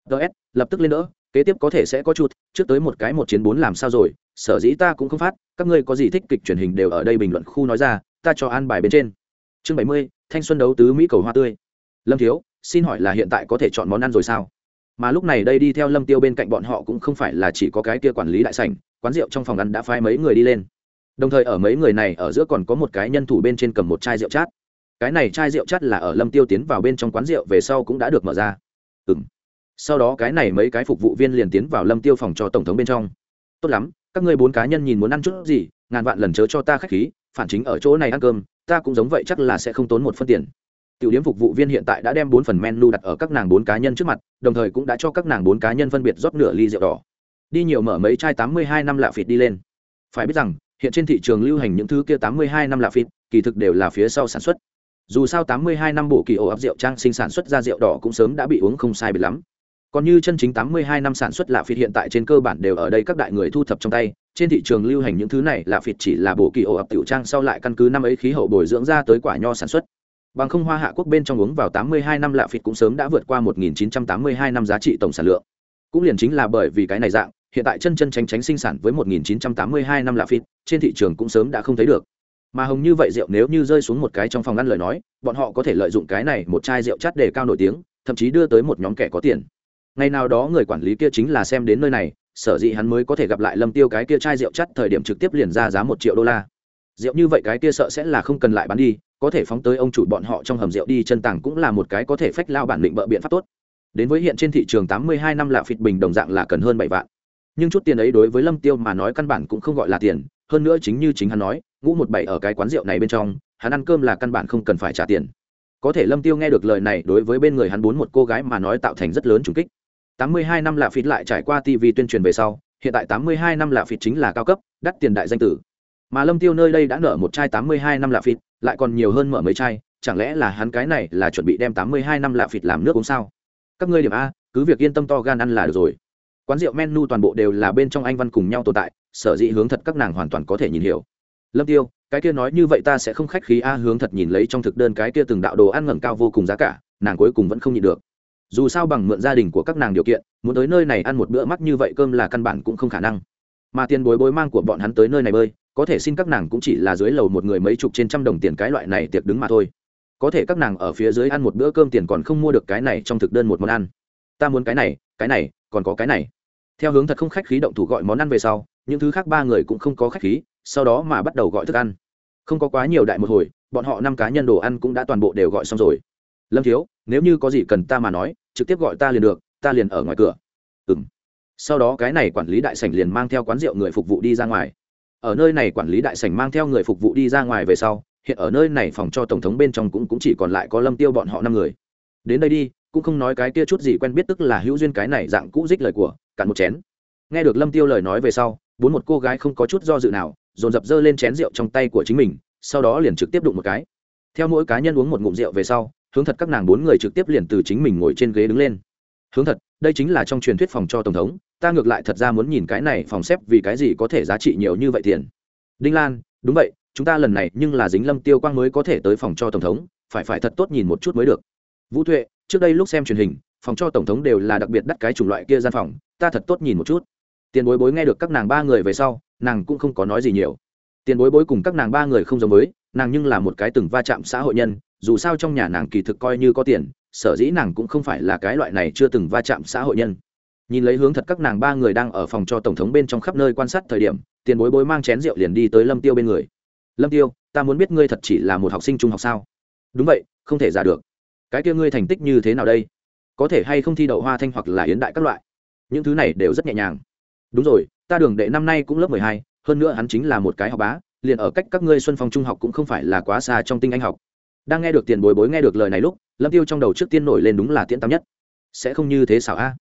Speaker 1: ts lập tức lên đỡ kế tiếp có thể sẽ có chút, trước tới một cái một chiến bốn làm sao rồi, sở dĩ ta cũng không phát, các ngươi có gì thích kịch truyền hình đều ở đây bình luận khu nói ra, ta cho an bài bên trên. Chương bảy mươi, thanh xuân đấu tứ mỹ cầu hoa tươi. Lâm thiếu, xin hỏi là hiện tại có thể chọn món ăn rồi sao? Mà lúc này đây đi theo lâm tiêu bên cạnh bọn họ cũng không phải là chỉ có cái kia quản lý đại sảnh, quán rượu trong phòng ăn đã phái mấy người đi lên. Đồng thời ở mấy người này ở giữa còn có một cái nhân thủ bên trên cầm một chai rượu chát. Cái này chai rượu chát là ở lâm tiêu tiến vào bên trong quán rượu về sau cũng đã được mở ra. Ừm sau đó cái này mấy cái phục vụ viên liền tiến vào lâm tiêu phòng cho tổng thống bên trong. Tốt lắm, các ngươi bốn cá nhân nhìn muốn ăn chút gì, ngàn vạn lần chớ cho ta khách khí, phản chính ở chỗ này ăn cơm, ta cũng giống vậy chắc là sẽ không tốn một phân tiền. Tiểu điểm phục vụ viên hiện tại đã đem bốn phần menu đặt ở các nàng bốn cá nhân trước mặt, đồng thời cũng đã cho các nàng bốn cá nhân phân biệt rót nửa ly rượu đỏ. Đi nhiều mở mấy chai tám mươi hai năm lạ phịt đi lên. Phải biết rằng, hiện trên thị trường lưu hành những thứ kia tám mươi hai năm lạ phịt, kỳ thực đều là phía sau sản xuất. Dù sao tám mươi hai năm bộ kỳ ổ áp rượu trang sinh sản xuất ra rượu đỏ cũng sớm đã bị uống không sai biệt lắm còn như chân chính tám mươi hai năm sản xuất lạ phịt hiện tại trên cơ bản đều ở đây các đại người thu thập trong tay, trên thị trường lưu hành những thứ này, lạ phịt chỉ là bộ kỳ ổ ập tiểu trang sau lại căn cứ năm ấy khí hậu bồi dưỡng ra tới quả nho sản xuất. Bằng không, hoa hạ quốc bên trong uống vào tám mươi hai năm lạ phịt cũng sớm đã vượt qua một nghìn chín trăm tám mươi hai năm giá trị tổng sản lượng. Cũng liền chính là bởi vì cái này dạng, hiện tại chân chân tránh tránh sinh sản với một nghìn chín trăm tám mươi hai năm lạ phịt, trên thị trường cũng sớm đã không thấy được. Mà hồng như vậy rượu nếu như rơi xuống một cái trong phòng ăn lời nói, bọn họ có thể lợi dụng cái này một chai rượu chát để cao nổi tiếng, thậm chí đưa tới một nhóm kẻ có tiền ngày nào đó người quản lý kia chính là xem đến nơi này, sở dĩ hắn mới có thể gặp lại lâm tiêu cái kia chai rượu chắt thời điểm trực tiếp liền ra giá một triệu đô la. Rượu như vậy cái kia sợ sẽ là không cần lại bán đi, có thể phóng tới ông chủ bọn họ trong hầm rượu đi chân tàng cũng là một cái có thể phách lao bản định bợ biện pháp tốt. Đến với hiện trên thị trường tám mươi hai năm lạ phịt bình đồng dạng là cần hơn bảy vạn. Nhưng chút tiền ấy đối với lâm tiêu mà nói căn bản cũng không gọi là tiền, hơn nữa chính như chính hắn nói, ngũ một bảy ở cái quán rượu này bên trong, hắn ăn cơm là căn bản không cần phải trả tiền. Có thể lâm tiêu nghe được lời này đối với bên người hắn bốn một cô gái mà nói tạo thành rất lớn trùng kích tám mươi hai năm là phịt lại trải qua tv tuyên truyền về sau, hiện tại tám mươi hai năm là phịt chính là cao cấp, đắt tiền đại danh tử. Mà lâm tiêu nơi đây đã nở một chai tám mươi hai năm là phịt, lại còn nhiều hơn mở mấy chai, chẳng lẽ là hắn cái này là chuẩn bị đem tám mươi hai năm là phịt làm nước uống sao? Các ngươi điểm a, cứ việc yên tâm to gan ăn là được rồi. Quán rượu menu toàn bộ đều là bên trong anh văn cùng nhau tồn tại, sở dĩ hướng thật các nàng hoàn toàn có thể nhìn hiểu. Lâm tiêu, cái kia nói như vậy ta sẽ không khách khí a, hướng thật nhìn lấy trong thực đơn cái kia từng đạo đồ ăn ngẩng cao vô cùng giá cả, nàng cuối cùng vẫn không nhịn được dù sao bằng mượn gia đình của các nàng điều kiện, muốn tới nơi này ăn một bữa mắc như vậy cơm là căn bản cũng không khả năng. Mà tiền bối bối mang của bọn hắn tới nơi này bơi, có thể xin các nàng cũng chỉ là dưới lầu một người mấy chục trên trăm đồng tiền cái loại này tiệc đứng mà thôi. Có thể các nàng ở phía dưới ăn một bữa cơm tiền còn không mua được cái này trong thực đơn một món ăn. Ta muốn cái này cái này, còn có cái này. Theo hướng thật không khách khí động thủ gọi món ăn về sau, những thứ khác ba người cũng không có khách khí, sau đó mà bắt đầu gọi thức ăn. Không có quá nhiều đại một hồi, bọn họ năm cá nhân đồ ăn cũng đã toàn bộ đều gọi xong rồi. Lâm thiếu nếu như có gì cần ta mà nói trực tiếp gọi ta liền được ta liền ở ngoài cửa. Ừ m sau đó cái này quản lý đại sảnh liền mang theo quán rượu người phục vụ đi ra ngoài. Ở nơi này quản lý đại sảnh mang theo người phục vụ đi ra ngoài về sau hiện ở nơi này phòng cho tổng thống bên trong cũng, cũng chỉ còn lại có lâm tiêu bọn họ năm người. Đến đây đi cũng không nói cái kia chút gì quen biết tức là hữu duyên cái này dạng cũ dích lời của cạn một chén. Nghe được lâm tiêu lời nói về sau bốn một cô gái không có chút do dự nào dồn dập dơ lên chén rượu trong tay của chính mình sau đó liền trực tiếp đụng một cái. Theo mỗi cá nhân uống một ngụm rượu về sau hướng thật các nàng bốn người trực tiếp liền từ chính mình ngồi trên ghế đứng lên. Hướng thật, đây chính là trong truyền thuyết phòng cho tổng thống, ta ngược lại thật ra muốn nhìn cái này phòng xếp vì cái gì có thể giá trị nhiều như vậy tiền. Đinh lan, đúng vậy, chúng ta lần này nhưng là dính lâm tiêu quang mới có thể tới phòng cho tổng thống, phải phải thật tốt nhìn một chút mới được. Vũ tuệ, trước đây lúc xem truyền hình, phòng cho tổng thống đều là đặc biệt đắt cái chủng loại kia gian phòng, ta thật tốt nhìn một chút. Tiền bối bối nghe được các nàng ba người về sau, nàng cũng không có nói gì nhiều. Tiền bối bối cùng các nàng ba người không giống với, nàng nhưng là một cái từng va chạm xã hội nhân dù sao trong nhà nàng kỳ thực coi như có tiền, sở dĩ nàng cũng không phải là cái loại này chưa từng va chạm xã hội nhân. Nhìn lấy hướng thật các nàng ba người đang ở phòng cho tổng thống bên trong khắp nơi quan sát thời điểm, tiền bối bối mang chén rượu liền đi tới lâm tiêu bên người. Lâm tiêu, ta muốn biết ngươi thật chỉ là một học sinh trung học sao? Đúng vậy, không thể giả được. Cái kia ngươi thành tích như thế nào đây? Có thể hay không thi đậu hoa thanh hoặc là yến đại các loại? Những thứ này đều rất nhẹ nhàng. Đúng rồi, ta đường đệ năm nay cũng lớp mười hai, hơn nữa hắn chính là một cái học bá, liền ở cách các ngươi xuân phong trung học cũng không phải là quá xa trong tinh anh học đang nghe được tiền bối bối nghe được lời này lúc, lâm tiêu trong đầu trước tiên nổi lên đúng là tiễn tam nhất. Sẽ không như thế xảo a.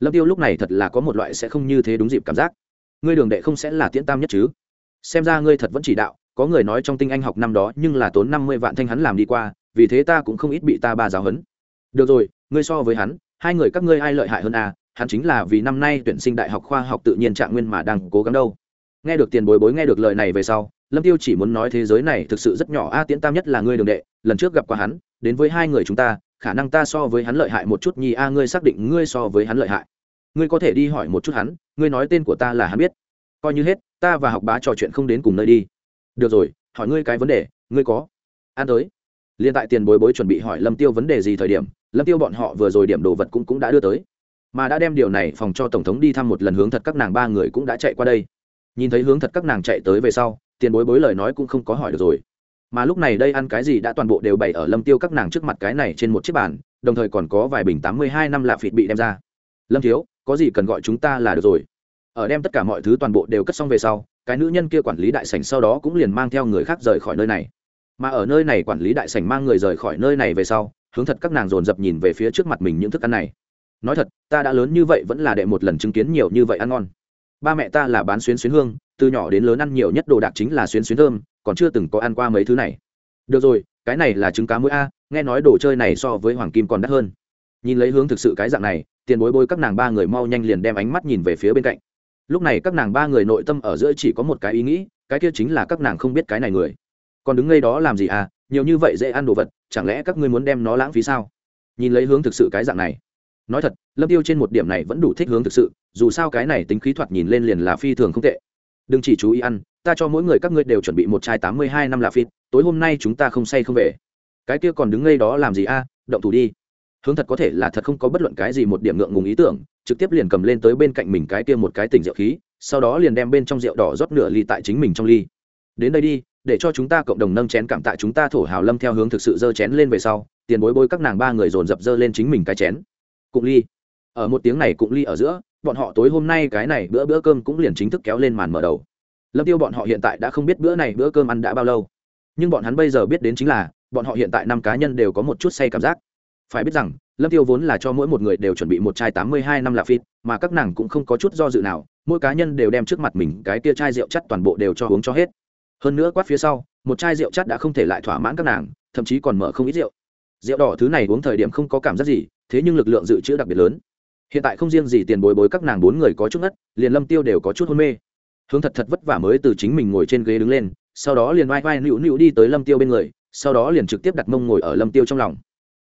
Speaker 1: Lâm tiêu lúc này thật là có một loại sẽ không như thế đúng dịp cảm giác. Ngươi đường đệ không sẽ là tiễn tam nhất chứ? Xem ra ngươi thật vẫn chỉ đạo, có người nói trong tinh anh học năm đó nhưng là tốn năm mươi vạn thanh hắn làm đi qua, vì thế ta cũng không ít bị ta ba giáo hấn được rồi, ngươi so với hắn, hai người các ngươi ai lợi hại hơn à hắn chính là vì năm nay tuyển sinh đại học khoa học tự nhiên trạng nguyên mà đang cố gắng đâu. Nghe được tiền bối bối nghe được lời này về sau lâm tiêu chỉ muốn nói thế giới này thực sự rất nhỏ. A, tiễn tam nhất là ngươi đường đệ, lần trước gặp qua hắn, đến với hai người chúng ta, khả năng ta so với hắn lợi hại một chút nhi a, ngươi xác định ngươi so với hắn lợi hại. Ngươi có thể đi hỏi một chút hắn, ngươi nói tên của ta là hắn biết. Coi như hết, ta và học bá trò chuyện không đến cùng nơi đi. Được rồi, hỏi ngươi cái vấn đề, ngươi có an tới. Liên tại tiền bối bối chuẩn bị hỏi lâm tiêu vấn đề gì thời điểm, lâm tiêu bọn họ vừa rồi điểm đồ vật cũng cũng đã đưa tới. Mà đã đem điều này phòng cho tổng thống đi thăm một lần hướng thật các nàng ba người cũng đã chạy qua đây. Nhìn thấy hướng thật các nàng chạy tới về sau tiền bối bối lời nói cũng không có hỏi được rồi. Mà lúc này đây ăn cái gì đã toàn bộ đều bày ở lâm tiêu các nàng trước mặt cái này trên một chiếc bàn, đồng thời còn có vài bình tám mươi hai năm lạ phịt bị đem ra. Lâm thiếu, có gì cần gọi chúng ta là được rồi. Ở đem tất cả mọi thứ toàn bộ đều cất xong về sau, cái nữ nhân kia quản lý đại sảnh sau đó cũng liền mang theo người khác rời khỏi nơi này. Mà ở nơi này quản lý đại sảnh mang người rời khỏi nơi này về sau, hướng thật các nàng dồn dập nhìn về phía trước mặt mình những thức ăn này. Nói thật, ta đã lớn như vậy vẫn là đệ một lần chứng kiến nhiều như vậy ăn ngon ba mẹ ta là bán xuyến xuyến hương, từ nhỏ đến lớn ăn nhiều nhất đồ đạc chính là xuyến xuyến thơm, còn chưa từng có ăn qua mấy thứ này. Được rồi, cái này là trứng cá mũi a, nghe nói đồ chơi này so với hoàng kim còn đắt hơn. Nhìn lấy hướng thực sự cái dạng này, tiền bối bối các nàng ba người mau nhanh liền đem ánh mắt nhìn về phía bên cạnh. Lúc này các nàng ba người nội tâm ở giữa chỉ có một cái ý nghĩ, cái kia chính là các nàng không biết cái này người. Còn đứng ngay đó làm gì à nhiều như vậy dễ ăn đồ vật, chẳng lẽ các ngươi muốn đem nó lãng phí sao? Nhìn lấy hướng thực sự cái dạng này nói thật, lâm tiêu trên một điểm này vẫn đủ thích hướng thực sự, dù sao cái này tính khí thoạt nhìn lên liền là phi thường không tệ. Đừng chỉ chú ý ăn, ta cho mỗi người các ngươi đều chuẩn bị một chai tám mươi hai năm là phít tối hôm nay chúng ta không say không về. Cái kia còn đứng ngay đó làm gì a, động thủ đi. Hướng thật có thể là thật không có bất luận cái gì một điểm ngượng ngùng ý tưởng, trực tiếp liền cầm lên tới bên cạnh mình cái kia một cái tỉnh rượu khí, sau đó liền đem bên trong rượu đỏ rót nửa ly tại chính mình trong ly. Đến đây đi, để cho chúng ta cộng đồng nâng chén cảm tạ chúng ta thổ hào lâm theo hướng thực sự dơ chén lên về sau, tiền bối bối các nàng ba người dồn dập dơ lên chính mình cái chén cụng ly. Ở một tiếng này cụng ly ở giữa, bọn họ tối hôm nay cái này bữa bữa cơm cũng liền chính thức kéo lên màn mở đầu. Lâm tiêu bọn họ hiện tại đã không biết bữa này bữa cơm ăn đã bao lâu. Nhưng bọn hắn bây giờ biết đến chính là, bọn họ hiện tại năm cá nhân đều có một chút say cảm giác. Phải biết rằng, lâm tiêu vốn là cho mỗi một người đều chuẩn bị một chai tám mươi hai năm là phít, mà các nàng cũng không có chút do dự nào, mỗi cá nhân đều đem trước mặt mình cái tia chai rượu chắt toàn bộ đều cho uống cho hết. Hơn nữa quát phía sau, một chai rượu chắt đã không thể lại thỏa mãn các nàng, thậm chí còn mở không ít rượu. Rượu đỏ thứ này uống thời điểm không có cảm giác gì thế nhưng lực lượng dự trữ đặc biệt lớn. Hiện tại không riêng gì tiền bồi bối các nàng bốn người có chút ngất liền lâm tiêu đều có chút hôn mê. Hướng thật thật vất vả mới từ chính mình ngồi trên ghế đứng lên sau đó liền vai vai nịu nịu đi tới lâm tiêu bên người sau đó liền trực tiếp đặt mông ngồi ở lâm tiêu trong lòng.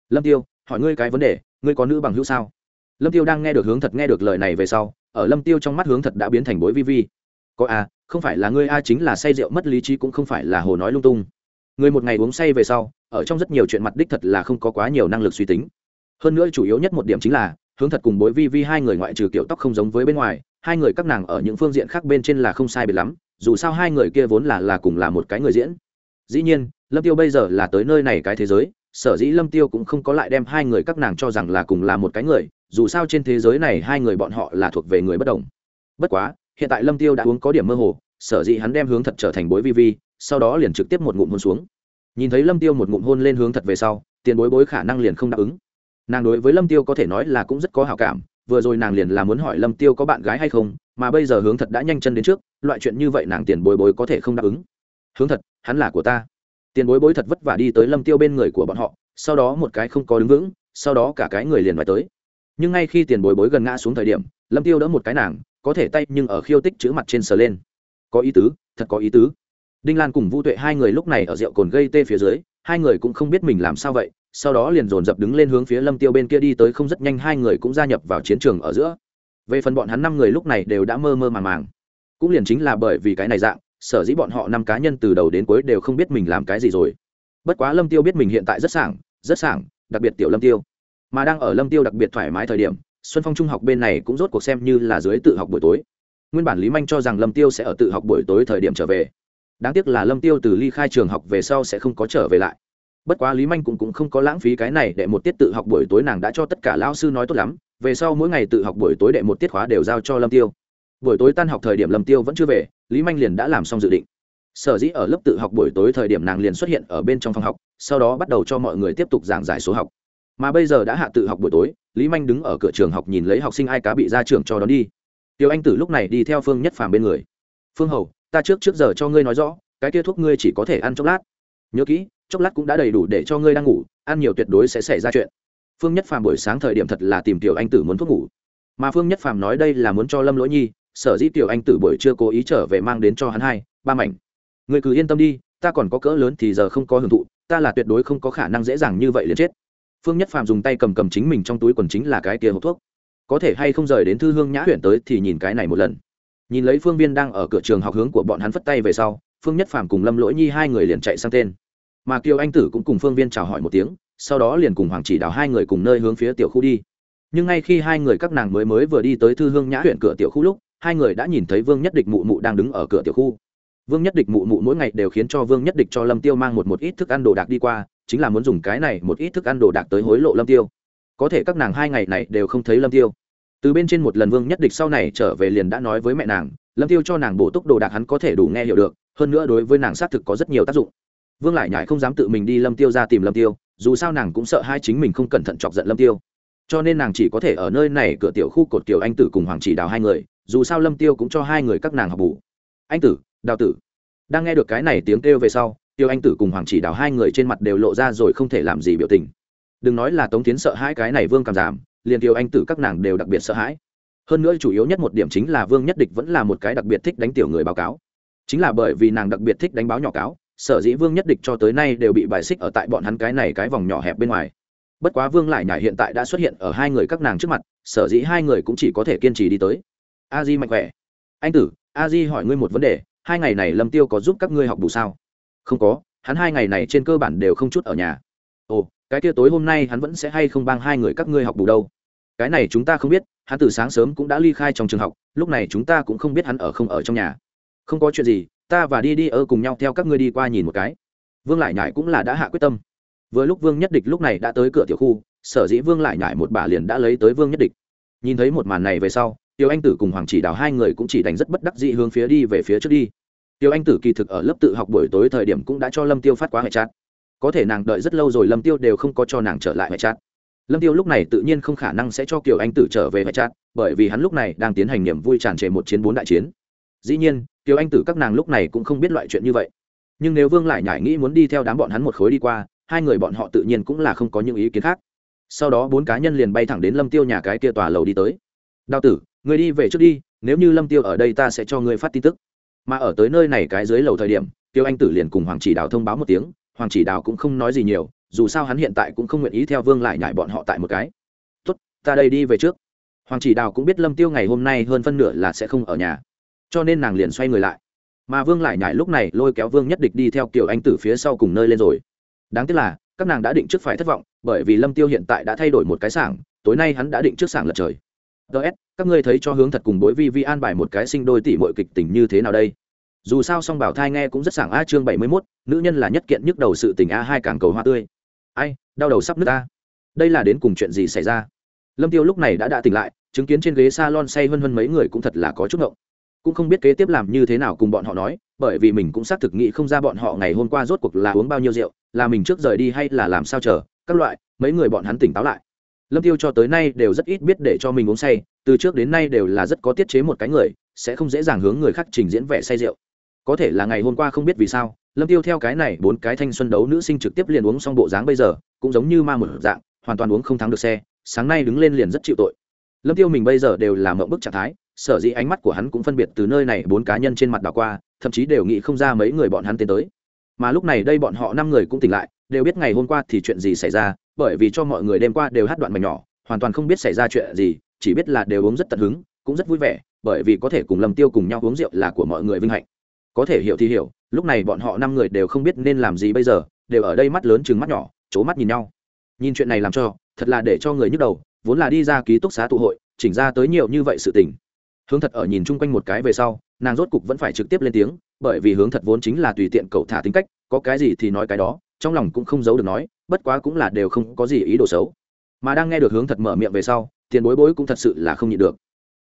Speaker 1: Lâm tiêu hỏi ngươi cái vấn đề ngươi có nữ bằng hữu sao? Lâm tiêu đang nghe được hướng thật nghe được lời này về sau ở lâm tiêu trong mắt hướng thật đã biến thành bối vi vi. Có a à, không phải là ngươi a chính là say rượu mất lý trí cũng không phải là hồ nói lung tung. Người một ngày uống say về sau ở trong rất nhiều chuyện mặt đích thật là không có quá nhiều năng lực suy tính hơn nữa chủ yếu nhất một điểm chính là, hướng thật cùng bối vi vi hai người ngoại trừ kiểu tóc không giống với bên ngoài, hai người các nàng ở những phương diện khác bên trên là không sai biệt lắm, dù sao hai người kia vốn là là cùng là một cái người diễn. Dĩ nhiên, lâm tiêu bây giờ là tới nơi này cái thế giới, sở dĩ lâm tiêu cũng không có lại đem hai người các nàng cho rằng là cùng là một cái người, dù sao trên thế giới này hai người bọn họ là thuộc về người bất đồng. Bất quá, hiện tại lâm tiêu đã uống có điểm mơ hồ, sở dĩ hắn đem hướng thật trở thành bối vi vi, sau đó liền trực tiếp một ngụm hôn xuống. Nhìn thấy lâm tiêu một ngụm hôn lên hướng thật về sau, tiền bối bối khả năng liền không đáp ứng nàng đối với lâm tiêu có thể nói là cũng rất có hảo cảm, vừa rồi nàng liền là muốn hỏi lâm tiêu có bạn gái hay không, mà bây giờ hướng thật đã nhanh chân đến trước, loại chuyện như vậy nàng tiền bối bối có thể không đáp ứng. Hướng thật, hắn là của ta. Tiền bối bối thật vất vả đi tới lâm tiêu bên người của bọn họ, sau đó một cái không có đứng vững, sau đó cả cái người liền phải tới. Nhưng ngay khi tiền bối bối gần ngã xuống thời điểm, lâm tiêu đỡ một cái nàng, có thể tay nhưng ở khiêu tích chữ mặt trên sờ lên. Có ý tứ, thật có ý tứ. Đinh lan cùng vu tuệ hai người lúc này ở rượu cồn gây tê phía dưới, hai người cũng không biết mình làm sao vậy sau đó liền dồn dập đứng lên hướng phía lâm tiêu bên kia đi tới không rất nhanh hai người cũng gia nhập vào chiến trường ở giữa. Về phần bọn hắn năm người lúc này đều đã mơ mơ màng màng. Cũng liền chính là bởi vì cái này dạng, sở dĩ bọn họ năm cá nhân từ đầu đến cuối đều không biết mình làm cái gì rồi. Bất quá lâm tiêu biết mình hiện tại rất sảng rất sảng, đặc biệt tiểu lâm tiêu. Mà đang ở lâm tiêu đặc biệt thoải mái thời điểm, xuân phong trung học bên này cũng rốt cuộc xem như là dưới tự học buổi tối. Nguyên bản lý manh cho rằng lâm tiêu sẽ ở tự học buổi tối thời điểm trở về. Đáng tiếc là lâm tiêu từ ly khai trường học về sau sẽ không có trở về lại bất quá lý manh cũng, cũng không có lãng phí cái này để một tiết tự học buổi tối nàng đã cho tất cả lao sư nói tốt lắm về sau mỗi ngày tự học buổi tối đệ một tiết khóa đều giao cho lâm tiêu. Buổi tối tan học thời điểm lâm tiêu vẫn chưa về lý manh liền đã làm xong dự định. Sở dĩ ở lớp tự học buổi tối thời điểm nàng liền xuất hiện ở bên trong phòng học sau đó bắt đầu cho mọi người tiếp tục giảng giải số học. Mà bây giờ đã hạ tự học buổi tối lý manh đứng ở cửa trường học nhìn lấy học sinh ai cá bị ra trường cho đón đi. Tiêu anh tử lúc này đi theo phương nhất phàm bên người. Phương hầu ta trước trước giờ cho ngươi nói rõ cái kia thuốc ngươi chỉ có thể ăn chốc lát. Nhớ kỹ chốc lát cũng đã đầy đủ để cho ngươi đang ngủ, ăn nhiều tuyệt đối sẽ xảy ra chuyện. Phương nhất phàm buổi sáng thời điểm thật là tìm tiểu anh tử muốn thuốc ngủ. Mà phương nhất phàm nói đây là muốn cho lâm lỗi nhi, sở dĩ tiểu anh tử buổi chưa cố ý trở về mang đến cho hắn hai, ba mảnh. Người cứ yên tâm đi, ta còn có cỡ lớn thì giờ không có hưởng thụ, ta là tuyệt đối không có khả năng dễ dàng như vậy liền chết. Phương nhất phàm dùng tay cầm cầm chính mình trong túi quần chính là cái kia hộp thuốc. Có thể hay không rời đến thư hương nhã huyện tới thì nhìn cái này một lần. Nhìn lấy phương viên đang ở cửa trường học hướng của bọn hắn phất tay về sau, phương nhất phàm cùng lâm lỗi nhi hai người liền chạy sang tên mà kiều anh tử cũng cùng phương viên chào hỏi một tiếng, sau đó liền cùng hoàng chỉ đào hai người cùng nơi hướng phía tiểu khu đi. Nhưng ngay khi hai người các nàng mới mới vừa đi tới thư hương nhã huyện cửa tiểu khu lúc, hai người đã nhìn thấy vương nhất địch mụ mụ đang đứng ở cửa tiểu khu. Vương nhất địch mụ mụ mỗi ngày đều khiến cho vương nhất địch cho lâm tiêu mang một một ít thức ăn đồ đạc đi qua, chính là muốn dùng cái này một ít thức ăn đồ đạc tới hối lộ lâm tiêu. Có thể các nàng hai ngày này đều không thấy lâm tiêu. Từ bên trên một lần vương nhất địch sau này trở về liền đã nói với mẹ nàng, lâm tiêu cho nàng bổ túc đồ đạc hắn có thể đủ nghe hiểu được, hơn nữa đối với nàng xác thực có rất nhiều tác dụng vương lại nhải không dám tự mình đi lâm tiêu ra tìm lâm tiêu, dù sao nàng cũng sợ hai chính mình không cẩn thận chọc giận lâm tiêu. Cho nên nàng chỉ có thể ở nơi này cửa tiểu khu cột tiểu anh tử cùng hoàng chỉ đào hai người, dù sao lâm tiêu cũng cho hai người các nàng học bù. Anh tử, đào tử. Đang nghe được cái này tiếng kêu về sau, tiêu anh tử cùng hoàng chỉ đào hai người trên mặt đều lộ ra rồi không thể làm gì biểu tình. Đừng nói là tống tiến sợ hãi cái này vương cảm giảm, liền tiêu anh tử các nàng đều đặc biệt sợ hãi. Hơn nữa chủ yếu nhất một điểm chính là vương nhất địch vẫn là một cái đặc biệt thích đánh tiểu người báo cáo. Chính là bởi vì nàng đặc biệt thích đánh báo nhỏ cáo sở dĩ vương nhất địch cho tới nay đều bị bài xích ở tại bọn hắn cái này cái vòng nhỏ hẹp bên ngoài. Bất quá vương lại nhải hiện tại đã xuất hiện ở hai người các nàng trước mặt, sở dĩ hai người cũng chỉ có thể kiên trì đi tới. A di mạnh khỏe. Anh tử, a di hỏi ngươi một vấn đề, hai ngày này lâm tiêu có giúp các ngươi học đủ sao? Không có, hắn hai ngày này trên cơ bản đều không chút ở nhà. Ồ, cái kia tối hôm nay hắn vẫn sẽ hay không bang hai người các ngươi học đủ đâu? Cái này chúng ta không biết, hắn từ sáng sớm cũng đã ly khai trong trường học, lúc này chúng ta cũng không biết hắn ở không ở trong nhà. Không có chuyện gì ta và đi đi ơ cùng nhau theo các ngươi đi qua nhìn một cái. Vương lại nhải cũng là đã hạ quyết tâm. Vừa lúc vương nhất địch lúc này đã tới cửa tiểu khu, sở dĩ vương lại nhải một bà liền đã lấy tới vương nhất địch. Nhìn thấy một màn này về sau, Tiểu anh tử cùng hoàng chỉ đào hai người cũng chỉ đánh rất bất đắc dĩ hướng phía đi về phía trước đi. Tiểu anh tử kỳ thực ở lớp tự học buổi tối thời điểm cũng đã cho lâm tiêu phát quá hệ chát có thể nàng đợi rất lâu rồi lâm tiêu đều không có cho nàng trở lại hệ chát lâm tiêu lúc này tự nhiên không khả năng sẽ cho kiều anh tử trở về hệ chát bởi vì hắn lúc này đang tiến hành niềm vui tràn trề một chiến bốn đại chiến. Dĩ nhiên kiều anh tử các nàng lúc này cũng không biết loại chuyện như vậy. Nhưng nếu vương lại nhải nghĩ muốn đi theo đám bọn hắn một khối đi qua, hai người bọn họ tự nhiên cũng là không có những ý kiến khác. Sau đó bốn cá nhân liền bay thẳng đến lâm tiêu nhà cái kia tòa lầu đi tới. Đào tử, người đi về trước đi, nếu như lâm tiêu ở đây ta sẽ cho ngươi phát tin tức. Mà ở tới nơi này cái dưới lầu thời điểm tiêu anh tử liền cùng hoàng chỉ đào thông báo một tiếng, hoàng chỉ đào cũng không nói gì nhiều, dù sao hắn hiện tại cũng không nguyện ý theo vương lại nhải bọn họ tại một cái. Tốt, ta đây đi về trước. Hoàng chỉ đào cũng biết lâm tiêu ngày hôm nay hơn phân nửa là sẽ không ở nhà cho nên nàng liền xoay người lại. Mà vương lại nhải lúc này lôi kéo vương nhất địch đi theo kiểu anh tử phía sau cùng nơi lên rồi. Đáng tiếc là các nàng đã định trước phải thất vọng bởi vì lâm tiêu hiện tại đã thay đổi một cái sảng tối nay hắn đã định trước sảng lật trời. Ts các ngươi thấy cho hướng thật cùng bối vi vi an bài một cái sinh đôi tỷ muội kịch tình như thế nào đây? Dù sao song bảo thai nghe cũng rất sảng a chương bảy mươi 71, nữ nhân là nhất kiện nhức đầu sự tình a hai càng cầu hoa tươi. Ai đau đầu sắp nứt ta, đây là đến cùng chuyện gì xảy ra? Lâm tiêu lúc này đã đã tỉnh lại chứng kiến trên ghế salon say hơn hơn mấy người cũng thật là có chút ngộng cũng không biết kế tiếp làm như thế nào cùng bọn họ nói, bởi vì mình cũng xác thực nghĩ không ra bọn họ ngày hôm qua rốt cuộc là uống bao nhiêu rượu, là mình trước rời đi hay là làm sao chờ, các loại, mấy người bọn hắn tỉnh táo lại. Lâm tiêu cho tới nay đều rất ít biết để cho mình uống say, từ trước đến nay đều là rất có tiết chế một cái người, sẽ không dễ dàng hướng người khác trình diễn vẻ say rượu. Có thể là ngày hôm qua không biết vì sao, lâm tiêu theo cái này bốn cái thanh xuân đấu nữ sinh trực tiếp liền uống xong bộ dáng bây giờ, cũng giống như ma một dạng, hoàn toàn uống không thắng được xe, sáng nay đứng lên liền rất chịu tội lâm tiêu mình bây giờ đều là mộng bức trạng thái, sở dĩ ánh mắt của hắn cũng phân biệt từ nơi này bốn cá nhân trên mặt đảo qua, thậm chí đều nghĩ không ra mấy người bọn hắn tiến tới. Mà lúc này đây bọn họ năm người cũng tỉnh lại, đều biết ngày hôm qua thì chuyện gì xảy ra, bởi vì cho mọi người đêm qua đều hát đoạn mảnh nhỏ, hoàn toàn không biết xảy ra chuyện gì, chỉ biết là đều uống rất tận hứng, cũng rất vui vẻ, bởi vì có thể cùng lâm tiêu cùng nhau uống rượu là của mọi người vinh hạnh. Có thể hiểu thì hiểu, lúc này bọn họ năm người đều không biết nên làm gì bây giờ, đều ở đây mắt lớn chừng mắt nhỏ c mắt nhìn nhau. Nhìn chuyện này làm cho, thật là để cho người nhức đầu vốn là đi ra ký túc xá tụ hội, chỉnh ra tới nhiều như vậy sự tình. Hướng thật ở nhìn chung quanh một cái về sau, nàng rốt cục vẫn phải trực tiếp lên tiếng, bởi vì hướng thật vốn chính là tùy tiện cậu thả tính cách, có cái gì thì nói cái đó, trong lòng cũng không giấu được nói, bất quá cũng là đều không có gì ý đồ xấu. Mà đang nghe được hướng thật mở miệng về sau, tiền bối bối cũng thật sự là không nhịn được.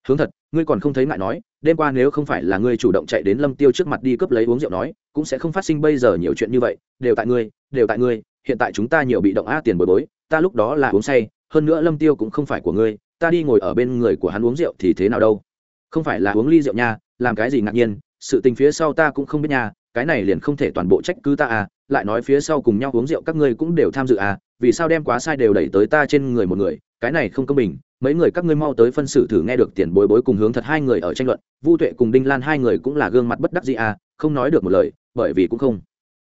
Speaker 1: Hướng thật, ngươi còn không thấy ngại nói, đêm qua nếu không phải là ngươi chủ động chạy đến lâm tiêu trước mặt đi cướp lấy uống rượu nói, cũng sẽ không phát sinh bây giờ nhiều chuyện như vậy, đều tại ngươi, đều tại ngươi, hiện tại chúng ta nhiều bị động a tiền bối bối, ta lúc đó là uống say hơn nữa lâm tiêu cũng không phải của ngươi, ta đi ngồi ở bên người của hắn uống rượu thì thế nào đâu? Không phải là uống ly rượu nha, làm cái gì ngạc nhiên, sự tình phía sau ta cũng không biết nha, cái này liền không thể toàn bộ trách cứ ta à lại nói phía sau cùng nhau uống rượu các ngươi cũng đều tham dự à vì sao đem quá sai đều đẩy tới ta trên người một người, cái này không công bình, mấy người các ngươi mau tới phân xử thử nghe được tiền bối bối cùng hướng thật hai người ở tranh luận, vu tuệ cùng đinh lan hai người cũng là gương mặt bất đắc gì à không nói được một lời, bởi vì cũng không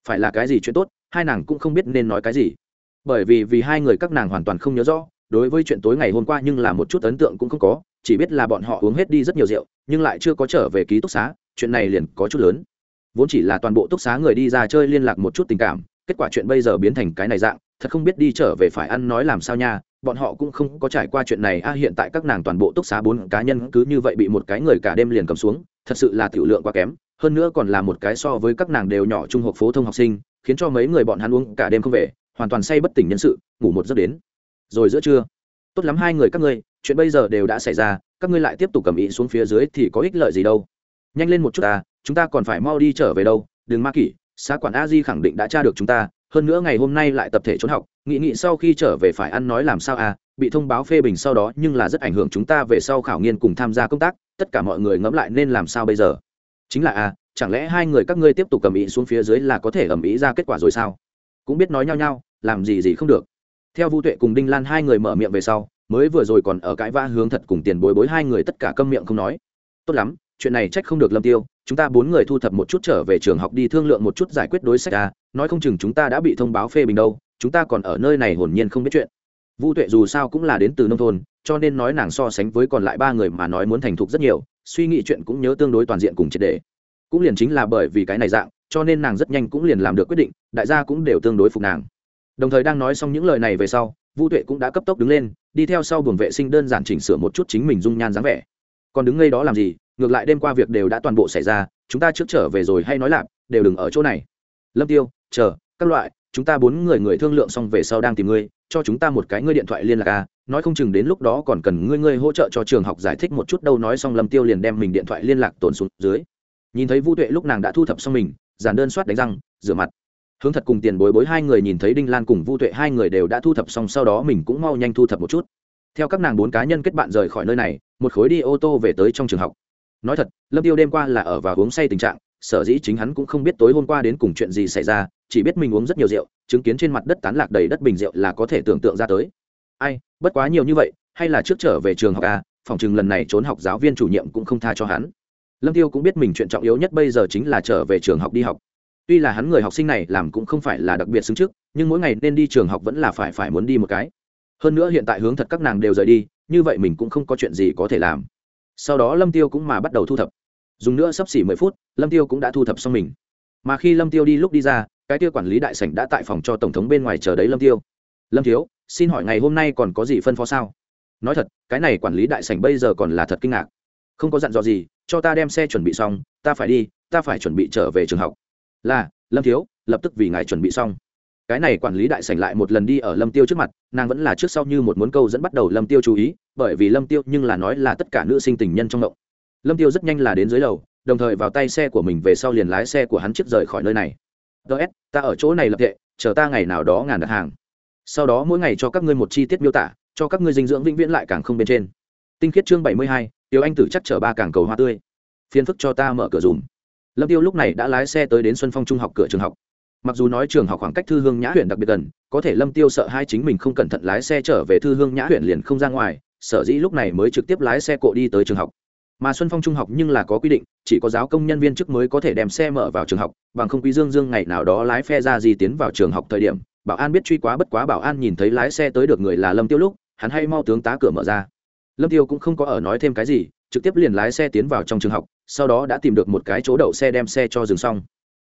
Speaker 1: phải là cái gì chuyện tốt, hai nàng cũng không biết nên nói cái gì, bởi vì vì hai người các nàng hoàn toàn không nhớ rõ đối với chuyện tối ngày hôm qua nhưng là một chút ấn tượng cũng không có, chỉ biết là bọn họ uống hết đi rất nhiều rượu, nhưng lại chưa có trở về ký túc xá, chuyện này liền có chút lớn. Vốn chỉ là toàn bộ túc xá người đi ra chơi liên lạc một chút tình cảm, kết quả chuyện bây giờ biến thành cái này dạng, thật không biết đi trở về phải ăn nói làm sao nha, bọn họ cũng không có trải qua chuyện này, a, hiện tại các nàng toàn bộ túc xá bốn cá nhân cứ như vậy bị một cái người cả đêm liền cầm xuống, thật sự là tiểu lượng quá kém, hơn nữa còn là một cái so với các nàng đều nhỏ trung học phổ thông học sinh, khiến cho mấy người bọn hắn uống cả đêm không về, hoàn toàn say bất tỉnh nhân sự, ngủ một giấc đến rồi giữa trưa. Tốt lắm hai người các ngươi, chuyện bây giờ đều đã xảy ra, các ngươi lại tiếp tục cầm ý xuống phía dưới thì có ích lợi gì đâu. Nhanh lên một chút ta, chúng ta còn phải mau đi trở về đâu, đừng ma kỷ xã quản a di khẳng định đã tra được chúng ta, hơn nữa ngày hôm nay lại tập thể trốn học, nghị nghị sau khi trở về phải ăn nói làm sao à bị thông báo phê bình sau đó nhưng là rất ảnh hưởng chúng ta về sau khảo nghiên cùng tham gia công tác, tất cả mọi người ngẫm lại nên làm sao bây giờ? Chính là à chẳng lẽ hai người các ngươi tiếp tục cầm ý xuống phía dưới là có thể ầm ý ra kết quả rồi sao? Cũng biết nói nhau nhau, làm gì gì không được theo vu tuệ cùng đinh lan hai người mở miệng về sau, mới vừa rồi còn ở cãi vã hướng thật cùng tiền bối bối hai người tất cả câm miệng không nói. Tốt lắm, chuyện này trách không được lâm tiêu, chúng ta bốn người thu thập một chút trở về trường học đi thương lượng một chút giải quyết đối sách ra nói không chừng chúng ta đã bị thông báo phê bình đâu, chúng ta còn ở nơi này hồn nhiên không biết chuyện. Vu tuệ dù sao cũng là đến từ nông thôn, cho nên nói nàng so sánh với còn lại ba người mà nói muốn thành thục rất nhiều, suy nghĩ chuyện cũng nhớ tương đối toàn diện cùng triệt đề cũng liền chính là bởi vì cái này dạng, cho nên nàng rất nhanh cũng liền làm được quyết định, đại gia cũng đều tương đối phục nàng đồng thời đang nói xong những lời này về sau, vu tuệ cũng đã cấp tốc đứng lên, đi theo sau buồng vệ sinh đơn giản chỉnh sửa một chút chính mình dung nhan dáng vẻ. Còn đứng ngay đó làm gì? Ngược lại đêm qua việc đều đã toàn bộ xảy ra, chúng ta trước trở về rồi hay nói lạp, đều đừng ở chỗ này. Lâm tiêu, chờ, các loại, chúng ta bốn người người thương lượng xong về sau đang tìm ngươi, cho chúng ta một cái ngươi điện thoại liên lạc a nói không chừng đến lúc đó còn cần ngươi ngươi hỗ trợ cho trường học giải thích một chút đâu, nói xong lâm tiêu liền đem mình điện thoại liên lạc tồn xuống dưới. Nhìn thấy vu tuệ lúc nàng đã thu thập xong mình, giản đơn soát đánh răng, rửa mặt hướng thật cùng tiền bối bối hai người nhìn thấy đinh lan cùng vu tuệ, hai người đều đã thu thập xong, sau đó mình cũng mau nhanh thu thập một chút. Theo các nàng bốn cá nhân kết bạn rời khỏi nơi này, một khối đi ô tô về tới trong trường học. Nói thật, lâm tiêu đêm qua là ở và uống say tình trạng, sở dĩ chính hắn cũng không biết tối hôm qua đến cùng chuyện gì xảy ra, chỉ biết mình uống rất nhiều rượu, chứng kiến trên mặt đất tán lạc đầy đất bình rượu là có thể tưởng tượng ra tới. Ai, bất quá nhiều như vậy, hay là trước trở về trường học a phòng chừng lần này trốn học giáo viên chủ nhiệm cũng không tha cho hắn. Lâm tiêu cũng biết mình chuyện trọng yếu nhất bây giờ chính là trở về trường học đi học tuy là hắn người học sinh này làm cũng không phải là đặc biệt xứng trước, nhưng mỗi ngày nên đi trường học vẫn là phải phải muốn đi một cái. Hơn nữa hiện tại hướng thật các nàng đều rời đi, như vậy mình cũng không có chuyện gì có thể làm. Sau đó lâm tiêu cũng mà bắt đầu thu thập. Dùng nữa sắp xỉ mười phút, lâm tiêu cũng đã thu thập xong mình. Mà khi lâm tiêu đi lúc đi ra, cái tiêu quản lý đại sảnh đã tại phòng cho tổng thống bên ngoài chờ đấy lâm tiêu. Lâm thiếu, xin hỏi ngày hôm nay còn có gì phân phó sao? Nói thật, cái này quản lý đại sảnh bây giờ còn là thật kinh ngạc. Không có dặn dò gì, cho ta đem xe chuẩn bị xong, ta phải đi, ta phải chuẩn bị trở về trường học là, lâm thiếu, lập tức vì ngài chuẩn bị xong. Cái này quản lý đại sảnh lại một lần đi ở lâm tiêu trước mặt, nàng vẫn là trước sau như một muốn câu dẫn bắt đầu lâm tiêu chú ý, bởi vì lâm tiêu nhưng là nói là tất cả nữ sinh tình nhân trong động. Lâm tiêu rất nhanh là đến dưới lầu, đồng thời vào tay xe của mình về sau liền lái xe của hắn trước rời khỏi nơi này. Ts ta ở chỗ này lập tệ, chờ ta ngày nào đó ngàn đặt hàng. Sau đó mỗi ngày cho các ngươi một chi tiết miêu tả, cho các ngươi dinh dưỡng vĩnh viễn lại càng không bên trên. Tinh khiết chương bảy mươi hai tiêu anh tử chắc chở ba càng cầu hoa tươi. Phiền phức cho ta mở cửa dùm lâm tiêu lúc này đã lái xe tới đến xuân phong trung học cửa trường học. Mặc dù nói trường học khoảng cách thư hương nhã huyện đặc biệt gần, có thể lâm tiêu sợ hai chính mình không cẩn thận lái xe trở về thư hương nhã huyện liền không ra ngoài, sở dĩ lúc này mới trực tiếp lái xe cộ đi tới trường học. Mà xuân phong trung học nhưng là có quy định, chỉ có giáo công nhân viên chức mới có thể đem xe mở vào trường học, bằng không quý dương dương ngày nào đó lái phe ra gì tiến vào trường học thời điểm, bảo an biết truy quá bất quá bảo an nhìn thấy lái xe tới được người là lâm tiêu lúc, hắn hay mau tướng tá cửa mở ra. Lâm tiêu cũng không có ở nói thêm cái gì trực tiếp liền lái xe tiến vào trong trường học, sau đó đã tìm được một cái chỗ đậu xe đem xe cho dừng xong.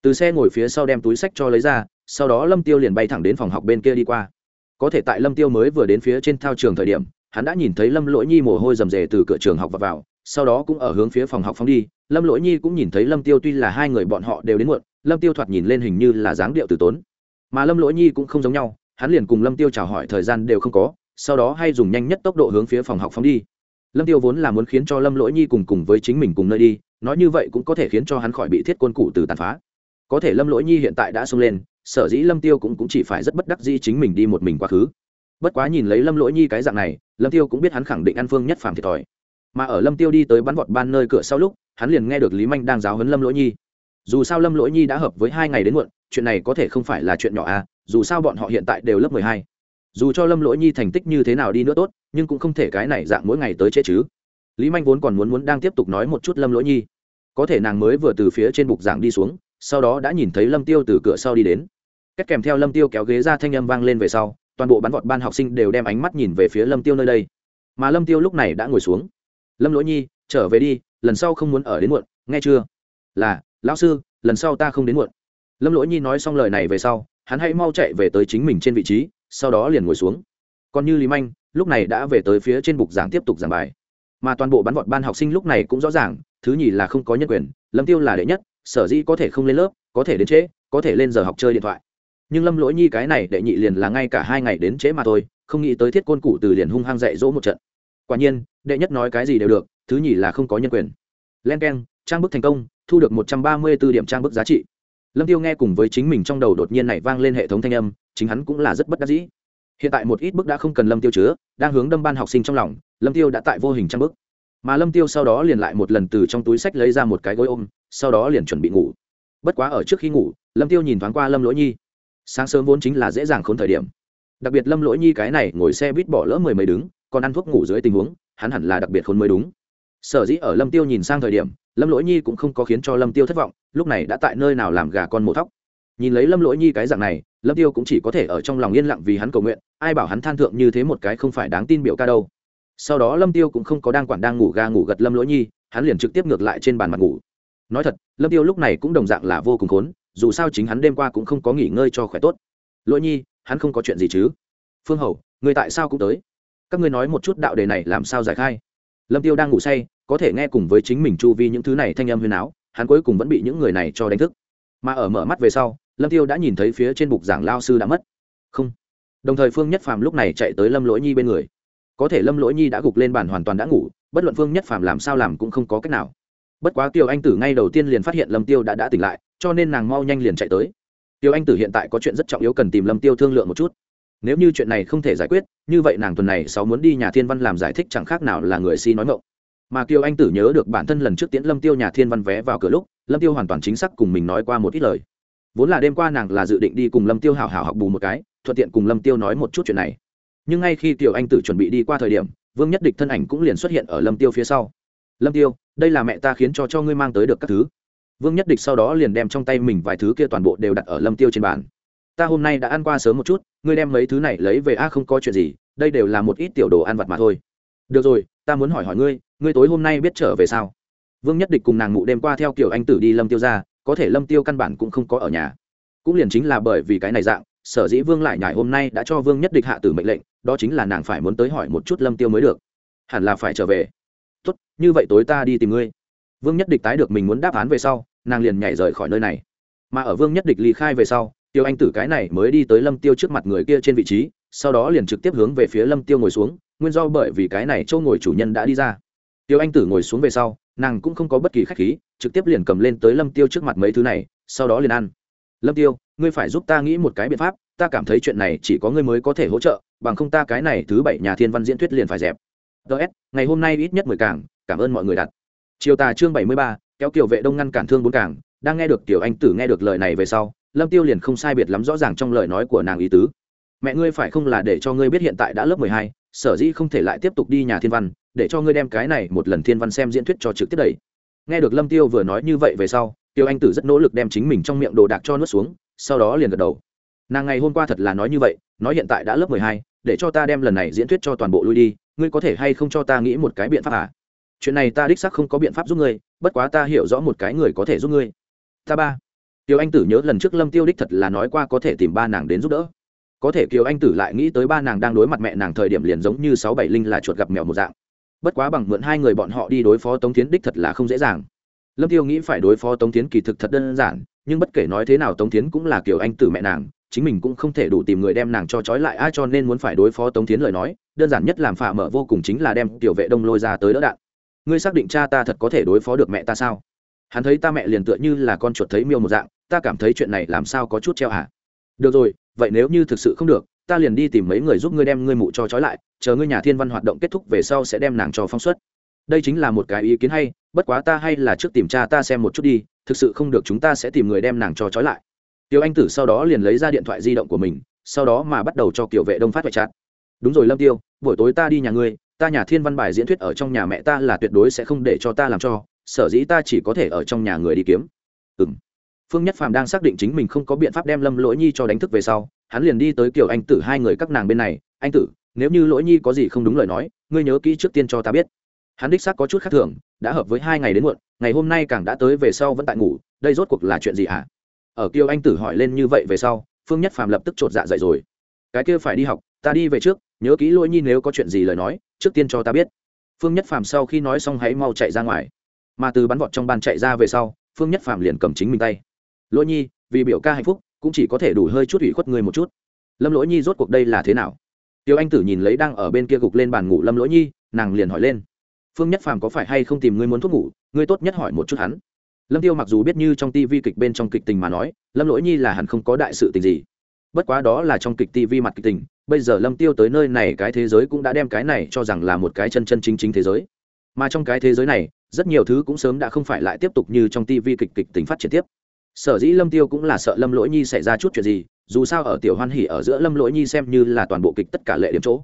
Speaker 1: Từ xe ngồi phía sau đem túi sách cho lấy ra, sau đó lâm tiêu liền bay thẳng đến phòng học bên kia đi qua. Có thể tại lâm tiêu mới vừa đến phía trên thao trường thời điểm, hắn đã nhìn thấy lâm lỗi nhi mồ hôi rầm rề từ cửa trường học và vào, sau đó cũng ở hướng phía phòng học phóng đi. Lâm lỗi nhi cũng nhìn thấy lâm tiêu tuy là hai người bọn họ đều đến muộn, lâm tiêu thoạt nhìn lên hình như là dáng điệu từ tốn. Mà lâm lỗi nhi cũng không giống nhau, hắn liền cùng lâm tiêu chào hỏi thời gian đều không có, sau đó hay dùng nhanh nhất tốc độ hướng phía phòng học phóng đi lâm tiêu vốn là muốn khiến cho lâm lỗi nhi cùng cùng với chính mình cùng nơi đi nói như vậy cũng có thể khiến cho hắn khỏi bị thiết côn cụ từ tàn phá. Có thể lâm lỗi nhi hiện tại đã xông lên sở dĩ lâm tiêu cũng, cũng chỉ phải rất bất đắc dĩ chính mình đi một mình quá khứ. Bất quá nhìn lấy lâm lỗi nhi cái dạng này lâm tiêu cũng biết hắn khẳng định An phương nhất phàm thiệt thòi. Mà ở lâm tiêu đi tới bắn vọt ban nơi cửa sau lúc hắn liền nghe được lý manh đang giáo huấn lâm lỗi nhi. Dù sao lâm lỗi nhi đã hợp với hai ngày đến muộn chuyện này có thể không phải là chuyện nhỏ à dù sao bọn họ hiện tại đều lớp mười hai dù cho lâm lỗi nhi thành tích như thế nào đi nữa tốt, nhưng cũng không thể cái này dạng mỗi ngày tới chế chứ. Lý manh vốn còn muốn muốn đang tiếp tục nói một chút lâm lỗi nhi. Có thể nàng mới vừa từ phía trên bục giảng đi xuống, sau đó đã nhìn thấy lâm tiêu từ cửa sau đi đến. Cách kèm theo lâm tiêu kéo ghế ra thanh âm vang lên về sau, toàn bộ bắn vọt ban học sinh đều đem ánh mắt nhìn về phía lâm tiêu nơi đây. Mà lâm tiêu lúc này đã ngồi xuống. Lâm lỗi nhi, trở về đi, lần sau không muốn ở đến muộn, nghe chưa? Là, lão sư, lần sau ta không đến muộn. Lâm lỗi nhi nói xong lời này về sau, hắn hãy mau chạy về tới chính mình trên vị trí sau đó liền ngồi xuống. Còn như lý manh, lúc này đã về tới phía trên bục giảng tiếp tục giảng bài. Mà toàn bộ bắn vọt ban học sinh lúc này cũng rõ ràng, thứ nhì là không có nhân quyền, lâm tiêu là đệ nhất, sở dĩ có thể không lên lớp, có thể đến trễ, có thể lên giờ học chơi điện thoại. Nhưng lâm lỗi nhi cái này đệ nhị liền là ngay cả hai ngày đến trễ mà thôi, không nghĩ tới thiết côn cụ từ liền hung hăng dạy dỗ một trận. Quả nhiên, đệ nhất nói cái gì đều được, thứ nhì là không có nhân quyền. Len k e n trang bức thành công, thu được một trăm ba mươi b ố điểm trang bức giá trị lâm tiêu nghe cùng với chính mình trong đầu đột nhiên này vang lên hệ thống thanh âm, chính hắn cũng là rất bất đắc dĩ. Hiện tại một ít bức đã không cần lâm tiêu chứa, đang hướng đâm ban học sinh trong lòng, lâm tiêu đã tại vô hình trang bức. Mà lâm tiêu sau đó liền lại một lần từ trong túi sách lấy ra một cái gối ôm, sau đó liền chuẩn bị ngủ. Bất quá ở trước khi ngủ, lâm tiêu nhìn thoáng qua lâm lỗi nhi. Sáng sớm vốn chính là dễ dàng khốn thời điểm. Đặc biệt lâm lỗi nhi cái này ngồi xe buýt bỏ lỡ mười mấy đứng, còn ăn thuốc ngủ dưới tình huống, hắn hẳn là đặc biệt khốn mới đúng. Sở dĩ ở lâm tiêu nhìn sang thời điểm lâm lỗi nhi cũng không có khiến cho lâm tiêu thất vọng, lúc này đã tại nơi nào làm gà con mổ thóc. Nhìn lấy lâm lỗi nhi cái dạng này, lâm tiêu cũng chỉ có thể ở trong lòng yên lặng vì hắn cầu nguyện, ai bảo hắn than thượng như thế một cái không phải đáng tin biểu ca đâu. Sau đó lâm tiêu cũng không có đang quản đang ngủ ga ngủ gật lâm lỗi nhi, hắn liền trực tiếp ngược lại trên bàn mặt ngủ. Nói thật, lâm tiêu lúc này cũng đồng dạng là vô cùng khốn, dù sao chính hắn đêm qua cũng không có nghỉ ngơi cho khỏe tốt. Lỗi nhi, hắn không có chuyện gì chứ? Phương hầu, người tại sao cũng tới? Các ngươi nói một chút đạo đề này làm sao giải khai? Lâm tiêu đang ngủ say có thể nghe cùng với chính mình chu vi những thứ này thanh âm huyền áo, hắn cuối cùng vẫn bị những người này cho đánh thức. Mà ở mở mắt về sau, lâm tiêu đã nhìn thấy phía trên bục giảng lao sư đã mất. Không. Đồng thời phương nhất phàm lúc này chạy tới lâm lỗi nhi bên người. Có thể lâm lỗi nhi đã gục lên bàn hoàn toàn đã ngủ, bất luận phương nhất phàm làm sao làm cũng không có cách nào. Bất quá tiêu anh tử ngay đầu tiên liền phát hiện lâm tiêu đã đã tỉnh lại, cho nên nàng mau nhanh liền chạy tới. Tiêu anh tử hiện tại có chuyện rất trọng yếu cần tìm lâm tiêu thương lượng một chút. Nếu như chuyện này không thể giải quyết, như vậy nàng tuần này sáu muốn đi nhà thiên văn làm giải thích chẳng khác nào là người si nói ngộng mà kiều anh tử nhớ được bản thân lần trước tiễn lâm tiêu nhà thiên văn vé vào cửa lúc, lâm tiêu hoàn toàn chính xác cùng mình nói qua một ít lời. Vốn là đêm qua nàng là dự định đi cùng lâm tiêu hảo hảo học bù một cái, thuận tiện cùng lâm tiêu nói một chút chuyện này. Nhưng ngay khi kiều anh tử chuẩn bị đi qua thời điểm, vương nhất địch thân ảnh cũng liền xuất hiện ở lâm tiêu phía sau. Lâm tiêu, đây là mẹ ta khiến cho cho ngươi mang tới được các thứ. Vương nhất địch sau đó liền đem trong tay mình vài thứ kia toàn bộ đều đặt ở lâm tiêu trên bàn. Ta hôm nay đã ăn qua sớm một chút, ngươi đem mấy thứ này lấy về, a, không có chuyện gì, đây đều là một ít tiểu đồ ăn vặt mà thôi được rồi, ta muốn hỏi hỏi ngươi ngươi tối hôm nay biết trở về sao? Vương nhất địch cùng nàng mụ đêm qua theo kiểu anh tử đi lâm tiêu ra, có thể lâm tiêu căn bản cũng không có ở nhà. Cũng liền chính là bởi vì cái này dạng, sở dĩ vương lại nhải hôm nay đã cho vương nhất địch hạ tử mệnh lệnh, đó chính là nàng phải muốn tới hỏi một chút lâm tiêu mới được. Hẳn là phải trở về. Tốt, như vậy tối ta đi tìm ngươi. Vương nhất địch tái được mình muốn đáp án về sau, nàng liền nhảy rời khỏi nơi này. Mà ở vương nhất địch ly khai về sau, tiêu anh tử cái này mới đi tới lâm tiêu trước mặt người kia trên vị trí, sau đó liền trực tiếp hướng về phía lâm tiêu ngồi xuống nguyên do bởi vì cái này châu ngồi chủ nhân đã đi ra. Tiêu anh tử ngồi xuống về sau, nàng cũng không có bất kỳ khách khí, trực tiếp liền cầm lên tới lâm tiêu trước mặt mấy thứ này, sau đó liền ăn. Lâm tiêu, ngươi phải giúp ta nghĩ một cái biện pháp, ta cảm thấy chuyện này chỉ có ngươi mới có thể hỗ trợ, bằng không ta cái này thứ bảy nhà thiên văn diễn thuyết liền phải dẹp. Ts ngày hôm nay ít nhất mười cảng, cảm ơn mọi người đặt. Chiều tà chương bảy mươi ba, kéo kiểu vệ đông ngăn cản thương bốn cảng, đang nghe được tiểu anh tử nghe được lời này về sau, lâm tiêu liền không sai biệt lắm rõ ràng trong lời nói của nàng ý tứ. Mẹ ngươi phải không là để cho ngươi biết hiện tại đã lớp mười hai sở dĩ không thể lại tiếp tục đi nhà thiên văn, để cho ngươi đem cái này một lần thiên văn xem diễn thuyết cho trực tiếp đầy nghe được lâm tiêu vừa nói như vậy về sau, tiêu anh tử rất nỗ lực đem chính mình trong miệng đồ đạc cho nuốt xuống, sau đó liền gật đầu. Nàng ngày hôm qua thật là nói như vậy, nói hiện tại đã lớp mười hai, để cho ta đem lần này diễn thuyết cho toàn bộ lui đi, ngươi có thể hay không cho ta nghĩ một cái biện pháp à? Chuyện này ta đích xác không có biện pháp giúp ngươi, bất quá ta hiểu rõ một cái người có thể giúp ngươi. Ta ba. Tiêu anh tử nhớ lần trước lâm tiêu đích thật là nói qua có thể tìm ba nàng đến giúp đỡ có thể kiều anh tử lại nghĩ tới ba nàng đang đối mặt mẹ nàng thời điểm liền giống như sáu bảy linh là chuột gặp mèo một dạng. Bất quá bằng mượn hai người bọn họ đi đối phó tống tiến đích thật là không dễ dàng. Lâm tiêu nghĩ phải đối phó tống tiến kỳ thực thật đơn giản, nhưng bất kể nói thế nào tống tiến cũng là kiều anh tử mẹ nàng, chính mình cũng không thể đủ tìm người đem nàng cho trói lại ai cho nên muốn phải đối phó tống tiến lời nói, đơn giản nhất làm phà mở vô cùng chính là đem tiểu vệ đông lôi ra tới đỡ đạn. Ngươi xác định cha ta thật có thể đối phó được mẹ ta sao? Hắn thấy ta mẹ liền tựa như là con chuột thấy miêu một dạng, ta cảm thấy chuyện này làm sao có chút treo hả? Được rồi vậy nếu như thực sự không được, ta liền đi tìm mấy người giúp ngươi đem ngươi mụ cho trói lại, chờ ngươi nhà thiên văn hoạt động kết thúc về sau sẽ đem nàng cho phóng xuất. Đây chính là một cái ý kiến hay, bất quá ta hay là trước tìm cha ta xem một chút đi, thực sự không được chúng ta sẽ tìm người đem nàng cho trói lại. Tiêu anh tử sau đó liền lấy ra điện thoại di động của mình, sau đó mà bắt đầu cho kiểu vệ đông phát hoại chặn. đúng rồi lâm tiêu, buổi tối ta đi nhà ngươi, ta nhà thiên văn bài diễn thuyết ở trong nhà mẹ ta là tuyệt đối sẽ không để cho ta làm cho, sở dĩ ta chỉ có thể ở trong nhà người đi kiếm. Ừng phương nhất phàm đang xác định chính mình không có biện pháp đem lâm lỗi nhi cho đánh thức về sau, hắn liền đi tới kiểu anh tử hai người các nàng bên này. Anh tử, nếu như lỗi nhi có gì không đúng lời nói, ngươi nhớ kỹ trước tiên cho ta biết. Hắn đích xác có chút khác thường, đã hợp với hai ngày đến muộn, ngày hôm nay càng đã tới về sau vẫn tại ngủ, đây rốt cuộc là chuyện gì hả? Ở kiều anh tử hỏi lên như vậy về sau, phương nhất phàm lập tức chột dạ dậy rồi. Cái kia phải đi học, ta đi về trước, nhớ kỹ lỗi nhi nếu có chuyện gì lời nói, trước tiên cho ta biết. Phương nhất phàm sau khi nói xong hãy mau chạy ra ngoài. Mà từ bắn vọt trong ban chạy ra về sau, phương nhất phàm liền cầm chính mình tay lỗi nhi, vì biểu ca hạnh phúc, cũng chỉ có thể đủ hơi chút ủy khuất người một chút. Lâm lỗi nhi rốt cuộc đây là thế nào? Tiêu anh tử nhìn lấy đang ở bên kia gục lên bàn ngủ lâm lỗi nhi, nàng liền hỏi lên. Phương nhất phàm có phải hay không tìm ngươi muốn thuốc ngủ, ngươi tốt nhất hỏi một chút hắn. Lâm tiêu mặc dù biết như trong tivi kịch bên trong kịch tình mà nói, lâm lỗi nhi là hẳn không có đại sự tình gì. Bất quá đó là trong kịch tivi mặt kịch tình, bây giờ lâm tiêu tới nơi này cái thế giới cũng đã đem cái này cho rằng là một cái chân chân chính chính thế giới. Mà trong cái thế giới này, rất nhiều thứ cũng sớm đã không phải lại tiếp tục như trong tivi kịch kịch tính phát triển tiếp sở dĩ lâm tiêu cũng là sợ lâm lỗi nhi xảy ra chút chuyện gì, dù sao ở tiểu hoan hỉ ở giữa lâm lỗi nhi xem như là toàn bộ kịch tất cả lệ điểm chỗ.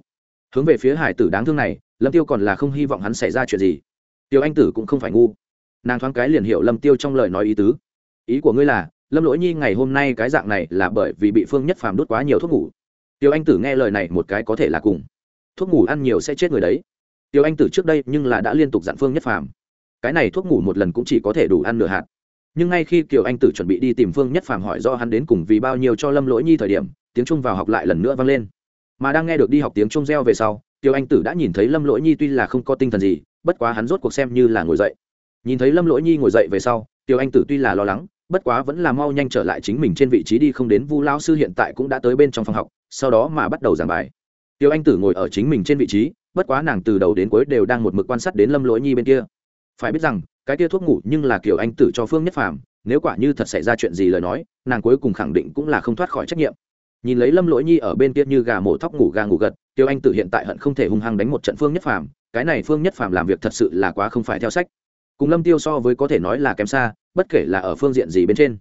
Speaker 1: Hướng về phía hải tử đáng thương này, lâm tiêu còn là không hy vọng hắn xảy ra chuyện gì. Tiểu anh tử cũng không phải ngu. Nàng thoáng cái liền hiểu lâm tiêu trong lời nói ý tứ. Ý của ngươi là, lâm lỗi nhi ngày hôm nay cái dạng này là bởi vì bị phương nhất phàm đốt quá nhiều thuốc ngủ. Tiểu anh tử nghe lời này một cái có thể là cùng. Thuốc ngủ ăn nhiều sẽ chết người đấy. Tiểu anh tử trước đây nhưng là đã liên tục dặn phương nhất phàm. Cái này thuốc ngủ một lần cũng chỉ có thể đủ ăn nửa hạt nhưng ngay khi kiều anh tử chuẩn bị đi tìm phương nhất phàm hỏi do hắn đến cùng vì bao nhiêu cho lâm lỗi nhi thời điểm, tiếng trung vào học lại lần nữa vang lên. Mà đang nghe được đi học tiếng trung reo về sau, kiều anh tử đã nhìn thấy lâm lỗi nhi tuy là không có tinh thần gì, bất quá hắn rốt cuộc xem như là ngồi dậy. Nhìn thấy lâm lỗi nhi ngồi dậy về sau, kiều anh tử tuy là lo lắng, bất quá vẫn là mau nhanh trở lại chính mình trên vị trí đi không đến vu lao sư hiện tại cũng đã tới bên trong phòng học, sau đó mà bắt đầu giảng bài. Kiều anh tử ngồi ở chính mình trên vị trí, bất quá nàng từ đầu đến cuối đều đang một mực quan sát đến lâm lỗi nhi bên kia. Phải biết rằng cái kia thuốc ngủ nhưng là kiểu anh tử cho phương nhất phàm, nếu quả như thật xảy ra chuyện gì lời nói, nàng cuối cùng khẳng định cũng là không thoát khỏi trách nhiệm. Nhìn lấy lâm lỗi nhi ở bên kia như gà mổ thóc ngủ gà ngủ gật, tiêu anh tử hiện tại hận không thể hung hăng đánh một trận phương nhất phàm, cái này phương nhất phàm làm việc thật sự là quá không phải theo sách. Cùng lâm tiêu so với có thể nói là kém xa, bất kể là ở phương diện gì bên trên.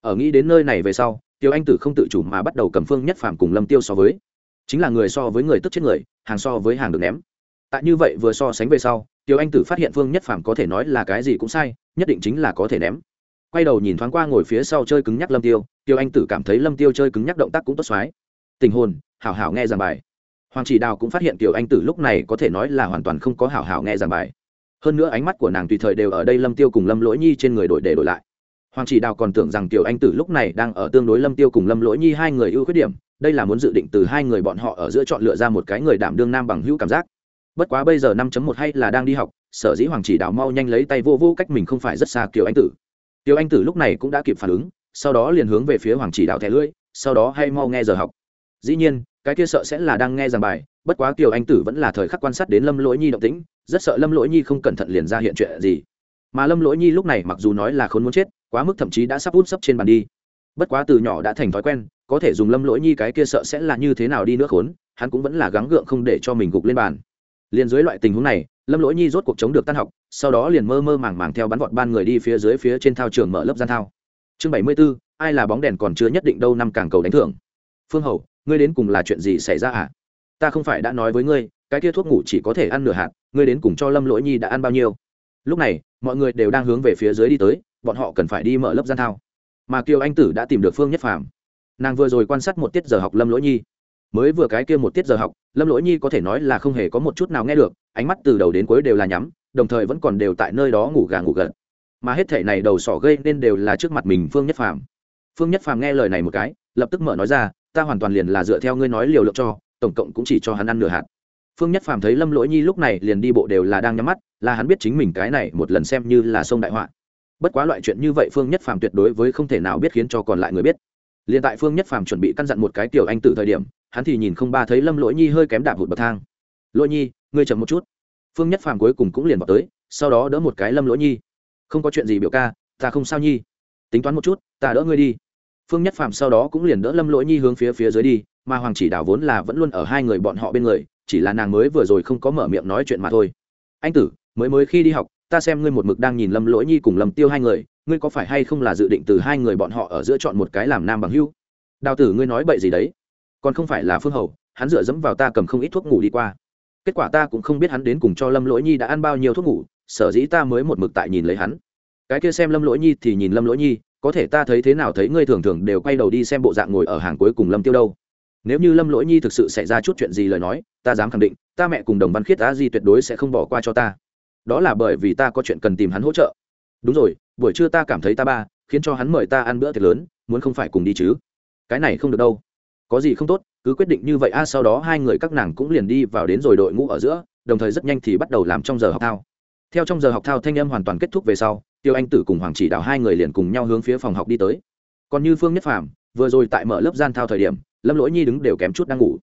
Speaker 1: Ở nghĩ đến nơi này về sau, tiêu anh tử không tự chủ mà bắt đầu cầm phương nhất phàm cùng lâm tiêu so với. Chính là người so với người tức chết người, hàng so với hàng được ném. Tại như vậy vừa so sánh về sau tiêu anh tử phát hiện phương nhất phàm có thể nói là cái gì cũng sai, nhất định chính là có thể ném. Quay đầu nhìn thoáng qua ngồi phía sau chơi cứng nhắc lâm tiêu tiêu anh tử cảm thấy lâm tiêu chơi cứng nhắc động tác cũng tốt xoái. Tình hồn, hảo hảo nghe giảng bài. Hoàng chỉ đào cũng phát hiện tiểu anh tử lúc này có thể nói là hoàn toàn không có hảo hảo nghe giảng bài. Hơn nữa ánh mắt của nàng tùy thời đều ở đây lâm tiêu cùng lâm lỗi nhi trên người đổi để đổi lại. Hoàng chỉ đào còn tưởng rằng tiểu anh tử lúc này đang ở tương đối lâm tiêu cùng lâm lỗi nhi hai người ưu khuyết điểm, đây là muốn dự định từ hai người bọn họ ở giữa chọn lựa ra một cái người đảm đương nam bằng hữu cảm giác bất quá bây giờ năm một hay là đang đi học, sở dĩ hoàng chỉ đạo mau nhanh lấy tay vô vô cách mình không phải rất xa kiều anh tử. Kiều anh tử lúc này cũng đã kịp phản ứng, sau đó liền hướng về phía hoàng chỉ đạo thẻ lưỡi, sau đó hay mau nghe giờ học. Dĩ nhiên, cái kia sợ sẽ là đang nghe giảng bài, bất quá kiều anh tử vẫn là thời khắc quan sát đến lâm lỗi nhi động tĩnh, rất sợ lâm lỗi nhi không cẩn thận liền ra hiện chuyện gì. Mà lâm lỗi nhi lúc này mặc dù nói là khốn muốn chết, quá mức thậm chí đã sắp út sấp trên bàn đi. Bất quá từ nhỏ đã thành thói quen, có thể dùng lâm lỗi nhi cái kia sợ sẽ là như thế nào đi nước khốn, hắn cũng vẫn là gắng gượng không để cho mình gục lên bàn liền dưới loại tình huống này, lâm lỗi nhi rốt cuộc chống được tan học, sau đó liền mơ mơ màng màng theo bắn vọt ban người đi phía dưới phía trên thao trường mở lớp gian thao. Chương bảy mươi b ố ai là bóng đèn còn chưa nhất định đâu năm càng cầu đánh thưởng. Phương hầu, ngươi đến cùng là chuyện gì xảy ra à? Ta không phải đã nói với ngươi, cái kia thuốc ngủ chỉ có thể ăn nửa hạt, ngươi đến cùng cho lâm lỗi nhi đã ăn bao nhiêu? Lúc này, mọi người đều đang hướng về phía dưới đi tới, bọn họ cần phải đi mở lớp gian thao. Mà kiều anh tử đã tìm được phương nhất phàm. Nàng vừa rồi quan sát một tiết giờ học lâm lỗi nhi mới vừa cái kia một tiết giờ học, lâm lỗi nhi có thể nói là không hề có một chút nào nghe được, ánh mắt từ đầu đến cuối đều là nhắm, đồng thời vẫn còn đều tại nơi đó ngủ gà ngủ gật. Mà hết thể này đầu sỏ gây nên đều là trước mặt mình phương nhất phàm. Phương nhất phàm nghe lời này một cái, lập tức mở nói ra, ta hoàn toàn liền là dựa theo ngươi nói liều lượng cho, tổng cộng cũng chỉ cho hắn ăn nửa hạt. Phương nhất phàm thấy lâm lỗi nhi lúc này liền đi bộ đều là đang nhắm mắt, là hắn biết chính mình cái này một lần xem như là sông đại họa. Bất quá loại chuyện như vậy phương nhất phàm tuyệt đối với không thể nào biết khiến cho còn lại người biết. Liền tại phương nhất phàm chuẩn bị căn dặn một cái tiểu anh từ thời điểm hắn thì nhìn không ba thấy lâm lỗi nhi hơi kém đạp hụt bậc thang lỗi nhi ngươi chậm một chút phương nhất phàm cuối cùng cũng liền vào tới sau đó đỡ một cái lâm lỗi nhi không có chuyện gì biểu ca ta không sao nhi tính toán một chút ta đỡ ngươi đi phương nhất phàm sau đó cũng liền đỡ lâm lỗi nhi hướng phía phía dưới đi mà hoàng chỉ đảo vốn là vẫn luôn ở hai người bọn họ bên người chỉ là nàng mới vừa rồi không có mở miệng nói chuyện mà thôi anh tử mới mới khi đi học ta xem ngươi một mực đang nhìn lâm lỗi nhi cùng lâm tiêu hai người ngươi có phải hay không là dự định từ hai người bọn họ ở giữa chọn một cái làm nam bằng hưu đào tử ngươi nói bậy gì đấy còn không phải là phương hầu, hắn dựa dẫm vào ta cầm không ít thuốc ngủ đi qua. Kết quả ta cũng không biết hắn đến cùng cho lâm lỗi nhi đã ăn bao nhiêu thuốc ngủ, sở dĩ ta mới một mực tại nhìn lấy hắn. Cái kia xem lâm lỗi nhi thì nhìn lâm lỗi nhi, có thể ta thấy thế nào thấy ngươi thường thường đều quay đầu đi xem bộ dạng ngồi ở hàng cuối cùng lâm tiêu đâu. Nếu như lâm lỗi nhi thực sự xảy ra chút chuyện gì lời nói, ta dám khẳng định, ta mẹ cùng đồng văn khiết á di tuyệt đối sẽ không bỏ qua cho ta. Đó là bởi vì ta có chuyện cần tìm hắn hỗ trợ. Đúng rồi, buổi trưa ta cảm thấy ta ba, khiến cho hắn mời ta ăn bữa tiệc lớn, muốn không phải cùng đi chứ? Cái này không được đâu có gì không tốt, cứ quyết định như vậy, a, sau đó hai người các nàng cũng liền đi vào đến rồi đội ngũ ở giữa, đồng thời rất nhanh thì bắt đầu làm trong giờ học thao. Theo trong giờ học thao thanh âm hoàn toàn kết thúc về sau, tiêu anh tử cùng hoàng chỉ đạo hai người liền cùng nhau hướng phía phòng học đi tới. Còn như phương nhất phàm, vừa rồi tại mở lớp gian thao thời điểm, lâm lỗi nhi đứng đều kém chút đang ngủ.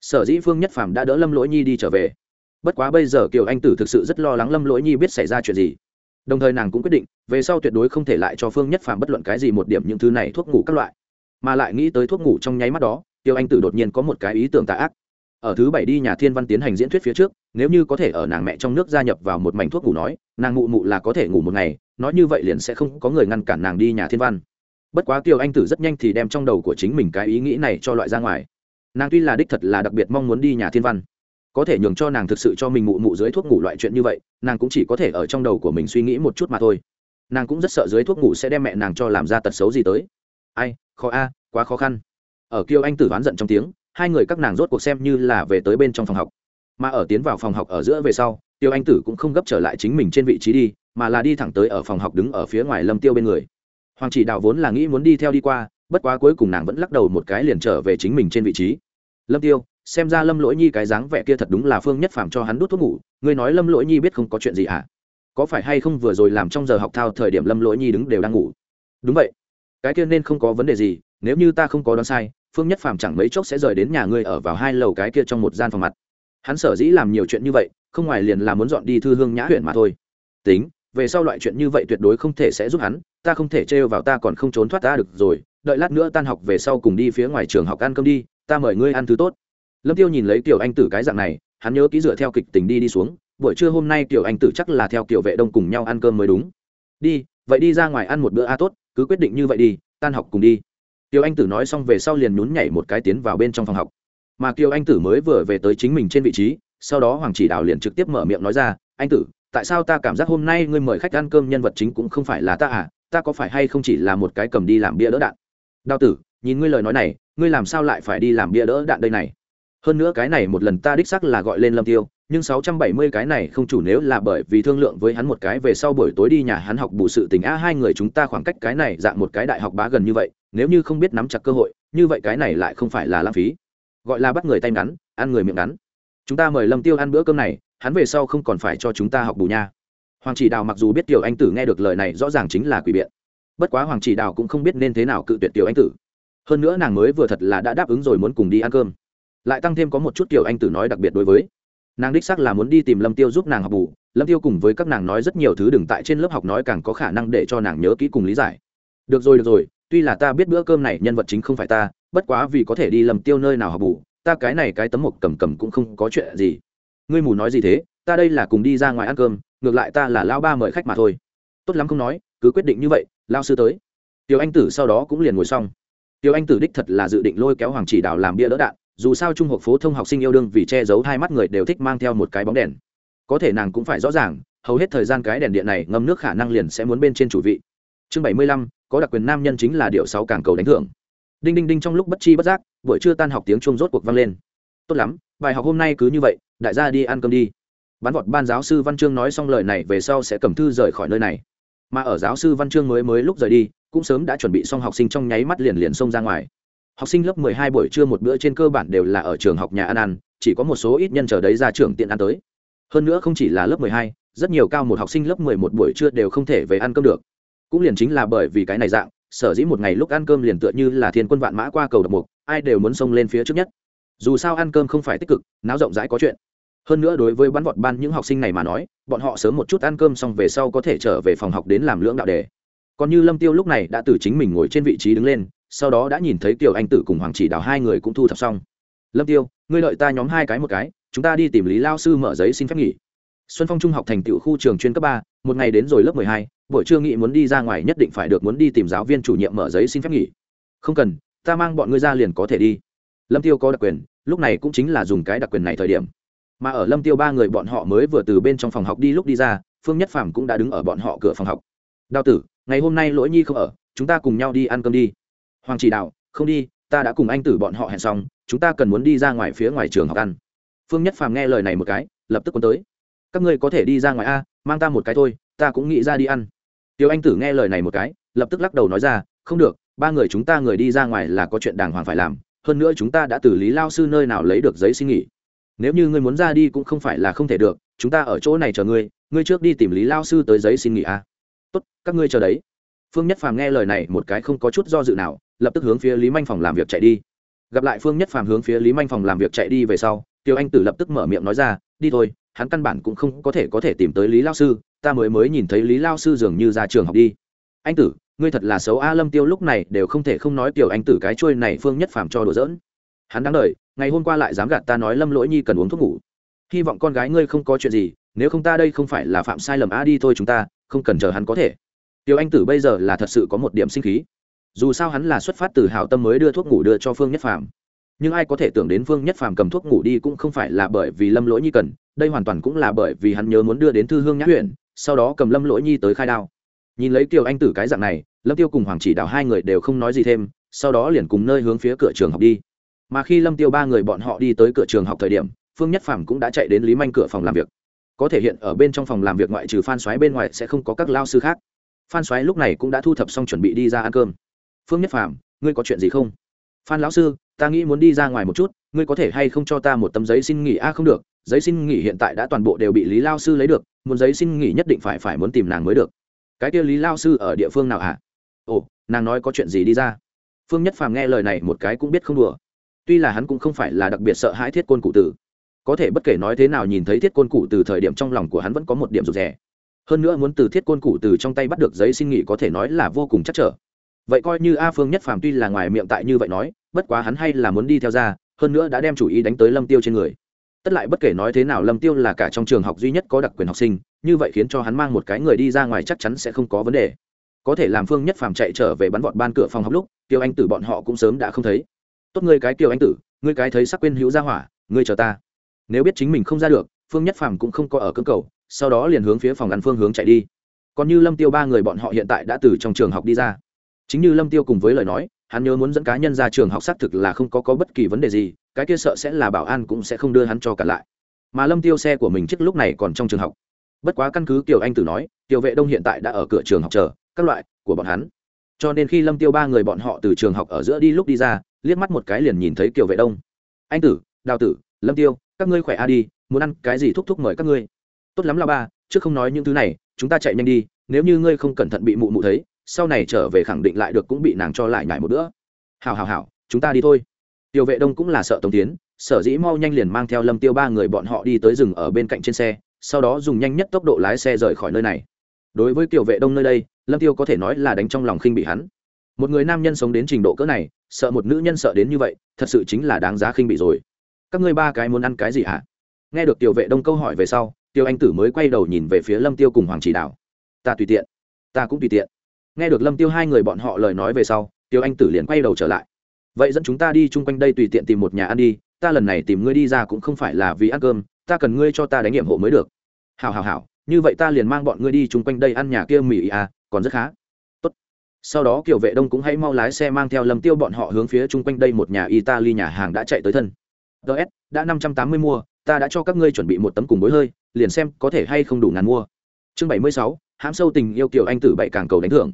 Speaker 1: Sở dĩ phương nhất phàm đã đỡ lâm lỗi nhi đi trở về. Bất quá bây giờ kiều anh tử thực sự rất lo lắng lâm lỗi nhi biết xảy ra chuyện gì. Đồng thời nàng cũng quyết định, về sau tuyệt đối không thể lại cho phương nhất phàm bất luận cái gì một điểm những thứ này thuốc ngủ các loại. Mà lại nghĩ tới thuốc ngủ trong nháy mắt đó tiêu anh tử đột nhiên có một cái ý tưởng tà ác. Ở thứ bảy đi nhà thiên văn tiến hành diễn thuyết phía trước, nếu như có thể ở nàng mẹ trong nước gia nhập vào một mảnh thuốc ngủ nói, nàng mụ mụ là có thể ngủ một ngày, nói như vậy liền sẽ không có người ngăn cản nàng đi nhà thiên văn. Bất quá tiêu anh tử rất nhanh thì đem trong đầu của chính mình cái ý nghĩ này cho loại ra ngoài. Nàng tuy là đích thật là đặc biệt mong muốn đi nhà thiên văn, có thể nhường cho nàng thực sự cho mình mụ mụ dưới thuốc ngủ loại chuyện như vậy, nàng cũng chỉ có thể ở trong đầu của mình suy nghĩ một chút mà thôi. Nàng cũng rất sợ dưới thuốc ngủ sẽ đem mẹ nàng cho làm ra tật xấu gì tới. Ai, khó a, quá khó khăn ở kiêu anh tử oán giận trong tiếng, hai người các nàng rốt cuộc xem như là về tới bên trong phòng học. Mà ở tiến vào phòng học ở giữa về sau tiêu anh tử cũng không gấp trở lại chính mình trên vị trí đi, mà là đi thẳng tới ở phòng học đứng ở phía ngoài lâm tiêu bên người. Hoàng chỉ đạo vốn là nghĩ muốn đi theo đi qua, bất quá cuối cùng nàng vẫn lắc đầu một cái liền trở về chính mình trên vị trí. Lâm tiêu, xem ra lâm lỗi nhi cái dáng vẻ kia thật đúng là phương nhất phàm cho hắn đút thuốc ngủ, ngươi nói lâm lỗi nhi biết không có chuyện gì à có phải hay không vừa rồi làm trong giờ học thao thời điểm lâm lỗi nhi đứng đều đang ngủ? Đúng vậy. Cái kia nên không có vấn đề gì, nếu như ta không có đoán sai phương nhất phàm chẳng mấy chốc sẽ rời đến nhà ngươi ở vào hai lầu cái kia trong một gian phòng mặt. Hắn sở dĩ làm nhiều chuyện như vậy, không ngoài liền là muốn dọn đi thư hương nhã huyện mà thôi. Tính, về sau loại chuyện như vậy tuyệt đối không thể sẽ giúp hắn, ta không thể trêu vào ta còn không trốn thoát ta được rồi, đợi lát nữa tan học về sau cùng đi phía ngoài trường học ăn cơm đi, ta mời ngươi ăn thứ tốt. Lâm tiêu nhìn lấy tiểu anh tử cái dạng này, hắn nhớ ký dựa theo kịch tình đi đi xuống, buổi trưa hôm nay tiểu anh tử chắc là theo tiểu vệ đông cùng nhau ăn cơm mới đúng. Đi, vậy đi ra ngoài ăn một bữa a tốt, cứ quyết định như vậy đi, tan học cùng đi kiều anh tử nói xong về sau liền nhún nhảy một cái tiến vào bên trong phòng học. Mà kiều anh tử mới vừa về tới chính mình trên vị trí, sau đó hoàng chỉ đạo liền trực tiếp mở miệng nói ra, anh tử, tại sao ta cảm giác hôm nay ngươi mời khách ăn cơm nhân vật chính cũng không phải là ta à? Ta có phải hay không chỉ là một cái cầm đi làm bia đỡ đạn? Đào tử, nhìn ngươi lời nói này, ngươi làm sao lại phải đi làm bia đỡ đạn đây này? Hơn nữa cái này một lần ta đích sắc là gọi lên lâm tiêu, nhưng sáu trăm bảy mươi cái này không chủ nếu là bởi vì thương lượng với hắn một cái về sau buổi tối đi nhà hắn học bù sự tình, a, hai người chúng ta khoảng cách cái này dạng một cái đại học bá gần như vậy nếu như không biết nắm chặt cơ hội, như vậy cái này lại không phải là lãng phí. Gọi là bắt người tay ngắn, ăn người miệng ngắn. Chúng ta mời lâm tiêu ăn bữa cơm này, hắn về sau không còn phải cho chúng ta học bù nha. Hoàng chỉ đào mặc dù biết tiểu anh tử nghe được lời này rõ ràng chính là quỷ biện. Bất quá hoàng chỉ đào cũng không biết nên thế nào cự tuyệt tiểu anh tử. Hơn nữa nàng mới vừa thật là đã đáp ứng rồi muốn cùng đi ăn cơm. Lại tăng thêm có một chút tiểu anh tử nói đặc biệt đối với. Nàng đích xác là muốn đi tìm lâm tiêu giúp nàng học bù, lâm tiêu cùng với các nàng nói rất nhiều thứ đừng tại trên lớp học nói càng có khả năng để cho nàng nhớ kỹ cùng lý giải. Được rồi được rồi tuy là ta biết bữa cơm này nhân vật chính không phải ta, bất quá vì có thể đi lầm tiêu nơi nào học bù, ta cái này cái tấm mộc cầm cầm cũng không có chuyện gì. Ngươi mù nói gì thế? Ta đây là cùng đi ra ngoài ăn cơm, ngược lại ta là lao ba mời khách mà thôi. Tốt lắm không nói, cứ quyết định như vậy lao sư tới. Tiểu anh tử sau đó cũng liền ngồi xong. Tiểu anh tử đích thật là dự định lôi kéo hoàng chỉ đào làm bia đỡ đạn, dù sao trung học phổ thông học sinh yêu đương vì che giấu hai mắt người đều thích mang theo một cái bóng đèn. Có thể nàng cũng phải rõ ràng, hầu hết thời gian cái đèn điện này ngâm nước khả năng liền sẽ muốn bên trên chủ vị. Chương bảy mươi lăm có đặc quyền nam nhân chính là điệu sáu càng cầu đánh thưởng. Đinh đinh đinh trong lúc bất chi bất giác buổi trưa tan học tiếng chuông rốt cuộc vang lên. Tốt lắm bài học hôm nay cứ như vậy đại gia đi ăn cơm đi. Bán vọt ban giáo sư văn chương nói xong lời này về sau sẽ cầm thư rời khỏi nơi này. Mà ở giáo sư văn chương mới mới lúc rời đi cũng sớm đã chuẩn bị xong học sinh trong nháy mắt liền liền xông ra ngoài. Học sinh lớp 12 buổi trưa một bữa trên cơ bản đều là ở trường học nhà ăn ăn chỉ có một số ít nhân chờ đấy ra trường tiện ăn tới. Hơn nữa không chỉ là lớp 12, rất nhiều cao một học sinh lớp 11 buổi trưa đều không thể về ăn cơm được cũng liền chính là bởi vì cái này dạng, sở dĩ một ngày lúc ăn cơm liền tựa như là thiên quân vạn mã qua cầu độc mục, ai đều muốn xông lên phía trước nhất. Dù sao ăn cơm không phải tích cực, náo rộng rãi có chuyện. Hơn nữa đối với bắn vọt ban những học sinh này mà nói, bọn họ sớm một chút ăn cơm xong về sau có thể trở về phòng học đến làm lưỡng đạo đề. Còn như lâm tiêu lúc này đã từ chính mình ngồi trên vị trí đứng lên, sau đó đã nhìn thấy kiều anh tử cùng hoàng chỉ đào hai người cũng thu thập xong. Lâm tiêu, ngươi lợi ta nhóm hai cái một cái, chúng ta đi tìm lý lao sư mở giấy xin phép nghỉ. Xuân phong trung học thành tựu khu trường chuyên cấp ba, một ngày đến rồi lớp mười hai buổi trưa nghị muốn đi ra ngoài nhất định phải được muốn đi tìm giáo viên chủ nhiệm mở giấy xin phép nghỉ. Không cần, ta mang bọn ngươi ra liền có thể đi. Lâm tiêu có đặc quyền, lúc này cũng chính là dùng cái đặc quyền này thời điểm. Mà ở lâm tiêu ba người bọn họ mới vừa từ bên trong phòng học đi lúc đi ra, phương nhất phàm cũng đã đứng ở bọn họ cửa phòng học. Đào tử, ngày hôm nay lỗi nhi không ở, chúng ta cùng nhau đi ăn cơm đi. Hoàng chỉ đạo, không đi, ta đã cùng anh tử bọn họ hẹn xong, chúng ta cần muốn đi ra ngoài phía ngoài trường học ăn. Phương nhất phàm nghe lời này một cái, lập tức quân tới. Các ngươi có thể đi ra ngoài a, mang ta một cái thôi, ta cũng nghĩ ra đi ăn tiêu anh tử nghe lời này một cái, lập tức lắc đầu nói ra, không được, ba người chúng ta người đi ra ngoài là có chuyện đàng hoàng phải làm, hơn nữa chúng ta đã từ lý lao sư nơi nào lấy được giấy xin nghỉ. Nếu như ngươi muốn ra đi cũng không phải là không thể được, chúng ta ở chỗ này chờ ngươi ngươi trước đi tìm lý lao sư tới giấy xin nghỉ a tốt, các ngươi chờ đấy. Phương nhất phàm nghe lời này một cái không có chút do dự nào, lập tức hướng phía lý manh phòng làm việc chạy đi. Gặp lại phương nhất phàm hướng phía lý manh phòng làm việc chạy đi về sau tiêu anh tử lập tức mở miệng nói ra, đi thôi, hắn căn bản cũng không có thể có thể tìm tới lý lao sư ta mới mới nhìn thấy lý lao sư dường như ra trường học đi. Anh tử, ngươi thật là xấu a, lâm tiêu lúc này đều không thể không nói tiểu anh tử cái chuôi này phương nhất phàm cho đùa giỡn. Hắn đáng đợi ngày hôm qua lại dám gạt ta nói lâm lỗi nhi cần uống thuốc ngủ. Hy vọng con gái ngươi không có chuyện gì, nếu không ta đây không phải là phạm sai lầm a, đi thôi chúng ta, không cần chờ hắn có thể. Tiểu anh tử bây giờ là thật sự có một điểm sinh khí. Dù sao hắn là xuất phát từ hào tâm mới đưa thuốc ngủ đưa cho phương nhất phàm. Nhưng ai có thể tưởng đến phương nhất phàm cầm thuốc ngủ đi cũng không phải là bởi vì lâm lỗi nhi cần, đây hoàn toàn cũng là bởi vì hắn nhớ muốn đưa đến thư hương nhã huyện sau đó cầm lâm lỗi nhi tới khai đao. Nhìn lấy kiều anh tử cái dạng này, lâm tiêu cùng hoàng chỉ đào hai người đều không nói gì thêm, sau đó liền cùng nơi hướng phía cửa trường học đi. Mà khi lâm tiêu ba người bọn họ đi tới cửa trường học thời điểm, phương nhất phàm cũng đã chạy đến lý manh cửa phòng làm việc. Có thể hiện ở bên trong phòng làm việc ngoại trừ phan xoáy bên ngoài sẽ không có các lao sư khác. Phan xoáy lúc này cũng đã thu thập xong chuẩn bị đi ra ăn cơm. Phương nhất phàm, ngươi có chuyện gì không? Phan lão sư, ta nghĩ muốn đi ra ngoài một chút, ngươi có thể hay không cho ta một tấm giấy xin nghỉ? A, không được giấy xin nghỉ hiện tại đã toàn bộ đều bị lý lao sư lấy được, muốn giấy xin nghỉ nhất định phải phải muốn tìm nàng mới được. Cái kia lý lao sư ở địa phương nào hả? Ồ, nàng nói có chuyện gì đi ra? Phương nhất phàm nghe lời này một cái cũng biết không đùa. Tuy là hắn cũng không phải là đặc biệt sợ hãi thiết côn cụ tử. Có thể bất kể nói thế nào nhìn thấy thiết côn cụ từ thời điểm trong lòng của hắn vẫn có một điểm rụt rè. Hơn nữa muốn từ thiết côn cụ từ trong tay bắt được giấy xin nghỉ có thể nói là vô cùng chắc trở. Vậy coi như a phương nhất phàm tuy là ngoài miệng tại như vậy nói, bất quá hắn hay là muốn đi theo ra, hơn nữa đã đem chủ ý đánh tới lâm tiêu trên người tất lại bất kể nói thế nào, lâm tiêu là cả trong trường học duy nhất có đặc quyền học sinh, như vậy khiến cho hắn mang một cái người đi ra ngoài chắc chắn sẽ không có vấn đề. Có thể làm phương nhất phàm chạy trở về bắn vọt ban cửa phòng học lúc, tiêu anh tử bọn họ cũng sớm đã không thấy. Tốt ngươi cái tiêu anh tử, ngươi cái thấy sắc quên hữu ra hỏa, ngươi chờ ta. Nếu biết chính mình không ra được, phương nhất phàm cũng không có ở cơ cầu, sau đó liền hướng phía phòng ăn phương hướng chạy đi. Còn như lâm tiêu ba người bọn họ hiện tại đã từ trong trường học đi ra. Chính như lâm tiêu cùng với lời nói, hắn nhớ muốn dẫn cá nhân ra trường học xác thực là không có có bất kỳ vấn đề gì cái kia sợ sẽ là bảo an cũng sẽ không đưa hắn cho cả lại. Mà lâm tiêu xe của mình trước lúc này còn trong trường học. Bất quá căn cứ kiều anh tử nói tiểu vệ đông hiện tại đã ở cửa trường học chờ, các loại, của bọn hắn. Cho nên khi lâm tiêu ba người bọn họ từ trường học ở giữa đi lúc đi ra, liếc mắt một cái liền nhìn thấy kiều vệ đông. Anh tử, đào tử, lâm tiêu, các ngươi khỏe a đi, muốn ăn cái gì thúc thúc mời các ngươi. Tốt lắm là ba trước không nói những thứ này, chúng ta chạy nhanh đi, nếu như ngươi không cẩn thận bị mụ mụ thấy, sau này trở về khẳng định lại được cũng bị nàng cho lại nhải một bữa. Hào hào hào chúng ta đi thôi tiểu vệ đông cũng là sợ tống tiến, sở dĩ mau nhanh liền mang theo lâm tiêu ba người bọn họ đi tới rừng ở bên cạnh trên xe, sau đó dùng nhanh nhất tốc độ lái xe rời khỏi nơi này. Đối với tiểu vệ đông nơi đây, lâm tiêu có thể nói là đánh trong lòng khinh bị hắn. Một người nam nhân sống đến trình độ cỡ này, sợ một nữ nhân sợ đến như vậy, thật sự chính là đáng giá khinh bị rồi. Các ngươi ba cái muốn ăn cái gì hả? Nghe được tiểu vệ đông câu hỏi về sau, tiêu anh tử mới quay đầu nhìn về phía lâm tiêu cùng hoàng chỉ đạo. Ta tùy tiện. Ta cũng tùy tiện. Nghe được lâm tiêu hai người bọn họ lời nói về sau, tiêu anh tử liền quay đầu trở lại vậy dẫn chúng ta đi chung quanh đây tùy tiện tìm một nhà ăn đi, ta lần này tìm ngươi đi ra cũng không phải là vì ăn cơm, ta cần ngươi cho ta đánh nghiệm hộ mới được. Hào hào hào như vậy ta liền mang bọn ngươi đi chung quanh đây ăn nhà kia mì à còn rất khá. Tốt. sau đó kiểu vệ đông cũng hãy mau lái xe mang theo lâm tiêu bọn họ hướng phía chung quanh đây một nhà italy nhà hàng đã chạy tới thân. Ts đã năm trăm tám mươi mua, ta đã cho các ngươi chuẩn bị một tấm cùng bối hơi, liền xem có thể hay không đủ ngàn mua. Chương bảy mươi sáu, hãm sâu tình yêu kiểu anh tử bảy càng cầu đánh thưởng.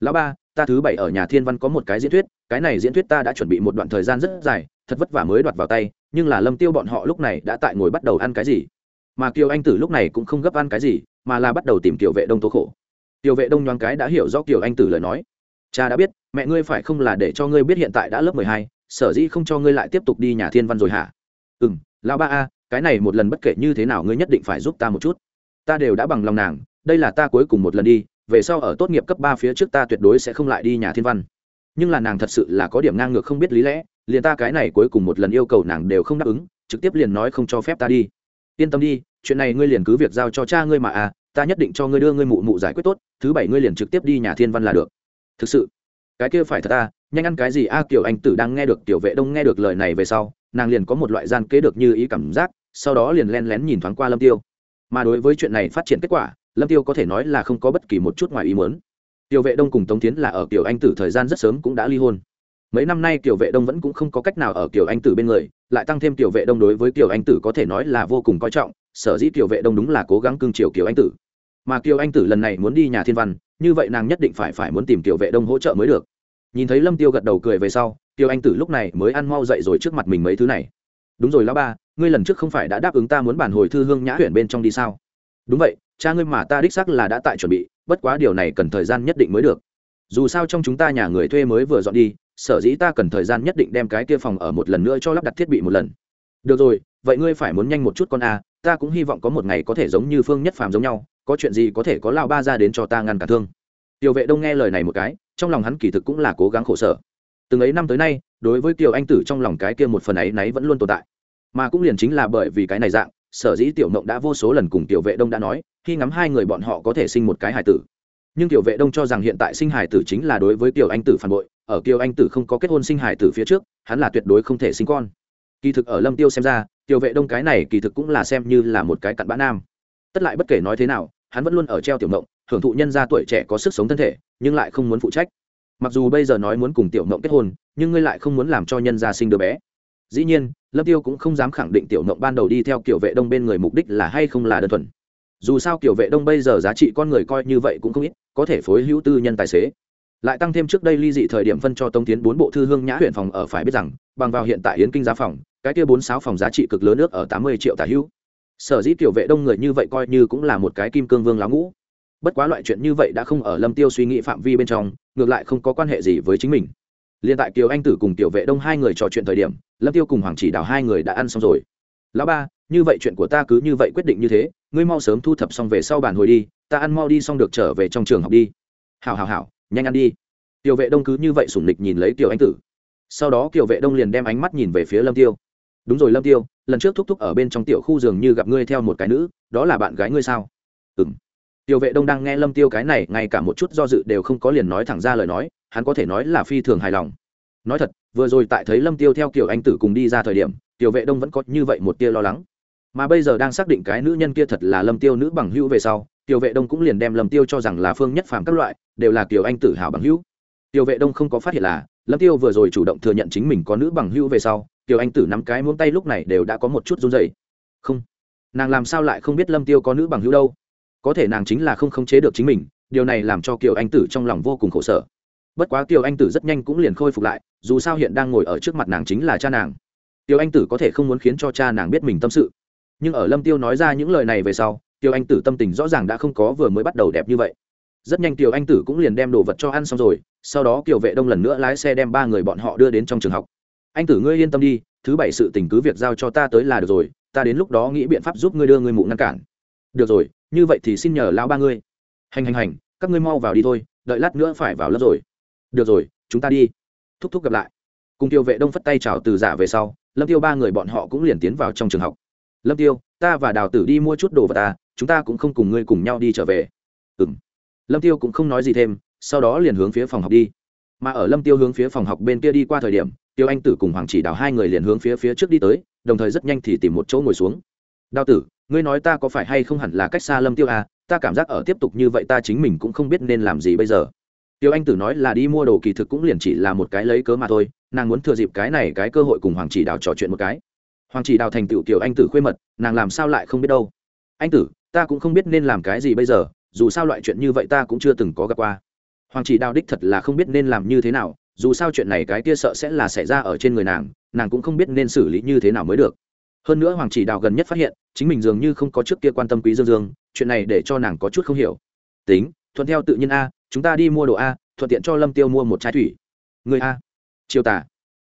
Speaker 1: Lão ba ta thứ bảy ở nhà thiên văn có một cái diễn thuyết, cái này diễn thuyết ta đã chuẩn bị một đoạn thời gian rất dài, thật vất vả mới đoạt vào tay, nhưng là lâm tiêu bọn họ lúc này đã tại ngồi bắt đầu ăn cái gì? Mà kiều anh tử lúc này cũng không gấp ăn cái gì, mà là bắt đầu tìm kiều vệ đông tố khổ. Kiều vệ đông nhoáng cái đã hiểu rõ kiều anh tử lời nói. Cha đã biết, mẹ ngươi phải không là để cho ngươi biết hiện tại đã lớp mười hai, sở dĩ không cho ngươi lại tiếp tục đi nhà thiên văn rồi hả? Ừ m lão ba a, cái này một lần bất kể như thế nào ngươi nhất định phải giúp ta một chút. Ta đều đã bằng lòng nàng, đây là ta cuối cùng một lần đi về sau ở tốt nghiệp cấp ba phía trước ta tuyệt đối sẽ không lại đi nhà thiên văn. Nhưng là nàng thật sự là có điểm ngang ngược không biết lý lẽ liền ta cái này cuối cùng một lần yêu cầu nàng đều không đáp ứng trực tiếp liền nói không cho phép ta đi. Yên tâm đi chuyện này ngươi liền cứ việc giao cho cha ngươi mà à ta nhất định cho ngươi đưa ngươi mụ mụ giải quyết tốt thứ bảy ngươi liền trực tiếp đi nhà thiên văn là được. Thực sự cái kia phải thật ta nhanh ăn cái gì a à, kiểu anh tử đang nghe được tiểu vệ đông nghe được lời này về sau nàng liền có một loại gian kế được như ý cảm giác sau đó liền len lén nhìn thoáng qua lâm tiêu. Mà đối với chuyện này phát triển kết quả lâm tiêu có thể nói là không có bất kỳ một chút ngoài ý muốn. Tiểu vệ đông cùng tống tiến là ở kiểu anh tử thời gian rất sớm cũng đã ly hôn. Mấy năm nay tiểu vệ đông vẫn cũng không có cách nào ở kiểu anh tử bên người, lại tăng thêm tiểu vệ đông đối với tiểu anh tử có thể nói là vô cùng coi trọng, sở dĩ tiểu vệ đông đúng là cố gắng cưng chiều kiểu anh tử. Mà kiều anh tử lần này muốn đi nhà thiên văn, như vậy nàng nhất định phải phải muốn tìm tiểu vệ đông hỗ trợ mới được. Nhìn thấy lâm tiêu gật đầu cười về sau tiêu anh tử lúc này mới ăn mau dậy rồi trước mặt mình mấy thứ này. Đúng rồi lão ba, ngươi lần trước không phải đã đáp ứng ta muốn bản hồi thư hương nhã huyện bên trong đi sao? Đúng vậy cha ngươi mà ta đích xác là đã tại chuẩn bị, bất quá điều này cần thời gian nhất định mới được. Dù sao trong chúng ta nhà người thuê mới vừa dọn đi, sở dĩ ta cần thời gian nhất định đem cái kia phòng ở một lần nữa cho lắp đặt thiết bị một lần. Được rồi, vậy ngươi phải muốn nhanh một chút con a, ta cũng hy vọng có một ngày có thể giống như phương nhất phàm giống nhau, có chuyện gì có thể có lao ba ra đến cho ta ngăn cả thương. Tiểu vệ đông nghe lời này một cái, trong lòng hắn kỳ thực cũng là cố gắng khổ sở. Từng ấy năm tới nay, đối với tiểu anh tử trong lòng cái kia một phần ấy náy vẫn luôn tồn tại. Mà cũng liền chính là bởi vì cái này dạng, sở dĩ tiểu mộng đã vô số lần cùng tiểu vệ đông đã nói khi ngắm hai người bọn họ có thể sinh một cái hài tử. Nhưng tiểu vệ đông cho rằng hiện tại sinh hài tử chính là đối với tiểu anh tử phản bội, ở kiều anh tử không có kết hôn sinh hài tử phía trước, hắn là tuyệt đối không thể sinh con. Kỳ thực ở lâm tiêu xem ra tiểu vệ đông cái này kỳ thực cũng là xem như là một cái cặn bã nam. Tất lại bất kể nói thế nào, hắn vẫn luôn ở treo tiểu mộng, hưởng thụ nhân gia tuổi trẻ có sức sống thân thể, nhưng lại không muốn phụ trách. Mặc dù bây giờ nói muốn cùng tiểu mộng kết hôn, nhưng ngươi lại không muốn làm cho nhân gia sinh đứa bé. Dĩ nhiên, lâm tiêu cũng không dám khẳng định tiểu mộng ban đầu đi theo kiểu vệ đông bên người mục đích là hay không là đơn thuần dù sao kiểu vệ đông bây giờ giá trị con người coi như vậy cũng không ít, có thể phối hữu tư nhân tài xế. Lại tăng thêm trước đây ly dị thời điểm phân cho tông tiến bốn bộ thư hương nhã huyện phòng ở phải biết rằng, bằng vào hiện tại yến kinh giá phòng, cái kia bốn sáu phòng giá trị cực lớn nước ở tám mươi triệu tả hữu. Sở dĩ tiểu vệ đông người như vậy coi như cũng là một cái kim cương vương láo ngũ. Bất quá loại chuyện như vậy đã không ở lâm tiêu suy nghĩ phạm vi bên trong, ngược lại không có quan hệ gì với chính mình. Liên tại kiều anh tử cùng tiểu vệ đông hai người trò chuyện thời điểm, lâm tiêu cùng hoàng chỉ đào hai người đã ăn xong rồi. Lão ba như vậy chuyện của ta cứ như vậy quyết định như thế, ngươi mau sớm thu thập xong về sau bàn hồi đi, ta ăn mau đi xong được trở về trong trường học đi. Hảo hảo hảo, nhanh ăn đi. Tiểu vệ đông cứ như vậy sủng nịch nhìn lấy tiểu anh tử. Sau đó tiểu vệ đông liền đem ánh mắt nhìn về phía lâm tiêu. Đúng rồi lâm tiêu, lần trước thúc thúc ở bên trong tiểu khu giường như gặp ngươi theo một cái nữ, đó là bạn gái ngươi sao? Ừm. Tiểu vệ đông đang nghe lâm tiêu cái này, ngay cả một chút do dự đều không có liền nói thẳng ra lời nói, hắn có thể nói là phi thường hài lòng. Nói thật, vừa rồi tại thấy lâm tiêu theo kiểu anh tử cùng đi ra thời điểm, tiểu vệ đông vẫn có như vậy một tia lo lắng mà bây giờ đang xác định cái nữ nhân kia thật là lâm tiêu nữ bằng hữu về sau, tiểu vệ đông cũng liền đem lâm tiêu cho rằng là phương nhất phàm các loại, đều là kiểu anh tử hảo bằng hữu. Tiểu vệ đông không có phát hiện là, lâm tiêu vừa rồi chủ động thừa nhận chính mình có nữ bằng hữu về sau tiểu anh tử nắm cái muỗng tay lúc này đều đã có một chút run rẩy. Không, nàng làm sao lại không biết lâm tiêu có nữ bằng hữu đâu? Có thể nàng chính là không khống chế được chính mình, điều này làm cho kiều anh tử trong lòng vô cùng khổ sở. Bất quá kiều anh tử rất nhanh cũng liền khôi phục lại, dù sao hiện đang ngồi ở trước mặt nàng chính là cha nàng. Kiều anh tử có thể không muốn khiến cho cha nàng biết mình tâm sự nhưng ở lâm tiêu nói ra những lời này về sau, Tiêu anh tử tâm tình rõ ràng đã không có vừa mới bắt đầu đẹp như vậy. Rất nhanh Tiêu anh tử cũng liền đem đồ vật cho ăn xong rồi, sau đó kiều vệ đông lần nữa lái xe đem ba người bọn họ đưa đến trong trường học. Anh tử ngươi yên tâm đi, thứ bảy sự tình cứ việc giao cho ta tới là được rồi, ta đến lúc đó nghĩ biện pháp giúp ngươi đưa ngươi mụ ngăn cản. Được rồi, như vậy thì xin nhờ lão ba ngươi. Hành hành hành, các ngươi mau vào đi thôi, đợi lát nữa phải vào lớp rồi. Được rồi, chúng ta đi. Thúc thúc gặp lại. Cùng tiêu vệ đông phất tay chào từ giả về sau, lâm tiêu ba người bọn họ cũng liền tiến vào trong trường học lâm tiêu, ta và đào tử đi mua chút đồ vật ta chúng ta cũng không cùng ngươi cùng nhau đi trở về. Ừ m lâm tiêu cũng không nói gì thêm, sau đó liền hướng phía phòng học đi. Mà ở lâm tiêu hướng phía phòng học bên kia đi qua thời điểm, tiêu anh tử cùng hoàng chỉ đào hai người liền hướng phía phía trước đi tới, đồng thời rất nhanh thì tìm một chỗ ngồi xuống. Đào tử, ngươi nói ta có phải hay không hẳn là cách xa lâm tiêu à ta cảm giác ở tiếp tục như vậy ta chính mình cũng không biết nên làm gì bây giờ. Tiêu anh tử nói là đi mua đồ kỳ thực cũng liền chỉ là một cái lấy cớ mà thôi, nàng muốn thừa dịp cái này cái cơ hội cùng hoàng chỉ đào trò chuyện một cái hoàng chỉ đào thành tựu kiểu anh tử khuê mật, nàng làm sao lại không biết đâu? Anh tử, ta cũng không biết nên làm cái gì bây giờ, dù sao loại chuyện như vậy ta cũng chưa từng có gặp qua. Hoàng chỉ đào đích thật là không biết nên làm như thế nào, dù sao chuyện này cái kia sợ sẽ là xảy ra ở trên người nàng nàng cũng không biết nên xử lý như thế nào mới được. Hơn nữa hoàng chỉ đào gần nhất phát hiện, chính mình dường như không có trước kia quan tâm quý dương dương, chuyện này để cho nàng có chút không hiểu. Tính, thuận theo tự nhiên a, chúng ta đi mua đồ a, thuận tiện cho lâm tiêu mua một chai thủy. Người a. Chiều tả